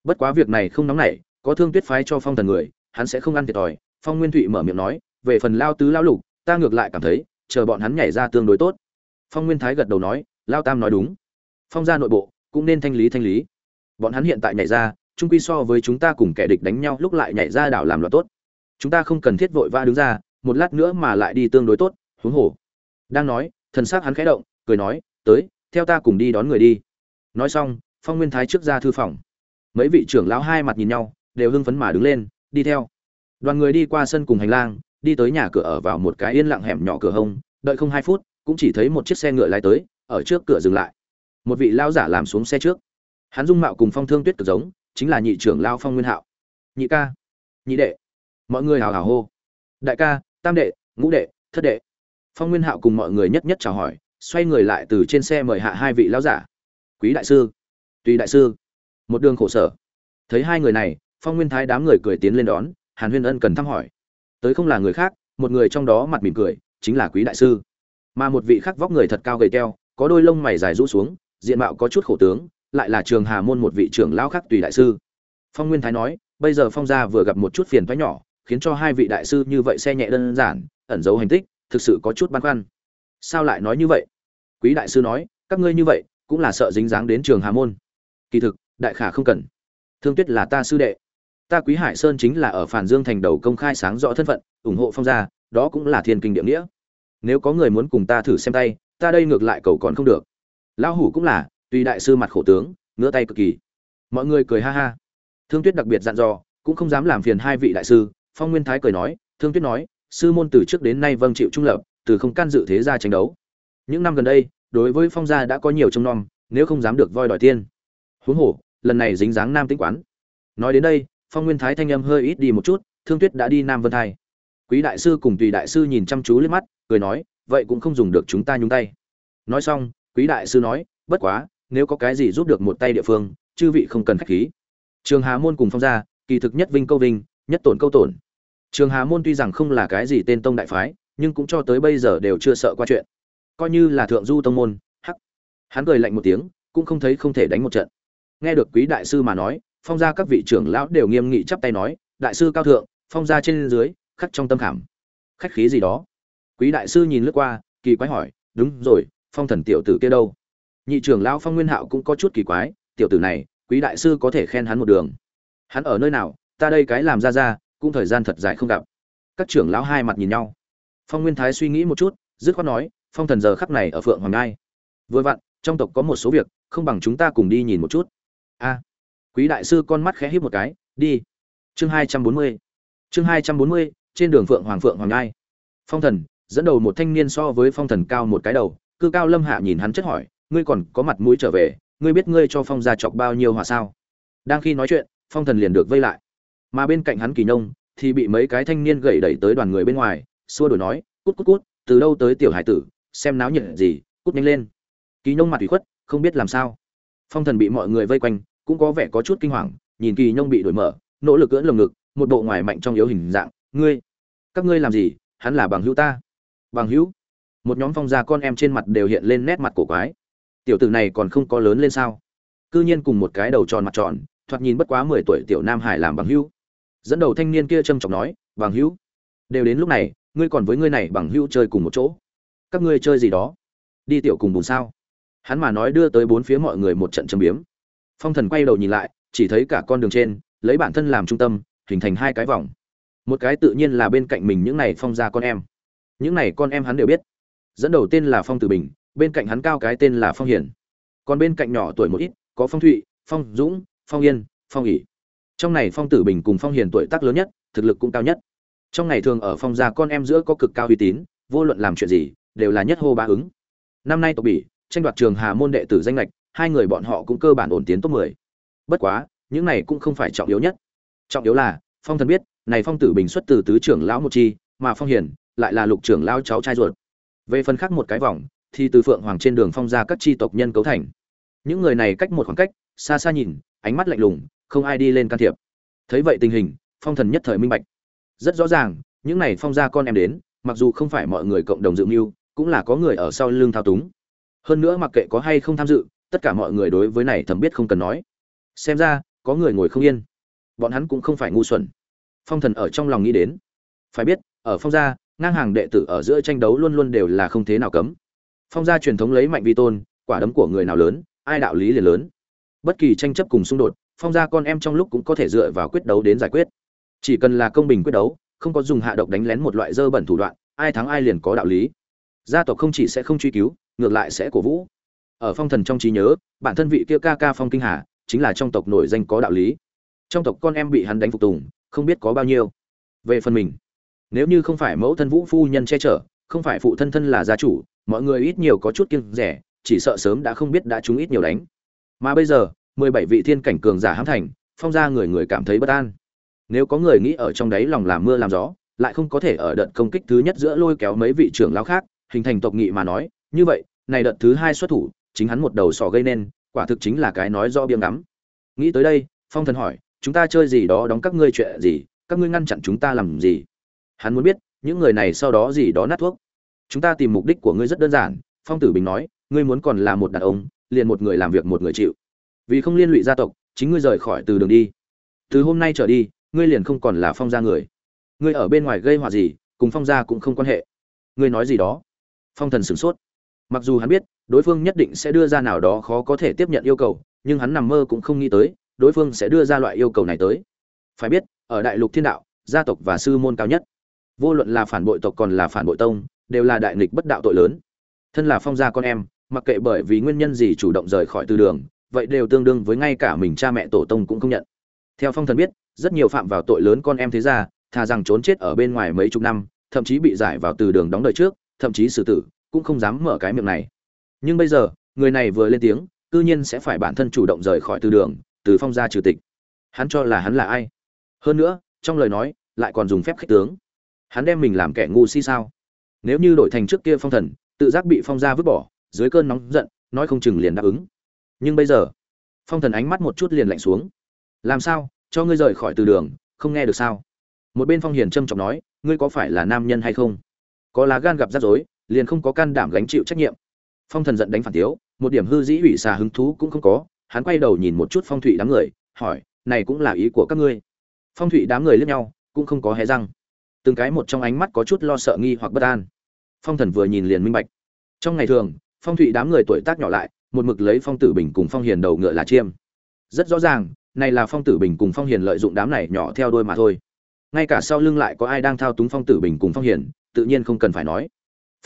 Bất quá việc này không nóng nảy, có thương tuyết phái cho phong thần người, hắn sẽ không ăn thiệt thòi. Phong nguyên thụy mở miệng nói về phần lao tứ lao lục, ta ngược lại cảm thấy, chờ bọn hắn nhảy ra tương đối tốt. Phong nguyên thái gật đầu nói, lao tam nói đúng. Phong gia nội bộ, cũng nên thanh lý thanh lý. Bọn hắn hiện tại nhảy ra, chung quy so với chúng ta cùng kẻ địch đánh nhau lúc lại nhảy ra đảo làm loạn tốt. Chúng ta không cần thiết vội va đứng ra, một lát nữa mà lại đi tương đối tốt, huống hồ. Đang nói, thần s á c hắn khẽ động, cười nói, tới, theo ta cùng đi đón người đi. Nói xong, phong nguyên thái trước ra thư phòng. Mấy vị trưởng lão hai mặt nhìn nhau, đều hưng phấn mà đứng lên, đi theo. Đoàn người đi qua sân cùng hành lang đi tới nhà cửa ở vào một cái yên lặng hẻm nhỏ cửa hông, đợi không hai phút, cũng chỉ thấy một chiếc xe ngựa lái tới, ở trước cửa dừng lại. Một vị lao giả làm xuống xe trước. Hắn dung mạo cùng phong thương tuyết cực giống, chính là nhị trưởng lao phong nguyên hạo. Nhị ca, nhị đệ. Mọi người hào hào hô. Đại ca, tam đệ, ngũ đệ, thất đệ. Phong nguyên hạo cùng mọi người nhất nhất chào hỏi, xoay người lại từ trên xe mời hạ hai vị lão giả. Quý đại sư, tùy đại sư. Một đường khổ sở. Thấy hai người này, phong nguyên thái đám người cười tiến lên đón, hàn huyên ân cần thăm hỏi tới không là người khác, một người trong đó mặt mỉm cười, chính là quý đại sư. Mà một vị khác vóc người thật cao gầy teo, có đôi lông mày dài rũ xuống, diện mạo có chút khổ tướng, lại là trường hà môn một vị trưởng lão khác tùy đại sư. Phong nguyên thái nói, bây giờ phong gia vừa gặp một chút phiền thoái nhỏ, khiến cho hai vị đại sư như vậy xe nhẹ đơn giản, ẩn giấu hành tích, thực sự có chút băn khoăn. Sao lại nói như vậy? Quý đại sư nói, các ngươi như vậy, cũng là sợ dính dáng đến trường hà môn. Kỳ thực, đại khả không cần. Thương tuyết là ta sư đệ ta quý hải sơn chính là ở phản dương thành đầu công khai sáng rõ thân phận, ủng hộ phong gia, đó cũng là thiên kinh địa nghĩa. Nếu có người muốn cùng ta thử xem tay, ta đây ngược lại cầu còn không được. Lão hủ cũng là tùy đại sư mặt khổ tướng ngửa tay cực kỳ. Mọi người cười ha ha. Thương tuyết đặc biệt dặn dò, cũng không dám làm phiền hai vị đại sư, phong nguyên thái cười nói, thương tuyết nói, sư môn từ trước đến nay vâng chịu trung lập, từ không can dự thế gia tranh đấu. Những năm gần đây, đối với phong gia đã có nhiều trông nom, nếu không dám được voi đòi tiên. Huống hồ, lần này dính dáng nam tĩnh quán. Nói đến đây phong nguyên thái thanh âm hơi ít đi một chút, thương tuyết đã đi nam vân thai. Quý đại sư cùng tùy đại sư nhìn chăm chú lên mắt, cười nói, vậy cũng không dùng được chúng ta nhúng tay. Nói xong, quý đại sư nói, bất quá, nếu có cái gì giúp được một tay địa phương, chư vị không cần khách khí. Trường hà môn cùng phong gia, kỳ thực nhất vinh câu vinh, nhất tổn câu tổn. Trường hà môn tuy rằng không là cái gì tên tông đại phái, nhưng cũng cho tới bây giờ đều chưa sợ qua chuyện. Coi như là thượng du tông môn, hắc. Hắn cười lạnh một tiếng, cũng không thấy không thể đánh một trận. Nghe được quý đại sư mà nói phong gia các vị trưởng lão đều nghiêm nghị chắp tay nói, đại sư cao thượng, phong gia trên dưới, khắc trong tâm khảm. Khách khí gì đó. Quý đại sư nhìn lướt qua, kỳ quái hỏi, đúng rồi, phong thần tiểu tử kia đâu? Nhị trưởng lão phong nguyên hạo cũng có chút kỳ quái, tiểu tử này, quý đại sư có thể khen hắn một đường. Hắn ở nơi nào? Ta đây cái làm ra ra, cũng thời gian thật dài không gặp. Các trưởng lão hai mặt nhìn nhau. Phong nguyên thái suy nghĩ một chút, dứt khoát nói, phong thần giờ khắc này ở phượng hoàng ngai. Vừa vặn, trong tộc có một số việc, không bằng chúng ta cùng đi nhìn một chút. A quý đại sư con mắt khẽ híp một cái, đi. Chương hai trăm bốn mươi. Chương hai trăm bốn mươi, trên đường phượng hoàng phượng hoàng ngai phong thần, dẫn đầu một thanh niên so với phong thần cao một cái đầu, cư cao lâm hạ nhìn hắn chất hỏi, ngươi còn có mặt mũi trở về, ngươi biết ngươi cho phong gia chọc bao nhiêu hỏa sao? Đang khi nói chuyện, phong thần liền được vây lại. Mà bên cạnh hắn kỳ nông, thì bị mấy cái thanh niên gậy đẩy tới đoàn người bên ngoài, xua đuổi nói, cút cút cút, từ đâu tới tiểu hải tử, xem náo nhiệt gì, cút nhanh lên. Kỳ nông mặt ủy khuất, không biết làm sao. Phong thần bị mọi người vây quanh cũng có vẻ có chút kinh hoàng, nhìn kỳ nông bị đổi mở, nỗ lực cưỡn lồng ngực, một bộ ngoài mạnh trong yếu hình dạng, ngươi, các ngươi làm gì? Hắn là bằng hữu ta. Bằng hữu? Một nhóm phong gia con em trên mặt đều hiện lên nét mặt cổ quái. Tiểu tử này còn không có lớn lên sao? Cư nhiên cùng một cái đầu tròn mặt tròn, thoạt nhìn bất quá mười tuổi tiểu nam hải làm bằng hữu. Dẫn đầu thanh niên kia trầm trọng nói, bằng hữu, đều đến lúc này, ngươi còn với ngươi này bằng hữu chơi cùng một chỗ. Các ngươi chơi gì đó? Đi tiểu cùng bùn sao? Hắn mà nói đưa tới bốn phía mọi người một trận châm biếm phong thần quay đầu nhìn lại, chỉ thấy cả con đường trên, lấy bản thân làm trung tâm, hình thành hai cái vòng. Một cái tự nhiên là bên cạnh mình những này phong ra con em. Những này con em hắn đều biết. Dẫn đầu tên là phong tử bình, bên cạnh hắn cao cái tên là phong hiển. Còn bên cạnh nhỏ tuổi một ít, có phong thụy, phong dũng, phong yên, phong ỉ trong này phong tử bình cùng phong hiền tuổi tác lớn nhất, thực lực cũng cao nhất. Trong ngày thường ở phong gia con em giữa có cực cao uy tín, vô luận làm chuyện gì, đều là nhất hô ba ứng. Năm nay tộc bỉ, tranh đoạt trường hà môn đệ tử danh lệch hai người bọn họ cũng cơ bản ổn tiến top 10. bất quá, những này cũng không phải trọng yếu nhất. Trọng yếu là, phong thần biết, này phong tử bình xuất từ tứ trưởng lão một chi, mà phong hiền lại là lục trưởng lão cháu trai ruột. Về phần khác một cái vòng, thì từ phượng hoàng trên đường phong ra các chi tộc nhân cấu thành. Những người này cách một khoảng cách, xa xa nhìn, ánh mắt lạnh lùng, không ai đi lên can thiệp. Thấy vậy tình hình, phong thần nhất thời minh bạch. Rất rõ ràng, những này phong ra con em đến, mặc dù không phải mọi người cộng đồng dự mưu, cũng là có người ở sau lưng thao túng. Hơn nữa mặc kệ có hay không tham dự tất cả mọi người đối với này thầm biết không cần nói. Xem ra, có người ngồi không yên. Bọn hắn cũng không phải ngu xuẩn. Phong thần ở trong lòng nghĩ đến. Phải biết, ở phong gia, ngang hàng đệ tử ở giữa tranh đấu luôn luôn đều là không thế nào cấm. Phong gia truyền thống lấy mạnh vi tôn, quả đấm của người nào lớn, ai đạo lý liền lớn. Bất kỳ tranh chấp cùng xung đột, phong gia con em trong lúc cũng có thể dựa vào quyết đấu đến giải quyết. Chỉ cần là công bình quyết đấu, không có dùng hạ độc đánh lén một loại dơ bẩn thủ đoạn, ai thắng ai liền có đạo lý. Gia tộc không chỉ sẽ không truy cứu, ngược lại sẽ cổ vũ ở phong thần trong trí nhớ, bản thân vị kia ca ca phong kinh hà chính là trong tộc nổi danh có đạo lý. Trong tộc con em bị hắn đánh phục tùng, không biết có bao nhiêu. Về phần mình, nếu như không phải mẫu thân vũ phu nhân che chở, không phải phụ thân thân là gia chủ, mọi người ít nhiều có chút kiêng rẻ, chỉ sợ sớm đã không biết đã trúng ít nhiều đánh. Mà bây giờ, mười bảy vị thiên cảnh cường giả hãm thành, phong ra người người cảm thấy bất an. Nếu có người nghĩ ở trong đấy lòng làm mưa làm gió, lại không có thể ở đợt công kích thứ nhất giữa lôi kéo mấy vị trưởng lão khác, hình thành tộc nghị mà nói, như vậy, này đợt thứ hai xuất thủ chính hắn một đầu sò gây nên, quả thực chính là cái nói do biếng ngắm. Nghĩ tới đây, phong thần hỏi, chúng ta chơi gì đó đóng các ngươi chuyện gì? Các ngươi ngăn chặn chúng ta làm gì? Hắn muốn biết, những người này sau đó gì đó nát thuốc. Chúng ta tìm mục đích của ngươi rất đơn giản, phong tử bình nói, ngươi muốn còn là một đàn ông, liền một người làm việc một người chịu. Vì không liên lụy gia tộc, chính ngươi rời khỏi từ đường đi. Từ hôm nay trở đi, ngươi liền không còn là phong gia người. Ngươi ở bên ngoài gây họa gì, cùng phong gia cũng không quan hệ. Ngươi nói gì đó? Phong thần sửng sốt. Mặc dù hắn biết đối phương nhất định sẽ đưa ra nào đó khó có thể tiếp nhận yêu cầu, nhưng hắn nằm mơ cũng không nghĩ tới, đối phương sẽ đưa ra loại yêu cầu này tới. Phải biết, ở đại lục thiên đạo, gia tộc và sư môn cao nhất, vô luận là phản bội tộc còn là phản bội tông, đều là đại nghịch bất đạo tội lớn. Thân là phong gia con em, mặc kệ bởi vì nguyên nhân gì chủ động rời khỏi từ đường, vậy đều tương đương với ngay cả mình cha mẹ tổ tông cũng không nhận. Theo phong thần biết, rất nhiều phạm vào tội lớn con em thế gia, thà rằng trốn chết ở bên ngoài mấy chục năm, thậm chí bị giải vào từ đường đóng đời trước, thậm chí xử tử, cũng không dám mở cái miệng này nhưng bây giờ, người này vừa lên tiếng, cư nhiên sẽ phải bản thân chủ động rời khỏi từ đường, từ phong gia trừ tịch. Hắn cho là hắn là ai? Hơn nữa, trong lời nói, lại còn dùng phép khích tướng. Hắn đem mình làm kẻ ngu si sao? Nếu như đổi thành trước kia phong thần, tự giác bị phong gia vứt bỏ, dưới cơn nóng giận, nói không chừng liền đáp ứng. Nhưng bây giờ, phong thần ánh mắt một chút liền lạnh xuống. Làm sao? Cho ngươi rời khỏi từ đường, không nghe được sao? Một bên phong hiền trâm trọng nói, ngươi có phải là nam nhân hay không? Có lá gan gặp rắc rối, liền không có can đảm gánh chịu trách nhiệm phong thần giận đánh phản tiếu, một điểm hư dĩ ủy xà hứng thú cũng không có, hắn quay đầu nhìn một chút phong thủy đám người, hỏi, này cũng là ý của các ngươi? Phong thủy đám người liếc nhau, cũng không có hé răng. Từng cái một trong ánh mắt có chút lo sợ nghi hoặc bất an. Phong thần vừa nhìn liền minh bạch. Trong ngày thường, phong thủy đám người tuổi tác nhỏ lại, một mực lấy phong tử bình cùng phong hiền đầu ngựa là chiêm. Rất rõ ràng, này là phong tử bình cùng phong hiền lợi dụng đám này nhỏ theo đôi mà thôi. Ngay cả sau lưng lại có ai đang thao túng phong tử bình cùng phong hiền, tự nhiên không cần phải nói.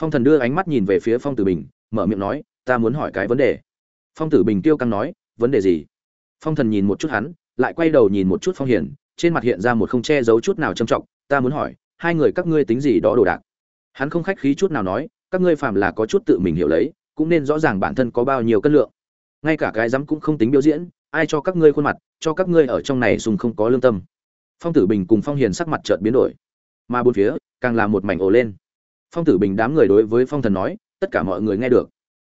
Phong thần đưa ánh mắt nhìn về phía phong tử bình mở miệng nói, ta muốn hỏi cái vấn đề. Phong tử bình tiêu căng nói, vấn đề gì? Phong thần nhìn một chút hắn, lại quay đầu nhìn một chút phong hiền, trên mặt hiện ra một không che giấu chút nào trầm trọng, ta muốn hỏi, hai người các ngươi tính gì đó đồ đạc? Hắn không khách khí chút nào nói, các ngươi phàm là có chút tự mình hiểu lấy, cũng nên rõ ràng bản thân có bao nhiêu cân lượng. Ngay cả cái dám cũng không tính biểu diễn, ai cho các ngươi khuôn mặt, cho các ngươi ở trong này dùng không có lương tâm. Phong tử bình cùng phong hiền sắc mặt chợt biến đổi. Mà bốn phía, càng là một mảnh ồ lên. Phong tử bình đám người đối với phong thần nói tất cả mọi người nghe được.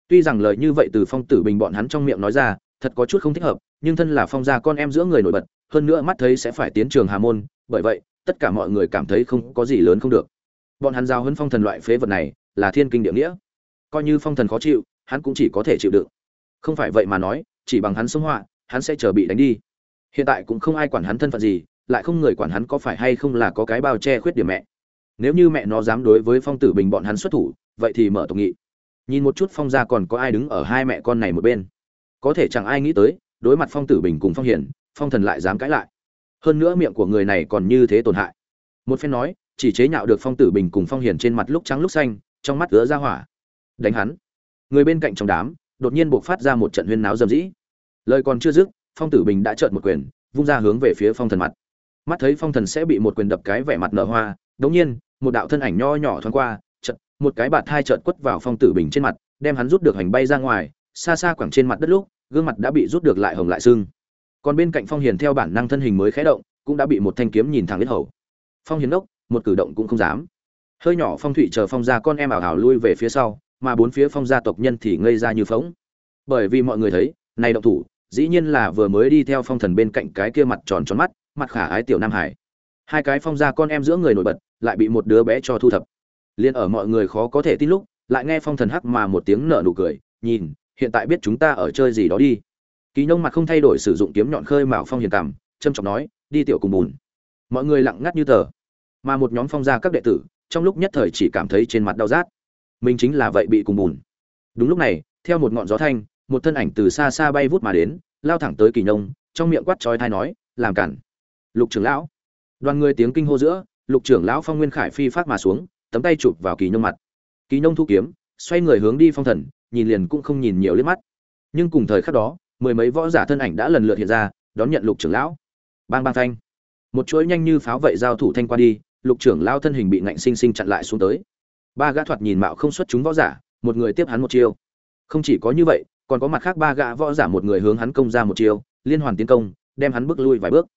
Tuy rằng lời như vậy từ phong tử bình bọn hắn trong miệng nói ra, thật có chút không thích hợp, nhưng thân là phong gia con em giữa người nổi bật, hơn nữa mắt thấy sẽ phải tiến trường hà môn, bởi vậy, tất cả mọi người cảm thấy không có gì lớn không được. Bọn hắn giao hấn phong thần loại phế vật này là thiên kinh địa nghĩa. Coi như phong thần khó chịu, hắn cũng chỉ có thể chịu đựng. Không phải vậy mà nói, chỉ bằng hắn sống họa, hắn sẽ chờ bị đánh đi. Hiện tại cũng không ai quản hắn thân phận gì, lại không người quản hắn có phải hay không là có cái bao che khuyết điểm mẹ nếu như mẹ nó dám đối với phong tử bình bọn hắn xuất thủ, vậy thì mở tộc nghị. Nhìn một chút phong gia còn có ai đứng ở hai mẹ con này một bên. Có thể chẳng ai nghĩ tới, đối mặt phong tử bình cùng phong hiển phong thần lại dám cãi lại. Hơn nữa miệng của người này còn như thế tổn hại. Một phen nói, chỉ chế nhạo được phong tử bình cùng phong hiển trên mặt lúc trắng lúc xanh, trong mắt ứa ra hỏa. Đánh hắn. Người bên cạnh trong đám, đột nhiên buộc phát ra một trận huyên náo dầm dĩ. Lời còn chưa dứt, phong tử bình đã trợn một quyền, vung ra hướng về phía phong thần mặt. Mắt thấy phong thần sẽ bị một quyền đập cái vẻ mặt nở hoa, đống nhiên một đạo thân ảnh nho nhỏ thoáng qua, chợt, một cái bạt thai trợn quất vào phong tử bình trên mặt, đem hắn rút được hành bay ra ngoài, xa xa quẳng trên mặt đất lúc, gương mặt đã bị rút được lại hồng lại sưng. Còn bên cạnh phong hiền theo bản năng thân hình mới khé động, cũng đã bị một thanh kiếm nhìn thẳng đến hầu. Phong hiền đốc một cử động cũng không dám. Hơi nhỏ phong thụy chờ phong gia con em ảo ảo lui về phía sau, mà bốn phía phong gia tộc nhân thì ngây ra như phóng bởi vì mọi người thấy, này động thủ, dĩ nhiên là vừa mới đi theo phong thần bên cạnh cái kia mặt tròn tròn mắt, mặt khả ái tiểu nam hải hai cái phong gia con em giữa người nổi bật, lại bị một đứa bé cho thu thập. Liền ở mọi người khó có thể tin lúc, lại nghe phong thần hắc mà một tiếng nở nụ cười, nhìn, hiện tại biết chúng ta ở chơi gì đó đi. Kỳ nông mặt không thay đổi sử dụng kiếm nhọn khơi mạo phong hiền cảm trâm trọng nói, đi tiểu cùng bùn. Mọi người lặng ngắt như tờ. Mà một nhóm phong gia các đệ tử, trong lúc nhất thời chỉ cảm thấy trên mặt đau rát. Mình chính là vậy bị cùng bùn. Đúng lúc này, theo một ngọn gió thanh, một thân ảnh từ xa xa bay vút mà đến, lao thẳng tới kỳ nông trong miệng quát trói thai nói, làm cản. Lục trưởng lão đoàn người tiếng kinh hô giữa, lục trưởng lão phong nguyên khải phi phát mà xuống, tấm tay chụp vào kỳ nông mặt. Kỳ nông thu kiếm, xoay người hướng đi phong thần, nhìn liền cũng không nhìn nhiều liếc mắt. Nhưng cùng thời khắc đó, mười mấy võ giả thân ảnh đã lần lượt hiện ra, đón nhận lục trưởng lão. Bang bang thanh. Một chuỗi nhanh như pháo vậy giao thủ thanh qua đi, lục trưởng lão thân hình bị ngạnh sinh sinh chặn lại xuống tới. Ba gã thoạt nhìn mạo không xuất chúng võ giả, một người tiếp hắn một chiêu. Không chỉ có như vậy, còn có mặt khác ba gã võ giả một người hướng hắn công ra một chiêu, liên hoàn tiến công, đem hắn bước lui vài bước.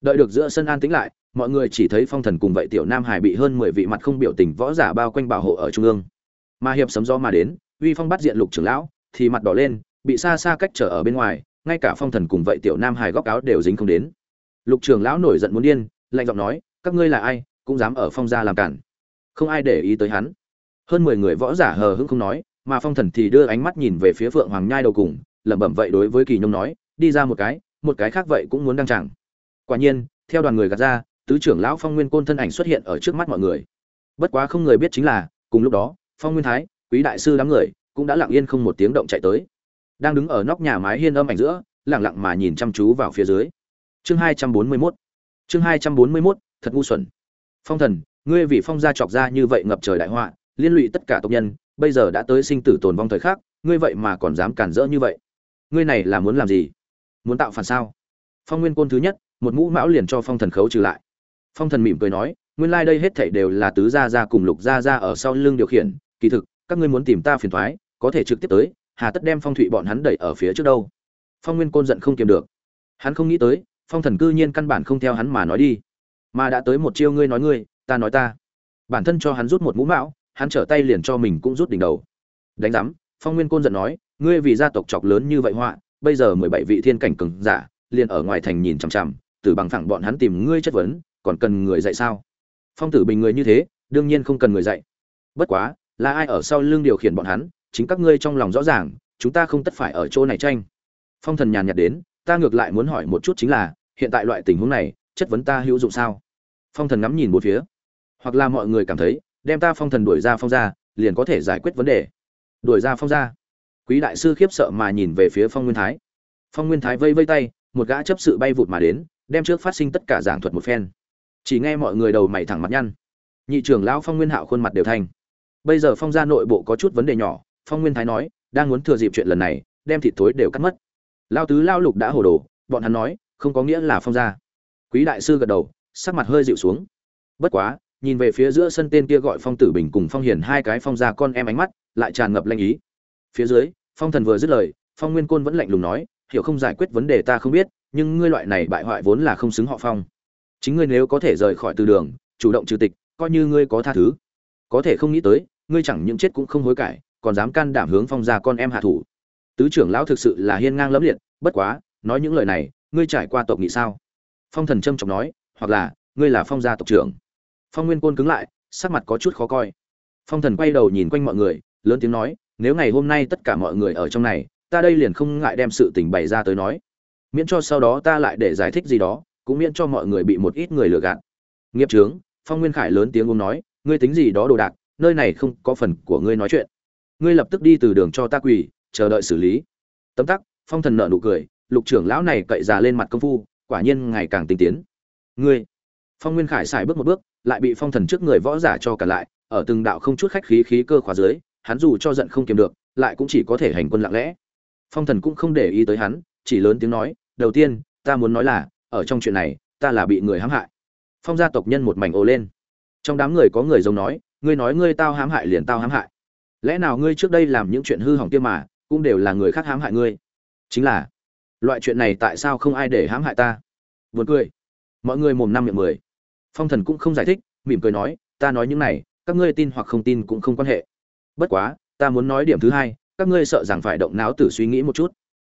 Đợi được giữa sân an tĩnh lại mọi người chỉ thấy phong thần cùng vậy tiểu nam hải bị hơn mười vị mặt không biểu tình võ giả bao quanh bảo hộ ở trung ương. Mà hiệp sấm gió mà đến, uy phong bắt diện lục trưởng lão, thì mặt đỏ lên, bị xa xa cách trở ở bên ngoài, ngay cả phong thần cùng vậy tiểu nam hải góc áo đều dính không đến. Lục trưởng lão nổi giận muốn điên, lạnh giọng nói, các ngươi là ai, cũng dám ở phong gia làm cản? Không ai để ý tới hắn. Hơn mười người võ giả hờ hững không nói, mà phong thần thì đưa ánh mắt nhìn về phía phượng hoàng nhai đầu cùng, lẩm bẩm vậy đối với kỳ nhung nói, đi ra một cái một cái khác vậy cũng muốn đăng chẳng quả nhiên, theo đoàn người gạt ra tứ trưởng lão phong nguyên côn thân ảnh xuất hiện ở trước mắt mọi người. Bất quá không người biết chính là cùng lúc đó phong nguyên thái quý đại sư đám người cũng đã lặng yên không một tiếng động chạy tới. Đang đứng ở nóc nhà mái hiên âm ảnh giữa lặng lặng mà nhìn chăm chú vào phía dưới. Chương hai trăm bốn mươi 241 chương hai trăm bốn mươi 241, thật ngu xuẩn. Phong thần ngươi vì phong gia chọc ra như vậy ngập trời đại họa liên lụy tất cả tộc nhân bây giờ đã tới sinh tử tồn vong thời khắc ngươi vậy mà còn dám cản rỡ như vậy. Ngươi này là muốn làm gì? Muốn tạo phản sao? Phong nguyên côn thứ nhất một mũ mão liền cho phong thần khấu trừ lại phong thần mỉm cười nói, nguyên lai đây hết thảy đều là tứ gia gia cùng lục gia gia ở sau lưng điều khiển. Kỳ thực, các ngươi muốn tìm ta phiền thoái, có thể trực tiếp tới, hà tất đem phong thụy bọn hắn đẩy ở phía trước đâu. Phong nguyên côn giận không kiềm được. Hắn không nghĩ tới, phong thần cư nhiên căn bản không theo hắn mà nói đi. Mà đã tới một chiêu ngươi nói ngươi, ta nói ta. Bản thân cho hắn rút một mũ mão, hắn trở tay liền cho mình cũng rút đỉnh đầu. Đánh giám, phong nguyên côn giận nói, ngươi vì gia tộc chọc lớn như vậy họa, bây giờ mười bảy vị thiên cảnh cường giả, liền ở ngoài thành nhìn chằm chằm, từ bằng phẳng bọn hắn tìm ngươi chất vấn còn cần người dạy sao? Phong tử bình người như thế, đương nhiên không cần người dạy. Bất quá, là ai ở sau lưng điều khiển bọn hắn, chính các ngươi trong lòng rõ ràng, chúng ta không tất phải ở chỗ này tranh. Phong thần nhàn nhạt đến, ta ngược lại muốn hỏi một chút chính là, hiện tại loại tình huống này, chất vấn ta hữu dụng sao? Phong thần ngắm nhìn một phía. Hoặc là mọi người cảm thấy, đem ta phong thần đuổi ra phong ra, liền có thể giải quyết vấn đề. Đuổi ra phong ra. Quý đại sư khiếp sợ mà nhìn về phía phong nguyên thái. Phong nguyên thái vây vây tay, một gã chấp sự bay vụt mà đến, đem trước phát sinh tất cả giảng thuật một phen chỉ nghe mọi người đầu mày thẳng mặt nhăn. Nhị trưởng lão phong nguyên hạo khuôn mặt đều thành bây giờ phong gia nội bộ có chút vấn đề nhỏ, phong nguyên thái nói, đang muốn thừa dịp chuyện lần này, đem thịt thối đều cắt mất. Lao tứ lao lục đã hồ đồ, bọn hắn nói, không có nghĩa là phong gia. Quý đại sư gật đầu, sắc mặt hơi dịu xuống. Bất quá, nhìn về phía giữa sân tên kia gọi phong tử bình cùng phong hiền hai cái phong gia con em ánh mắt, lại tràn ngập lanh ý. Phía dưới, phong thần vừa dứt lời, phong nguyên côn vẫn lạnh lùng nói, hiểu không giải quyết vấn đề ta không biết, nhưng ngươi loại này bại hoại vốn là không xứng họ phong chính ngươi nếu có thể rời khỏi từ đường, chủ động trừ tịch, coi như ngươi có tha thứ. Có thể không nghĩ tới, ngươi chẳng những chết cũng không hối cải, còn dám can đảm hướng phong gia con em hạ thủ. Tứ trưởng lão thực sự là hiên ngang lẫm liệt, bất quá, nói những lời này, ngươi trải qua tộc nghị sao? Phong thần trâm trọng nói, hoặc là, ngươi là phong gia tộc trưởng. Phong nguyên côn cứng lại, sắc mặt có chút khó coi. Phong thần quay đầu nhìn quanh mọi người, lớn tiếng nói, nếu ngày hôm nay tất cả mọi người ở trong này, ta đây liền không ngại đem sự tình bày ra tới nói. Miễn cho sau đó ta lại để giải thích gì đó cũng miễn cho mọi người bị một ít người lừa gạt. Nghiệp trướng, phong nguyên khải lớn tiếng uống nói, ngươi tính gì đó đồ đạc, nơi này không có phần của ngươi nói chuyện. Ngươi lập tức đi từ đường cho ta quỳ, chờ đợi xử lý. Tấm tắc, phong thần nợ nụ cười, lục trưởng lão này cậy già lên mặt công phu, quả nhiên ngày càng tinh tiến. Ngươi, phong nguyên khải xài bước một bước, lại bị phong thần trước người võ giả cho cả lại, ở từng đạo không chút khách khí khí cơ khóa dưới, hắn dù cho giận không kiềm được, lại cũng chỉ có thể hành quân lặng lẽ. Phong thần cũng không để ý tới hắn, chỉ lớn tiếng nói, đầu tiên, ta muốn nói là ở trong chuyện này, ta là bị người hãm hại. Phong gia tộc nhân một mảnh ồ lên. Trong đám người có người giống nói, ngươi nói ngươi tao hãm hại liền tao hãm hại. Lẽ nào ngươi trước đây làm những chuyện hư hỏng kia mà, cũng đều là người khác hãm hại ngươi? Chính là, loại chuyện này tại sao không ai để hãm hại ta? Buồn cười. Mọi người mồm năm miệng mười. Phong thần cũng không giải thích, mỉm cười nói, ta nói những này, các ngươi tin hoặc không tin cũng không quan hệ. Bất quá, ta muốn nói điểm thứ hai, các ngươi sợ rằng phải động não tử suy nghĩ một chút.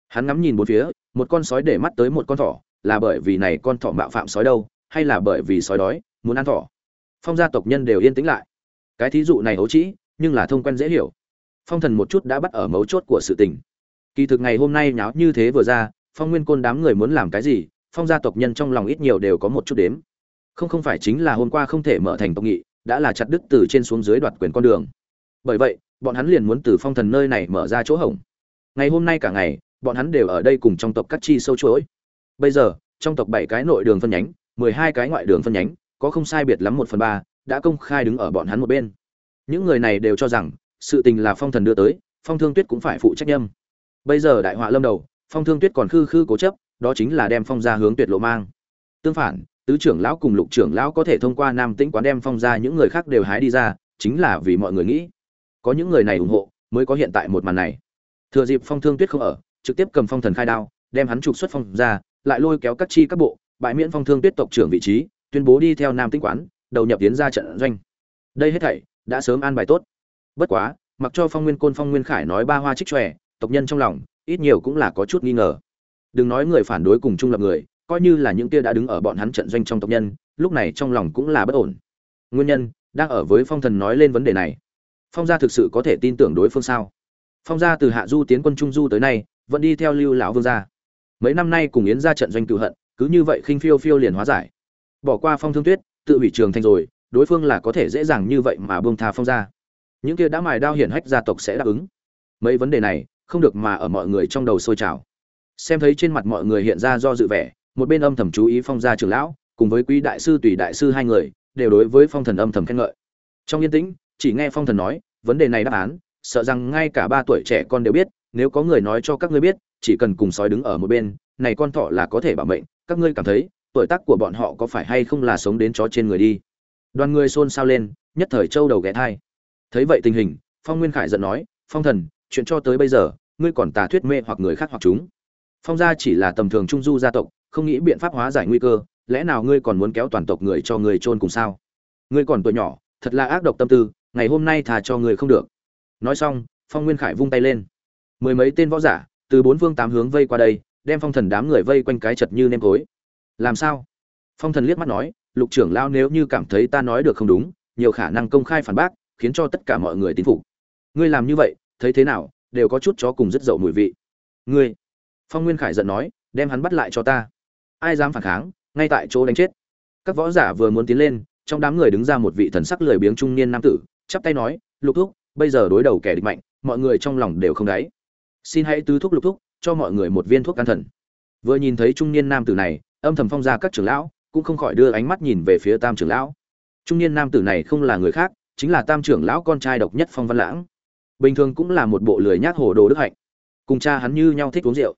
Hắn ngắm nhìn bốn phía, một con sói để mắt tới một con thỏ là bởi vì này con thỏ mạo phạm sói đâu, hay là bởi vì sói đói, muốn ăn thỏ? Phong gia tộc nhân đều yên tĩnh lại. Cái thí dụ này hấu trĩ, nhưng là thông quen dễ hiểu. Phong thần một chút đã bắt ở mấu chốt của sự tình. Kỳ thực ngày hôm nay nháo như thế vừa ra, phong nguyên côn đám người muốn làm cái gì, phong gia tộc nhân trong lòng ít nhiều đều có một chút đếm. Không không phải chính là hôm qua không thể mở thành tộc nghị, đã là chặt đứt từ trên xuống dưới đoạt quyền con đường. Bởi vậy, bọn hắn liền muốn từ phong thần nơi này mở ra chỗ hổng. Ngày hôm nay cả ngày, bọn hắn đều ở đây cùng trong tộc cắt chi sâu chuỗi bây giờ, trong tộc bảy cái nội đường phân nhánh, mười hai cái ngoại đường phân nhánh, có không sai biệt lắm một phần ba đã công khai đứng ở bọn hắn một bên. Những người này đều cho rằng, sự tình là phong thần đưa tới, phong thương tuyết cũng phải phụ trách nhâm. Bây giờ đại họa lâm đầu, phong thương tuyết còn khư khư cố chấp, đó chính là đem phong ra hướng tuyệt lộ mang. Tương phản, tứ trưởng lão cùng lục trưởng lão có thể thông qua nam tĩnh quán đem phong ra những người khác đều hái đi ra, chính là vì mọi người nghĩ. Có những người này ủng hộ, mới có hiện tại một màn này. Thừa dịp phong thương tuyết không ở, trực tiếp cầm phong thần khai đao, đem hắn trục xuất phong ra lại lôi kéo các chi các bộ, bãi miễn phong thương tuyết tộc trưởng vị trí, tuyên bố đi theo nam tĩnh quán, đầu nhập tiến ra trận doanh. Đây hết thảy đã sớm an bài tốt. Bất quá, mặc cho phong nguyên côn phong nguyên khải nói ba hoa trích tròe tộc nhân trong lòng, ít nhiều cũng là có chút nghi ngờ. Đừng nói người phản đối cùng trung lập người, coi như là những kia đã đứng ở bọn hắn trận doanh trong tộc nhân, lúc này trong lòng cũng là bất ổn. Nguyên nhân, đang ở với phong thần nói lên vấn đề này. Phong gia thực sự có thể tin tưởng đối phương sao? Phong gia từ hạ du tiến quân trung du tới nay, vẫn đi theo lưu lão vương gia mấy năm nay cùng yến ra trận doanh cựu hận, cứ như vậy khinh phiêu phiêu liền hóa giải. Bỏ qua phong thương tuyết, tự hủy trường thành rồi, đối phương là có thể dễ dàng như vậy mà buông tha phong gia. Những kia đã mài đao hiển hách gia tộc sẽ đáp ứng. Mấy vấn đề này, không được mà ở mọi người trong đầu sôi trào. Xem thấy trên mặt mọi người hiện ra do dự vẻ, một bên âm thầm chú ý phong gia trưởng lão, cùng với quý đại sư, tùy đại sư hai người, đều đối với phong thần âm thầm khen ngợi. Trong yên tĩnh, chỉ nghe phong thần nói, vấn đề này đáp án, sợ rằng ngay cả ba tuổi trẻ con đều biết, nếu có người nói cho các ngươi biết chỉ cần cùng sói đứng ở một bên, này con thỏ là có thể bảo mệnh, các ngươi cảm thấy, tuổi tác của bọn họ có phải hay không là sống đến chó trên người đi. Đoàn người xôn xao lên, nhất thời châu đầu ghé thai. Thấy vậy tình hình, phong nguyên khải giận nói, phong thần, chuyện cho tới bây giờ, ngươi còn tà thuyết mê hoặc người khác hoặc chúng. Phong gia chỉ là tầm thường trung du gia tộc, không nghĩ biện pháp hóa giải nguy cơ, lẽ nào ngươi còn muốn kéo toàn tộc người cho người chôn cùng sao? Ngươi còn tuổi nhỏ, thật là ác độc tâm tư, ngày hôm nay thà cho người không được. Nói xong, phong nguyên khải vung tay lên. Mười mấy tên võ giả từ bốn phương tám hướng vây qua đây, đem phong thần đám người vây quanh cái chật như nêm cối làm sao? Phong thần liếc mắt nói, lục trưởng lao nếu như cảm thấy ta nói được không đúng, nhiều khả năng công khai phản bác, khiến cho tất cả mọi người tín phục. Ngươi làm như vậy, thấy thế nào, đều có chút chó cùng rất dậu mùi vị. Ngươi? Phong nguyên khải giận nói, đem hắn bắt lại cho ta. Ai dám phản kháng, ngay tại chỗ đánh chết. Các võ giả vừa muốn tiến lên, trong đám người đứng ra một vị thần sắc lười biếng trung niên nam tử, chắp tay nói, lục thúc, bây giờ đối đầu kẻ địch mạnh, mọi người trong lòng đều không đáy xin hãy tứ thúc lục thúc, cho mọi người một viên thuốc can thần. Vừa nhìn thấy trung niên nam tử này, âm thầm phong ra các trưởng lão, cũng không khỏi đưa ánh mắt nhìn về phía tam trưởng lão. Trung niên nam tử này không là người khác, chính là tam trưởng lão con trai độc nhất phong văn lãng. Bình thường cũng là một bộ lười nhác hồ đồ đức hạnh. Cùng cha hắn như nhau thích uống rượu.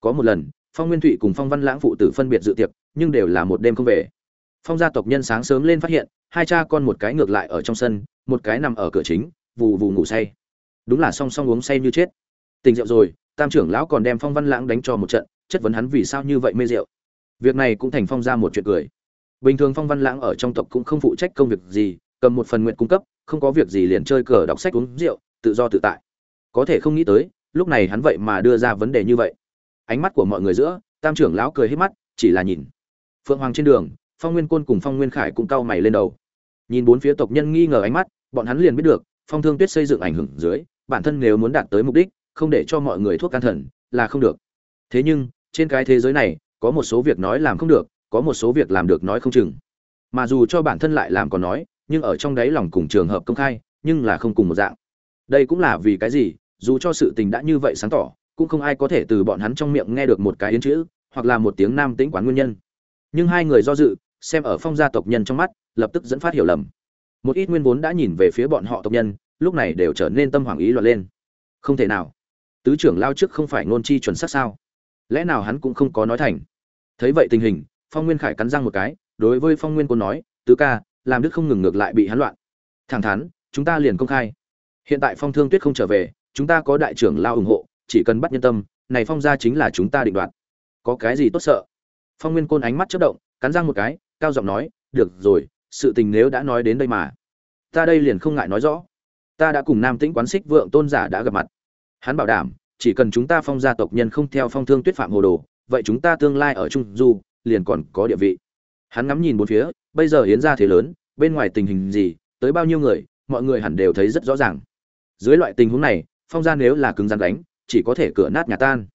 Có một lần, phong nguyên thụy cùng phong văn lãng phụ tử phân biệt dự tiệc, nhưng đều là một đêm không về. Phong gia tộc nhân sáng sớm lên phát hiện, hai cha con một cái ngược lại ở trong sân, một cái nằm ở cửa chính, vù vù ngủ say. Đúng là song song uống say như chết tình rượu rồi, tam trưởng lão còn đem phong văn lãng đánh cho một trận, chất vấn hắn vì sao như vậy mê rượu. Việc này cũng thành phong ra một chuyện cười. Bình thường phong văn lãng ở trong tộc cũng không phụ trách công việc gì, cầm một phần nguyện cung cấp, không có việc gì liền chơi cờ đọc sách uống rượu, tự do tự tại. Có thể không nghĩ tới, lúc này hắn vậy mà đưa ra vấn đề như vậy. Ánh mắt của mọi người giữa, tam trưởng lão cười hết mắt, chỉ là nhìn. Phượng hoàng trên đường, phong nguyên côn cùng phong nguyên khải cũng cau mày lên đầu. Nhìn bốn phía tộc nhân nghi ngờ ánh mắt, bọn hắn liền biết được, phong thương tuyết xây dựng ảnh hưởng dưới, bản thân nếu muốn đạt tới mục đích không để cho mọi người thuốc can thần, là không được. Thế nhưng, trên cái thế giới này, có một số việc nói làm không được, có một số việc làm được nói không chừng. Mà dù cho bản thân lại làm còn nói, nhưng ở trong đáy lòng cùng trường hợp công khai, nhưng là không cùng một dạng. Đây cũng là vì cái gì, dù cho sự tình đã như vậy sáng tỏ, cũng không ai có thể từ bọn hắn trong miệng nghe được một cái yến chữ, hoặc là một tiếng nam tĩnh quán nguyên nhân. Nhưng hai người do dự, xem ở phong gia tộc nhân trong mắt, lập tức dẫn phát hiểu lầm. Một ít nguyên vốn đã nhìn về phía bọn họ tộc nhân, lúc này đều trở nên tâm hoàng ý loạn lên. Không thể nào tứ trưởng lao trước không phải ngôn chi chuẩn xác sao? Lẽ nào hắn cũng không có nói thành? Thấy vậy tình hình, phong nguyên khải cắn răng một cái, đối với phong nguyên côn nói, tứ ca, làm đức không ngừng ngược lại bị hắn loạn. Thẳng thắn, chúng ta liền công khai. Hiện tại phong thương tuyết không trở về, chúng ta có đại trưởng lao ủng hộ, chỉ cần bắt nhân tâm, này phong gia chính là chúng ta định đoạt. Có cái gì tốt sợ? Phong nguyên côn ánh mắt chớp động, cắn răng một cái, cao giọng nói, được rồi, sự tình nếu đã nói đến đây mà, ta đây liền không ngại nói rõ. Ta đã cùng nam tĩnh quán xích vượng tôn giả đã gặp mặt hắn bảo đảm, chỉ cần chúng ta phong gia tộc nhân không theo phong thương tuyết phạm hồ đồ, vậy chúng ta tương lai ở trung du, liền còn có địa vị. Hắn ngắm nhìn bốn phía, bây giờ hiến ra thế lớn, bên ngoài tình hình gì, tới bao nhiêu người, mọi người hẳn đều thấy rất rõ ràng. Dưới loại tình huống này, phong gia nếu là cứng rắn đánh, chỉ có thể cửa nát nhà tan.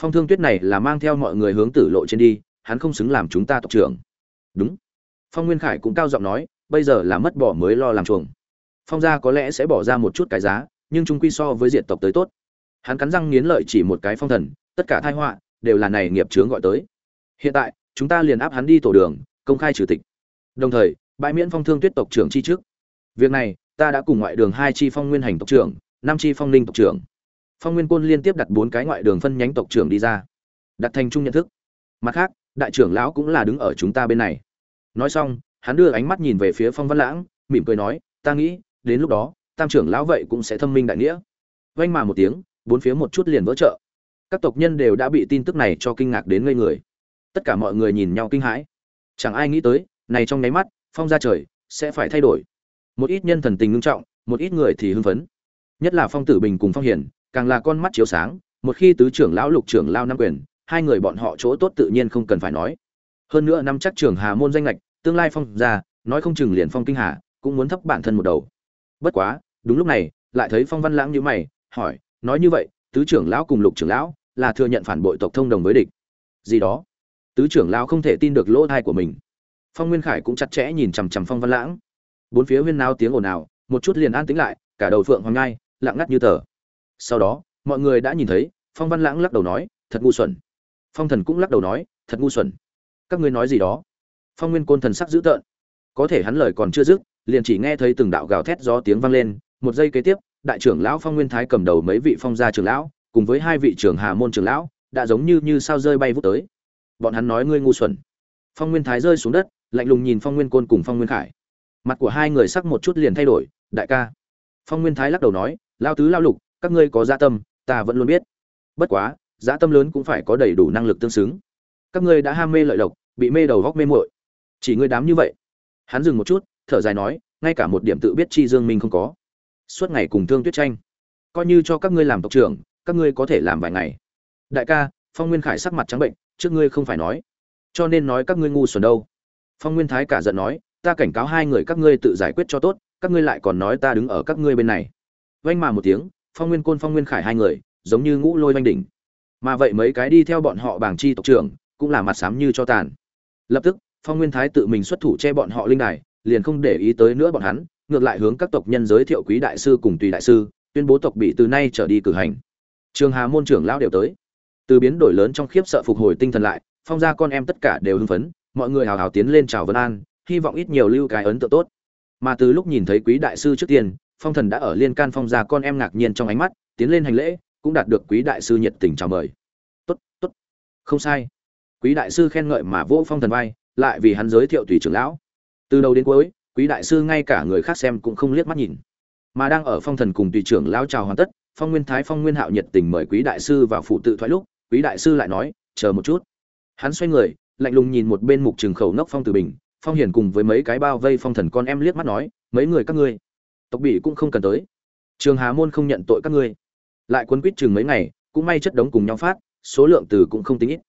Phong thương tuyết này là mang theo mọi người hướng tử lộ trên đi, hắn không xứng làm chúng ta tộc trưởng. Đúng. Phong nguyên khải cũng cao giọng nói, bây giờ là mất bỏ mới lo làm chuồng. Phong gia có lẽ sẽ bỏ ra một chút cái giá, nhưng chúng quy so với diệt tộc tới tốt hắn cắn răng nghiến lợi chỉ một cái phong thần, tất cả thai họa đều là này nghiệp chướng gọi tới. Hiện tại, chúng ta liền áp hắn đi tổ đường, công khai trừ tịch. Đồng thời, bãi miễn phong thương tuyết tộc trưởng chi trước. Việc này, ta đã cùng ngoại đường hai chi phong nguyên hành tộc trưởng, năm chi phong ninh tộc trưởng. Phong nguyên côn liên tiếp đặt bốn cái ngoại đường phân nhánh tộc trưởng đi ra. Đặt thành chung nhận thức. Mặt khác, đại trưởng lão cũng là đứng ở chúng ta bên này. Nói xong, hắn đưa ánh mắt nhìn về phía phong văn lãng, mỉm cười nói, ta nghĩ, đến lúc đó, tam trưởng lão vậy cũng sẽ thâm minh đại nghĩa. Vanh mà một tiếng bốn phía một chút liền vỡ trợ các tộc nhân đều đã bị tin tức này cho kinh ngạc đến ngây người. Tất cả mọi người nhìn nhau kinh hãi. Chẳng ai nghĩ tới này trong nháy mắt phong ra trời sẽ phải thay đổi. Một ít nhân thần tình ngưng trọng một ít người thì hưng phấn. Nhất là phong tử bình cùng phong hiển, càng là con mắt chiếu sáng một khi tứ trưởng lão lục trưởng lao năm quyền hai người bọn họ chỗ tốt tự nhiên không cần phải nói. Hơn nữa năm chắc trưởng hà môn danh lệch tương lai phong ra nói không chừng liền phong kinh hà cũng muốn thấp bản thân một đầu. Bất quá đúng lúc này lại thấy phong văn lãng như mày hỏi nói như vậy, tứ trưởng lão cùng lục trưởng lão là thừa nhận phản bội tộc thông đồng với địch. Gì đó? Tứ trưởng lão không thể tin được lỗ thai của mình. Phong nguyên khải cũng chặt chẽ nhìn chằm chằm phong văn lãng. Bốn phía huyên nao tiếng ồn ào, một chút liền an tĩnh lại, cả đầu phượng hoàng ngai lặng ngắt như tờ. Sau đó, mọi người đã nhìn thấy, phong văn lãng lắc đầu nói, thật ngu xuẩn. Phong thần cũng lắc đầu nói, thật ngu xuẩn. Các ngươi nói gì đó? Phong nguyên côn thần sắc dữ tợn. Có thể hắn lời còn chưa dứt, liền chỉ nghe thấy từng đạo gào thét gió tiếng vang lên, một giây kế tiếp đại trưởng lão phong nguyên thái cầm đầu mấy vị phong gia trưởng lão, cùng với hai vị trưởng hà môn trưởng lão, đã giống như như sao rơi bay vút tới. Bọn hắn nói ngươi ngu xuẩn. Phong nguyên thái rơi xuống đất, lạnh lùng nhìn phong nguyên côn cùng phong nguyên khải. Mặt của hai người sắc một chút liền thay đổi, đại ca. Phong nguyên thái lắc đầu nói, lao tứ lao lục, các ngươi có gia dạ tâm, ta vẫn luôn biết. Bất quá gia dạ tâm lớn cũng phải có đầy đủ năng lực tương xứng. Các ngươi đã ham mê lợi lộc, bị mê đầu góc mê muội. Chỉ ngươi đám như vậy. Hắn dừng một chút, thở dài nói, ngay cả một điểm tự biết chi dương minh không có suốt ngày cùng thương tuyết tranh. Coi như cho các ngươi làm tộc trưởng, các ngươi có thể làm vài ngày. Đại ca, phong nguyên khải sắc mặt trắng bệnh, trước ngươi không phải nói. Cho nên nói các ngươi ngu xuẩn đâu. Phong nguyên thái cả giận nói, ta cảnh cáo hai người các ngươi tự giải quyết cho tốt, các ngươi lại còn nói ta đứng ở các ngươi bên này. Vanh mà một tiếng, phong nguyên côn, phong nguyên khải hai người, giống như ngũ lôi vanh đỉnh. Mà vậy mấy cái đi theo bọn họ bảng chi tộc trưởng, cũng là mặt xám như cho tàn. Lập tức, phong nguyên thái tự mình xuất thủ che bọn họ linh đài, liền không để ý tới nữa bọn hắn ngược lại hướng các tộc nhân giới thiệu quý đại sư cùng tùy đại sư, tuyên bố tộc bị từ nay trở đi cử hành. Trường hà môn trưởng lão đều tới. Từ biến đổi lớn trong khiếp sợ phục hồi tinh thần lại, phong gia con em tất cả đều hưng phấn, mọi người hào hào tiến lên chào vân an, hy vọng ít nhiều lưu cái ấn tượng tốt. Mà từ lúc nhìn thấy quý đại sư trước tiên, phong thần đã ở liên can phong gia con em ngạc nhiên trong ánh mắt, tiến lên hành lễ, cũng đạt được quý đại sư nhiệt tình chào mời. Tốt tốt. Không sai. Quý đại sư khen ngợi mà vỗ phong thần vai, lại vì hắn giới thiệu tùy trưởng lão. Từ đầu đến cuối quý đại sư ngay cả người khác xem cũng không liếc mắt nhìn. Mà đang ở phong thần cùng tùy trưởng lão chào hoàn tất, phong nguyên thái, phong nguyên hạo nhiệt tình mời quý đại sư vào phụ tự thoại lúc, quý đại sư lại nói, chờ một chút. Hắn xoay người, lạnh lùng nhìn một bên mục trường khẩu nốc phong từ bình, phong hiền cùng với mấy cái bao vây phong thần con em liếc mắt nói, mấy người các ngươi, tộc bị cũng không cần tới. Trường hà môn không nhận tội các ngươi. Lại quấn quýt chừng mấy ngày, cũng may chất đống cùng nhau phát, số lượng từ cũng không tính ít.